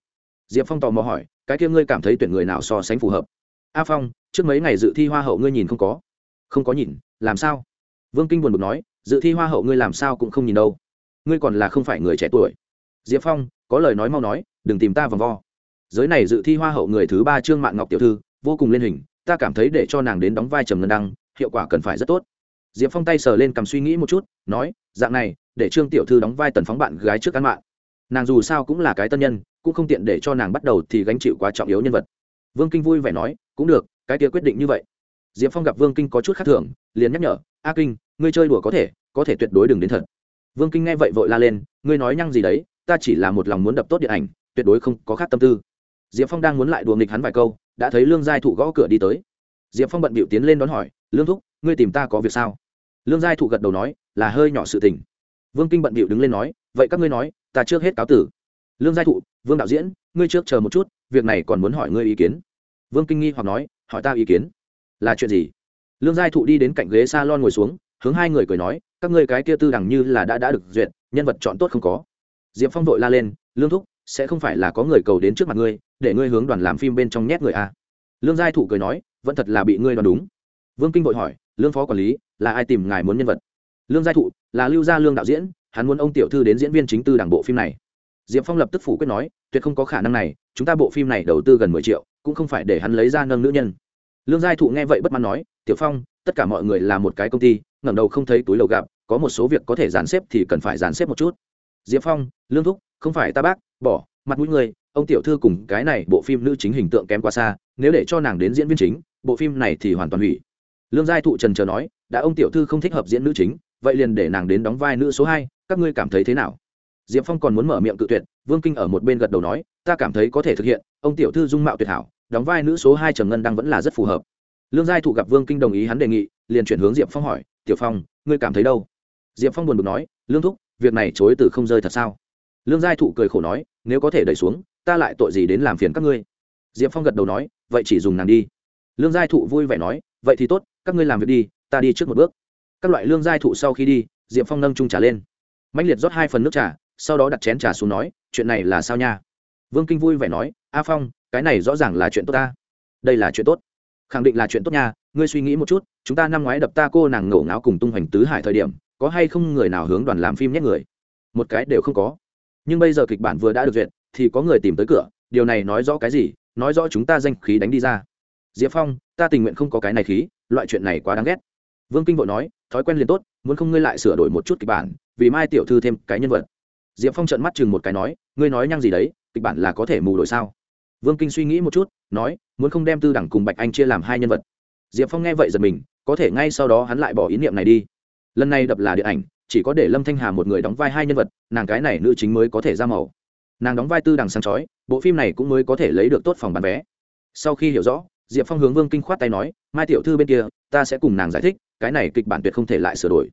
Diệp phong tò mò hỏi, cái kia ngươi cảm thấy tuyển người nào so sánh phù hợp? A phong, trước mấy ngày dự thi hoa hậu ngươi nhìn không có? Không có nhìn, làm sao? Vương kinh buồn bực nói, dự thi hoa hậu ngươi làm sao cũng không nhìn đâu. Ngươi còn là không phải người trẻ tuổi. Diệp phong, có lời nói mau nói, đừng tìm ta vòng vo. Giới này dự thi hoa hậu người thứ ba trương mạng ngọc tiểu thư, vô cùng lên hình, ta cảm thấy để cho nàng đến đóng vai trầm ngân đăng hiệu quả cần phải rất tốt. Diệp phong tay sờ lên cầm suy nghĩ một chút, nói, dạng này, để trương tiểu thư đóng vai tần phóng bạn gái trước cán mạng. Nàng dù sao cũng là cái tân nhân, cũng không tiện để cho nàng bắt đầu thì gánh chịu quá trọng yếu nhân vật. Vương kinh vui vẻ nói, cũng được, cái kia quyết định như vậy. Diệp phong gặp vương kinh có chút khác thường, liền nhắc nhở, a kinh, ngươi chơi đùa có thể có thể tuyệt đối đừng đến thật. Vương kinh nghe vậy vội la lên, ngươi nói nhăng gì đấy, ta chỉ là một lòng muốn đập tốt điện ảnh, tuyệt đối không có khác tâm tư. Diệp phong đang muốn lại đùa nghịch hắn vài câu, đã thấy lương giai thụ gõ cửa đi tới diệp phong bận bịu tiến lên đón hỏi, lương thúc, ngươi tìm ta có việc sao? Lương giai thụ gật đầu nói, là hơi nhỏ sự tình. Vương kinh bận bịu đứng lên nói, vậy các ngươi nói, ta trước hết cáo tử. Lương giai thụ, vương đạo diễn, ngươi trước chờ một chút, việc này còn muốn hỏi ngươi ý kiến. Vương kinh nghi hoặc nói, hỏi ta ý kiến? Là chuyện gì? Lương giai thụ đi đến cạnh ghế s a lon ngồi xuống, hướng hai người cười nói, các ngươi cái kia tư đẳng như là đã đã được duyệt, nhân vật chọn tốt không có. Diệp phong vội la lên, lương thúc, sẽ không phải là có người cầu đến trước mặt ngươi, để ngươi hướng đoàn làm phim bên trong nhét người a à? lương giai thụ cười nói vẫn thật là bị ngươi đoán đúng. Vương kinh vội hỏi, lương phó quản lý, là ai tìm ngài muốn nhân vật? Lương giai thụ, là lưu gia lương đạo diễn, hắn muốn ông tiểu thư đến diễn viên chính tư đảng bộ phim này. Diệp phong lập tức phủ quyết nói, tuyệt không có khả năng này, chúng ta bộ phim này đầu tư gần mười triệu, cũng không phải để hắn lấy ra nâng nữ nhân. Lương giai thụ nghe vậy bất mãn nói, tiểu phong, tất cả mọi người là một cái công ty, ngẩng đầu không thấy túi lầu gặp, có một số việc có thể dàn xếp thì cần phải dàn xếp một chút. Diệp phong, lương thúc, không phải ta bác, bỏ, mặt mũi người, ông tiểu thư cùng cái này bộ phim nữ chính hình tượng kém quá xa, nếu để cho nàng đến diễn viên chính bộ phim này thì hoàn toàn hủy. Lương giai thụ trần chờ nói, đã ông tiểu thư không thích hợp diễn nữ chính, vậy liền để nàng đến đóng vai nữ số hai, các ngươi cảm thấy thế nào? Diệp phong còn muốn mở miệng cự tuyệt, vương kinh ở một bên gật đầu nói, ta cảm thấy có thể thực hiện, ông tiểu thư dung mạo tuyệt hảo, đóng vai nữ số hai trầm ngân đang vẫn là rất phù hợp. Lương giai thụ gặp vương kinh đồng ý hắn đề nghị, liền chuyển hướng diệp phong hỏi, tiểu phong, ngươi cảm thấy đâu? Diệp phong buồn bực nói, lương thúc, việc này chối từ không rơi thật sao? Lương giai thụ cười khổ nói, nếu có thể đẩy xuống, ta lại tội gì đến làm phiền các ngươi? Diệp phong gật đầu nói, vậy chỉ dùng nàng đi lương giai thụ vui vẻ nói, vậy thì tốt, các ngươi làm việc đi, ta đi trước một bước. Các loại lương giai thụ sau khi đi Diệm phong nâng trung trà lên. Mạnh liệt rót hai phần nước trà, sau đó đặt chén trà xuống nói, chuyện này là sao nha? Vương kinh vui vẻ nói, a phong, cái này rõ ràng là chuyện tốt ta. Đây là chuyện tốt. Khẳng định là chuyện tốt nha, ngươi suy nghĩ một chút, chúng ta năm ngoái đập ta cô nàng ngổ ngáo cùng tung hoành tứ hải thời điểm, có hay không người nào hướng đoàn làm phim nhét người? Một cái đều không có. Nhưng bây giờ kịch bản vừa đã được duyệt, thì có người tìm tới cửa, điều này nói rõ cái gì? Nói rõ chúng ta danh khí đánh đi ra diệp phong, ta tình nguyện không có cái này khí, loại chuyện này quá đáng ghét. Vương kinh vội nói, thói quen liền tốt, muốn không ngươi lại sửa đổi một chút kịch bản, vì mai tiểu thư thêm cái nhân vật. Diệp phong trợn mắt chừng một cái nói, ngươi nói nhăng gì đấy, kịch bản là có thể mù đổi sao? Vương kinh suy nghĩ một chút, nói, muốn không đem tư đẳng cùng bạch anh chia làm hai nhân vật. Diệp phong nghe vậy giật mình, có thể ngay sau đó hắn lại bỏ ý niệm này đi. Lần này đập là điện ảnh, chỉ có để lâm thanh hà một người đóng vai hai nhân vật, nàng cái này nữ chính mới có thể ra màu. Nàng đóng vai tư đằng sáng chói, bộ phim này cũng mới có thể lấy được tốt phòng bán vé. Sau khi hiểu rõ diệp phong hướng vương kinh khoát tay nói mai tiểu thư bên kia ta sẽ cùng nàng giải thích cái này kịch bản tuyệt không thể lại sửa đổi.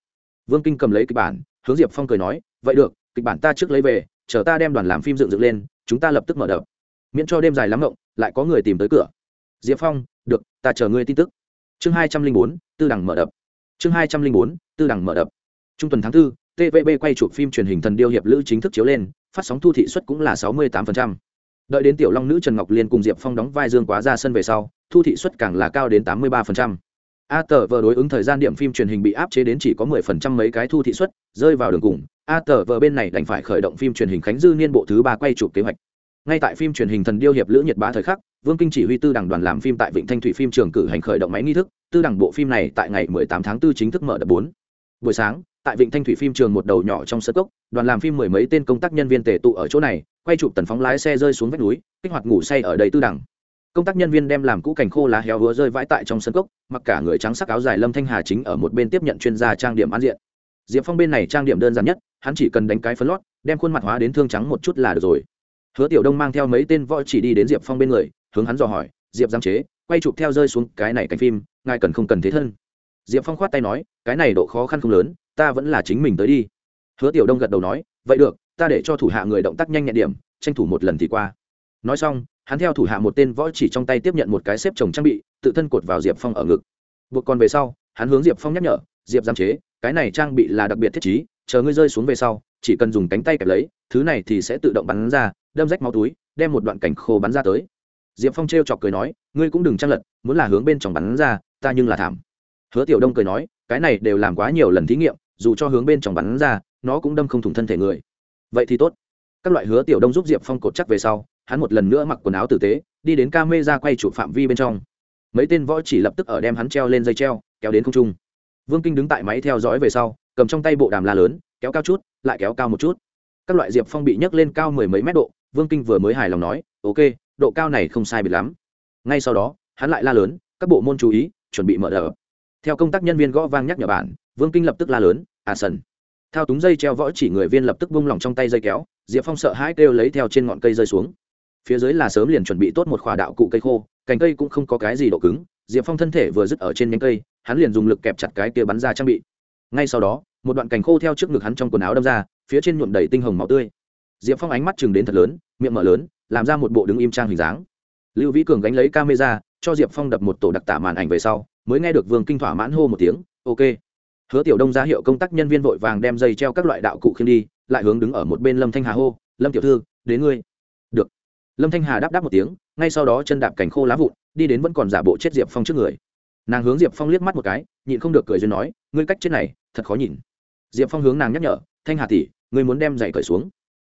Vương kinh cầm lấy kịch bản hướng diệp phong cười nói vậy được kịch bản ta trước lấy về chờ ta đem đoàn làm phim dựng dựng lên chúng ta lập tức mở đập. Miễn cho đêm dài lắm rộng lại có người tìm tới cửa. Diệp phong được ta chờ ngươi tin tức. Chương hai trăm linh bốn tư đẳng mở đập. Chương hai trăm linh bốn tư đẳng mở đập. Trung tuần tháng 4, tvb quay chụp phim truyền hình thần điêu hiệp lữ chính thức chiếu lên phát sóng thu thị suất cũng là sáu mươi 68% đợi đến tiểu long nữ trần ngọc liên cùng diệp phong đóng vai dương quá ra sân về sau, thu thị suất càng là cao đến tám mươi 83%. a tờ vờ đối ứng thời gian điểm phim truyền hình bị áp chế đến chỉ có mười phần trăm mấy cái thu thị suất, rơi vào đường cùng a tờ vờ bên này đành phải khởi động phim truyền hình khánh dư niên bộ thứ ba quay chụp kế hoạch ngay tại phim truyền hình thần điêu hiệp lữ nhật bá thời khắc, vương kinh chỉ huy tư đảng đoàn làm phim tại vịnh thanh thủy phim trường cử hành khởi động máy nghi thức, tư đảng bộ phim này tại ngày 18 tháng 4 chính thức mở đợt bốn. buổi sáng, tại vịnh thanh thủy phim trường một đầu nhỏ trong sơ cốc, đoàn làm phim mười mấy tên công tác nhân viên tề tụ ở chỗ này quay chụp tần phóng lái xe rơi xuống vách núi, kích hoạt ngủ say ở đầy tư đẳng công tác nhân viên đem làm cũ cảnh khô lá héo hứa rơi vãi tại trong sân cốc, mặc cả người trắng sắc áo dài lâm thanh hà chính ở một bên tiếp nhận chuyên gia trang điểm ăn diện. Diệp phong bên này trang điểm đơn giản nhất, hắn chỉ cần đánh cái phấn lót, đem khuôn mặt hóa đến thương trắng một chút là được rồi. Hứa tiểu đông mang theo mấy tên võ chỉ đi đến diệp phong bên người, hướng hắn dò hỏi, diệp giam chế, quay chụp theo rơi xuống cái này cảnh phim, ngài cần không cần thế thân? Diệp phong khoát tay nói, cái này độ khó khăn không lớn, ta vẫn là chính mình tới đi. Hứa tiểu đông gật đầu nói, vậy được ta để cho thủ hạ người động tác nhanh nhẹn điểm, tranh thủ một lần thì qua. Nói xong, hắn theo thủ hạ một tên võ chỉ trong tay tiếp nhận một cái xếp chồng trang bị, tự thân cột vào diệp phong ở ngực. Buộc còn về sau, hắn hướng diệp phong nhắc nhở, diệp giam chế, cái này trang bị là đặc biệt thiết chí chờ ngươi rơi xuống về sau, chỉ cần dùng cánh tay kẹp lấy, thứ này thì sẽ tự động bắn ra, đâm rách máu túi, đem một đoạn cảnh khô bắn ra tới. Diệp phong t r e o chọc cười nói, ngươi cũng đừng trang lật, muốn là hướng bên trong bắn ra, ta nhưng là thảm. Hứa tiểu đông cười nói, cái này đều làm quá nhiều lần thí nghiệm, dù cho hướng bên trong bắn ra, nó cũng đâm không thủng thân thể người vậy thì tốt. Các loại hứa tiểu đông giúp diệp phong cột chắc về sau, hắn một lần nữa mặc quần áo tử tế, đi đến ca mê ra quay chụp phạm vi bên trong. Mấy tên võ chỉ lập tức ở đem hắn treo lên dây treo, kéo đến không trung. Vương kinh đứng tại máy theo dõi về sau, cầm trong tay bộ đàm la lớn, kéo cao chút, lại kéo cao một chút. Các loại diệp phong bị nhấc lên cao mười mấy mét độ, vương kinh vừa mới hài lòng nói, ok, độ cao này không sai biệt lắm. Ngay sau đó, hắn lại la lớn, các bộ môn chú ý, chuẩn bị mở đờ. Theo công tác nhân viên gõ vang nhắc nhở bản, vương kinh lập tức la lớn à sần thao túng dây treo võ chỉ người viên lập tức bung lỏng trong tay dây kéo, diệp phong sợ hãi kêu lấy theo trên ngọn cây rơi xuống. Phía dưới là sớm liền chuẩn bị tốt một khỏa đạo cụ cây khô, cành cây cũng không có cái gì độ cứng, diệp phong thân thể vừa dứt ở trên nhánh cây, hắn liền dùng lực kẹp chặt cái kia bắn ra trang bị. Ngay sau đó, một đoạn cành khô theo trước ngực hắn trong quần áo đâm ra, phía trên nhuộm đầy tinh hồng máu tươi. Diệp phong ánh mắt chừng đến thật lớn, miệng mở lớn, làm ra một bộ đứng im trang hình dáng. Lưu vĩ cường gánh lấy camera, cho diệp phong đập một tổ đặc tả màn ảnh về sau, mới nghe được vương kinh thỏa mãn hô một tiếng, ok hứa tiểu đông ra hiệu công tác nhân viên vội vàng đem dây treo các loại đạo cụ khiêm đi, lại hướng đứng ở một bên lâm thanh hà hô, lâm tiểu thư, đến ngươi. Được. Lâm thanh hà đáp đáp một tiếng, ngay sau đó chân đạp cảnh khô lá vụn, đi đến vẫn còn giả bộ chết diệp phong trước người. Nàng hướng diệp phong liếc mắt một cái, nhịn không được cười duyên nói, ngươi cách chết này, thật khó nhìn. Diệp phong hướng nàng nhắc nhở, thanh hà tỷ, ngươi muốn đem giày cởi xuống.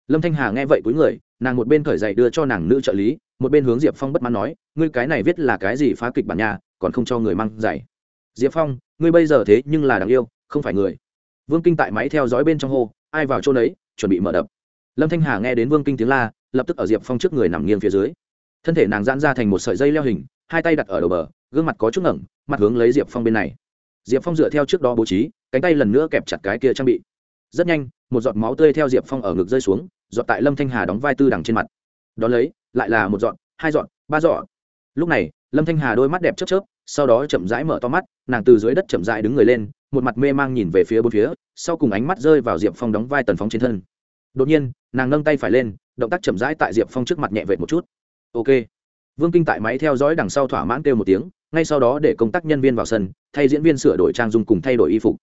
Lâm thanh hà nghe vậy cuối người, nàng một bên cởi giày đưa cho nàng nữ trợ lý, một bên hướng diệp phong bất mãn nói, ngươi cái này viết là cái gì phá kịch bản nhà còn không cho người mang giày. Diệp phong ngươi bây giờ thế nhưng là đáng yêu, không phải người. Vương kinh tại máy theo dõi bên trong hô, ai vào chỗ đấy chuẩn bị mở đập. Lâm thanh hà nghe đến vương kinh tiếng la, lập tức ở diệp phong trước người nằm nghiêng phía dưới. Thân thể nàng giãn ra thành một sợi dây leo hình, hai tay đặt ở đầu bờ, gương mặt có chút ngẩng, mặt hướng lấy diệp phong bên này. Diệp phong dựa theo trước đó bố trí, cánh tay lần nữa kẹp chặt cái kia trang bị. Rất nhanh, một giọt máu tươi theo diệp phong ở ngực rơi xuống, giọt tại lâm thanh hà đóng vai tư đằng trên mặt. Đón lấy, lại là một giọt, hai giọt, ba giọt. Lúc này, lâm thanh hà đôi mắt đẹp chớp chớp, sau đó chậm rãi mở to mắt nàng từ dưới đất chậm rãi đứng người lên, một mặt mê mang nhìn về phía bốn phía, sau cùng ánh mắt rơi vào diệp phong đóng vai tần phóng trên thân. Đột nhiên, nàng nâng tay phải lên, động tác chậm rãi tại diệp phong trước mặt nhẹ vệt một chút. Ok. Vương kinh tại máy theo dõi đằng sau thỏa mãn kêu một tiếng, ngay sau đó để công tác nhân viên vào sân, thay diễn viên sửa đổi trang dung cùng thay đổi y phục.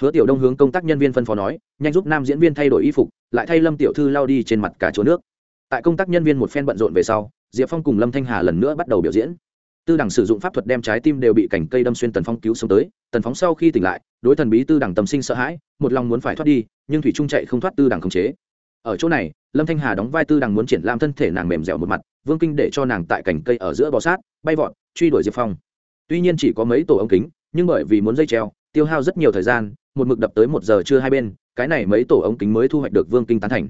Hứa tiểu đông hướng công tác nhân viên phân phó nói, nhanh giúp nam diễn viên thay đổi y phục, lại thay lâm tiểu thư lao đi trên mặt cả chỗ nước. Tại công tác nhân viên một phen bận rộn về sau, diệp phong cùng lâm thanh hà lần nữa bắt đầu biểu diễn tư đẳng sử dụng pháp thuật đem trái tim đều bị cành cây đâm xuyên tần phong cứu sống tới, tần phóng sau khi tỉnh lại, đối thần bí tư đẳng tâm sinh sợ hãi, một lòng muốn phải thoát đi, nhưng thủy trung chạy không thoát tư đẳng khống chế. Ở chỗ này, lâm thanh hà đóng vai tư Đằng muốn triển lãm thân thể nàng mềm dẻo một mặt, vương kinh để cho nàng tại cành cây ở giữa bò sát, bay vọt, truy đuổi diệp phong. Tuy nhiên chỉ có mấy tổ ống kính, nhưng bởi vì muốn dây treo, tiêu hao rất nhiều thời gian, một mực đập tới một giờ chưa hai bên, cái này mấy tổ ống kính mới thu hoạch được vương kinh tán thành.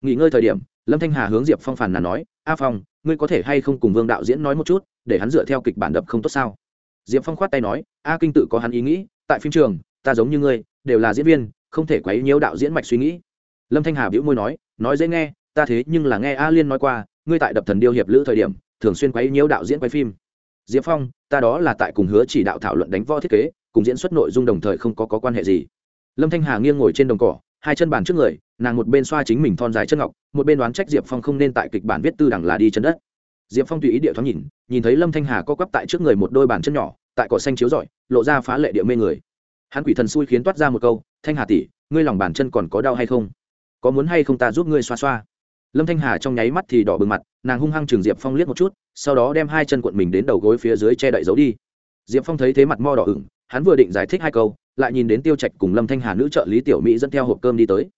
Nghỉ ngơi thời điểm, lâm thanh hà hướng diệp phong phản là nói, a phong, ngươi có thể hay không cùng vương đạo diễn nói một chút? Để hắn dựa theo kịch bản đập không tốt sao? Diệp phong khoát tay nói a kinh tự có hắn ý nghĩ tại phim trường ta giống như ngươi đều là diễn viên không thể quấy nhiễu đạo diễn mạch suy nghĩ. Lâm thanh hà bĩu môi nói nói dễ nghe ta thế nhưng là nghe a liên nói qua ngươi tại đập thần điêu hiệp lữ thời điểm thường xuyên quấy nhiễu đạo diễn quay phim. Diệp phong ta đó là tại cùng hứa chỉ đạo thảo luận đánh võ thiết kế cùng diễn xuất nội dung đồng thời không có, có quan hệ gì. Lâm thanh hà nghiêng ngồi trên đồng cỏ hai chân bàn trước người nàng một bên xoa chính mình thon dài chân ngọc một bên đoán trách diệp phong không nên tại kịch bản viết tư đẳng là đi chân đất diệp phong tùy ý địa thoáng nhìn nhìn thấy lâm thanh hà co quắp tại trước người một đôi bàn chân nhỏ, tại cỏ xanh chiếu rọi, lộ ra phá lệ địa mê người. Hắn quỷ thần xui khiến toát ra một câu, thanh hà tỷ, ngươi lòng bàn chân còn có đau hay không? Có muốn hay không ta giúp ngươi xoa xoa? Lâm thanh hà trong nháy mắt thì đỏ bừng mặt, nàng hung hăng trường diệp phong liếc một chút, sau đó đem hai chân cuộn mình đến đầu gối phía dưới che đậy giấu đi. Diệp phong thấy thế mặt mo đỏ ửng, hắn vừa định giải thích hai câu, lại nhìn đến tiêu trạch cùng lâm thanh hà nữ trợ lý tiểu mỹ dẫn theo hộp cơm đi tới.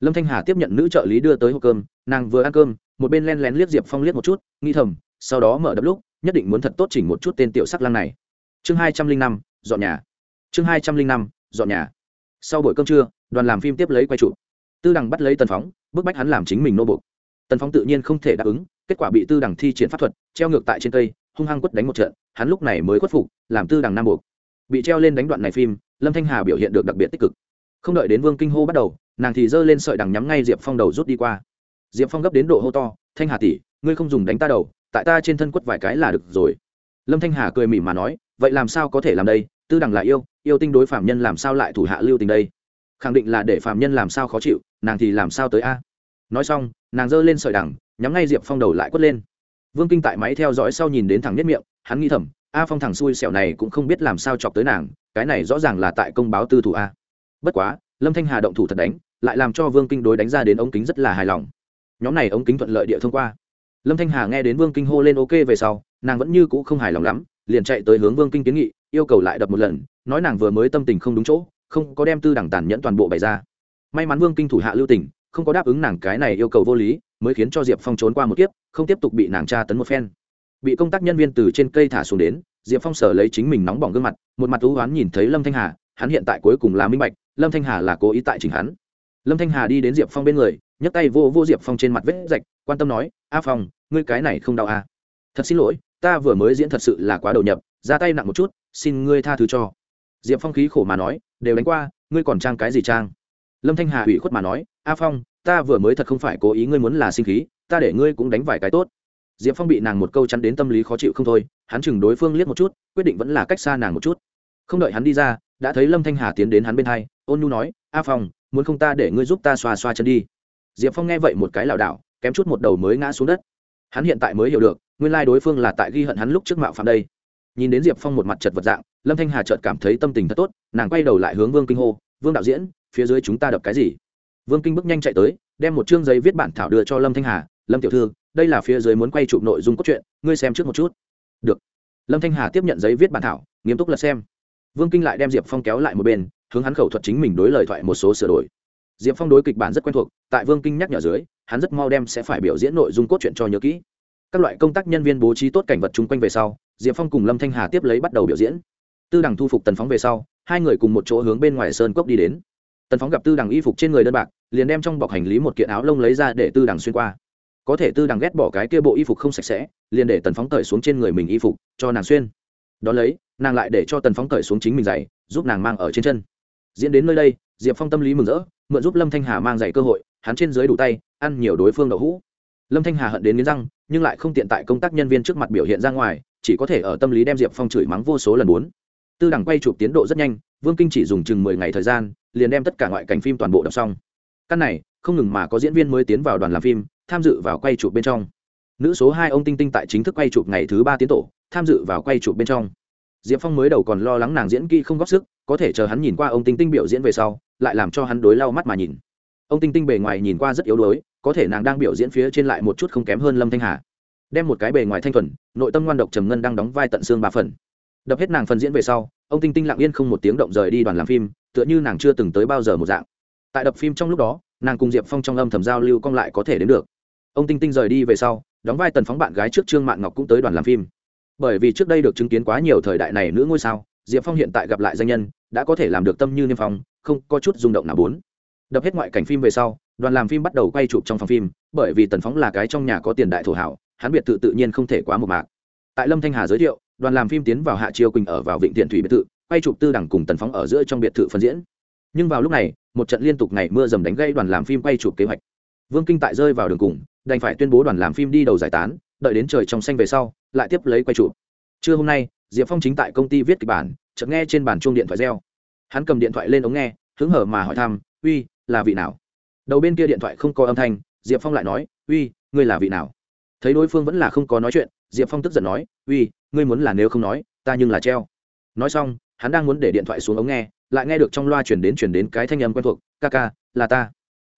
Lâm thanh hà tiếp nhận nữ trợ lý đưa tới hộp cơm, nàng vừa ăn cơm, một bên len lén liếc diệp phong liếc một chút nghi thầm sau đó mở đập lúc, nhất định muốn thật tốt chỉnh một chút tên tiểu sắc lang này. Chương hai trăm linh năm, dọn nhà. Chương hai trăm linh năm, dọn nhà. Sau buổi cơm trưa, đoàn làm phim tiếp lấy quay trụ tư đằng bắt lấy tần phóng, bức bách hắn làm chính mình nô bục tần phóng tự nhiên không thể đáp ứng, kết quả bị tư đằng thi triển pháp thuật, treo ngược tại trên cây, hung hăng quất đánh một trận, hắn lúc này mới khuất phục, làm tư đằng nam buộc. Bị treo lên đánh đoạn này phim, lâm thanh hà biểu hiện được đặc biệt tích cực. Không đợi đến vương kinh hô bắt đầu, nàng thì giơ lên sợi đằng nhắm ngay diệp phong đầu rút đi qua. Diệp phong gấp đến độ hô to, thanh hà tỷ, ngươi không dùng đánh ta đầu tại ta trên thân quất vài cái là được rồi. Lâm thanh hà cười mỉm mà nói, vậy làm sao có thể làm đây? Tư đằng là yêu yêu tinh đối phạm nhân làm sao lại thủ hạ lưu tình đây? Khẳng định là để phạm nhân làm sao khó chịu, nàng thì làm sao tới a? Nói xong, nàng giơ lên sợi đằng, nhắm ngay diệp phong đầu lại quất lên. Vương kinh tại máy theo dõi sau nhìn đến thằng nhất miệng, hắn nghĩ thầm, a phong thằng xui xẻo này cũng không biết làm sao chọc tới nàng, cái này rõ ràng là tại công báo tư thủ a. Bất quá, lâm thanh hà động thủ thật đánh, lại làm cho vương kinh đối đánh ra đến ống kính rất là hài lòng. Nhóm này ống kính thuận lợi địa thông qua lâm thanh hà nghe đến vương kinh hô lên ok về sau, nàng vẫn như c ũ không hài lòng lắm, liền chạy tới hướng vương kinh kiến nghị, yêu cầu lại đập một lần, nói nàng vừa mới tâm tình không đúng chỗ, không có đem tư đẳng tàn nhẫn toàn bộ bày ra. May mắn vương kinh thủ hạ lưu tình, không có đáp ứng nàng cái này yêu cầu vô lý, mới khiến cho diệp phong trốn qua một kiếp, không tiếp tục bị nàng tra tấn một phen. Bị công tác nhân viên từ trên cây thả xuống đến, diệp phong sở lấy chính mình nóng bỏng gương mặt, một mặt thú oán nhìn thấy lâm thanh hà, hắn hiện tại cuối cùng là minh bạch, lâm thanh hà là cố ý tại chỉnh hắn. Lâm thanh hà đi đến diệp phong bên người, nhấc tay vô vô diệp phong trên mặt vết rạch, quan tâm nói, a phong ngươi cái này không đau à. thật xin lỗi, ta vừa mới diễn thật sự là quá đầu nhập, ra tay nặng một chút, xin ngươi tha thứ cho. Diệp phong khí khổ mà nói, đều đánh qua, ngươi còn trang cái gì trang? Lâm thanh hà ủy khuất mà nói, a phong, ta vừa mới thật không phải cố ý ngươi muốn là sinh khí, ta để ngươi cũng đánh vài cái tốt. Diệp phong bị nàng một câu chắn đến tâm lý khó chịu không thôi, hắn chừng đối phương liếc một chút, quyết định vẫn là cách xa nàng một chút. Không đợi hắn đi ra, đã thấy lâm thanh hà tiến đến hắn bên hai, ôn nhu nói, a phong, muốn không ta để ngươi giúp ta xoa xoa chân đi? Diệp phong nghe vậy một cái lảo đảo, kém chút một đầu mới ngã xuống đất hắn hiện tại mới hiểu được, nguyên lai đối phương là tại ghi hận hắn lúc trước mạo phạm đây. Nhìn đến diệp phong một mặt chật vật dạng, lâm thanh hà chợt cảm thấy tâm tình thật tốt, nàng quay đầu lại hướng vương kinh hô, vương đạo diễn, phía dưới chúng ta đập cái gì? Vương kinh bước nhanh chạy tới, đem một chương giấy viết bản thảo đưa cho lâm thanh hà, lâm tiểu thư, đây là phía dưới muốn quay chụp nội dung cốt truyện, ngươi xem trước một chút. Được. Lâm thanh hà tiếp nhận giấy viết bản thảo, nghiêm túc lật xem. Vương kinh lại đem diệp phong kéo lại một bên, hướng hắn khẩu thuật chính mình đối lời thoại một số sửa đổi. Diệp phong đối kịch bản rất quen thuộc, tại vương kinh nhắc nhở dưới hắn rất mau đem sẽ phải biểu diễn nội dung cốt truyện cho nhớ kỹ. Các loại công tác nhân viên bố trí tốt cảnh vật chung quanh về sau, diệp phong cùng lâm thanh hà tiếp lấy bắt đầu biểu diễn. Tư đằng thu phục tần phóng về sau, hai người cùng một chỗ hướng bên ngoài sơn cốc đi đến. Tần phóng gặp tư đằng y phục trên người đơn bạc, liền đem trong bọc hành lý một kiện áo lông lấy ra để tư đằng xuyên qua. Có thể tư đằng ghét bỏ cái kia bộ y phục không sạch sẽ, liền để tần phóng cởi xuống trên người mình y phục, cho nàng xuyên. Đ ó lấy, nàng lại để cho tần phóng cởi xuống chính mình giày, giúp nàng mang ở trên chân. Diễn đến nơi đây, diệp phong tâm lý mừng rỡ, mượn giúp lâm thanh hà mang giày cơ hội hắn trên dưới đủ tay, ăn nhiều đối phương đậu hũ. Lâm thanh hà hận đến nghiến răng, nhưng lại không tiện tại công tác nhân viên trước mặt biểu hiện ra ngoài, chỉ có thể ở tâm lý đem diệp phong chửi mắng vô số lần bốn tư đẳng quay chụp tiến độ rất nhanh, vương kinh chỉ dùng chừng mười ngày thời gian, liền đem tất cả ngoại cảnh phim toàn bộ đọc xong. Căn này, không ngừng mà có diễn viên mới tiến vào đoàn làm phim, tham dự vào quay chụp bên trong. Nữ số hai ông tinh tinh tại chính thức quay chụp ngày thứ ba tiến tổ, tham dự vào quay chụp bên trong. Diệp phong mới đầu còn lo lắng nàng diễn kỹ không góp sức, có thể chờ hắn nhìn qua ông tinh tinh biểu diễn về sau, lại làm cho hắn đối lau mắt mà nhìn ông tinh tinh bề ngoài nhìn qua rất yếu đuối, có thể nàng đang biểu diễn phía trên lại một chút không kém hơn lâm thanh hà. Đem một cái bề ngoài thanh thuần, nội tâm ngoan độc trầm ngân đang đóng vai tận xương ba phần. Đập hết nàng phần diễn về sau, ông tinh tinh lặng yên không một tiếng động rời đi đoàn làm phim, tựa như nàng chưa từng tới bao giờ một dạng. Tại đập phim trong lúc đó, nàng cùng diệp phong trong âm thầm giao lưu cong lại có thể đến được. Ông tinh tinh rời đi về sau, đóng vai tần phóng bạn gái trước trương mạn ngọc cũng tới đoàn làm phim. Bởi vì trước đây được chứng kiến quá nhiều thời đại này nữ ngôi sao, diệp phong hiện tại gặp lại danh nhân, đã có thể làm được tâm như niêm phong, không có chút rung động nào bốn đập hết ngoại cảnh phim về sau, đoàn làm phim bắt đầu quay chụp trong phòng phim, bởi vì tần phóng là cái trong nhà có tiền đại thổ hảo, hắn biệt thự tự nhiên không thể quá một mạc. Tại lâm thanh hà giới thiệu, đoàn làm phim tiến vào hạ chiêu quỳnh ở vào vịnh thiện thủy biệt thự, quay chụp tư đẳng cùng tần phóng ở giữa trong biệt thự phân diễn. Nhưng vào lúc này, một trận liên tục ngày mưa dầm đánh gây đoàn làm phim quay chụp kế hoạch. Vương kinh tại rơi vào đường cùng, đành phải tuyên bố đoàn làm phim đi đầu giải tán, đợi đến trời trong xanh về sau, lại tiếp lấy quay chụp. Trưa hôm nay, diệp phong chính tại công ty viết kịch bản, chợt nghe trên bàn chuông điện thoại reo. Hắn cầm điện thoại lên ống nghe, hứng hở mà hỏi thăm, uy là vị nào? Đầu bên kia điện thoại không có âm thanh, diệp phong lại nói, uy, ngươi là vị nào? Thấy đối phương vẫn là không có nói chuyện, diệp phong tức giận nói, uy, ngươi muốn là nếu không nói, ta nhưng là treo. Nói xong, hắn đang muốn để điện thoại xuống ống nghe, lại nghe được trong loa chuyển đến chuyển đến cái thanh âm quen thuộc, ca ca, là ta.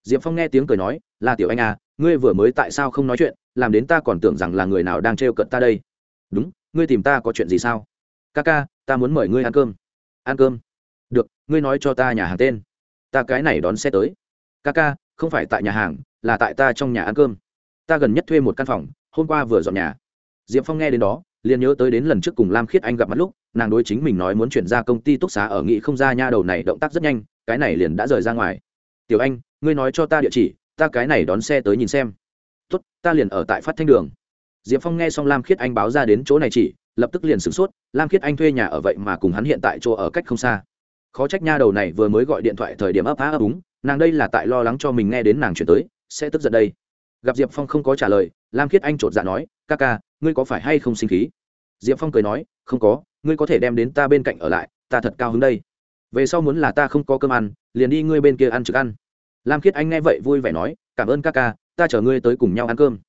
Diệp phong nghe tiếng cười nói, là tiểu anh à ngươi vừa mới tại sao không nói chuyện, làm đến ta còn tưởng rằng là người nào đang trêu cận ta đây. Đúng, ngươi tìm ta có chuyện gì sao? Ca ca, ta muốn mời ngươi ăn cơm. Ăn cơm? Được, ngươi nói cho ta nhà hàng tên ta cái này đón xe tới. Ca ca, không phải tại nhà hàng, là tại ta trong nhà ăn cơm. Ta gần nhất thuê một căn phòng, hôm qua vừa dọn nhà. Diệp phong nghe đến đó, liền nhớ tới đến lần trước cùng lam khiết anh gặp mặt lúc, nàng đối chính mình nói muốn chuyển ra công ty túc xá ở nghị không ra nha đầu này động tác rất nhanh, cái này liền đã rời ra ngoài. Tiểu anh, ngươi nói cho ta địa chỉ, ta cái này đón xe tới nhìn xem. Tốt, ta liền ở tại phát thanh đường. Diệp phong nghe xong lam khiết anh báo ra đến chỗ này chỉ, lập tức liền sửng sốt, lam khiết anh thuê nhà ở vậy mà cùng hắn hiện tại chỗ ở cách không xa khó trách nha đầu này vừa mới gọi điện thoại thời điểm ấp á ấp úng, nàng đây là tại lo lắng cho mình nghe đến nàng chuyển tới, sẽ tức giận đây. Gặp diệp phong không có trả lời, lam khiết anh chột dạ nói, ca ca, ngươi có phải hay không sinh khí? Diệp phong cười nói, không có, ngươi có thể đem đến ta bên cạnh ở lại, ta thật cao hứng đây. Về sau muốn là ta không có cơm ăn, liền đi ngươi bên kia ăn trực ăn. Lam khiết anh nghe vậy vui vẻ nói, cảm ơn ca ca, ta chở ngươi tới cùng nhau ăn cơm.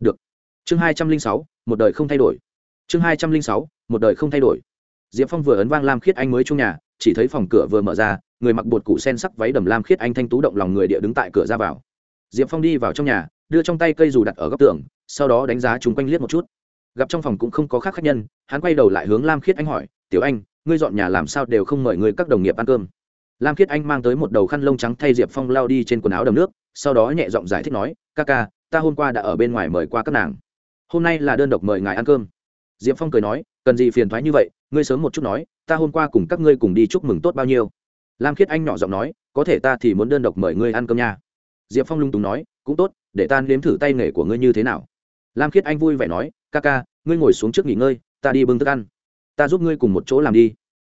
Được. Chương hai trăm linh sáu, một đời không thay đổi. Chương hai trăm linh sáu, một đời không thay đổi diệp phong vừa ấn vang lam khiết anh mới trong nhà, chỉ thấy phòng cửa vừa mở ra, người mặc bột cụ sen sắc váy đầm lam khiết anh thanh tú động lòng người địa đứng tại cửa ra vào. Diệp phong đi vào trong nhà, đưa trong tay cây dù đặt ở góc tường, sau đó đánh giá chúng quanh liếc một chút. Gặp trong phòng cũng không có khác khách nhân, hắn quay đầu lại hướng lam khiết anh hỏi, tiểu anh, ngươi dọn nhà làm sao đều không mời người các đồng nghiệp ăn cơm? Lam khiết anh mang tới một đầu khăn lông trắng thay diệp phong lao đi trên quần áo đầm nước, sau đó nhẹ giọng giải thích nói, ca ca, ta hôm qua đã ở bên ngoài mời qua các nàng. Hôm nay là đơn độc mời ngài ăn cơm diệp phong cười nói, cần gì phiền thoái như vậy, ngươi sớm một chút nói, ta hôm qua cùng các ngươi cùng đi chúc mừng tốt bao nhiêu. Lam khiết anh nhỏ giọng nói, có thể ta thì muốn đơn độc mời ngươi ăn cơm nha. Diệp phong lung túng nói, cũng tốt, để ta nếm thử tay nghề của ngươi như thế nào. Lam khiết anh vui vẻ nói, ca ca, ngươi ngồi xuống trước nghỉ ngơi, ta đi bưng thức ăn. Ta giúp ngươi cùng một chỗ làm đi.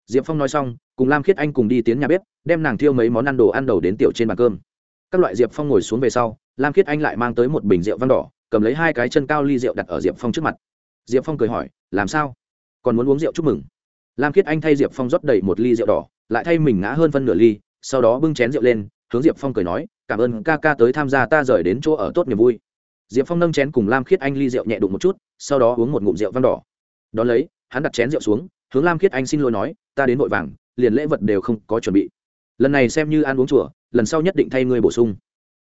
Diệp phong nói xong, cùng lam khiết anh cùng đi tiến nhà bếp, đem nàng thiêu mấy món ăn đồ ăn đầu đến tiểu trên bàn cơm. Các loại diệp phong ngồi xuống về sau, lam khiết anh lại mang tới một bình rượu vang đỏ, cầm lấy hai cái chân cao ly rượu đặt ở diệp phong trước mặt diệp phong cười hỏi, làm sao? Còn muốn uống rượu chúc mừng? Lam khiết anh thay diệp phong rót đầy một ly rượu đỏ, lại thay mình ngã hơn phân nửa ly, sau đó bưng chén rượu lên, hướng diệp phong cười nói, cảm ơn ca ca tới tham gia ta rời đến chỗ ở tốt niềm vui. Diệp phong nâng chén cùng lam khiết anh ly rượu nhẹ đụng một chút, sau đó uống một ngụm rượu vang đỏ. Đón lấy, hắn đặt chén rượu xuống, hướng lam khiết anh xin lỗi nói, ta đến vội vàng, liền lễ vật đều không có chuẩn bị. Lần này xem như ăn uống chùa, lần sau nhất định thay ngươi bổ sung.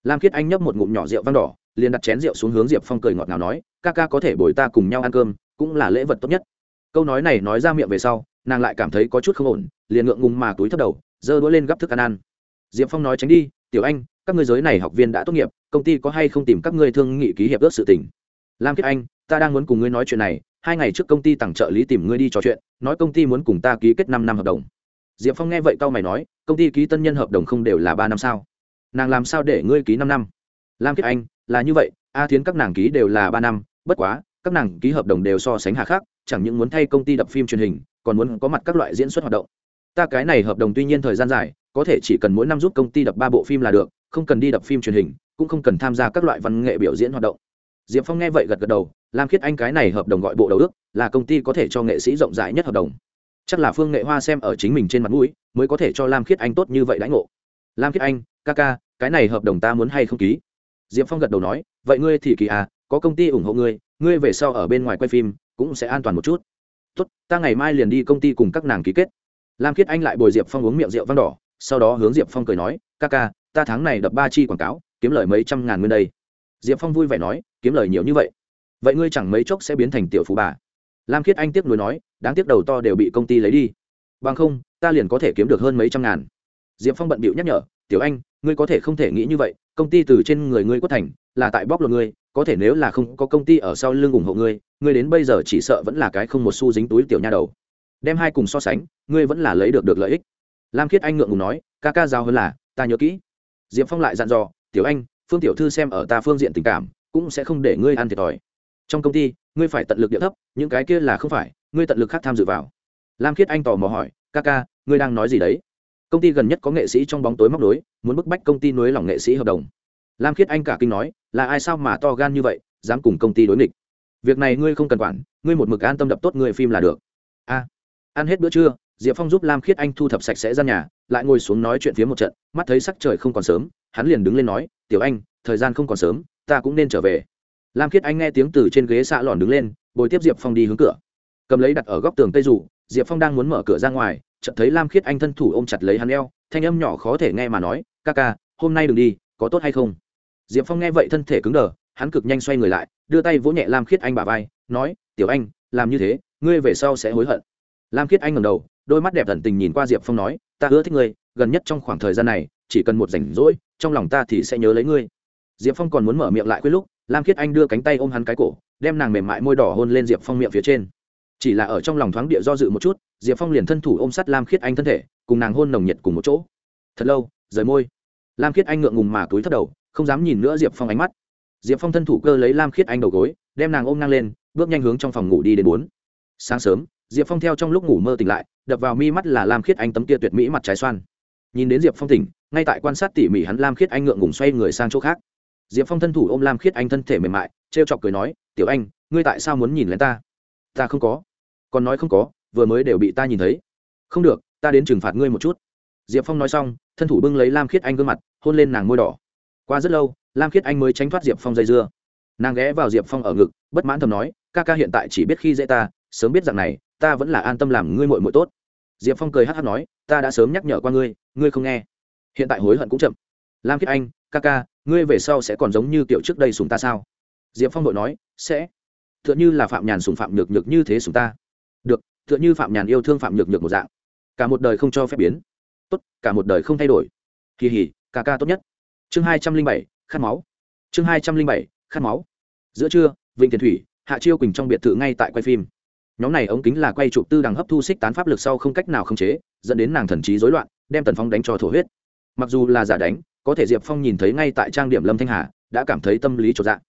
Lam khiết anh nhấp một ngụm nhỏ rượu vang đỏ liền đặt chén rượu xuống hướng diệp phong cười ngọt ngào nói, ca ca có thể bồi ta cùng nhau ăn cơm, cũng là lễ vật tốt nhất. Câu nói này nói ra miệng về sau, nàng lại cảm thấy có chút không ổn, liền ngượng ngùng mà túi thấp đầu, giơ đũa lên gắp thức ăn ăn. Diệp phong nói tránh đi, tiểu anh, các ngươi giới này học viên đã tốt nghiệp, công ty có hay không tìm các ngươi thương nghị ký hiệp ước sự tình? Lam kiết anh, ta đang muốn cùng ngươi nói chuyện này, hai ngày trước công ty tặng trợ lý tìm ngươi đi trò chuyện, nói công ty muốn cùng ta ký kết năm năm hợp đồng. Diệp phong nghe vậy tao mày nói, công ty ký tân nhân hợp đồng không đều là ba năm sao? Nàng làm sao để ngươi ký năm năm? Lam kiết anh là như vậy, a thiến các nàng ký đều là ba năm, bất quá, các nàng ký hợp đồng đều so sánh hà khác chẳng những muốn thay công ty đập phim truyền hình, còn muốn có mặt các loại diễn xuất hoạt động. Ta cái này hợp đồng tuy nhiên thời gian dài, có thể chỉ cần mỗi năm giúp công ty đập ba bộ phim là được, không cần đi đập phim truyền hình, cũng không cần tham gia các loại văn nghệ biểu diễn hoạt động. Diệp phong nghe vậy gật gật đầu, lam khiết anh cái này hợp đồng gọi bộ đầu ước, là công ty có thể cho nghệ sĩ rộng rãi nhất hợp đồng. Chắc là phương nghệ hoa xem ở chính mình trên mặt mũi, mới có thể cho lam khiết anh tốt như vậy đãi ngộ. Lam khiết anh, ca ca, cái này hợp đồng ta muốn hay không ký? Diệp phong gật đầu nói, vậy ngươi thì kỳ à có công ty ủng hộ ngươi ngươi về sau ở bên ngoài quay phim cũng sẽ an toàn một chút. Tốt, ta ngày mai liền đi công ty cùng các nàng ký kết. Lam khiết anh lại bồi diệp phong uống miệng rượu vang đỏ, sau đó hướng diệp phong cười nói, ca ca, ta tháng này đập ba chi quảng cáo, kiếm lời mấy trăm ngàn nguyên đây. Diệp phong vui vẻ nói, kiếm lời nhiều như vậy? Vậy ngươi chẳng mấy chốc sẽ biến thành tiểu phú bà. Lam khiết anh tiếc nuối nói, đáng tiếc đầu to đều bị công ty lấy đi. Bằng không, ta liền có thể kiếm được hơn mấy trăm ngàn. Diệp phong bận bịu nhắc nhở tiểu anh, ngươi có thể không thể nghĩ như vậy, công ty từ trên người ngươi quất thành, là tại bóc lột ngươi, có thể nếu là không có công ty ở sau lưng ủng hộ ngươi ngươi đến bây giờ chỉ sợ vẫn là cái không một xu dính túi tiểu nha đầu. Đem hai cùng so sánh, ngươi vẫn là lấy được được lợi ích. Lam khiết anh ngượng ngùng nói, ca ca giao hơn là, ta nhớ kỹ. Diệp phong lại dặn dò, tiểu anh, phương tiểu thư xem ở ta phương diện tình cảm, cũng sẽ không để ngươi ăn thiệt thòi. Trong công ty, ngươi phải tận lực địa thấp, những cái kia là không phải, ngươi tận lực khác tham dự vào. Lam khiết anh tò mò hỏi, ca ca, ngươi đang nói gì đấy? Công ty gần nhất có nghệ sĩ trong bóng tối móc đối muốn bức bách công ty nối lòng nghệ sĩ hợp đồng. Lam khiết anh cả kinh nói, là ai sao mà to gan như vậy, dám cùng công ty đối nghịch? Việc này ngươi không cần quản, ngươi một mực an tâm đập tốt người phim là được. A, ăn hết bữa trưa, diệp phong giúp lam khiết anh thu thập sạch sẽ ra nhà, lại ngồi xuống nói chuyện phía một trận, mắt thấy sắc trời không còn sớm, hắn liền đứng lên nói, tiểu anh, thời gian không còn sớm, ta cũng nên trở về. Lam khiết anh nghe tiếng từ trên ghế xạ lòn đứng lên, bồi tiếp diệp phong đi hướng cửa. Cầm lấy đặt ở góc tường tây rủ, diệp phong đang muốn mở cửa ra ngoài chợt thấy lam khiết anh thân thủ ôm chặt lấy hắn eo, thanh âm nhỏ khó thể nghe mà nói, ca ca, hôm nay đừng đi, có tốt hay không? Diệp phong nghe vậy thân thể cứng đờ, hắn cực nhanh xoay người lại, đưa tay vỗ nhẹ lam khiết anh bà vai, nói, tiểu anh, làm như thế, ngươi về sau sẽ hối hận. Lam khiết anh ngầm đầu, đôi mắt đẹp thần tình nhìn qua diệp phong nói, ta ưa thích ngươi, gần nhất trong khoảng thời gian này, chỉ cần một rảnh rỗi, trong lòng ta thì sẽ nhớ lấy ngươi. Diệp phong còn muốn mở miệng lại quên lúc, lam khiết anh đưa cánh tay ôm hắn cái cổ, đem nàng mềm mại môi đỏ hôn lên diệp phong miệng phía trên chỉ là ở trong lòng thoáng địa do dự một chút, diệp phong liền thân thủ ôm sát lam khiết anh thân thể, cùng nàng hôn nồng nhiệt cùng một chỗ. Thật lâu, rời môi. Lam khiết anh ngượng ngùng mà túi thất đầu, không dám nhìn nữa diệp phong ánh mắt. Diệp phong thân thủ cơ lấy lam khiết anh đầu gối, đem nàng ôm ngang lên, bước nhanh hướng trong phòng ngủ đi đến bốn. Sáng sớm, diệp phong theo trong lúc ngủ mơ tỉnh lại, đập vào mi mắt là lam khiết anh tấm kia tuyệt mỹ mặt trái xoan. Nhìn đến diệp phong tỉnh, ngay tại quan sát tỉ mỉ hắn, lam khiết anh ngượng ngùng xoay người sang chỗ khác. Diệp phong thân thủ ôm lam khiết anh thân thể mềm mại t r e o chọc cười nói, tiểu anh, ngươi tại sao muốn nhìn lên ta? Ta không có còn nói không có, vừa mới đều bị ta nhìn thấy. Không được, ta đến trừng phạt ngươi một chút. Diệp phong nói xong, thân thủ bưng lấy lam khiết anh gương mặt, hôn lên nàng môi đỏ. Qua rất lâu, lam khiết anh mới tránh thoát diệp phong dây dưa. Nàng ghé vào diệp phong ở ngực, bất mãn thầm nói, ca ca hiện tại chỉ biết khi dễ ta, sớm biết rằng này, ta vẫn là an tâm làm ngươi mội mội tốt. Diệp phong cười hát hát nói, ta đã sớm nhắc nhở qua ngươi ngươi không nghe. Hiện tại hối hận cũng chậm. Lam khiết anh, ca ca, ngươi về sau sẽ còn giống như kiểu trước đây sùng ta sao? Diệp phong đội nói, sẽ. T h ư ợ n h ư là phạm nhàn sùng phạm nhược nhược như thế sùng ta được, tựa như phạm nhàn yêu thương phạm nhược nhược một dạng. Cả một đời không cho phép biến. Tốt, cả một đời không thay đổi. Kỳ hỉ, ca ca tốt nhất. Chương hai trăm linh bảy, khát máu. Chương hai trăm linh bảy, khát máu. Giữa trưa, vịnh tiền thủy, hạ chiêu quỳnh trong biệt thự ngay tại quay phim. Nhóm này ống kính là quay chụp tư đằng hấp thu xích tán pháp lực sau không cách nào khống chế, dẫn đến nàng thần trí rối loạn, đem tần phong đánh cho thổ huyết. Mặc dù là giả đánh, có thể diệp phong nhìn thấy ngay tại trang điểm lâm thanh hà, đã cảm thấy tâm lý trột dạ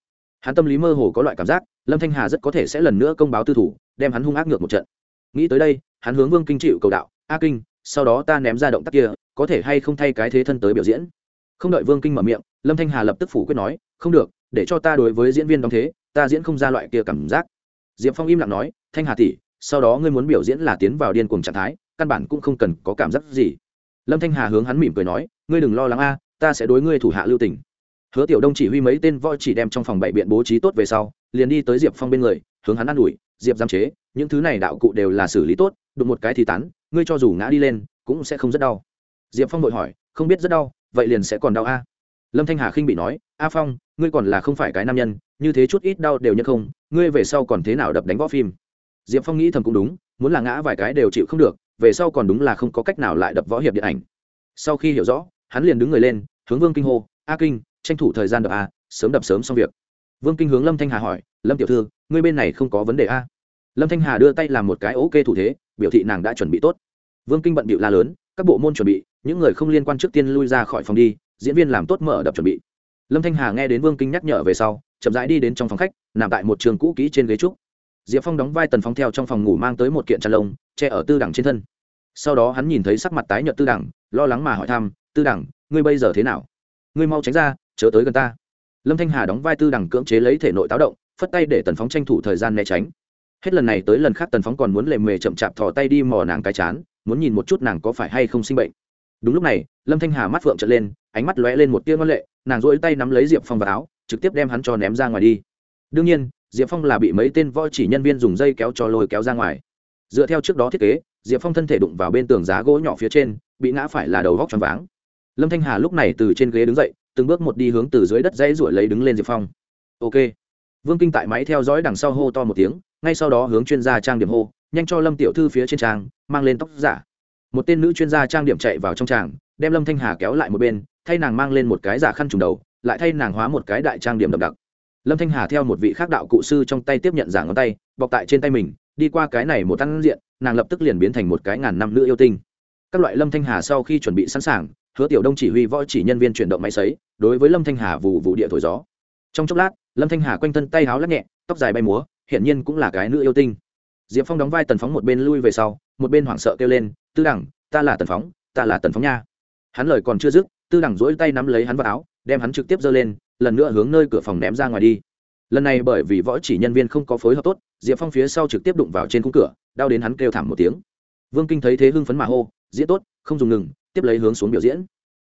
hắn tâm lý mơ hồ có loại cảm giác, lâm thanh hà rất có thể sẽ lần nữa công báo tư thủ, đem hắn hung ác ngược một trận. Nghĩ tới đây, hắn hướng vương kinh chịu cầu đạo, a kinh, sau đó ta ném ra động tác kia, có thể hay không thay cái thế thân tới biểu diễn? Không đợi vương kinh mở miệng, lâm thanh hà lập tức phủ quyết nói, không được, để cho ta đối với diễn viên đóng thế, ta diễn không ra loại kia cảm giác. Diệp phong im lặng nói, thanh hà tỷ, sau đó ngươi muốn biểu diễn là tiến vào điên cuồng trạng thái, căn bản cũng không cần có cảm giác gì. Lâm thanh hà hướng hắn mỉm cười nói, ngươi đừng lo lắng a, ta sẽ đối ngươi thủ hạ lưu tình hứa tiểu đông chỉ huy mấy tên voi chỉ đem trong phòng bảy biện bố trí tốt về sau, liền đi tới diệp phong bên người, hướng hắn ă n ủi, diệp giam chế, những thứ này đạo cụ đều là xử lý tốt, đụng một cái thì tán, ngươi cho dù ngã đi lên, cũng sẽ không rất đau. Diệp phong vội hỏi, không biết rất đau, vậy liền sẽ còn đau a? Lâm thanh hà khinh bị nói, a phong, ngươi còn là không phải cái nam nhân, như thế chút ít đau đều nhận không, ngươi về sau còn thế nào đập đánh võ phim? Diệp phong nghĩ thầm cũng đúng, muốn là ngã vài cái đều chịu không được, về sau còn đúng là không có cách nào lại đập võ hiệp điện ảnh. Sau khi hiểu rõ, hắn liền đứng người lên, hướng vương kinh hô a kinh, tranh thủ thời gian đập a, sớm đập sớm xong việc. Vương kinh hướng lâm thanh hà hỏi, lâm tiểu thư, ngươi bên này không có vấn đề a? Lâm thanh hà đưa tay làm một cái ok thủ thế, biểu thị nàng đã chuẩn bị tốt. Vương kinh bận bịu la lớn, các bộ môn chuẩn bị, những người không liên quan trước tiên lui ra khỏi phòng đi, diễn viên làm tốt mở đập chuẩn bị. Lâm thanh hà nghe đến vương kinh nhắc nhở về sau, chậm rãi đi đến trong phòng khách, nằm tại một trường cũ kỹ trên ghế trúc. Diệp phong đóng vai tần phóng theo trong phòng ngủ mang tới một kiện chăn lông, che ở tư đẳng trên thân. Sau đó hắn nhìn thấy sắc mặt tái nhợt tư đẳng, lo lắng mà hỏi thăm, tư đẳng, ngươi bây giờ thế nào? Ngươi mau tránh ra, chớ tới gần ta. Lâm thanh hà đóng vai tư đẳng cưỡng chế lấy thể nội táo động, phất tay để tần phóng tranh thủ thời gian né tránh. Hết lần này tới lần khác tần phóng còn muốn lề mề chậm chạp thò tay đi mò nàng cái chán, muốn nhìn một chút nàng có phải hay không sinh bệnh. Đúng lúc này, lâm thanh hà mắt phượng trợn lên, ánh mắt lóe lên một tia ngân lệ, nàng dỗi tay nắm lấy diệp phong vào áo, trực tiếp đem hắn cho ném ra ngoài đi. Đương nhiên, diệp phong là bị mấy tên voi chỉ nhân viên dùng dây kéo cho lôi kéo ra ngoài. Dựa theo trước đó thiết kế, diệp phong thân thể đụng vào bên tường giá gỗ nhỏ phía trên, bị ngã phải là đầu vóc choáng váng lâm thanh hà lúc này từ trên ghế đứng dậy, từng bước một đi hướng từ dưới đất dãy ruổi lấy đứng lên diệp phong. Ok. Vương kinh tại máy theo dõi đằng sau hô to một tiếng, ngay sau đó hướng chuyên gia trang điểm hô, nhanh cho lâm tiểu thư phía trên trang, mang lên tóc giả. Một tên nữ chuyên gia trang điểm chạy vào trong tràng, đem lâm thanh hà kéo lại một bên, thay nàng mang lên một cái giả khăn trùng đầu, lại thay nàng hóa một cái đại trang điểm đậm đặc. Lâm thanh hà theo một vị khác đạo cụ sư trong tay tiếp nhận giả ngón tay, bọc tại trên tay mình, đi qua cái này một tăng diện, nàng lập tức liền biến thành một cái ngàn năm nữ yêu tinh. Các loại lâm thanh hà sau khi chuẩn bị sẵn sàng hứa tiểu đông chỉ huy võ chỉ nhân viên chuyển động máy xấy đối với lâm thanh hà vụ vụ địa thổi gió. Trong chốc lát, lâm thanh hà quanh thân tay háo lắc nhẹ, tóc dài bay múa, hiển nhiên cũng là cái nữ yêu tinh. Diệp phong đóng vai tần phóng một bên lui về sau, một bên hoảng sợ kêu lên, tư đẳng, ta là tần phóng, ta là tần phóng nha. Hắn lời còn chưa dứt, tư đẳng dỗi tay nắm lấy hắn vào áo, đem hắn trực tiếp giơ lên, lần nữa hướng nơi cửa phòng ném ra ngoài đi. Lần này bởi vì võ chỉ nhân viên không có phối hợp tốt, diệp phong phía sau trực tiếp đụng vào trên khung cửa, đau đến hắn kêu thảm một tiếng. Vương kinh thấy thế hưng phấn mà hô, diễn tốt, không dùng ngừng tiếp lấy hướng xuống biểu diễn.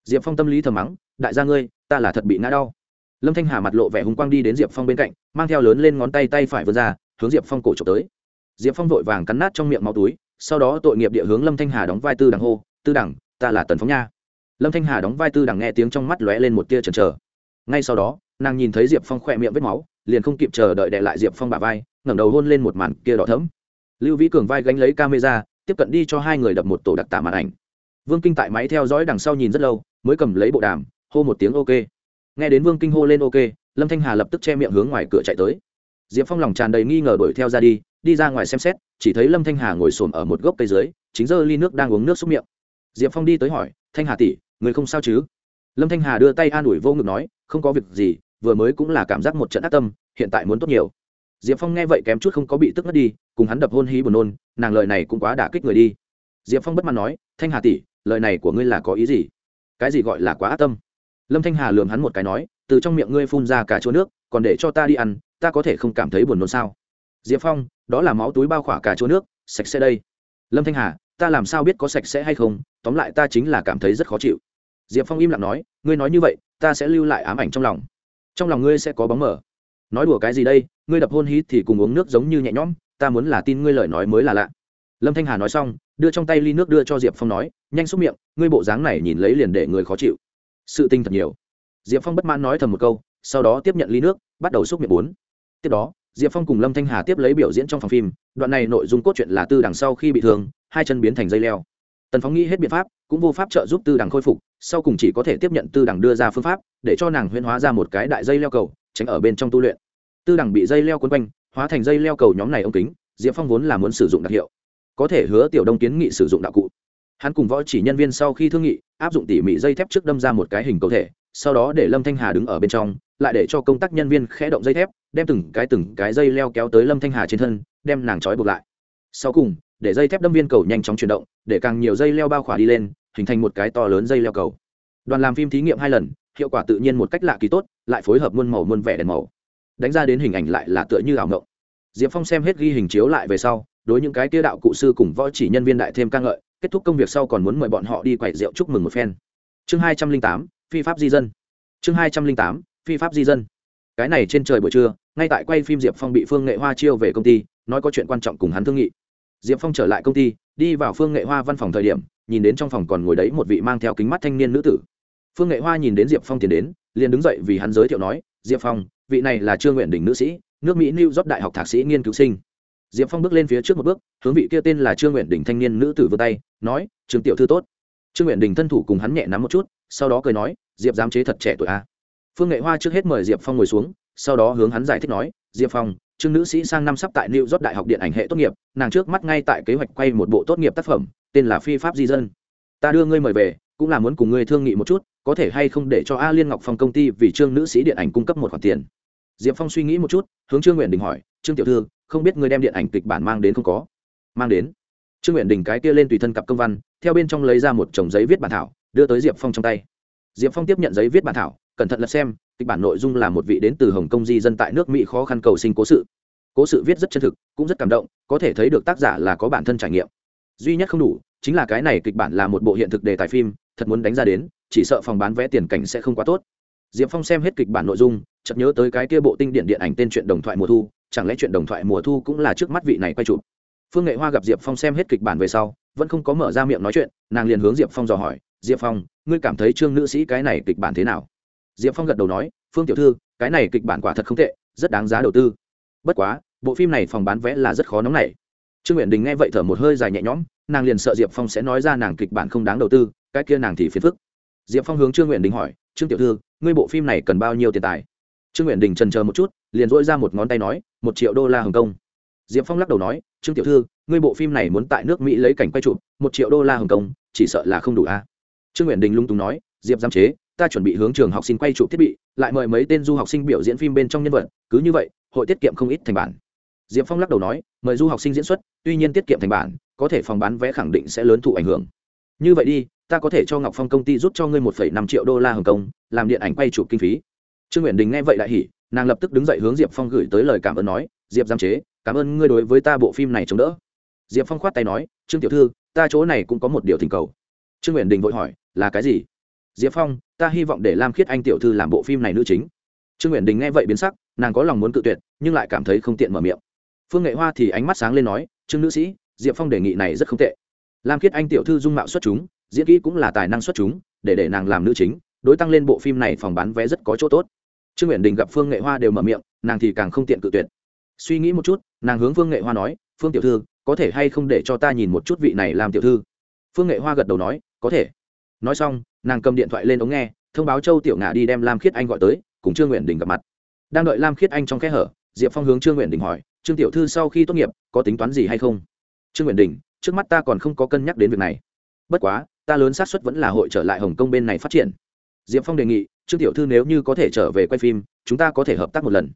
Diệp phong tâm lý thầm mắng, đại gia ngươi, ta là thật bị ngã đau. Lâm thanh hà mặt lộ vẻ hùng quang đi đến diệp phong bên cạnh, mang theo lớn lên ngón tay tay phải vươn ra, hướng diệp phong cổ trộm tới. Diệp phong vội vàng cắn nát trong miệng máu túi, sau đó tội nghiệp địa hướng lâm thanh hà đóng vai tư đằng hô, tư đằng, ta là tần phóng nha. Lâm thanh hà đóng vai tư đằng nghe tiếng trong mắt lóe lên một tia chần chờ. Ngay sau đó, nàng nhìn thấy diệp phong khỏe miệng vết máu, liền không kịp chờ đợi đệ lại diệp phong bà vai, ngẩng đầu hôn lên một màn kia đỏ thấm lưu vĩ cường vai gánh lấy camera, tiếp cận đi cho hai người đập một tổ đặc tả màn ảnh vương kinh tại máy theo dõi đằng sau nhìn rất lâu, mới cầm lấy bộ đàm, hô một tiếng ok. Nghe đến vương kinh hô lên ok, lâm thanh hà lập tức che miệng hướng ngoài cửa chạy tới. Diệp phong lòng tràn đầy nghi ngờ đuổi theo ra đi đi ra ngoài xem xét, chỉ thấy lâm thanh hà ngồi xổm ở một gốc cây dưới, chính giờ ly nước đang uống nước xúc miệng. Diệp phong đi tới hỏi, thanh hà tỷ, người không sao chứ? Lâm thanh hà đưa tay an ủi vô ngực nói, không có việc gì, vừa mới cũng là cảm giác một trận ác tâm, hiện tại muốn tốt nhiều. Diệp phong nghe vậy kém chút không có bị tức mất đi, cùng hắn đập hôn hí buồn nôn, nàng lời này cũng quá đả kích người đi. Diệp phong bất mãn nói, thanh hà tỷ lời này của ngươi là có ý gì? Cái gì gọi là quá ác tâm? Lâm thanh hà lường hắn một cái nói, từ trong miệng ngươi phun ra cả chỗ nước, còn để cho ta đi ăn, ta có thể không cảm thấy buồn nôn sao? Diệp phong, đó là máu túi bao khỏa cả chỗ nước, sạch sẽ đây. Lâm thanh hà, ta làm sao biết có sạch sẽ hay không? Tóm lại ta chính là cảm thấy rất khó chịu. Diệp phong im lặng nói, ngươi nói như vậy, ta sẽ lưu lại ám ảnh trong lòng. Trong lòng ngươi sẽ có bóng mở nói đùa cái gì đây, ngươi đập hôn hít thì cùng uống nước giống như nhẹ nhõm, ta muốn là tin ngươi lời nói mới là lạ. Lâm thanh hà nói xong đưa trong tay ly nước đưa cho diệp phong nói, nhanh xúc miệng, ngươi bộ dáng này nhìn lấy liền để người khó chịu. Sự tinh thật nhiều. Diệp phong bất mãn nói thầm một câu, sau đó tiếp nhận ly nước, bắt đầu xúc miệng bốn. Tiếp đó, diệp phong cùng lâm thanh hà tiếp lấy biểu diễn trong phòng phim, đoạn này nội dung cốt truyện là tư đằng sau khi bị thương, hai chân biến thành dây leo. Tần phóng nghĩ hết biện pháp, cũng vô pháp trợ giúp tư đằng khôi phục, sau cùng chỉ có thể tiếp nhận tư đằng đưa ra phương pháp, để cho nàng huyễn hóa ra một cái đại dây leo cầu, tránh ở bên trong tu luyện. Tư đằng bị dây leo quấn quanh, hóa thành dây leo cầu nhóm này ông kính, diệp phong vốn là muốn sử dụng đặc hiệu có thể hứa tiểu đông kiến nghị sử dụng đạo cụ. Hắn cùng võ chỉ nhân viên sau khi thương nghị, áp dụng tỉ mỉ dây thép trước đâm ra một cái hình cầu thể, sau đó để lâm thanh hà đứng ở bên trong, lại để cho công tác nhân viên khẽ động dây thép, đem từng cái từng cái dây leo kéo tới lâm thanh hà trên thân, đem nàng trói buộc lại. Sau cùng, để dây thép đâm viên cầu nhanh chóng chuyển động, để càng nhiều dây leo bao khỏa đi lên, hình thành một cái to lớn dây leo cầu. Đoàn làm phim thí nghiệm hai lần, hiệu quả tự nhiên một cách lạ kỳ tốt, lại phối hợp muôn màu muôn vẻ đèn màu. Đánh ra đến hình ảnh lại là tựa như ảo ngộng diệp phong xem hết ghi hình chiếu lại về sau đối những cái kia đạo cụ sư cùng võ chỉ nhân viên đại thêm ca ngợi, kết thúc công việc sau còn muốn mời bọn họ đi quậy rượu chúc mừng một phen. Chương hai trăm linh tám, phi pháp di dân. Chương hai trăm linh tám, phi pháp di dân. Cái này trên trời buổi trưa, ngay tại quay phim diệp phong bị phương nghệ hoa chiêu về công ty, nói có chuyện quan trọng cùng hắn thương nghị. Diệp phong trở lại công ty, đi vào phương nghệ hoa văn phòng thời điểm, nhìn đến trong phòng còn ngồi đấy một vị mang theo kính mắt thanh niên nữ tử. Phương nghệ hoa nhìn đến diệp phong tiến đến, liền đứng dậy vì hắn giới thiệu nói, diệp phong, vị này là trương nguyện đình nữ sĩ, nước mỹ new york đại học thạc sĩ nghiên cứu sinh diệp phong bước lên phía trước một bước, hướng vị kia tên là trương nguyện đình thanh niên nữ tử vươn tay, nói, trường tiểu thư tốt. Trương nguyện đình thân thủ cùng hắn nhẹ nắm một chút, sau đó cười nói, diệp giám chế thật trẻ tuổi a. Phương nghệ hoa trước hết mời diệp phong ngồi xuống, sau đó hướng hắn giải thích nói, diệp phong, trương nữ sĩ sang năm sắp tại new york đại học điện ảnh hệ tốt nghiệp, nàng trước mắt ngay tại kế hoạch quay một bộ tốt nghiệp tác phẩm, tên là phi pháp di dân. Ta đưa ngươi mời về, cũng là muốn cùng ngươi thương nghị một chút, có thể hay không để cho a liên ngọc phong công ty vì trương nữ sĩ điện ảnh cung cấp một khoản tiền. Diệp phong suy nghĩ một chút, hướng trương nguyện đình hỏi trương tiểu thư, không biết ngươi đem điện ảnh kịch bản mang đến không có? Mang đến. Trương nguyện đình cái kia lên tùy thân cặp công văn, theo bên trong lấy ra một chồng giấy viết bản thảo, đưa tới diệp phong trong tay. Diệp phong tiếp nhận giấy viết bản thảo, cẩn thận lật xem, kịch bản nội dung là một vị đến từ hồng kông di dân tại nước mỹ khó khăn cầu sinh cố sự. Cố sự viết rất chân thực, cũng rất cảm động, có thể thấy được tác giả là có bản thân trải nghiệm. Duy nhất không đủ, chính là cái này kịch bản là một bộ hiện thực đề tài phim, thật muốn đánh ra đến, chỉ sợ phòng bán vé tiền cảnh sẽ không quá tốt. Diệp phong xem hết kịch bản nội dung, chợt nhớ tới cái kia bộ tinh điện điện ảnh tên chuyện đồng thoại mùa thu chẳng lẽ chuyện đồng thoại mùa thu cũng là trước mắt vị này quay chụp? Phương nghệ hoa gặp diệp phong xem hết kịch bản về sau, vẫn không có mở ra miệng nói chuyện, nàng liền hướng diệp phong dò hỏi, diệp phong, ngươi cảm thấy trương nữ sĩ cái này kịch bản thế nào? Diệp phong gật đầu nói, phương tiểu thư, cái này kịch bản quả thật không tệ, rất đáng giá đầu tư. Bất quá, bộ phim này phòng bán vé là rất khó nóng nảy. Trương nguyện đình nghe vậy thở một hơi dài nhẹ nhõm, nàng liền sợ diệp phong sẽ nói ra nàng kịch bản không đáng đầu tư, cái kia nàng thì phiền phức. Diệp phong hướng trương nguyện đình hỏi, trương tiểu thư, ngươi bộ phim này cần bao nhiêu tiền tài? Trương nguyện đình trần chờ một chút, liền dỗi ra một ngón tay nói, một triệu đô la hồng kông. Diệp phong lắc đầu nói, trương tiểu thư, ngươi bộ phim này muốn tại nước mỹ lấy cảnh quay chụp, một triệu đô la hồng kông, chỉ sợ là không đủ a. Trương nguyện đình lung túng nói, diệp giam chế, ta chuẩn bị hướng trường học sinh quay chụp thiết bị, lại mời mấy tên du học sinh biểu diễn phim bên trong nhân vật, cứ như vậy, hội tiết kiệm không ít thành bản. Diệp phong lắc đầu nói, mời du học sinh diễn xuất, tuy nhiên tiết kiệm thành bản, có thể phòng bán vé khẳng định sẽ lớn thụ ảnh hưởng. Như vậy đi, ta có thể cho ngọc phong công ty rút cho ngươi một năm triệu đô la hồng kông, làm điện ảnh quay chụp kinh phí trương nguyện đình nghe vậy đại hỉ, nàng lập tức đứng dậy hướng diệp phong gửi tới lời cảm ơn nói, diệp giam chế, cảm ơn ngươi đối với ta bộ phim này chống đỡ. Diệp phong khoát tay nói, trương tiểu thư, ta chỗ này cũng có một điều thỉnh cầu. Trương nguyện đình vội hỏi, là cái gì? Diệp phong, ta hy vọng để lam khiết anh tiểu thư làm bộ phim này nữ chính. Trương nguyện đình nghe vậy biến sắc, nàng có lòng muốn cự tuyệt, nhưng lại cảm thấy không tiện mở miệng. Phương nghệ hoa thì ánh mắt sáng lên nói, trương nữ sĩ, diệp phong đề nghị này rất không tệ. Lam khiết anh tiểu thư dung mạo xuất chúng, diễn kỹ cũng là tài năng xuất chúng, để để nàng làm nữ chính đối tăng lên bộ phim này phòng bán vé rất có chỗ tốt. Trương nguyện đình gặp phương nghệ hoa đều mở miệng, nàng thì càng không tiện cự tuyệt. Suy nghĩ một chút, nàng hướng phương nghệ hoa nói, phương tiểu thư, có thể hay không để cho ta nhìn một chút vị này làm tiểu thư? Phương nghệ hoa gật đầu nói, có thể. Nói xong, nàng cầm điện thoại lên ống nghe, thông báo châu tiểu ngà đi đem lam khiết anh gọi tới, cùng trương nguyện đình gặp mặt. Đang đợi lam khiết anh trong kẽ hở, diệp phong hướng trương nguyện đình hỏi, trương tiểu thư sau khi tốt nghiệp, có tính toán gì hay không? Trương nguyện đình, trước mắt ta còn không có cân nhắc đến việc này. Bất quá, ta lớn xác suất vẫn là hội trở lại hồng kông bên này phát triển diệp phong đề nghị, trương tiểu thư nếu như có thể trở về quay phim, chúng ta có thể hợp tác một lần.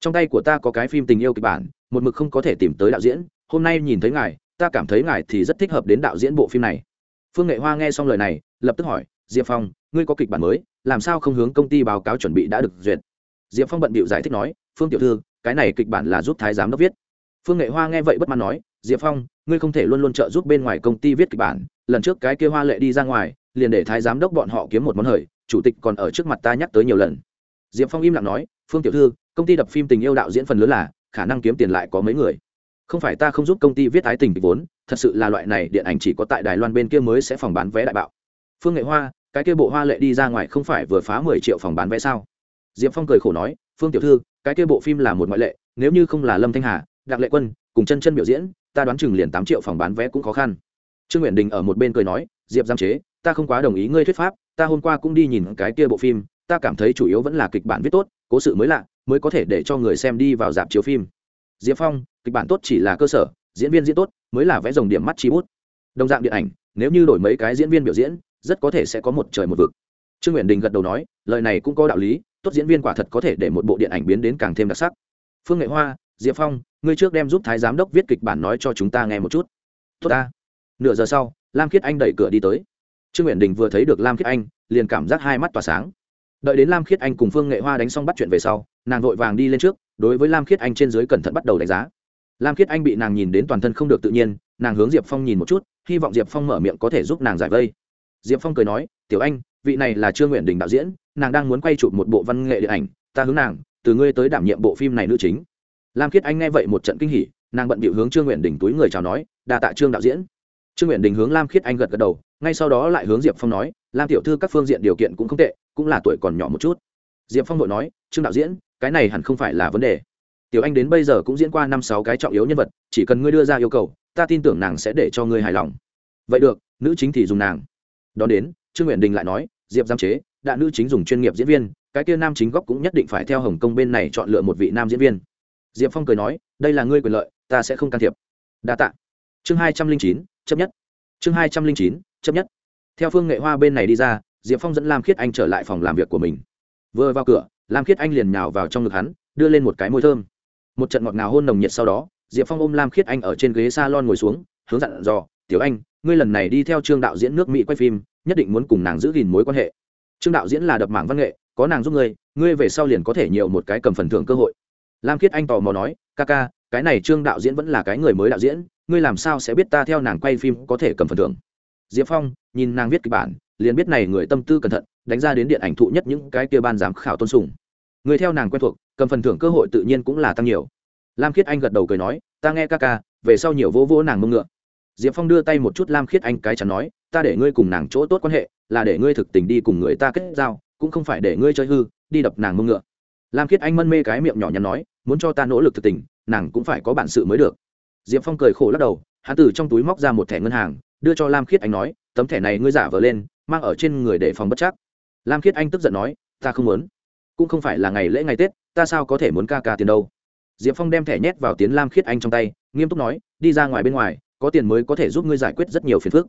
Trong tay của ta có cái phim tình yêu kịch bản, một mực không có thể tìm tới đạo diễn, hôm nay nhìn thấy ngài, ta cảm thấy ngài thì rất thích hợp đến đạo diễn bộ phim này. Phương nghệ hoa nghe xong lời này, lập tức hỏi, diệp phong, ngươi có kịch bản mới, làm sao không hướng công ty báo cáo chuẩn bị đã được duyệt? Diệp phong bận bịu giải thích nói, phương tiểu thư, cái này kịch bản là giúp thái giám đốc viết. Phương nghệ hoa nghe vậy bất mãn nói, diệp phong, ngươi không thể luôn luôn trợ giúp bên ngoài công ty viết kịch bản, lần trước cái kia hoa lệ đi ra ngoài, liền để thái giám đốc bọn họ kiếm một món hời chủ tịch còn ở trước mặt ta nhắc tới nhiều lần. Diệp phong im lặng nói, phương tiểu thư, công ty đập phim tình yêu đạo diễn phần lớn là, khả năng kiếm tiền lại có mấy người. Không phải ta không giúp công ty viết ái tình kịch vốn, thật sự là loại này điện ảnh chỉ có tại đài loan bên kia mới sẽ phòng bán vé đại bạo. Phương nghệ hoa, cái kia bộ hoa lệ đi ra ngoài không phải vừa phá mười triệu phòng bán vé sao? Diệp phong cười khổ nói, phương tiểu thư, cái kia bộ phim là một ngoại lệ, nếu như không là lâm thanh hà, đặng lệ quân, cùng chân chân biểu diễn, ta đoán chừng liền tám triệu phòng bán vé cũng khó khăn. Trương nguyện đình ở một bên cười nói, diệp giam chế, ta không quá đồng ý ngươi thuyết pháp ta hôm qua cũng đi nhìn cái kia bộ phim, ta cảm thấy chủ yếu vẫn là kịch bản viết tốt, cố sự mới lạ, mới có thể để cho người xem đi vào dạp chiếu phim. Diệp phong, kịch bản tốt chỉ là cơ sở, diễn viên diễn tốt mới là vẽ dòng điểm mắt chi bút. Đồng dạng điện ảnh, nếu như đổi mấy cái diễn viên biểu diễn, rất có thể sẽ có một trời một vực. Trương nguyện đình gật đầu nói, lời này cũng có đạo lý, tốt diễn viên quả thật có thể để một bộ điện ảnh biến đến càng thêm đặc sắc. Phương nghệ hoa, diệp phong, ngươi trước đem giúp thái giám đốc viết kịch bản nói cho chúng ta nghe một chút. Tốt ta. Nửa giờ sau, lam khiết anh đẩy cửa đi tới trương nguyện đình vừa thấy được lam khiết anh, liền cảm giác hai mắt tỏa sáng. Đợi đến lam khiết anh cùng phương nghệ hoa đánh xong bắt chuyện về sau, nàng vội vàng đi lên trước, đối với lam khiết anh trên dưới cẩn thận bắt đầu đánh giá. Lam khiết anh bị nàng nhìn đến toàn thân không được tự nhiên, nàng hướng diệp phong nhìn một chút, hy vọng diệp phong mở miệng có thể giúp nàng giải vây. Diệp phong cười nói, tiểu anh, vị này là trương nguyện đình đạo diễn, nàng đang muốn quay chụp một bộ văn nghệ điện ảnh, ta hướng nàng, từ ngươi tới đảm nhiệm bộ phim này nữ chính. Lam khiết anh nghe vậy một trận kinh hỉ, nàng bận bịu hướng trương nguyện đình túi người chào nói đà tạ trương đạo diễn trương nguyện đình hướng lam khiết anh gật gật đầu, ngay sau đó lại hướng diệp phong nói, lam tiểu thư các phương diện điều kiện cũng không tệ, cũng là tuổi còn nhỏ một chút. Diệp phong đội nói, trương đạo diễn, cái này hẳn không phải là vấn đề. Tiểu anh đến bây giờ cũng diễn qua năm sáu cái trọng yếu nhân vật, chỉ cần ngươi đưa ra yêu cầu, ta tin tưởng nàng sẽ để cho ngươi hài lòng. Vậy được, nữ chính thì dùng nàng. Đón đến, trương nguyện đình lại nói, diệp giam chế, đã nữ chính dùng chuyên nghiệp diễn viên, cái kia nam chính góc cũng nhất định phải theo hồng kông bên này chọn lựa một vị nam diễn viên. Diệp phong cười nói, đây là ngươi quyền lợi, ta sẽ không can thiệp. Đa t ạ chương hai trăm linh chín chấp nhất. Chương hai trăm linh chín chấp nhất. Theo phương nghệ hoa bên này đi ra, diệp phong dẫn lam khiết anh trở lại phòng làm việc của mình. Vừa vào cửa, lam khiết anh liền nhào vào trong ngực hắn, đưa lên một cái môi thơm. Một trận ngọt ngào hôn nồng nhiệt sau đó, diệp phong ôm lam khiết anh ở trên ghế s a lon ngồi xuống, hướng dặn dò, tiểu anh, ngươi lần này đi theo trương đạo diễn nước mỹ quay phim, nhất định muốn cùng nàng giữ gìn mối quan hệ. Trương đạo diễn là đập mảng văn nghệ, có nàng giúp ngươi ngươi về sau liền có thể nhiều một cái cầm phần thưởng cơ hội. Lam khiết anh tò mò nói, ca ca, cái này trương đạo diễn vẫn là cái người mới đạo diễn ngươi làm sao sẽ biết ta theo nàng quay phim có thể cầm phần thưởng? Diệp phong nhìn nàng viết kịch bản, liền biết này người tâm tư cẩn thận, đánh ra đến điện ảnh thụ nhất những cái kia ban giám khảo tôn sùng. Người theo nàng quen thuộc, cầm phần thưởng cơ hội tự nhiên cũng là tăng nhiều. Lam khiết anh gật đầu cười nói, ta nghe ca ca, về sau nhiều vỗ vỗ nàng mông ngựa. Diệp phong đưa tay một chút lam khiết anh cái chắn nói, ta để ngươi cùng nàng chỗ tốt quan hệ, là để ngươi thực tình đi cùng người ta kết giao, cũng không phải để ngươi chơi hư, đi đập nàng mông ngựa. Lam khiết anh mân mê cái miệng nhỏ nhắn nói, muốn cho ta nỗ lực thực tình, nàng cũng phải có bản sự mới được diệp phong cười khổ lắc đầu, hắn từ trong túi móc ra một thẻ ngân hàng, đưa cho lam khiết anh nói, tấm thẻ này ngươi giả vờ lên, mang ở trên người để phòng bất chắc. Lam khiết anh tức giận nói, ta không muốn. Cũng không phải là ngày lễ ngày tết, ta sao có thể muốn ca ca tiền đâu? Diệp phong đem thẻ nhét vào tiến lam khiết anh trong tay, nghiêm túc nói, đi ra ngoài bên ngoài, có tiền mới có thể giúp ngươi giải quyết rất nhiều phiền phức.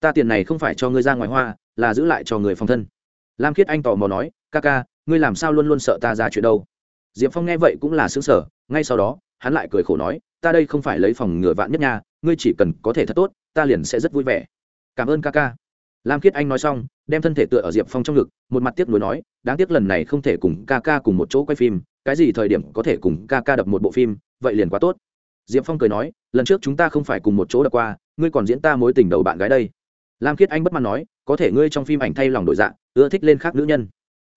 Ta tiền này không phải cho ngươi ra ngoài hoa, là giữ lại cho người phòng thân. Lam khiết anh tò mò nói, ca ca, ngươi làm sao luôn luôn sợ ta ra chuyện đâu? Diệp phong nghe vậy cũng là xứng sở ngay sau đó, hắn lại cười khổ nói ta đây không phải lấy phòng ngừa vạn nhất nha, ngươi chỉ cần có thể thật tốt, ta liền sẽ rất vui vẻ. Cảm ơn ca ca. Lam khiết anh nói xong, đem thân thể tựa ở diệp phong trong ngực, một mặt tiếc nuối nói, đáng tiếc lần này không thể cùng ca ca cùng một chỗ quay phim, cái gì thời điểm có thể cùng ca ca đập một bộ phim, vậy liền quá tốt. Diệp phong cười nói, lần trước chúng ta không phải cùng một chỗ đập qua, ngươi còn diễn ta mối tình đầu bạn gái đây. Lam khiết anh bất mãn nói, có thể ngươi trong phim ảnh thay lòng đổi dạng ưa thích lên khác nữ nhân.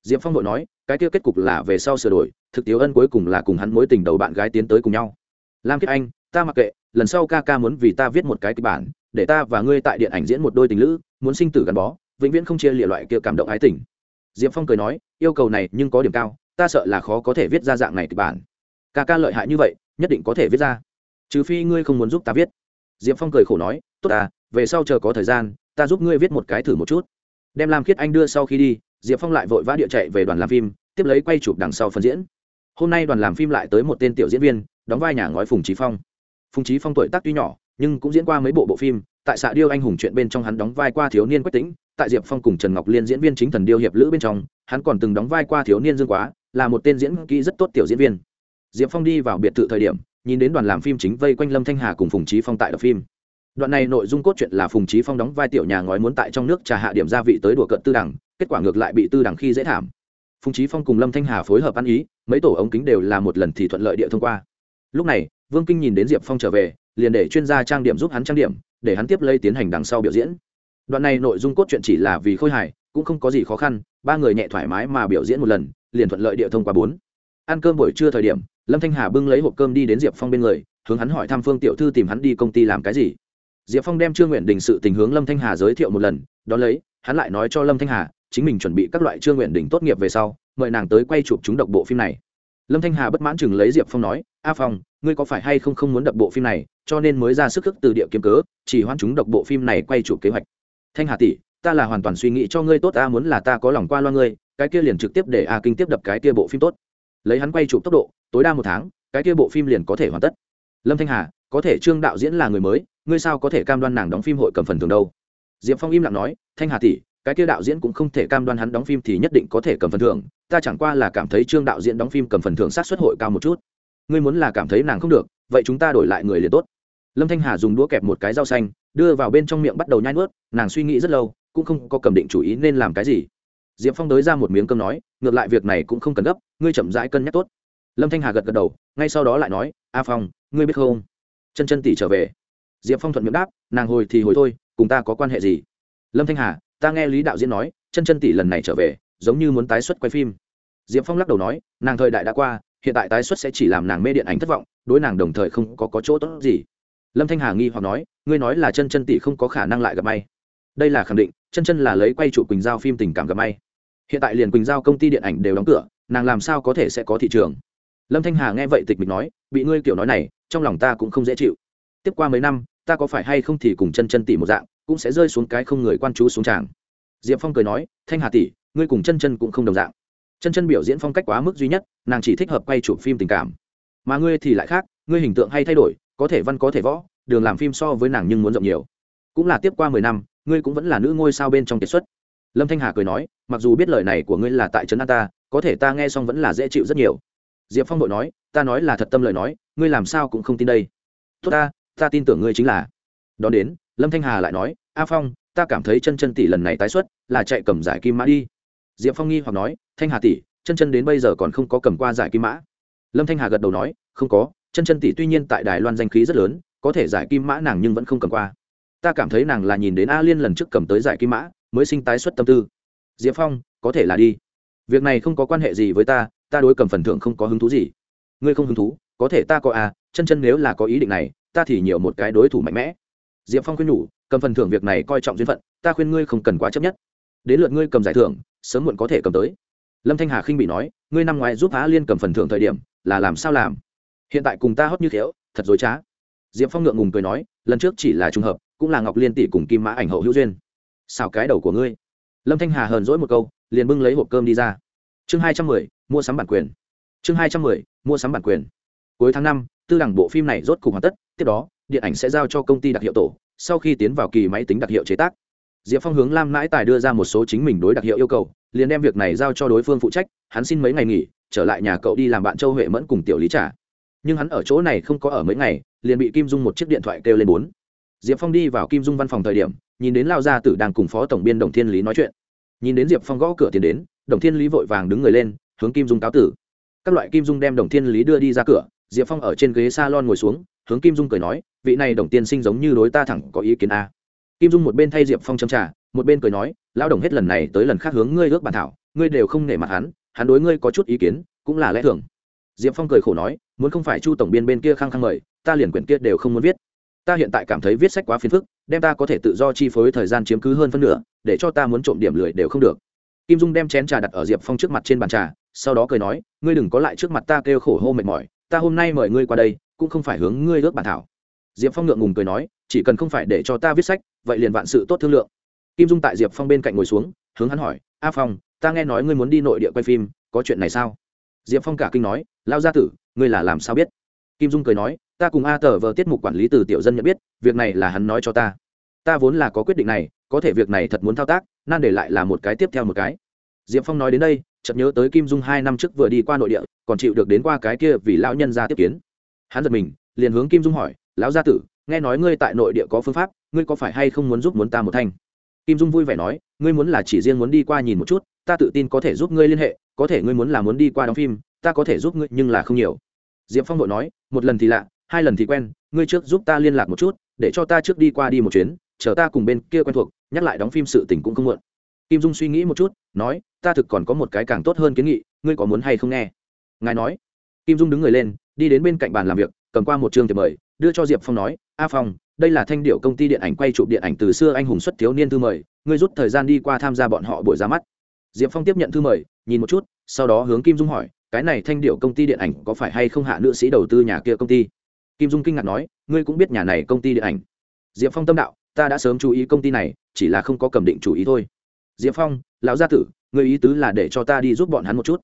Diệp phong vội nói, cái kia kết cục là về sau sửa đổi, thực tiếu ân cuối cùng là cùng hắn mối tình đầu bạn gái tiến tới cùng nhau lam Kiết anh, ta mặc kệ, lần sau ca ca muốn vì ta viết một cái kịch bản, để ta và ngươi tại điện ảnh diễn một đôi tình lữ, muốn sinh tử gắn bó, vĩnh viễn không chia lịa loại kia cảm động ái tình. Diệp phong cười nói, yêu cầu này nhưng có điểm cao, ta sợ là khó có thể viết ra dạng này kịch bản. Ca ca lợi hại như vậy, nhất định có thể viết ra. Trừ phi ngươi không muốn giúp ta viết. Diệp phong cười khổ nói, tốt à về sau chờ có thời gian, ta giúp ngươi viết một cái thử một chút. Đem lam khiết anh đưa sau khi đi, diệp phong lại vội vã địa chạy về đoàn làm phim, tiếp lấy quay chụp đằng sau phần diễn. Hôm nay đoàn làm phim lại tới một tên tiểu diễn viên đóng vai nhà ngói phùng trí phong. Phùng trí phong tuổi tác tuy nhỏ, nhưng cũng diễn qua mấy bộ bộ phim, tại xạ điêu anh hùng chuyện bên trong hắn đóng vai qua thiếu niên quách tĩnh, tại diệp phong cùng trần ngọc liên diễn viên chính thần điêu hiệp lữ bên trong, hắn còn từng đóng vai qua thiếu niên dương quá, là một tên diễn kỹ rất tốt tiểu diễn viên. Diệp phong đi vào biệt thự thời điểm, nhìn đến đoàn làm phim chính vây quanh lâm thanh hà cùng phùng trí phong tại đập phim. Đoạn này nội dung cốt truyện là phùng trí phong đóng vai tiểu nhà ngói muốn tại trong nước trà hạ điểm gia vị tới đùa cận tư đẳng, kết quả ngược lại bị tư đẳng khi dễ thảm. Phùng trí phong cùng lâm thanh hà phối hợp ăn ý, mấy tổ ống kính đều là một lần thì thuận lợi địa thông qua lúc này, vương kinh nhìn đến diệp phong trở về, liền để chuyên gia trang điểm giúp hắn trang điểm, để hắn tiếp lây tiến hành đằng sau biểu diễn. Đoạn này nội dung cốt truyện chỉ là vì khôi hài, cũng không có gì khó khăn, ba người nhẹ thoải mái mà biểu diễn một lần, liền thuận lợi địa thông qua bốn. Ăn cơm buổi trưa thời điểm, lâm thanh hà bưng lấy hộp cơm đi đến diệp phong bên người, hướng hắn hỏi thăm phương tiểu thư tìm hắn đi công ty làm cái gì. Diệp phong đem trương nguyện đình sự tình hướng lâm thanh hà giới thiệu một lần đ ó lấy, hắn lại nói cho lâm thanh hà, chính mình chuẩn bị các loại trương nguyện đình tốt nghiệp về sau, mời nàng tới quay chụp chúng độc bộ phim này lâm thanh hà bất mãn chừng lấy diệp phong nói, a phong, ngươi có phải hay không không muốn đập bộ phim này, cho nên mới ra sức thức từ địa kiếm cớ, chỉ hoãn chúng đập bộ phim này quay chủ kế hoạch. Thanh hà tỷ, ta là hoàn toàn suy nghĩ cho ngươi tốt a muốn là ta có lòng qua loa ngươi, cái kia liền trực tiếp để a kinh tiếp đập cái kia bộ phim tốt. Lấy hắn quay chụp tốc độ, tối đa một tháng, cái kia bộ phim liền có thể hoàn tất. Lâm thanh hà, có thể trương đạo diễn là người mới, ngươi sao có thể cam đoan nàng đóng phim hội cầm phần thường đâu? Diệp phong im lặng nói, thanh hà tỷ cái kia đạo diễn cũng không thể cam đoan hắn đóng phim thì nhất định có thể cầm phần thưởng, ta chẳng qua là cảm thấy trương đạo diễn đóng phim cầm phần thưởng sát xuất hội cao một chút. Ngươi muốn là cảm thấy nàng không được, vậy chúng ta đổi lại người liền tốt. Lâm thanh hà dùng đũa kẹp một cái rau xanh, đưa vào bên trong miệng bắt đầu nhai nuốt, nàng suy nghĩ rất lâu, cũng không có cầm định chủ ý nên làm cái gì. Diệp phong đới ra một miếng cơm nói, ngược lại việc này cũng không cần gấp, ngươi chậm rãi cân nhắc tốt. Lâm thanh hà gật gật đầu, ngay sau đó lại nói, a phong, ngươi biết không? Chân chân tỷ trở về. Diệp phong thuận miệng đáp, nàng hồi thì hồi thôi, cùng ta có quan hệ gì? Lâm thanh hà ta nghe lý đạo diễn nói chân chân tỷ lần này trở về giống như muốn tái xuất quay phim. Diệp phong lắc đầu nói nàng thời đại đã qua hiện tại tái xuất sẽ chỉ làm nàng mê điện ảnh thất vọng đối nàng đồng thời không có, có chỗ tốt gì. Lâm thanh hà nghi hoặc nói ngươi nói là chân chân tỷ không có khả năng lại gặp may. Đây là khẳng định chân chân là lấy quay chủ quỳnh giao phim tình cảm gặp may. Hiện tại liền quỳnh giao công ty điện ảnh đều đóng cửa nàng làm sao có thể sẽ có thị trường? Lâm thanh hà nghe vậy tịch mình nói bị ngươi kiểu nói này trong lòng ta cũng không dễ chịu. Tiếp qua mấy năm ta có phải hay không thì cùng chân chân tỷ một dạng cũng sẽ rơi xuống cái không người quan chú xuống tràng. Diệp phong cười nói, thanh hà tỷ, ngươi cùng chân chân cũng không đồng dạng. Chân chân biểu diễn phong cách quá mức duy nhất, nàng chỉ thích hợp quay chụp phim tình cảm. Mà ngươi thì lại khác, ngươi hình tượng hay thay đổi, có thể văn có thể võ, đường làm phim so với nàng nhưng muốn rộng nhiều. Cũng là tiếp qua mười năm, ngươi cũng vẫn là nữ ngôi sao bên trong kiệt xuất. Lâm thanh hà cười nói, mặc dù biết lời này của ngươi là tại trấn an ta, có thể ta nghe xong vẫn là dễ chịu rất nhiều. Diệp phong đội nói, ta nói là thật tâm lời nói, ngươi làm sao cũng không tin đây. Tốt ta ta tin tưởng ngươi chính là. Đón đến lâm thanh hà lại nói, a phong, ta cảm thấy chân chân tỷ lần này tái xuất là chạy cầm giải kim mã đi. Diệp phong nghi hoặc nói, thanh hà tỷ, chân chân đến bây giờ còn không có cầm qua giải kim mã. Lâm thanh hà gật đầu nói, không có, chân chân tỷ tuy nhiên tại đài loan danh khí rất lớn, có thể giải kim mã nàng nhưng vẫn không cầm qua. Ta cảm thấy nàng là nhìn đến a liên lần trước cầm tới giải kim mã, mới sinh tái xuất tâm tư. Diệp phong, có thể là đi. Việc này không có quan hệ gì với ta ta đối cầm phần thưởng không có hứng thú gì. Ngươi không hứng thú, có thể ta có a chân chân nếu là có ý định này, ta thì nhiều một cái đối thủ mạnh mẽ diệp phong khuyên nhủ, cầm phần thưởng việc này coi trọng duyên phận, ta khuyên ngươi không cần quá chấp nhất. Đến lượt ngươi cầm giải thưởng, sớm muộn có thể cầm tới. Lâm thanh hà khinh bị nói, ngươi năm ngoái giúp á liên cầm phần thưởng thời điểm, là làm sao làm? Hiện tại cùng ta hót như thiếu thật dối trá. Diệp phong ngượng ngùng cười nói, lần trước chỉ là trùng hợp, cũng là ngọc liên tỷ cùng kim mã ảnh hậu hữu duyên. Xào cái đầu của ngươi. Lâm thanh hà hờn dỗi một câu, liền bưng lấy hộp cơm đi ra. Chương hai trăm mười, mua sắm bản quyền. Chương hai trăm mười, mua sắm bản quyền. Cuối tháng năm, tư đẳng bộ phim này rốt cục hoàn tất, tiếp đó điện ảnh sẽ giao cho công ty đặc hiệu tổ, sau khi tiến vào kỳ máy tính đặc hiệu chế tác. Diệp phong hướng lam mãi tài đưa ra một số chính mình đối đặc hiệu yêu cầu, liền đem việc này giao cho đối phương phụ trách, hắn xin mấy ngày nghỉ, trở lại nhà cậu đi làm bạn châu huệ mẫn cùng tiểu lý trả nhưng hắn ở chỗ này không có ở mấy ngày, liền bị kim dung một chiếc điện thoại kêu lên bốn. Diệp phong đi vào kim dung văn phòng thời điểm, nhìn đến lao gia tử đang cùng phó tổng biên đồng thiên lý nói chuyện. Nhìn đến diệp phong gõ cửa tiến đến, đồng thiên lý vội vàng đứng người lên, hướng kim dung cáo tử. Các loại kim dung đem đồng thiên lý đưa đi ra cửa, diệp phong ở trên ghế s a lon ngồi xuống hướng kim dung cười nói, vị này đồng tiên sinh giống như đối ta thẳng có ý kiến a. Kim dung một bên thay diệp phong châm trả một bên cười nói, lão đồng hết lần này tới lần khác hướng ngươi ước bàn thảo, ngươi đều không nể mặt hắn hắn đối ngươi có chút ý kiến, cũng là lẽ thường. Diệp phong cười khổ nói, muốn không phải chu tổng biên bên kia khăng khăng mời, ta liền quyển kia đều không muốn viết. Ta hiện tại cảm thấy viết sách quá phiền phức, đem ta có thể tự do chi phối thời gian chiếm cứ hơn phân nửa, để cho ta muốn trộm điểm lười đều không được. Kim dung đem chén trà đặt ở diệp phong trước mặt trên bàn trà, sau đó cười nói, ngươi đừng có lại trước mặt ta kêu khổ hô mệt mỏi, ta hôm nay mời ngươi qua đây cũng không phải hướng ngươi ước bàn thảo. Diệp phong ngượng ngùng cười nói, chỉ cần không phải để cho ta viết sách, vậy liền vạn sự tốt thương lượng. Kim dung tại diệp phong bên cạnh ngồi xuống, hướng hắn hỏi, a phong, ta nghe nói ngươi muốn đi nội địa quay phim, có chuyện này sao? Diệp phong cả kinh nói lao gia tử, ngươi là làm sao biết? Kim dung cười nói, ta cùng a tờ vờ tiết mục quản lý từ tiểu dân nhận biết, việc này là hắn nói cho ta. Ta vốn là có quyết định này, có thể việc này thật muốn thao tác, nan để lại là một cái tiếp theo một cái. Diệp phong nói đến đây, chợt nhớ tới kim dung hai năm trước vừa đi qua nội địa, còn chịu được đến qua cái kia vì lão nhân ra tiếp kiến hắn giật mình, liền hướng kim dung hỏi, lão gia tử, nghe nói ngươi tại nội địa có phương pháp, ngươi có phải hay không muốn giúp muốn ta một thanh? Kim dung vui vẻ nói, ngươi muốn là chỉ riêng muốn đi qua nhìn một chút, ta tự tin có thể giúp ngươi liên hệ, có thể ngươi muốn là muốn đi qua đóng phim, ta có thể giúp ngươi, nhưng là không nhiều. Diệp phong nội nói, một lần thì lạ, hai lần thì quen, ngươi trước giúp ta liên lạc một chút, để cho ta trước đi qua đi một chuyến, chờ ta cùng bên kia quen thuộc, nhắc lại đóng phim sự tình cũng không muộn. Kim dung suy nghĩ một chút, nói, ta thực còn có một cái càng tốt hơn kiến nghị, ngươi có muốn hay không nghe? Ngài nói. Kim dung đứng người lên đi đến bên cạnh bàn làm việc, cầm qua một chương thiệp mời, đưa cho diệp phong nói, a phong, đây là thanh điệu công ty điện ảnh quay chụp điện ảnh từ xưa anh hùng xuất thiếu niên thư mời, ngươi rút thời gian đi qua tham gia bọn họ buổi ra mắt. Diệp phong tiếp nhận thư mời, nhìn một chút, sau đó hướng kim dung hỏi, cái này thanh điệu công ty điện ảnh có phải hay không hạ nữ sĩ đầu tư nhà kia công ty? Kim dung kinh ngạc nói, ngươi cũng biết nhà này công ty điện ảnh. Diệp phong tâm đạo, ta đã sớm chú ý công ty này, chỉ là không có cầm định chủ ý thôi. Diệp phong, lão gia tử, ngươi ý tứ là để cho ta đi giúp bọn hắn một chút.